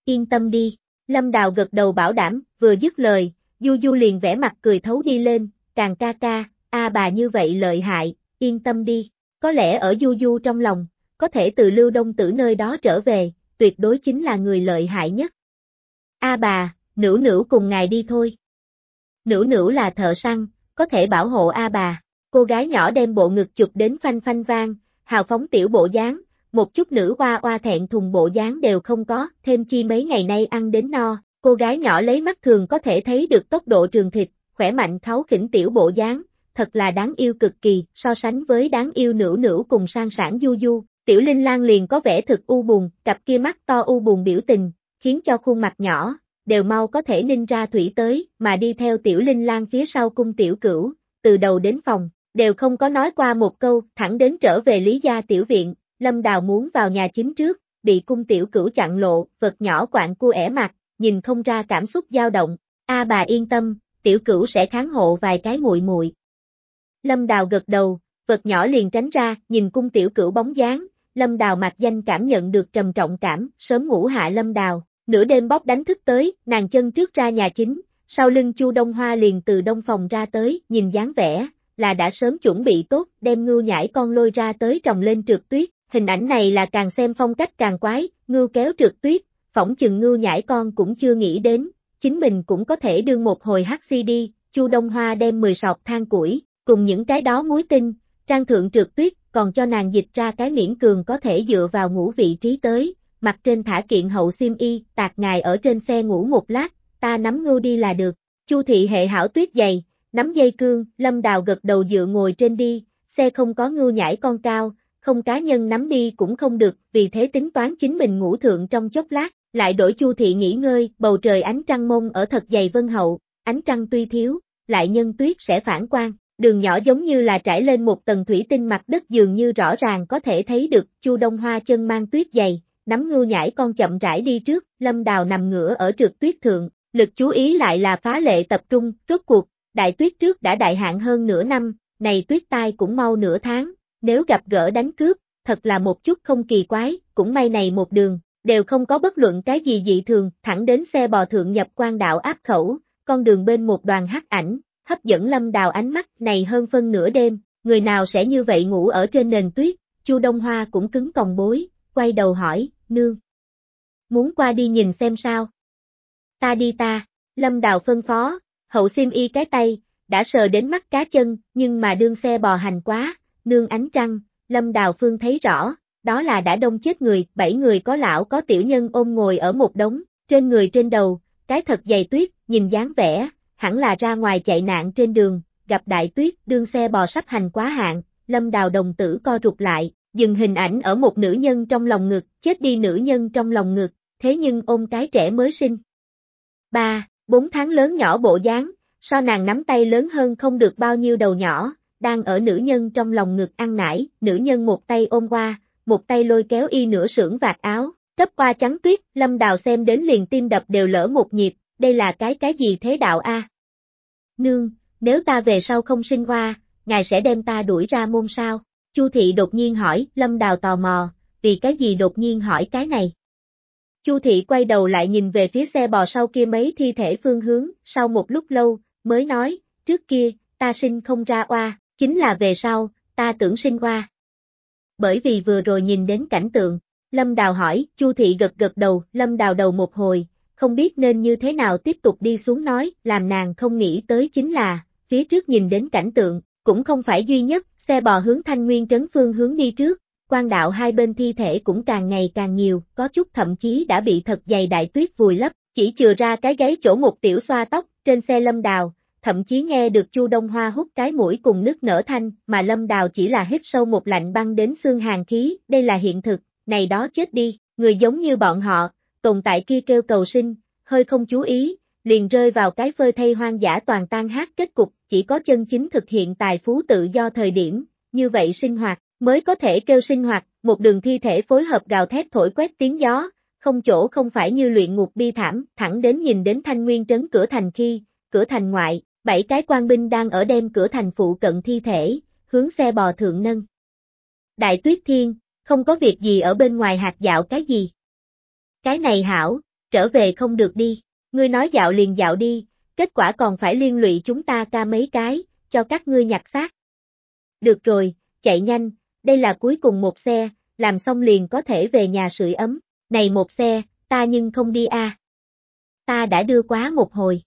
A: Yên tâm đi, Lâm Đào gật đầu bảo đảm, vừa dứt lời, Du Du liền vẽ mặt cười thấu đi lên, càng ca ca, a bà như vậy lợi hại, yên tâm đi, có lẽ ở Du Du trong lòng, có thể từ lưu đông tử nơi đó trở về, tuyệt đối chính là người lợi hại nhất. A bà, nữ nữ cùng ngài đi thôi. Nữ nữ là thợ săn, có thể bảo hộ A bà. Cô gái nhỏ đem bộ ngực chụp đến phanh phanh vang, hào phóng tiểu bộ dáng, một chút nữ hoa oa thẹn thùng bộ dáng đều không có, thêm chi mấy ngày nay ăn đến no, cô gái nhỏ lấy mắt thường có thể thấy được tốc độ trường thịt, khỏe mạnh khấu khỉnh tiểu bộ dáng, thật là đáng yêu cực kỳ, so sánh với đáng yêu nữ nữ cùng sang sản du du, tiểu linh lan liền có vẻ thực u buồn, cặp kia mắt to u buồn biểu tình, khiến cho khuôn mặt nhỏ, đều mau có thể ninh ra thủy tới, mà đi theo tiểu linh lan phía sau cung tiểu cửu, từ đầu đến phòng, đều không có nói qua một câu, thẳng đến trở về lý gia tiểu viện, lâm đào muốn vào nhà chính trước, bị cung tiểu cửu chặn lộ, vật nhỏ quạng cua ẻ mặt, nhìn không ra cảm xúc dao động, a bà yên tâm, tiểu cửu sẽ kháng hộ vài cái muội muội. Lâm đào gật đầu, vật nhỏ liền tránh ra, nhìn cung tiểu cửu bóng dáng, lâm đào mặt danh cảm nhận được trầm trọng cảm, sớm ngủ hạ lâm đào, nửa đêm bóp đánh thức tới, nàng chân trước ra nhà chính, sau lưng Chu Đông Hoa liền từ đông phòng ra tới, nhìn dáng vẻ, là đã sớm chuẩn bị tốt, đem ngưu nhảy con lôi ra tới trồng lên trượt tuyết, hình ảnh này là càng xem phong cách càng quái, ngưu kéo trượt tuyết, phỏng chừng ngưu nhảy con cũng chưa nghĩ đến, chính mình cũng có thể đương một hồi hát đi, Chu Đông Hoa đem 10 sọt than củi, cùng những cái đó muối tinh, trang thượng trượt tuyết, còn cho nàng dịch ra cái miễn cường có thể dựa vào ngủ vị trí tới, mặt trên thả kiện hậu xiêm y, tạc ngài ở trên xe ngủ một lát, ta nắm ngưu đi là được. Chu thị hệ hảo tuyết dày, nắm dây cương, lâm đào gật đầu dựa ngồi trên đi, xe không có ngưu nhảy con cao, không cá nhân nắm đi cũng không được, vì thế tính toán chính mình ngủ thượng trong chốc lát, lại đổi chu thị nghỉ ngơi, bầu trời ánh trăng mông ở thật dày vân hậu, ánh trăng tuy thiếu, lại nhân tuyết sẽ phản quang, đường nhỏ giống như là trải lên một tầng thủy tinh mặt đất dường như rõ ràng có thể thấy được, chu đông hoa chân mang tuyết dày, nắm ngưu nhảy con chậm rãi đi trước, lâm đào nằm ngửa ở trượt tuyết thượng, lực chú ý lại là phá lệ tập trung, rốt cuộc, đại tuyết trước đã đại hạn hơn nửa năm, này tuyết tai cũng mau nửa tháng, nếu gặp gỡ đánh cướp, thật là một chút không kỳ quái, cũng may này một đường, đều không có bất luận cái gì dị thường, thẳng đến xe bò thượng nhập quan đạo áp khẩu, con đường bên một đoàn hắc ảnh, hấp dẫn lâm đào ánh mắt này hơn phân nửa đêm, người nào sẽ như vậy ngủ ở trên nền tuyết, Chu Đông Hoa cũng cứng còng bối, quay đầu hỏi, nương. Muốn qua đi nhìn xem sao? Ta đi ta, lâm đào phân phó, hậu xiêm y cái tay, đã sờ đến mắt cá chân, nhưng mà đương xe bò hành quá, nương ánh trăng, lâm đào phương thấy rõ, đó là đã đông chết người, bảy người có lão có tiểu nhân ôm ngồi ở một đống, trên người trên đầu, cái thật dày tuyết, nhìn dáng vẻ, hẳn là ra ngoài chạy nạn trên đường, gặp đại tuyết, đương xe bò sắp hành quá hạn, lâm đào đồng tử co rụt lại, dừng hình ảnh ở một nữ nhân trong lòng ngực, chết đi nữ nhân trong lòng ngực, thế nhưng ôm cái trẻ mới sinh. Ba, bốn tháng lớn nhỏ bộ dáng, so nàng nắm tay lớn hơn không được bao nhiêu đầu nhỏ, đang ở nữ nhân trong lòng ngực ăn nải, nữ nhân một tay ôm qua, một tay lôi kéo y nửa sưởng vạt áo, cấp qua trắng tuyết, lâm đào xem đến liền tim đập đều lỡ một nhịp, đây là cái cái gì thế đạo a? Nương, nếu ta về sau không sinh hoa, ngài sẽ đem ta đuổi ra môn sao? Chu thị đột nhiên hỏi, Lâm Đào tò mò, vì cái gì đột nhiên hỏi cái này? Chu thị quay đầu lại nhìn về phía xe bò sau kia mấy thi thể phương hướng, sau một lúc lâu, mới nói, trước kia, ta sinh không ra oa, chính là về sau, ta tưởng sinh hoa. Bởi vì vừa rồi nhìn đến cảnh tượng, Lâm Đào hỏi, Chu Thị gật gật đầu, Lâm Đào đầu một hồi, không biết nên như thế nào tiếp tục đi xuống nói, làm nàng không nghĩ tới chính là, phía trước nhìn đến cảnh tượng, cũng không phải duy nhất, xe bò hướng thanh nguyên trấn phương hướng đi trước, quan đạo hai bên thi thể cũng càng ngày càng nhiều, có chút thậm chí đã bị thật dày đại tuyết vùi lấp, chỉ chừa ra cái gáy chỗ một tiểu xoa tóc, trên xe lâm đào, thậm chí nghe được Chu Đông Hoa hút cái mũi cùng nước nở thanh, mà lâm đào chỉ là hít sâu một lạnh băng đến xương hàng khí, đây là hiện thực, này đó chết đi, người giống như bọn họ, tồn tại kia kêu cầu sinh, hơi không chú ý, liền rơi vào cái phơi thay hoang dã toàn tan hát kết cục, chỉ có chân chính thực hiện tài phú tự do thời điểm, như vậy sinh hoạt, mới có thể kêu sinh hoạt, một đường thi thể phối hợp gào thét thổi quét tiếng gió, không chỗ không phải như luyện ngục bi thảm, thẳng đến nhìn đến thanh nguyên trấn cửa thành khi, cửa thành ngoại, bảy cái quan binh đang ở đem cửa thành phụ cận thi thể, hướng xe bò thượng nâng. Đại tuyết thiên, không có việc gì ở bên ngoài hạt dạo cái gì. Cái này hảo, trở về không được đi, ngươi nói dạo liền dạo đi, kết quả còn phải liên lụy chúng ta ca mấy cái, cho các ngươi nhặt xác. Được rồi, chạy nhanh, đây là cuối cùng một xe, làm xong liền có thể về nhà sưởi ấm, này một xe, ta nhưng không đi a. Ta đã đưa quá một hồi.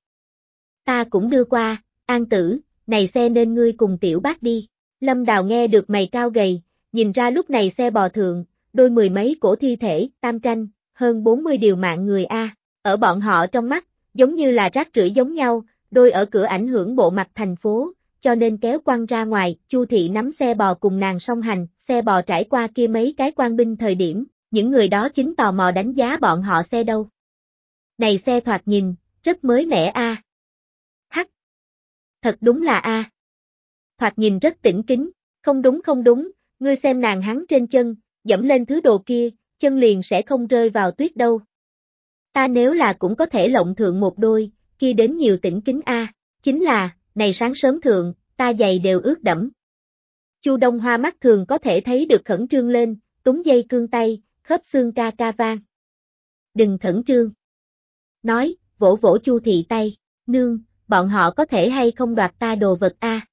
A: Ta cũng đưa qua, an tử, này xe nên ngươi cùng tiểu bác đi. Lâm Đào nghe được mày cao gầy, nhìn ra lúc này xe bò thượng, đôi mười mấy cổ thi thể, tam tranh, hơn 40 điều mạng người A, ở bọn họ trong mắt, giống như là rác rưởi giống nhau, đôi ở cửa ảnh hưởng bộ mặt thành phố, cho nên kéo quăng ra ngoài, Chu thị nắm xe bò cùng nàng song hành, xe bò trải qua kia mấy cái quan binh thời điểm, những người đó chính tò mò đánh giá bọn họ xe đâu. Này xe thoạt nhìn, rất mới mẻ a. Thật đúng là a. Thoạt nhìn rất tỉnh kính, không đúng không đúng, ngươi xem nàng hắn trên chân, dẫm lên thứ đồ kia, chân liền sẽ không rơi vào tuyết đâu. Ta nếu là cũng có thể lộng thượng một đôi, kia đến nhiều tỉnh kính A, chính là, này sáng sớm thượng, ta giày đều ướt đẫm. Chu Đông Hoa mắt thường có thể thấy được khẩn trương lên, túng dây cương tay, khớp xương ca ca vang. Đừng khẩn trương. Nói, vỗ vỗ Chu thị tay, nương, bọn họ có thể hay không đoạt ta đồ vật a?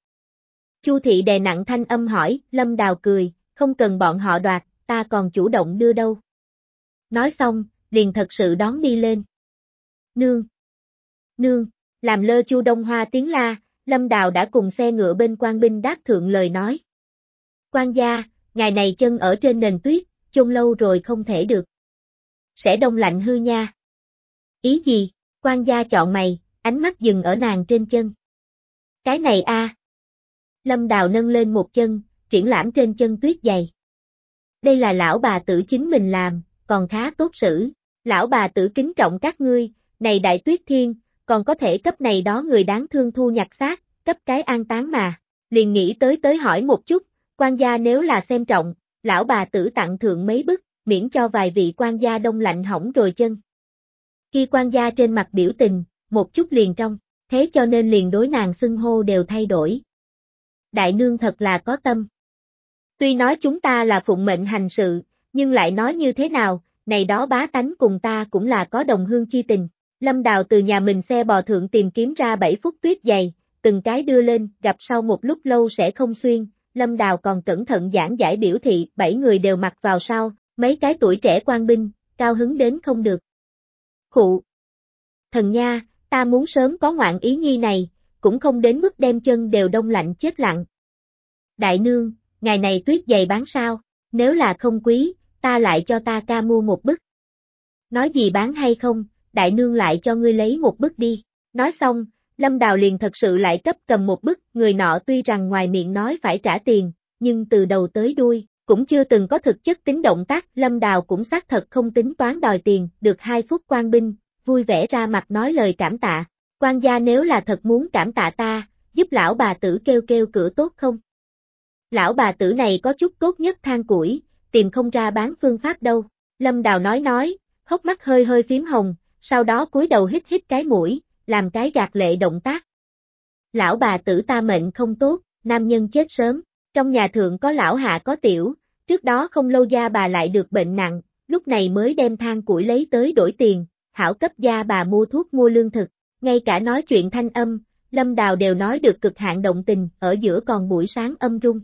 A: Chu thị đè nặng thanh âm hỏi, Lâm Đào cười, không cần bọn họ đoạt, ta còn chủ động đưa đâu. Nói xong, liền thật sự đón đi lên. Nương! Nương! Làm lơ chu Đông Hoa tiếng la, Lâm Đào đã cùng xe ngựa bên quan binh đáp thượng lời nói. Quan gia, ngày này chân ở trên nền tuyết, chôn lâu rồi không thể được. Sẽ đông lạnh hư nha. Ý gì? Quan gia chọn mày, ánh mắt dừng ở nàng trên chân. Cái này a. Lâm Đào nâng lên một chân, triển lãm trên chân tuyết dày. Đây là lão bà tử chính mình làm, còn khá tốt xử. Lão bà tử kính trọng các ngươi, này đại tuyết thiên, còn có thể cấp này đó người đáng thương thu nhặt xác, cấp cái an táng mà. Liền nghĩ tới tới hỏi một chút, quan gia nếu là xem trọng, lão bà tử tặng thượng mấy bức, miễn cho vài vị quan gia đông lạnh hỏng rồi chân. Khi quan gia trên mặt biểu tình, một chút liền trong, thế cho nên liền đối nàng xưng hô đều thay đổi. Đại nương thật là có tâm. Tuy nói chúng ta là phụng mệnh hành sự, nhưng lại nói như thế nào, này đó bá tánh cùng ta cũng là có đồng hương chi tình. Lâm Đào từ nhà mình xe bò thượng tìm kiếm ra 7 phút tuyết dày, từng cái đưa lên, gặp sau một lúc lâu sẽ không xuyên, Lâm Đào còn cẩn thận giảng giải biểu thị, bảy người đều mặc vào sau, mấy cái tuổi trẻ quan binh, cao hứng đến không được. Khụ! Thần nha, ta muốn sớm có ngoạn ý nhi này, cũng không đến mức đem chân đều đông lạnh chết lặng. Đại nương, ngày này tuyết dày bán sao, nếu là không quý, ta lại cho ta ca mua một bức. Nói gì bán hay không, đại nương lại cho ngươi lấy một bức đi. Nói xong, Lâm Đào liền thật sự lại cấp cầm một bức, người nọ tuy rằng ngoài miệng nói phải trả tiền, nhưng từ đầu tới đuôi, cũng chưa từng có thực chất tính động tác, Lâm Đào cũng xác thật không tính toán đòi tiền, được hai phút quan binh, vui vẻ ra mặt nói lời cảm tạ. Quan gia nếu là thật muốn cảm tạ ta, giúp lão bà tử kêu kêu cửa tốt không? Lão bà tử này có chút tốt nhất than củi, tìm không ra bán phương pháp đâu. Lâm Đào nói nói, hốc mắt hơi hơi phím hồng, sau đó cúi đầu hít hít cái mũi, làm cái gạt lệ động tác. Lão bà tử ta mệnh không tốt, nam nhân chết sớm, trong nhà thượng có lão hạ có tiểu, trước đó không lâu gia bà lại được bệnh nặng, lúc này mới đem than củi lấy tới đổi tiền, hảo cấp gia bà mua thuốc mua lương thực, ngay cả nói chuyện thanh âm, Lâm Đào đều nói được cực hạn động tình, ở giữa còn buổi sáng âm rung.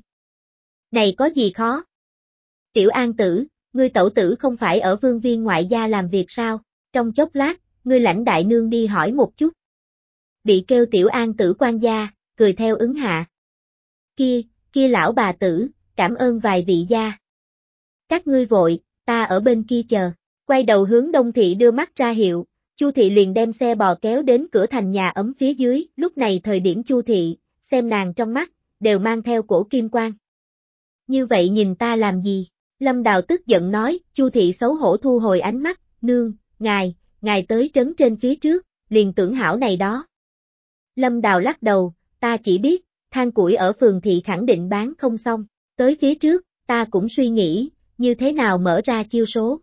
A: Này có gì khó? Tiểu An Tử, ngươi tẩu tử không phải ở vương viên ngoại gia làm việc sao? Trong chốc lát, ngươi lãnh đại nương đi hỏi một chút. Bị kêu Tiểu An Tử quan gia, cười theo ứng hạ. Kia, kia lão bà tử, cảm ơn vài vị gia. Các ngươi vội, ta ở bên kia chờ. Quay đầu hướng đông thị đưa mắt ra hiệu, Chu thị liền đem xe bò kéo đến cửa thành nhà ấm phía dưới, lúc này thời điểm Chu thị, xem nàng trong mắt, đều mang theo cổ kim quang. Như vậy nhìn ta làm gì? Lâm Đào tức giận nói, Chu thị xấu hổ thu hồi ánh mắt, nương, ngài, ngài tới trấn trên phía trước, liền tưởng hảo này đó. Lâm Đào lắc đầu, ta chỉ biết, than củi ở phường thị khẳng định bán không xong, tới phía trước, ta cũng suy nghĩ, như thế nào mở ra chiêu số.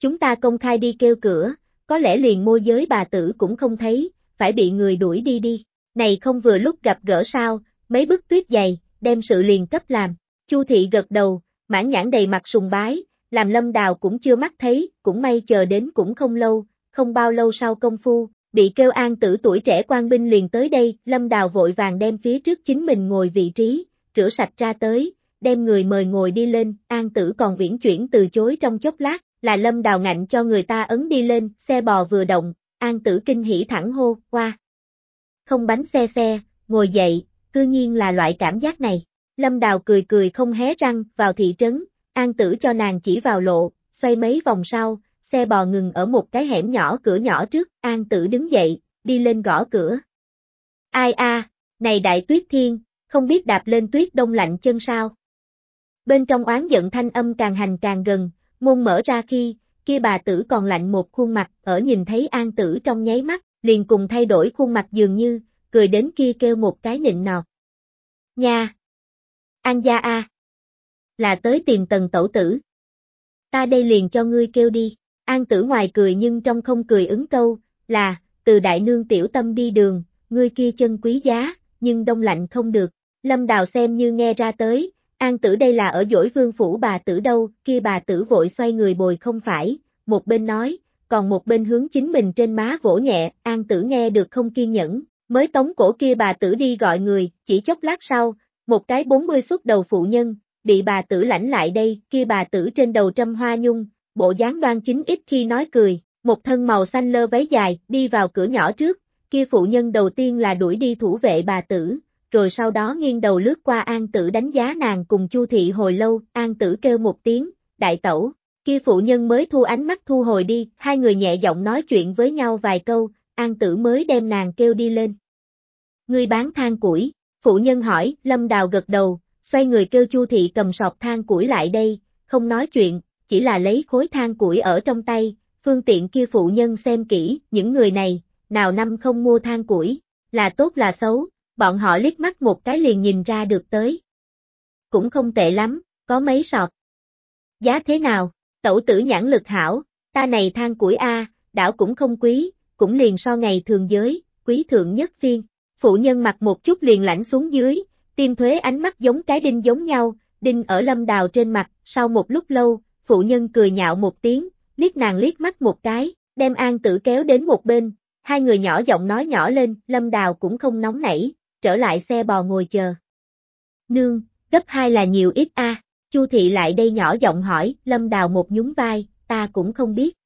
A: Chúng ta công khai đi kêu cửa, có lẽ liền môi giới bà tử cũng không thấy, phải bị người đuổi đi đi. Này không vừa lúc gặp gỡ sao, mấy bức tuyết dày, đem sự liền cấp làm. Chu thị gật đầu, mãn nhãn đầy mặt sùng bái, làm lâm đào cũng chưa mắt thấy, cũng may chờ đến cũng không lâu, không bao lâu sau công phu, bị kêu an tử tuổi trẻ quan binh liền tới đây, lâm đào vội vàng đem phía trước chính mình ngồi vị trí, rửa sạch ra tới, đem người mời ngồi đi lên, an tử còn viễn chuyển từ chối trong chốc lát, là lâm đào ngạnh cho người ta ấn đi lên, xe bò vừa động, an tử kinh hỉ thẳng hô, qua. Không bánh xe xe, ngồi dậy, cư nhiên là loại cảm giác này. Lâm đào cười cười không hé răng, vào thị trấn, an tử cho nàng chỉ vào lộ, xoay mấy vòng sau, xe bò ngừng ở một cái hẻm nhỏ cửa nhỏ trước, an tử đứng dậy, đi lên gõ cửa. Ai a, này đại tuyết thiên, không biết đạp lên tuyết đông lạnh chân sao. Bên trong oán giận thanh âm càng hành càng gần, Môn mở ra khi, kia bà tử còn lạnh một khuôn mặt, ở nhìn thấy an tử trong nháy mắt, liền cùng thay đổi khuôn mặt dường như, cười đến kia kêu một cái nịnh nọt. Nha! An gia a! Là tới tìm tần tẩu tử. Ta đây liền cho ngươi kêu đi. An tử ngoài cười nhưng trong không cười ứng câu, là, từ đại nương tiểu tâm đi đường, ngươi kia chân quý giá, nhưng đông lạnh không được. Lâm đào xem như nghe ra tới, An tử đây là ở dỗi vương phủ bà tử đâu, kia bà tử vội xoay người bồi không phải, một bên nói, còn một bên hướng chính mình trên má vỗ nhẹ, an tử nghe được không kiên nhẫn, mới tống cổ kia bà tử đi gọi người, chỉ chốc lát sau, một cái 40 xuất đầu phụ nhân, bị bà tử lãnh lại đây, kia bà tử trên đầu trâm hoa nhung, bộ dáng đoan chính ít khi nói cười, một thân màu xanh lơ váy dài, đi vào cửa nhỏ trước, kia phụ nhân đầu tiên là đuổi đi thủ vệ bà tử, rồi sau đó nghiêng đầu lướt qua An Tử đánh giá nàng cùng Chu Thị hồi lâu, An Tử kêu một tiếng, đại tẩu, kia phụ nhân mới thu ánh mắt thu hồi đi, hai người nhẹ giọng nói chuyện với nhau vài câu, An Tử mới đem nàng kêu đi lên. Ngươi bán than củi, phụ nhân hỏi, Lâm Đào gật đầu, xoay người kêu Chu Thị cầm sọt than củi lại đây, không nói chuyện, chỉ là lấy khối than củi ở trong tay, phương tiện kia phụ nhân xem kỹ, những người này, nào năm không mua than củi, là tốt là xấu, bọn họ liếc mắt một cái liền nhìn ra được tới. Cũng không tệ lắm, có mấy sọt. Giá thế nào? Tẩu tử nhãn lực hảo, ta này than củi A, đảo cũng không quý, cũng liền so ngày thường giới, quý thượng nhất phiên. Phụ nhân mặt một chút liền lãnh xuống dưới, tim thuế ánh mắt giống cái đinh giống nhau, đinh ở lâm đào trên mặt, sau một lúc lâu, phụ nhân cười nhạo một tiếng, liếc nàng liếc mắt một cái, đem an tử kéo đến một bên, hai người nhỏ giọng nói nhỏ lên, lâm đào cũng không nóng nảy, trở lại xe bò ngồi chờ. Nương, gấp hai là nhiều ít a. Chu thị lại đây nhỏ giọng hỏi, Lâm Đào một nhún vai, ta cũng không biết.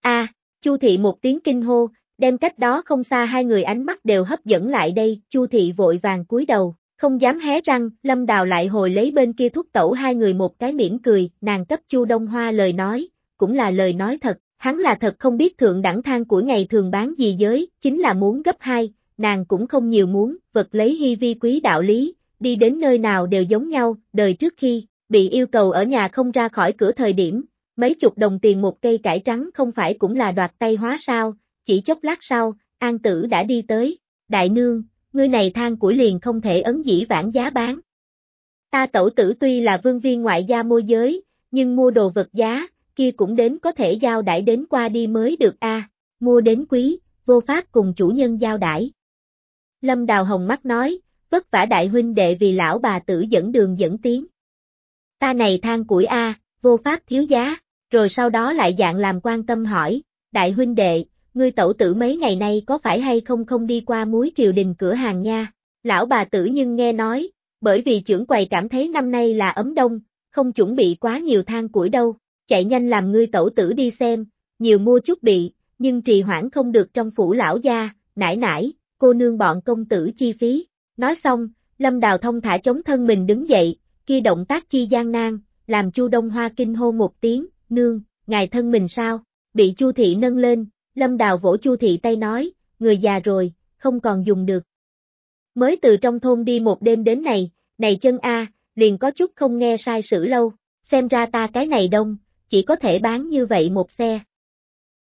A: A, Chu thị một tiếng kinh hô, đem cách đó không xa hai người ánh mắt đều hấp dẫn lại đây, Chu thị vội vàng cúi đầu, không dám hé răng, Lâm Đào lại hồi lấy bên kia thúc tẩu hai người một cái mỉm cười, nàng cấp Chu Đông Hoa lời nói, cũng là lời nói thật, hắn là thật không biết thượng đẳng thang của ngày thường bán gì giới, chính là muốn gấp hai, nàng cũng không nhiều muốn, vật lấy hy vi quý đạo lý, đi đến nơi nào đều giống nhau, đời trước khi, bị yêu cầu ở nhà không ra khỏi cửa thời điểm, mấy chục đồng tiền một cây cải trắng không phải cũng là đoạt tay hóa sao, chỉ chốc lát sau, an tử đã đi tới, đại nương, ngươi này than củi liền không thể ấn dĩ vãn giá bán. Ta tẩu tử tuy là vương viên ngoại gia môi giới, nhưng mua đồ vật giá, kia cũng đến có thể giao đãi đến qua đi mới được a mua đến quý, vô pháp cùng chủ nhân giao đãi. Lâm Đào Hồng mắt nói, vất vả đại huynh đệ vì lão bà tử dẫn đường dẫn tiếng. Ta này than củi A, vô pháp thiếu giá, rồi sau đó lại dạng làm quan tâm hỏi, đại huynh đệ, ngươi tẩu tử mấy ngày nay có phải hay không không đi qua muối triều đình cửa hàng nha, lão bà tử nhưng nghe nói, bởi vì trưởng quầy cảm thấy năm nay là ấm đông, không chuẩn bị quá nhiều than củi đâu, chạy nhanh làm ngươi tẩu tử đi xem, nhiều mua chút bị, nhưng trì hoãn không được trong phủ lão gia, nải nải, cô nương bọn công tử chi phí. Nói xong, Lâm Đào thông thả chống thân mình đứng dậy, kia động tác chi gian nan, làm Chu Đông Hoa kinh hô một tiếng, nương, ngài thân mình sao? Bị Chu thị nâng lên, Lâm Đào vỗ Chu thị tay nói, người già rồi, không còn dùng được. Mới từ trong thôn đi một đêm đến này, này chân A, liền có chút không nghe sai sử lâu, xem ra ta cái này đông, chỉ có thể bán như vậy một xe.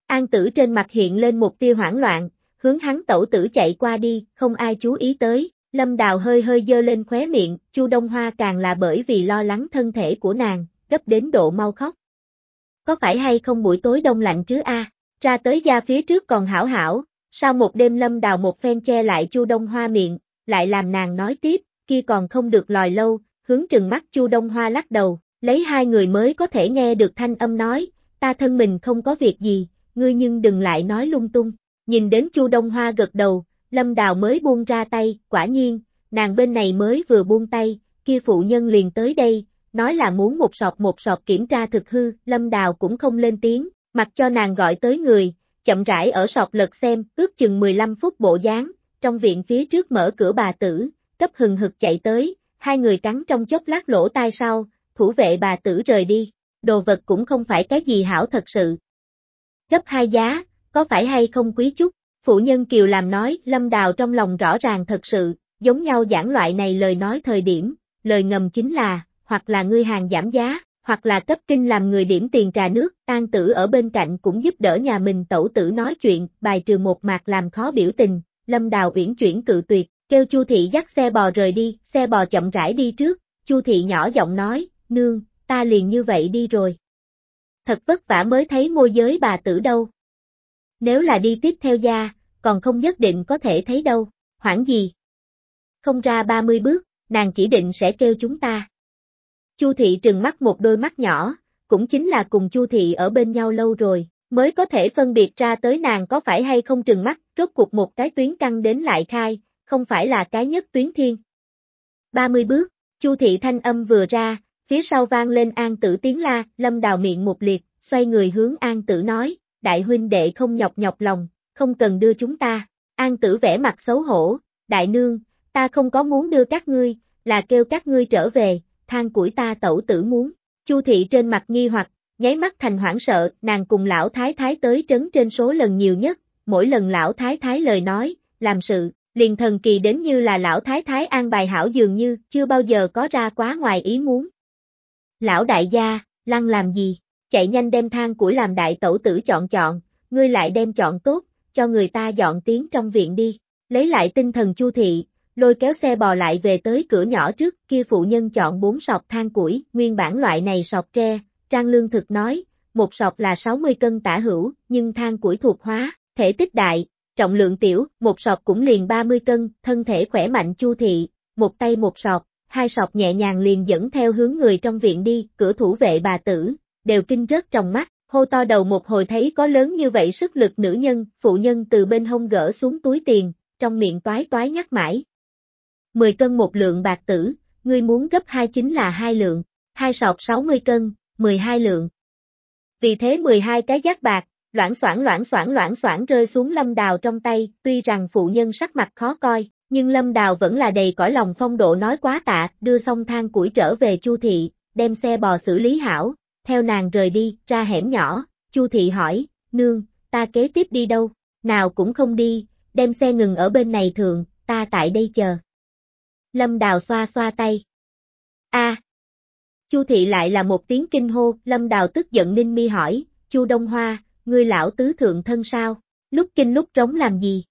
A: An tử trên mặt hiện lên một tia hoảng loạn, hướng hắn tẩu tử chạy qua đi, không ai chú ý tới, lâm đào hơi hơi dơ lên khóe miệng, chu Đông Hoa càng là bởi vì lo lắng thân thể của nàng, gấp đến độ mau khóc. Có phải hay không buổi tối đông lạnh chứ a? ra tới gia phía trước còn hảo hảo, sau một đêm lâm đào một phen che lại chu Đông Hoa miệng, lại làm nàng nói tiếp, kia còn không được lòi lâu, hướng trừng mắt chu Đông Hoa lắc đầu, lấy hai người mới có thể nghe được thanh âm nói, ta thân mình không có việc gì, ngươi nhưng đừng lại nói lung tung. Nhìn đến Chu Đông Hoa gật đầu, Lâm Đào mới buông ra tay, quả nhiên, nàng bên này mới vừa buông tay, kia phụ nhân liền tới đây, nói là muốn một sọt một sọt kiểm tra thực hư, Lâm Đào cũng không lên tiếng, mặc cho nàng gọi tới người, chậm rãi ở sọt lật xem, ước chừng 15 phút bộ dáng, trong viện phía trước mở cửa bà tử, cấp hừng hực chạy tới, hai người cắn trong chốc lát lỗ tai sau, thủ vệ bà tử rời đi, đồ vật cũng không phải cái gì hảo thật sự. Gấp hai giá, có phải hay không quý chút? Phụ nhân Kiều làm nói, Lâm Đào trong lòng rõ ràng thật sự, giống nhau giảng loại này lời nói thời điểm, lời ngầm chính là, hoặc là ngươi hàng giảm giá, hoặc là cấp kinh làm người điểm tiền trà nước, an tử ở bên cạnh cũng giúp đỡ nhà mình tẩu tử nói chuyện, bài trừ một mạc làm khó biểu tình, Lâm Đào uyển chuyển cự tuyệt, kêu Chu thị dắt xe bò rời đi, xe bò chậm rãi đi trước, Chu thị nhỏ giọng nói, nương, ta liền như vậy đi rồi. Thật vất vả mới thấy môi giới bà tử đâu. Nếu là đi tiếp theo gia, còn không nhất định có thể thấy đâu, hoảng gì. Không ra 30 bước, nàng chỉ định sẽ kêu chúng ta. Chu thị trừng mắt một đôi mắt nhỏ, cũng chính là cùng Chu thị ở bên nhau lâu rồi, mới có thể phân biệt ra tới nàng có phải hay không trừng mắt, rốt cuộc một cái tuyến căng đến lại khai, không phải là cái nhất tuyến thiên. 30 bước, Chu thị thanh âm vừa ra, phía sau vang lên an tử tiếng la, lâm đào miệng một liệt, xoay người hướng an tử nói, đại huynh đệ không nhọc nhọc lòng, không cần đưa chúng ta. An tử vẽ mặt xấu hổ, đại nương, ta không có muốn đưa các ngươi, là kêu các ngươi trở về, than củi ta tẩu tử muốn. Chu thị trên mặt nghi hoặc, nháy mắt thành hoảng sợ, nàng cùng lão thái thái tới trấn trên số lần nhiều nhất, mỗi lần lão thái thái lời nói, làm sự, liền thần kỳ đến như là lão thái thái an bài hảo dường như, chưa bao giờ có ra quá ngoài ý muốn. Lão đại gia, lăng làm gì? Chạy nhanh đem than củi làm đại tẩu tử chọn chọn, ngươi lại đem chọn tốt, cho người ta dọn tiếng trong viện đi. Lấy lại tinh thần chu thị, lôi kéo xe bò lại về tới cửa nhỏ trước, kia phụ nhân chọn bốn sọt than củi, nguyên bản loại này sọt tre, Trang Lương thực nói, một sọt là 60 cân tả hữu, nhưng than củi thuộc hóa, thể tích đại, trọng lượng tiểu, một sọt cũng liền 30 cân, thân thể khỏe mạnh chu thị, một tay một sọt, hai sọt nhẹ nhàng liền dẫn theo hướng người trong viện đi, cửa thủ vệ bà tử, đều kinh rớt trong mắt, hô to đầu một hồi thấy có lớn như vậy sức lực nữ nhân, phụ nhân từ bên hông gỡ xuống túi tiền, trong miệng toái toái nhắc mãi. 10 cân một lượng bạc tử, ngươi muốn gấp hai chính là hai lượng, hai sọt 60 cân, 12 lượng. Vì thế 12 cái giác bạc, loãng xoảng loãng xoảng loãng xoảng rơi xuống lâm đào trong tay, tuy rằng phụ nhân sắc mặt khó coi, nhưng lâm đào vẫn là đầy cõi lòng phong độ nói quá tạ, đưa xong than củi trở về chu thị, đem xe bò xử lý hảo, theo nàng rời đi, ra hẻm nhỏ, chu thị hỏi, nương, ta kế tiếp đi đâu, nào cũng không đi, đem xe ngừng ở bên này thường, ta tại đây chờ. Lâm đào xoa xoa tay. a Chu thị lại là một tiếng kinh hô, lâm đào tức giận ninh mi hỏi, chu Đông Hoa, ngươi lão tứ thượng thân sao, lúc kinh lúc trống làm gì?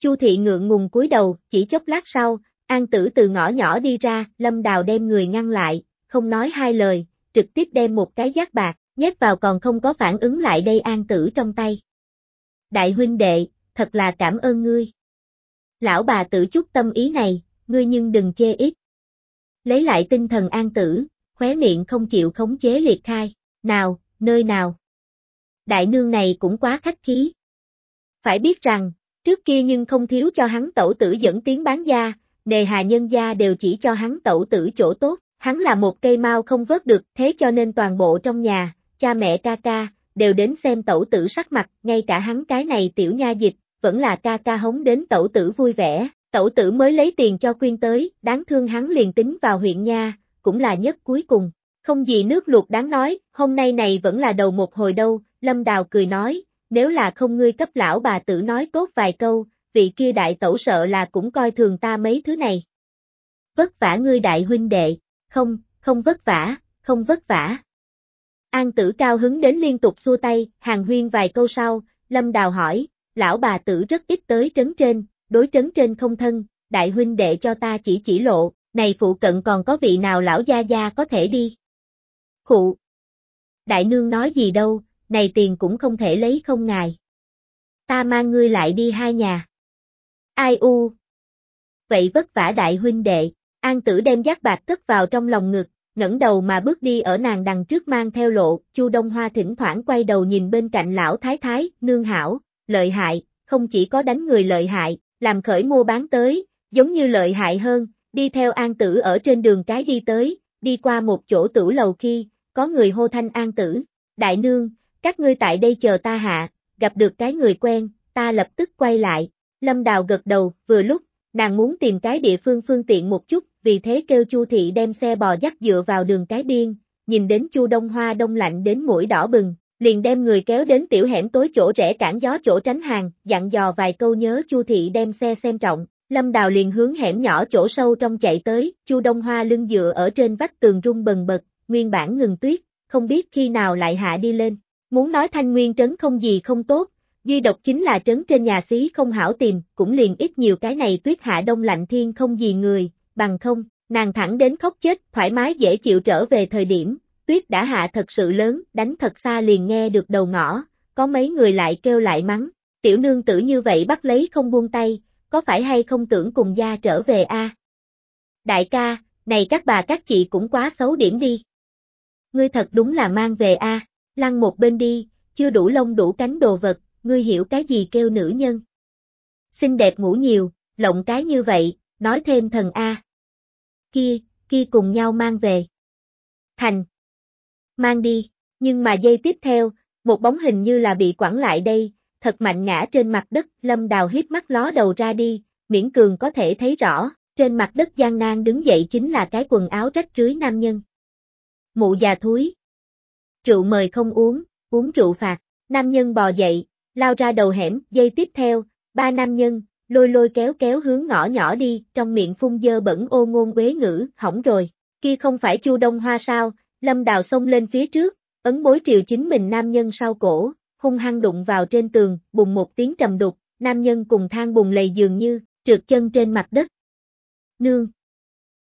A: Chu thị ngượng ngùng cúi đầu, chỉ chốc lát sau, an tử từ ngõ nhỏ đi ra, lâm đào đem người ngăn lại, không nói hai lời, trực tiếp đem một cái giác bạc, nhét vào còn không có phản ứng lại đây an tử trong tay. Đại huynh đệ, thật là cảm ơn ngươi. Lão bà tử chút tâm ý này, ngươi nhưng đừng chê ít. Lấy lại tinh thần an tử, khóe miệng không chịu khống chế liệt khai, nào, nơi nào. Đại nương này cũng quá khách khí. Phải biết rằng, trước kia nhưng không thiếu cho hắn tẩu tử dẫn tiếng bán gia, nề hà nhân gia đều chỉ cho hắn tẩu tử chỗ tốt, hắn là một cây mau không vớt được, thế cho nên toàn bộ trong nhà, cha mẹ ca ca, đều đến xem tẩu tử sắc mặt, ngay cả hắn cái này tiểu nha dịch, vẫn là ca ca hống đến tẩu tử vui vẻ, tẩu tử mới lấy tiền cho quyên tới, đáng thương hắn liền tính vào huyện nha, cũng là nhất cuối cùng. Không gì nước luộc đáng nói, hôm nay này vẫn là đầu một hồi đâu, Lâm Đào cười nói, nếu là không ngươi cấp lão bà tử nói tốt vài câu, vị kia đại tẩu sợ là cũng coi thường ta mấy thứ này. Vất vả ngươi đại huynh đệ, không, không vất vả, không vất vả. An tử cao hứng đến liên tục xua tay, hàng huyên vài câu sau, Lâm Đào hỏi, lão bà tử rất ít tới trấn trên, đối trấn trên không thân, đại huynh đệ cho ta chỉ chỉ lộ, này phụ cận còn có vị nào lão gia gia có thể đi. Khụ. Đại nương nói gì đâu, này tiền cũng không thể lấy không ngài. Ta mang ngươi lại đi hai nhà. Ai u. Vậy vất vả đại huynh đệ, an tử đem giác bạc cất vào trong lòng ngực, ngẩng đầu mà bước đi ở nàng đằng trước mang theo lộ, Chu Đông Hoa thỉnh thoảng quay đầu nhìn bên cạnh lão thái thái, nương hảo, lợi hại, không chỉ có đánh người lợi hại, làm khởi mua bán tới, giống như lợi hại hơn, đi theo an tử ở trên đường cái đi tới, đi qua một chỗ tử lầu khi, có người hô thanh an tử, đại nương, các ngươi tại đây chờ ta hạ, gặp được cái người quen, ta lập tức quay lại, lâm đào gật đầu, vừa lúc, nàng muốn tìm cái địa phương phương tiện một chút, vì thế kêu Chu thị đem xe bò dắt dựa vào đường cái biên, nhìn đến Chu Đông Hoa đông lạnh đến mũi đỏ bừng, liền đem người kéo đến tiểu hẻm tối chỗ rẽ cản gió chỗ tránh hàng, dặn dò vài câu nhớ Chu thị đem xe xem trọng. Lâm Đào liền hướng hẻm nhỏ chỗ sâu trong chạy tới, Chu Đông Hoa lưng dựa ở trên vách tường rung bần bật, nguyên bản ngừng tuyết, không biết khi nào lại hạ đi lên. Muốn nói thanh nguyên trấn không gì không tốt, duy độc chính là trấn trên nhà xí không hảo tìm, cũng liền ít nhiều cái này tuyết hạ đông lạnh thiên không gì người, bằng không, nàng thẳng đến khóc chết, thoải mái dễ chịu trở về thời điểm, tuyết đã hạ thật sự lớn, đánh thật xa liền nghe được đầu ngõ, có mấy người lại kêu lại mắng, tiểu nương tử như vậy bắt lấy không buông tay, có phải hay không tưởng cùng gia trở về a? Đại ca, này các bà các chị cũng quá xấu điểm đi. Ngươi thật đúng là mang về a, lăn một bên đi, chưa đủ lông đủ cánh đồ vật, ngươi hiểu cái gì kêu nữ nhân. Xinh đẹp ngủ nhiều, lộng cái như vậy, nói thêm thần a. Kia, kia cùng nhau mang về. Thành. Mang đi, nhưng mà giây tiếp theo, một bóng hình như là bị quẳng lại đây, thật mạnh ngã trên mặt đất, lâm đào hiếp mắt ló đầu ra đi, miễn cường có thể thấy rõ, trên mặt đất gian nan đứng dậy chính là cái quần áo rách rưới nam nhân. Mụ già thúi. Rượu mời không uống, uống rượu phạt, nam nhân bò dậy, lao ra đầu hẻm, dây tiếp theo, ba nam nhân, lôi lôi kéo kéo hướng ngõ nhỏ đi, trong miệng phun dơ bẩn ô ngôn quế ngữ, hỏng rồi, kia không phải chu đông hoa sao, lâm đào xông lên phía trước, ấn bối triều chính mình nam nhân sau cổ, hung hăng đụng vào trên tường, bùng một tiếng trầm đục, nam nhân cùng thang bùng lầy dường như, trượt chân trên mặt đất. Nương!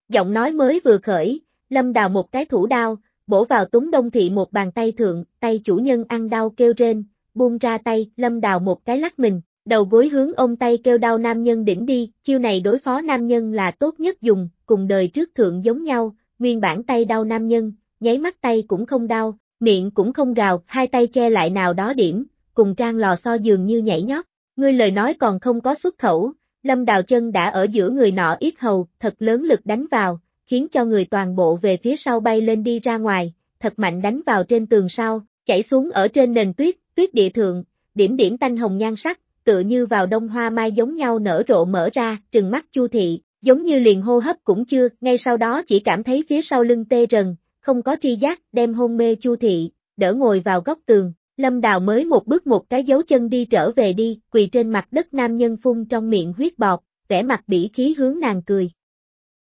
A: Giọng nói mới vừa khởi, lâm đào một cái thủ đao, bổ vào túng đông thị một bàn tay thượng, tay chủ nhân ăn đau kêu trên, buông ra tay, lâm đào một cái lắc mình, đầu gối hướng ôm tay kêu đau nam nhân đỉnh đi, chiêu này đối phó nam nhân là tốt nhất dùng, cùng đời trước thượng giống nhau, nguyên bản tay đau nam nhân, nháy mắt tay cũng không đau, miệng cũng không gào, hai tay che lại nào đó điểm, cùng trang lò so dường như nhảy nhót, ngươi lời nói còn không có xuất khẩu, lâm đào chân đã ở giữa người nọ yết hầu, thật lớn lực đánh vào, khiến cho người toàn bộ về phía sau bay lên đi ra ngoài, thật mạnh đánh vào trên tường sau, chảy xuống ở trên nền tuyết, tuyết địa thượng, điểm điểm tanh hồng nhan sắc, tựa như vào đông hoa mai giống nhau nở rộ mở ra, trừng mắt chu thị, giống như liền hô hấp cũng chưa, ngay sau đó chỉ cảm thấy phía sau lưng tê rần, không có tri giác, đem hôn mê chu thị, đỡ ngồi vào góc tường, lâm đào mới một bước một cái dấu chân đi trở về đi, quỳ trên mặt đất nam nhân phun trong miệng huyết bọt, vẻ mặt bỉ khí hướng nàng cười.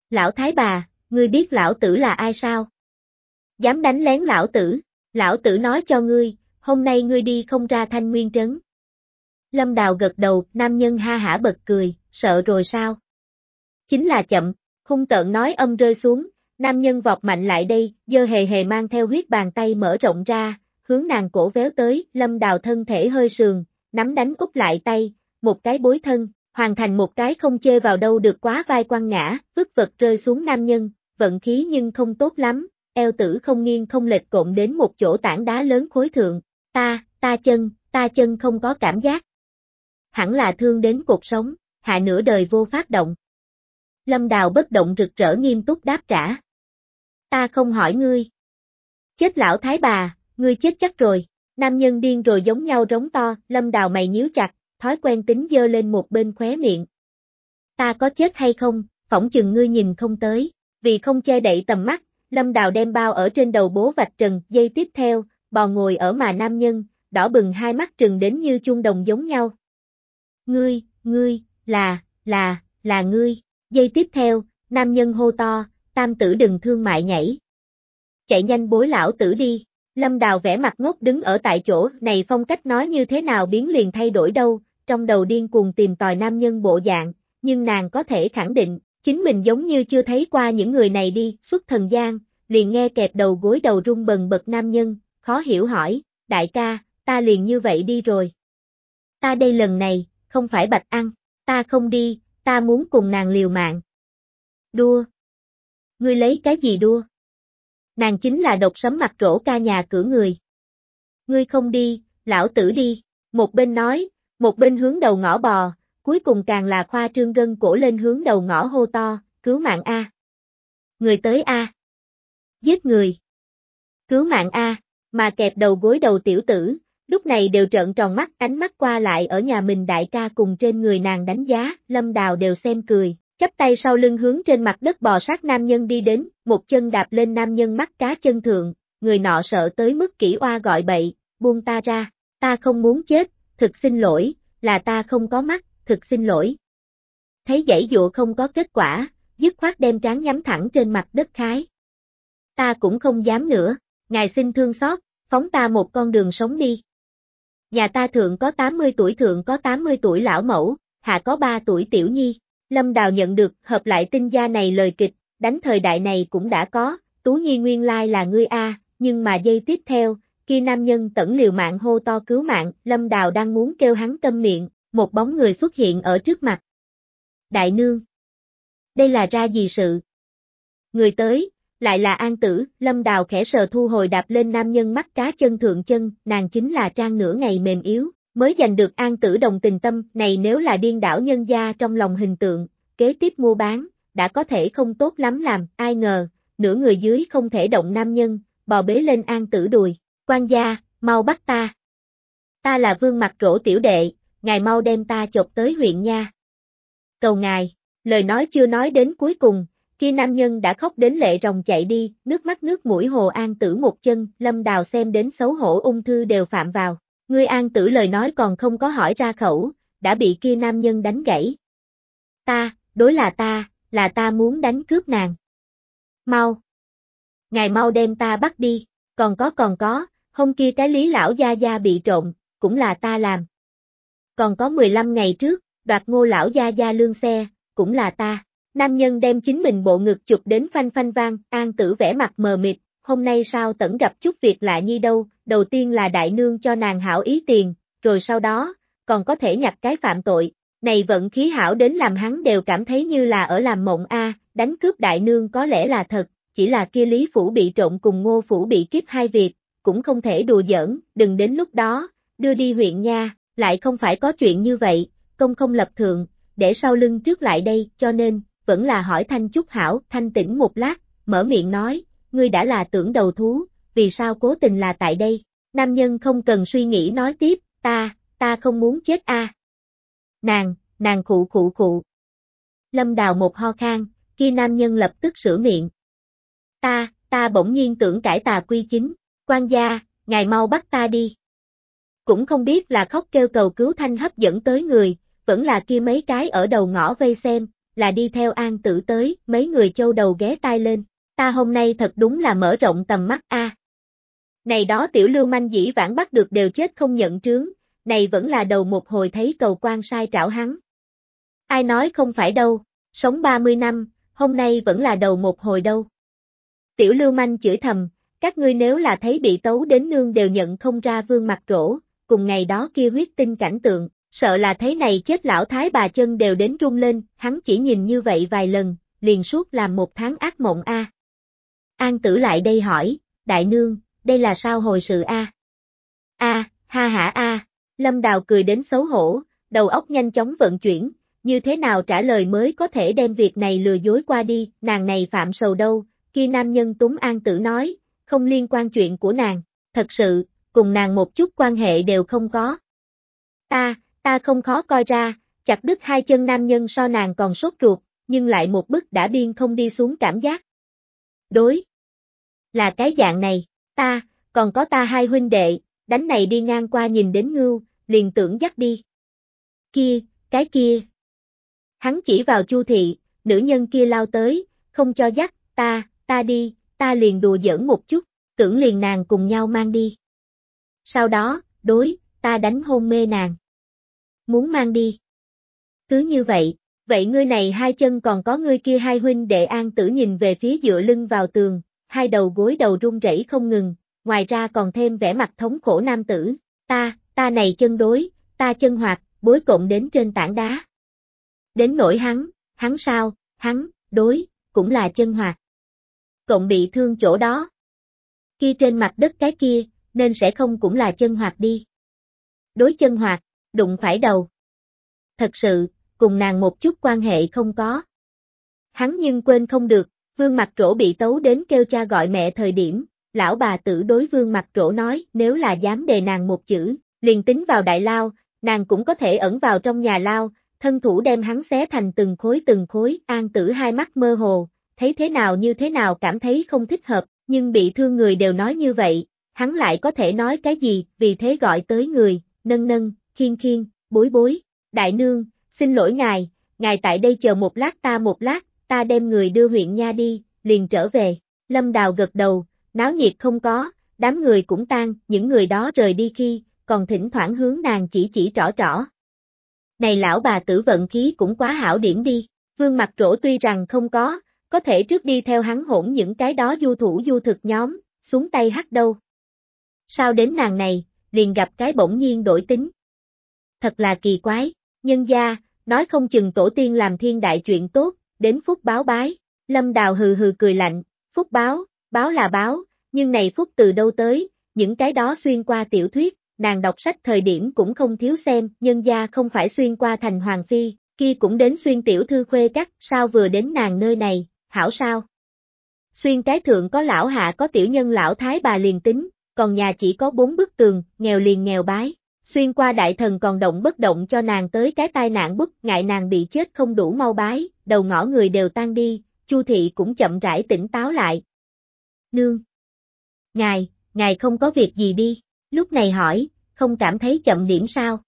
A: Lão thái bà, ngươi biết lão tử là ai sao? Dám đánh lén lão tử, lão tử nói cho ngươi, hôm nay ngươi đi không ra thanh nguyên trấn, Lâm Đào gật đầu, nam nhân ha hả bật cười, sợ rồi sao? Chính là chậm, hung tợn nói âm rơi xuống, nam nhân vọt mạnh lại đây, dơ hề hề mang theo huyết bàn tay mở rộng ra, hướng nàng cổ véo tới, lâm đào thân thể hơi sườn, nắm đánh úp lại tay, một cái bối thân, hoàn thành một cái không chê vào đâu được quá vai quăng ngã, vứt vật rơi xuống nam nhân, vận khí nhưng không tốt lắm, eo tử không nghiêng không lệch cộn đến một chỗ tảng đá lớn khối thượng, ta, ta chân, ta chân không có cảm giác hẳn là thương đến cuộc sống, hạ nửa đời vô phát động. Lâm Đào bất động rực rỡ nghiêm túc đáp trả. Ta không hỏi ngươi. Chết lão thái bà, ngươi chết chắc rồi. Nam nhân điên rồi giống nhau rống to, Lâm Đào mày nhíu chặt, thói quen tính dơ lên một bên khóe miệng. Ta có chết hay không, phỏng chừng ngươi nhìn không tới, vì không che đậy tầm mắt, Lâm Đào đem bao ở trên đầu bố vạch trần, dây tiếp theo, bò ngồi ở mà nam nhân, đỏ bừng hai mắt trừng đến như chung đồng giống nhau. Ngươi, ngươi, là, là, là ngươi, dây tiếp theo, nam nhân hô to, tam tử đừng thương mại nhảy. Chạy nhanh bối lão tử đi, Lâm Đào vẽ mặt ngốc đứng ở tại chỗ, này phong cách nói như thế nào biến liền thay đổi đâu, trong đầu điên cuồng tìm tòi nam nhân bộ dạng, nhưng nàng có thể khẳng định, chính mình giống như chưa thấy qua những người này đi, xuất thần gian, liền nghe kẹp đầu gối đầu rung bần bật nam nhân, khó hiểu hỏi, đại ca, ta liền như vậy đi rồi. Ta đây lần này, không phải bạch ăn, ta không đi, ta muốn cùng nàng liều mạng. Đua. Ngươi lấy cái gì đua? Nàng chính là độc sấm mặt rỗ ca nhà cửa người. Ngươi không đi, lão tử đi, một bên nói, một bên hướng đầu ngõ bò, cuối cùng càng là khoa trương gân cổ lên hướng đầu ngõ hô to, cứu mạng A. Người tới A. Giết người. Cứu mạng A, mà kẹp đầu gối đầu tiểu tử, lúc này đều trợn tròn mắt ánh mắt qua lại ở nhà mình đại ca cùng trên người nàng đánh giá, lâm đào đều xem cười, chắp tay sau lưng hướng trên mặt đất bò sát nam nhân đi đến, một chân đạp lên nam nhân mắt cá chân thượng, người nọ sợ tới mức kỹ oa gọi bậy, buông ta ra, ta không muốn chết, thực xin lỗi, là ta không có mắt, thực xin lỗi. Thấy dãy dụa không có kết quả, dứt khoát đem trán nhắm thẳng trên mặt đất khái. Ta cũng không dám nữa, ngài xin thương xót, phóng ta một con đường sống đi. Nhà ta thượng có 80 tuổi thượng có 80 tuổi lão mẫu, hạ có 3 tuổi tiểu nhi. Lâm Đào nhận được hợp lại tinh gia này lời kịch, đánh thời đại này cũng đã có, Tú Nhi nguyên lai là ngươi A, nhưng mà giây tiếp theo, khi nam nhân tẩn liều mạng hô to cứu mạng, Lâm Đào đang muốn kêu hắn câm miệng, một bóng người xuất hiện ở trước mặt. Đại nương. Đây là ra gì sự? Người tới, lại là an tử, lâm đào khẽ sờ thu hồi đạp lên nam nhân mắt cá chân thượng chân, nàng chính là trang nửa ngày mềm yếu, mới giành được an tử đồng tình tâm, này nếu là điên đảo nhân gia trong lòng hình tượng, kế tiếp mua bán, đã có thể không tốt lắm làm, ai ngờ, nửa người dưới không thể động nam nhân, bò bế lên an tử đùi, quan gia, mau bắt ta. Ta là vương mặt rỗ tiểu đệ, ngài mau đem ta chộp tới huyện nha. Cầu ngài, lời nói chưa nói đến cuối cùng, khi nam nhân đã khóc đến lệ ròng chạy đi, nước mắt nước mũi hồ an tử một chân, lâm đào xem đến xấu hổ ung thư đều phạm vào. Ngươi an tử lời nói còn không có hỏi ra khẩu, đã bị kia nam nhân đánh gãy. Ta, đối là ta, là ta muốn đánh cướp nàng. Mau. Ngài mau đem ta bắt đi, còn có còn có, hôm kia cái lý lão gia gia bị trộn, cũng là ta làm. Còn có 15 ngày trước, đoạt ngô lão gia gia lương xe, cũng là ta. Nam nhân đem chính mình bộ ngực chụp đến phanh phanh vang, an tử vẻ mặt mờ mịt, hôm nay sao tẩn gặp chút việc lạ nhi đâu, đầu tiên là đại nương cho nàng hảo ý tiền, rồi sau đó, còn có thể nhặt cái phạm tội, này vận khí hảo đến làm hắn đều cảm thấy như là ở làm mộng a, đánh cướp đại nương có lẽ là thật, chỉ là kia Lý Phủ bị trộn cùng Ngô Phủ bị kiếp hai việc, cũng không thể đùa giỡn, đừng đến lúc đó, đưa đi huyện nha, lại không phải có chuyện như vậy, công không lập thượng, để sau lưng trước lại đây, cho nên, vẫn là hỏi Thanh Trúc Hảo, Thanh tỉnh một lát, mở miệng nói, ngươi đã là tưởng đầu thú, vì sao cố tình là tại đây? Nam nhân không cần suy nghĩ nói tiếp, ta, ta không muốn chết a. Nàng, nàng khụ khụ khụ. Lâm đào một ho khan, kia nam nhân lập tức sửa miệng. Ta, ta bỗng nhiên tưởng cải tà quy chính, quan gia, ngài mau bắt ta đi. Cũng không biết là khóc kêu cầu cứu thanh hấp dẫn tới người, vẫn là kia mấy cái ở đầu ngõ vây xem, là đi theo an tử tới, mấy người châu đầu ghé tai lên, ta hôm nay thật đúng là mở rộng tầm mắt a. Này đó tiểu lưu manh dĩ vãng bắt được đều chết không nhận trướng, này vẫn là đầu một hồi thấy cầu quan sai trảo hắn. Ai nói không phải đâu, sống 30 năm, hôm nay vẫn là đầu một hồi đâu. Tiểu lưu manh chửi thầm, các ngươi nếu là thấy bị tấu đến nương đều nhận không ra vương mặt rỗ, cùng ngày đó kia huyết tinh cảnh tượng, sợ là thấy này chết lão thái bà chân đều đến rung lên, hắn chỉ nhìn như vậy vài lần, liền suốt làm một tháng ác mộng a. An tử lại đây hỏi, đại nương, đây là sao hồi sự a? A, ha hả a, lâm đào cười đến xấu hổ, đầu óc nhanh chóng vận chuyển, như thế nào trả lời mới có thể đem việc này lừa dối qua đi, nàng này phạm sầu đâu, kia nam nhân túng an tử nói, không liên quan chuyện của nàng, thật sự, cùng nàng một chút quan hệ đều không có. Ta, ta không khó coi ra, chặt đứt hai chân nam nhân so nàng còn sốt ruột, nhưng lại một bức đã biên không đi xuống cảm giác. Đối. Là cái dạng này, ta, còn có ta hai huynh đệ, đánh này đi ngang qua nhìn đến ngưu, liền tưởng dắt đi. Kia, cái kia. Hắn chỉ vào chu thị, nữ nhân kia lao tới, không cho dắt, ta, ta đi, ta liền đùa giỡn một chút, tưởng liền nàng cùng nhau mang đi. Sau đó, đối, ta đánh hôn mê nàng. Muốn mang đi. Cứ như vậy, vậy ngươi này hai chân còn có ngươi kia hai huynh đệ an tử nhìn về phía dựa lưng vào tường, hai đầu gối đầu run rẩy không ngừng, ngoài ra còn thêm vẻ mặt thống khổ nam tử, ta, ta này chân đối, ta chân hoạt, bối cộng đến trên tảng đá. Đến nỗi hắn, hắn sao, hắn, đối, cũng là chân hoạt. Cộng bị thương chỗ đó. Kia trên mặt đất cái kia, nên sẽ không cũng là chân hoạt đi. Đối chân hoạt, đụng phải đầu. Thật sự, cùng nàng một chút quan hệ không có. Hắn nhưng quên không được, vương mặt trổ bị tấu đến kêu cha gọi mẹ thời điểm, lão bà tử đối vương mặt trổ nói nếu là dám đề nàng một chữ, liền tính vào đại lao, nàng cũng có thể ẩn vào trong nhà lao, thân thủ đem hắn xé thành từng khối từng khối, an tử hai mắt mơ hồ, thấy thế nào như thế nào cảm thấy không thích hợp, nhưng bị thương người đều nói như vậy, hắn lại có thể nói cái gì, vì thế gọi tới người, nâng nâng, khiên khiên, bối bối, đại nương, xin lỗi ngài, ngài tại đây chờ một lát ta một lát, ta đem người đưa huyện nha đi, liền trở về, lâm đào gật đầu, náo nhiệt không có, đám người cũng tan, những người đó rời đi khi, còn thỉnh thoảng hướng nàng chỉ chỉ trỏ trỏ. Này lão bà tử vận khí cũng quá hảo điểm đi, vương mặt trổ tuy rằng không có, có thể trước đi theo hắn hỗn những cái đó du thủ du thực nhóm, xuống tay hắt đâu. Sao đến nàng này, liền gặp cái bỗng nhiên đổi tính. Thật là kỳ quái, nhân gia, nói không chừng tổ tiên làm thiên đại chuyện tốt, đến phúc báo bái, lâm đào hừ hừ cười lạnh, phúc báo, báo là báo, nhưng này phúc từ đâu tới, những cái đó xuyên qua tiểu thuyết, nàng đọc sách thời điểm cũng không thiếu xem, nhân gia không phải xuyên qua thành hoàng phi, kia cũng đến xuyên tiểu thư khuê cắt, sao vừa đến nàng nơi này, hảo sao? Xuyên cái thượng có lão hạ có tiểu nhân lão thái bà liền tính, còn nhà chỉ có bốn bức tường, nghèo liền nghèo bái. Xuyên qua đại thần còn động bất động cho nàng tới cái tai nạn bức, ngại nàng bị chết không đủ mau bái, đầu ngõ người đều tan đi, Chu thị cũng chậm rãi tỉnh táo lại. Nương! Ngài, ngài không có việc gì đi, lúc này hỏi, không cảm thấy chậm điểm sao?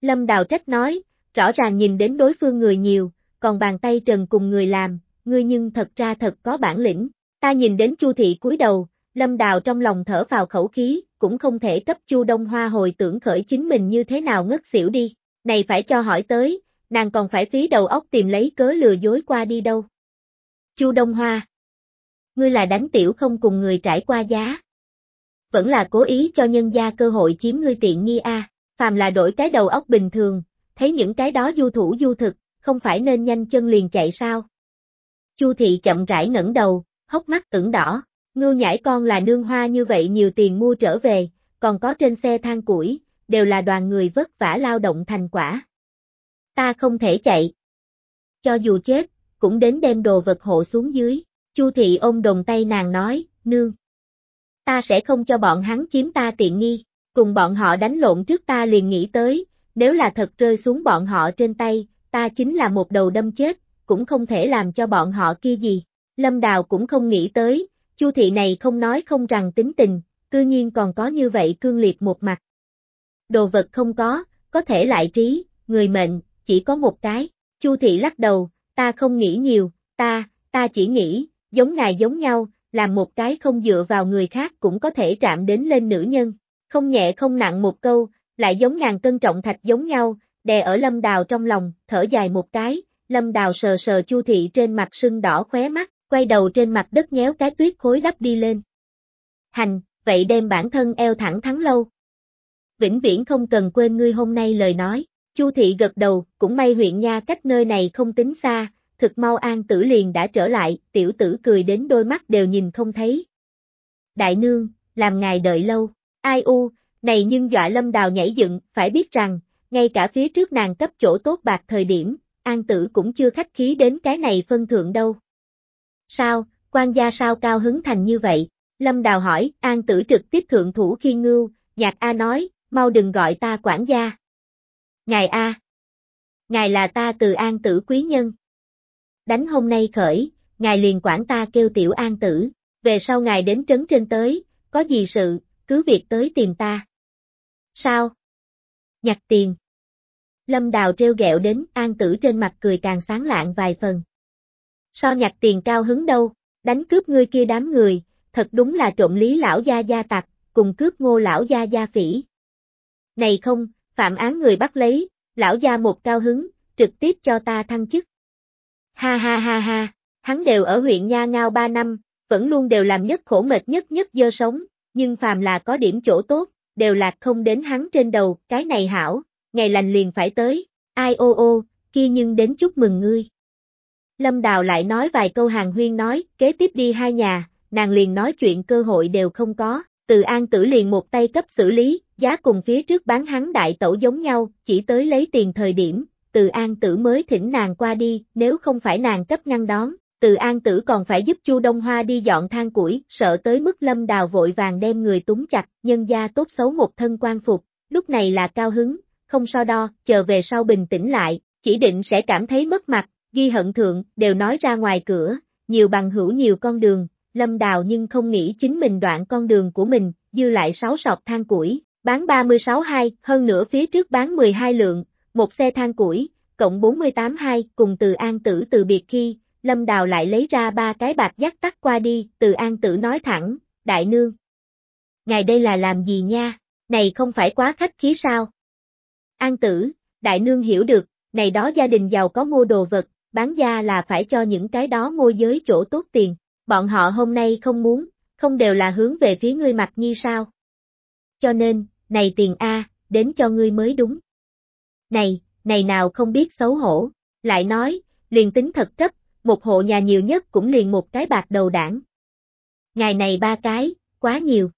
A: Lâm Đào trách nói, rõ ràng nhìn đến đối phương người nhiều, còn bàn tay trần cùng người làm, ngươi nhưng thật ra thật có bản lĩnh. Ta nhìn đến Chu thị cúi đầu, Lâm Đào trong lòng thở vào khẩu khí, cũng không thể cấp Chu Đông Hoa hồi tưởng khởi chính mình như thế nào ngất xỉu đi. Này phải cho hỏi tới, nàng còn phải phí đầu óc tìm lấy cớ lừa dối qua đi đâu. Chu Đông Hoa Ngươi là đánh tiểu không cùng người trải qua giá. Vẫn là cố ý cho nhân gia cơ hội chiếm ngươi tiện nghi a. phàm là đổi cái đầu óc bình thường, thấy những cái đó du thủ du thực, không phải nên nhanh chân liền chạy sao. Chu thị chậm rãi ngẩng đầu, hốc mắt ửng đỏ, ngưu nhãi con là nương hoa như vậy nhiều tiền mua trở về, còn có trên xe than củi, đều là đoàn người vất vả lao động thành quả. Ta không thể chạy. Cho dù chết, cũng đến đem đồ vật hộ xuống dưới. Chu thị ôm đồng tay nàng nói, nương. Ta sẽ không cho bọn hắn chiếm ta tiện nghi, cùng bọn họ đánh lộn trước ta liền nghĩ tới, nếu là thật rơi xuống bọn họ trên tay, ta chính là một đầu đâm chết, cũng không thể làm cho bọn họ kia gì. Lâm Đào cũng không nghĩ tới, Chu thị này không nói không rằng tính tình, cư nhiên còn có như vậy cương liệt một mặt. Đồ vật không có, có thể lại trí, người mệnh, chỉ có một cái. Chu thị lắc đầu, ta không nghĩ nhiều, ta, ta chỉ nghĩ, giống ngài giống nhau, làm một cái không dựa vào người khác cũng có thể chạm đến lên nữ nhân. Không nhẹ không nặng một câu, lại giống ngàn cân trọng thạch giống nhau, đè ở lâm đào trong lòng, thở dài một cái, lâm đào sờ sờ chu thị trên mặt sưng đỏ khóe mắt, quay đầu trên mặt đất nhéo cái tuyết khối đắp đi lên. Hành, vậy đem bản thân eo thẳng thắng lâu. Vĩnh viễn không cần quên ngươi hôm nay lời nói. Chu thị gật đầu, cũng may huyện nha cách nơi này không tính xa, thực mau an tử liền đã trở lại, tiểu tử cười đến đôi mắt đều nhìn không thấy. Đại nương, làm ngài đợi lâu, ai u, này nhưng dọa lâm đào nhảy dựng, phải biết rằng, ngay cả phía trước nàng cấp chỗ tốt bạc thời điểm, an tử cũng chưa khách khí đến cái này phân thượng đâu. Sao, quan gia sao cao hứng thành như vậy? Lâm Đào hỏi, an tử trực tiếp thượng thủ khi ngưu, nhạc A nói, mau đừng gọi ta quản gia. Ngài A. Ngài là ta từ an tử quý nhân. Đánh hôm nay khởi, ngài liền quản ta kêu tiểu an tử, về sau ngài đến trấn trên tới, có gì sự, cứ việc tới tìm ta. Sao? Nhặt tiền. Lâm Đào treo gẹo đến, an tử trên mặt cười càng sáng lạng vài phần. So nhặt tiền cao hứng đâu, đánh cướp ngươi kia đám người, thật đúng là trộm lý lão gia gia tặc, cùng cướp ngô lão gia gia phỉ. Này không, phạm án người bắt lấy, lão gia một cao hứng, trực tiếp cho ta thăng chức. Ha ha ha ha, hắn đều ở huyện Nha Ngao ba năm, vẫn luôn đều làm nhất khổ mệt nhất nhất dơ sống, nhưng phàm là có điểm chỗ tốt, đều lạc không đến hắn trên đầu, cái này hảo, ngày lành liền phải tới, ai ô ô, kia nhưng đến chúc mừng ngươi. Lâm Đào lại nói vài câu hàng huyên nói, kế tiếp đi hai nhà, nàng liền nói chuyện cơ hội đều không có, từ an tử liền một tay cấp xử lý, giá cùng phía trước bán hắn đại tẩu giống nhau, chỉ tới lấy tiền thời điểm, từ an tử mới thỉnh nàng qua đi, nếu không phải nàng cấp ngăn đón, từ an tử còn phải giúp Chu Đông Hoa đi dọn than củi, sợ tới mức lâm đào vội vàng đem người túng chặt, nhân gia tốt xấu một thân quan phục, lúc này là cao hứng, không so đo, chờ về sau bình tĩnh lại, chỉ định sẽ cảm thấy mất mặt, ghi hận thượng, đều nói ra ngoài cửa, nhiều bằng hữu nhiều con đường, lâm đào nhưng không nghĩ chính mình đoạn con đường của mình, dư lại 6 sọt than củi, bán 36 hai, hơn nữa phía trước bán 12 lượng, một xe than củi, cộng 48 hai, cùng từ an tử từ biệt khi, lâm đào lại lấy ra ba cái bạc dắt tắt qua đi, từ an tử nói thẳng, đại nương. Ngài đây là làm gì nha, này không phải quá khách khí sao? An tử, đại nương hiểu được, này đó gia đình giàu có mua đồ vật, bán gia là phải cho những cái đó môi giới chỗ tốt tiền, bọn họ hôm nay không muốn, không đều là hướng về phía ngươi mặt nhi sao. Cho nên, này tiền A, đến cho ngươi mới đúng. Này, này nào không biết xấu hổ, lại nói, liền tính thật cấp, một hộ nhà nhiều nhất cũng liền một cái bạc đầu đảng. Ngày này ba cái, quá nhiều.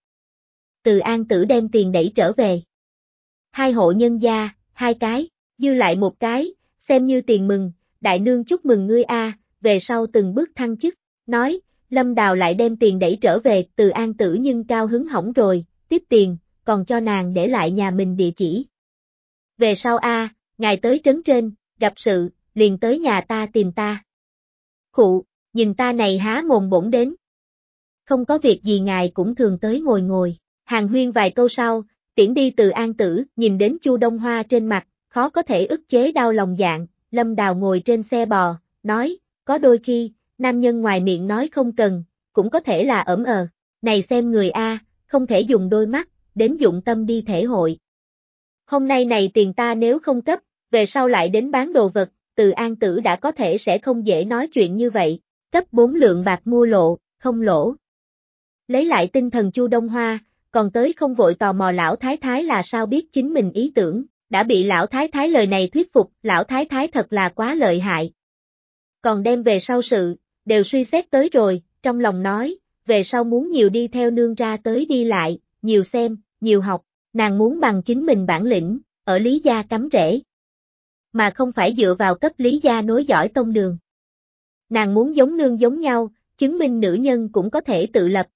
A: Từ an tử đem tiền đẩy trở về. Hai hộ nhân gia, hai cái, dư lại một cái, xem như tiền mừng, đại nương chúc mừng ngươi a, về sau từng bước thăng chức, nói, Lâm Đào lại đem tiền đẩy trở về, từ an tử nhưng cao hứng hỏng rồi, tiếp tiền, còn cho nàng để lại nhà mình địa chỉ. Về sau a, ngài tới trấn trên, gặp sự, liền tới nhà ta tìm ta. Khụ, nhìn ta này há mồm bổn đến. Không có việc gì ngài cũng thường tới ngồi ngồi, hàng huyên vài câu sau, tiễn đi từ an tử, nhìn đến Chu Đông Hoa trên mặt, khó có thể ức chế đau lòng dạng, Lâm Đào ngồi trên xe bò, nói, có đôi khi, nam nhân ngoài miệng nói không cần, cũng có thể là ẩm ờ, này xem người A, không thể dùng đôi mắt, đến dụng tâm đi thể hội. Hôm nay này tiền ta nếu không cấp, về sau lại đến bán đồ vật, từ an tử đã có thể sẽ không dễ nói chuyện như vậy, cấp 4 lượng bạc mua lộ, không lỗ. Lấy lại tinh thần Chu Đông Hoa, còn tới không vội tò mò lão thái thái là sao biết chính mình ý tưởng, đã bị lão thái thái lời này thuyết phục, lão thái thái thật là quá lợi hại. Còn đem về sau sự, đều suy xét tới rồi, trong lòng nói, về sau muốn nhiều đi theo nương ra tới đi lại, nhiều xem, nhiều học, nàng muốn bằng chính mình bản lĩnh, ở Lý Gia cắm rễ. Mà không phải dựa vào cấp Lý Gia nối dõi tông đường. Nàng muốn giống nương giống nhau, chứng minh nữ nhân cũng có thể tự lập,